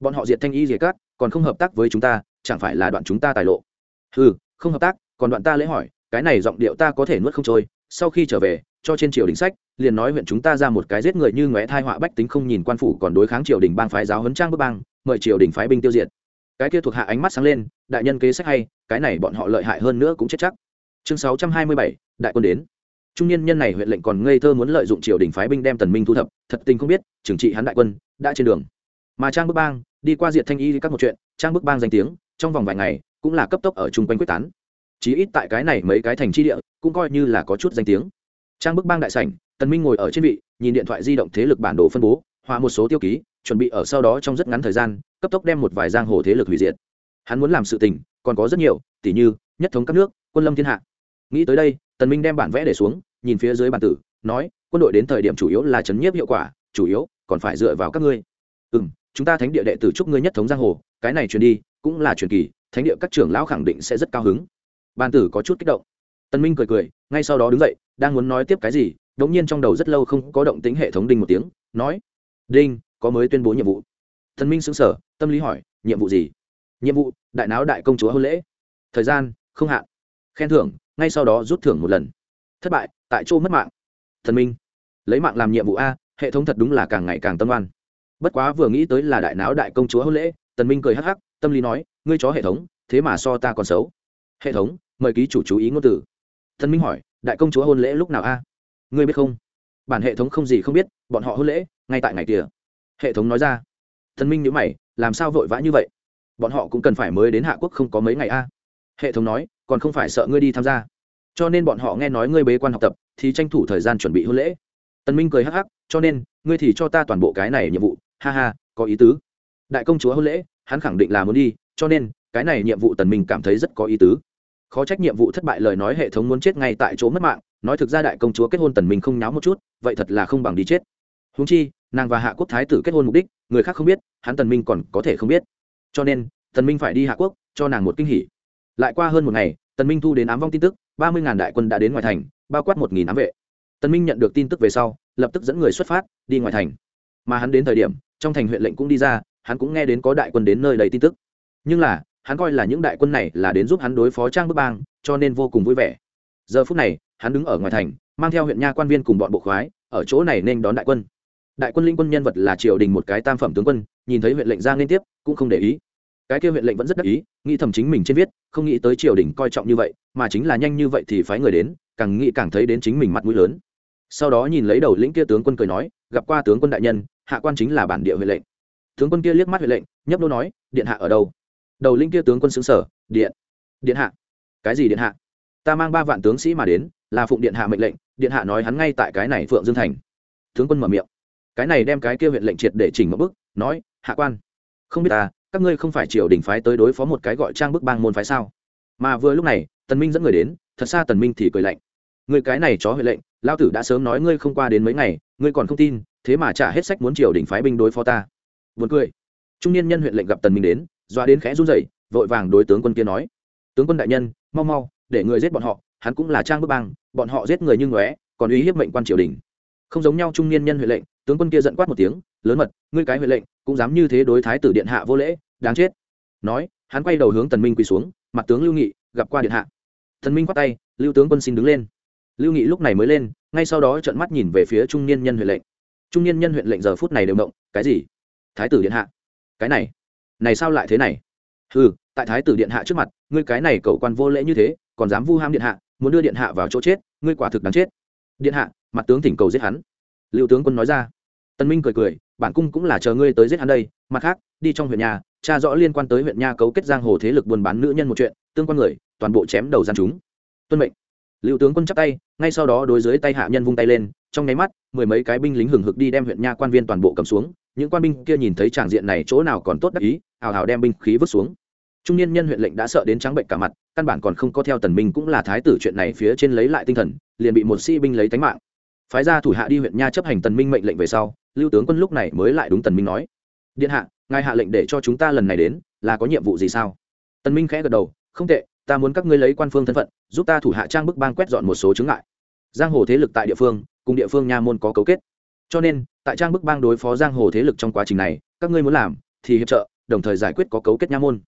Bọn họ diệt thanh y diệt cát còn không hợp tác với chúng ta, chẳng phải là đoạn chúng ta tài lộ? Ừ không hợp tác, còn đoạn ta lễ hỏi, cái này giọng điệu ta có thể nuốt không trôi. Sau khi trở về, cho trên triều đình sách, liền nói huyện chúng ta ra một cái giết người như ngóe thai họa bách tính không nhìn quan phủ, còn đối kháng triều đình bang phái giáo huấn trang bức bang, mời triều đình phái binh tiêu diệt. Cái kia thuộc hạ ánh mắt sáng lên, đại nhân kế sách hay, cái này bọn họ lợi hại hơn nữa cũng chết chắc. Chương sáu trăm hai mươi bảy, đại quân đến trung niên nhân này huyện lệnh còn ngây thơ muốn lợi dụng triều đình phái binh đem tần minh thu thập, thật tình không biết, trừng trị hắn đại quân, đã trên đường. Mà trang bức bang, đi qua diệt thanh y các một chuyện, trang bức bang danh tiếng, trong vòng vài ngày, cũng là cấp tốc ở chung quanh quyết tán. Chí ít tại cái này mấy cái thành tri địa, cũng coi như là có chút danh tiếng. Trang bức bang đại sảnh, tần minh ngồi ở trên vị, nhìn điện thoại di động thế lực bản đồ phân bố hòa một số tiêu ký, chuẩn bị ở sau đó trong rất ngắn thời gian, cấp tốc đem một vài giang hồ thế lực hủy diệt. Hắn muốn làm sự tình, còn có rất nhiều tỷ như, nhất thống các nước, quân lâm thiên hạ. Nghĩ tới đây tần minh đem bản vẽ để xuống, nhìn phía dưới bản tử, nói, quân đội đến thời điểm chủ yếu là chấn nhiếp hiệu quả, chủ yếu còn phải dựa vào các ngươi. Ừm, chúng ta thánh địa đệ tử chúc ngươi nhất thống giang hồ, cái này truyền đi, cũng là truyền kỳ, thánh địa các trưởng lão khẳng định sẽ rất cao hứng. Bản tử có chút kích động. Tần minh cười cười, ngay sau đó đứng dậy, đang muốn nói tiếp cái gì đống nhiên trong đầu rất lâu không có động tĩnh hệ thống đinh một tiếng, nói, đinh, có mới tuyên bố nhiệm vụ. Thần minh xứng sở tâm lý hỏi, nhiệm vụ gì? Nhiệm vụ, đại náo đại công chúa hôn lễ. Thời gian, không hạn. Khen thưởng ngay sau đó rút thưởng một lần. Thất bại, tại chỗ mất mạng. Thần minh, lấy mạng làm nhiệm vụ a, hệ thống thật đúng là càng ngày càng tâm oan. Bất quá vừa nghĩ tới là đại náo đại công chúa hôn lễ, tần minh cười hắc hắc, tâm lý nói, ngươi chó hệ thống, thế mà so ta còn xấu. Hệ thống, mời ký chủ chú ý ngôn từ. Tần minh hỏi, đại công chúa hôn lễ lúc nào a? Ngươi biết không? Bản hệ thống không gì không biết, bọn họ hôn lễ, ngay tại ngày kia. Hệ thống nói ra. Thần minh nhữ mày, làm sao vội vã như vậy? Bọn họ cũng cần phải mới đến hạ quốc không có mấy ngày a. Hệ thống nói còn không phải sợ ngươi đi tham gia. Cho nên bọn họ nghe nói ngươi bế quan học tập, thì tranh thủ thời gian chuẩn bị hôn lễ. Tần minh cười hắc hắc, cho nên, ngươi thì cho ta toàn bộ cái này nhiệm vụ. Ha ha, có ý tứ. Đại công chúa hôn lễ, hắn khẳng định là muốn đi, cho nên, cái này nhiệm vụ tần minh cảm thấy rất có ý tứ. Khó trách nhiệm vụ thất bại lời nói hệ thống muốn chết ngay tại chỗ mất mạng, nói thực ra đại công chúa kết hôn tần minh không nháo một chút, vậy thật là không bằng đi chết. Huống chi, nàng và hạ quốc thái tử kết hôn mục đích, người khác không biết, hắn tần minh còn có thể không biết. Cho nên, tần minh phải đi hạ quốc, cho nàng một kinh hỉ. Lại qua hơn một ngày tần minh thu đến ám vong tin tức, ba mươi ngàn đại quân đã đến ngoài thành, bao quát một nghìn ám vệ. Tần minh nhận được tin tức về sau, lập tức dẫn người xuất phát, đi ngoài thành. Mà hắn đến thời điểm, trong thành huyện lệnh cũng đi ra, hắn cũng nghe đến có đại quân đến nơi đầy tin tức. Nhưng là, hắn coi là những đại quân này là đến giúp hắn đối phó trang bức bang, cho nên vô cùng vui vẻ. Giờ phút này, hắn đứng ở ngoài thành, mang theo huyện nha quan viên cùng bọn bộ khoái, ở chỗ này nên đón đại quân. Đại quân linh quân nhân vật là triều đình một cái tam phẩm tướng quân, nhìn thấy huyện lệnh ra liên tiếp, cũng không để ý cái kia huyện lệnh vẫn rất đắc ý, nghĩ thầm chính mình trên viết, không nghĩ tới triều đình coi trọng như vậy, mà chính là nhanh như vậy thì phái người đến, càng nghĩ càng thấy đến chính mình mặt mũi lớn. Sau đó nhìn lấy đầu lĩnh kia tướng quân cười nói, gặp qua tướng quân đại nhân, hạ quan chính là bản địa huệ lệnh. Tướng quân kia liếc mắt huệ lệnh, nhấp đô nói, điện hạ ở đâu? Đầu lĩnh kia tướng quân xứng sở điện điện hạ. Cái gì điện hạ? Ta mang ba vạn tướng sĩ mà đến, là phụng điện hạ mệnh lệnh, điện hạ nói hắn ngay tại cái này phượng dương thành. Tướng quân mở miệng. Cái này đem cái kia huyện lệnh triệt để chỉnh một bức nói, hạ quan, không biết ta các ngươi không phải triều đình phái tới đối phó một cái gọi trang bức bang môn phái sao? Mà vừa lúc này, tần minh dẫn người đến, thật xa tần minh thì cười lạnh. Người cái này chó huyện lệnh lao tử đã sớm nói ngươi không qua đến mấy ngày, ngươi còn không tin, thế mà trả hết sách muốn triều đình phái binh đối phó ta. Buồn cười. Trung niên nhân huyện lệnh gặp tần minh đến, doa đến khẽ run rẩy, vội vàng đối tướng quân kia nói. Tướng quân đại nhân, mau mau, để người giết bọn họ, hắn cũng là trang bức bang, bọn họ giết người như ngóe, còn uy hiếp mệnh quan triều đình. Không giống nhau trung niên nhân huệ lệnh, tướng quân kia giận quát một tiếng, lớn mật, ngươi cái huệ lệnh cũng dám như thế đối thái tử điện hạ vô lễ, đáng chết. Nói, hắn quay đầu hướng tần minh quỳ xuống, mặt tướng lưu nghị, gặp qua điện hạ. Tần minh quát tay, lưu tướng quân xin đứng lên. Lưu nghị lúc này mới lên, ngay sau đó trợn mắt nhìn về phía trung niên nhân huyện lệnh. Trung niên nhân huyện lệnh giờ phút này đều động, cái gì? Thái tử điện hạ? Cái này? Này sao lại thế này? Ừ tại thái tử điện hạ trước mặt, ngươi cái này cậu quan vô lễ như thế, còn dám vu ham điện hạ, muốn đưa điện hạ vào chỗ chết, ngươi quả thực đáng chết. Điện hạ, mặt tướng thỉnh cầu giết hắn. Lưu tướng quân nói ra. Tần minh cười cười, bản cung cũng là chờ ngươi tới giết hắn đây, mặt khác, đi trong huyện nhà, tra rõ liên quan tới huyện nha cấu kết giang hồ thế lực buôn bán nữ nhân một chuyện, tương quan người, toàn bộ chém đầu gian chúng. Tuân mệnh. Liệu tướng quân chắp tay, ngay sau đó đối dưới tay hạ nhân vung tay lên, trong nháy mắt, mười mấy cái binh lính hừng hực đi đem huyện nha quan viên toàn bộ cầm xuống, những quan binh kia nhìn thấy tràng diện này chỗ nào còn tốt đắc ý, hào hào đem binh khí vứt xuống. Trung niên nhân huyện lệnh đã sợ đến trắng bệnh cả mặt, căn bản còn không có theo tần minh cũng là thái tử chuyện này phía trên lấy lại tinh thần, liền bị một sĩ binh lấy tánh mạng. Phái ra thủ hạ đi huyện nha chấp hành tần minh mệnh lệnh về sau lưu tướng quân lúc này mới lại đúng tần minh nói, điện hạ, ngài hạ lệnh để cho chúng ta lần này đến, là có nhiệm vụ gì sao? Tần minh khẽ gật đầu, không tệ, ta muốn các ngươi lấy quan phương thân phận, giúp ta thủ hạ trang bức bang quét dọn một số chứng ngại. Giang hồ thế lực tại địa phương, cùng địa phương nha môn có cấu kết. Cho nên, tại trang bức bang đối phó giang hồ thế lực trong quá trình này, các ngươi muốn làm thì hiệp trợ, đồng thời giải quyết có cấu kết nha môn.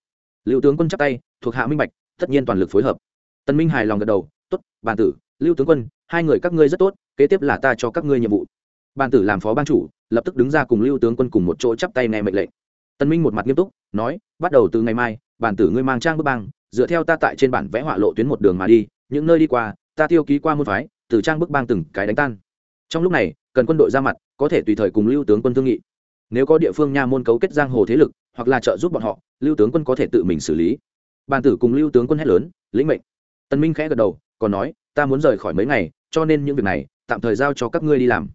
Lưu tướng quân chắp tay, thuộc hạ minh bạch, tất nhiên toàn lực phối hợp. Tân minh hài lòng gật đầu, tốt, bàn tử, lưu tướng quân, hai người các ngươi rất tốt, kế tiếp là ta cho các ngươi nhiệm vụ bàn tử làm phó ban chủ, lập tức đứng ra cùng lưu tướng quân cùng một chỗ chắp tay nghe mệnh lệnh. Tân minh một mặt nghiêm túc, nói, bắt đầu từ ngày mai, bàn tử ngươi mang trang bức băng dựa theo ta tại trên bản vẽ họa lộ tuyến một đường mà đi, những nơi đi qua, ta tiêu ký qua môn phái, từ trang bức băng từng cái đánh tan. Trong lúc này, cần quân đội ra mặt, có thể tùy thời cùng lưu tướng quân thương nghị. Nếu có địa phương nha môn cấu kết giang hồ thế lực, hoặc là trợ giúp bọn họ, lưu tướng quân có thể tự mình xử lý. Bàn tử cùng lưu tướng quân hét lớn, lĩnh mệnh. Tân minh khẽ gật đầu, còn nói, ta muốn rời khỏi mấy ngày, cho nên những việc này, tạm thời giao cho các ngươi đi làm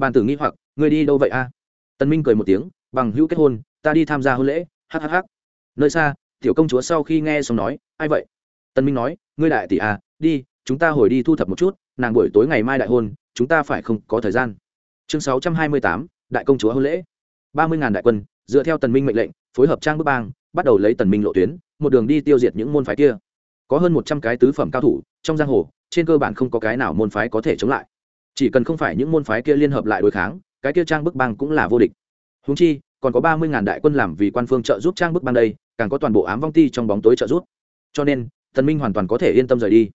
bàn tử nghĩ hoặc, ngươi đi đâu vậy a? Tân minh cười một tiếng, bằng hữu kết hôn, ta đi tham gia hôn lễ. Hhh nơi xa, tiểu công chúa sau khi nghe xong nói, ai vậy? Tân minh nói, ngươi đại tỷ a đi, chúng ta hồi đi thu thập một chút, nàng buổi tối ngày mai đại hôn, chúng ta phải không có thời gian. Chương sáu trăm hai mươi tám, đại công chúa hôn lễ. ba mươi ngàn đại quân, dựa theo tần minh mệnh lệnh, phối hợp trang bức bang, bắt đầu lấy tần minh lộ tuyến, một đường đi tiêu diệt những môn phái kia. Có hơn một trăm cái tứ phẩm cao thủ, trong giang hồ, trên cơ bản không có cái nào môn phái có thể chống lại chỉ cần không phải những môn phái kia liên hợp lại đối kháng, cái kia trang bức bang cũng là vô địch. Húng chi, còn có ba mươi ngàn đại quân làm vì quan phương trợ giúp trang bức bang đây, càng có toàn bộ ám vong ti trong bóng tối trợ giúp. Cho nên, tần minh hoàn toàn có thể yên tâm rời đi.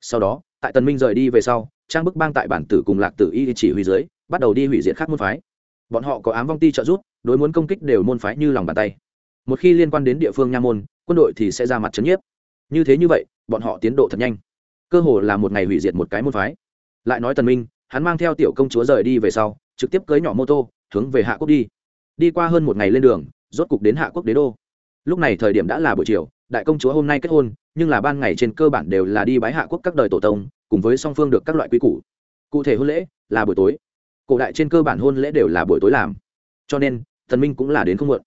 Sau đó, tại tần minh rời đi về sau, trang bức bang tại bản tử cùng lạc tử y chỉ huy dưới, bắt đầu đi hủy diệt khác môn phái. Bọn họ có ám vong ti trợ giúp, đối muốn công kích đều môn phái như lòng bàn tay. Một khi liên quan đến địa phương nha môn, quân đội thì sẽ ra mặt chấn nhiếp. Như thế như vậy, bọn họ tiến độ thật nhanh. Cơ hồ là một ngày hủy diệt một cái môn phái. Lại nói tần minh hắn mang theo tiểu công chúa rời đi về sau, trực tiếp cưới nhỏ mô tô, hướng về hạ quốc đi. Đi qua hơn một ngày lên đường, rốt cục đến hạ quốc đế đô. Lúc này thời điểm đã là buổi chiều, đại công chúa hôm nay kết hôn, nhưng là ban ngày trên cơ bản đều là đi bái hạ quốc các đời tổ tông, cùng với song phương được các loại quy củ. Cụ thể hôn lễ là buổi tối. Cổ đại trên cơ bản hôn lễ đều là buổi tối làm. Cho nên, tần minh cũng là đến không muộn.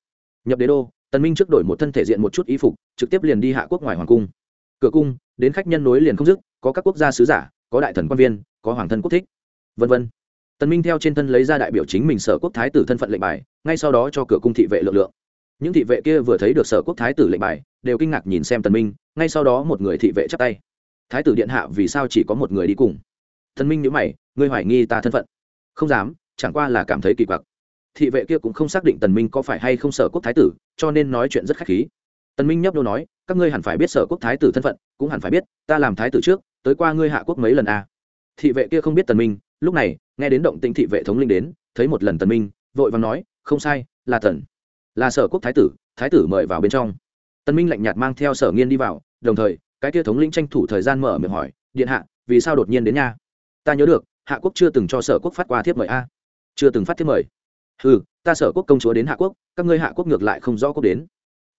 Nhập đế đô, tần minh trước đổi một thân thể diện một chút y phục, trực tiếp liền đi hạ quốc ngoài hoàng cung. Cửa cung, đến khách nhân nối liền không dứt, có các quốc gia sứ giả, có đại thần quan viên, có hoàng thân quốc thích vân vân. Tần minh theo trên thân lấy ra đại biểu chính mình sở quốc thái tử thân phận lệnh bài, ngay sau đó cho cửa cung thị vệ lượng lượng. Những thị vệ kia vừa thấy được sở quốc thái tử lệnh bài, đều kinh ngạc nhìn xem tần minh, ngay sau đó một người thị vệ chắp tay. Thái tử điện hạ vì sao chỉ có một người đi cùng? Tần minh nhíu mày, ngươi hoài nghi ta thân phận? Không dám, chẳng qua là cảm thấy kỳ quặc. Thị vệ kia cũng không xác định tần minh có phải hay không sở quốc thái tử, cho nên nói chuyện rất khách khí. Tần minh nhấp đôi nói, các ngươi hẳn phải biết sở quốc thái tử thân phận, cũng hẳn phải biết, ta làm thái tử trước, tới qua ngươi hạ quốc mấy lần à. thị vệ kia không biết tần minh lúc này, nghe đến động tĩnh thị vệ thống linh đến, thấy một lần tần minh, vội vàng nói, không sai, là tần là sở quốc thái tử thái tử mời vào bên trong. Tần minh lạnh nhạt mang theo sở nghiên đi vào, đồng thời, cái kia thống lĩnh tranh thủ thời gian mở miệng hỏi, điện hạ, vì sao đột nhiên đến nha ta nhớ được, hạ quốc chưa từng cho sở quốc phát qua thiếp mời a. Chưa từng phát thiếp mời. Ừ ta sở quốc công chúa đến hạ quốc, các ngươi hạ quốc ngược lại không rõ quốc đến.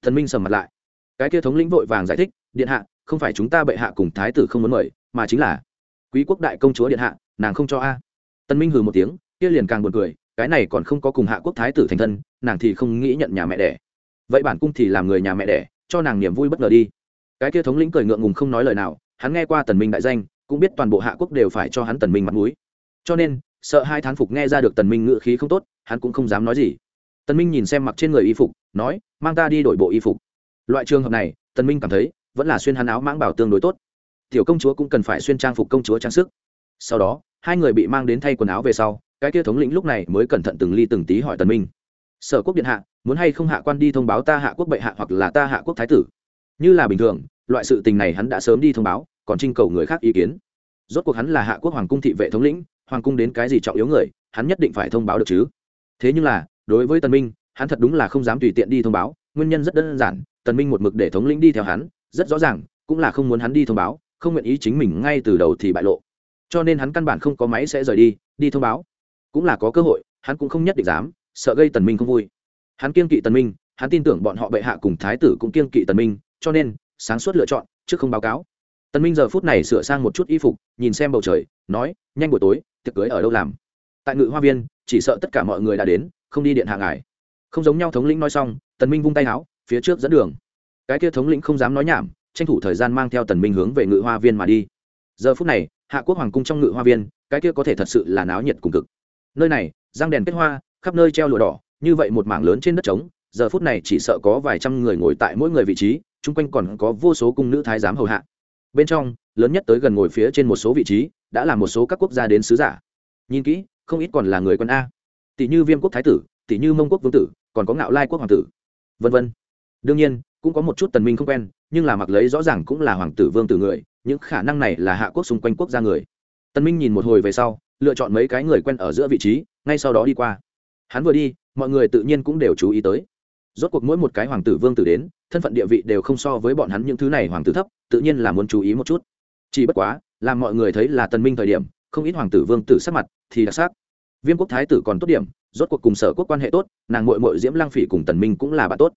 Thần minh sầm mặt lại. Cái kia thống lĩnh vội vàng giải thích, điện hạ, không phải chúng ta bệ hạ cùng thái tử không muốn mời, mà chính là quý quốc đại công chúa điện hạ nàng không cho a. Tân minh hừ một tiếng, kia liền càng buồn cười, cái này còn không có cùng hạ quốc thái tử thành thân, nàng thì không nghĩ nhận nhà mẹ đẻ. Vậy bản cung thì làm người nhà mẹ đẻ, cho nàng niềm vui bất ngờ đi. Cái kia thống lĩnh cười ngượng ngùng không nói lời nào, hắn nghe qua tần minh đại danh, cũng biết toàn bộ hạ quốc đều phải cho hắn tần minh mặt mũi. Cho nên, sợ hai thán phục nghe ra được tần minh ngựa khí không tốt, hắn cũng không dám nói gì. Tần minh nhìn xem mặc trên người y phục, nói, mang ta đi đổi bộ y phục. Loại trường hợp này, tần minh cảm thấy, vẫn là xuyên hắn áo mãng bảo tương đối tốt. Tiểu công chúa cũng cần phải xuyên trang phục công chúa trang sức sau đó, hai người bị mang đến thay quần áo về sau, cái kia thống lĩnh lúc này mới cẩn thận từng ly từng tí hỏi tần minh. Sở quốc điện hạ, muốn hay không hạ quan đi thông báo ta hạ quốc bệ hạ hoặc là ta hạ quốc thái tử? Như là bình thường, loại sự tình này hắn đã sớm đi thông báo, còn trinh cầu người khác ý kiến. Rốt cuộc hắn là hạ quốc hoàng cung thị vệ thống lĩnh, hoàng cung đến cái gì trọng yếu người, hắn nhất định phải thông báo được chứ. Thế nhưng là, đối với tần minh, hắn thật đúng là không dám tùy tiện đi thông báo, nguyên nhân rất đơn giản, tần minh một mực để thống lĩnh đi theo hắn, rất rõ ràng, cũng là không muốn hắn đi thông báo, không nguyện ý chính mình ngay từ đầu thì bại lộ cho nên hắn căn bản không có máy sẽ rời đi đi thông báo. Cũng là có cơ hội, hắn cũng không nhất định dám, sợ gây tần minh không vui. Hắn kiên kỵ tần minh, hắn tin tưởng bọn họ bệ hạ cùng thái tử cũng kiên kỵ tần minh, cho nên, sáng suốt lựa chọn, trước không báo cáo. Tần minh giờ phút này sửa sang một chút y phục, nhìn xem bầu trời, nói, nhanh buổi tối, tiệc cưới ở đâu làm? Tại ngự hoa viên, chỉ sợ tất cả mọi người đã đến, không đi điện hạ ngài. Không giống nhau thống lĩnh nói xong, tần minh vung tay áo phía trước dẫn đường. Cái kia thống lĩnh không dám nói nhảm, tranh thủ thời gian mang theo tần minh hướng về ngự hoa viên mà đi. Giờ phút này hạ quốc hoàng cung trong ngự hoa viên, cái kia có thể thật sự là náo nhiệt cùng cực. Nơi này, răng đèn kết hoa, khắp nơi treo lụa đỏ, như vậy một mảng lớn trên đất trống, giờ phút này chỉ sợ có vài trăm người ngồi tại mỗi người vị trí, chung quanh còn có vô số cung nữ thái giám hầu hạ. Bên trong, lớn nhất tới gần ngồi phía trên một số vị trí, đã là một số các quốc gia đến sứ giả. Nhìn kỹ, không ít còn là người quân a. Tỷ như viêm quốc thái tử, tỷ như mông quốc vương tử, còn có ngạo lai quốc hoàng tử, vân vân. Đương nhiên, cũng có một chút tần minh không quen, nhưng là mặc lấy rõ ràng cũng là hoàng tử vương tử người những khả năng này là hạ quốc xung quanh quốc gia người. Tân minh nhìn một hồi về sau, lựa chọn mấy cái người quen ở giữa vị trí, ngay sau đó đi qua. Hắn vừa đi, mọi người tự nhiên cũng đều chú ý tới. Rốt cuộc mỗi một cái hoàng tử vương tử đến, thân phận địa vị đều không so với bọn hắn những thứ này hoàng tử thấp, tự nhiên là muốn chú ý một chút. Chỉ bất quá, làm mọi người thấy là tần minh thời điểm, không ít hoàng tử vương tử sắc mặt thì đặc sắc. Viêm quốc thái tử còn tốt điểm, rốt cuộc cùng sở quốc quan hệ tốt, nàng muội muội diễm lang phỉ cùng tần minh cũng là bạn tốt.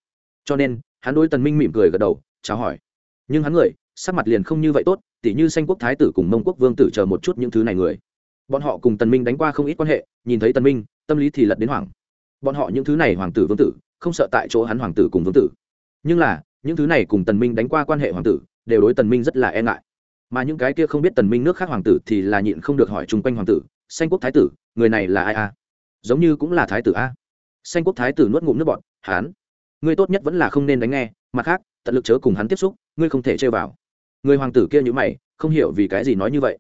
Cho nên, hắn đối tần minh mỉm cười gật đầu, chào hỏi. Nhưng hắn người sắc mặt liền không như vậy tốt, tỉ như xanh quốc thái tử cùng mông quốc vương tử chờ một chút những thứ này người. Bọn họ cùng tần minh đánh qua không ít quan hệ, nhìn thấy tần minh, tâm lý thì lật đến hoảng. Bọn họ những thứ này hoàng tử vương tử, không sợ tại chỗ hắn hoàng tử cùng vương tử. Nhưng là, những thứ này cùng tần minh đánh qua quan hệ hoàng tử, đều đối tần minh rất là e ngại. Mà những cái kia không biết tần minh nước khác hoàng tử thì là nhịn không được hỏi chung quanh hoàng tử, xanh quốc thái tử, người này là ai a? Giống như cũng là thái tử a. Xanh quốc thái tử nuốt ngụm nước bọt, hán, ngươi tốt nhất vẫn là không nên đánh nghe, mặt khác, tận lực chớ cùng hắn tiếp xúc, ngươi không thể chơi vào người hoàng tử kia nhữ mày, không hiểu vì cái gì nói như vậy.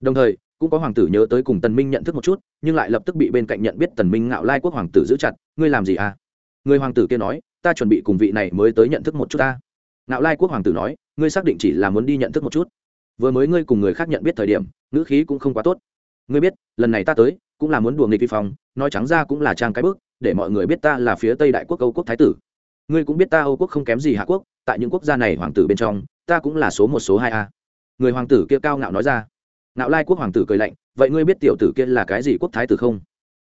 Đồng thời, cũng có hoàng tử nhớ tới cùng tần minh nhận thức một chút, nhưng lại lập tức bị bên cạnh nhận biết tần minh ngạo lai quốc hoàng tử giữ chặt, ngươi làm gì à? Người hoàng tử kia nói, ta chuẩn bị cùng vị này mới tới nhận thức một chút ta. Ngạo lai quốc hoàng tử nói, ngươi xác định chỉ là muốn đi nhận thức một chút. Vừa mới ngươi cùng người khác nhận biết thời điểm, ngữ khí cũng không quá tốt. Ngươi biết, lần này ta tới, cũng là muốn đùa nghịch vi phong, nói trắng ra cũng là trang cái bước, để mọi người biết ta là phía tây đại quốc âu quốc thái tử. Ngươi cũng biết ta âu quốc không kém gì hạ quốc, tại những quốc gia này hoàng tử bên trong ta cũng là số một, số hai a. Người hoàng tử kia cao ngạo nói ra. Ngạo lai quốc hoàng tử cười lạnh, vậy ngươi biết tiểu tử kia là cái gì quốc thái tử không?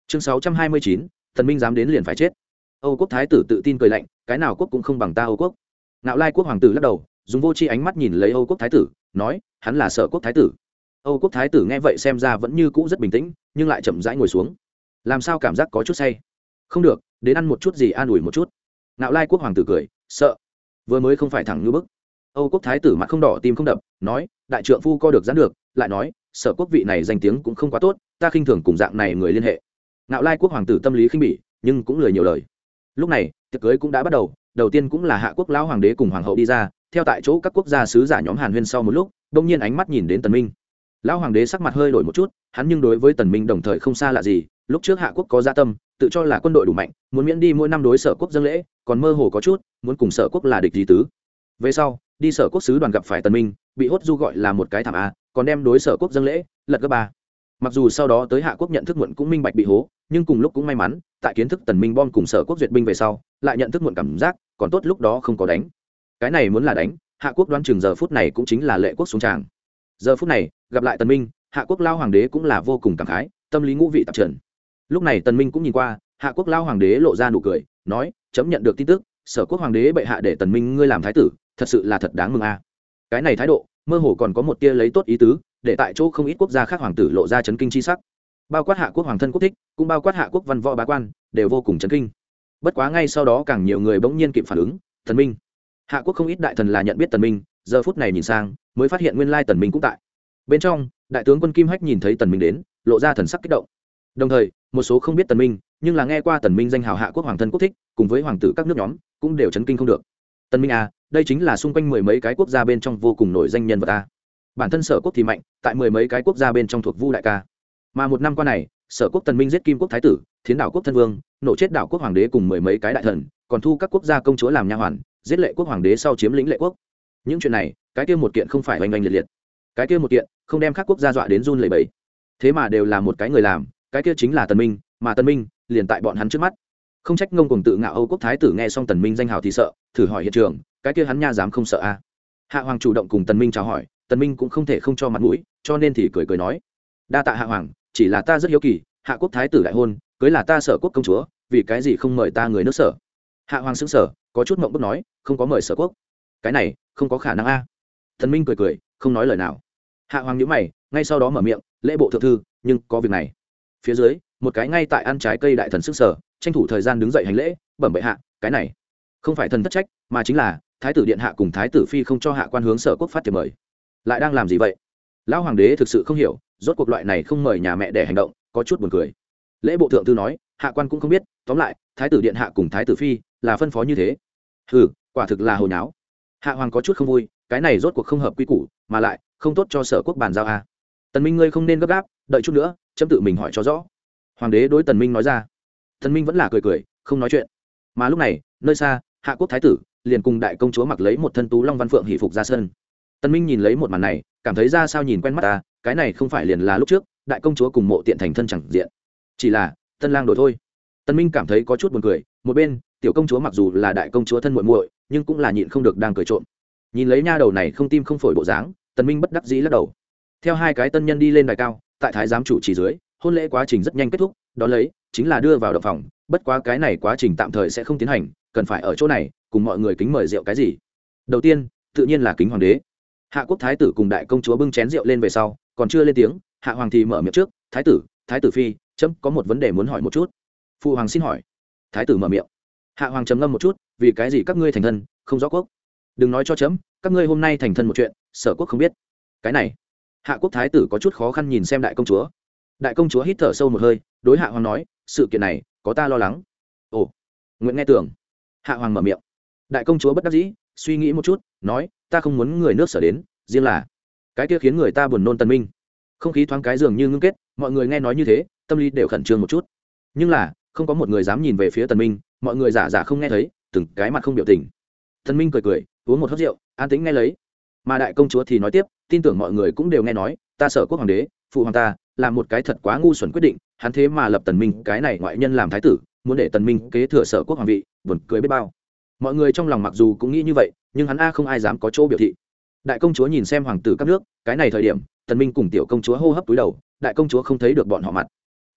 Chương sáu trăm hai mươi chín, thần minh dám đến liền phải chết. Âu quốc thái tử tự tin cười lạnh, cái nào quốc cũng không bằng ta âu quốc. Ngạo lai quốc hoàng tử lắc đầu, dùng vô tri ánh mắt nhìn lấy âu quốc thái tử, nói, hắn là sợ quốc thái tử. Âu quốc thái tử nghe vậy xem ra vẫn như cũ rất bình tĩnh, nhưng lại chậm rãi ngồi xuống. Làm sao cảm giác có chút say? Không được, đến ăn một chút gì an ủi một chút. Ngạo lai quốc hoàng tử cười, sợ. Vừa mới không phải thẳng như bức âu quốc thái tử mặt không đỏ, tim không đập, nói, đại trượng phu co được gián được. Lại nói, sở quốc vị này danh tiếng cũng không quá tốt, ta khinh thường cùng dạng này người liên hệ. Ngạo lai quốc hoàng tử tâm lý khinh bỉ, nhưng cũng lười nhiều lời. Lúc này, tiệc cưới cũng đã bắt đầu đầu tiên cũng là hạ quốc lão hoàng đế cùng hoàng hậu đi ra, theo tại chỗ các quốc gia sứ giả nhóm hàn huyên sau một lúc, đông nhiên ánh mắt nhìn đến tần minh. Lão hoàng đế sắc mặt hơi đổi một chút, hắn nhưng đối với tần minh đồng thời không xa lạ gì, lúc trước hạ quốc có gia tâm, tự cho là quân đội đủ mạnh, muốn miễn đi mỗi năm đối sở quốc dân lễ, còn mơ hồ có chút, muốn cùng sở quốc là địch gì tứ về sau, đi sở quốc sứ đoàn gặp phải tần minh, bị hốt du gọi là một cái thảm a, còn đem đối sở quốc dân lễ, lật gấp ba. Mặc dù sau đó tới hạ quốc nhận thức muộn cũng minh bạch bị hố, nhưng cùng lúc cũng may mắn, tại kiến thức tần minh bom cùng sở quốc duyệt binh về sau, lại nhận thức muộn cảm giác, còn tốt lúc đó không có đánh. Cái này muốn là đánh, hạ quốc đoán chừng giờ phút này cũng chính là lệ quốc xuống tràng. Giờ phút này, gặp lại tần minh, hạ quốc lao hoàng đế cũng là vô cùng cảm khái, tâm lý ngũ vị tạp trần. Lúc này tần minh cũng nhìn qua, hạ quốc lao hoàng đế lộ ra nụ cười, nói, chấm nhận được tin tức sở quốc hoàng đế bệ hạ để tần minh ngươi làm thái tử, thật sự là thật đáng mừng a. Cái này thái độ, mơ hồ còn có một tia lấy tốt ý tứ, để tại chỗ không ít quốc gia khác hoàng tử lộ ra chấn kinh chi sắc. Bao quát hạ quốc hoàng thân quốc thích, cũng bao quát hạ quốc văn võ bá quan, đều vô cùng chấn kinh. Bất quá ngay sau đó càng nhiều người bỗng nhiên kịp phản ứng thần minh. Hạ quốc không ít đại thần là nhận biết tần minh, giờ phút này nhìn sang, mới phát hiện nguyên lai tần minh cũng tại. Bên trong, đại tướng quân kim hách nhìn thấy tần minh đến, lộ ra thần sắc kích động. Đồng thời, một số không biết tần minh, nhưng là nghe qua tần minh danh hào hạ quốc hoàng thân quốc thích, cùng với hoàng tử các nước nhóm cũng đều chấn kinh không được. Tần minh à đây chính là xung quanh mười mấy cái quốc gia bên trong vô cùng nổi danh nhân vật ta bản thân sở quốc thì mạnh, tại mười mấy cái quốc gia bên trong thuộc vu đại ca. Mà một năm qua này, sở quốc tần minh giết kim quốc thái tử, thiến đảo quốc thân vương, nổ chết đảo quốc hoàng đế cùng mười mấy cái đại thần, còn thu các quốc gia công chúa làm nha hoàn, giết lệ quốc hoàng đế sau chiếm lĩnh lệ quốc. Những chuyện này, cái kia một kiện không phải oanh oanh liệt liệt. Cái kia một kiện, không đem các quốc gia dọa đến run lẩy bẩy. Thế mà đều là một cái người làm, cái kia chính là tần minh, mà tần minh liền tại bọn hắn trước mắt không trách ngông cùng tự ngạo âu quốc thái tử nghe xong tần minh danh hào thì sợ, thử hỏi hiện trường, cái kia hắn nha dám không sợ a à? hạ hoàng chủ động cùng tần minh chào hỏi, tần minh cũng không thể không cho mặt mũi, cho nên thì cười cười nói, đa tạ hạ hoàng, chỉ là ta rất hiếu kỳ, hạ quốc thái tử đại hôn, cưới là ta sở quốc công chúa, vì cái gì không mời ta người nước sở? Hạ hoàng xứng sở có chút mộng bức nói, không có mời sở quốc. Cái này, không có khả năng à? a thần minh cười cười, không nói lời nào. Hạ hoàng nhíu mày, ngay sau đó mở miệng, lễ bộ thượng thư, nhưng có việc này. Phía dưới, một cái ngay tại ăn trái cây đại thần sức sở tranh thủ thời gian đứng dậy hành lễ, bẩm bệ hạ, cái này không phải thần thất trách, mà chính là thái tử điện hạ cùng thái tử phi không cho hạ quan hướng sở quốc phát thiệp mời. Lại đang làm gì vậy? Lão hoàng đế thực sự không hiểu, rốt cuộc loại này không mời nhà mẹ để hành động, có chút buồn cười. Lễ bộ thượng thư nói, hạ quan cũng không biết, tóm lại, thái tử điện hạ cùng thái tử phi là phân phó như thế. Ừ quả thực là hồi náo. Hạ hoàng có chút không vui, cái này rốt cuộc không hợp quy củ, mà lại không tốt cho sở quốc bàn giao a. À. tần minh ngươi không nên gấp gáp, đợi chút nữa, chấm tự mình hỏi cho rõ. Hoàng đế đối tần minh nói ra tần minh vẫn là cười cười, không nói chuyện. Mà lúc này, nơi xa, hạ quốc thái tử liền cùng đại công chúa mặc lấy một thân tú long văn phượng hỷ phục ra sân. Tần minh nhìn lấy một màn này, cảm thấy ra sao nhìn quen mắt ta, cái này không phải liền là lúc trước, đại công chúa cùng mộ tiện thành thân chẳng diện. Chỉ là, tân lang đổi thôi. Tân minh cảm thấy có chút buồn cười, một bên, tiểu công chúa mặc dù là đại công chúa thân muội muội, nhưng cũng là nhịn không được đang cười trộm. Nhìn lấy nha đầu này không tim không phổi bộ dáng tân minh bất đắc dĩ lắc đầu. Theo hai cái tân nhân đi lên đài cao, tại thái giám chủ chỉ dưới, hôn lễ quá trình rất nhanh kết thúc đó lấy chính là đưa vào động phòng, bất quá cái này quá trình tạm thời sẽ không tiến hành, cần phải ở chỗ này, cùng mọi người kính mời rượu cái gì. Đầu tiên, tự nhiên là kính hoàng đế. Hạ quốc thái tử cùng đại công chúa bưng chén rượu lên về sau, còn chưa lên tiếng, hạ hoàng thì mở miệng trước, thái tử thái tử phi, chấm có một vấn đề muốn hỏi một chút. Phụ hoàng xin hỏi. Thái tử mở miệng. Hạ hoàng trầm ngâm một chút, vì cái gì các ngươi thành thân, không rõ quốc? Đừng nói cho chấm, các ngươi hôm nay thành thân một chuyện, sở quốc không biết. Cái này. Hạ quốc thái tử có chút khó khăn nhìn xem đại công chúa đại công chúa hít thở sâu một hơi, đối hạ hoàng nói, sự kiện này, có ta lo lắng. Ồ, nguyện nghe tưởng hạ hoàng mở miệng. Đại công chúa bất đắc dĩ, suy nghĩ một chút, nói, ta không muốn người nước sở đến, riêng là cái kia khiến người ta buồn nôn tân minh. Không khí thoáng cái dường như ngưng kết, mọi người nghe nói như thế, tâm lý đều khẩn trương một chút. Nhưng là, không có một người dám nhìn về phía tần minh, mọi người giả giả không nghe thấy, từng cái mặt không biểu tình. Tần minh cười cười, uống một hớp rượu, an tĩnh nghe lấy. Mà đại công chúa thì nói tiếp, tin tưởng mọi người cũng đều nghe nói, ta sở quốc hoàng đế, phụ hoàng ta là một cái thật quá ngu xuẩn quyết định, hắn thế mà lập tần minh cái này ngoại nhân làm thái tử, muốn để tần minh kế thừa sở quốc hoàng vị, buồn cười biết bao. Mọi người trong lòng mặc dù cũng nghĩ như vậy, nhưng hắn a không ai dám có chỗ biểu thị. Đại công chúa nhìn xem hoàng tử các nước, cái này thời điểm, tần minh cùng tiểu công chúa hô hấp túi đầu, đại công chúa không thấy được bọn họ mặt.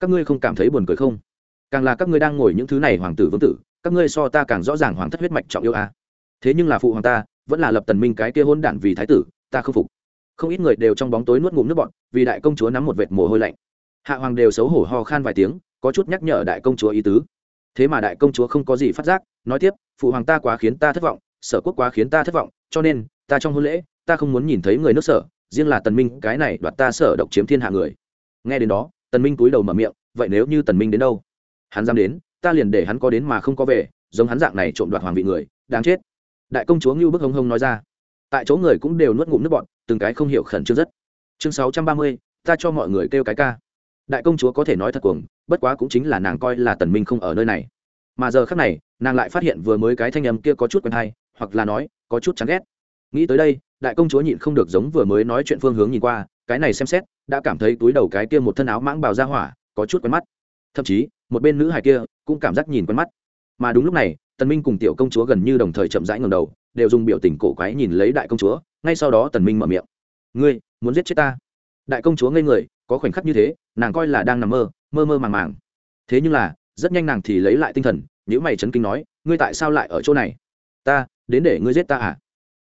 Các ngươi không cảm thấy buồn cười không? Càng là các ngươi đang ngồi những thứ này hoàng tử vương tử, các ngươi so ta càng rõ ràng hoàng thất huyết mạch trọng yêu a. Thế nhưng là phụ hoàng ta, vẫn là lập tần minh cái kia hôn đản vì thái tử, ta không phục không ít người đều trong bóng tối nuốt ngụm nước bọn vì đại công chúa nắm một vệt mồ hôi lạnh. Hạ hoàng đều xấu hổ ho khan vài tiếng, có chút nhắc nhở đại công chúa ý tứ. Thế mà đại công chúa không có gì phát giác, nói tiếp, phụ hoàng ta quá khiến ta thất vọng, sở quốc quá khiến ta thất vọng, cho nên, ta trong hôn lễ, ta không muốn nhìn thấy người nước sở, riêng là tần minh, cái này đoạt ta sở độc chiếm thiên hạ người. Nghe đến đó, tần minh cúi đầu mở miệng, vậy nếu như tần minh đến đâu? Hắn dám đến, ta liền để hắn có đến mà không có về, giống hắn dạng này trộm đoạt hoàng vị người, đáng chết. Đại công chúa ngưu bức hông hông nói ra tại chỗ người cũng đều nuốt ngụm nước bọn từng cái không hiểu khẩn trương rất. Chương sáu trăm ba mươi, ta cho mọi người kêu cái ca. Đại công chúa có thể nói thật cuồng, bất quá cũng chính là nàng coi là tần minh không ở nơi này. Mà giờ khắc này, nàng lại phát hiện vừa mới cái thanh âm kia có chút quen hay, hoặc là nói, có chút chán ghét. Nghĩ tới đây, đại công chúa nhịn không được giống vừa mới nói chuyện phương hướng nhìn qua, cái này xem xét, đã cảm thấy túi đầu cái kia một thân áo mãng bào ra hỏa, có chút quen mắt. Thậm chí, một bên nữ hài kia cũng cảm giác nhìn quen mắt. Mà đúng lúc này, tần minh cùng tiểu công chúa gần như đồng thời chậm rãi ngẩng đầu đều dùng biểu tình cổ quái nhìn lấy đại công chúa, ngay sau đó tần minh mở miệng. Ngươi, muốn giết chết ta? Đại công chúa ngây người, có khoảnh khắc như thế, nàng coi là đang nằm mơ mơ mơ màng màng. Thế nhưng là, rất nhanh nàng thì lấy lại tinh thần nếu mày chấn kinh nói, ngươi tại sao lại ở chỗ này? Ta, đến để ngươi giết ta à?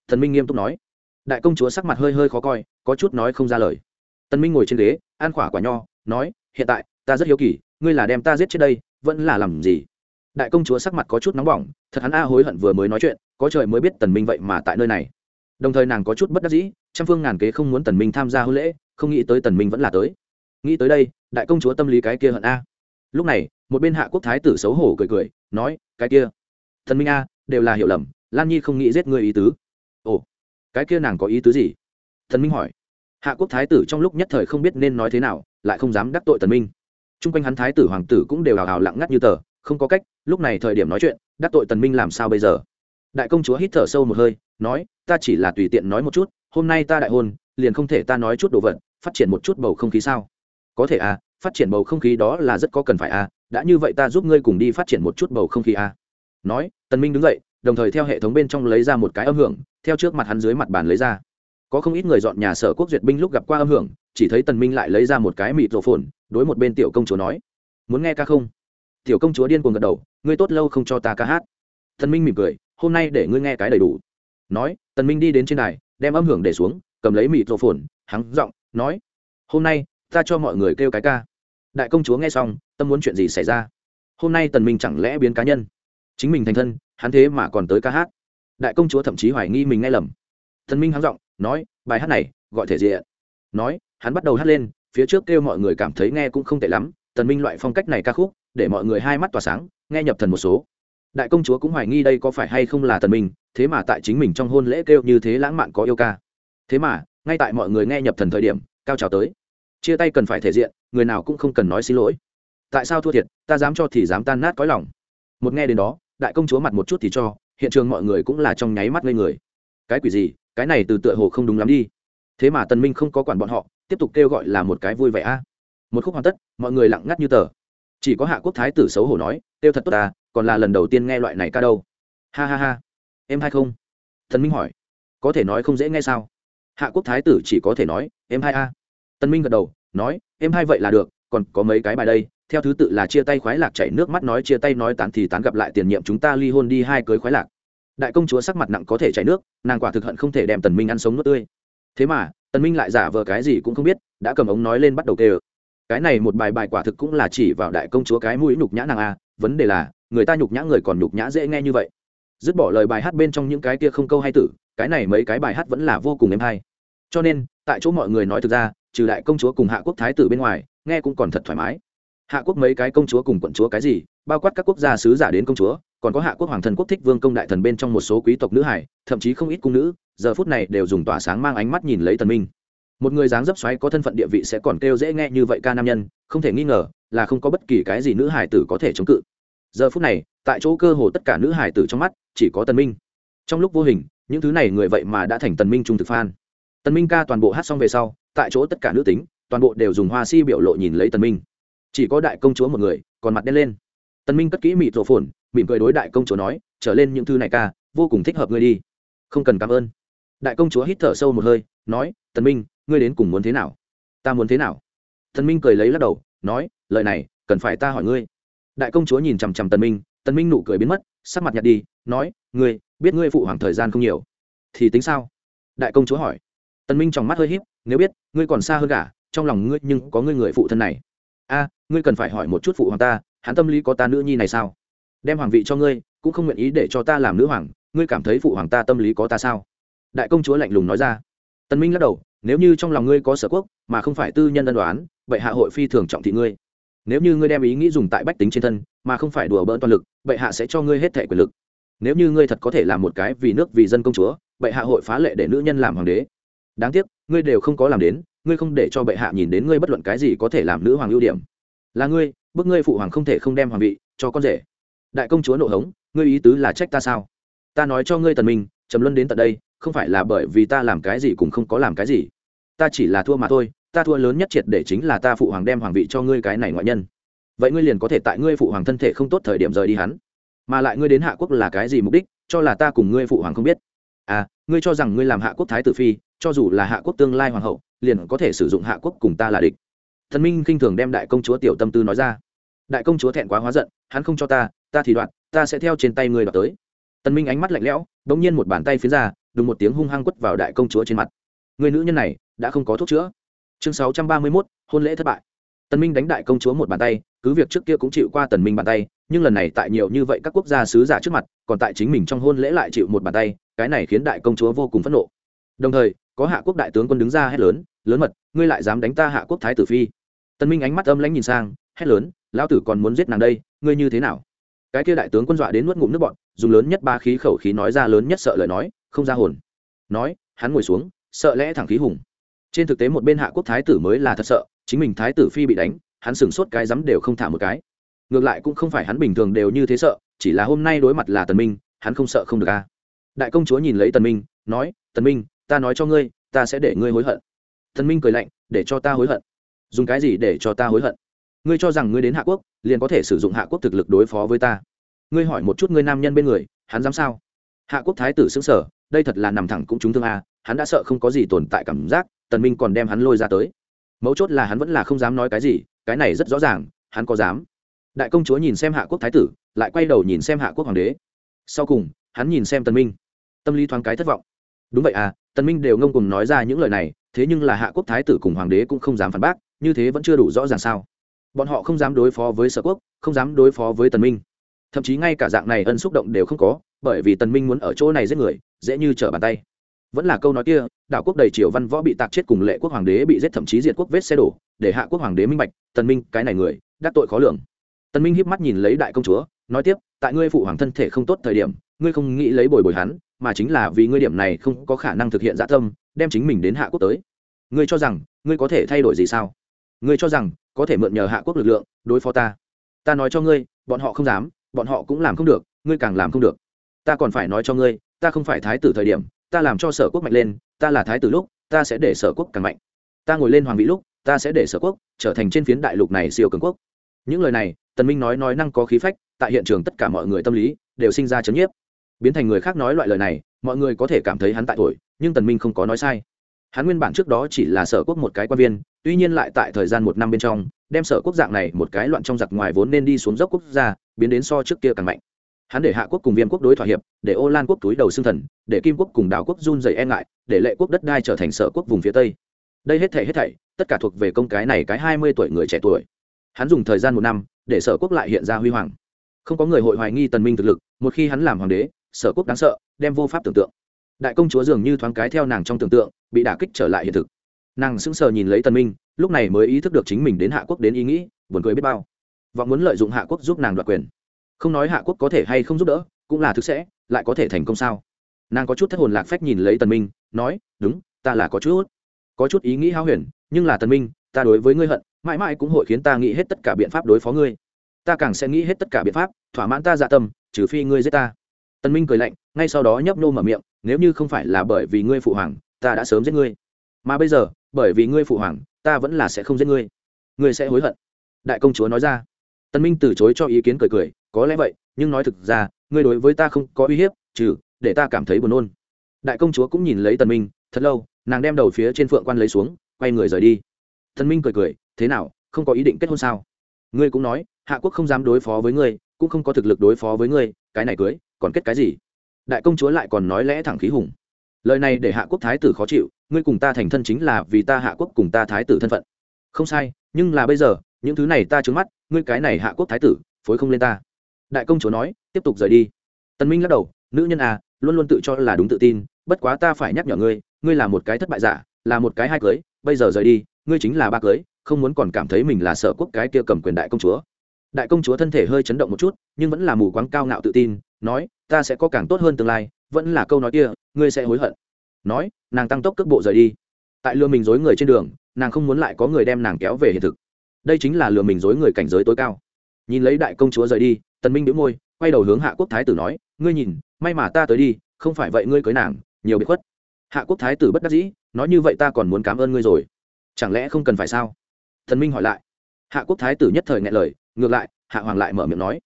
Thần minh nghiêm túc nói. Đại công chúa sắc mặt hơi hơi khó coi, có chút nói không ra lời. Tân minh ngồi trên ghế, an khỏa quả nho, nói, hiện tại, ta rất hiếu kỳ, ngươi là đem ta giết chết đây, vẫn là làm gì? Đại công chúa sắc mặt có chút nóng bỏng, thật hắn a hối hận vừa mới nói chuyện, có trời mới biết tần minh vậy mà tại nơi này. Đồng thời nàng có chút bất đắc dĩ, trăm phương ngàn kế không muốn tần minh tham gia hôn lễ, không nghĩ tới tần minh vẫn là tới. Nghĩ tới đây, đại công chúa tâm lý cái kia hận a. Lúc này, một bên hạ quốc thái tử xấu hổ cười cười, nói, cái kia thần minh a, đều là hiểu lầm, lan nhi không nghĩ giết người ý tứ. Ồ, cái kia nàng có ý tứ gì? Thần minh hỏi. Hạ quốc thái tử trong lúc nhất thời không biết nên nói thế nào, lại không dám đắc tội tần minh. T r u n g quanh hắn thái tử hoàng tử cũng đều hào hào lặng ngắt như tờ không có cách, lúc này thời điểm nói chuyện, đắc tội tần minh làm sao bây giờ? Đại công chúa hít thở sâu một hơi, nói, ta chỉ là tùy tiện nói một chút, hôm nay ta đại hôn, liền không thể ta nói chút đồ vật, phát triển một chút bầu không khí sao? Có thể à phát triển bầu không khí đó là rất có cần phải à đã như vậy ta giúp ngươi cùng đi phát triển một chút bầu không khí à. Nói, tần minh đứng dậy, đồng thời theo hệ thống bên trong lấy ra một cái âm hưởng, theo trước mặt hắn dưới mặt bàn lấy ra. Có không ít người dọn nhà sở quốc duyệt binh lúc gặp qua âm hưởng, chỉ thấy tần minh lại lấy ra một cái mịt rổ phồn, đối một bên tiểu công chúa nói, muốn nghe ca không? Tiểu công chúa điên cuồng gật đầu, ngươi tốt lâu không cho ta ca hát. Tần minh mỉm cười, hôm nay để ngươi nghe cái đầy đủ. Nói, tần minh đi đến trên đài, đem âm hưởng để xuống, cầm lấy mịt rổ phồn hắn giọng, nói, hôm nay, ta cho mọi người kêu cái ca. Đại công chúa nghe xong, tâm muốn chuyện gì xảy ra? Hôm nay tần minh chẳng lẽ biến cá nhân? Chính mình thành thân, hắn thế mà còn tới ca hát. Đại công chúa thậm chí hoài nghi mình nghe lầm. Thần minh hắn giọng, nói, bài hát này, gọi thể diện. Nói, hắn bắt đầu hát lên, phía trước kêu mọi người cảm thấy nghe cũng không tệ lắm, tần minh loại phong cách này ca khúc để mọi người hai mắt tỏa sáng, nghe nhập thần một số. Đại công chúa cũng hoài nghi đây có phải hay không là thần minh, thế mà tại chính mình trong hôn lễ kêu như thế lãng mạn có yêu ca. Thế mà, ngay tại mọi người nghe nhập thần thời điểm, cao trào tới. Chia tay cần phải thể diện, người nào cũng không cần nói xin lỗi. Tại sao thua thiệt, ta dám cho thì dám tan nát cõi lòng. Một nghe đến đó, đại công chúa mặt một chút thì cho, hiện trường mọi người cũng là trong nháy mắt ngây người. Cái quỷ gì, cái này từ tựa hồ không đúng lắm đi. Thế mà tần minh không có quản bọn họ, tiếp tục kêu gọi là một cái vui vẻ a. Một khúc hoàn tất, mọi người lặng ngắt như tờ chỉ có hạ quốc thái tử xấu hổ nói têu thật tốt ta, còn là lần đầu tiên nghe loại này ca đâu. Ha ha ha, em hay không? Thần minh hỏi. Có thể nói không dễ nghe sao? Hạ quốc thái tử chỉ có thể nói, em hai a. Tân minh gật đầu, nói, em hai vậy là được, còn có mấy cái bài đây, theo thứ tự là chia tay khoái lạc chảy nước mắt nói chia tay nói tán thì tán gặp lại tiền nhiệm chúng ta ly hôn đi hai cưới khoái lạc. Đại công chúa sắc mặt nặng có thể chảy nước, nàng quả thực hận không thể đem tần minh ăn sống nước tươi. Thế mà, tần minh lại giả vờ cái gì cũng không biết, đã cầm ống nói lên bắt đầu kêu cái này một bài bài quả thực cũng là chỉ vào đại công chúa cái mũi nhục nhã nàng a, vấn đề là, người ta nhục nhã người còn nhục nhã dễ nghe như vậy. Dứt bỏ lời bài hát bên trong những cái kia không câu hay tử, cái này mấy cái bài hát vẫn là vô cùng êm hay. Cho nên, tại chỗ mọi người nói thực ra, trừ đại công chúa cùng hạ quốc thái tử bên ngoài, nghe cũng còn thật thoải mái. Hạ quốc mấy cái công chúa cùng quận chúa cái gì, bao quát các quốc gia sứ giả đến công chúa, còn có hạ quốc hoàng thần quốc thích vương công đại thần bên trong một số quý tộc nữ hải, thậm chí không ít cung nữ, giờ phút này đều dùng tỏa sáng mang ánh mắt nhìn lấy tần minh một người dáng dấp xoáy có thân phận địa vị sẽ còn kêu dễ nghe như vậy ca nam nhân, không thể nghi ngờ là không có bất kỳ cái gì nữ hải tử có thể chống cự. Giờ phút này, tại chỗ cơ hồ tất cả nữ hải tử trong mắt chỉ có tần minh. Trong lúc vô hình, những thứ này người vậy mà đã thành tần minh trung thực phan tần minh ca toàn bộ hát xong về sau, tại chỗ tất cả nữ tính, toàn bộ đều dùng hoa si biểu lộ nhìn lấy tần minh. Chỉ có đại công chúa một người, còn mặt đen lên. Tần minh cất kỹ mịt rổ phồn, mỉm cười đối đại công chúa nói, trở lên những thứ này ca, vô cùng thích hợp ngươi đi. Không cần cảm ơn. Đại công chúa hít thở sâu một hơi, nói, tần minh ngươi đến cùng muốn thế nào? Ta muốn thế nào? Tần minh cười lấy lắc đầu, nói, lời này, cần phải ta hỏi ngươi. Đại công chúa nhìn chằm chằm tần minh tần minh nụ cười biến mất, sắc mặt nhạt đi, nói, ngươi, biết ngươi phụ hoàng thời gian không nhiều. Thì tính sao? Đại công chúa hỏi. Tần minh trong mắt hơi híp, nếu biết, ngươi còn xa hơn cả, trong lòng ngươi nhưng có ngươi người phụ thân này. A, ngươi cần phải hỏi một chút phụ hoàng ta, hắn tâm lý có ta nữ nhi này sao? Đem hoàng vị cho ngươi, cũng không nguyện ý để cho ta làm nữ hoàng, ngươi cảm thấy phụ hoàng ta tâm lý có ta sao? Đại công chúa lạnh lùng nói ra. Tần minh lắc đầu nếu như trong lòng ngươi có sở quốc, mà không phải tư nhân ân đoán vậy hạ hội phi thường trọng thị ngươi. Nếu như ngươi đem ý nghĩ dùng tại bách tính trên thân, mà không phải đùa bỡn toàn lực, bệ hạ sẽ cho ngươi hết thẻ quyền lực. Nếu như ngươi thật có thể làm một cái vì nước vì dân công chúa, bệ hạ hội phá lệ để nữ nhân làm hoàng đế. Đáng tiếc, ngươi đều không có làm đến, ngươi không để cho bệ hạ nhìn đến ngươi bất luận cái gì có thể làm nữ hoàng ưu điểm. Là ngươi, bức ngươi phụ hoàng không thể không đem hoàng vị cho con rể. Đại công chúa nộ hống, ngươi ý tứ là trách ta sao? Ta nói cho ngươi tần minh, trầm luân đến tận đây, không phải là bởi vì ta làm cái gì cũng không có làm cái gì ta chỉ là thua mà thôi, ta thua lớn nhất triệt để chính là ta phụ hoàng đem hoàng vị cho ngươi cái này ngoại nhân. Vậy ngươi liền có thể tại ngươi phụ hoàng thân thể không tốt thời điểm rời đi hắn. Mà lại ngươi đến hạ quốc là cái gì mục đích, cho là ta cùng ngươi phụ hoàng không biết? À ngươi cho rằng ngươi làm hạ quốc thái tử phi, cho dù là hạ quốc tương lai hoàng hậu, liền có thể sử dụng hạ quốc cùng ta là địch. Thần minh khinh thường đem đại công chúa tiểu tâm tư nói ra. Đại công chúa thẹn quá hóa giận, hắn không cho ta ta thì đoạn, ta sẽ theo trên tay ngươi đoạt tới. Tần minh ánh mắt lạnh lẽo đống nhiên một bàn tay phía ra, đùng một tiếng hung hăng quất vào đại công chúa trên mặt. Người nữ nhân này đã không có thuốc chữa. Chương 631, hôn lễ thất bại. Tần minh đánh đại công chúa một bàn tay cứ việc trước kia cũng chịu qua tần minh bàn tay nhưng lần này tại nhiều như vậy các quốc gia sứ giả trước mặt còn tại chính mình trong hôn lễ lại chịu một bàn tay cái này khiến đại công chúa vô cùng phẫn nộ. Đồng thời có hạ quốc đại tướng quân đứng ra hét lớn lớn mật ngươi lại dám đánh ta hạ quốc thái tử phi? Tần minh ánh mắt âm lãnh nhìn sang hét lớn lão tử còn muốn giết nàng đây ngươi như thế nào? Cái kia đại tướng quân dọa đến nuốt ngụm nước bọt dùng lớn nhất ba khí khẩu khí nói ra lớn nhất sợ lời nói không ra hồn. Nói hắn ngồi xuống sợ lẽ thẳng khí hùng trên thực tế một bên hạ quốc thái tử mới là thật sợ, chính mình thái tử phi bị đánh, hắn sửng sốt cái dám đều không thả một cái. Ngược lại cũng không phải hắn bình thường đều như thế sợ, chỉ là hôm nay đối mặt là tần minh, hắn không sợ không được a. Đại công chúa nhìn lấy tần minh, nói, tần minh, ta nói cho ngươi, ta sẽ để ngươi hối hận. Tần minh cười lạnh, để cho ta hối hận. Dùng cái gì để cho ta hối hận? Ngươi cho rằng ngươi đến hạ quốc, liền có thể sử dụng hạ quốc thực lực đối phó với ta. Ngươi hỏi một chút ngươi nam nhân bên người, hắn dám sao? Hạ quốc thái tử xứng sở đây thật là nằm thẳng cũng trúng thương a, hắn đã sợ không có gì tồn tại cảm giác tần minh còn đem hắn lôi ra tới. Mấu chốt là hắn vẫn là không dám nói cái gì, cái này rất rõ ràng, hắn có dám. Đại công chúa nhìn xem hạ quốc thái tử, lại quay đầu nhìn xem hạ quốc hoàng đế. Sau cùng, hắn nhìn xem tần minh. Tâm lý thoáng cái thất vọng. Đúng vậy à tần minh đều ngông cùng nói ra những lời này, thế nhưng là hạ quốc thái tử cùng hoàng đế cũng không dám phản bác, như thế vẫn chưa đủ rõ ràng sao. Bọn họ không dám đối phó với sở quốc, không dám đối phó với tần minh. Thậm chí ngay cả dạng này ân xúc động đều không có, bởi vì tần minh muốn ở chỗ này giết người, dễ như trở bàn tay vẫn là câu nói kia, đảo quốc đầy triều văn võ bị tạc chết cùng lệ quốc hoàng đế bị giết thậm chí diệt quốc vết xe đổ, để hạ quốc hoàng đế minh bạch, tần minh, cái này người, đắc tội khó lường. Tần minh híp mắt nhìn lấy đại công chúa, nói tiếp, tại ngươi phụ hoàng thân thể không tốt thời điểm, ngươi không nghĩ lấy bồi bồi hắn, mà chính là vì ngươi điểm này không có khả năng thực hiện dạ tâm, đem chính mình đến hạ quốc tới. Ngươi cho rằng, ngươi có thể thay đổi gì sao? Ngươi cho rằng, có thể mượn nhờ hạ quốc lực lượng, đối phó ta. Ta nói cho ngươi, bọn họ không dám, bọn họ cũng làm không được, ngươi càng làm không được. Ta còn phải nói cho ngươi, ta không phải thái tử thời điểm ta làm cho sở quốc mạnh lên, ta là thái tử lúc, ta sẽ để sở quốc càng mạnh. Ta ngồi lên hoàng vị lúc, ta sẽ để sở quốc trở thành trên phiến đại lục này siêu cường quốc. Những lời này, tần minh nói nói năng có khí phách, tại hiện trường tất cả mọi người tâm lý đều sinh ra chấn nhiếp. Biến thành người khác nói loại lời này, mọi người có thể cảm thấy hắn tại tuổi nhưng tần minh không có nói sai. Hắn nguyên bản trước đó chỉ là sở quốc một cái quan viên, tuy nhiên lại tại thời gian một năm bên trong, đem sở quốc dạng này một cái loạn trong giặc ngoài vốn nên đi xuống dốc quốc gia, biến đến so trước kia càng mạnh hắn để hạ quốc cùng viêm quốc đối thỏa hiệp, để ô lan quốc túi đầu xương thần, để kim quốc cùng đảo quốc run dày e ngại, để lệ quốc đất đai trở thành sở quốc vùng phía tây. Đây hết thảy hết thảy, tất cả thuộc về công cái này cái hai mươi tuổi người trẻ tuổi. Hắn dùng thời gian một năm, để sở quốc lại hiện ra huy hoàng. Không có người hội hoài nghi tần minh thực lực, một khi hắn làm hoàng đế, sở quốc đáng sợ, đem vô pháp tưởng tượng. Đại công chúa dường như thoáng cái theo nàng trong tưởng tượng, bị đả kích trở lại hiện thực. Nàng sững sờ nhìn lấy tần minh, lúc này mới ý thức được chính mình đến hạ quốc đến ý nghĩ, buồn cười biết bao. Vọng muốn lợi dụng hạ quốc giúp nàng đoạt quyền không nói hạ quốc có thể hay không giúp đỡ, cũng là thực sẽ, lại có thể thành công sao? Nàng có chút thất hồn lạc phách nhìn lấy tần minh, nói, đúng, ta là có chút có chút ý nghĩ hao huyền, nhưng là tần minh, ta đối với ngươi hận, mãi mãi cũng hội khiến ta nghĩ hết tất cả biện pháp đối phó ngươi. Ta càng sẽ nghĩ hết tất cả biện pháp, thỏa mãn ta dạ tâm, trừ phi ngươi giết ta. Tần minh cười lạnh, ngay sau đó nhấp nô mở miệng, nếu như không phải là bởi vì ngươi phụ hoàng, ta đã sớm giết ngươi. Mà bây giờ, bởi vì ngươi phụ hoàng, ta vẫn là sẽ không giết ngươi. Ngươi sẽ hối hận. Đại công chúa nói ra. Tần minh từ chối cho ý kiến cười cười có lẽ vậy, nhưng nói thực ra, ngươi đối với ta không có uy hiếp, trừ, để ta cảm thấy buồn nôn. Đại công chúa cũng nhìn lấy tần minh, thật lâu, nàng đem đầu phía trên phượng quan lấy xuống, quay người rời đi. Tần minh cười cười, thế nào, không có ý định kết hôn sao? Ngươi cũng nói, hạ quốc không dám đối phó với ngươi, cũng không có thực lực đối phó với ngươi, cái này cưới, còn kết cái gì? Đại công chúa lại còn nói lẽ thẳng khí hùng. Lời này để hạ quốc thái tử khó chịu, ngươi cùng ta thành thân chính là vì ta hạ quốc cùng ta thái tử thân phận. Không sai, nhưng là bây giờ, những thứ này ta trướng mắt, ngươi cái này hạ quốc thái tử, phối không lên ta đại công chúa nói, tiếp tục rời đi. Tần minh lắc đầu, nữ nhân à luôn luôn tự cho là đúng tự tin, bất quá ta phải nhắc nhở ngươi ngươi là một cái thất bại giả, là một cái hai cưới, bây giờ rời đi, ngươi chính là ba cưới, không muốn còn cảm thấy mình là sở quốc cái kia cầm quyền đại công chúa. Đại công chúa thân thể hơi chấn động một chút, nhưng vẫn là mù quáng cao ngạo tự tin, nói, ta sẽ có càng tốt hơn tương lai, vẫn là câu nói kia, ngươi sẽ hối hận. Nói, nàng tăng tốc cước bộ rời đi. Tại lừa mình dối người trên đường, nàng không muốn lại có người đem nàng kéo về hiện thực. Đây chính là lừa mình dối người cảnh giới tối cao nhìn lấy đại công chúa rời đi, tần minh đĩu môi, quay đầu hướng hạ quốc thái tử nói, ngươi nhìn, may mà ta tới đi, không phải vậy ngươi cưới nàng, nhiều bị khuất. Hạ quốc thái tử bất đắc dĩ, nói như vậy ta còn muốn cảm ơn ngươi rồi. Chẳng lẽ không cần phải sao? Thần minh hỏi lại. Hạ quốc thái tử nhất thời nghe lời, ngược lại, hạ hoàng lại mở miệng nói,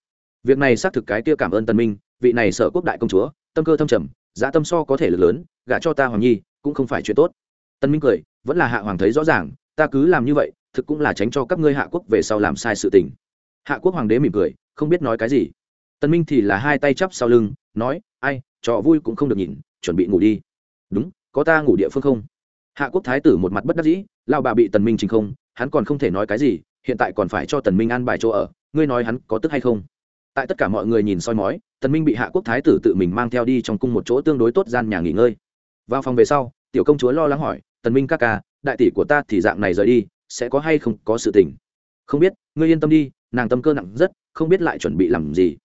việc này xác thực cái kia cảm ơn tần minh, vị này sợ quốc đại công chúa, tâm cơ thâm trầm dạ tâm so có thể lực lớn, gả cho ta hoàng nhi, cũng không phải chuyện tốt. Tần minh cười, vẫn là hạ hoàng thấy rõ ràng, ta cứ làm như vậy, thực cũng là tránh cho các ngươi hạ quốc về sau làm sai sự tình hạ quốc hoàng đế mỉm cười, không biết nói cái gì. Tần minh thì là hai tay chắp sau lưng, nói, ai, trò vui cũng không được nhìn, chuẩn bị ngủ đi. Đúng, có ta ngủ địa phương không? Hạ quốc thái tử một mặt bất đắc dĩ lao bà bị tần minh trình không, hắn còn không thể nói cái gì, hiện tại còn phải cho tần minh an bài chỗ ở, ngươi nói hắn có tức hay không? Tại tất cả mọi người nhìn soi mói, tần minh bị hạ quốc thái tử tự mình mang theo đi trong cung một chỗ tương đối tốt gian nhà nghỉ ngơi. Vào phòng về sau, tiểu công chúa lo lắng hỏi, tần minh ca ca, đại tỷ của ta thì dạng này rời đi, sẽ có hay không có sự tình? Không biết, ngươi yên tâm đi nàng tâm cơ nặng rất, không biết lại chuẩn bị làm gì.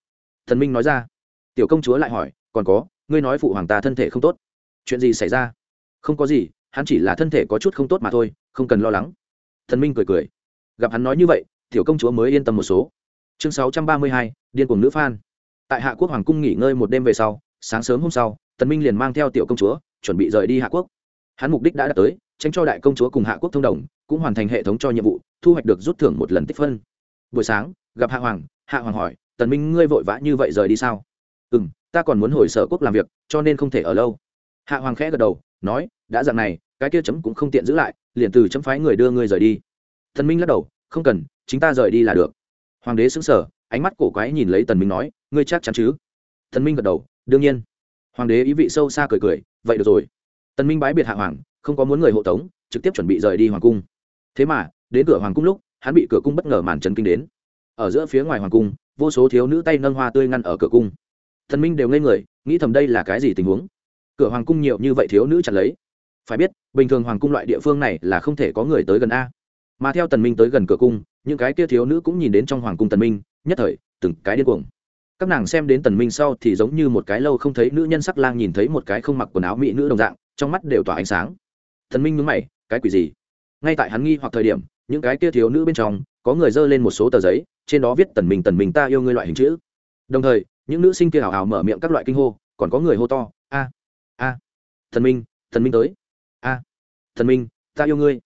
Thần minh nói ra. Tiểu công chúa lại hỏi, còn có, ngươi nói phụ hoàng ta thân thể không tốt. Chuyện gì xảy ra? Không có gì, hắn chỉ là thân thể có chút không tốt mà thôi, không cần lo lắng. Thần minh cười cười. Gặp hắn nói như vậy, tiểu công chúa mới yên tâm một số. Chương sáu trăm ba mươi hai, điên cuồng nữ phan. Tại hạ quốc hoàng cung nghỉ ngơi một đêm về sau, sáng sớm hôm sau tần minh liền mang theo tiểu công chúa, chuẩn bị rời đi hạ quốc. Hắn mục đích đã đạt tới, tránh cho đại công chúa cùng hạ quốc thông đồng, cũng hoàn thành hệ thống cho nhiệm vụ, thu hoạch được rút thưởng một lần tích phân buổi sáng, gặp hạ hoàng. Hạ hoàng hỏi, tần minh, ngươi vội vã như vậy rời đi sao? Ừ m ta còn muốn hồi sở quốc làm việc, cho nên không thể ở lâu. Hạ hoàng khẽ gật đầu, nói, đã dặn này, cái kia chấm cũng không tiện giữ lại, liền từ chấm phái người đưa ngươi rời đi. Tần minh lắc đầu, không cần, chính ta rời đi là được. Hoàng đế sững sờ, ánh mắt cổ quái nhìn lấy tần minh nói, ngươi chắc chắn chứ? Tần minh gật đầu, đương nhiên. Hoàng đế ý vị sâu xa cười cười, vậy được rồi. Tần minh bái biệt hạ hoàng, không có muốn người hộ tống, trực tiếp chuẩn bị rời đi hoàng cung. Thế mà, đến cửa hoàng cung lúc hắn bị cửa cung bất ngờ màn trấn kinh đến. Ở giữa phía ngoài hoàng cung, vô số thiếu nữ tay nâng hoa tươi ngăn ở cửa cung. Thần minh đều ngây người, nghĩ thầm đây là cái gì tình huống? Cửa hoàng cung nhiều như vậy thiếu nữ chặt lấy. Phải biết, bình thường hoàng cung loại địa phương này là không thể có người tới gần a. Mà theo tần minh tới gần cửa cung, những cái kia thiếu nữ cũng nhìn đến trong hoàng cung tần minh, nhất thời, từng cái điên cuồng. Các nàng xem đến tần minh sau thì giống như một cái lâu không thấy nữ nhân sắc lang nhìn thấy một cái không mặc quần áo mỹ nữ đồng dạng, trong mắt đều tỏa ánh sáng. Tần minh nhướng mày, cái quỷ gì? Ngay tại hắn nghi hoặc thời điểm những cái kia thiếu nữ bên trong, có người dơ lên một số tờ giấy, trên đó viết tần mình tần mình ta yêu ngươi loại hình chữ. Đồng thời, những nữ sinh kia hào hào mở miệng các loại kinh hô, còn có người hô to, a a thần minh thần minh tới, a thần minh, ta yêu ngươi.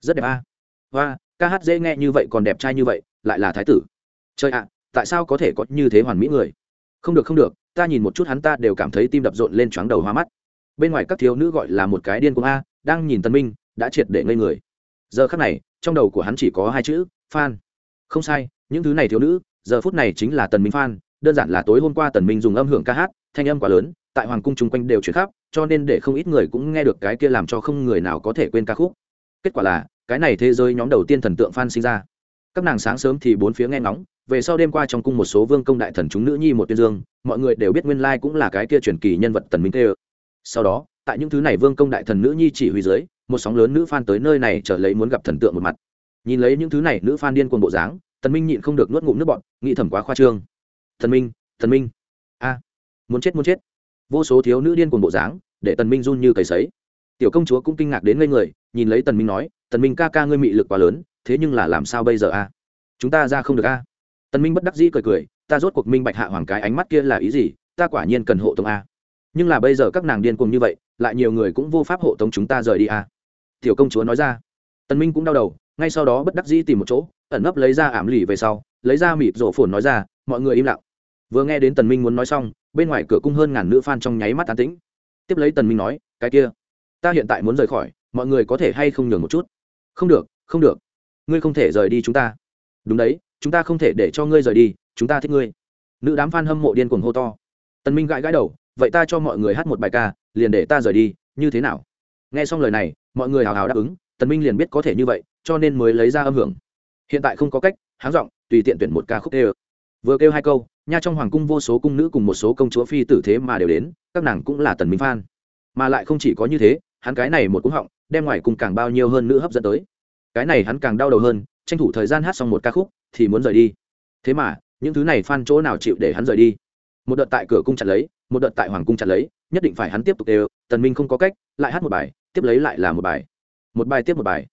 Rất đẹp, a. Và ca hát dễ nghe như vậy còn đẹp trai như vậy, lại là thái tử. Trời ạ, tại sao có thể có như thế hoàn mỹ người? Không được không được, ta nhìn một chút hắn ta đều cảm thấy tim đập rộn lên choáng đầu hoa mắt. Bên ngoài các thiếu nữ gọi là một cái điên cuồng a, đang nhìn tân minh, đã triệt để ngây người. Giờ khắc này trong đầu của hắn chỉ có hai chữ Phan, không sai những thứ này thiếu nữ giờ phút này chính là tần minh Phan. đơn giản là tối hôm qua tần minh dùng âm hưởng ca hát thanh âm quá lớn tại hoàng cung chung quanh đều chuyển khắp cho nên để không ít người cũng nghe được cái kia làm cho không người nào có thể quên ca khúc. Kết quả là cái này thế giới nhóm đầu tiên thần tượng Phan sinh ra. Các nàng sáng sớm thì bốn phía nghe ngóng về sau đêm qua trong cung một số vương công đại thần chúng nữ nhi một tuyên dương mọi người đều biết nguyên lai cũng là cái kia truyền kỳ nhân vật tần minh tê sau đó tại những thứ này vương công đại thần nữ nhi chỉ huy dưới một sóng lớn nữ fan tới nơi này trở lấy muốn gặp thần tượng một mặt. Nhìn lấy những thứ này, nữ fan điên cuồng bộ dáng, tần minh nhịn không được nuốt ngụm nước bọt, nghĩ thầm quá khoa trương. Thần minh thần minh. A, muốn chết muốn chết. Vô số thiếu nữ điên cuồng bộ dáng, để tần minh run như cầy sấy. Tiểu công chúa cũng kinh ngạc đến ngây người, nhìn lấy tần minh nói, tần minh ca ca ngươi mị lực quá lớn, thế nhưng là làm sao bây giờ a? Chúng ta ra không được a. Tần minh bất đắc dĩ cười cười, ta rốt cuộc minh bạch hạ hoàng cái ánh mắt kia là ý gì, ta quả nhiên cần hộ tống a. Nhưng là bây giờ các nàng điên cuồng như vậy, lại nhiều người cũng vô pháp hộ tống chúng ta rời đi a tiểu công chúa nói ra. Tần minh cũng đau đầu, ngay sau đó bất đắc dĩ tìm một chỗ, ẩn nấp lấy ra ảm lì về sau, lấy ra mịp rổ phồn nói ra, mọi người im lặng. Vừa nghe đến tần minh muốn nói xong, bên ngoài cửa cung hơn ngàn nữ fan trong nháy mắt an tĩnh. Tiếp lấy tần minh nói, cái kia, ta hiện tại muốn rời khỏi, mọi người có thể hay không nhường một chút? Không được không được. Ngươi không thể rời đi chúng ta. Đúng đấy, chúng ta không thể để cho ngươi rời đi, chúng ta thích ngươi. Nữ đám fan hâm mộ điên cuồng hô to. Tần minh gãi gãi đầu, vậy ta cho mọi người hát một bài ca, liền để ta rời đi, như thế nào? Nghe xong lời này mọi người hào hào đáp ứng, tần minh liền biết có thể như vậy, cho nên mới lấy ra âm hưởng. Hiện tại không có cách, háng giọng, tùy tiện tuyển một ca khúc kêu vừa kêu hai câu, nha trong hoàng cung vô số cung nữ cùng một số công chúa phi tử thế mà đều đến, các nàng cũng là tần minh fan. Mà lại không chỉ có như thế, hắn cái này một cú họng, đem ngoài cùng càng bao nhiêu hơn nữ hấp dẫn tới. Cái này hắn càng đau đầu hơn, tranh thủ thời gian hát xong một ca khúc, thì muốn rời đi. Thế mà, những thứ này fan chỗ nào chịu để hắn rời đi? Một đợt tại cửa cung chặt lấy, một đợt tại hoàng cung chặt lấy, nhất định phải hắn tiếp tục đều, tần minh không có cách, lại hát một bài tiếp lấy lại là một bài. Một bài tiếp một bài.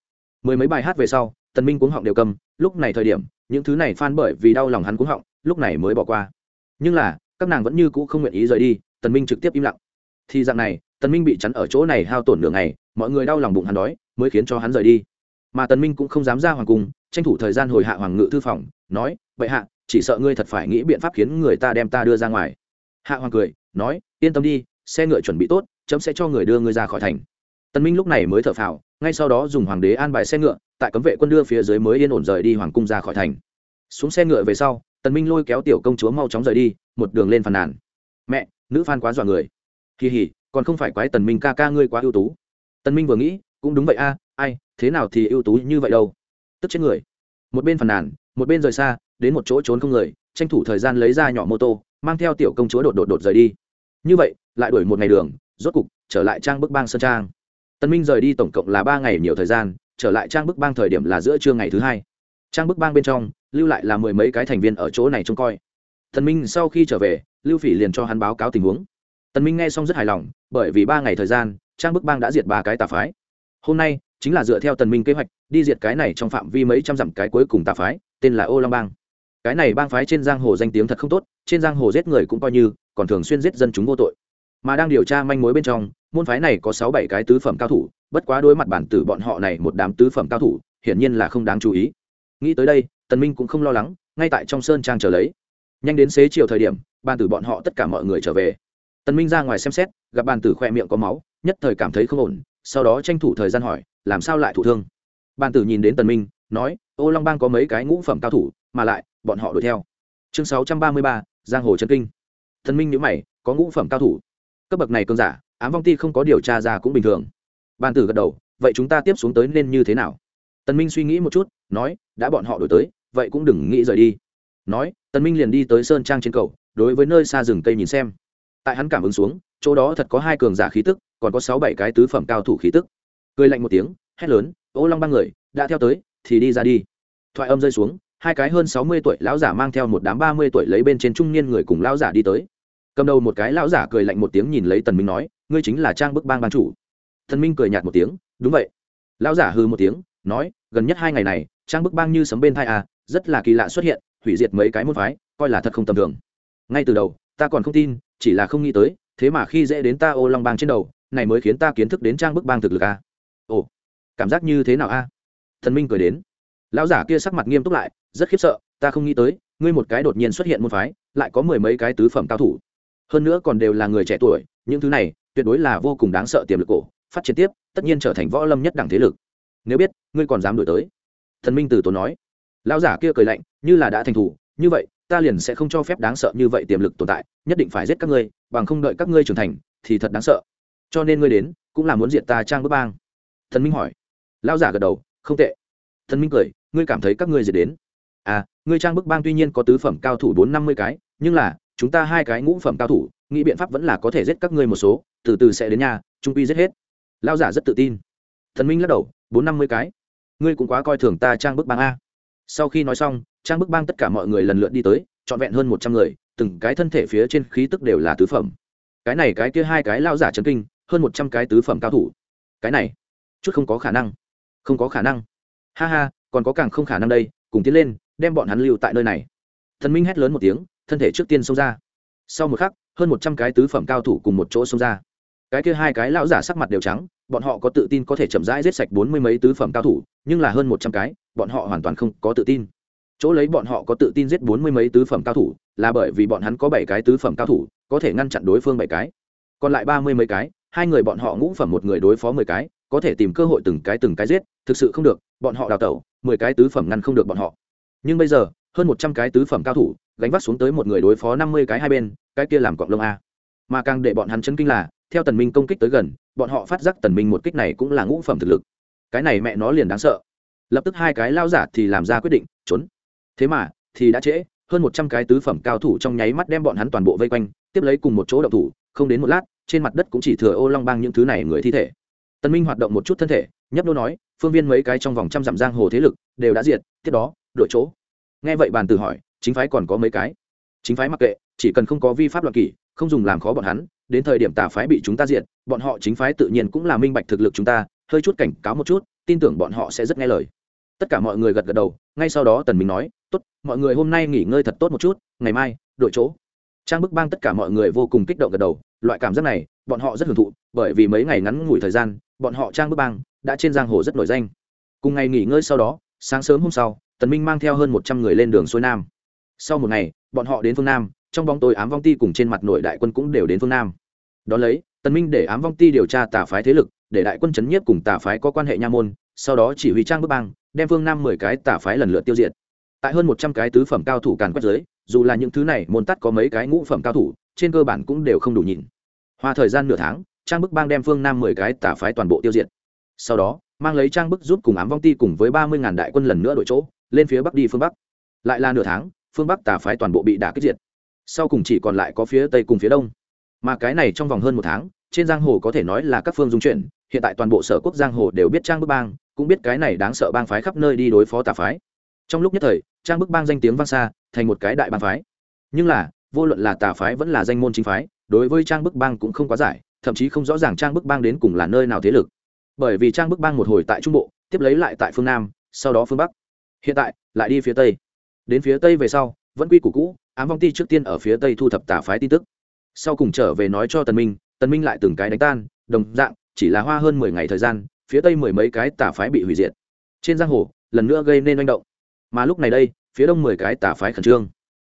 Mười mấy bài hát về sau, tần minh cuống họng đều cầm, lúc này thời điểm, những thứ này fan bởi vì đau lòng hắn cuống họng, lúc này mới bỏ qua. Nhưng là, các nàng vẫn như cũ không nguyện ý rời đi, tần minh trực tiếp im lặng. Thì dạng này, tần minh bị chắn ở chỗ này hao tổn nửa ngày, mọi người đau lòng bụng hắn đói, mới khiến cho hắn rời đi. Mà tần minh cũng không dám ra hoàng cung, tranh thủ thời gian hồi hạ hoàng ngự thư phòng, nói vậy hạ, chỉ sợ ngươi thật phải nghĩ biện pháp khiến người ta đem ta đưa ra ngoài. Hạ hoàng cười, nói, yên tâm đi, xe ngựa chuẩn bị tốt, chấm sẽ cho người đưa ngươi ra khỏi thành tần minh lúc này mới thở phào, ngay sau đó dùng hoàng đế an bài xe ngựa, tại cấm vệ quân đưa phía dưới mới yên ổn rời đi hoàng cung ra khỏi thành. Xuống xe ngựa về sau, tần minh lôi kéo tiểu công chúa mau chóng rời đi, một đường lên phàn nàn. Mẹ, nữ phan quá dọa người. Kỳ hỉ còn không phải quái tần minh ca ca ngươi quá ưu tú. Tần minh vừa nghĩ, cũng đúng vậy a, ai, thế nào thì ưu tú như vậy đâu. Tức chết người. Một bên phàn nàn, một bên rời xa, đến một chỗ trốn không người, tranh thủ thời gian lấy ra nhỏ mô tô, mang theo tiểu công chúa đột đột đột rời đi. Như vậy, lại đuổi một ngày đường, rốt cục trở lại trang bức bang sơn trang tân minh rời đi tổng cộng là ba ngày nhiều thời gian, trở lại trang bức bang thời điểm là giữa trưa ngày thứ hai. Trang bức bang bên trong, lưu lại là mười mấy cái thành viên ở chỗ này trông coi. Tân minh sau khi trở về, lưu phỉ liền cho hắn báo cáo tình huống. Tân minh nghe xong rất hài lòng, bởi vì ba ngày thời gian, trang bức bang đã diệt ba cái tà phái. Hôm nay, chính là dựa theo tần minh kế hoạch, đi diệt cái này trong phạm vi mấy trăm dặm cái cuối cùng tà phái, tên là ô long bang. Cái này bang phái trên giang hồ danh tiếng thật không tốt, trên giang hồ giết người cũng coi như, còn thường xuyên giết dân chúng vô tội. Mà đang điều tra manh mối bên trong môn phái này có sáu bảy cái tứ phẩm cao thủ bất quá đối mặt bản tử bọn họ này một đám tứ phẩm cao thủ hiển nhiên là không đáng chú ý. Nghĩ tới đây tần minh cũng không lo lắng ngay tại trong sơn trang chờ lấy. Nhanh đến xế chiều thời điểm bản tử bọn họ tất cả mọi người trở về. Tần minh ra ngoài xem xét gặp bản tử khoe miệng có máu nhất thời cảm thấy không ổn sau đó tranh thủ thời gian hỏi làm sao lại thụ thương? Bản tử nhìn đến tần minh nói ô long bang có mấy cái ngũ phẩm cao thủ mà lại bọn họ đuổi theo. Chương 633, giang hồ chân kinh. Tần minh nhíu mày có ngũ phẩm cao thủ? Cấp bậc này cường giả ám vong ti không có điều tra ra cũng bình thường. Ban tử gật đầu, vậy chúng ta tiếp xuống tới nên như thế nào? Tần minh suy nghĩ một chút, nói, đã bọn họ đổi tới, vậy cũng đừng nghĩ rời đi. Nói, tần minh liền đi tới sơn trang trên cầu, đối với nơi xa rừng cây nhìn xem. Tại hắn cảm ứng xuống, chỗ đó thật có hai cường giả khí tức, còn có sáu bảy cái tứ phẩm cao thủ khí tức. Cười lạnh một tiếng, hét lớn, ô long ba người, đã theo tới, thì đi ra đi. Thoại âm rơi xuống, hai cái hơn sáu mươi tuổi lão giả mang theo một đám ba mươi tuổi lấy bên trên trung niên người cùng lão giả đi tới. Cầm đầu một cái lão giả cười lạnh một tiếng nhìn lấy tần minh nói ngươi chính là trang bức bang ban chủ. Thần minh cười nhạt một tiếng, đúng vậy. Lão giả hừ một tiếng, nói, gần nhất hai ngày này, trang bức bang như sấm bên thai à rất là kỳ lạ xuất hiện, hủy diệt mấy cái môn phái, coi là thật không tầm thường. Ngay từ đầu, ta còn không tin, chỉ là không nghĩ tới, thế mà khi dễ đến ta ô long bang trên đầu, này mới khiến ta kiến thức đến trang bức bang thực lực à. Ồ, cảm giác như thế nào a thần minh cười đến. Lão giả kia sắc mặt nghiêm túc lại, rất khiếp sợ, ta không nghĩ tới, ngươi một cái đột nhiên xuất hiện môn phái, lại có mười mấy cái tứ phẩm cao thủ. Hơn nữa còn đều là người trẻ tuổi, những thứ này tuyệt đối là vô cùng đáng sợ tiềm lực cổ, phát triển tiếp, tất nhiên trở thành võ lâm nhất đẳng thế lực. Nếu biết, ngươi còn dám đổi tới. Thần minh từ tốn nói. Lão giả kia cười lạnh, như là đã thành thủ, như vậy, ta liền sẽ không cho phép đáng sợ như vậy tiềm lực tồn tại, nhất định phải giết các ngươi, bằng không đợi các ngươi trưởng thành, thì thật đáng sợ. Cho nên ngươi đến, cũng là muốn diệt ta trang bức bang. Thần minh hỏi. Lão giả gật đầu, không tệ. Thần minh cười, ngươi cảm thấy các ngươi diệt đến? À ngươi trang bức bang tuy nhiên có tứ phẩm cao thủ bốn năm mươi cái, nhưng là, chúng ta hai cái ngũ phẩm cao thủ, nghĩ biện pháp vẫn là có thể giết các ngươi một số từ từ sẽ đến nhà, trung quy giết hết. Lão giả rất tự tin. Thần minh lắc đầu, bốn năm mươi cái. Ngươi cũng quá coi thường ta trang bức bang a. Sau khi nói xong, trang bức bang tất cả mọi người lần lượt đi tới, trọn vẹn hơn một trăm người, từng cái thân thể phía trên khí tức đều là tứ phẩm. Cái này cái kia hai cái lao giả chấn kinh, hơn một trăm cái tứ phẩm cao thủ. Cái này, chút không có khả năng. Không có khả năng. Ha ha, còn có càng không khả năng đây, cùng tiến lên, đem bọn hắn lưu tại nơi này. Thần minh hét lớn một tiếng, thân thể trước tiên xông ra. Sau một khắc, hơn một trăm cái tứ phẩm cao thủ cùng một chỗ xông ra cái kia hai cái lão giả sắc mặt đều trắng, bọn họ có tự tin có thể chậm rãi giết sạch bốn mươi mấy tứ phẩm cao thủ, nhưng là hơn một trăm cái, bọn họ hoàn toàn không có tự tin. Chỗ lấy bọn họ có tự tin giết bốn mươi mấy tứ phẩm cao thủ, là bởi vì bọn hắn có bảy cái tứ phẩm cao thủ, có thể ngăn chặn đối phương bảy cái. Còn lại ba mươi mấy cái, hai người bọn họ ngũ phẩm một người đối phó mười cái, có thể tìm cơ hội từng cái từng cái giết, thực sự không được, bọn họ đào tẩu, mười cái tứ phẩm ngăn không được bọn họ. Nhưng bây giờ, hơn một trăm cái tứ phẩm cao thủ, gánh vác xuống tới một người đối phó năm mươi cái hai bên, cái kia làm cọng lông a. Mà càng để bọn hắn chân kinh là theo tần minh công kích tới gần, bọn họ phát giác tần minh một kích này cũng là ngũ phẩm thực lực. Cái này mẹ nó liền đáng sợ. Lập tức hai cái lao giả thì làm ra quyết định, trốn. Thế mà, thì đã trễ, hơn một trăm cái tứ phẩm cao thủ trong nháy mắt đem bọn hắn toàn bộ vây quanh, tiếp lấy cùng một chỗ động thủ, không đến một lát, trên mặt đất cũng chỉ thừa ô long bang những thứ này người thi thể. Tần minh hoạt động một chút thân thể, nhấp nô nói, phương viên mấy cái trong vòng trăm dặm giang hồ thế lực, đều đã diệt, tiếp đó đội chỗ. Nghe vậy bàn từ hỏi, chính phái còn có mấy cái? Chính phái mặc kệ, chỉ cần không có vi pháp loạn kỷ, không dùng làm khó bọn hắn đến thời điểm tà phái bị chúng ta diệt, bọn họ chính phái tự nhiên cũng là minh bạch thực lực chúng ta, hơi chút cảnh cáo một chút, tin tưởng bọn họ sẽ rất nghe lời. Tất cả mọi người gật gật đầu, ngay sau đó tần minh nói, tốt, mọi người hôm nay nghỉ ngơi thật tốt một chút, ngày mai, đổi chỗ. Trang bức bang tất cả mọi người vô cùng kích động gật đầu, loại cảm giác này, bọn họ rất hưởng thụ, bởi vì mấy ngày ngắn ngủi thời gian, bọn họ trang bức bang đã trên giang hồ rất nổi danh. Cùng ngày nghỉ ngơi sau đó, sáng sớm hôm sau, tần minh mang theo hơn một trăm người lên đường xuôi nam. Sau một ngày, bọn họ đến phương nam, trong bóng tối ám vong ti cùng trên mặt nội đại quân cũng đều đến phương nam đ ó lấy, tần minh để ám vong ti điều tra tà phái thế lực, để đại quân chấn nhiếp cùng tà phái có quan hệ nha môn, sau đó chỉ huy trang bức bang, đem phương nam mười cái tà phái lần lượt tiêu diệt. Tại hơn một trăm cái tứ phẩm cao thủ càn quét giới dù là những thứ này môn tắt có mấy cái ngũ phẩm cao thủ, trên cơ bản cũng đều không đủ nhìn hoa thời gian nửa tháng, trang bức bang đem phương nam mười cái tà phái toàn bộ tiêu diệt. Sau đó, mang lấy trang bức giúp cùng ám vong ti cùng với ba mươi ngàn đại quân lần nữa đổi chỗ, lên phía bắc đi phương bắc. Lại là nửa tháng, phương bắc tà phái toàn bộ bị đả kích diệt. Sau cùng chỉ còn lại có phía tây cùng phía đông mà cái này trong vòng hơn một tháng, trên giang hồ có thể nói là các phương dung chuyển, hiện tại toàn bộ sở quốc giang hồ đều biết trang bức bang, cũng biết cái này đáng sợ bang phái khắp nơi đi đối phó tà phái. Trong lúc nhất thời, trang bức bang danh tiếng vang xa, thành một cái đại bang phái. Nhưng là, vô luận là tà phái vẫn là danh môn chính phái, đối với trang bức bang cũng không quá giải, thậm chí không rõ ràng trang bức bang đến cùng là nơi nào thế lực. Bởi vì trang bức bang một hồi tại trung bộ, tiếp lấy lại tại phương nam, sau đó phương bắc. Hiện tại, lại đi phía tây. Đến phía tây về sau, vẫn quy củ cũ, ám vong ti trước tiên ở phía tây thu thập tà phái tin tức sau cùng trở về nói cho tần minh tần minh lại từng cái đánh tan, đồng dạng, chỉ là hoa hơn mười ngày thời gian, phía tây mười mấy cái tà phái bị hủy diệt. Trên giang hồ, lần nữa gây nên manh động. Mà lúc này đây, phía đông mười cái tà phái khẩn trương.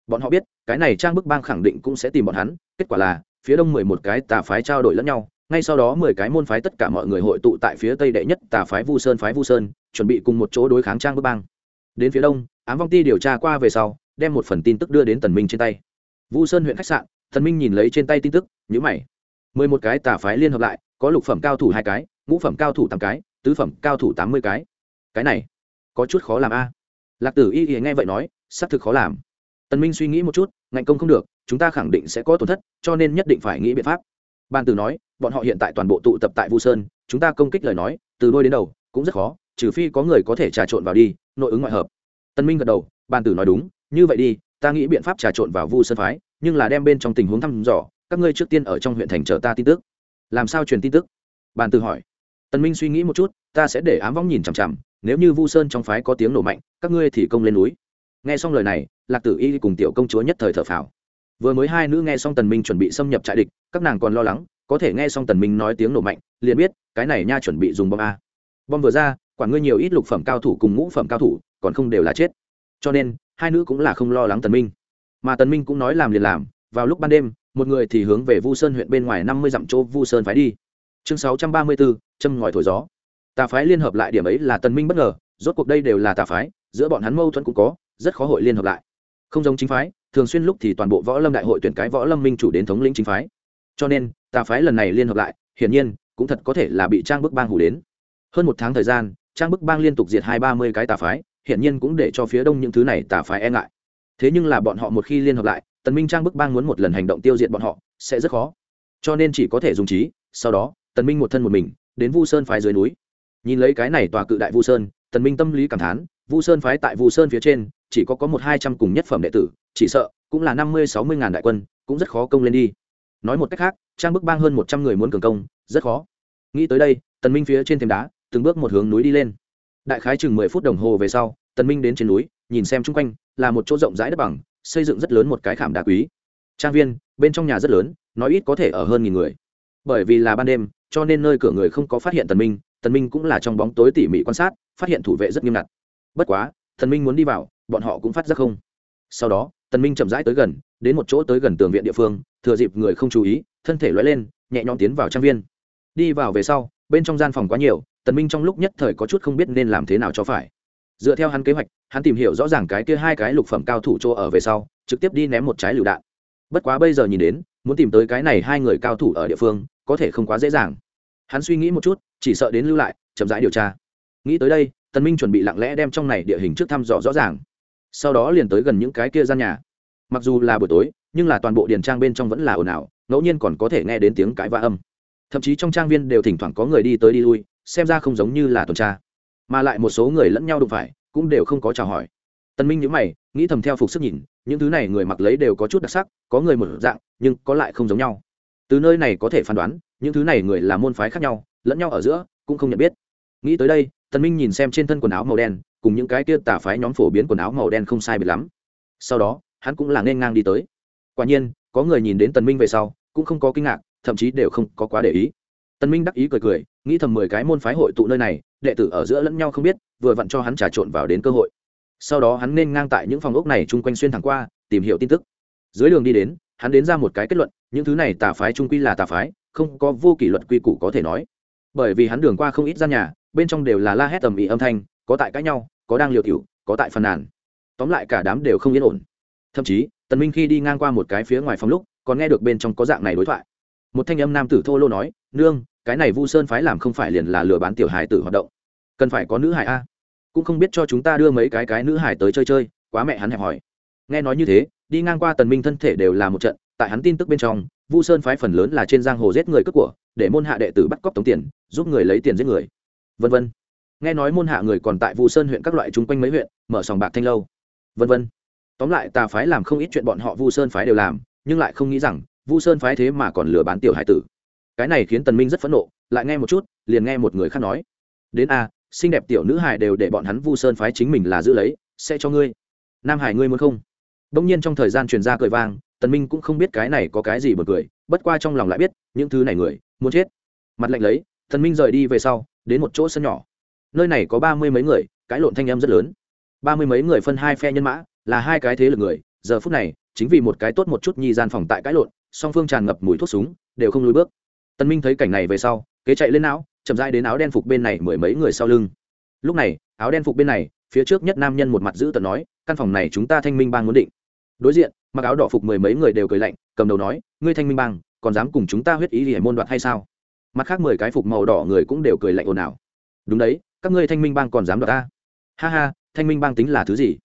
Bọn họ biết, cái này trang bức bang khẳng định cũng sẽ tìm bọn hắn, kết quả là, phía đông mười một cái tà phái trao đổi lẫn nhau, ngay sau đó mười cái môn phái tất cả mọi người hội tụ tại phía tây đệ nhất tà phái vu sơn phái vu sơn, chuẩn bị cùng một chỗ đối kháng trang bức bang. Đến phía đông, ám vong ti điều tra qua về sau, đem một phần tin tức đưa đến tần minh trên tay. Vu sơn huyện khách sạn Thần minh nhìn lấy trên tay tin tức nhữ mày. Mười một cái tà phái liên hợp lại, có lục phẩm cao thủ hai cái, ngũ phẩm cao thủ tám cái, tứ phẩm cao thủ tám mươi cái. Cái này, có chút khó làm a. Lạc tử y y nghe vậy nói, xác thực khó làm. Tần minh suy nghĩ một chút, ngạnh công không được, chúng ta khẳng định sẽ có tổn thất, cho nên nhất định phải nghĩ biện pháp. Ban tử nói, bọn họ hiện tại toàn bộ tụ tập tại vu sơn, chúng ta công kích lời nói, từ đôi đến đầu, cũng rất khó, trừ phi có người có thể trà trộn vào đi, nội ứng ngoại hợp. Tân minh gật đầu, ban tử nói đúng, như vậy đi, ta nghĩ biện pháp trà trộn vào vu sơn phái nhưng là đem bên trong tình huống thăm dò, các ngươi trước tiên ở trong huyện thành chờ ta tin tức. Làm sao truyền tin tức? Bàn tử hỏi. Tần minh suy nghĩ một chút, ta sẽ để ám võng nhìn chằm chằm, nếu như vu sơn trong phái có tiếng nổ mạnh, các ngươi thì công lên núi. Nghe xong lời này, lạc tử y cùng tiểu công chúa nhất thời thở phào. Vừa mới hai nữ nghe xong tần minh chuẩn bị xâm nhập trại địch, các nàng còn lo lắng, có thể nghe xong tần minh nói tiếng nổ mạnh, liền biết, cái này nha chuẩn bị dùng bom a. Bom vừa ra quản ngươi nhiều ít lục phẩm cao thủ cùng ngũ phẩm cao thủ, còn không đều là chết. Cho nên, hai nữ cũng là không lo lắng tần minh mà tần minh cũng nói làm liền làm, vào lúc ban đêm, một người thì hướng về vu sơn huyện bên ngoài năm mươi dặm chỗ vu sơn phái đi. Chương sáu trăm ba mươi bốn châm ngòi thổi gió. Tà phái liên hợp lại điểm ấy là tần minh bất ngờ, rốt cuộc đây đều là tà phái, giữa bọn hắn mâu thuẫn cũng có, rất khó hội liên hợp lại. Không giống chính phái, thường xuyên lúc thì toàn bộ võ lâm đại hội tuyển cái võ lâm minh chủ đến thống lĩnh chính phái. Cho nên, tà phái lần này liên hợp lại, hiển nhiên, cũng thật có thể là bị trang bức bang hủ đến. Hơn một tháng thời gian, trang bức bang liên tục diệt hai ba mươi cái tà phái, hiển nhiên cũng để cho phía đông những thứ này tà phái e ngại thế nhưng là bọn họ một khi liên hợp lại, tần minh trang bức bang muốn một lần hành động tiêu diệt bọn họ, sẽ rất khó. Cho nên chỉ có thể dùng trí, sau đó, tần minh một thân một mình, đến vu sơn phái dưới núi. Nhìn lấy cái này tòa cự đại vu sơn, tần minh tâm lý cảm thán, vu sơn phái tại vu sơn phía trên, chỉ có có một hai trăm cùng nhất phẩm đệ tử, chỉ sợ, cũng là năm mươi, sáu mươi ngàn đại quân, cũng rất khó công lên đi. Nói một cách khác, trang bức bang hơn một trăm người muốn cường công, rất khó. Nghĩ tới đây, tần minh phía trên thềm đá, từng bước một hướng núi đi lên. Đại khái chừng mười phút đồng hồ về sau tần minh đến trên núi, nhìn xem chung quanh, là một chỗ rộng rãi đất bằng, xây dựng rất lớn một cái khảm đá quý. Trang viên, bên trong nhà rất lớn, nói ít có thể ở hơn nghìn người. Bởi vì là ban đêm, cho nên nơi cửa người không có phát hiện tần minh tần minh cũng là trong bóng tối tỉ mỉ quan sát, phát hiện thủ vệ rất nghiêm ngặt. Bất quá, tần minh muốn đi vào, bọn họ cũng phát giác không. Sau đó, tần minh chậm rãi tới gần, đến một chỗ tới gần tường viện địa phương, thừa dịp người không chú ý, thân thể lóe lên, nhẹ nhõm tiến vào trang viên. Đi vào về sau, bên trong gian phòng quá nhiều, tần minh trong lúc nhất thời có chút không biết nên làm thế nào cho phải dựa theo hắn kế hoạch, hắn tìm hiểu rõ ràng cái kia hai cái lục phẩm cao thủ chỗ ở về sau, trực tiếp đi ném một trái lựu đạn. Bất quá bây giờ nhìn đến, muốn tìm tới cái này hai người cao thủ ở địa phương, có thể không quá dễ dàng. Hắn suy nghĩ một chút, chỉ sợ đến lưu lại, chậm rãi điều tra. Nghĩ tới đây, tần minh chuẩn bị lặng lẽ đem trong này địa hình trước thăm dò rõ ràng. Sau đó liền tới gần những cái kia gian nhà. Mặc dù là buổi tối, nhưng là toàn bộ điền trang bên trong vẫn là ồn ào, ngẫu nhiên còn có thể nghe đến tiếng cãi vã âm. Thậm chí trong trang viên đều thỉnh thoảng có người đi tới đi lui, xem ra không giống như là tuần tra mà lại một số người lẫn nhau đụng phải, cũng đều không có chào hỏi. Tân minh nhữ mày, nghĩ thầm theo phục sức nhìn, những thứ này người mặc lấy đều có chút đặc sắc, có người một dạng, nhưng có lại không giống nhau. Từ nơi này có thể phán đoán, những thứ này người là môn phái khác nhau, lẫn nhau ở giữa, cũng không nhận biết. Nghĩ tới đây tân minh nhìn xem trên thân quần áo màu đen, cùng những cái kia tà phái nhóm phổ biến quần áo màu đen không sai biệt lắm. Sau đó, hắn cũng là nên ngang đi tới. Quả nhiên, có người nhìn đến tần minh về sau, cũng không có kinh ngạc, thậm chí đều không có quá để ý. Tần minh đắc ý cười cười, nghĩ thầm mười cái môn phái hội tụ nơi này đệ tử ở giữa lẫn nhau không biết, vừa vặn cho hắn trà trộn vào đến cơ hội. Sau đó hắn nên ngang tại những phòng ốc này chung quanh xuyên thẳng qua, tìm hiểu tin tức. Dưới đường đi đến, hắn đến ra một cái kết luận, những thứ này tà phái trung quy là tà phái, không có vô kỷ luật quy củ có thể nói. Bởi vì hắn đường qua không ít gian nhà, bên trong đều là la hét tầm ĩ âm thanh, có tại cãi nhau, có đang liều tiểu có tại phàn nàn. Tóm lại cả đám đều không yên ổn. Thậm chí, tần minh khi đi ngang qua một cái phía ngoài phòng lúc, còn nghe được bên trong có dạng này đối thoại. Một thanh âm nam tử thô lô nói, nương cái này vu sơn phái làm không phải liền là lừa bán tiểu hài tử hoạt động cần phải có nữ hài a cũng không biết cho chúng ta đưa mấy cái cái nữ hài tới chơi chơi quá mẹ hắn hẹp hỏi nghe nói như thế đi ngang qua tần minh thân thể đều là một trận tại hắn tin tức bên trong vu sơn phái phần lớn là trên giang hồ giết người cướp của để môn hạ đệ tử bắt cóc tống tiền giúp người lấy tiền giết người vân vân nghe nói môn hạ người còn tại vu sơn huyện các loại chung quanh mấy huyện mở sòng bạc thanh lâu vân vân tóm lại tà phái làm không ít chuyện bọn họ vu sơn phái đều làm nhưng lại không nghĩ rằng vu sơn phái thế mà còn lừa bán tiểu hải tử cái này khiến tần minh rất phẫn nộ, lại nghe một chút, liền nghe một người khác nói. Đến a, xinh đẹp tiểu nữ hải đều để bọn hắn vu sơn phái chính mình là giữ lấy, sẽ cho ngươi. Nam hải ngươi muốn không? Đông nhiên trong thời gian truyền ra cười vang, tần minh cũng không biết cái này có cái gì buồn cười, bất qua trong lòng lại biết, những thứ này người, muốn chết. Mặt lạnh lấy, tần minh rời đi về sau, đến một chỗ sân nhỏ. Nơi này có ba mươi mấy người, cái lộn thanh âm rất lớn. Ba mươi mấy người phân hai phe nhân mã, là hai cái thế lực người, giờ phút này, chính vì một cái tốt một chút nhi gian phòng tại cái lộn, song phương tràn ngập mùi thuốc súng, đều không lùi bước tân minh thấy cảnh này về sau, kế chạy lên não, chậm rãi đến áo đen phục bên này mười mấy người sau lưng. Lúc này, áo đen phục bên này, phía trước nhất nam nhân một mặt giữ tận nói, căn phòng này chúng ta thanh minh bang muốn định. Đối diện, mặc áo đỏ phục mười mấy người đều cười lạnh, cầm đầu nói, ngươi thanh minh bang, còn dám cùng chúng ta huyết ý hiểm môn đoạn hay sao? Mặt khác mười cái phục màu đỏ người cũng đều cười lạnh ồn ào. Đúng đấy, các ngươi thanh minh bang còn dám đoạt ta? Ha ha, thanh minh bang tính là thứ gì?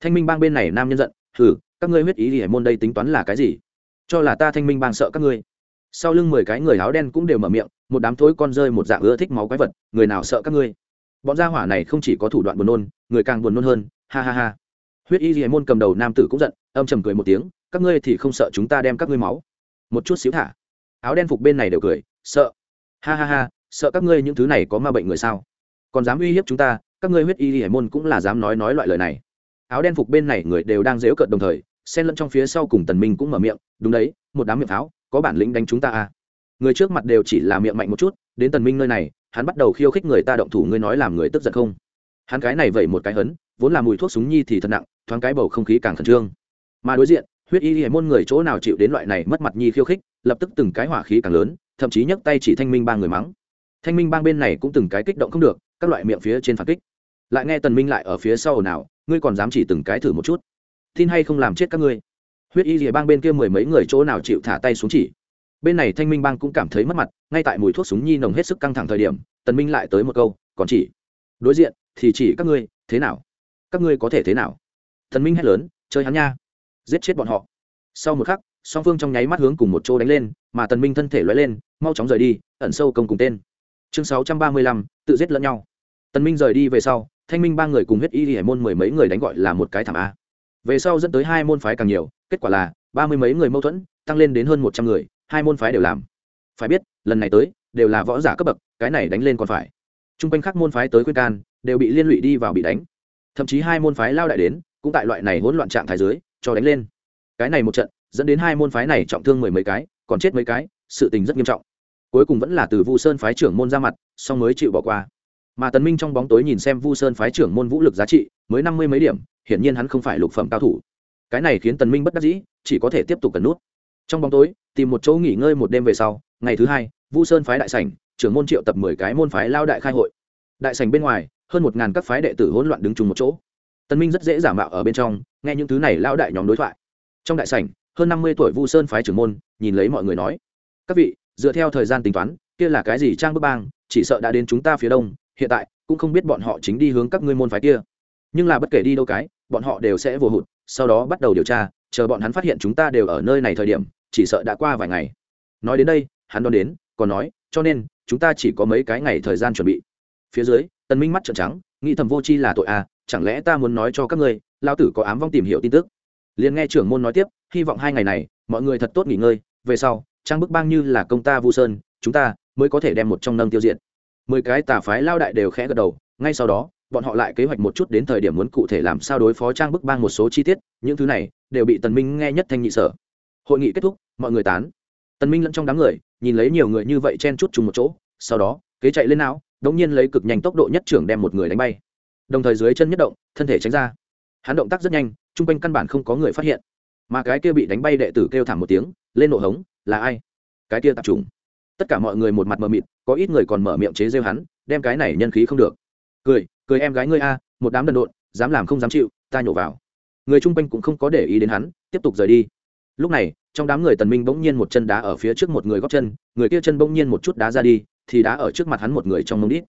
Thanh minh bang bên này nam nhân giận, hừ, các ngươi huyết ý hiểm môn đây tính toán là cái gì? Cho là ta thanh minh bang sợ các ngươi sau lưng mười cái người áo đen cũng đều mở miệng, một đám thối con rơi một dạng ưa thích máu quái vật, người nào sợ các ngươi? Bọn gia hỏa này không chỉ có thủ đoạn buồn nôn, người càng buồn nôn hơn, ha ha ha. Huyết y dì môn cầm đầu nam tử cũng giận, âm trầm cười một tiếng, các ngươi thì không sợ chúng ta đem các ngươi máu. Một chút xíu thả. Áo đen phục bên này đều cười, sợ. Ha ha ha, sợ các ngươi những thứ này có ma bệnh người sao? Còn dám uy hiếp chúng ta, các ngươi huyết y dì môn cũng là dám nói nói loại lời này. Áo đen phục bên này người đều đang dếu cợt đồng thời xen lẫn trong phía sau cùng tần minh cũng mở miệng, đúng đấy, một đám miệng pháo, có bản lĩnh đánh chúng ta à? Người trước mặt đều chỉ là miệng mạnh một chút, đến tần minh nơi này, hắn bắt đầu khiêu khích người ta động thủ, ngươi nói làm người tức giận không? Hắn cái này vẩy một cái hấn, vốn là mùi thuốc súng nhi thì thật nặng, thoáng cái bầu không khí càng khẩn trương. Mà đối diện, huyết y hệ môn người chỗ nào chịu đến loại này mất mặt nhi khiêu khích, lập tức từng cái hỏa khí càng lớn, thậm chí nhấc tay chỉ thanh minh ba người mắng. Thanh minh bang bên này cũng từng cái kích động không được, các loại miệng phía trên phản kích. Lại nghe tần minh lại ở phía sau nào ngươi còn dám chỉ từng cái thử một chút? Tin hay không làm chết các ngươi. Huyết y rìa bang bên kia mười mấy người chỗ nào chịu thả tay xuống chỉ. Bên này thanh minh bang cũng cảm thấy mất mặt, ngay tại mùi thuốc súng nhi nồng hết sức căng thẳng thời điểm, tần minh lại tới một câu, còn chỉ? Đối diện, thì chỉ các ngươi, thế nào? Các ngươi có thể thế nào? Tần minh hét lớn, chơi hắn nha, giết chết bọn họ. Sau một khắc, song phương trong nháy mắt hướng cùng một chỗ đánh lên, mà tần minh thân thể lóe lên, mau chóng rời đi, ẩn sâu công cùng tên. Chương sáu trăm ba mươi lăm, tự giết lẫn nhau. Tần minh rời đi về sau, thanh minh ba người cùng huyết y hải môn mười mấy người đánh gọi là một cái thảm a về sau dẫn tới hai môn phái càng nhiều, kết quả là ba mươi mấy người mâu thuẫn, tăng lên đến hơn một trăm người, hai môn phái đều làm. Phải biết, lần này tới, đều là võ giả cấp bậc, cái này đánh lên còn phải. T r u n g quanh các môn phái tới khuyên can, đều bị liên lụy đi vào bị đánh. Thậm chí hai môn phái lao đại đến, cũng tại loại này hỗn loạn trạng thái dưới, cho đánh lên. Cái này một trận, dẫn đến hai môn phái này trọng thương mười mấy cái, còn chết mấy cái, sự tình rất nghiêm trọng. Cuối cùng vẫn là từ vu sơn phái trưởng môn ra mặt song mới chịu bỏ qua. Mà tần minh trong bóng tối nhìn xem vu sơn phái trưởng môn vũ lực giá trị, mới năm mươi mấy điểm hiển nhiên hắn không phải lục phẩm cao thủ. Cái này khiến tần minh bất đắc dĩ, chỉ có thể tiếp tục cần nút. Trong bóng tối, tìm một chỗ nghỉ ngơi một đêm về sau, ngày thứ hai, vu sơn phái đại sảnh, trưởng môn triệu tập mười cái môn phái lao đại khai hội. Đại sảnh bên ngoài, hơn một ngàn các phái đệ tử hỗn loạn đứng chung một chỗ. Tần minh rất dễ giả mạo ở bên trong, nghe những thứ này lao đại nhóm đối thoại. Trong đại sảnh, hơn năm mươi tuổi vu sơn phái trưởng môn, nhìn lấy mọi người nói, các vị, dựa theo thời gian tính toán, kia là cái gì trang bức bang, chỉ sợ đã đến chúng ta phía đông, hiện tại cũng không biết bọn họ chính đi hướng các ngươi môn phái kia nhưng là bất kể đi đâu cái, bọn họ đều sẽ vô hụt, sau đó bắt đầu điều tra, chờ bọn hắn phát hiện chúng ta đều ở nơi này thời điểm, chỉ sợ đã qua vài ngày. Nói đến đây, hắn đón đến, còn nói, cho nên, chúng ta chỉ có mấy cái ngày thời gian chuẩn bị. Phía dưới, tần minh mắt trợn trắng, nghĩ thầm vô chi là tội à chẳng lẽ ta muốn nói cho các ngươi lao tử có ám vong tìm hiểu tin tức? Liền nghe trưởng môn nói tiếp, hy vọng hai ngày này, mọi người thật tốt nghỉ ngơi, về sau, trang bức bang như là công ta vu sơn, chúng ta mới có thể đem một trong nâng tiêu diệt. Mười cái tà phái lao đại đều khẽ gật đầu, ngay sau đó bọn họ lại kế hoạch một chút đến thời điểm muốn cụ thể làm sao đối phó trang bức bang một số chi tiết, những thứ này đều bị tần minh nghe nhất thanh nhị sở. Hội nghị kết thúc, mọi người tán. Tần minh lẫn trong đám người, nhìn lấy nhiều người như vậy chen chút chung một chỗ, sau đó, kế chạy lên não, đống nhiên lấy cực nhanh tốc độ nhất trưởng đem một người đánh bay. Đồng thời dưới chân nhất động, thân thể tránh ra. Hắn động tác rất nhanh trung quanh căn bản không có người phát hiện. Mà cái kia bị đánh bay đệ tử kêu thảm một tiếng, lên nổ hống, là ai? Cái kia tập trung tất cả mọi người một mặt mờ mịt, có ít người còn mở miệng chế rêu hắn, đem cái này nhân khí không được. Cười cười em gái ngươi a, một đám đần độn, dám làm không dám chịu, ta nhổ vào. Người chung quanh cũng không có để ý đến hắn, tiếp tục rời đi. Lúc này, trong đám người tần minh bỗng nhiên một chân đá ở phía trước một người góp chân, người kia chân bỗng nhiên một chút đá ra đi, thì đá ở trước mặt hắn một người trong mông đít.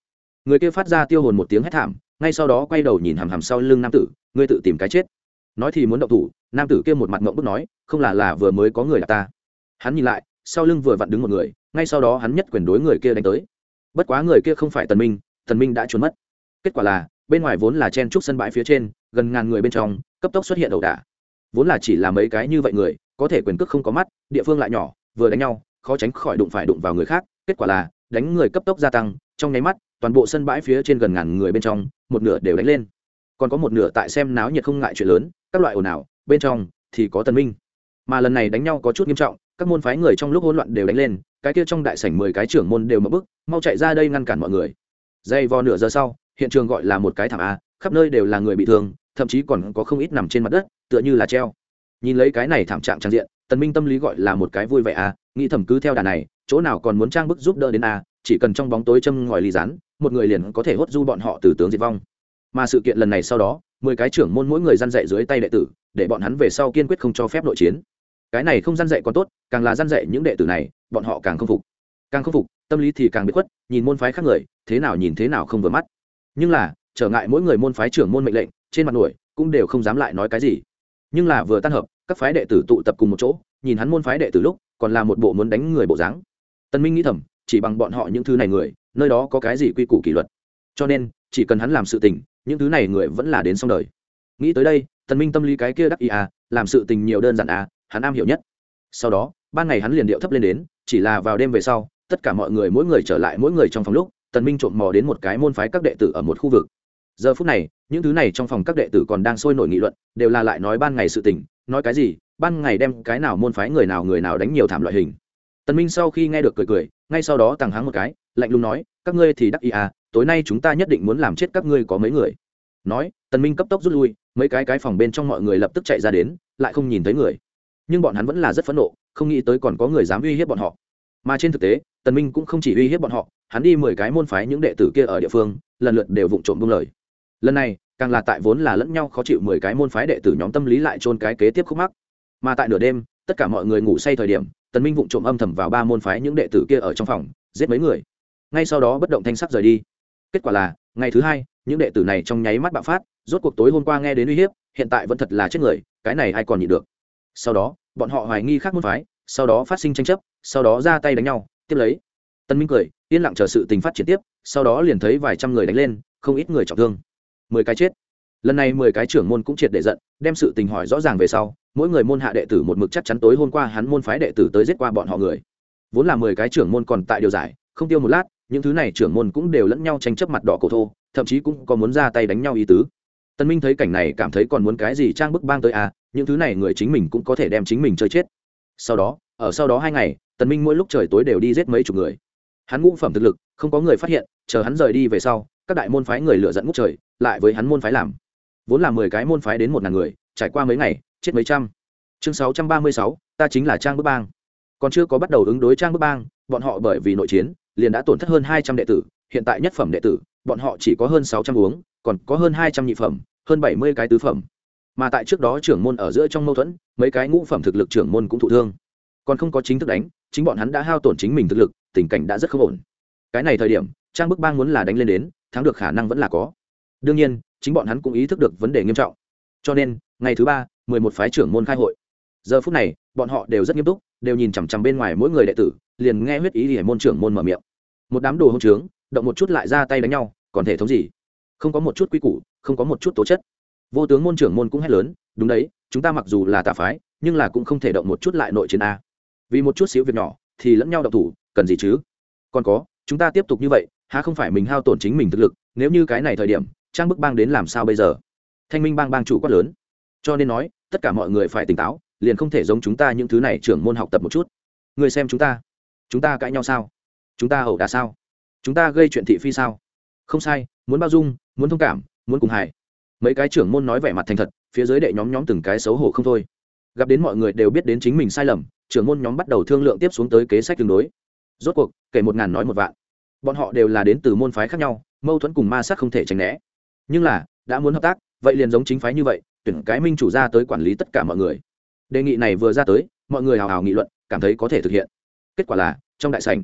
Người kia phát ra tiêu hồn một tiếng hét thảm, ngay sau đó quay đầu nhìn hằm hằm sau lưng nam tử, ngươi tự tìm cái chết. Nói thì muốn động thủ, nam tử kia một mặt ngậm bức nói, không là là vừa mới có người là ta. Hắn nhìn lại, sau lưng vừa vặn đứng một người, ngay sau đó hắn nhất quyền đối người kia đánh tới. Bất quá người kia không phải tần minh tần minh đã trốn mất kết quả là, bên ngoài vốn là chen trúc sân bãi phía trên, gần ngàn người bên trong, cấp tốc xuất hiện ẩu đả. Vốn là chỉ là mấy cái như vậy người, có thể quyền cước không có mắt, địa phương lại nhỏ, vừa đánh nhau, khó tránh khỏi đụng phải đụng vào người khác. Kết quả là, đánh người cấp tốc gia tăng, trong nháy mắt, toàn bộ sân bãi phía trên gần ngàn người bên trong, một nửa đều đánh lên. Còn có một nửa tại xem náo nhiệt không ngại chuyện lớn, các loại ồn ào, bên trong thì có tần minh. Mà lần này đánh nhau có chút nghiêm trọng, các môn phái người trong lúc hỗn loạn đều đánh lên, cái kia trong đại sảnh mười cái trưởng môn đều mở bức mau chạy ra đây ngăn cản mọi người. Dây vò nửa giờ sau hiện trường gọi là một cái thảm a, khắp nơi đều là người bị thương, thậm chí còn có không ít nằm trên mặt đất, tựa như là treo. Nhìn lấy cái này thảm trạng trang diện, tần minh tâm lý gọi là một cái vui vẻ a, nghĩ thầm cứ theo đà này, chỗ nào còn muốn trang bức giúp đỡ đến a, chỉ cần trong bóng tối châm ngòi ly rán, một người liền có thể hốt du bọn họ từ tướng diệt vong. Mà sự kiện lần này sau đó, mười cái trưởng môn mỗi người gian dạy dưới tay đệ tử, để bọn hắn về sau kiên quyết không cho phép nội chiến. Cái này không gian dạy còn tốt, càng là gian dạy những đệ tử này, bọn họ càng không phục. Càng không phục, tâm lý thì càng bị khuất, nhìn môn phái khác người, thế nào nhìn thế nào không vừa mắt nhưng là, trở ngại mỗi người môn phái trưởng môn mệnh lệnh, trên mặt nổi, cũng đều không dám lại nói cái gì. Nhưng là vừa tan hợp, các phái đệ tử tụ tập cùng một chỗ, nhìn hắn môn phái đệ tử lúc, còn là một bộ muốn đánh người bộ dáng. Tân minh nghĩ thầm, chỉ bằng bọn họ những thứ này người, nơi đó có cái gì quy củ kỷ luật. Cho nên, chỉ cần hắn làm sự tình, những thứ này người vẫn là đến xong đời. Nghĩ tới đây tần minh tâm lý cái kia đắc ý à làm sự tình nhiều đơn giản à hắn am hiểu nhất. Sau đó, ban ngày hắn liền điệu thấp lên đến, chỉ là vào đêm về sau, tất cả mọi người mỗi người trở lại mỗi người trong phòng lúc tần minh trộm mò đến một cái môn phái các đệ tử ở một khu vực. Giờ phút này, những thứ này trong phòng các đệ tử còn đang sôi nổi nghị luận, đều là lại nói ban ngày sự tình, nói cái gì, ban ngày đem cái nào môn phái người nào người nào đánh nhiều thảm loại hình. Tần minh sau khi nghe được cười cười, ngay sau đó tàng háng một cái, lạnh lùng nói, các ngươi thì đắc ý à tối nay chúng ta nhất định muốn làm chết các ngươi có mấy người. Nói, tần minh cấp tốc rút lui, mấy cái cái phòng bên trong mọi người lập tức chạy ra đến, lại không nhìn thấy người. Nhưng bọn hắn vẫn là rất phẫn nộ, không nghĩ tới còn có người dám uy hiếp bọn họ. Mà trên thực tế tần minh cũng không chỉ uy hiếp bọn họ, hắn đi mười cái môn phái những đệ tử kia ở địa phương, lần lượt đều vụng trộm buông lời. Lần này, càng là tại vốn là lẫn nhau khó chịu mười cái môn phái đệ tử nhóm tâm lý lại trôn cái kế tiếp khúc mắc. Mà tại nửa đêm, tất cả mọi người ngủ say thời điểm, tần minh vụng trộm âm thầm vào ba môn phái những đệ tử kia ở trong phòng, giết mấy người. Ngay sau đó bất động thanh sắc rời đi. Kết quả là, ngày thứ hai, những đệ tử này trong nháy mắt bạo phát, rốt cuộc tối hôm qua nghe đến uy hiếp, hiện tại vẫn thật là chết người, cái này ai còn nhịn được? Sau đó, bọn họ hoài nghi khác môn phái, sau đó phát sinh tranh chấp, sau đó ra tay đánh nhau tiếp lấy. Tân minh cười, yên lặng chờ sự tình phát triển tiếp, sau đó liền thấy vài trăm người đánh lên, không ít người trọng thương. Mười cái chết. Lần này mười cái trưởng môn cũng triệt để giận, đem sự tình hỏi rõ ràng về sau, mỗi người môn hạ đệ tử một mực chắc chắn tối hôm qua hắn môn phái đệ tử tới giết qua bọn họ người. Vốn là mười cái trưởng môn còn tại điều giải, không tiêu một lát, những thứ này trưởng môn cũng đều lẫn nhau tranh chấp mặt đỏ cổ thô, thậm chí cũng có muốn ra tay đánh nhau ý tứ. Tân minh thấy cảnh này cảm thấy còn muốn cái gì trang bức bang tới à những thứ này người chính mình cũng có thể đem chính mình chơi chết. Sau đó, ở sau đó hai ngày tần minh mỗi lúc trời tối đều đi giết mấy chục người. Hắn ngũ phẩm thực lực, không có người phát hiện, chờ hắn rời đi về sau, các đại môn phái người lựa dẫn ngút trời, lại với hắn môn phái làm. Vốn là mười cái môn phái đến một ngàn người, trải qua mấy ngày, chết mấy trăm. Chương sáu trăm ba mươi sáu, ta chính là trang bức bang. Còn chưa có bắt đầu ứng đối trang bức bang, bọn họ bởi vì nội chiến, liền đã tổn thất hơn hai trăm đệ tử, hiện tại nhất phẩm đệ tử, bọn họ chỉ có hơn sáu trăm uống, còn có hơn hai trăm nhị phẩm, hơn bảy mươi cái tứ phẩm. Mà tại trước đó trưởng môn ở giữa trong mâu thuẫn, mấy cái ngũ phẩm thực lực trưởng môn cũng thụ thương. Còn không có chính thức đánh chính bọn hắn đã hao tổn chính mình thực lực, tình cảnh đã rất không ổn. Cái này thời điểm, trang bức bang muốn là đánh lên đến, thắng được khả năng vẫn là có. Đương nhiên, chính bọn hắn cũng ý thức được vấn đề nghiêm trọng. Cho nên, ngày thứ ba, mười một phái trưởng môn khai hội. Giờ phút này, bọn họ đều rất nghiêm túc, đều nhìn chằm chằm bên ngoài mỗi người đệ tử, liền nghe huyết ý để môn trưởng môn mở miệng. Một đám đồ hông trướng, động một chút lại ra tay đánh nhau, còn thể thống gì? Không có một chút quy củ, không có một chút tố chất. Vô tướng môn trưởng môn cũng hét lớn, đúng đấy, chúng ta mặc dù là tà phái, nhưng là cũng không thể động một chút lại nội chiến a vì một chút xíu việc nhỏ thì lẫn nhau độc thủ, cần gì chứ? Còn có, chúng ta tiếp tục như vậy, há không phải mình hao tổn chính mình thực lực, nếu như cái này thời điểm, trang bức bang đến làm sao bây giờ? Thanh minh bang bang chủ quát lớn. Cho nên nói, tất cả mọi người phải tỉnh táo, liền không thể giống chúng ta những thứ này trưởng môn học tập một chút. Người xem chúng ta. Chúng ta cãi nhau sao? Chúng ta ẩu đả sao? Chúng ta gây chuyện thị phi sao? Không sai, muốn bao dung, muốn thông cảm, muốn cùng hài mấy cái trưởng môn nói vẻ mặt thành thật, phía dưới đệ nhóm nhóm từng cái xấu hổ không thôi. Gặp đến mọi người đều biết đến chính mình sai lầm trưởng môn nhóm bắt đầu thương lượng tiếp xuống tới kế sách tương đối. Rốt cuộc, kể một ngàn nói một vạn. Bọn họ đều là đến từ môn phái khác nhau, mâu thuẫn cùng ma sát không thể tránh né. Nhưng là, đã muốn hợp tác, vậy liền giống chính phái như vậy, tuyển cái minh chủ ra tới quản lý tất cả mọi người. Đề nghị này vừa ra tới, mọi người hào hào nghị luận, cảm thấy có thể thực hiện. Kết quả là, trong đại sảnh,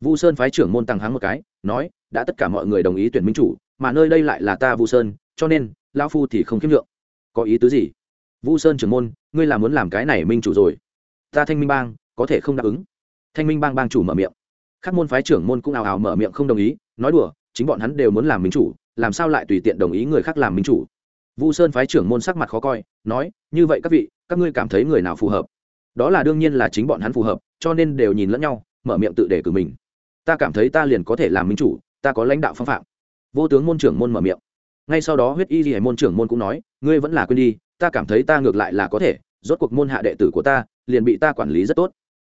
vu sơn phái trưởng môn tăng hắng một cái, nói, đã tất cả mọi người đồng ý tuyển minh chủ, mà nơi đây lại là ta vu sơn, cho nên lao phu thì không khiêm lượng có ý tứ gì? Vu sơn trưởng môn, ngươi là muốn làm cái này minh chủ rồi ta thanh minh bang, có thể không đáp ứng. Thanh minh bang bang chủ mở miệng. Các môn phái trưởng môn cũng ào ào mở miệng không đồng ý, nói đùa, chính bọn hắn đều muốn làm minh chủ, làm sao lại tùy tiện đồng ý người khác làm minh chủ? Vu sơn phái trưởng môn sắc mặt khó coi, nói, như vậy các vị, các ngươi cảm thấy người nào phù hợp? Đó là đương nhiên là chính bọn hắn phù hợp, cho nên đều nhìn lẫn nhau, mở miệng tự để cử mình. Ta cảm thấy ta liền có thể làm minh chủ, ta có lãnh đạo phong phạm. Vô tướng môn trưởng môn mở miệng. Ngay sau đó huyết y ghi môn trưởng môn cũng nói, ngươi vẫn là quên đi, ta cảm thấy ta ngược lại là có thể, rốt cuộc môn hạ đệ tử của ta liền bị ta quản lý rất tốt.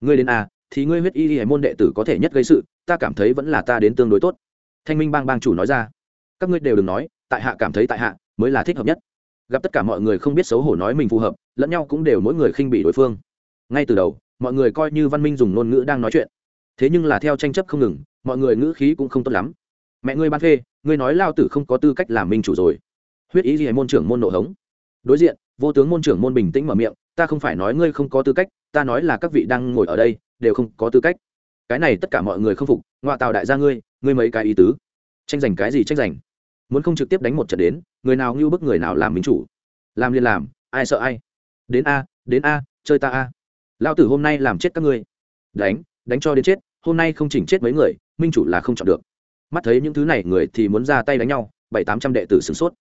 Ngươi đến à, thì ngươi huyết y hải môn đệ tử có thể nhất gây sự ta cảm thấy vẫn là ta đến tương đối tốt. Thanh minh bang bang chủ nói ra. Các ngươi đều đừng nói tại hạ cảm thấy tại hạ mới là thích hợp nhất. Gặp tất cả mọi người không biết xấu hổ nói mình phù hợp lẫn nhau cũng đều mỗi người khinh bị đối phương. Ngay từ đầu mọi người coi như văn minh dùng ngôn ngữ đang nói chuyện. Thế nhưng là theo tranh chấp không ngừng mọi người ngữ khí cũng không tốt lắm. Mẹ ngươi ban phê ngươi nói lao tử không có tư cách làm minh chủ rồi. Huyết ý gì hay môn trưởng môn nộ hống. Đối diện vô tướng môn trưởng môn bình tĩnh mở miệng ta không phải nói ngươi không có tư cách, ta nói là các vị đang ngồi ở đây, đều không có tư cách. Cái này tất cả mọi người không phục ngoại tào đại gia ngươi ngươi mấy cái ý tứ. Tranh giành cái gì tranh giành? Muốn không trực tiếp đánh một trận đến, người nào ngưu bức người nào làm minh chủ? Làm liền làm, ai sợ ai? Đến a đến a, chơi ta a. Lao tử hôm nay làm chết các ngươi. Đánh đánh cho đến chết, hôm nay không chỉnh chết mấy người, minh chủ là không chọn được. Mắt thấy những thứ này người thì muốn ra tay đánh nhau, bảy tám trăm đệ tử sửng sốt.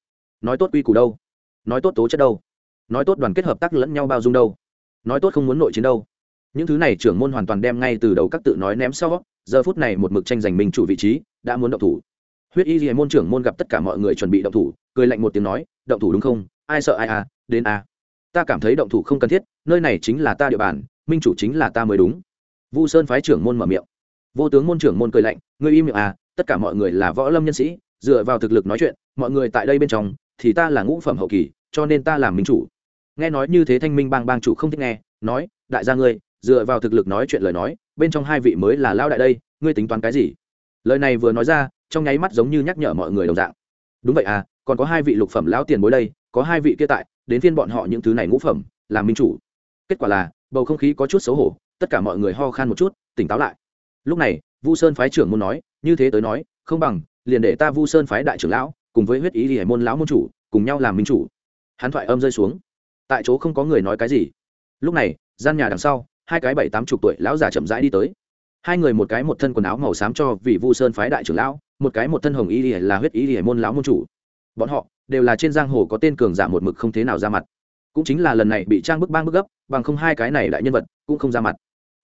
Nói tốt quy củ đâu? Nói tốt tố chất đâu? Nói tốt đoàn kết hợp tác lẫn nhau bao dung đâu. Nói tốt không muốn nội chiến đâu. Những thứ này trưởng môn hoàn toàn đem ngay từ đầu các tự nói ném sau, giờ phút này một mực tranh giành minh chủ vị trí, đã muốn động thủ. Huyết y gì môn trưởng môn gặp tất cả mọi người chuẩn bị động thủ, cười lạnh một tiếng nói, động thủ đúng không? Ai sợ ai à? Đến à? Ta cảm thấy động thủ không cần thiết, nơi này chính là ta địa bàn, minh chủ chính là ta mới đúng. Vu sơn phái trưởng môn mở miệng. Vô tướng môn trưởng môn cười lạnh, ngươi im miệng à? Tất cả mọi người là võ lâm nhân sĩ, dựa vào thực lực nói chuyện, mọi người tại đây bên trong, thì ta là ngũ phẩm hậu kỳ, cho nên ta làm minh chủ nghe nói như thế thanh minh bang bang chủ không thích nghe, nói, đại gia ngươi, dựa vào thực lực nói chuyện lời nói, bên trong hai vị mới là lao đại đây, ngươi tính toán cái gì? Lời này vừa nói ra, trong nháy mắt giống như nhắc nhở mọi người đồng dạng. Đúng vậy à còn có hai vị lục phẩm lão tiền bối đây, có hai vị kia tại, đến phiên bọn họ những thứ này ngũ phẩm, làm minh chủ. Kết quả là, bầu không khí có chút xấu hổ, tất cả mọi người ho khan một chút, tỉnh táo lại. Lúc này, vu sơn phái trưởng muốn nói, như thế tới nói, không bằng, liền để ta vu sơn phái đại trưởng lão, cùng với huyết ý thì hải môn lão môn chủ, cùng nhau làm minh chủ. Hắn thoại âm rơi xuống tại chỗ không có người nói cái gì. Lúc này, gian nhà đằng sau, hai cái bảy tám chục tuổi lão già chậm rãi đi tới. Hai người một cái một thân quần áo màu xám cho vị vu sơn phái đại trưởng lão, một cái một thân hồng y là huyết y môn lão môn chủ. Bọn họ đều là trên giang hồ có tên cường giả một mực không thế nào ra mặt. Cũng chính là lần này bị trang bức bang bức gấp, bằng không hai cái này đại nhân vật cũng không ra mặt.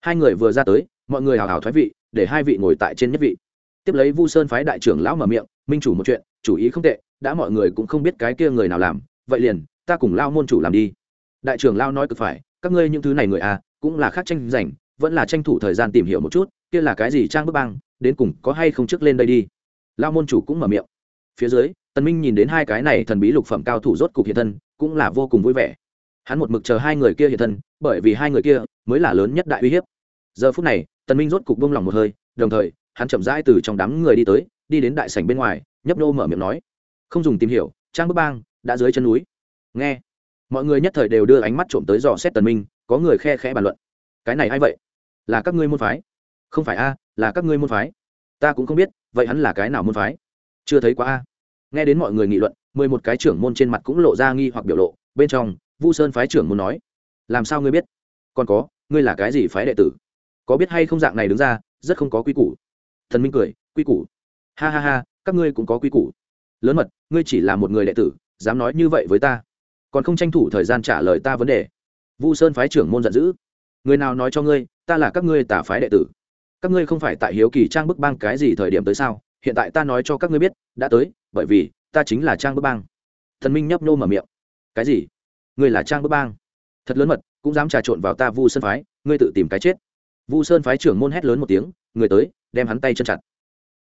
Hai người vừa ra tới, mọi người hào hào thoái vị, để hai vị ngồi tại trên nhất vị. Tiếp lấy vu sơn phái đại trưởng lão mở miệng, minh chủ một chuyện, chủ ý không tệ, đã mọi người cũng không biết cái kia người nào làm, vậy liền ta cùng lao môn chủ làm đi. Đại trưởng lao nói cực phải, các ngươi những thứ này người à cũng là khác tranh giành, vẫn là tranh thủ thời gian tìm hiểu một chút, kia là cái gì trang bức bang, đến cùng có hay không trước lên đây đi. Lao môn chủ cũng mở miệng. Phía dưới, tần minh nhìn đến hai cái này thần bí lục phẩm cao thủ rốt cục hiện thân, cũng là vô cùng vui vẻ. Hắn một mực chờ hai người kia hiện thân, bởi vì hai người kia mới là lớn nhất đại uy hiếp. Giờ phút này, tần minh rốt cục buông lòng một hơi, đồng thời, hắn chậm rãi từ trong đám người đi tới, đi đến đại sảnh bên ngoài, nhấp nô mở miệng nói. Không dùng tìm hiểu, trang bức bang đã dưới chân núi nghe. Mọi người nhất thời đều đưa ánh mắt trộm tới dò xét tần minh, có người khe khẽ bàn luận. Cái này ai vậy? Là các ngươi môn phái? Không phải a, là các ngươi môn phái. Ta cũng không biết, vậy hắn là cái nào môn phái? Chưa thấy quá a. Nghe đến mọi người nghị luận, mười một cái trưởng môn trên mặt cũng lộ ra nghi hoặc biểu lộ. Bên trong, vu sơn phái trưởng muốn nói, làm sao ngươi biết? Còn có, ngươi là cái gì phái đệ tử? Có biết hay không dạng này đứng ra, rất không có quy củ. Thần minh cười, quy củ? Ha ha ha, các ngươi cũng có quy củ. Lớn mật, ngươi chỉ là một người đệ tử, dám nói như vậy với ta còn không tranh thủ thời gian trả lời ta vấn đề. Vu sơn phái trưởng môn giận dữ. Người nào nói cho ngươi, ta là các ngươi tả phái đệ tử. Các ngươi không phải tại hiếu kỳ trang bức bang cái gì thời điểm tới sao? Hiện tại ta nói cho các ngươi biết, đã tới, bởi vì ta chính là trang bức bang. Thần minh nhấp nô mở miệng. Cái gì? Ngươi là trang bức bang? Thật lớn mật, cũng dám trà trộn vào ta vu sơn phái, ngươi tự tìm cái chết. Vu sơn phái trưởng môn hét lớn một tiếng, người tới, đem hắn tay chân chặt.